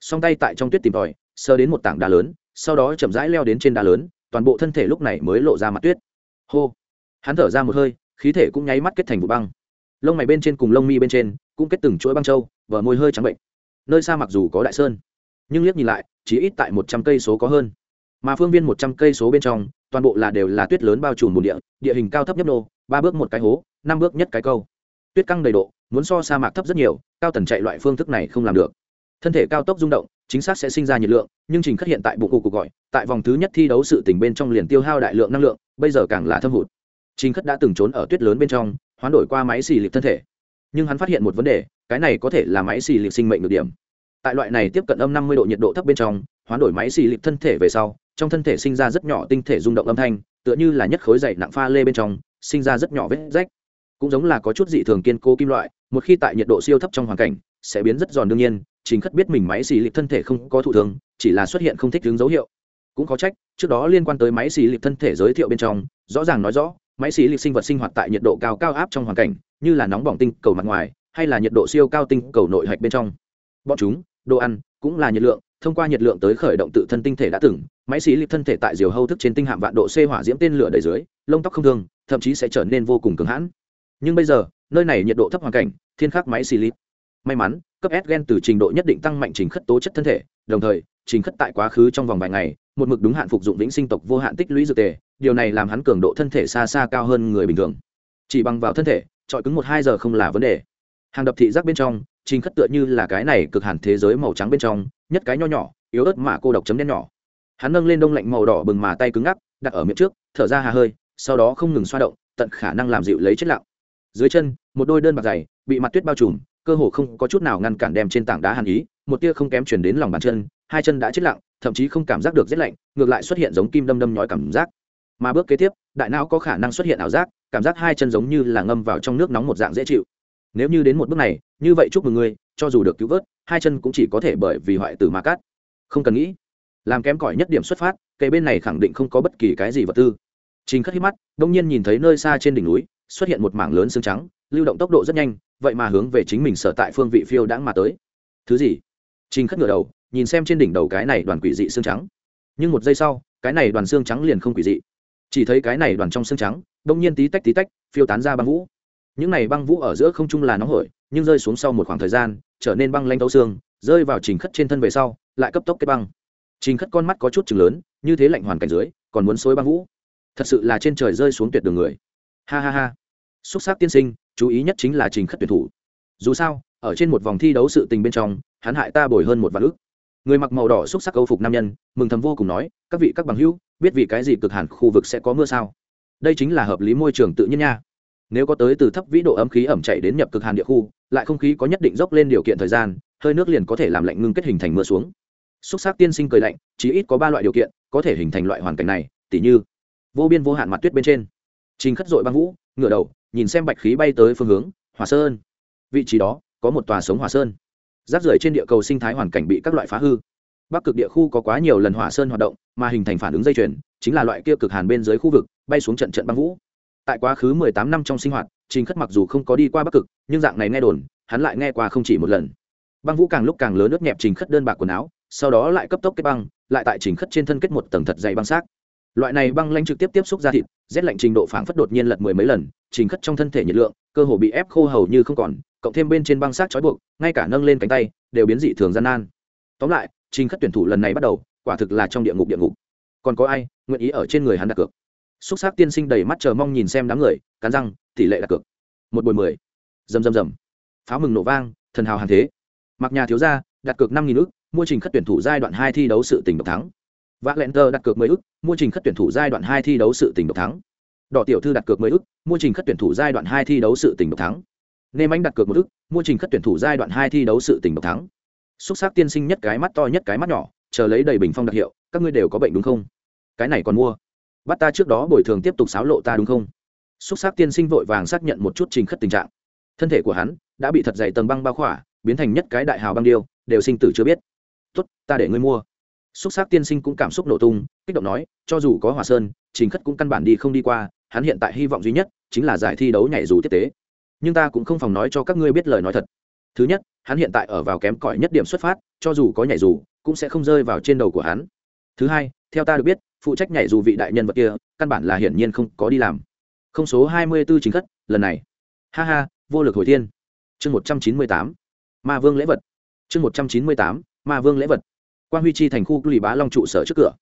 Song tay tại trong tuyết tìm tòi sơ đến một tảng đá lớn, sau đó chậm rãi leo đến trên đá lớn, toàn bộ thân thể lúc này mới lộ ra mặt tuyết. Hô. Hắn thở ra một hơi, khí thể cũng nháy mắt kết thành vụ băng. Lông mày bên trên cùng lông mi bên trên cũng kết từng chuỗi băng trâu và môi hơi trắng bệnh. Nơi xa mặc dù có đại sơn, nhưng liếc nhìn lại, chỉ ít tại một trăm cây số có hơn. Mà phương viên một trăm cây số bên trong, toàn bộ là đều là tuyết lớn bao trùm bùn địa địa hình cao thấp nhấp nô, ba bước một cái hố, năm bước nhất cái câu. Tuyết căng đầy độ, muốn so sa mạc thấp rất nhiều, cao tần chạy loại phương thức này không làm được. Thân thể cao tốc rung động, chính xác sẽ sinh ra nhiệt lượng, nhưng trình khất hiện tại bụng cuộc gọi, tại vòng thứ nhất thi đấu sự tình bên trong liền tiêu hao đại lượng năng lượng, bây giờ càng là thâm hụt. Trình khất đã từng trốn ở tuyết lớn bên trong, hoán đổi qua máy xì lịp thân thể nhưng hắn phát hiện một vấn đề, cái này có thể là máy xì lịp sinh mệnh được điểm. Tại loại này tiếp cận âm năm mươi độ nhiệt độ thấp bên trong, hoán đổi máy xì lịp thân thể về sau, trong thân thể sinh ra rất nhỏ tinh thể rung động âm thanh, tựa như là nhất khối dày nặng pha lê bên trong, sinh ra rất nhỏ vết rách. Cũng giống là có chút dị thường kiên cố kim loại, một khi tại nhiệt độ siêu thấp trong hoàn cảnh, sẽ biến rất giòn đương nhiên, chính khất biết mình máy xì lịp thân thể không có thụ thường chỉ là xuất hiện không thích đứng dấu hiệu. Cũng có trách, trước đó liên quan tới máy xì lịp thân thể giới thiệu bên trong, rõ ràng nói rõ máy xì lịp sinh vật sinh hoạt tại nhiệt độ cao cao áp trong hoàn cảnh, như là nóng bỏng tinh cầu mặt ngoài, hay là nhiệt độ siêu cao tinh cầu nội hạch bên trong. Bọn chúng, đồ ăn, cũng là nhiệt lượng, thông qua nhiệt lượng tới khởi động tự thân tinh thể đã từng, máy xì lịp thân thể tại diều hâu thức trên tinh hạm vạn độ c hỏa diễm tên lửa đầy dưới, lông tóc không thương, thậm chí sẽ trở nên vô cùng cứng hãn. Nhưng bây giờ, nơi này nhiệt độ thấp hoàn cảnh, thiên khắc máy xì lịp may mắn, cấp s gen từ trình độ nhất định tăng mạnh trình khất tố chất thân thể, đồng thời, trình khất tại quá khứ trong vòng vài ngày, một mực đúng hạn phục dụng vĩnh sinh tộc vô hạn tích lũy dược tề điều này làm hắn cường độ thân thể xa xa cao hơn người bình thường. Chỉ bằng vào thân thể trọi cứng một hai giờ không là vấn đề. Hàng đập thị giác bên trong, trình khất tựa như là cái này cực hẳn thế giới màu trắng bên trong, nhất cái nho nhỏ, yếu ớt mà cô độc chấm đen nhỏ. Hắn nâng lên đông lạnh màu đỏ bừng mà tay cứng ngắc, đặt ở miệng trước, thở ra hà hơi, sau đó không ngừng xoa động, tận khả năng làm dịu lấy chết lặng. Dưới chân, một đôi đơn bạc dày bị mặt tuyết bao trùm, cơ hồ không có chút nào ngăn cản đem trên tảng đá hàn ý, một tia không kém chuyển đến lòng bàn chân, hai chân đã chết lặng, thậm chí không cảm giác được rét lạnh, ngược lại xuất hiện giống kim đâm đâm nhói cảm giác mà bước kế tiếp, đại não có khả năng xuất hiện ảo giác, cảm giác hai chân giống như là ngâm vào trong nước nóng một dạng dễ chịu. Nếu như đến một bước này, như vậy chúc mừng ngươi, cho dù được cứu vớt, hai chân cũng chỉ có thể bởi vì hoại tử mà cát không cần nghĩ. Làm kém cỏi nhất điểm xuất phát, cây bên này khẳng định không có bất kỳ cái gì vật tư. Trình khất hít mắt, đông nhiên nhìn thấy nơi xa trên đỉnh núi, xuất hiện một mảng lớn xương trắng, lưu động tốc độ rất nhanh, vậy mà hướng về chính mình sở tại phương vị phiêu đãng mà tới. Thứ gì? Trình khất ngửa đầu, nhìn xem trên đỉnh đầu cái này đoàn quỷ dị xương trắng. Nhưng một giây sau, cái này đoàn xương trắng liền không quỷ dị chỉ thấy cái này đoàn trong xương trắng, đông nhiên tí tách tí tách, phiêu tán ra băng vũ. Những này băng vũ ở giữa không trung là nóng hổi, nhưng rơi xuống sau một khoảng thời gian, trở nên băng lanh thấu xương, rơi vào trình khất trên thân về sau, lại cấp tốc kết băng. Trình khất con mắt có chút chừng lớn, như thế lạnh hoàn cảnh dưới, còn muốn xối băng vũ. Thật sự là trên trời rơi xuống tuyệt đường người. Ha ha ha. Xúc xác tiên sinh, chú ý nhất chính là trình khất tuyển thủ. Dù sao, ở trên một vòng thi đấu sự tình bên trong, hắn hại ta bồi hơn một vạn ước người mặc màu đỏ xúc sắc câu phục nam nhân, mừng thầm vô cùng nói, các vị các bằng hữu biết vì cái gì cực hàn khu vực sẽ có mưa sao? Đây chính là hợp lý môi trường tự nhiên nha. Nếu có tới từ thấp vĩ độ ấm khí ẩm chạy đến nhập cực hàn địa khu, lại không khí có nhất định dốc lên điều kiện thời gian, hơi nước liền có thể làm lạnh ngưng kết hình thành mưa xuống. Xúc sắc tiên sinh cười lạnh, chỉ ít có ba loại điều kiện có thể hình thành loại hoàn cảnh này, tỉ như vô biên vô hạn mặt tuyết bên trên, trình khất dội băng vũ, ngửa đầu, nhìn xem bạch khí bay tới phương hướng, hòa sơn. Vị trí đó, có một tòa sống hòa sơn. Rác rưởi trên địa cầu sinh thái hoàn cảnh bị các loại phá hư bắc cực địa khu có quá nhiều lần hỏa sơn hoạt động, mà hình thành phản ứng dây chuyền, chính là loại kia cực hàn bên dưới khu vực, bay xuống trận trận băng vũ. Tại quá khứ mười tám năm trong sinh hoạt, trình khất mặc dù không có đi qua bắc cực, nhưng dạng này nghe đồn, hắn lại nghe qua không chỉ một lần. Băng vũ càng lúc càng lớn ướt nhẹp trình khất đơn bạc quần áo, sau đó lại cấp tốc kết băng, lại tại trình khất trên thân kết một tầng thật dày băng xác. Loại này băng lanh trực tiếp tiếp xúc ra thịt, rét lạnh trình độ phảng phất đột nhiên lật mười mấy lần, trình khất trong thân thể nhiệt lượng, cơ hồ bị ép khô hầu như không còn, cộng thêm bên trên băng xác trói buộc, ngay cả nâng lên cánh tay, đều biến dị thường gian nan. Tóm lại trình khất tuyển thủ lần này bắt đầu, quả thực là trong địa ngục địa ngục. Còn có ai nguyện ý ở trên người hắn đặt cược? Xúc xác tiên sinh đầy mắt chờ mong nhìn xem đám người, cắn răng, tỷ lệ đặt cược. Một bồi mười. Rầm rầm rầm. Pháo mừng nổ vang, thần hào hàng thế. Mặc nhà thiếu gia, đặt cược năm nghìn ước mua trình khất tuyển thủ giai đoạn hai thi đấu sự tình độc thắng. Vác lẹn tơ đặt cược mười ước mua trình khất tuyển thủ giai đoạn hai thi đấu sự tình độc thắng. Đỏ tiểu thư đặt cược mười ước mua trình khất tuyển thủ giai đoạn hai thi đấu sự tình độc thắng. Nêm anh đặt cược một ước mua trình khất tuyển thủ giai đoạn hai thi đấu sự tình độc thắng xúc xác tiên sinh nhất cái mắt to nhất cái mắt nhỏ, chờ lấy đầy bình phong đặc hiệu, các ngươi đều có bệnh đúng không? Cái này còn mua. Bắt ta trước đó bồi thường tiếp tục xáo lộ ta đúng không? Xúc xác tiên sinh vội vàng xác nhận một chút trình khất tình trạng. Thân thể của hắn đã bị thật dày tầng băng bao khỏa, biến thành nhất cái đại hào băng điêu, đều sinh tử chưa biết. Tốt, ta để ngươi mua. Xúc xác tiên sinh cũng cảm xúc nổ tung, kích động nói, cho dù có hòa sơn, trình khất cũng căn bản đi không đi qua, hắn hiện tại hy vọng duy nhất chính là giải thi đấu nhảy dù tiếp tế. Nhưng ta cũng không phòng nói cho các ngươi biết lời nói thật thứ nhất, hắn hiện tại ở vào kém cỏi nhất điểm xuất phát, cho dù có nhảy dù, cũng sẽ không rơi vào trên đầu của hắn. Thứ hai, theo ta được biết, phụ trách nhảy dù vị đại nhân vật kia, căn bản là hiển nhiên không có đi làm. Không số hai mươi b ố chính khất, lần này. Ha ha, vô lực hồi thiên. Chương một trăm chín mươi tám, ma vương lễ vật. Chương một trăm chín mươi tám, ma vương lễ vật. Quan huy chi thành khu lì bá long trụ sở trước cửa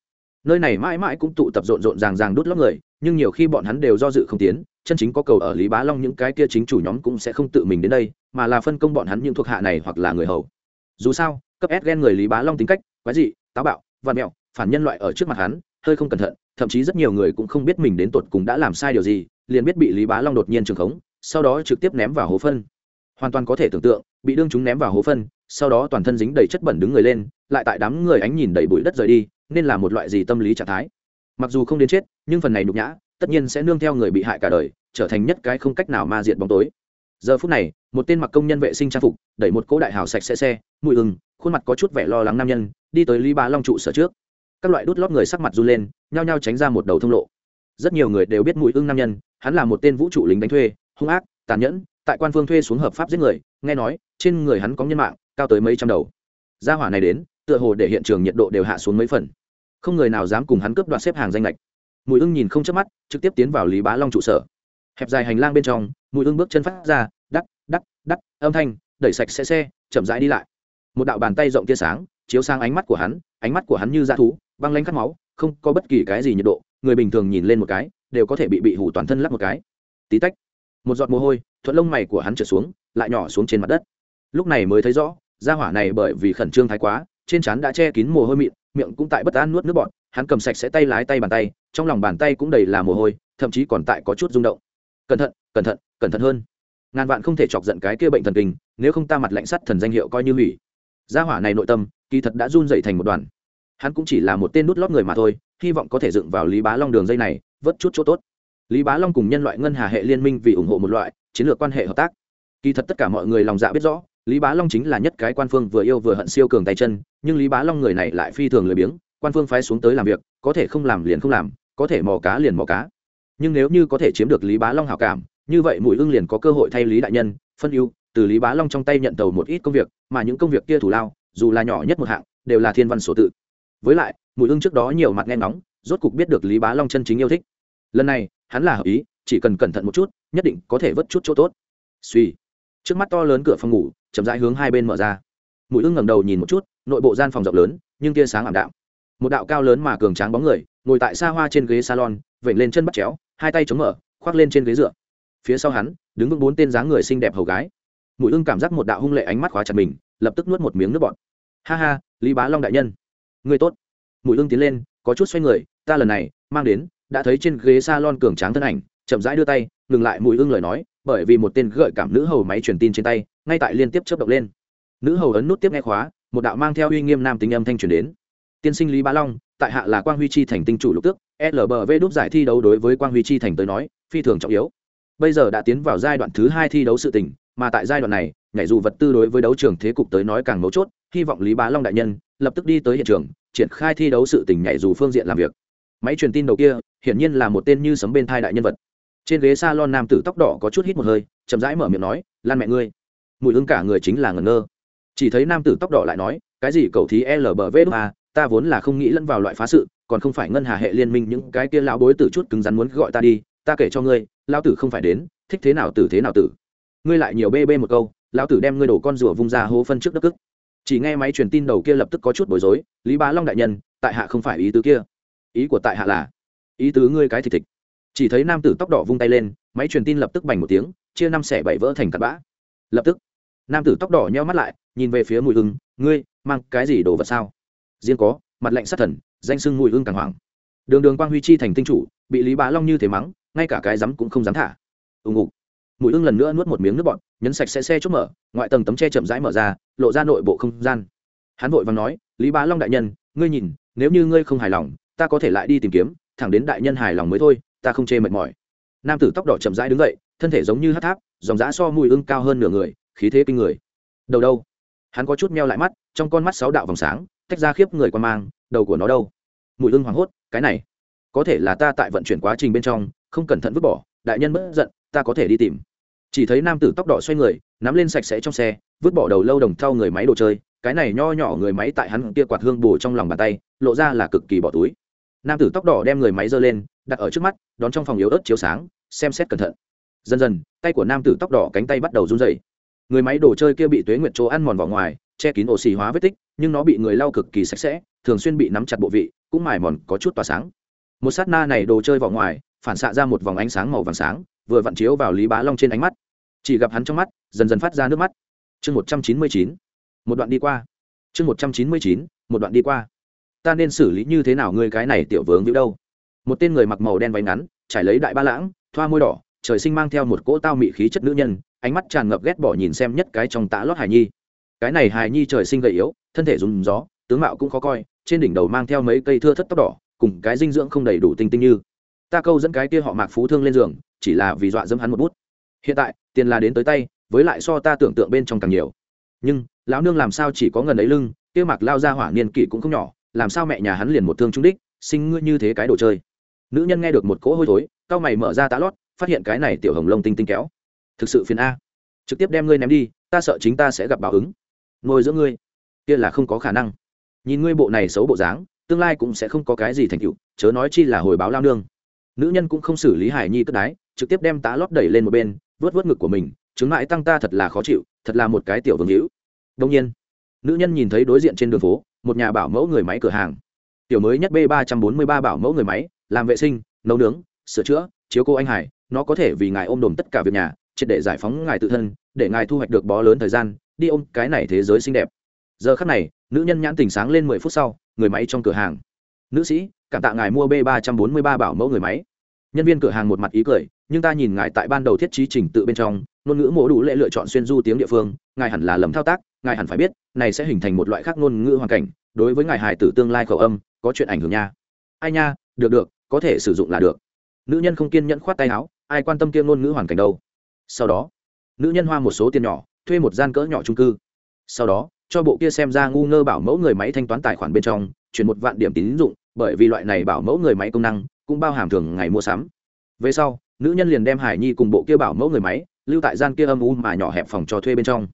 nơi này mãi mãi cũng tụ tập rộn rộn ràng ràng đút lót người, nhưng nhiều khi bọn hắn đều do dự không tiến, chân chính có cầu ở lý bá long những cái kia chính chủ nhóm cũng sẽ không tự mình đến đây, mà là phân công bọn hắn những thuộc hạ này hoặc là người hầu. Dù sao, cấp s ghen người lý bá long tính cách, quái dị, táo bạo vạt mẹo, phản nhân loại ở trước mặt hắn, hơi không cẩn thận, thậm chí rất nhiều người cũng không biết mình đến tột cùng đã làm sai điều gì, liền biết bị lý bá long đột nhiên trường khống, sau đó trực tiếp ném vào hố phân. Hoàn toàn có thể tưởng tượng, bị đương chúng ném vào hố phân, sau đó toàn thân dính đầy chất bẩn đứng người lên, lại tại đám người ánh nhìn đầy bụi đất rời đi nên là một loại gì tâm lý trạng thái? Mặc dù không đến chết, nhưng phần này nhục nhã, tất nhiên sẽ nương theo người bị hại cả đời, trở thành nhất cái không cách nào ma diện bóng tối. Giờ phút này, một tên mặc công nhân vệ sinh trang phục, đẩy một cỗ đại hào sạch xe xe, mùi ừng khuôn mặt có chút vẻ lo lắng nam nhân, đi tới lý bá long trụ sở trước. Các loại đút lót người sắc mặt run lên, nhao nhao tránh ra một đầu thông lộ. Rất nhiều người đều biết mùi ưng nam nhân, hắn là một tên vũ trụ lính đánh thuê, hung ác, tàn nhẫn, tại quan phương thuê xuống hợp pháp giết người, nghe nói, trên người hắn có nhân mạng, cao tới mấy trăm đầu. Gia hỏa này đến, tựa hồ để hiện trường nhiệt độ đều hạ xuống mấy phần không người nào dám cùng hắn cướp đoạt xếp hàng danh lệch mùi ưng nhìn không chớp mắt, trực tiếp tiến vào lý bá long trụ sở. Hẹp dài hành lang bên trong, mùi ưng bước chân phát ra, đắc đắc đắc, âm thanh, đẩy sạch xe xe, chậm rãi đi lại. Một đạo bàn tay rộng tia sáng, chiếu sang ánh mắt của hắn, ánh mắt của hắn như da thú, băng lanh cắt máu, không có bất kỳ cái gì nhiệt độ, người bình thường nhìn lên một cái, đều có thể bị bị hủ toàn thân lắp một cái. Tí tách, một giọt mồ hôi, thuận lông mày của hắn trở xuống, lại nhỏ xuống trên mặt đất. Lúc này mới thấy rõ ra hỏa này bởi vì khẩn trương thái quá, trên trán đã che kín mồ hôi mịn miệng cũng tại bất an nuốt nước bọt, hắn cầm sạch sẽ tay lái tay bàn tay, trong lòng bàn tay cũng đầy là mồ hôi, thậm chí còn tại có chút rung động. Cẩn thận cẩn thận cẩn thận hơn. Ngàn vạn không thể chọc giận cái kia bệnh thần kinh, nếu không ta mặt lạnh sắt thần danh hiệu coi như hủy. Gia hỏa này nội tâm, kỳ thật đã run dậy thành một đoàn. Hắn cũng chỉ là một tên nút lót người mà thôi, hy vọng có thể dựng vào lý bá long đường dây này, vớt chút chỗ tốt. Lý bá long cùng nhân loại ngân hà hệ liên minh vì ủng hộ một loại, chiến lược quan hệ hợp tác. Kỳ thật tất cả mọi người lòng dạ biết rõ lý bá long chính là nhất cái quan phương vừa yêu vừa hận siêu cường tay chân, nhưng lý bá long người này lại phi thường lười biếng, quan phương phái xuống tới làm việc, có thể không làm liền không làm, có thể mò cá liền mò cá. Nhưng nếu như có thể chiếm được lý bá long hảo cảm, như vậy mùi ưng liền có cơ hội thay lý đại nhân, phân ưu, từ lý bá long trong tay nhận tàu một ít công việc, mà những công việc kia thủ lao, dù là nhỏ nhất một hạng, đều là thiên văn sổ tự. Với lại, mùi ưng trước đó nhiều mặt nghe ngóng, rốt cục biết được lý bá long chân chính yêu thích. Lần này, hắn là hợp ý, chỉ cần cẩn thận một chút, nhất định có thể vớt chút chỗ tốt. Suy trước mắt to lớn cửa phòng ngủ chậm rãi hướng hai bên mở ra. Mũi ưng ngẩng đầu nhìn một chút, nội bộ gian phòng rộng lớn, nhưng tia sáng ảm đạm. Một đạo cao lớn mà cường tráng bóng người, ngồi tại xa hoa trên ghế salon, vểnh lên chân bắt chéo, hai tay chống mở, khoác lên trên ghế dựa. Phía sau hắn, đứng vững bốn tên dáng người xinh đẹp hầu gái. Mũi ưng cảm giác một đạo hung lệ ánh mắt khóa chặt mình, lập tức nuốt một miếng nước bọt. Ha ha, lý bá long đại nhân. Người tốt. Mũi ưng tiến lên, có chút xoay người, ta lần này mang đến, đã thấy trên ghế salon cường tráng thân ảnh, chậm rãi đưa tay, ngừng lại mũi ưng lời nói, bởi vì một tên gợi cảm nữ hầu máy truyền tin trên tay ngay tại liên tiếp chớp động lên. Nữ hầu ấn nút tiếp nghe khóa, một đạo mang theo uy nghiêm nam tính âm thanh truyền đến. Tiên sinh lý bá long, tại hạ là quang huy chi thành tinh chủ lục tước lbv đúc giải thi đấu đối với quang huy chi thành tới nói, phi thường trọng yếu. Bây giờ đã tiến vào giai đoạn thứ hai thi đấu sự tình, mà tại giai đoạn này, nhảy dù vật tư đối với đấu trường thế cục tới nói càng mấu chốt, hy vọng lý bá long đại nhân, lập tức đi tới hiện trường, triển khai thi đấu sự tình nhảy dù phương diện làm việc. Máy truyền tin đầu kia, hiển nhiên là một tên như sấm bên thai đại nhân vật. Trên ghế s a lon nam tử tóc đỏ có chút hít một hơi, chậm rãi mở miệng nói, lan mẹ ngươi mùi hương cả người chính là ngẩn ngơ. Chỉ thấy nam tử tóc đỏ lại nói, cái gì cầu thí lbv a à? ta vốn là không nghĩ lẫn vào loại phá sự, còn không phải ngân hà hệ liên minh những cái kia lão bối tử chút cứng rắn muốn gọi ta đi, ta kể cho ngươi, lão tử không phải đến, thích thế nào tử thế nào tử. Ngươi lại nhiều bê bê một câu, lão tử đem ngươi đổ con rùa vung ra hố phân trước đất cức chỉ nghe máy truyền tin đầu kia lập tức có chút bối rối, lý bá long đại nhân, tại hạ không phải ý tứ kia. Ý của tại hạ là, ý tứ ngươi cái thịt thịt chỉ thấy nam tử tóc đỏ vung tay lên, máy truyền tin lập tức bành một tiếng, chia năm xẻ bảy vỡ thành tạt bã. Lập tức nam tử tóc đỏ nheo mắt lại, nhìn về phía mùi hưng ngươi, mang cái gì đồ vật sao? Riêng có, mặt lạnh sát thần, danh sưng mùi hưng càng hoảng. Đường đường quang huy chi thành tinh chủ, bị lý bá long như thế mắng, ngay cả cái rắm cũng không dám thả. Ưng ngục. Mùi hưng lần nữa nuốt một miếng nước bọt, nhấn sạch xe xe chốt mở, ngoại tầng tấm che chậm rãi mở ra, lộ ra nội bộ không gian. Hắn vội và nói, lý bá long đại nhân, ngươi nhìn, nếu như ngươi không hài lòng, ta có thể lại đi tìm kiếm, thẳng đến đại nhân hài lòng mới thôi, ta không chê mệt mỏi. Nam tử tóc đỏ chậm rãi đứng dậy, thân thể giống như hát tháp, dòng giã so mùi ưng cao hơn nửa người khí thế kinh người. Đầu đâu? Hắn có chút meo lại mắt, trong con mắt sáu đạo vòng sáng, tách ra khiếp người quan mang, đầu của nó đâu? Mùi hưng hoảng hốt, cái này, có thể là ta tại vận chuyển quá trình bên trong, không cẩn thận vứt bỏ, đại nhân bất giận, ta có thể đi tìm. Chỉ thấy nam tử tóc đỏ xoay người, nắm lên sạch sẽ trong xe, vứt bỏ đầu lâu đồng thau người máy đồ chơi, cái này nho nhỏ người máy tại hắn kia quạt hương bù trong lòng bàn tay, lộ ra là cực kỳ bỏ túi. Nam tử tóc đỏ đem người máy giơ lên, đặt ở trước mắt, đón trong phòng yếu ớt chiếu sáng, xem xét cẩn thận. Dần dần, tay của nam tử tóc đỏ cánh tay bắt đầu run dày người máy đồ chơi kia bị tuế nguyệt chỗ ăn mòn vào ngoài, che kín ổ xì hóa vết tích, nhưng nó bị người lau cực kỳ sạch sẽ, thường xuyên bị nắm chặt bộ vị, cũng mài mòn có chút tỏa sáng. Một sát na này đồ chơi vào ngoài, phản xạ ra một vòng ánh sáng màu vàng sáng, vừa vặn chiếu vào lý bá long trên ánh mắt. Chỉ gặp hắn trong mắt, dần dần phát ra nước mắt. Chương một trăm chín mươi chín, một đoạn đi qua. Chương một trăm chín mươi chín, một đoạn đi qua. Ta nên xử lý như thế nào ngươi cái này tiểu vướng víu đâu? Một tên người mặc màu đen váy ngắn, trải lấy đại ba lãng, thoa môi đỏ trời sinh mang theo một cỗ tao mị khí chất nữ nhân, ánh mắt tràn ngập ghét bỏ nhìn xem nhất cái trong tã lót hài nhi. Cái này hài nhi trời sinh gầy yếu, thân thể dùng gió, tướng mạo cũng khó coi, trên đỉnh đầu mang theo mấy cây thưa thất tóc đỏ, cùng cái dinh dưỡng không đầy đủ tinh tinh như. Ta câu dẫn cái kia họ mạc phú thương lên giường, chỉ là vì dọa dẫm hắn một bút. Hiện tại, tiền là đến tới tay, với lại so ta tưởng tượng bên trong càng nhiều. Nhưng, lão nương làm sao chỉ có ngần ấy lưng, kia mạc lao ra hỏa niên kỷ cũng không nhỏ, làm sao mẹ nhà hắn liền một thương trung đích, sinh ngươi như thế cái đồ chơi. Nữ nhân nghe được một cỗ hôi thối cao mày mở ra tá lót phát hiện cái này tiểu hồng lông tinh tinh kéo. Thực sự phiền a. Trực tiếp đem ngươi ném đi, ta sợ chính ta sẽ gặp báo ứng. Nuôi giữa ngươi. Kia là không có khả năng. Nhìn ngươi bộ này xấu bộ dáng, tương lai cũng sẽ không có cái gì thành tựu, chớ nói chi là hồi báo lao nương. Nữ nhân cũng không xử lý hải nhi cất đái, trực tiếp đem tá lót đẩy lên một bên, vớt vớt ngực của mình, chứng mãi tăng ta thật là khó chịu, thật là một cái tiểu vương hữu. Đông nhiên, nữ nhân nhìn thấy đối diện trên đường phố, một nhà bảo mẫu người máy cửa hàng. Tiểu mới nhất b ba trăm bốn mươi ba bảo mẫu người máy, làm vệ sinh, nấu nướng, sửa chữa, chiếu cô anh hải nó có thể vì ngài ôm đồm tất cả việc nhà, triệt để giải phóng ngài tự thân, để ngài thu hoạch được bó lớn thời gian, đi ôm cái này thế giới xinh đẹp. Giờ khắc này, nữ nhân nhãn tình sáng lên mười phút sau, người máy trong cửa hàng. Nữ sĩ, cảm tạ ngài mua b ba trăm bốn mươi ba bảo mẫu người máy. Nhân viên cửa hàng một mặt ý cười, nhưng ta nhìn ngài tại ban đầu thiết trí trình tự bên trong, ngôn ngữ mổ đủ lệ lựa chọn xuyên du tiếng địa phương, ngài hẳn là lầm thao tác, ngài hẳn phải biết, này sẽ hình thành một loại khác ngôn ngữ hoàn cảnh, đối với ngài hài tử tương lai khẩu âm, có chuyện ảnh hưởng nha. Ai nha, được được, có thể sử dụng là được. Nữ nhân không kiên nhẫn khoát tay áo ai quan tâm kia ngôn ngữ hoàn cảnh đâu? Sau đó, nữ nhân hoa một số tiền nhỏ, thuê một gian cỡ nhỏ trung cư. Sau đó, cho bộ kia xem ra ngu ngơ bảo mẫu người máy thanh toán tài khoản bên trong, chuyển một vạn điểm tín dụng, bởi vì loại này bảo mẫu người máy công năng cũng bao hàm thường ngày mua sắm. Về sau, nữ nhân liền đem hải nhi cùng bộ kia bảo mẫu người máy lưu tại gian kia âm u mà nhỏ hẹp phòng cho thuê bên trong.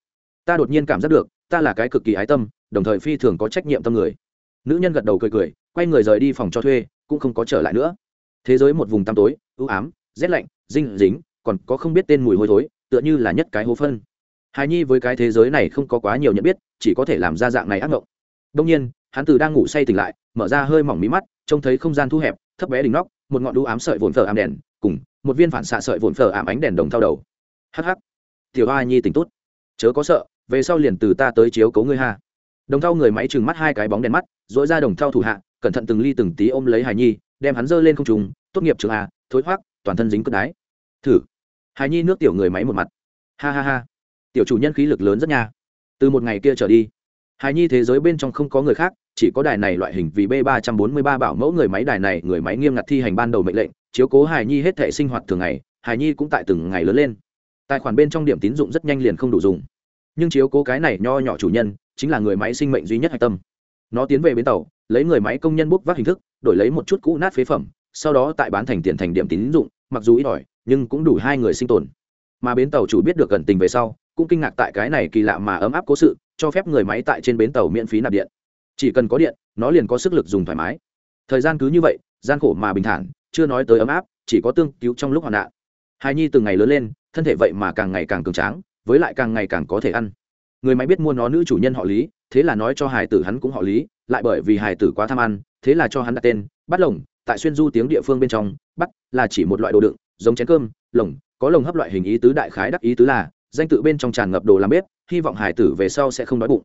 Ta đột nhiên cảm giác được, ta là cái cực kỳ ái tâm, đồng thời phi thường có trách nhiệm tâm người. Nữ nhân gật đầu cười cười, quay người rời đi phòng cho thuê, cũng không có trở lại nữa. Thế giới một vùng tăm tối ưu ám, rét lạnh dinh dính còn có không biết tên mùi hôi thối tựa như là nhất cái hố phân. Hài nhi với cái thế giới này không có quá nhiều nhận biết chỉ có thể làm ra dạng này ác mộng đông nhiên hắn từ đang ngủ say tỉnh lại mở ra hơi mỏng mí mắt trông thấy không gian thu hẹp thấp bé đỉnh nóc một ngọn đũ ám sợi vồn phở ảm đèn cùng một viên phản xạ sợi vồn phở ảm ánh đèn đồng thao đầu. Hh tiểu a nhi tỉnh tốt. Chớ có sợ về sau liền từ ta tới chiếu cấu ngươi ha. Đồng thau người máy chừng mắt hai cái bóng đèn mắt dỗi ra đồng thau thủ hạ cẩn thận từng ly từng tí ôm lấy hài nhi đem hắn dơ lên không trùng tốt nghiệp trường à, thối thoát toàn thân dính cất đái. Thử. Hài nhi nước tiểu người máy một mặt. Ha ha ha. Tiểu chủ nhân khí lực lớn rất nha. Từ một ngày kia trở đi, hài nhi thế giới bên trong không có người khác, chỉ có đài này loại hình vì b ba trăm bốn mươi ba bảo mẫu người máy đài này, người máy nghiêm ngặt thi hành ban đầu mệnh lệnh, chiếu cố hài nhi hết thể sinh hoạt thường ngày, hài nhi cũng tại từng ngày lớn lên. Tài khoản bên trong điểm tín dụng rất nhanh liền không đủ dùng. Nhưng chiếu cố cái này nho nhỏ chủ nhân, chính là người máy sinh mệnh duy nhất hạch tâm. Nó tiến về bến tàu, lấy người máy công nhân bốc vác hình thức, đổi lấy một chút cũ nát phế phẩm, sau đó tại bán thành tiền thành điểm tín dụng mặc dù ít ỏi, nhưng cũng đủ hai người sinh tồn. Mà bến tàu chủ biết được gần tình về sau, cũng kinh ngạc tại cái này kỳ lạ mà ấm áp cố sự, cho phép người máy tại trên bến tàu miễn phí nạp điện. Chỉ cần có điện, nó liền có sức lực dùng thoải mái. Thời gian cứ như vậy, gian khổ mà bình thản, chưa nói tới ấm áp, chỉ có tương cứu trong lúc hoạn nạn. Hài nhi từng ngày lớn lên, thân thể vậy mà càng ngày càng cường tráng, với lại càng ngày càng có thể ăn. Người máy biết mua nó nữ chủ nhân họ lý, thế là nói cho hải tử hắn cũng họ lý, lại bởi vì hải tử quá tham ăn, thế là cho hắn đặt tên, bắt lồng tại xuyên du tiếng địa phương bên trong, bắt là chỉ một loại đồ đựng, giống chén cơm, lồng, có lồng hấp loại hình ý tứ đại khái đắc ý tứ là, danh tự bên trong tràn ngập đồ làm bếp, hy vọng hải tử về sau sẽ không đói bụng.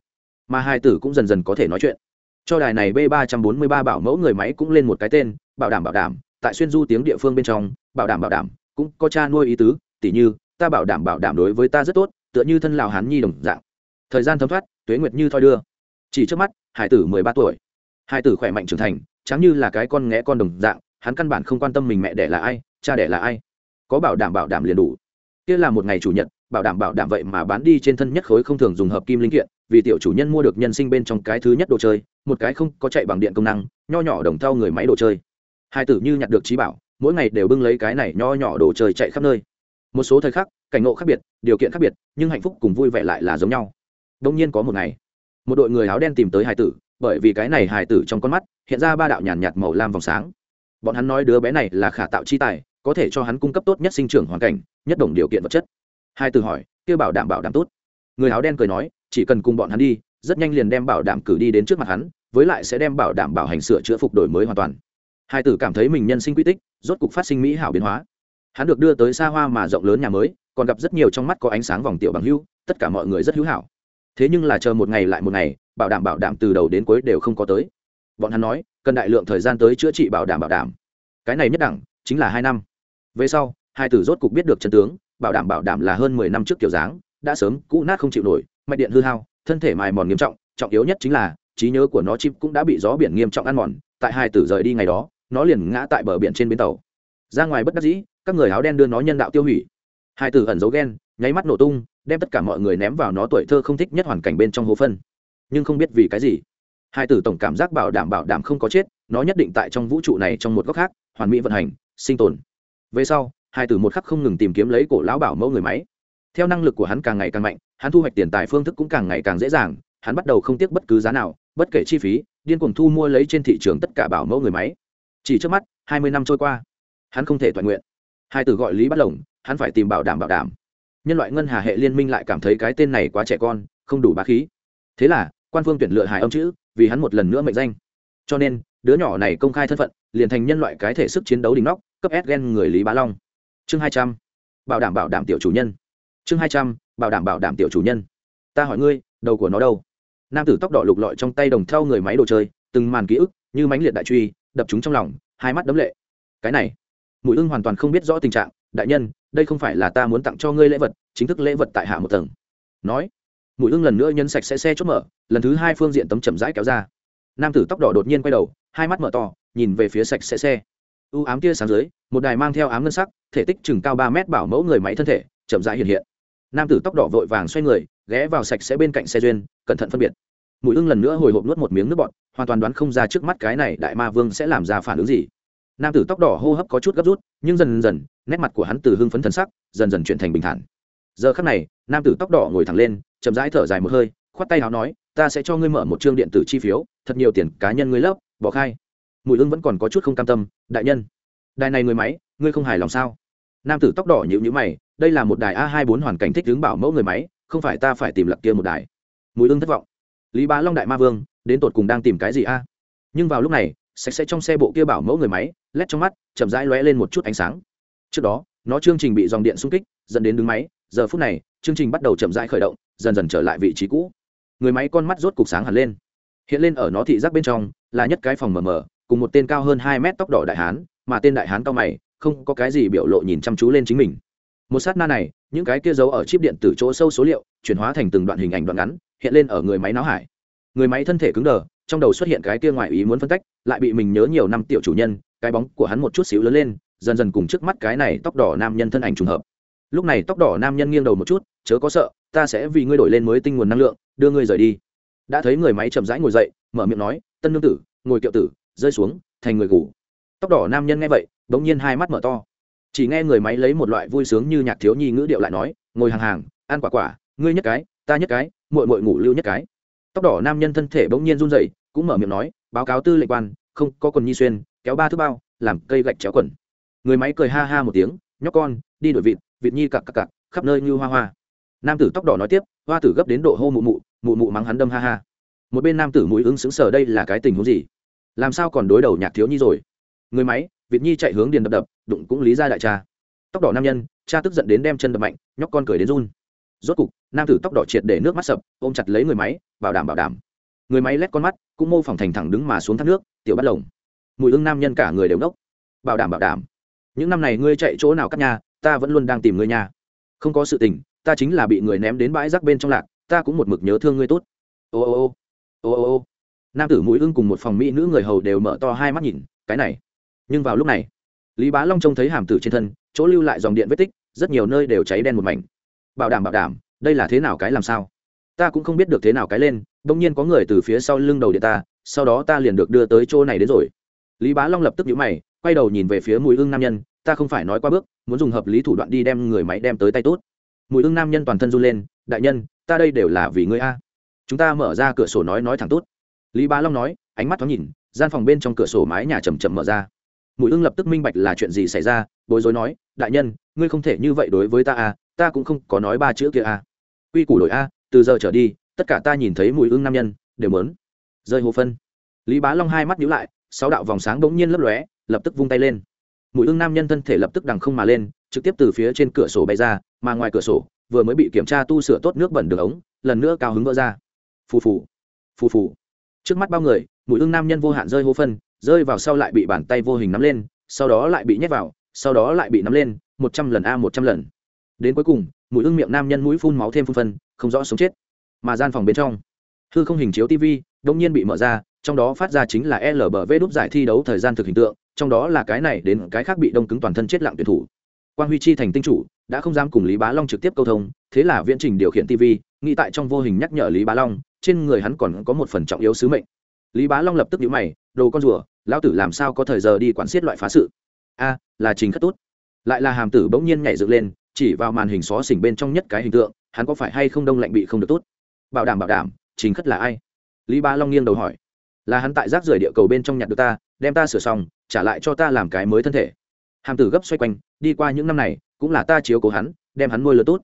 Mà hải tử cũng dần dần có thể nói chuyện. Cho đài này b ba trăm bốn mươi ba bảo mẫu người máy cũng lên một cái tên, bảo đảm bảo đảm, tại xuyên du tiếng địa phương bên trong, bảo đảm bảo đảm, cũng có cha nuôi ý tứ, tỉ như, ta bảo đảm bảo đảm đối với ta rất tốt, tựa như thân lào hán nhi đồng dạng. Thời gian thấm thoát, tuế nguyệt như thoi đưa. Chỉ trước mắt hải tử mười ba tuổi. Hải tử khỏe mạnh trưởng thành chẳng như là cái con ngẽ con đồng dạng, hắn căn bản không quan tâm mình mẹ đẻ là ai, cha đẻ là ai. Có bảo đảm bảo đảm liền đủ. Kia là một ngày chủ nhật, bảo đảm bảo đảm vậy mà bán đi trên thân nhất khối không thường dùng hợp kim linh kiện, vì tiểu chủ nhân mua được nhân sinh bên trong cái thứ nhất đồ chơi, một cái không có chạy bằng điện công năng, nho nhỏ đồng thau người máy đồ chơi. Hai tử như nhặt được trí bảo, mỗi ngày đều bưng lấy cái này nho nhỏ đồ chơi chạy khắp nơi. Một số thời khắc, cảnh ngộ khác biệt, điều kiện khác biệt, nhưng hạnh phúc cùng vui vẻ lại là giống nhau. Đông nhiên có một ngày, một đội người áo đen tìm tới hải tử bởi vì cái này hải tử trong con mắt hiện ra ba đạo nhàn nhạt màu lam vòng sáng. Bọn hắn nói đứa bé này là khả tạo chi tài, có thể cho hắn cung cấp tốt nhất sinh trưởng hoàn cảnh, nhất đồng điều kiện vật chất. Hai từ hỏi, kêu bảo đảm bảo đảm tốt. Người áo đen cười nói, chỉ cần cùng bọn hắn đi, rất nhanh liền đem bảo đảm cử đi đến trước mặt hắn, với lại sẽ đem bảo đảm bảo hành sửa chữa phục đổi mới hoàn toàn. Hai tử cảm thấy mình nhân sinh quy tích, rốt cục phát sinh mỹ hảo biến hóa. Hắn được đưa tới xa hoa mà rộng lớn nhà mới, còn gặp rất nhiều trong mắt có ánh sáng vòng tiểu bằng hưu, tất cả mọi người rất hữu hảo thế nhưng là chờ một ngày lại một ngày, bảo đảm bảo đảm từ đầu đến cuối đều không có tới. Bọn hắn nói, cần đại lượng thời gian tới chữa trị bảo đảm bảo đảm. Cái này nhất đẳng, chính là hai năm. Về sau, hai tử rốt cục biết được chân tướng, bảo đảm bảo đảm là hơn mười năm trước kiểu dáng, đã sớm cũ nát không chịu nổi, mạch điện hư hao, thân thể mài mòn nghiêm trọng trọng yếu nhất chính là, trí nhớ của nó chip cũng đã bị gió biển nghiêm trọng ăn mòn, tại hai tử rời đi ngày đó, nó liền ngã tại bờ biển trên bến tàu. Ra ngoài bất đắc dĩ, các người áo đen đưa nó nhân đạo tiêu hủy. Hai tử ẩn giấu ghen, nháy mắt nổ tung đem tất cả mọi người ném vào nó tuổi thơ không thích nhất hoàn cảnh bên trong hố phân. Nhưng không biết vì cái gì, hai tử tổng cảm giác bảo đảm bảo đảm không có chết, nó nhất định tại trong vũ trụ này trong một góc khác, hoàn mỹ vận hành, sinh tồn. Về sau, hai tử một khắc không ngừng tìm kiếm lấy cổ lão bảo mẫu người máy. Theo năng lực của hắn càng ngày càng mạnh, hắn thu hoạch tiền tài phương thức cũng càng ngày càng dễ dàng, hắn bắt đầu không tiếc bất cứ giá nào, bất kể chi phí, điên cuồng thu mua lấy trên thị trường tất cả bảo mẫu người máy. Chỉ trước mắt, hai mươi năm trôi qua, hắn không thể toàn nguyện. Hai tử gọi lý bắt lồng, hắn phải tìm bảo đảm bảo đảm nhân loại ngân hà hệ liên minh lại cảm thấy cái tên này quá trẻ con, không đủ bá khí. Thế là, quan phương tuyển lựa hải âm chữ, vì hắn một lần nữa mệnh danh. Cho nên, đứa nhỏ này công khai thân phận, liền thành nhân loại cái thể sức chiến đấu đỉnh nóc, cấp s gen người lý bá long. Chương hai trăm, bảo đảm bảo đảm tiểu chủ nhân. Chương hai trăm, bảo đảm bảo đảm tiểu chủ nhân. Ta hỏi ngươi, đầu của nó đâu? Nam tử tóc đỏ lục lọi trong tay đồng theo người máy đồ chơi, từng màn ký ức, như mánh liệt đại truy, đập chúng trong lòng, hai mắt đấm lệ. Cái này mùi ưng hoàn toàn không biết rõ tình trạng đại nhân, đây không phải là ta muốn tặng cho ngươi lễ vật, chính thức lễ vật tại hạ một tầng. Nói mũi ưng lần nữa nhấn sạch sẽ xe chốt mở, lần thứ hai phương diện tấm chậm rãi kéo ra. Nam tử tóc đỏ đột nhiên quay đầu, hai mắt mở to, nhìn về phía sạch sẽ xe. U ám tia sáng dưới, một đài mang theo ám ngân sắc, thể tích chừng cao ba mét bảo mẫu người máy thân thể, chậm rãi hiện hiện. Nam tử tóc đỏ vội vàng xoay người, ghé vào sạch sẽ bên cạnh xe duyên, cẩn thận phân biệt. Mũi ưng lần nữa hồi hộp nuốt một miếng nước bọt, hoàn toàn đoán không ra trước mắt cái này đại ma vương sẽ làm ra phản ứng gì. Nam tử tóc đỏ hô hấp có chút gấp rút, nhưng dần dần nét mặt của hắn từ hưng phấn thần sắc, dần dần chuyển thành bình thản. Giờ khắc này, nam tử tóc đỏ ngồi thẳng lên, chậm rãi thở dài một hơi, khoát tay áo nói, ta sẽ cho ngươi mở một chương điện tử chi phiếu, thật nhiều tiền cá nhân ngươi lớp bỏ khai. Mùi ưng vẫn còn có chút không cam tâm, đại nhân, đài này người máy, ngươi không hài lòng sao? Nam tử tóc đỏ nhịu nhữ mày, đây là một đài a hai bốn hoàn cảnh thích hướng bảo mẫu người máy, không phải ta phải tìm lặc kia một đài. Mùi ưng thất vọng. Lý bá long đại ma vương, đến tột cùng đang tìm cái gì a? Nhưng vào lúc này, sạch sẽ trong xe bộ kia bảo mẫu người máy, lét trong mắt, chậm rãi lóe lên một chút ánh sáng trước đó, nó chương trình bị dòng điện xung kích, dẫn đến đứng máy, giờ phút này, chương trình bắt đầu chậm rãi khởi động, dần dần trở lại vị trí cũ. Người máy con mắt rốt cục sáng hẳn lên. Hiện lên ở nó thị giác bên trong, là nhất cái phòng mờ mờ cùng một tên cao hơn hai mét tóc đỏ đại hán, mà tên đại hán cao mày, không có cái gì biểu lộ nhìn chăm chú lên chính mình. Một sát na này, những cái kia giấu ở chip điện từ chỗ sâu số liệu, chuyển hóa thành từng đoạn hình ảnh đoạn ngắn, hiện lên ở người máy náo hải. Người máy thân thể cứng đờ, trong đầu xuất hiện cái kia ngoài ý muốn phân tách lại bị mình nhớ nhiều năm tiểu chủ nhân, cái bóng của hắn một chút xíu lớn lên dần dần cùng trước mắt cái này tóc đỏ nam nhân thân ảnh trùng hợp. Lúc này tóc đỏ nam nhân nghiêng đầu một chút, chớ có sợ, ta sẽ vì ngươi đổi lên mới tinh nguồn năng lượng, đưa ngươi rời đi. Đã thấy người máy chậm rãi ngồi dậy, mở miệng nói, tân nương tử, ngồi kiệu tử, rơi xuống, thành người ngủ tóc đỏ nam nhân nghe vậy, bỗng nhiên hai mắt mở to. Chỉ nghe người máy lấy một loại vui sướng như nhạc thiếu nhi ngữ điệu lại nói, ngồi hàng hàng, ăn quả quả, ngươi nhất cái, ta nhất cái, muội muội ngủ lưu nhất cái. Tóc đỏ nam nhân thân thể bỗng nhiên run rẩy, cũng mở miệng nói, báo cáo tư lệnh quan, không có quần nhi xuyên, kéo ba thứ bao, làm cây gạch chéo quần người máy cười ha ha một tiếng, nhóc con, đi đổi vịt vịt nhi cặc cặc cặc, khắp nơi như hoa hoa. Nam tử tóc đỏ nói tiếp, hoa tử gấp đến độ hô mụ mụ mụ mụ mắng hắn đâm ha ha. Một bên nam tử mũi ứng xứng sở đây là cái tình huống gì? Làm sao còn đối đầu nhạc thiếu nhi rồi? Người máy việt nhi chạy hướng điền đập đập, đụng cũng lý ra đại cha. Tóc đỏ nam nhân, cha tức giận đến đem chân đập mạnh, nhóc con cười đến run. Rốt cục, nam tử tóc đỏ triệt để nước mắt sập, ôm chặt lấy người máy, bảo đảm bảo đảm. Người máy lét con mắt, cũng mô phỏng thành thẳng đứng mà xuống thác nước, tiểu bắt lồng. Mùi ưng nam nhân cả người đều nốc bảo đảm bảo đảm những năm này ngươi chạy chỗ nào cắt nhà ta vẫn luôn đang tìm ngươi nhà không có sự tình, ta chính là bị người ném đến bãi rác bên trong lạc, ta cũng một mực nhớ thương ngươi tốt. Ô ô ô ô ô ô. Nam tử mũi ưng cùng một phòng mỹ nữ người hầu đều mở to hai mắt nhìn, cái này. Nhưng vào lúc này, lý bá long trông thấy hàm tử trên thân, chỗ lưu lại dòng điện vết tích, rất nhiều nơi đều cháy đen một mảnh. Bảo đảm bảo đảm, đây là thế nào cái làm sao? Ta cũng không biết được thế nào cái lên đông nhiên có người từ phía sau lưng đầu điện ta, sau đó ta liền được đưa tới chỗ này đến rồi. Lý bá long lập tức nhíu mày quay đầu nhìn về phía mùi ưng nam nhân, ta không phải nói qua bước, muốn dùng hợp lý thủ đoạn đi đem người máy đem tới tay tốt. Mùi ưng nam nhân toàn thân run lên, đại nhân, ta đây đều là vì ngươi a. Chúng ta mở ra cửa sổ nói nói thẳng tốt. Lý bá long nói, ánh mắt thoáng nhìn, gian phòng bên trong cửa sổ mái nhà chầm chậm mở ra. Mùi ưng lập tức minh bạch là chuyện gì xảy ra, bối rối nói, đại nhân, ngươi không thể như vậy đối với ta a, ta cũng không có nói ba chữ kia a. Quy củ đổi a, từ giờ trở đi, tất cả ta nhìn thấy mùi ưng nam nhân, đều mớn rơi hồ phân. Lý bá long hai mắt nhíu lại sáu đạo vòng sáng bỗng nhiên lấp lóe, lập tức vung tay lên. Mũi ưng nam nhân thân thể lập tức đằng không mà lên, trực tiếp từ phía trên cửa sổ bay ra, mà ngoài cửa sổ, vừa mới bị kiểm tra tu sửa tốt nước bẩn đường ống, lần nữa cao hứng vỡ ra. Phù phù phù phù. Trước mắt bao người mũi ưng nam nhân vô hạn rơi hô phân, rơi vào sau lại bị bàn tay vô hình nắm lên, sau đó lại bị nhét vào, sau đó lại bị nắm lên, một trăm lần a một trăm lần. Đến cuối cùng mũi ưng miệng nam nhân mũi phun máu thêm phun phân, không rõ sống chết. Mà gian phòng bên trong, hư không hình chiếu tv đông nhiên bị mở ra trong đó phát ra chính là lbv đúp giải thi đấu thời gian thực hình tượng, trong đó là cái này đến cái khác bị đông cứng toàn thân chết lặng tuyển thủ. Quan huy chi thành tinh chủ, đã không dám cùng lý bá long trực tiếp câu thông, thế là viễn trình điều khiển tv nghĩ tại trong vô hình nhắc nhở lý bá long, trên người hắn còn có một phần trọng yếu sứ mệnh. Lý bá long lập tức nhíu mày, đồ con rùa, lão tử làm sao có thời giờ đi quản xiết loại phá sự? A, là trình khất tốt lại là hàm tử bỗng nhiên nhảy dựng lên, chỉ vào màn hình xó xỉnh bên trong nhất cái hình tượng, hắn có phải hay không đông lạnh bị không được tốt? Bảo đảm bảo đảm, trình khất là ai? Lý bá long nghiêng đầu hỏi là hắn tại rác rưởi địa cầu bên trong nhặt được ta, đem ta sửa xong, trả lại cho ta làm cái mới thân thể. Hàm tử gấp xoay quanh, đi qua những năm này, cũng là ta chiếu cố hắn, đem hắn nuôi lớn tốt.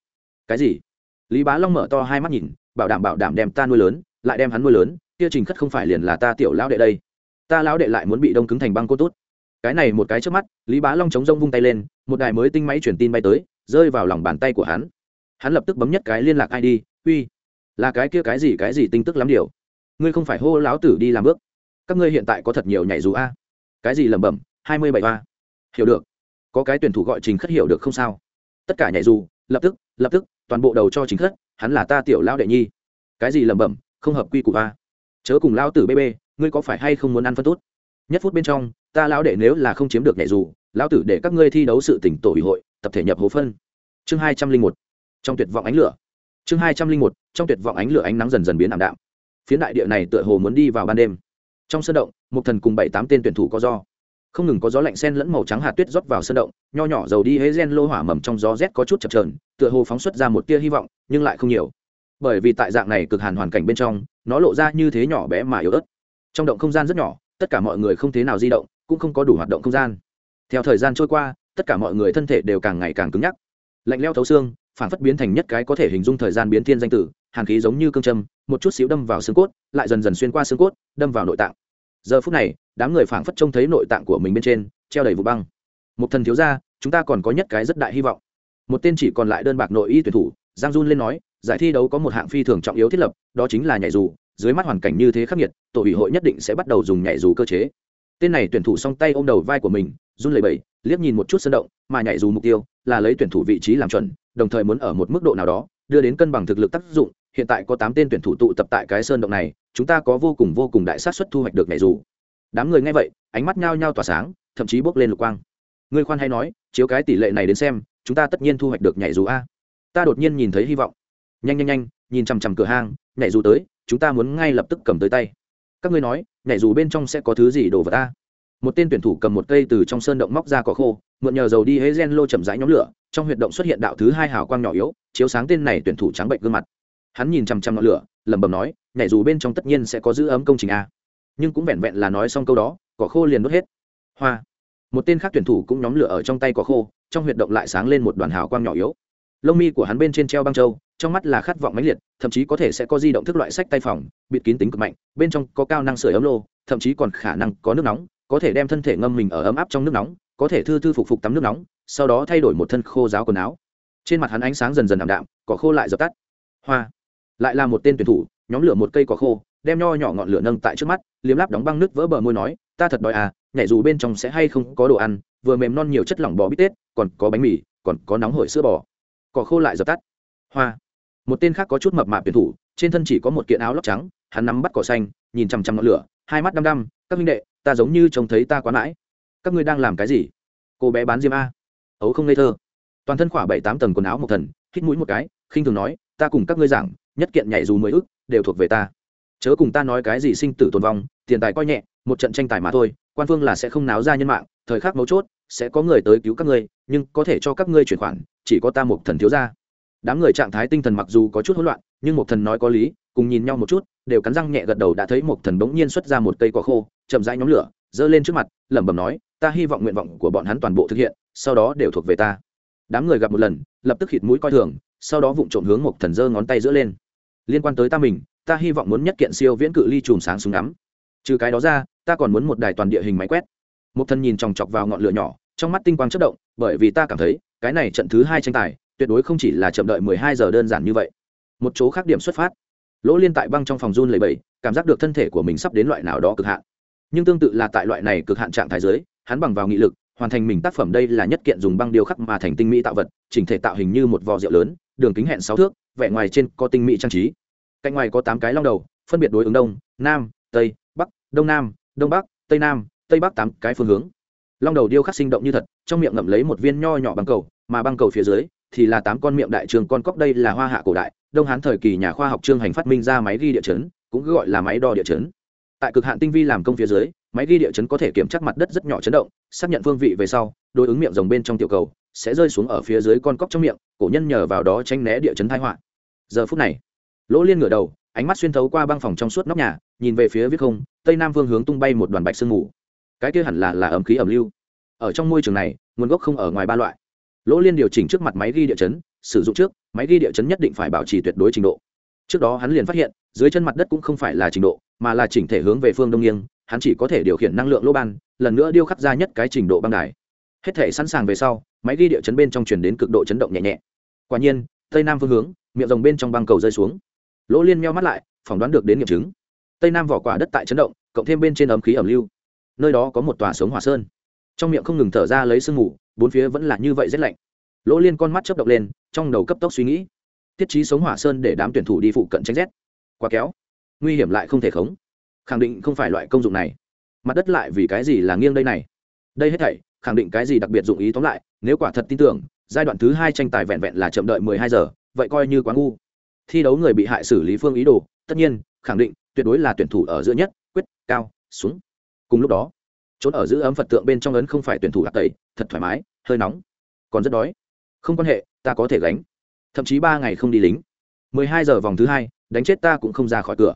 Cái gì? Lý bá long mở to hai mắt nhìn, bảo đảm bảo đảm đem ta nuôi lớn, lại đem hắn nuôi lớn, kia trình khất không phải liền là ta tiểu lão đệ đây. Ta lão đệ lại muốn bị đông cứng thành băng cô tốt. Cái này một cái trước mắt, lý bá long chống rông vung tay lên, một đài mới tinh máy truyền tin bay tới, rơi vào lòng bàn tay của hắn. Hắn lập tức bấm nhất cái liên lạc id uy, là cái kia cái gì cái gì tinh tức lắm điều ngươi không phải hô láo tử đi làm bước. Các ngươi hiện tại có thật nhiều nhảy dù a. Cái gì lẩm bẩm, hai mươi bảy a. Hiểu được. Có cái tuyển thủ gọi trình khất hiểu được không sao? Tất cả nhảy dù, lập tức lập tức, toàn bộ đầu cho chính khất, hắn là ta tiểu lão đệ nhi. Cái gì lẩm bẩm, không hợp quy củ a. Chớ cùng lão tử bê bê, ngươi có phải hay không muốn ăn phân tốt? Nhất phút bên trong, ta lão đệ nếu là không chiếm được nhảy dù, lão tử để các ngươi thi đấu sự tỉnh tổ ủy hội, tập thể nhập hố phân. Chương hai trăm linh một. Trong tuyệt vọng ánh lửa. Chương hai trăm linh một. Trong tuyệt vọng ánh lửa ánh nắng dần dần biến ảm đạm phiến đại địa này tựa hồ muốn đi vào ban đêm. Trong sân động, một thần cùng bảy tám tên tuyển thủ có do. Không ngừng có gió lạnh sen lẫn màu trắng hạt tuyết rót vào sân động, nho nhỏ dầu đi hế gen lô hỏa mầm trong gió rét có chút chập trờn tựa hồ phóng xuất ra một tia hy vọng, nhưng lại không nhiều. Bởi vì tại dạng này cực hàn hoàn cảnh bên trong, nó lộ ra như thế nhỏ bé mà yếu ớt. Trong động không gian rất nhỏ, tất cả mọi người không thế nào di động, cũng không có đủ hoạt động không gian. Theo thời gian trôi qua, tất cả mọi người thân thể đều càng ngày càng cứng nhắc. Lạnh leo thấu xương, phản phất biến thành nhất cái có thể hình dung thời gian biến thiên danh tử hàn khí giống như cương châm, một chút xíu đâm vào xương cốt, lại dần dần xuyên qua xương cốt, đâm vào nội tạng. Giờ phút này, đám người phảng phất trông thấy nội tạng của mình bên trên, treo đầy vụ băng. Một thần thiếu ra chúng ta còn có nhất cái rất đại hy vọng. Một tên chỉ còn lại đơn bạc nội y tuyển thủ, giang dun lên nói, giải thi đấu có một hạng phi thường trọng yếu thiết lập, đó chính là nhảy dù. Dưới mắt hoàn cảnh như thế khắc nghiệt, tổ ủy hội nhất định sẽ bắt đầu dùng nhảy dù cơ chế. Tên này tuyển thủ song tay ôm đầu vai của mình, run lẩy bẩy, liếc nhìn một chút sân động, mà nhảy dù mục tiêu là lấy tuyển thủ vị trí làm chuẩn, đồng thời muốn ở một mức độ nào đó, đưa đến cân bằng thực lực tác dụng hiện tại có tám tên tuyển thủ tụ tập tại cái sơn động này, chúng ta có vô cùng vô cùng đại sát xuất thu hoạch được nhảy dù. Đám người nghe vậy, ánh mắt nhao nhao tỏa sáng, thậm chí bốc lên lục quang. Ngươi khoan hay nói, chiếu cái tỷ lệ này đến xem, chúng ta tất nhiên thu hoạch được nhảy dù a. Ta đột nhiên nhìn thấy hy vọng. Nhanh nhanh nhanh, nhìn chằm chằm cửa hang, nhảy dù tới, chúng ta muốn ngay lập tức cầm tới tay. Các ngươi nói, nhảy dù bên trong sẽ có thứ gì đổ vào ta? Một tên tuyển thủ cầm một cây từ trong sơn động móc ra cỏ khô, mượn nhờ dầu đi hế gen lô chậm rãi nhóm lửa, trong huyệt động xuất hiện đạo thứ hai hào quang nhỏ yếu, chiếu sáng tên này tuyển thủ trắng bệnh gương mặt hắn nhìn chằm chằm ngọn lửa, lẩm bẩm nói, nhảy dù bên trong tất nhiên sẽ có giữ ấm công trình a. Nhưng cũng vẹn vẹn là nói xong câu đó, cỏ khô liền đốt hết. Hoa. Một tên khác tuyển thủ cũng nhóm lửa ở trong tay cỏ khô, trong huyệt động lại sáng lên một đoàn hào quang nhỏ yếu. Lông mi của hắn bên trên treo băng trâu trong mắt là khát vọng mãnh liệt, thậm chí có thể sẽ có di động thức loại sách tay phòng bịt kín tính cực mạnh, bên trong có cao năng sửa ấm lô, thậm chí còn khả năng có nước nóng, có thể đem thân thể ngâm mình ở ấm áp trong nước nóng, có thể thư thư phục phục tắm nước nóng, sau đó thay đổi một thân khô giáo quần áo. Trên mặt hắn ánh sáng dần dần ảm đạm, cỏ khô lại dập tắt. Hoa lại là một tên tuyển thủ, nhóm lửa một cây cỏ khô, đem nho nhỏ ngọn lửa nâng tại trước mắt, liếm láp đóng băng nước vỡ bờ môi nói, ta thật đói à nhảy dù bên trong sẽ hay không có đồ ăn, vừa mềm non nhiều chất lỏng bò bít tết, còn có bánh mì, còn có nóng hổi sữa bò. Cỏ khô lại dập tắt. Hoa. Một tên khác có chút mập mạp tuyển thủ, trên thân chỉ có một kiện áo lóc trắng, hắn nắm bắt cỏ xanh, nhìn chằm chằm ngọn lửa, hai mắt đăm đăm, các minh đệ, ta giống như trông thấy ta quá mãi. Các ngươi đang làm cái gì? Cô bé bán diêm a. Ấu không ngây thơ. Toàn thân khoảng bảy tám tầng quần áo một thần, hít mũi một cái, khinh thường nói ta cùng các ngươi giảng, nhất kiện nhảy dù mười ức, đều thuộc về ta. Chớ cùng ta nói cái gì sinh tử tồn vong, tiền tài coi nhẹ, một trận tranh tài mà thôi, quan phương là sẽ không náo ra nhân mạng, thời khắc mấu chốt, sẽ có người tới cứu các ngươi, nhưng có thể cho các ngươi chuyển khoản, chỉ có ta một thần thiếu ra đám người trạng thái tinh thần mặc dù có chút hỗn loạn, nhưng một thần nói có lý, cùng nhìn nhau một chút, đều cắn răng nhẹ gật đầu đã thấy một thần bỗng nhiên xuất ra một cây cỏ khô, chậm rãi nhóm lửa, giơ lên trước mặt, lẩm bẩm nói, ta hy vọng nguyện vọng của bọn hắn toàn bộ thực hiện, sau đó đều thuộc về ta. Đám người gặp một lần, lập tức khịt mũi coi thường sau đó vụng trộm hướng một thần giơ ngón tay giữa lên. Liên quan tới ta mình, ta hy vọng muốn nhất kiện siêu viễn cự ly chùm sáng súng ngắm. Trừ cái đó ra, ta còn muốn một đài toàn địa hình máy quét. Một thần nhìn chòng chọc vào ngọn lửa nhỏ, trong mắt tinh quang chất động, bởi vì ta cảm thấy, cái này trận thứ hai tranh tài, tuyệt đối không chỉ là chậm đợi mười hai giờ đơn giản như vậy. Một chỗ khác điểm xuất phát. Lỗ liên tại băng trong phòng run lầy bẫy cảm giác được thân thể của mình sắp đến loại nào đó cực hạn. Nhưng tương tự là tại loại này cực hạn trạng thái giới hắn bằng vào nghị lực hoàn thành mình tác phẩm đây là nhất kiện dùng băng điêu khắc mà thành tinh mỹ tạo vật, chỉnh thể tạo hình như một vò rượu lớn, đường kính hẹn sáu thước, vẻ ngoài trên có tinh mỹ trang trí. Cạnh ngoài có tám cái long đầu, phân biệt đối ứng đông, nam, tây, bắc, đông nam, đông bắc, tây nam, tây bắc tám cái phương hướng. Long đầu điêu khắc sinh động như thật, trong miệng ngậm lấy một viên nho nhỏ băng cầu, mà băng cầu phía dưới thì là tám con miệng đại trường con cóc đây là hoa hạ cổ đại, đông hán thời kỳ nhà khoa học trương hành phát minh ra máy ghi địa chấn, cũng gọi là máy đo địa chấn. Tại cực hạn tinh vi làm công phía dưới máy ghi địa chấn có thể kiểm tra mặt đất rất nhỏ chấn động, xác nhận phương vị về sau, đối ứng miệng rồng bên trong tiểu cầu, sẽ rơi xuống ở phía dưới con cóc trong miệng, cổ nhân nhờ vào đó tranh né địa chấn thái họa. Giờ phút này, lỗ liên ngửa đầu, ánh mắt xuyên thấu qua băng phòng trong suốt nóc nhà, nhìn về phía viết không, tây nam phương hướng tung bay một đoàn bạch sương mù. Cái kia hẳn là là ẩm khí ẩm lưu. Ở trong môi trường này, nguồn gốc không ở ngoài ba loại. Lỗ liên điều chỉnh trước mặt máy ghi địa chấn, sử dụng trước, máy ghi địa chấn nhất định phải bảo trì tuyệt đối trình độ. Trước đó hắn liền phát hiện, dưới chân mặt đất cũng không phải là trình độ, mà là chỉnh thể hướng về phương đông nghiêng hắn chỉ có thể điều khiển năng lượng lỗ ban, lần nữa điêu khắc ra nhất cái trình độ băng đài. Hết thể sẵn sàng về sau, máy ghi địa chấn bên trong chuyển đến cực độ chấn động nhẹ nhẹ. Quả nhiên, tây nam phương hướng, miệng rồng bên trong băng cầu rơi xuống. Lỗ liên meo mắt lại, phỏng đoán được đến nghiệm chứng. Tây nam vỏ quả đất tại chấn động, cộng thêm bên trên ấm khí ẩm lưu. Nơi đó có một tòa sống hỏa sơn. Trong miệng không ngừng thở ra lấy sương mù, bốn phía vẫn là như vậy rét lạnh. Lỗ liên con mắt chớp động lên, trong đầu cấp tốc suy nghĩ. Thiết trí sống hỏa sơn để đám tuyển thủ đi phụ cận tránh rét. Quá kéo. Nguy hiểm lại không thể khống khẳng định không phải loại công dụng này. Mặt đất lại vì cái gì là nghiêng đây này? Đây hết thảy, khẳng định cái gì đặc biệt dụng ý tóm lại, nếu quả thật tin tưởng, giai đoạn thứ hai tranh tài vẹn vẹn là chậm đợi mười hai giờ, vậy coi như quá ngu. Thi đấu người bị hại xử lý phương ý đồ, tất nhiên, khẳng định, tuyệt đối là tuyển thủ ở giữa nhất, quyết, cao, xuống. Cùng lúc đó trốn ở giữ ấm phật tượng bên trong ấn không phải tuyển thủ đặc tẩy, thật thoải mái, hơi nóng. Còn rất đói. Không quan hệ, ta có thể gánh. Thậm chí ba ngày không đi lính. mười hai giờ vòng thứ hai, đánh chết ta cũng không ra khỏi cửa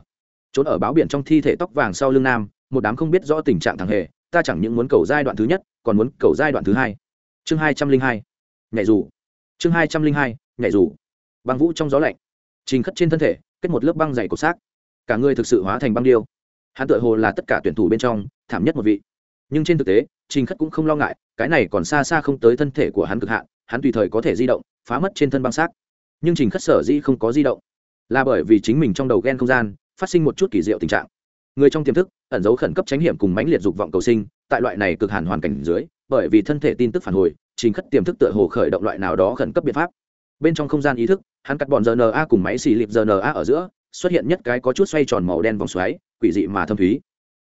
trốn ở báo biển trong thi thể tóc vàng sau lưng nam, một đám không biết rõ tình trạng thằng hề, ta chẳng những muốn cầu giai đoạn thứ nhất, còn muốn cầu giai đoạn thứ hai. Chương hai trăm linh hai, nhảy dù. Chương hai trăm linh hai, nhảy dù. Băng vũ trong gió lạnh. Trình khất trên thân thể, kết một lớp băng dày cột xác. Cả người thực sự hóa thành băng điêu. Hắn tự hồ là tất cả tuyển thủ bên trong, thảm nhất một vị. Nhưng trên thực tế, trình khất cũng không lo ngại, cái này còn xa xa không tới thân thể của hắn cực hạn, hắn tùy thời có thể di động, phá mất trên thân băng xác. Nhưng trình khất sở dĩ không có di động, là bởi vì chính mình trong đầu ghen không gian phát sinh một chút kỳ diệu tình trạng. Người trong tiềm thức, ẩn dấu khẩn cấp tránh hiểm cùng mãnh liệt dục vọng cầu sinh, tại loại này cực hàn hoàn cảnh dưới, bởi vì thân thể tin tức phản hồi, trình khất tiềm thức tựa hồ khởi động loại nào đó khẩn cấp biện pháp. Bên trong không gian ý thức, hắn cắt bọn rna cùng máy xì lịp rna ở giữa, xuất hiện nhất cái có chút xoay tròn màu đen vòng xoáy, quỷ dị mà thâm thúy.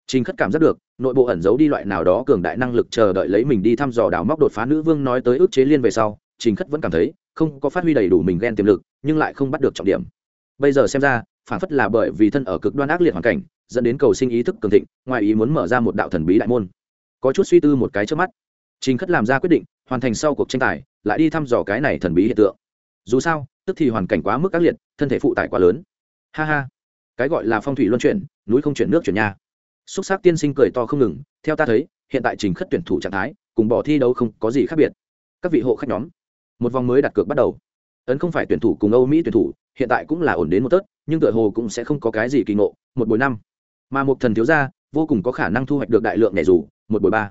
Trình khất cảm giác được, nội bộ ẩn giấu đi loại nào đó cường đại năng lực chờ đợi lấy mình đi thăm dò đào móc đột phá nữ vương nói tới ước chế liên về sau, trình khất vẫn cảm thấy, không có phát huy đầy đủ mình ghen tiềm lực, nhưng lại không bắt được trọng điểm. Bây giờ xem ra phản phất là bởi vì thân ở cực đoan ác liệt hoàn cảnh, dẫn đến cầu sinh ý thức cường thịnh, ngoài ý muốn mở ra một đạo thần bí đại môn. Có chút suy tư một cái trước mắt, trình khất làm ra quyết định, hoàn thành sau cuộc tranh tài, lại đi thăm dò cái này thần bí hiện tượng. Dù sao, tức thì hoàn cảnh quá mức ác liệt, thân thể phụ tải quá lớn. Ha ha, cái gọi là phong thủy luân chuyển, núi không chuyển nước chuyển nhà. Xúc xác tiên sinh cười to không ngừng, theo ta thấy, hiện tại trình khất tuyển thủ trạng thái, cùng bỏ thi đấu không có gì khác biệt. Các vị hộ khách nhóm, một vòng mới đặt cược bắt đầu. Ấn không phải tuyển thủ cùng âu mỹ tuyển thủ, hiện tại cũng là ổn đến một tớt nhưng tựa hồ cũng sẽ không có cái gì kỳ ngộ, một buổi năm. Mà một thần thiếu gia, vô cùng có khả năng thu hoạch được đại lượng nhảy dù, một buổi ba.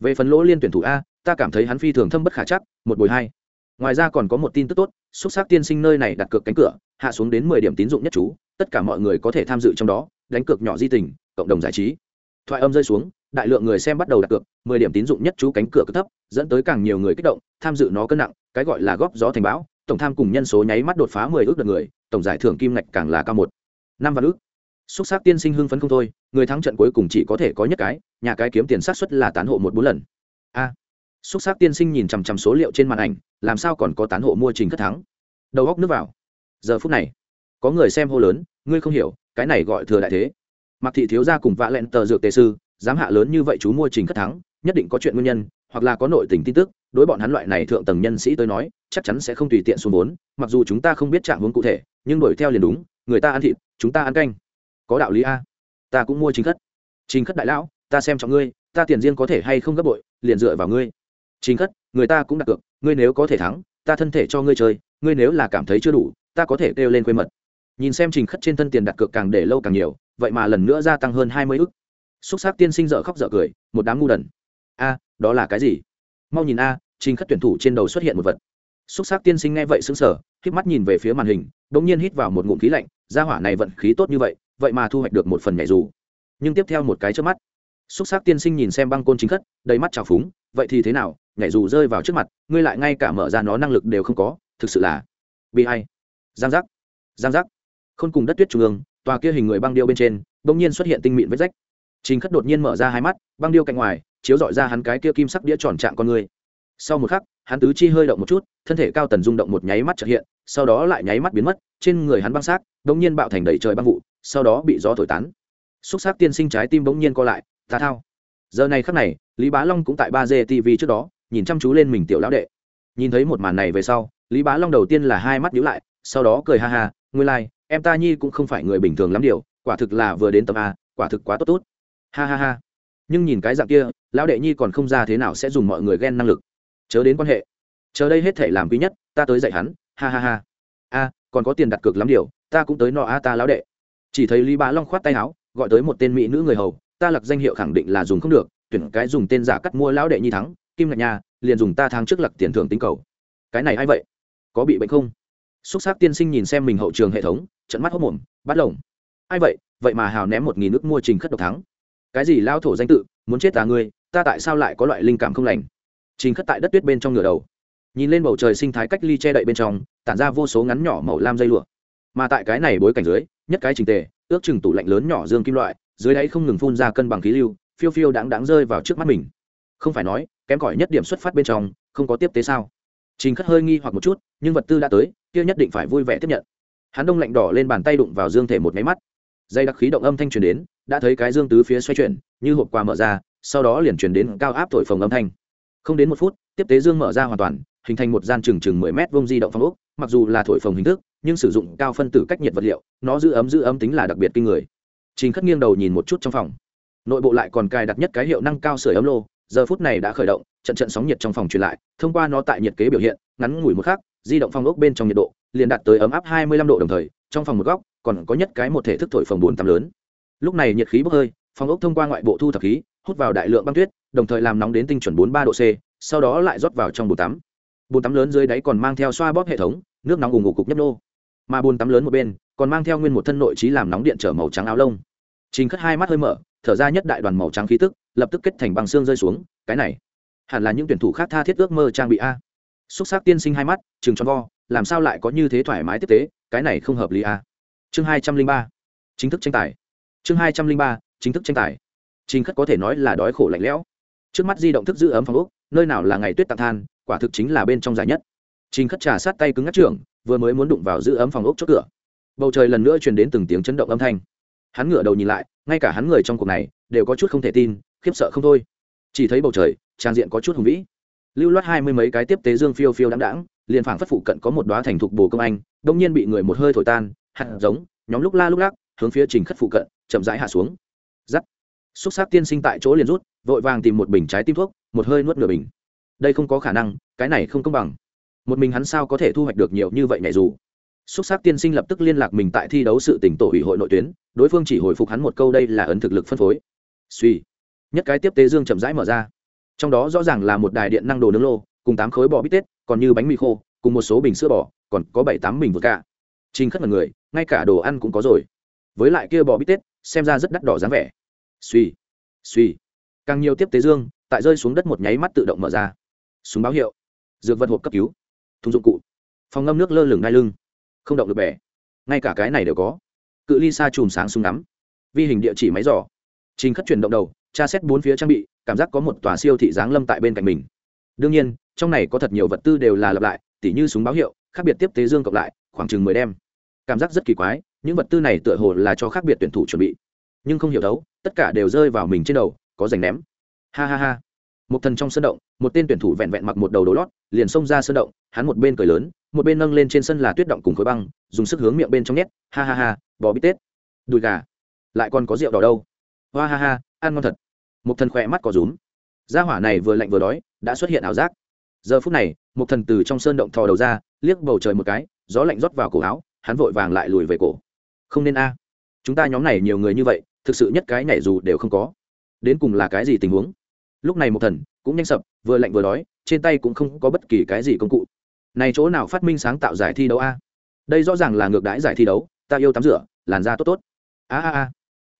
Về phần lỗ liên tuyển thủ a, ta cảm thấy hắn phi thường thâm bất khả chắc, một buổi hai. Ngoài ra còn có một tin tức tốt, xúc xác tiên sinh nơi này đặt cược cánh cửa, hạ xuống đến mười điểm tín dụng nhất chú, tất cả mọi người có thể tham dự trong đó, đánh cược nhỏ di tình, cộng đồng giải trí. Thoại âm rơi xuống, đại lượng người xem bắt đầu đặt cược, mười điểm tín dụng nhất chú cánh cửa cực thấp, dẫn tới càng nhiều người kích động, tham dự nó cân nặng, cái gọi là góp gió thành bão tổng tham cùng nhân số nháy mắt đột phá mười ước đợt người, tổng giải thưởng kim ngạch càng là cao một, năm vạn ước. Xúc xác tiên sinh hưng phấn không thôi, người thắng trận cuối cùng chỉ có thể có nhất cái, nhà cái kiếm tiền sát xuất là tán hộ một bốn lần. A. Xúc xác tiên sinh nhìn chằm chằm số liệu trên màn ảnh, làm sao còn có tán hộ mua trình cất thắng? Đầu góc nước vào. Giờ phút này, có người xem hô lớn, ngươi không hiểu, cái này gọi thừa đại thế. Mặc thị thiếu gia cùng vạ lẹn tờ dược tề sư dám hạ lớn như vậy chú mua trình cất thắng, nhất định có chuyện nguyên nhân hoặc là có nội tình tin tức, đối bọn hắn loại này thượng tầng nhân sĩ tới nói, chắc chắn sẽ không tùy tiện xuống vốn, mặc dù chúng ta không biết trạng hướng cụ thể, nhưng đuổi theo liền đúng, người ta ăn thịt, chúng ta ăn canh. Có đạo lý a. Ta cũng mua chính khất. Chính khất đại lão, ta xem trọng ngươi, ta tiền riêng có thể hay không gấp bội, liền dựa vào ngươi. Chính khất, người ta cũng đặt cược, ngươi nếu có thể thắng, ta thân thể cho ngươi chơi, ngươi nếu là cảm thấy chưa đủ, ta có thể kêu lên quê mật. Nhìn xem trình khất trên thân tiền đặt cược càng để lâu càng nhiều, vậy mà lần nữa gia tăng hơn hai mươi ức. Xúc xác tiên sinh dợ khóc dợ cười, một đám ngu đần. A đó là cái gì? Mau nhìn a, trình khất tuyển thủ trên đầu xuất hiện một vật. Xúc xác tiên sinh nghe vậy xứng sở hít mắt nhìn về phía màn hình đ ỗ n g nhiên hít vào một ngụm khí lạnh, gia hỏa này vận khí tốt như vậy vậy mà thu hoạch được một phần nhảy dù. Nhưng tiếp theo một cái trước mắt, xúc xác tiên sinh nhìn xem băng côn chính khất, đầy mắt trào phúng, vậy thì thế nào? Nhảy dù rơi vào trước mặt, ngươi lại ngay cả mở ra nó năng lực đều không có, thực sự là bị hay giang giác giang giác. Không cùng đất tuyết trung ương, tòa kia hình người băng điêu bên trên bỗng nhiên xuất hiện tinh mịn vết rách. Chính khất đột nhiên mở ra hai mắt, băng điêu cạnh ngoài chiếu dọi ra hắn cái kia kim sắc đĩa tròn trạng con người. Sau một khắc hắn tứ chi hơi động một chút thân thể cao tần rung động một nháy mắt trợ hiện sau đó lại nháy mắt biến mất trên người hắn băng xác đống nhiên bạo thành đầy trời băng vụ sau đó bị gió thổi tán. Xúc xác tiên sinh trái tim bỗng nhiên co lại ta thao. Giờ này khắc này lý bá long cũng tại ba d tv trước đó nhìn chăm chú lên mình tiểu lão đệ. Nhìn thấy một màn này về sau lý bá long đầu tiên là hai mắt nhíu lại sau đó cười ha ha nguyên lai、like, em ta nhi cũng không phải người bình thường lắm điều quả thực là vừa đến tập a quả thực quá tốt tốt. Ha ha ha nhưng nhìn cái dạng kia, lão đệ nhi còn không ra thế nào sẽ dùng mọi người ghen năng lực. Chớ đến quan hệ. Chờ đây hết thể làm quý nhất, ta tới dạy hắn, ha ha ha. A, còn có tiền đặt cược lắm điều, ta cũng tới nọ a ta lão đệ. Chỉ thấy lý bá long khoát tay áo, gọi tới một tên mỹ nữ người hầu, ta lặc danh hiệu khẳng định là dùng không được, tuyển cái dùng tên giả cắt mua lão đệ nhi thắng, kim ngạch nhà liền dùng ta tháng trước lặc tiền thưởng tính cầu. Cái này ai vậy? Có bị bệnh không? Xúc xác tiên sinh nhìn xem mình hậu trường hệ thống trận mắt hốc mồm, bắt lồng. Ai vậy? Vậy mà hào ném một nghìn nước mua trình khất độc thắng cái gì lao thổ danh tự, muốn chết ta ngươi, ta tại sao lại có loại linh cảm không lành? Trình khất tại đất tuyết bên trong ngửa đầu. Nhìn lên bầu trời sinh thái cách ly che đậy bên trong, tản ra vô số ngắn nhỏ màu lam dây lụa. Mà tại cái này bối cảnh dưới, nhất cái trình tề, ước chừng tủ lạnh lớn nhỏ dương kim loại, dưới đáy không ngừng phun ra cân bằng khí lưu, phiêu phiêu đáng đáng rơi vào trước mắt mình. Không phải nói, kém cỏi nhất điểm xuất phát bên trong, không có tiếp tế sao? Trình khất hơi nghi hoặc một chút, nhưng vật tư đã tới, kia nhất định phải vui vẻ tiếp nhận. Hắn đông lạnh đỏ lên bàn tay đụng vào dương thể một máy mắt dây đặc khí động âm thanh truyền đến, đã thấy cái dương tứ phía xoay chuyển, như hộp quà mở ra, sau đó liền truyền đến cao áp thổi phồng âm thanh. Không đến một phút, tiếp tế dương mở ra hoàn toàn, hình thành một gian trừng trừng mười mét vông di động phong ốc, mặc dù là thổi phồng hình thức, nhưng sử dụng cao phân tử cách nhiệt vật liệu, nó giữ ấm giữ ấm tính là đặc biệt kinh người. Trình khất nghiêng đầu nhìn một chút trong phòng. Nội bộ lại còn cài đặt nhất cái hiệu năng cao sửa ấm lô, giờ phút này đã khởi động, trận trận sóng nhiệt trong phòng truyền lại, thông qua nó tại nhiệt kế biểu hiện, ngắn ngủi một khắc, di động phong ốc bên trong nhiệt độ liền đạt tới ấm áp 25 độ đồng thời, trong phòng một góc còn có nhất cái một thể thức thổi phòng bốn tắm lớn. Lúc này nhiệt khí bốc hơi, phòng ốc thông qua ngoại bộ thu thập khí, hút vào đại lượng băng tuyết, đồng thời làm nóng đến tinh chuẩn 43 độ c, sau đó lại rót vào trong bồn tắm. Bồn tắm lớn dưới đáy còn mang theo xoa bóp hệ thống, nước nóng ủng ngục cục nhấp nô. Mà bồn tắm lớn một bên, còn mang theo nguyên một thân nội trí làm nóng điện trở màu trắng áo lông. Trình khất hai mắt hơi mở, thở ra nhất đại đoàn màu trắng khí tức, lập tức kết thành bằng xương rơi xuống, cái này, hẳn là những tuyển thủ khác tha thiết ước mơ trang bị a. Xúc sắc tiên sinh hai mắt chừng tròn vo, làm sao lại có như thế thoải mái tiếp tế, cái này không hợp lý a chương hai trăm linh ba. Chính thức tranh tài. Chương hai trăm linh ba, chính thức tranh tài. Trình khất có thể nói là đói khổ lạnh lẽo. Trước mắt di động thức giữ ấm phòng úc nơi nào là ngày tuyết tặng than, quả thực chính là bên trong dài nhất. Trình khất trà sát tay cứng ngắt trưởng, vừa mới muốn đụng vào giữ ấm phòng úc chốt cửa. Bầu trời lần nữa truyền đến từng tiếng chấn động âm thanh. Hắn ngửa đầu nhìn lại, ngay cả hắn người trong cuộc này, đều có chút không thể tin, khiếp sợ không thôi. Chỉ thấy bầu trời, trang diện có chút hùng vĩ. Lưu loát hai mươi mấy cái tiếp tế dương phiêu phiêu đáng đáng liền phảng phất phụ cận có một đoá thành thục bồ công anh đông nhiên bị người một hơi thổi tan hạt giống, nhóm lúc la lúc lắc, hướng phía trình khất phụ cận, chậm rãi hạ xuống. Giắt. Xúc xác tiên sinh tại chỗ liền rút, vội vàng tìm một bình trái tim thuốc, một hơi nuốt nửa bình. Đây không có khả năng, cái này không công bằng. Một mình hắn sao có thể thu hoạch được nhiều như vậy nhảy dù? Xúc xác tiên sinh lập tức liên lạc mình tại thi đấu sự tỉnh tổ ủy hội nội tuyến, đối phương chỉ hồi phục hắn một câu đây là ấn thực lực phân phối. Suy. Nhất cái tiếp tế dương chậm rãi mở ra. Trong đó rõ ràng là một đài điện năng đồ nướng lô, cùng tám khối bò bít tết, còn như bánh mì khô, cùng một số bình sữa bò, còn có bảy tám bình vượt cả trình khất mật người ngay cả đồ ăn cũng có rồi. Với lại kia bò bít tết, xem ra rất đắt đỏ dáng vẻ. Suy suy càng nhiều tiếp tế dương, tại rơi xuống đất một nháy mắt tự động mở ra. Súng báo hiệu. Dược vật hộp cấp cứu. Thùng dụng cụ. Phòng ngâm nước lơ lửng đai lưng. Không động được bẻ. Ngay cả cái này đều có. Cự ly xa chùm sáng súng ngắm. Vi hình địa chỉ máy giỏ. Trình khất chuyển động đầu, tra xét bốn phía trang bị, cảm giác có một tòa siêu thị giáng lâm tại bên cạnh mình. Đương nhiên, trong này có thật nhiều vật tư đều là lặp lại, tỉ như súng báo hiệu, khác biệt tiếp tế dương cộng lại, khoảng chừng mười đem cảm giác rất kỳ quái, những vật tư này tựa hồ là cho khác biệt tuyển thủ chuẩn bị. Nhưng không hiểu đấu tất cả đều rơi vào mình trên đầu, có giành ném. Ha ha ha. Một thần trong sân động, một tên tuyển thủ vẹn vẹn mặc một đầu đồ lót, liền xông ra sân động, hắn một bên cười lớn, một bên nâng lên trên sân là tuyết động cùng khối băng, dùng sức hướng miệng bên trong nhét. Ha ha ha, bò bít tết. Đùi gà. Lại còn có rượu đỏ đâu. Hoa ha ha, ăn ngon thật. Một thần khỏe mắt có rúm. Gia hỏa này vừa lạnh vừa đói, đã xuất hiện ảo giác. Giờ phút này một thần từ trong sơn động thò đầu ra, liếc bầu trời một cái, gió lạnh rót vào cổ áo hắn vội vàng lại lùi về cổ. Không nên a. Chúng ta nhóm này nhiều người như vậy, thực sự nhất cái nhảy dù đều không có. Đến cùng là cái gì tình huống? Lúc này một thần, cũng nhanh sập, vừa lạnh vừa đói, trên tay cũng không có bất kỳ cái gì công cụ. Này chỗ nào phát minh sáng tạo giải thi đấu a? Đây rõ ràng là ngược đãi giải thi đấu, ta yêu tắm rửa, làn da tốt tốt. A a a.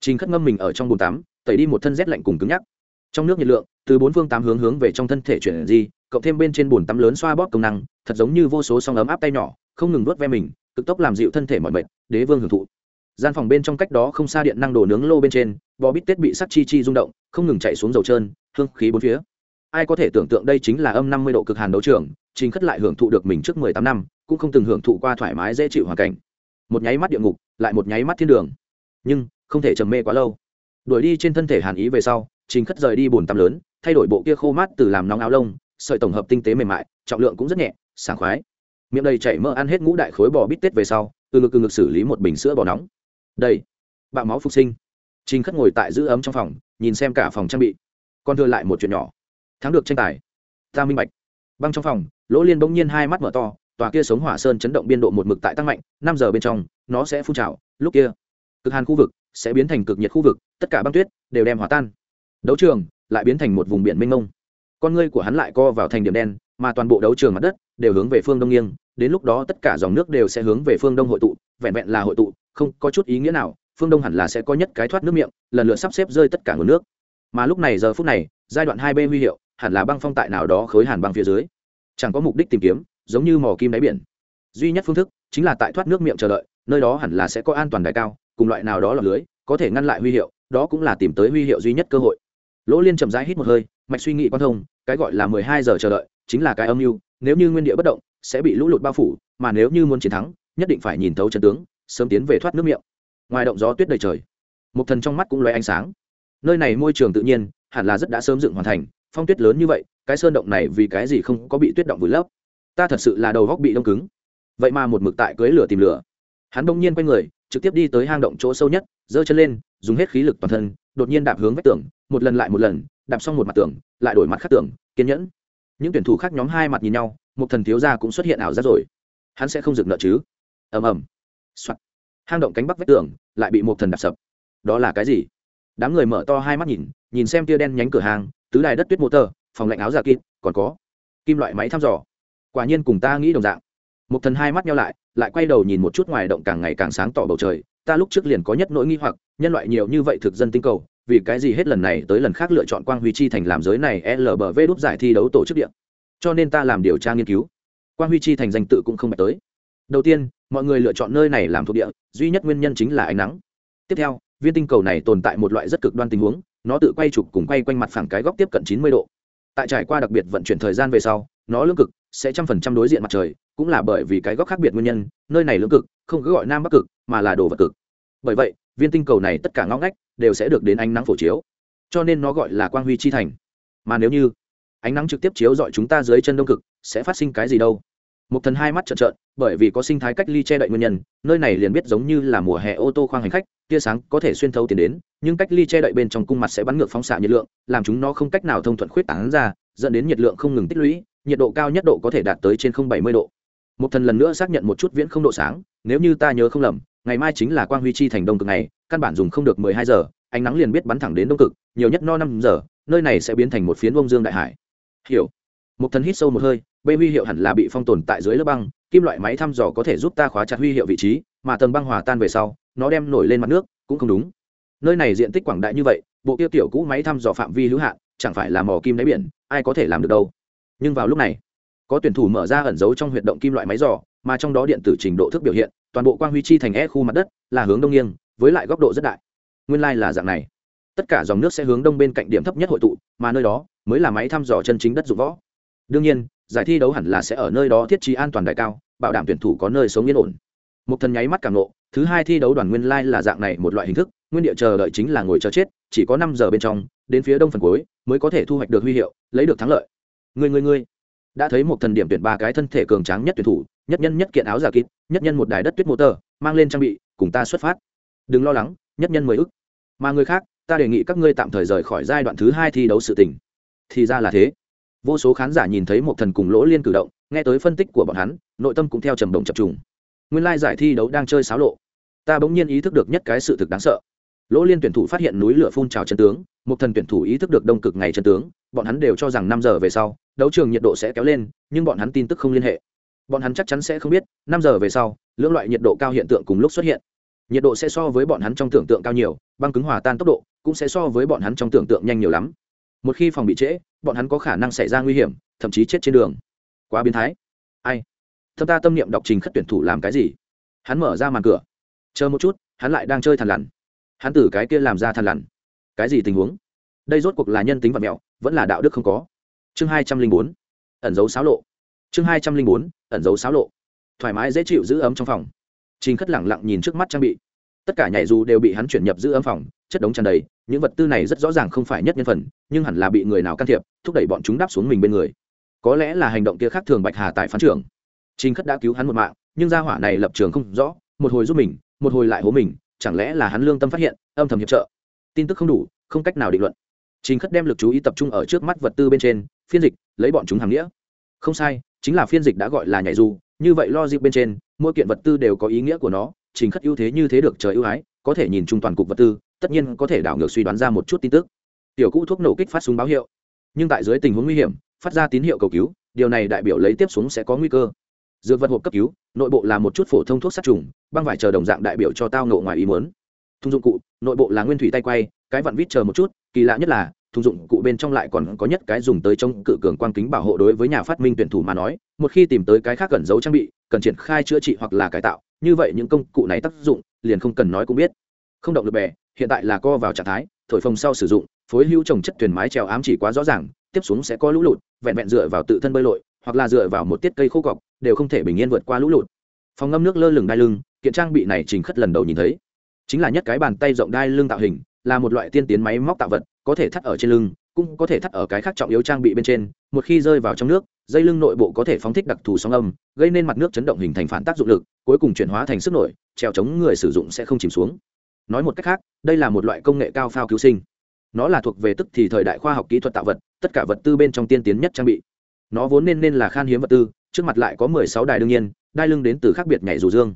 Trình khất ngâm mình ở trong bồn tắm, tẩy đi một thân rét lạnh cùng cứng nhắc. Trong nước nhiệt lượng, từ bốn phương tám hướng hướng về trong thân thể chuyển di, cộng thêm bên trên bồn tắm lớn xoa bóp công năng, thật giống như vô số song ấm áp tay nhỏ, không ngừng nuốt ve mình cực tốc làm dịu thân thể mọi mệt đế vương hưởng thụ. Gian phòng bên trong cách đó không xa điện năng đồ nướng lô bên trên, bò bít tết bị sắt chi chi rung động, không ngừng chạy xuống dầu trơn, hương khí bốn phía. Ai có thể tưởng tượng đây chính là âm năm mươi độ cực hàn đấu trường, trình khất lại hưởng thụ được mình trước mười tám năm, cũng không từng hưởng thụ qua thoải mái dễ chịu hoàn cảnh. Một nháy mắt địa ngục, lại một nháy mắt thiên đường. Nhưng, không thể trầm mê quá lâu. Đuổi đi trên thân thể hàn ý về sau, trình khất rời đi bồn tắm lớn, thay đổi bộ kia khô mát từ làm nóng áo lông, sợi tổng hợp tinh tế mềm mại, trọng lượng cũng rất nhẹ, sảng khoái miệng đầy chảy mỡ ăn hết ngũ đại khối bò bít tết về sau, từ ngực từ ngực xử lý một bình sữa bò nóng. Đây, bạo máu phục sinh. Trình khất ngồi tại giữ ấm trong phòng, nhìn xem cả phòng trang bị. Còn thừa lại một chuyện nhỏ. Thắng được tranh tài. Ta minh bạch. Băng trong phòng, lỗ liên bỗng nhiên hai mắt mở to, tòa kia sống hỏa sơn chấn động biên độ một mực tại tăng mạnh, năm giờ bên trong, nó sẽ phun trào, lúc kia, cực hàn khu vực sẽ biến thành cực nhiệt khu vực, tất cả băng tuyết đều đem hòa tan. Đấu trường lại biến thành một vùng biển mênh mông. Con ngươi của hắn lại co vào thành điểm đen mà toàn bộ đấu trường mặt đất đều hướng về phương đông nghiêng, đến lúc đó tất cả dòng nước đều sẽ hướng về phương đông hội tụ, vẹn vẹn là hội tụ, không có chút ý nghĩa nào, phương đông hẳn là sẽ có nhất cái thoát nước miệng, lần lượt sắp xếp rơi tất cả nguồn nước. Mà lúc này giờ phút này, giai đoạn hai b huy hiệu, hẳn là băng phong tại nào đó khối hàn băng phía dưới. Chẳng có mục đích tìm kiếm, giống như mò kim đáy biển. Duy nhất phương thức, chính là tại thoát nước miệng chờ đợi, nơi đó hẳn là sẽ có an toàn đại cao, cùng loại nào đó là lưới, có thể ngăn lại huy hiệu, đó cũng là tìm tới huy hiệu duy nhất cơ hội. Lỗ liên chậm rãi hít một hơi, mạch suy nghĩ quan thông, cái gọi là mười hai giờ chờ đợi chính là cái âm mưu, nếu như nguyên địa bất động, sẽ bị lũ lụt bao phủ, mà nếu như muốn chiến thắng, nhất định phải nhìn thấu trận tướng, sớm tiến về thoát nước miệng. Ngoài động gió tuyết đầy trời, một thần trong mắt cũng loay ánh sáng. Nơi này môi trường tự nhiên, hẳn là rất đã sớm dựng hoàn thành, phong tuyết lớn như vậy, cái sơn động này vì cái gì không có bị tuyết động vùi lấp? Ta thật sự là đầu góc bị đông cứng. Vậy mà một mực tại cưới lửa tìm lửa. Hắn đông nhiên quay người, trực tiếp đi tới hang động chỗ sâu nhất, giơ chân lên, dùng hết khí lực toàn thân, đột nhiên đạp hướng vách tường, một lần lại một lần, đạp xong một mặt tường, lại đổi mặt khác tường, kiên nhẫn những tuyển thủ khác nhóm hai mặt nhìn nhau một thần thiếu gia cũng xuất hiện ảo giác rồi. Hắn sẽ không dừng nợ chứ? Ầm ầm. Soạt. Hang động cánh bắc vách tường lại bị một thần đạp sập. Đó là cái gì? Đám người mở to hai mắt nhìn nhìn xem tia đen nhánh cửa hàng tứ đài đất tuyết motor tơ phòng lạnh áo giả kim, còn có kim loại máy thăm dò. Quả nhiên cùng ta nghĩ đồng dạng. Một thần hai mắt nhau lại lại quay đầu nhìn một chút ngoài động càng ngày càng sáng tỏ bầu trời. Ta lúc trước liền có nhất nỗi nghi hoặc nhân loại nhiều như vậy thực dân tinh cầu vì cái gì hết lần này tới lần khác lựa chọn quang huy chi thành làm giới này lbv đúc giải thi đấu tổ chức điện cho nên ta làm điều tra nghiên cứu. Quang huy chi thành danh tự cũng không bạch tới. Đầu tiên, mọi người lựa chọn nơi này làm thuộc địa, duy nhất nguyên nhân chính là ánh nắng. Tiếp theo, viên tinh cầu này tồn tại một loại rất cực đoan tình huống, nó tự quay trục cùng quay quanh mặt phẳng cái góc tiếp cận chín mươi độ. Tại trải qua đặc biệt vận chuyển thời gian về sau, nó lưỡng cực, sẽ trăm phần trăm đối diện mặt trời, cũng là bởi vì cái góc khác biệt nguyên nhân, nơi này lưỡng cực, không cứ gọi nam bắc cực, mà là đồ vật cực. Bởi vậy, viên tinh cầu này tất cả ngóc ngách đều sẽ được đến ánh nắng phổ chiếu. Cho nên nó gọi là quang huy chi thành. Mà nếu như ánh nắng trực tiếp chiếu dọi chúng ta dưới chân đông cực, sẽ phát sinh cái gì đâu? Một thần hai mắt trợn trợn, bởi vì có sinh thái cách ly che đậy nguyên nhân, nơi này liền biết giống như là mùa hè ô tô khoang hành khách, tia sáng có thể xuyên thấu tiền đến, nhưng cách ly che đậy bên trong cung mặt sẽ bắn ngược phóng xạ nhiệt lượng, làm chúng nó không cách nào thông thuận khuyết tán ra, dẫn đến nhiệt lượng không ngừng tích lũy, nhiệt độ cao nhất độ có thể đạt tới trên không bảy mươi độ. Một thần lần nữa xác nhận một chút viễn không độ sáng nếu như ta nhớ không lầm, ngày mai chính là quang huy chi thành đông cực này căn bản dùng không được mười hai giờ, ánh nắng liền biết bắn thẳng đến đông cực, nhiều nhất no năm giờ, nơi này sẽ biến thành một phiến bông dương đại hải. Hiểu. Một thần hít sâu một hơi, bê huy hiệu hẳn là bị phong tồn tại dưới lớp băng, kim loại máy thăm dò có thể giúp ta khóa chặt huy hiệu vị trí, mà tầng băng hòa tan về sau, nó đem nổi lên mặt nước, cũng không đúng. Nơi này diện tích quảng đại như vậy, bộ kia tiểu cũ máy thăm dò phạm vi hữu hạn, chẳng phải là mỏ kim đáy biển, ai có thể làm được đâu. Nhưng vào lúc này, có tuyển thủ mở ra ẩn giấu trong huyệt động kim loại máy dò mà trong đó điện tử trình độ thức biểu hiện, toàn bộ quang huy chi thành e khu mặt đất là hướng đông nghiêng, với lại góc độ rất đại. Nguyên lai、like、là dạng này. Tất cả dòng nước sẽ hướng đông bên cạnh điểm thấp nhất hội tụ, mà nơi đó mới là máy thăm dò chân chính đất dụng võ. Đương nhiên, giải thi đấu hẳn là sẽ ở nơi đó thiết trí an toàn đại cao, bảo đảm tuyển thủ có nơi sống yên ổn. Một thần nháy mắt cảm nộ, thứ hai thi đấu đoàn nguyên lai là dạng này một loại hình thức, nguyên địa chờ đợi chính là ngồi chờ chết, chỉ có năm giờ bên trong, đến phía đông phần cuối, mới có thể thu hoạch được huy hiệu, lấy được thắng lợi. Người người người đã thấy một thần điểm tuyển ba cái thân thể cường tráng nhất tuyển thủ, nhất nhân nhất kiện áo giả kịp, nhất nhân một đài đất tuyết motor mang lên trang bị, cùng ta xuất phát. Đừng lo lắng, nhất nhân mười ức. Mà người khác, ta đề nghị các ngươi tạm thời rời khỏi giai đoạn thứ hai thi đấu sự tình. Thì ra là thế. Vô số khán giả nhìn thấy một thần cùng lỗ liên cử động, nghe tới phân tích của bọn hắn, nội tâm cũng theo trầm đồng chập trùng. Nguyên lai giải thi đấu đang chơi xáo lộ. Ta bỗng nhiên ý thức được nhất cái sự thực đáng sợ lỗ liên tuyển thủ phát hiện núi lửa phun trào chân tướng, một thần tuyển thủ ý thức được đông cực ngày chân tướng, bọn hắn đều cho rằng năm giờ về sau, đấu trường nhiệt độ sẽ kéo lên, nhưng bọn hắn tin tức không liên hệ. Bọn hắn chắc chắn sẽ không biết, năm giờ về sau, lưỡng loại nhiệt độ cao hiện tượng cùng lúc xuất hiện. Nhiệt độ sẽ so với bọn hắn trong tưởng tượng cao nhiều, băng cứng hòa tan tốc độ cũng sẽ so với bọn hắn trong tưởng tượng nhanh nhiều lắm. Một khi phòng bị trễ, bọn hắn có khả năng xảy ra nguy hiểm, thậm chí chết trên đường. Quá biến thái. Ai? Thâm ta tâm niệm đọc trình khất tuyển thủ làm cái gì? Hắn mở ra màn cửa. Chờ một chút, hắn lại đang chơi thằn lằn hắn tử cái kia làm ra thằn lằn. Cái gì tình huống? Đây rốt cuộc là nhân tính vật mẹo, vẫn là đạo đức không có. Chương hai trăm linh bốn, ẩn dấu xáo lộ. Chương hai trăm linh bốn, ẩn dấu xáo lộ. Thoải mái dễ chịu giữ ấm trong phòng. Trình khất lẳng lặng nhìn trước mắt trang bị. Tất cả nhảy dù đều bị hắn chuyển nhập giữ ấm phòng, chất đống tràn đầy, những vật tư này rất rõ ràng không phải nhất nhân phần, nhưng hẳn là bị người nào can thiệp, thúc đẩy bọn chúng đáp xuống mình bên người. Có lẽ là hành động kia khác thường bạch hà tại phán trưởng. Trình khất đã cứu hắn một mạng, nhưng gia hỏa này lập trường không rõ, một hồi giúp mình, một hồi lại hố mình chẳng lẽ là hắn lương tâm phát hiện, âm thầm hiệp trợ? Tin tức không đủ, không cách nào định luận. Trình khất đem lực chú ý tập trung ở trước mắt vật tư bên trên, phiên dịch, lấy bọn chúng hàng nghĩa. Không sai, chính là phiên dịch đã gọi là nhảy dù, như vậy lo dịp bên trên, mỗi kiện vật tư đều có ý nghĩa của nó, trình khất ưu thế như thế được trời ưu ái, có thể nhìn chung toàn cục vật tư, tất nhiên có thể đảo ngược suy đoán ra một chút tin tức. Tiểu cũ thuốc nổ kích phát súng báo hiệu. Nhưng tại dưới tình huống nguy hiểm, phát ra tín hiệu cầu cứu, điều này đại biểu lấy tiếp xuống sẽ có nguy cơ dược vật hộp cấp cứu, nội bộ là một chút phổ thông thuốc sát trùng, băng vải chờ đồng dạng đại biểu cho tao nổ ngoài ý muốn. Thùng dụng cụ, nội bộ là nguyên thủy tay quay, cái vặn vít chờ một chút, kỳ lạ nhất là, thùng dụng cụ bên trong lại còn có nhất cái dùng tới trong cự cường quang kính bảo hộ đối với nhà phát minh tuyển thủ mà nói, một khi tìm tới cái khác cần giấu trang bị, cần triển khai chữa trị hoặc là cải tạo, như vậy những công cụ này tác dụng, liền không cần nói cũng biết. Không động được bè, hiện tại là co vào trạng thái, thổi phồng sau sử dụng, phối hữu trồng chất thuyền mái trèo ám chỉ quá rõ ràng, tiếp xuống sẽ có lũ lụt, vẹn vẹn dựa vào tự thân bơi lội, hoặc là dựa vào một tiết cây khô cọc đều không thể bình yên vượt qua lũ lụt. Phòng ngâm nước lơ lửng đai lưng, kiện trang bị này trình khất lần đầu nhìn thấy. Chính là nhất cái bàn tay rộng đai lưng tạo hình, là một loại tiên tiến máy móc tạo vật, có thể thắt ở trên lưng, cũng có thể thắt ở cái khác trọng yếu trang bị bên trên. Một khi rơi vào trong nước, dây lưng nội bộ có thể phóng thích đặc thù sóng âm, gây nên mặt nước chấn động hình thành phản tác dụng lực, cuối cùng chuyển hóa thành sức nổi treo chống người sử dụng sẽ không chìm xuống. Nói một cách khác, đây là một loại công nghệ cao phao cứu sinh. Nó là thuộc về tức thì thời đại khoa học kỹ thuật tạo vật, tất cả vật tư bên trong tiên tiến nhất trang bị. Nó vốn nên nên là khan hiếm vật tư trước mặt lại có mười sáu đài đương nhiên, đai lưng đến từ khác biệt nhảy dù dương.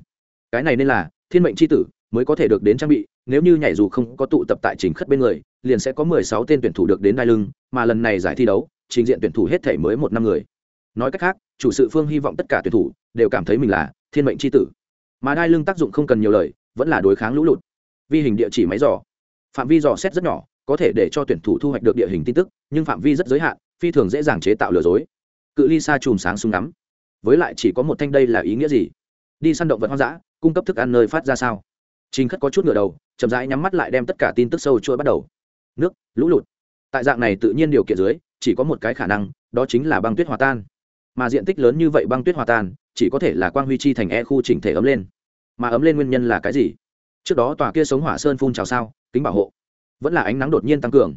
Cái này nên là, thiên mệnh c h i tử, mới có thể được đến trang bị, nếu như nhảy dù không có tụ tập tại trình khất bên người, liền sẽ có mười sáu tên tuyển thủ được đến đai lưng, mà lần này giải thi đấu, trình diện tuyển thủ hết thể mới một năm người. Nói cách khác, chủ sự phương hy vọng tất cả tuyển thủ đều cảm thấy mình là thiên mệnh c h i tử. Mà đai lưng tác dụng không cần nhiều lời, vẫn là đối kháng lũ lụt. Vi hình địa chỉ máy dò. Phạm vi dò xét rất nhỏ, có thể để cho tuyển thủ thu hoạch được địa hình tin tức, nhưng phạm vi rất giới hạn, phi thường dễ dàng chế tạo lừa dối. Cự ly xa chùm sáng súng ngắm với lại chỉ có một thanh đây là ý nghĩa gì? Đi săn động vật hoang dã, cung cấp thức ăn nơi phát ra sao? Trình khất có chút ngửa đầu, chậm rãi nhắm mắt lại đem tất cả tin tức sâu trôi bắt đầu. Nước, lũ lụt. Tại dạng này tự nhiên điều kiện dưới, chỉ có một cái khả năng, đó chính là băng tuyết hòa tan. Mà diện tích lớn như vậy băng tuyết hòa tan, chỉ có thể là quang huy chi thành e khu chỉnh thể ấm lên. Mà ấm lên nguyên nhân là cái gì? Trước đó tòa kia sống hỏa sơn phun trào sao, kính bảo hộ. Vẫn là ánh nắng đột nhiên tăng cường.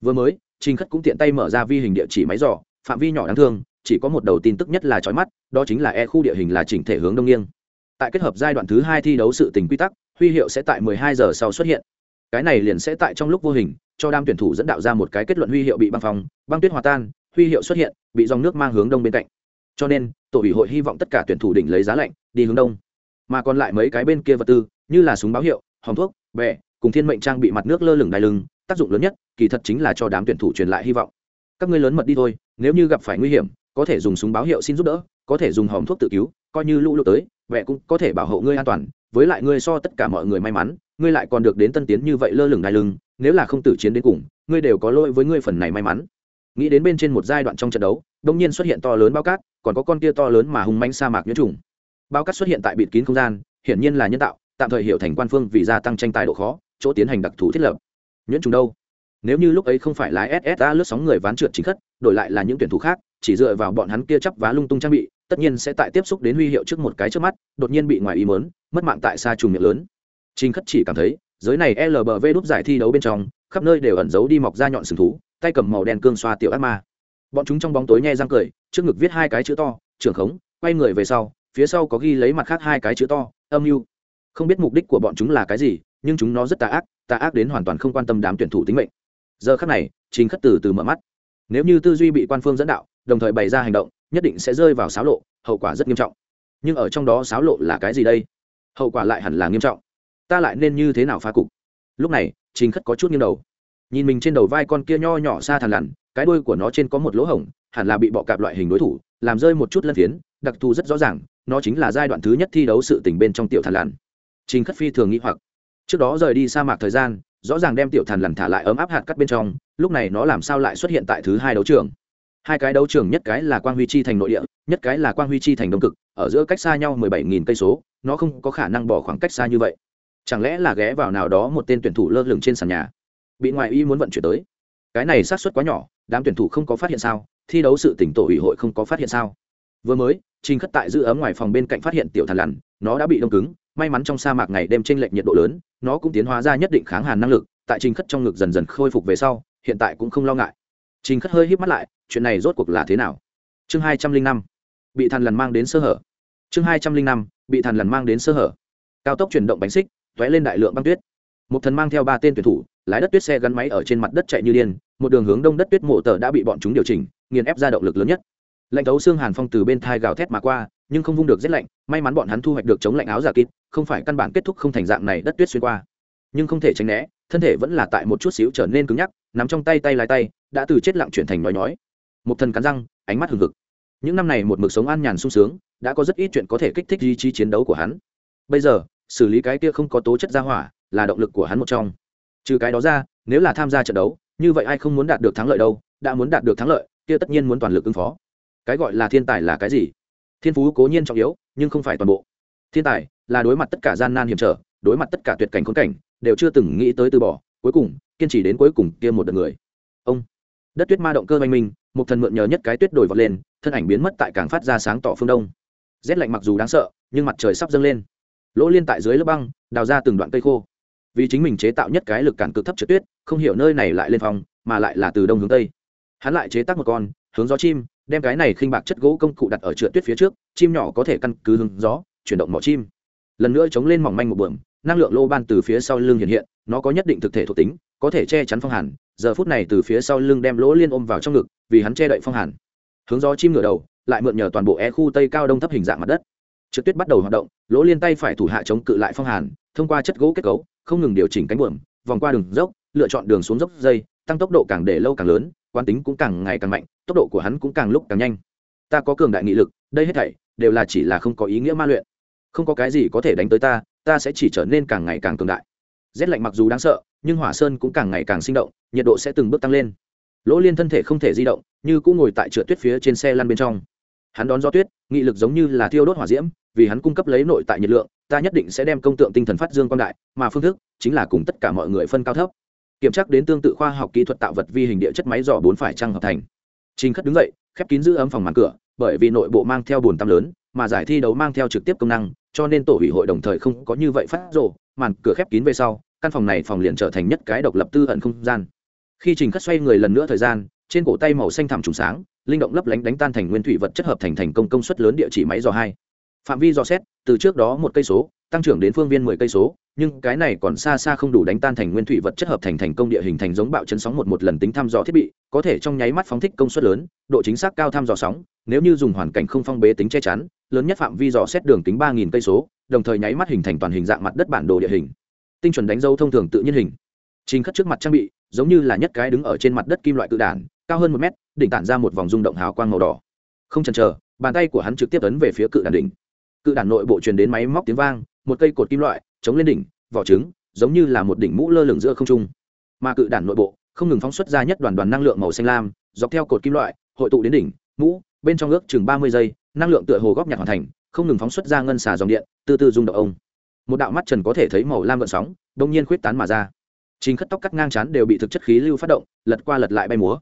Vừa mới, trình khất cũng tiện tay mở ra vi hình địa chỉ máy dò, phạm vi nhỏ đáng thương chỉ có một đầu tin tức nhất là chói mắt, đó chính là e khu địa hình là chỉnh thể hướng đông nghiêng. Tại kết hợp giai đoạn thứ hai thi đấu sự tình quy tắc, huy hiệu sẽ tại 12 giờ sau xuất hiện. Cái này liền sẽ tại trong lúc vô hình, cho đam tuyển thủ dẫn đạo ra một cái kết luận huy hiệu bị băng phong, băng tuyết hòa tan, huy hiệu xuất hiện, bị dòng nước mang hướng đông bên cạnh. Cho nên, tổ ủy hội hy vọng tất cả tuyển thủ đỉnh lấy giá lạnh, đi hướng đông. Mà còn lại mấy cái bên kia vật tư, như là súng báo hiệu, hòm thuốc, bè, cùng thiên mệnh trang bị mặt nước lơ lửng đai lưng, tác dụng lớn nhất, kỳ thật chính là cho đám tuyển thủ truyền lại hy vọng. Các ngươi lớn mật đi thôi, nếu như gặp phải nguy hiểm có thể dùng súng báo hiệu xin giúp đỡ, có thể dùng hòm thuốc tự cứu, coi như lũ lụt tới vẹ cũng có thể bảo hộ ngươi an toàn. Với lại ngươi so tất cả mọi người may mắn, ngươi lại còn được đến tân tiến như vậy lơ lửng đai lưng, nếu là không tử chiến đến cùng, ngươi đều có lỗi với ngươi phần này may mắn. Nghĩ đến bên trên một giai đoạn trong trận đấu đông nhiên xuất hiện to lớn bao cát, còn có con kia to lớn mà hung manh sa mạc nhiễm trùng. Bao cát xuất hiện tại bịt kín không gian, hiển nhiên là nhân tạo, tạm thời hiểu thành quan phương vì gia tăng tranh tài độ khó, chỗ tiến hành đặc thù thiết lập. Nhuyễn trùng đâu? Nếu như lúc ấy không phải lái ssa lướt sóng người ván trượt chính khất, đổi lại là những tuyển thủ khác chỉ dựa vào bọn hắn kia chắp vá lung tung trang bị, tất nhiên sẽ tại tiếp xúc đến huy hiệu trước một cái trước mắt, đột nhiên bị ngoài ý mớn mất mạng tại xa trùng miệng lớn. Chính khất chỉ cảm thấy, giới này lbv đúc giải thi đấu bên trong, khắp nơi đều ẩn giấu đi mọc ra nhọn sừng thú, tay cầm màu đen cương xoa tiểu ác ma. Bọn chúng trong bóng tối nghe răng cười, trước ngực viết hai cái chữ to, trưởng khống, quay người về sau, phía sau có ghi lấy mặt khác hai cái chữ to, âm mưu. Không biết mục đích của bọn chúng là cái gì, nhưng chúng nó rất tà ác tà ác đến hoàn toàn không quan tâm đám tuyển thủ tính mệnh. Giờ khắc này chính khất từ từ mở mắt. Nếu như tư duy bị quan phương dẫn đạo đồng thời bày ra hành động, nhất định sẽ rơi vào xáo lộ, hậu quả rất nghiêm trọng. Nhưng ở trong đó xáo lộ là cái gì đây? Hậu quả lại hẳn là nghiêm trọng. Ta lại nên như thế nào phá cục? Lúc này, trình khất có chút nghiêng đầu. Nhìn mình trên đầu vai con kia nho nhỏ xa thằn lằn, cái đuôi của nó trên có một lỗ hổng, hẳn là bị bọ cạp loại hình đối thủ, làm rơi một chút lân phiến, đặc thù rất rõ ràng, nó chính là giai đoạn thứ nhất thi đấu sự tình bên trong tiểu thằn lằn. Trình khất phi thường nghĩ hoặc. Trước đó rời đi sa mạc thời gian, rõ ràng đem tiểu thằn lằn thả lại ấm áp hạt cắt bên trong, lúc này nó làm sao lại xuất hiện tại thứ hai đấu trường? Hai cái đấu trường nhất cái là quang huy chi thành nội địa, nhất cái là quang huy chi thành đông cực, ở giữa cách xa nhau mười bảy nghìn cây số, nó không có khả năng bỏ khoảng cách xa như vậy. Chẳng lẽ là ghé vào nào đó một tên tuyển thủ lơ lửng trên sàn nhà, bị ngoại y muốn vận chuyển tới? Cái này xác suất quá nhỏ, đám tuyển thủ không có phát hiện sao? Thi đấu sự tỉnh tổ ủy hội không có phát hiện sao? Vừa mới, trình khất tại giữ ấm ngoài phòng bên cạnh phát hiện tiểu thằn lằn, nó đã bị đông cứng, may mắn trong sa mạc ngày đêm tranh lệch nhiệt độ lớn, nó cũng tiến hóa ra nhất định kháng hàn năng lực, tại trình khất trong ngực dần dần khôi phục về sau, hiện tại cũng không lo ngại. Trình khất hơi hít mắt lại chuyện này rốt cuộc là thế nào? Chương hai trăm linh năm, bị thằn lằn mang đến sơ hở. Chương hai trăm linh năm, bị thằn lằn mang đến sơ hở. Cao tốc chuyển động bánh xích t ó é lên đại lượng băng tuyết. Một thần mang theo ba tên tuyển thủ, lái đất tuyết xe gắn máy ở trên mặt đất chạy như điên, một đường hướng đông đất tuyết mộ tờ đã bị bọn chúng điều chỉnh, nghiền ép ra động lực lớn nhất. Lạnh thấu xương hàn phong từ bên thai gào thét mà qua, nhưng không vung được rét lạnh, may mắn bọn hắn thu hoạch được chống lạnh áo giả kịp, không phải căn bản kết thúc không thành dạng này đất tuyết xuyên qua. Nhưng không thể tránh né, thân thể vẫn là tại một chút xíu trở nên cứng nhắc, nắm trong tay tay lái tay, đã từ chết lặng chuyển thành nói nói một thần cắn răng, ánh mắt hừng hực. Những năm này một mực sống an nhàn sung sướng, đã có rất ít chuyện có thể kích thích ý chí chiến đấu của hắn. Bây giờ, xử lý cái kia không có tố chất ra hỏa, là động lực của hắn một trong. Trừ cái đó ra, nếu là tham gia trận đấu, như vậy ai không muốn đạt được thắng lợi đâu, đã muốn đạt được thắng lợi, kia tất nhiên muốn toàn lực ứng phó. Cái gọi là thiên tài là cái gì? Thiên phú cố nhiên trọng yếu, nhưng không phải toàn bộ. Thiên tài là đối mặt tất cả gian nan hiểm trở, đối mặt tất cả tuyệt cảnh khốn cảnh, đều chưa từng nghĩ tới từ bỏ, cuối cùng kiên trì đến cuối cùng kia một đợt người. Ông! Đất tuyết ma động cơ oanh minh, một thần mượn nhờ nhất cái tuyết đổi vọt lên, thân ảnh biến mất tại càng phát ra sáng tỏ phương đông. Rét lạnh mặc dù đáng sợ, nhưng mặt trời sắp dâng lên. Lỗ liên tại dưới lớp băng, đào ra từng đoạn cây khô. Vì chính mình chế tạo nhất cái lực cản cực thấp trượt tuyết, không hiểu nơi này lại lên phòng, mà lại là từ đông hướng tây. Hắn lại chế tác một con, hướng gió chim, đem cái này khinh bạc chất gỗ công cụ đặt ở trượt tuyết phía trước, chim nhỏ có thể căn cứ hướng gió, chuyển động mỏ chim. Lần nữa chống lên mỏng manh một bờm năng lượng lô ban từ phía sau lưng hiện hiện, nó có nhất định thực thể thuộc tính có thể che chắn phong hàn, giờ phút này từ phía sau lưng đem lỗ liên ôm vào trong ngực, vì hắn che đậy phong hàn. Hướng gió chim ngửa đầu, lại mượn nhờ toàn bộ e khu tây cao đông thấp hình dạng mặt đất. Trượt tuyết bắt đầu hoạt động, lỗ liên tay phải thủ hạ chống cự lại phong hàn, thông qua chất gỗ kết cấu, không ngừng điều chỉnh cánh buồm, vòng qua đường dốc, lựa chọn đường xuống dốc dây, tăng tốc độ càng để lâu càng lớn, quán tính cũng càng ngày càng mạnh, tốc độ của hắn cũng càng lúc càng nhanh. Ta có cường đại nghị lực, đây hết thảy đều là chỉ là không có ý nghĩa ma luyện. Không có cái gì có thể đánh tới ta ta sẽ chỉ trở nên càng ngày càng cường đại. Rét lạnh mặc dù đáng sợ nhưng hỏa sơn cũng càng ngày càng sinh động, nhiệt độ sẽ từng bước tăng lên. Lỗ liên thân thể không thể di động, như cũng ngồi tại trượt tuyết phía trên xe lăn bên trong. Hắn đón gió tuyết, nghị lực giống như là thiêu đốt hỏa diễm, vì hắn cung cấp lấy nội tại nhiệt lượng, ta nhất định sẽ đem công tượng tinh thần phát dương quan đại, mà phương thức chính là cùng tất cả mọi người phân cao thấp. Kiểm tra đến tương tự khoa học kỹ thuật tạo vật vi hình địa chất máy dò bốn phải trăng hợp thành. Trình khất đứng dậy, khép kín giữ ấm phòng màn cửa, bởi vì nội bộ mang theo bồn tắm lớn, mà giải thi đấu mang theo trực tiếp công năng, cho nên tổ ủy hội đồng thời không có như vậy phát rộ màn cửa khép kín về sau căn phòng này phòng liền trở thành nhất cái độc lập tư ẩn không gian. Khi trình khất xoay người lần nữa thời gian, trên cổ tay màu xanh thẳm trùng sáng, linh động lấp lánh đánh tan thành nguyên thủy vật chất hợp thành thành công công suất lớn địa chỉ máy dò hai. Phạm vi dò xét, từ trước đó một cây số, tăng trưởng đến phương viên mười cây số, nhưng cái này còn xa xa không đủ đánh tan thành nguyên thủy vật chất hợp thành thành công địa hình thành giống bạo chấn sóng một một lần tính thăm dò thiết bị, có thể trong nháy mắt phóng thích công suất lớn, độ chính xác cao thăm dò sóng, nếu như dùng hoàn cảnh không phong bế tính che chắn, lớn nhất phạm vi dò xét đường tính ba nghìn cây số, đồng thời nháy mắt hình thành toàn hình dạng mặt đất bản đồ địa hình tinh chuẩn đánh dấu thông thường tự nhiên hình. Trình khất trước mặt trang bị, giống như là nhất cái đứng ở trên mặt đất kim loại cự đản, cao hơn một mét, đỉnh tản ra một vòng rung động hào quang màu đỏ. Không chần chờ, bàn tay của hắn trực tiếp ấn về phía cự đản đỉnh. Cự đản nội bộ truyền đến máy móc tiếng vang, một cây cột kim loại chống lên đỉnh, vỏ trứng, giống như là một đỉnh mũ lơ lửng giữa không trung. Mà cự đản nội bộ không ngừng phóng xuất ra nhất đoàn đoàn năng lượng màu xanh lam, dọc theo cột kim loại, hội tụ đến đỉnh, mũ, bên trong ước chừng ba mươi giây, năng lượng tựa hồ góp nhặt hoàn thành, không ngừng phóng xuất ra ngân xà dòng điện, từ từ rung động ông một đạo mắt trần có thể thấy màu lam gợn sóng, đông nhiên khuyết tán mà ra. Chính khất tóc cắt ngang chán đều bị thực chất khí lưu phát động, lật qua lật lại bay múa.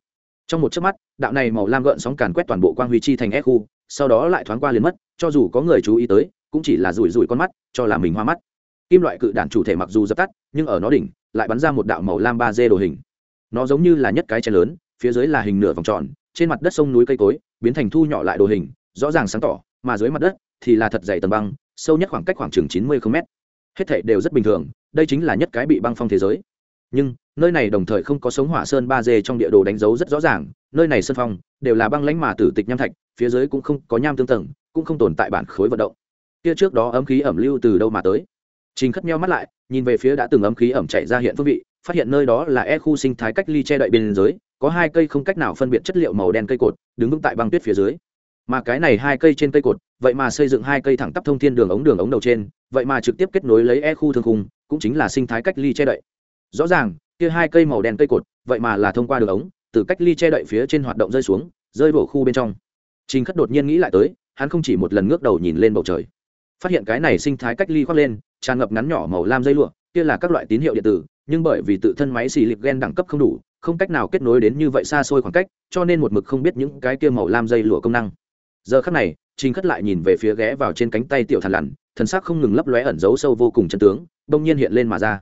Trong một chớp mắt, đạo này màu lam gợn sóng càn quét toàn bộ quang huy chi thành e khu sau đó lại thoáng qua liền mất, cho dù có người chú ý tới, cũng chỉ là rủi rủi con mắt, cho là mình hoa mắt. Kim loại cự đạn chủ thể mặc dù dập tắt, nhưng ở nó đỉnh, lại bắn ra một đạo màu lam ba d đồ hình. Nó giống như là nhất cái chén lớn, phía dưới là hình nửa vòng tròn, trên mặt đất sông núi cây cối, biến thành thu nhỏ lại đồ hình, rõ ràng sáng tỏ, mà dưới mặt đất thì là thật dày tầng băng sâu nhất khoảng cách khoảng chừng chín mươi km hết thảy đều rất bình thường, đây chính là nhất cái bị băng phong thế giới. Nhưng, nơi này đồng thời không có sống hỏa sơn ba d trong địa đồ đánh dấu rất rõ ràng, nơi này sơn phong đều là băng lãnh mà tử tịch nham thạch, phía dưới cũng không có nham tương tầng, cũng không tồn tại bản khối vận động. Kia trước đó ấm khí ẩm lưu từ đâu mà tới? Trình khất meo mắt lại, nhìn về phía đã từng ấm khí ẩm chạy ra hiện phương vị, phát hiện nơi đó là e khu sinh thái cách ly che đậy biên giới, có hai cây không cách nào phân biệt chất liệu màu đen cây cột, đứng vững tại băng tuyết phía dưới mà cái này hai cây trên cây cột, vậy mà xây dựng hai cây thẳng tắp thông thiên đường ống đường ống đầu trên, vậy mà trực tiếp kết nối lấy e khu thương khung, cũng chính là sinh thái cách ly che đậy. Rõ ràng, kia hai cây màu đen cây cột, vậy mà là thông qua đường ống, từ cách ly che đậy phía trên hoạt động rơi xuống, rơi vào khu bên trong. Trình khất đột nhiên nghĩ lại tới, hắn không chỉ một lần ngước đầu nhìn lên bầu trời. Phát hiện cái này sinh thái cách ly khoác lên, tràn ngập ngắn nhỏ màu lam dây lụa, kia là các loại tín hiệu điện tử, nhưng bởi vì tự thân máy xì lịp gen đẳng cấp không đủ, không cách nào kết nối đến như vậy xa xôi khoảng cách, cho nên một mực không biết những cái kia màu lam dây lụa công năng giờ khắc này, trình khất lại nhìn về phía ghé vào trên cánh tay tiểu thằn lằn, thần sắc không ngừng lấp lóe ẩn giấu sâu vô cùng chân tướng đông nhiên hiện lên mà ra.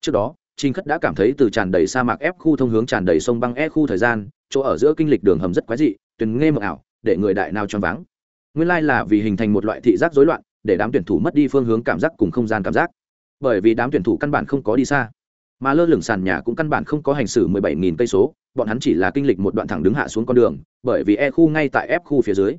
Trước đó, trình khất đã cảm thấy từ tràn đầy sa mạc ép khu thông hướng tràn đầy sông băng e khu thời gian, chỗ ở giữa kinh lịch đường hầm rất quái dị, tuyền nghe mờ ảo, để người đại nào choáng váng. Nguyên lai là vì hình thành một loại thị giác rối loạn, để đám tuyển thủ mất đi phương hướng cảm giác cùng không gian cảm giác. Bởi vì đám tuyển thủ căn bản không có đi xa, mà lơ lửng sàn nhà cũng căn bản không có hành xử 17.000 cây số, bọn hắn chỉ là kinh lịch một đoạn thẳng đứng hạ xuống con đường, bởi vì e khu ngay tại f khu phía dưới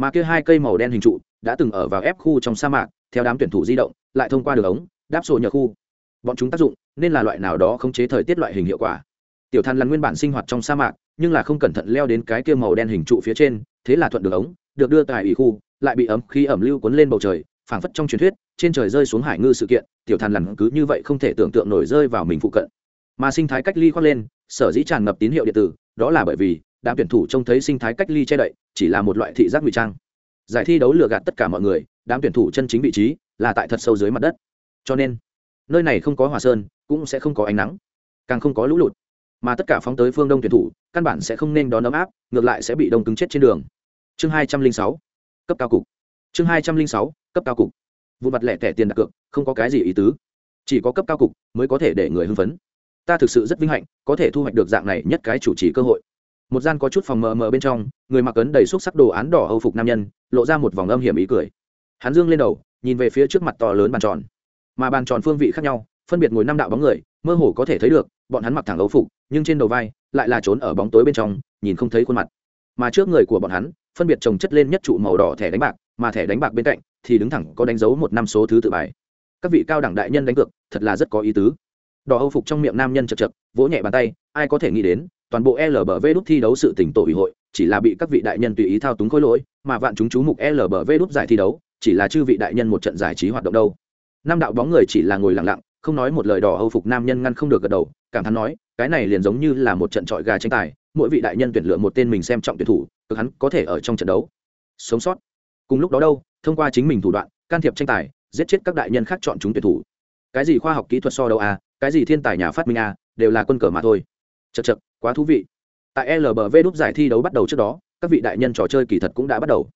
mà kia hai cây màu đen hình trụ đã từng ở vào ép khu trong sa mạc, theo đám tuyển thủ di động, lại thông qua đường ống, đáp sổ nhờ khu. Bọn chúng tác dụng nên là loại nào đó khống chế thời tiết loại hình hiệu quả. Tiểu than là nguyên bản sinh hoạt trong sa mạc, nhưng là không cẩn thận leo đến cái kia màu đen hình trụ phía trên, thế là thuận đường ống, được đưa tại ủy khu, lại bị ấm khi ẩm lưu cuốn lên bầu trời, phảng phất trong truyền thuyết, trên trời rơi xuống hải ngư sự kiện, tiểu than lằn cứ như vậy không thể tưởng tượng nổi rơi vào mình phụ cận. Mà sinh thái cách ly khoác lên, sở dĩ tràn ngập tín hiệu điện tử, đó là bởi vì đám tuyển thủ trông thấy sinh thái cách ly che đậy, chỉ là một loại thị giác ngụy trang. Giải thi đấu lừa gạt tất cả mọi người, đám tuyển thủ chân chính vị trí là tại thật sâu dưới mặt đất. Cho nên, nơi này không có hòa sơn, cũng sẽ không có ánh nắng, càng không có lũ lụt. Mà tất cả phóng tới phương đông tuyển thủ, căn bản sẽ không nên đón ấm áp, ngược lại sẽ bị đông cứng chết trên đường. Chương hai trăm linh sáu, cấp cao cục. Chương hai trăm linh sáu, cấp cao cục. Vụ mặt lẻ tẻ tiền đặt cược, không có cái gì ý tứ. Chỉ có cấp cao cục mới có thể để người hưng phấn. Ta thực sự rất vinh hạnh, có thể thu hoạch được dạng này nhất cái chủ trì cơ hội một gian có chút phòng mờ mờ bên trong, người mặc ấn đầy xúc sắc đồ án đỏ âu phục nam nhân, lộ ra một vòng âm hiểm ý cười. Hắn dương lên đầu, nhìn về phía trước mặt to lớn bàn tròn. Mà bàn tròn phương vị khác nhau, phân biệt ngồi năm đạo bóng người, mơ hồ có thể thấy được, bọn hắn mặc thẳng âu phục, nhưng trên đầu vai lại là trốn ở bóng tối bên trong, nhìn không thấy khuôn mặt. Mà trước người của bọn hắn, phân biệt trồng chất lên nhất trụ màu đỏ thẻ đánh bạc, mà thẻ đánh bạc bên cạnh thì đứng thẳng có đánh dấu một năm số thứ tự bài. Các vị cao đẳng đại nhân đánh cược, thật là rất có ý tứ. Đỏ âu phục trong miệng nam nhân chật chật, vỗ nhẹ bàn tay, ai có thể nghĩ đến toàn bộ lbv đúc thi đấu sự tỉnh tổ ủy hội chỉ là bị các vị đại nhân tùy ý thao túng khối lỗi mà vạn chúng chú mục lbv đúc giải thi đấu chỉ là chư vị đại nhân một trận giải trí hoạt động đâu. Năm đạo bóng người chỉ là ngồi lặng lặng không nói một lời đỏ âu phục nam nhân ngăn không được gật đầu cảm thán nói cái này liền giống như là một trận trọi gà tranh tài mỗi vị đại nhân tuyển lựa một tên mình xem trọng tuyển thủ cực hắn có thể ở trong trận đấu. Sống sót. Cùng lúc đó đâu thông qua chính mình thủ đoạn can thiệp tranh tài giết chết các đại nhân khác chọn chúng tuyển thủ. Cái gì khoa học kỹ thuật so đâu à cái gì thiên tài nhà phát minh à đều là quân cờ mà thôi. Chậc chậc, quá thú vị. Tại lbv đúc giải thi đấu bắt đầu trước đó, các vị đại nhân trò chơi kỳ thật cũng đã bắt đầu.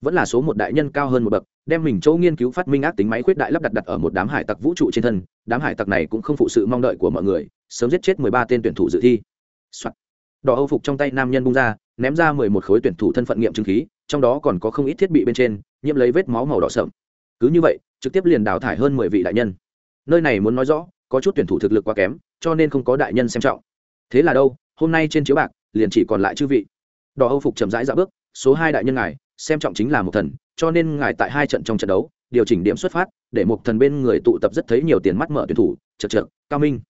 Vẫn là số một đại nhân cao hơn một bậc, đem mình chỗ nghiên cứu phát minh ác tính máy khuyết đại lắp đặt đặt ở một đám hải tặc vũ trụ trên thân. Đám hải tặc này cũng không phụ sự mong đợi của mọi người, sớm giết chết mười ba tên tuyển thủ dự thi、Soạn. đỏ âu phục trong tay nam nhân bung ra, ném ra mười một khối tuyển thủ thân phận nghiệm chứng khí, trong đó còn có không ít thiết bị bên trên, nhiễm lấy vết máu màu đỏ sậm. Cứ như vậy, trực tiếp liền đào thải hơn mười vị đại nhân. Nơi này muốn nói rõ, có chút tuyển thủ thực lực quá kém, cho nên không có đại nhân xem trọng. Thế là đâu? Hôm nay trên chiếu bạc, liền chỉ còn lại chư vị. Đỏ âu phục chậm rãi dạo bước, số hai đại nhân ngài, xem trọng chính là một thần, cho nên ngài tại hai trận trong trận đấu, điều chỉnh điểm xuất phát, để một thần bên người tụ tập rất thấy nhiều tiền mắt mở tuyển thủ, chật chật cao minh.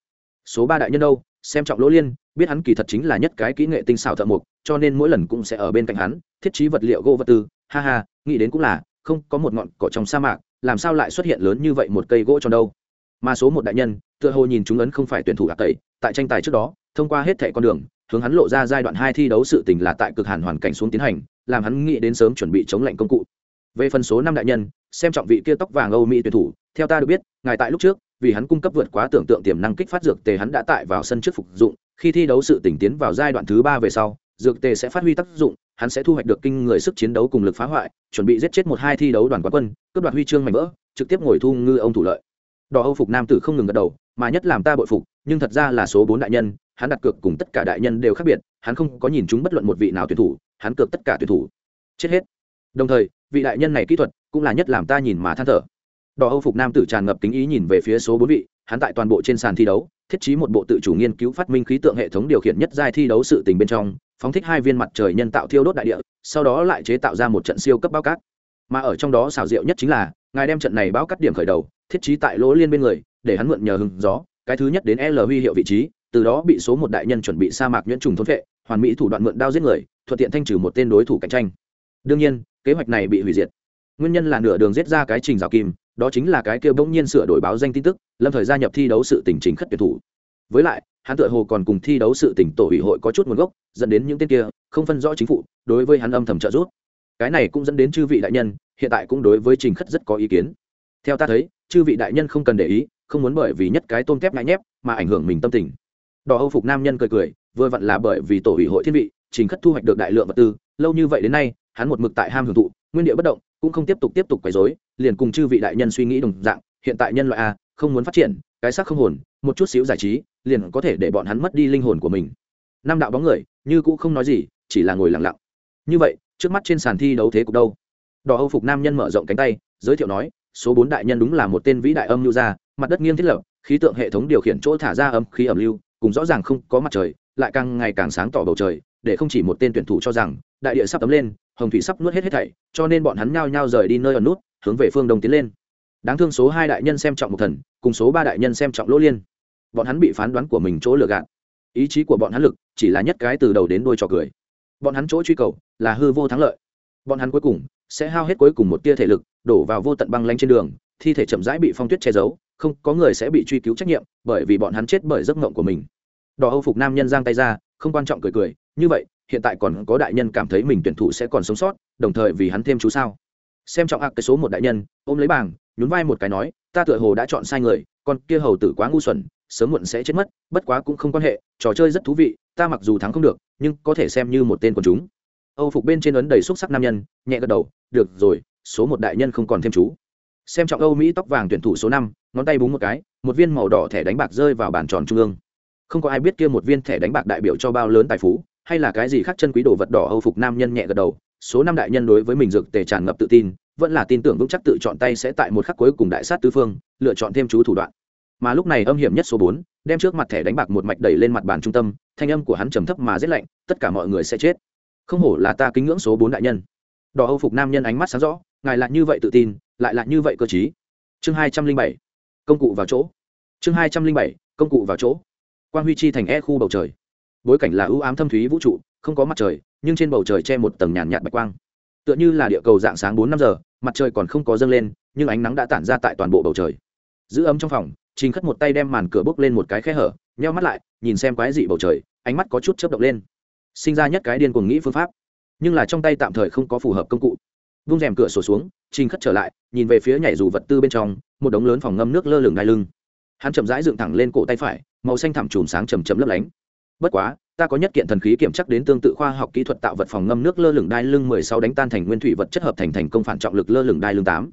Số ba đại nhân đâu, xem trọng lỗ liên, biết hắn kỳ thật chính là nhất cái kỹ nghệ tinh xảo thợ mộc, cho nên mỗi lần cũng sẽ ở bên cạnh hắn, thiết trí vật liệu gỗ vật tư. Ha ha, nghĩ đến cũng là, không có một ngọn cỏ trong sa mạc, làm sao lại xuất hiện lớn như vậy một cây gỗ cho đâu? Mà số một đại nhân tựa hồ nhìn chúng ấn không phải tuyển thủ gạt tẩy, tại tranh tài trước đó, thông qua hết thẻ con đường, hướng hắn lộ ra giai đoạn hai thi đấu sự tình là tại cực hàn hoàn cảnh xuống tiến hành, làm hắn nghĩ đến sớm chuẩn bị chống lệnh công cụ. Về phần số năm đại nhân, xem trọng vị kia tóc vàng âu mỹ tuyển thủ, theo ta được biết, ngài tại lúc trước, vì hắn cung cấp vượt quá tưởng tượng tiềm năng kích phát dược tề hắn đã tại vào sân trước phục dụng, khi thi đấu sự tỉnh tiến vào giai đoạn thứ ba về sau, dược tề sẽ phát huy tác dụng, hắn sẽ thu hoạch được kinh người sức chiến đấu cùng lực phá hoại, chuẩn bị giết chết một hai thi đấu đoàn quán quân, cướp đoạt huy chương mạnh vỡ, trực tiếp ngồi thu ngư ông thủ lợi. Đỏ âu phục nam tử không ngừng gật đầu mà nhất làm ta bội phục, nhưng thật ra là số bốn đại nhân, hắn đặt cược cùng tất cả đại nhân đều khác biệt, hắn không có nhìn chúng bất luận một vị nào tuyển thủ, hắn cược tất cả tuyển thủ. Chết hết. Đồng thời, vị đại nhân này kỹ thuật cũng là nhất làm ta nhìn mà than thở. Đỏ âu phục nam tử tràn ngập kính ý nhìn về phía số bốn vị, hắn tại toàn bộ trên sàn thi đấu, thiết trí một bộ tự chủ nghiên cứu phát minh khí tượng hệ thống điều khiển nhất giai thi đấu sự tình bên trong, phóng thích hai viên mặt trời nhân tạo thiêu đốt đại địa, sau đó lại chế tạo ra một trận siêu cấp bao cát. Mà ở trong đó xảo diệu nhất chính là, ngài đem trận này bao cắt điểm khởi đầu, thiết trí tại lỗ liên bên người để hắn mượn nhờ hừng gió, cái thứ nhất đến l huy hiệu vị trí, từ đó bị số một đại nhân chuẩn bị sa mạc nhuyễn trùng thôn vệ hoàn mỹ thủ đoạn mượn đao giết người, thuận tiện thanh trừ một tên đối thủ cạnh tranh. Đương nhiên, kế hoạch này bị hủy diệt. Nguyên nhân là nửa đường giết ra cái trình rào kim, đó chính là cái kia bỗng nhiên sửa đổi báo danh tin tức, lâm thời gia nhập thi đấu sự tình chính khất tuyển thủ. Với lại, hắn tựa hồ còn cùng thi đấu sự tỉnh tổ ủy hội có chút nguồn gốc, dẫn đến những tên kia không phân rõ chính phủ, đối với hắn âm thầm trợ giúp. Cái này cũng dẫn đến chư vị đại nhân, hiện tại cũng đối với trình khất rất có ý kiến. Theo ta thấy, chư vị đại nhân không cần để ý không muốn bởi vì nhất cái tôm tép ngại nhép mà ảnh hưởng mình tâm tình. Đỏ âu phục nam nhân cười cười, vừa vặn là bởi vì tổ ủy hội thiên vị chính khất thu hoạch được đại lượng vật tư, lâu như vậy đến nay, hắn một mực tại ham hưởng thụ, nguyên địa bất động, cũng không tiếp tục tiếp tục quấy rối, liền cùng chư vị đại nhân suy nghĩ đồng dạng, hiện tại nhân loại a, không muốn phát triển, cái xác không hồn, một chút xíu giải trí, liền có thể để bọn hắn mất đi linh hồn của mình. Năm đạo bóng người, như cũ không nói gì, chỉ là ngồi lặng lặng. Như vậy, trước mắt trên sàn thi đấu thế cục đâu? Đỏ âu phục nam nhân mở rộng cánh tay, giới thiệu nói, số bốn đại nhân đúng là một tên vĩ đại âm lưu gia mặt đất nghiêng thiết lập, khí tượng hệ thống điều khiển chỗ thả ra âm khí ẩm lưu, cùng rõ ràng không có mặt trời, lại càng ngày càng sáng tỏ bầu trời, để không chỉ một tên tuyển thủ cho rằng, đại địa sắp tấm lên, hồng thủy sắp nuốt hết hết thảy, cho nên bọn hắn nhao nhao rời đi nơi ẩn nút, hướng về phương đông tiến lên. Đáng thương số hai đại nhân xem trọng một thần, cùng số ba đại nhân xem trọng lỗ liên. Bọn hắn bị phán đoán của mình chỗ lừa gạt. Ý chí của bọn hắn lực, chỉ là nhất cái từ đầu đến đuôi trò cười. Bọn hắn chỗ truy cầu, là hư vô thắng lợi. Bọn hắn cuối cùng, sẽ hao hết cuối cùng một tia thể lực, đổ vào vô tận băng lanh trên đường, thi thể chậm rãi bị phong tuyết che giấu không có người sẽ bị truy cứu trách nhiệm, bởi vì bọn hắn chết bởi giấc mộng của mình. Đỏ âu phục nam nhân giang tay ra, không quan trọng cười cười, như vậy, hiện tại còn có đại nhân cảm thấy mình tuyển thủ sẽ còn sống sót, đồng thời vì hắn thêm chú sao. Xem trọng ạc cái số một đại nhân, ôm lấy bảng, nhún vai một cái nói, ta tựa hồ đã chọn sai người, con kia hầu tử quá ngu xuẩn, sớm muộn sẽ chết mất, bất quá cũng không quan hệ, trò chơi rất thú vị, ta mặc dù thắng không được, nhưng có thể xem như một tên của chúng. Âu phục bên trên ấn đầy xúc sắc nam nhân, nhẹ gật đầu, được rồi, số một đại nhân không còn thêm chú xem trọng âu mỹ tóc vàng tuyển thủ số năm, ngón tay búng một cái, một viên màu đỏ thẻ đánh bạc rơi vào bàn tròn trung ương. Không có ai biết kia một viên thẻ đánh bạc đại biểu cho bao lớn tài phú, hay là cái gì khác chân quý đồ vật đỏ âu phục nam nhân nhẹ gật đầu. Số năm đại nhân đối với mình dược tề tràn ngập tự tin, vẫn là tin tưởng vững chắc tự chọn tay sẽ tại một khắc cuối cùng đại sát tứ phương, lựa chọn thêm chú thủ đoạn. Mà lúc này âm hiểm nhất số bốn, đem trước mặt thẻ đánh bạc một mạch đẩy lên mặt bàn trung tâm, thanh âm của hắn trầm thấp mà rét lạnh, tất cả mọi người sẽ chết. Không hổ là ta kính ngưỡng số bốn đại nhân. Đỏ âu phục nam nhân ánh mắt sáng rõ ngài lại như vậy tự tin, lại là như vậy cơ chí chương hai trăm linh bảy, công cụ vào chỗ. Chương hai trăm linh bảy, công cụ vào chỗ. Quan huy chi thành e khu bầu trời. Bối cảnh là ưu ám thâm thúy vũ trụ, không có mặt trời, nhưng trên bầu trời che một tầng nhàn nhạt bạch quang. Tựa như là địa cầu dạng sáng bốn năm giờ, mặt trời còn không có dâng lên, nhưng ánh nắng đã tản ra tại toàn bộ bầu trời. Giữ ấm trong phòng, trình khất một tay đem màn cửa bốc lên một cái khe hở, nheo mắt lại, nhìn xem quái dị bầu trời, ánh mắt có chút chớp động lên. Sinh ra nhất cái điên cuồng nghĩ phương pháp, nhưng là trong tay tạm thời không có phù hợp công cụ vung rèm cửa sổ xuống, trình khất trở lại, nhìn về phía nhảy dù vật tư bên trong, một đống lớn phòng ngâm nước lơ lửng đai lưng. Hắn chậm rãi dựng thẳng lên cổ tay phải, màu xanh thẳm chùm sáng chầm chậm lấp lánh. Bất quá, ta có nhất kiện thần khí kiểm chắc đến tương tự khoa học kỹ thuật tạo vật phòng ngâm nước lơ lửng đai lưng mười sáu đánh tan thành nguyên thủy vật chất hợp thành thành công phản trọng lực lơ lửng đai lưng tám.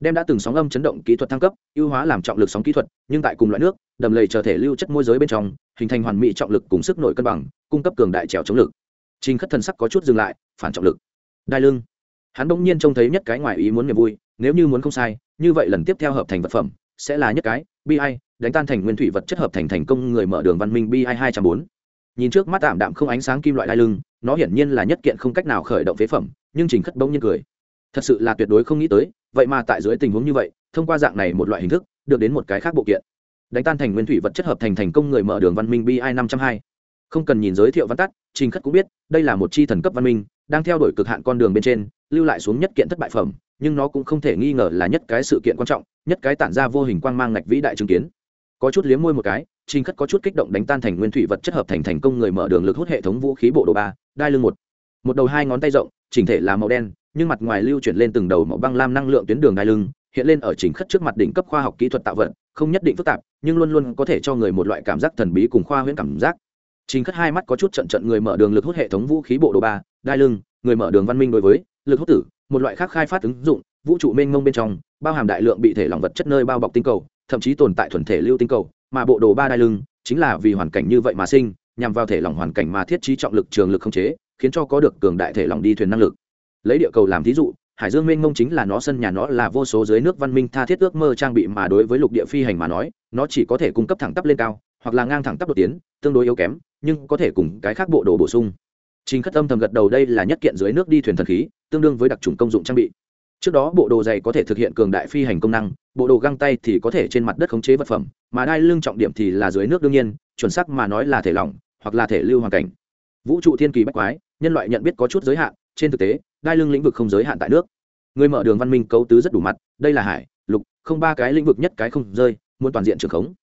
Đem đã từng sóng âm chấn động kỹ thuật thăng cấp, ưu hóa làm trọng lực sóng kỹ thuật, nhưng tại cùng loại nước, đầm lầy chờ thể lưu chất môi giới bên trong, hình thành hoàn mỹ trọng lực cùng sức nội cân bằng, cung cấp cường đại trèo chống lực. Trình khất thần sắc có chút dừng lại, phản trọng lực. Đai lưng hắn bỗng nhiên trông thấy nhất cái ngoài ý muốn niềm vui, nếu như muốn không sai, như vậy lần tiếp theo hợp thành vật phẩm, sẽ là nhất cái, bi ai, đánh tan thành nguyên thủy vật chất hợp thành thành công người mở đường văn minh bi ai hai trăm bốn. Nhìn trước mắt tạm đạm không ánh sáng kim loại đai lưng, nó hiển nhiên là nhất kiện không cách nào khởi động phế phẩm, nhưng trình khất bỗng nhiên cười. Thật sự là tuyệt đối không nghĩ tới, vậy mà tại dưới tình huống như vậy, thông qua dạng này một loại hình thức, được đến một cái khác bộ kiện. Đánh tan thành nguyên thủy vật chất hợp thành thành công người mở đường văn minh bi năm trăm hai. Không cần nhìn giới thiệu văn tắt, trình khất cũng biết, đây là một chi thần cấp văn minh đang theo đuổi cực hạn con đường bên trên, lưu lại xuống nhất kiện thất bại phẩm, nhưng nó cũng không thể nghi ngờ là nhất cái sự kiện quan trọng, nhất cái tản ra vô hình quang mang ngạch vĩ đại chứng kiến. Có chút liếm môi một cái, trình khất có chút kích động đánh tan thành nguyên thủy vật chất hợp thành thành công người mở đường lực hút hệ thống vũ khí bộ đồ ba, đai lưng một. Một đầu hai ngón tay rộng, chỉnh thể là màu đen, nhưng mặt ngoài lưu chuyển lên từng đầu màu băng lam năng lượng tuyến đường đai lưng, hiện lên ở chỉnh khất trước mặt đỉnh cấp khoa học kỹ thuật tạo vật, không nhất định phức tạp, nhưng luôn luôn có thể cho người một loại cảm giác thần bí cùng khoa huyễn cảm giác trình khất hai mắt có chút trận trận người mở đường lực hút hệ thống vũ khí bộ đồ ba, đai lưng, người mở đường văn minh đối với, lực hút tử, một loại khác khai phát ứng dụng, vũ trụ mênh mông bên trong, bao hàm đại lượng bị thể lỏng vật chất nơi bao bọc tinh cầu, thậm chí tồn tại thuần thể lưu tinh cầu, mà bộ đồ ba đai lưng chính là vì hoàn cảnh như vậy mà sinh, nhằm vào thể lỏng hoàn cảnh mà thiết trí trọng lực trường lực không chế, khiến cho có được cường đại thể lỏng đi thuyền năng lực. Lấy địa cầu làm thí dụ, hải dương mênh mông chính là nó, sân nhà nó là vô số dưới nước văn minh tha thiết ước mơ trang bị mà đối với lục địa phi hành mà nói, nó chỉ có thể cung cấp thẳng tắp lên cao hoặc là ngang thẳng tắp đột tiến tương đối yếu kém nhưng có thể cùng cái khác bộ đồ bổ sung Trình Khất Âm thầm gật đầu đây là nhất kiện dưới nước đi thuyền thần khí, tương đương với đặc trùng công dụng trang bị. Trước đó bộ đồ dày có thể thực hiện cường đại phi hành công năng, bộ đồ găng tay thì có thể trên mặt đất khống chế vật phẩm, mà đai lưng trọng điểm thì là dưới nước đương nhiên, chuẩn xác mà nói là thể lỏng, hoặc là thể lưu hoàn cảnh. Vũ trụ thiên kỳ bách quái, nhân loại nhận biết có chút giới hạn, trên thực tế, đai lưng lĩnh vực không giới hạn tại nước. Người mở đường văn minh cấu tứ rất đủ mặt, đây là hải, lục, không ba cái lĩnh vực nhất cái không rơi, muốn toàn diện trường khống.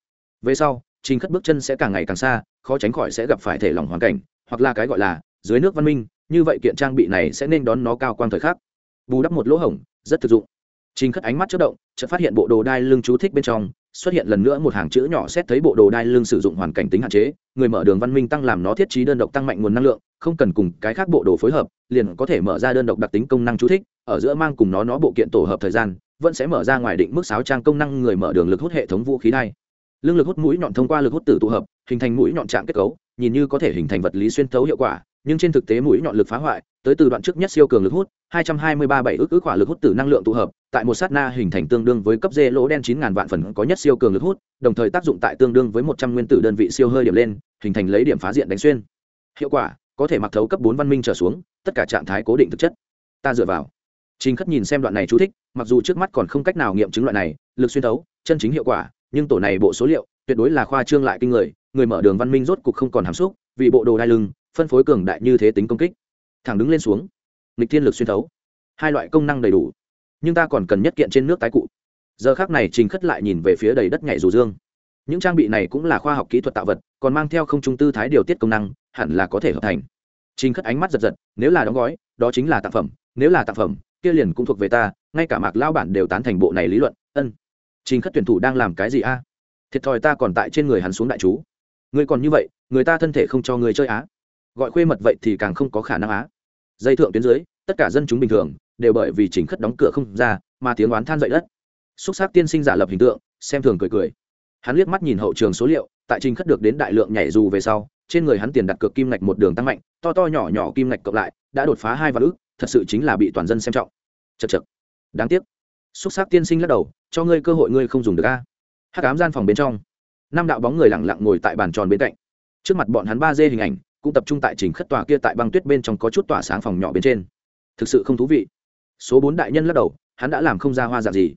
Về sau, Trình Khất bước chân sẽ càng ngày càng xa, khó tránh khỏi sẽ gặp phải thể lỏng hoàn cảnh, hoặc là cái gọi là dưới nước văn minh như vậy kiện trang bị này sẽ nên đón nó cao quang thời khắc. Bù đắp một lỗ hổng rất thực dụng. Trình khất ánh mắt chất động chợt phát hiện bộ đồ đai lưng chú thích bên trong xuất hiện lần nữa một hàng chữ nhỏ xét thấy bộ đồ đai lưng sử dụng hoàn cảnh tính hạn chế người mở đường văn minh tăng làm nó thiết trí đơn độc tăng mạnh nguồn năng lượng không cần cùng cái khác bộ đồ phối hợp liền có thể mở ra đơn độc đặc tính công năng chú thích ở giữa mang cùng nó nó bộ kiện tổ hợp thời gian vẫn sẽ mở ra ngoài định mức sáu trang công năng người mở đường lực hút hệ thống vũ khí đai lương lực hút mũi nhọn thông qua lực hút tử tụ hợp, hình thành mũi nhọn trạng kết cấu, nhìn như có thể hình thành vật lý xuyên thấu hiệu quả, nhưng trên thực tế mũi nhọn lực phá hoại, tới từ đoạn trước nhất siêu cường lực hút 223 bảy ước ước hỏa lực hút tử năng lượng tụ hợp, tại một sát na hình thành tương đương với cấp dê lỗ đen 9.000 vạn phần có nhất siêu cường lực hút, đồng thời tác dụng tại tương đương với 100 nguyên tử đơn vị siêu hơi điểm lên, hình thành lấy điểm phá diện đánh xuyên. Hiệu quả, có thể mặc thấu cấp 4 văn minh trở xuống, tất cả trạng thái cố định thực chất. Ta dựa vào. Trình khất nhìn xem đoạn này chú thích, mặc dù trước mắt còn không cách nào nghiệm chứng loại này, lực xuyên thấu, chân chính hiệu quả nhưng tổ này bộ số liệu tuyệt đối là khoa trương lại kinh người người mở đường văn minh rốt cục không còn hàm xúc, vì bộ đồ đai lưng, phân phối cường đại như thế tính công kích. Thẳng đứng lên xuống, nghịch thiên lực xuyên thấu. Hai loại công năng đầy đủ, nhưng ta còn cần nhất kiện trên nước tái cụ. Giờ khác này trình khất lại nhìn về phía đầy đất nhảy dù dương. Những trang bị này cũng là khoa học kỹ thuật tạo vật, còn mang theo không trung tư thái điều tiết công năng, hẳn là có thể hợp thành. Trình khất ánh mắt giật giật, nếu là đóng gói, đó chính là tác phẩm, nếu là tác phẩm, kia liền cũng thuộc về ta, ngay cả mạc lao bản đều tán thành bộ này lý luận, ân trình khất tuyển thủ đang làm cái gì a? Thiệt thòi ta còn tại trên người hắn xuống đại chú. Ngươi còn như vậy, người ta thân thể không cho người chơi á. Gọi khuê mật vậy thì càng không có khả năng á. Dây thượng tuyến dưới, tất cả dân chúng bình thường đều bởi vì chỉnh khất đóng cửa không ra mà tiếng oán than dậy đất. Xúc xác tiên sinh giả lập hình tượng, xem thường cười cười. Hắn liếc mắt nhìn hậu trường số liệu, tại trình khất được đến đại lượng nhảy dù về sau, trên người hắn tiền đặt cược kim ngạch một đường tăng mạnh, to to nhỏ nhỏ kim ngạch cộng lại, đã đột phá hai vạn ước thật sự chính là bị toàn dân xem trọng. Chật chật đáng tiếc. Xúc xác tiên sinh lắc đầu cho ngươi cơ hội ngươi không dùng được a. Hắc ám gian phòng bên trong, năm đạo bóng người lẳng lặng ngồi tại bàn tròn bên cạnh. Trước mặt bọn hắn ba d hình ảnh cũng tập trung tại trình khất tòa kia tại băng tuyết bên trong có chút tỏa sáng phòng nhỏ bên trên. Thực sự không thú vị. Số bốn đại nhân lắc đầu, hắn đã làm không ra hoa dạng gì.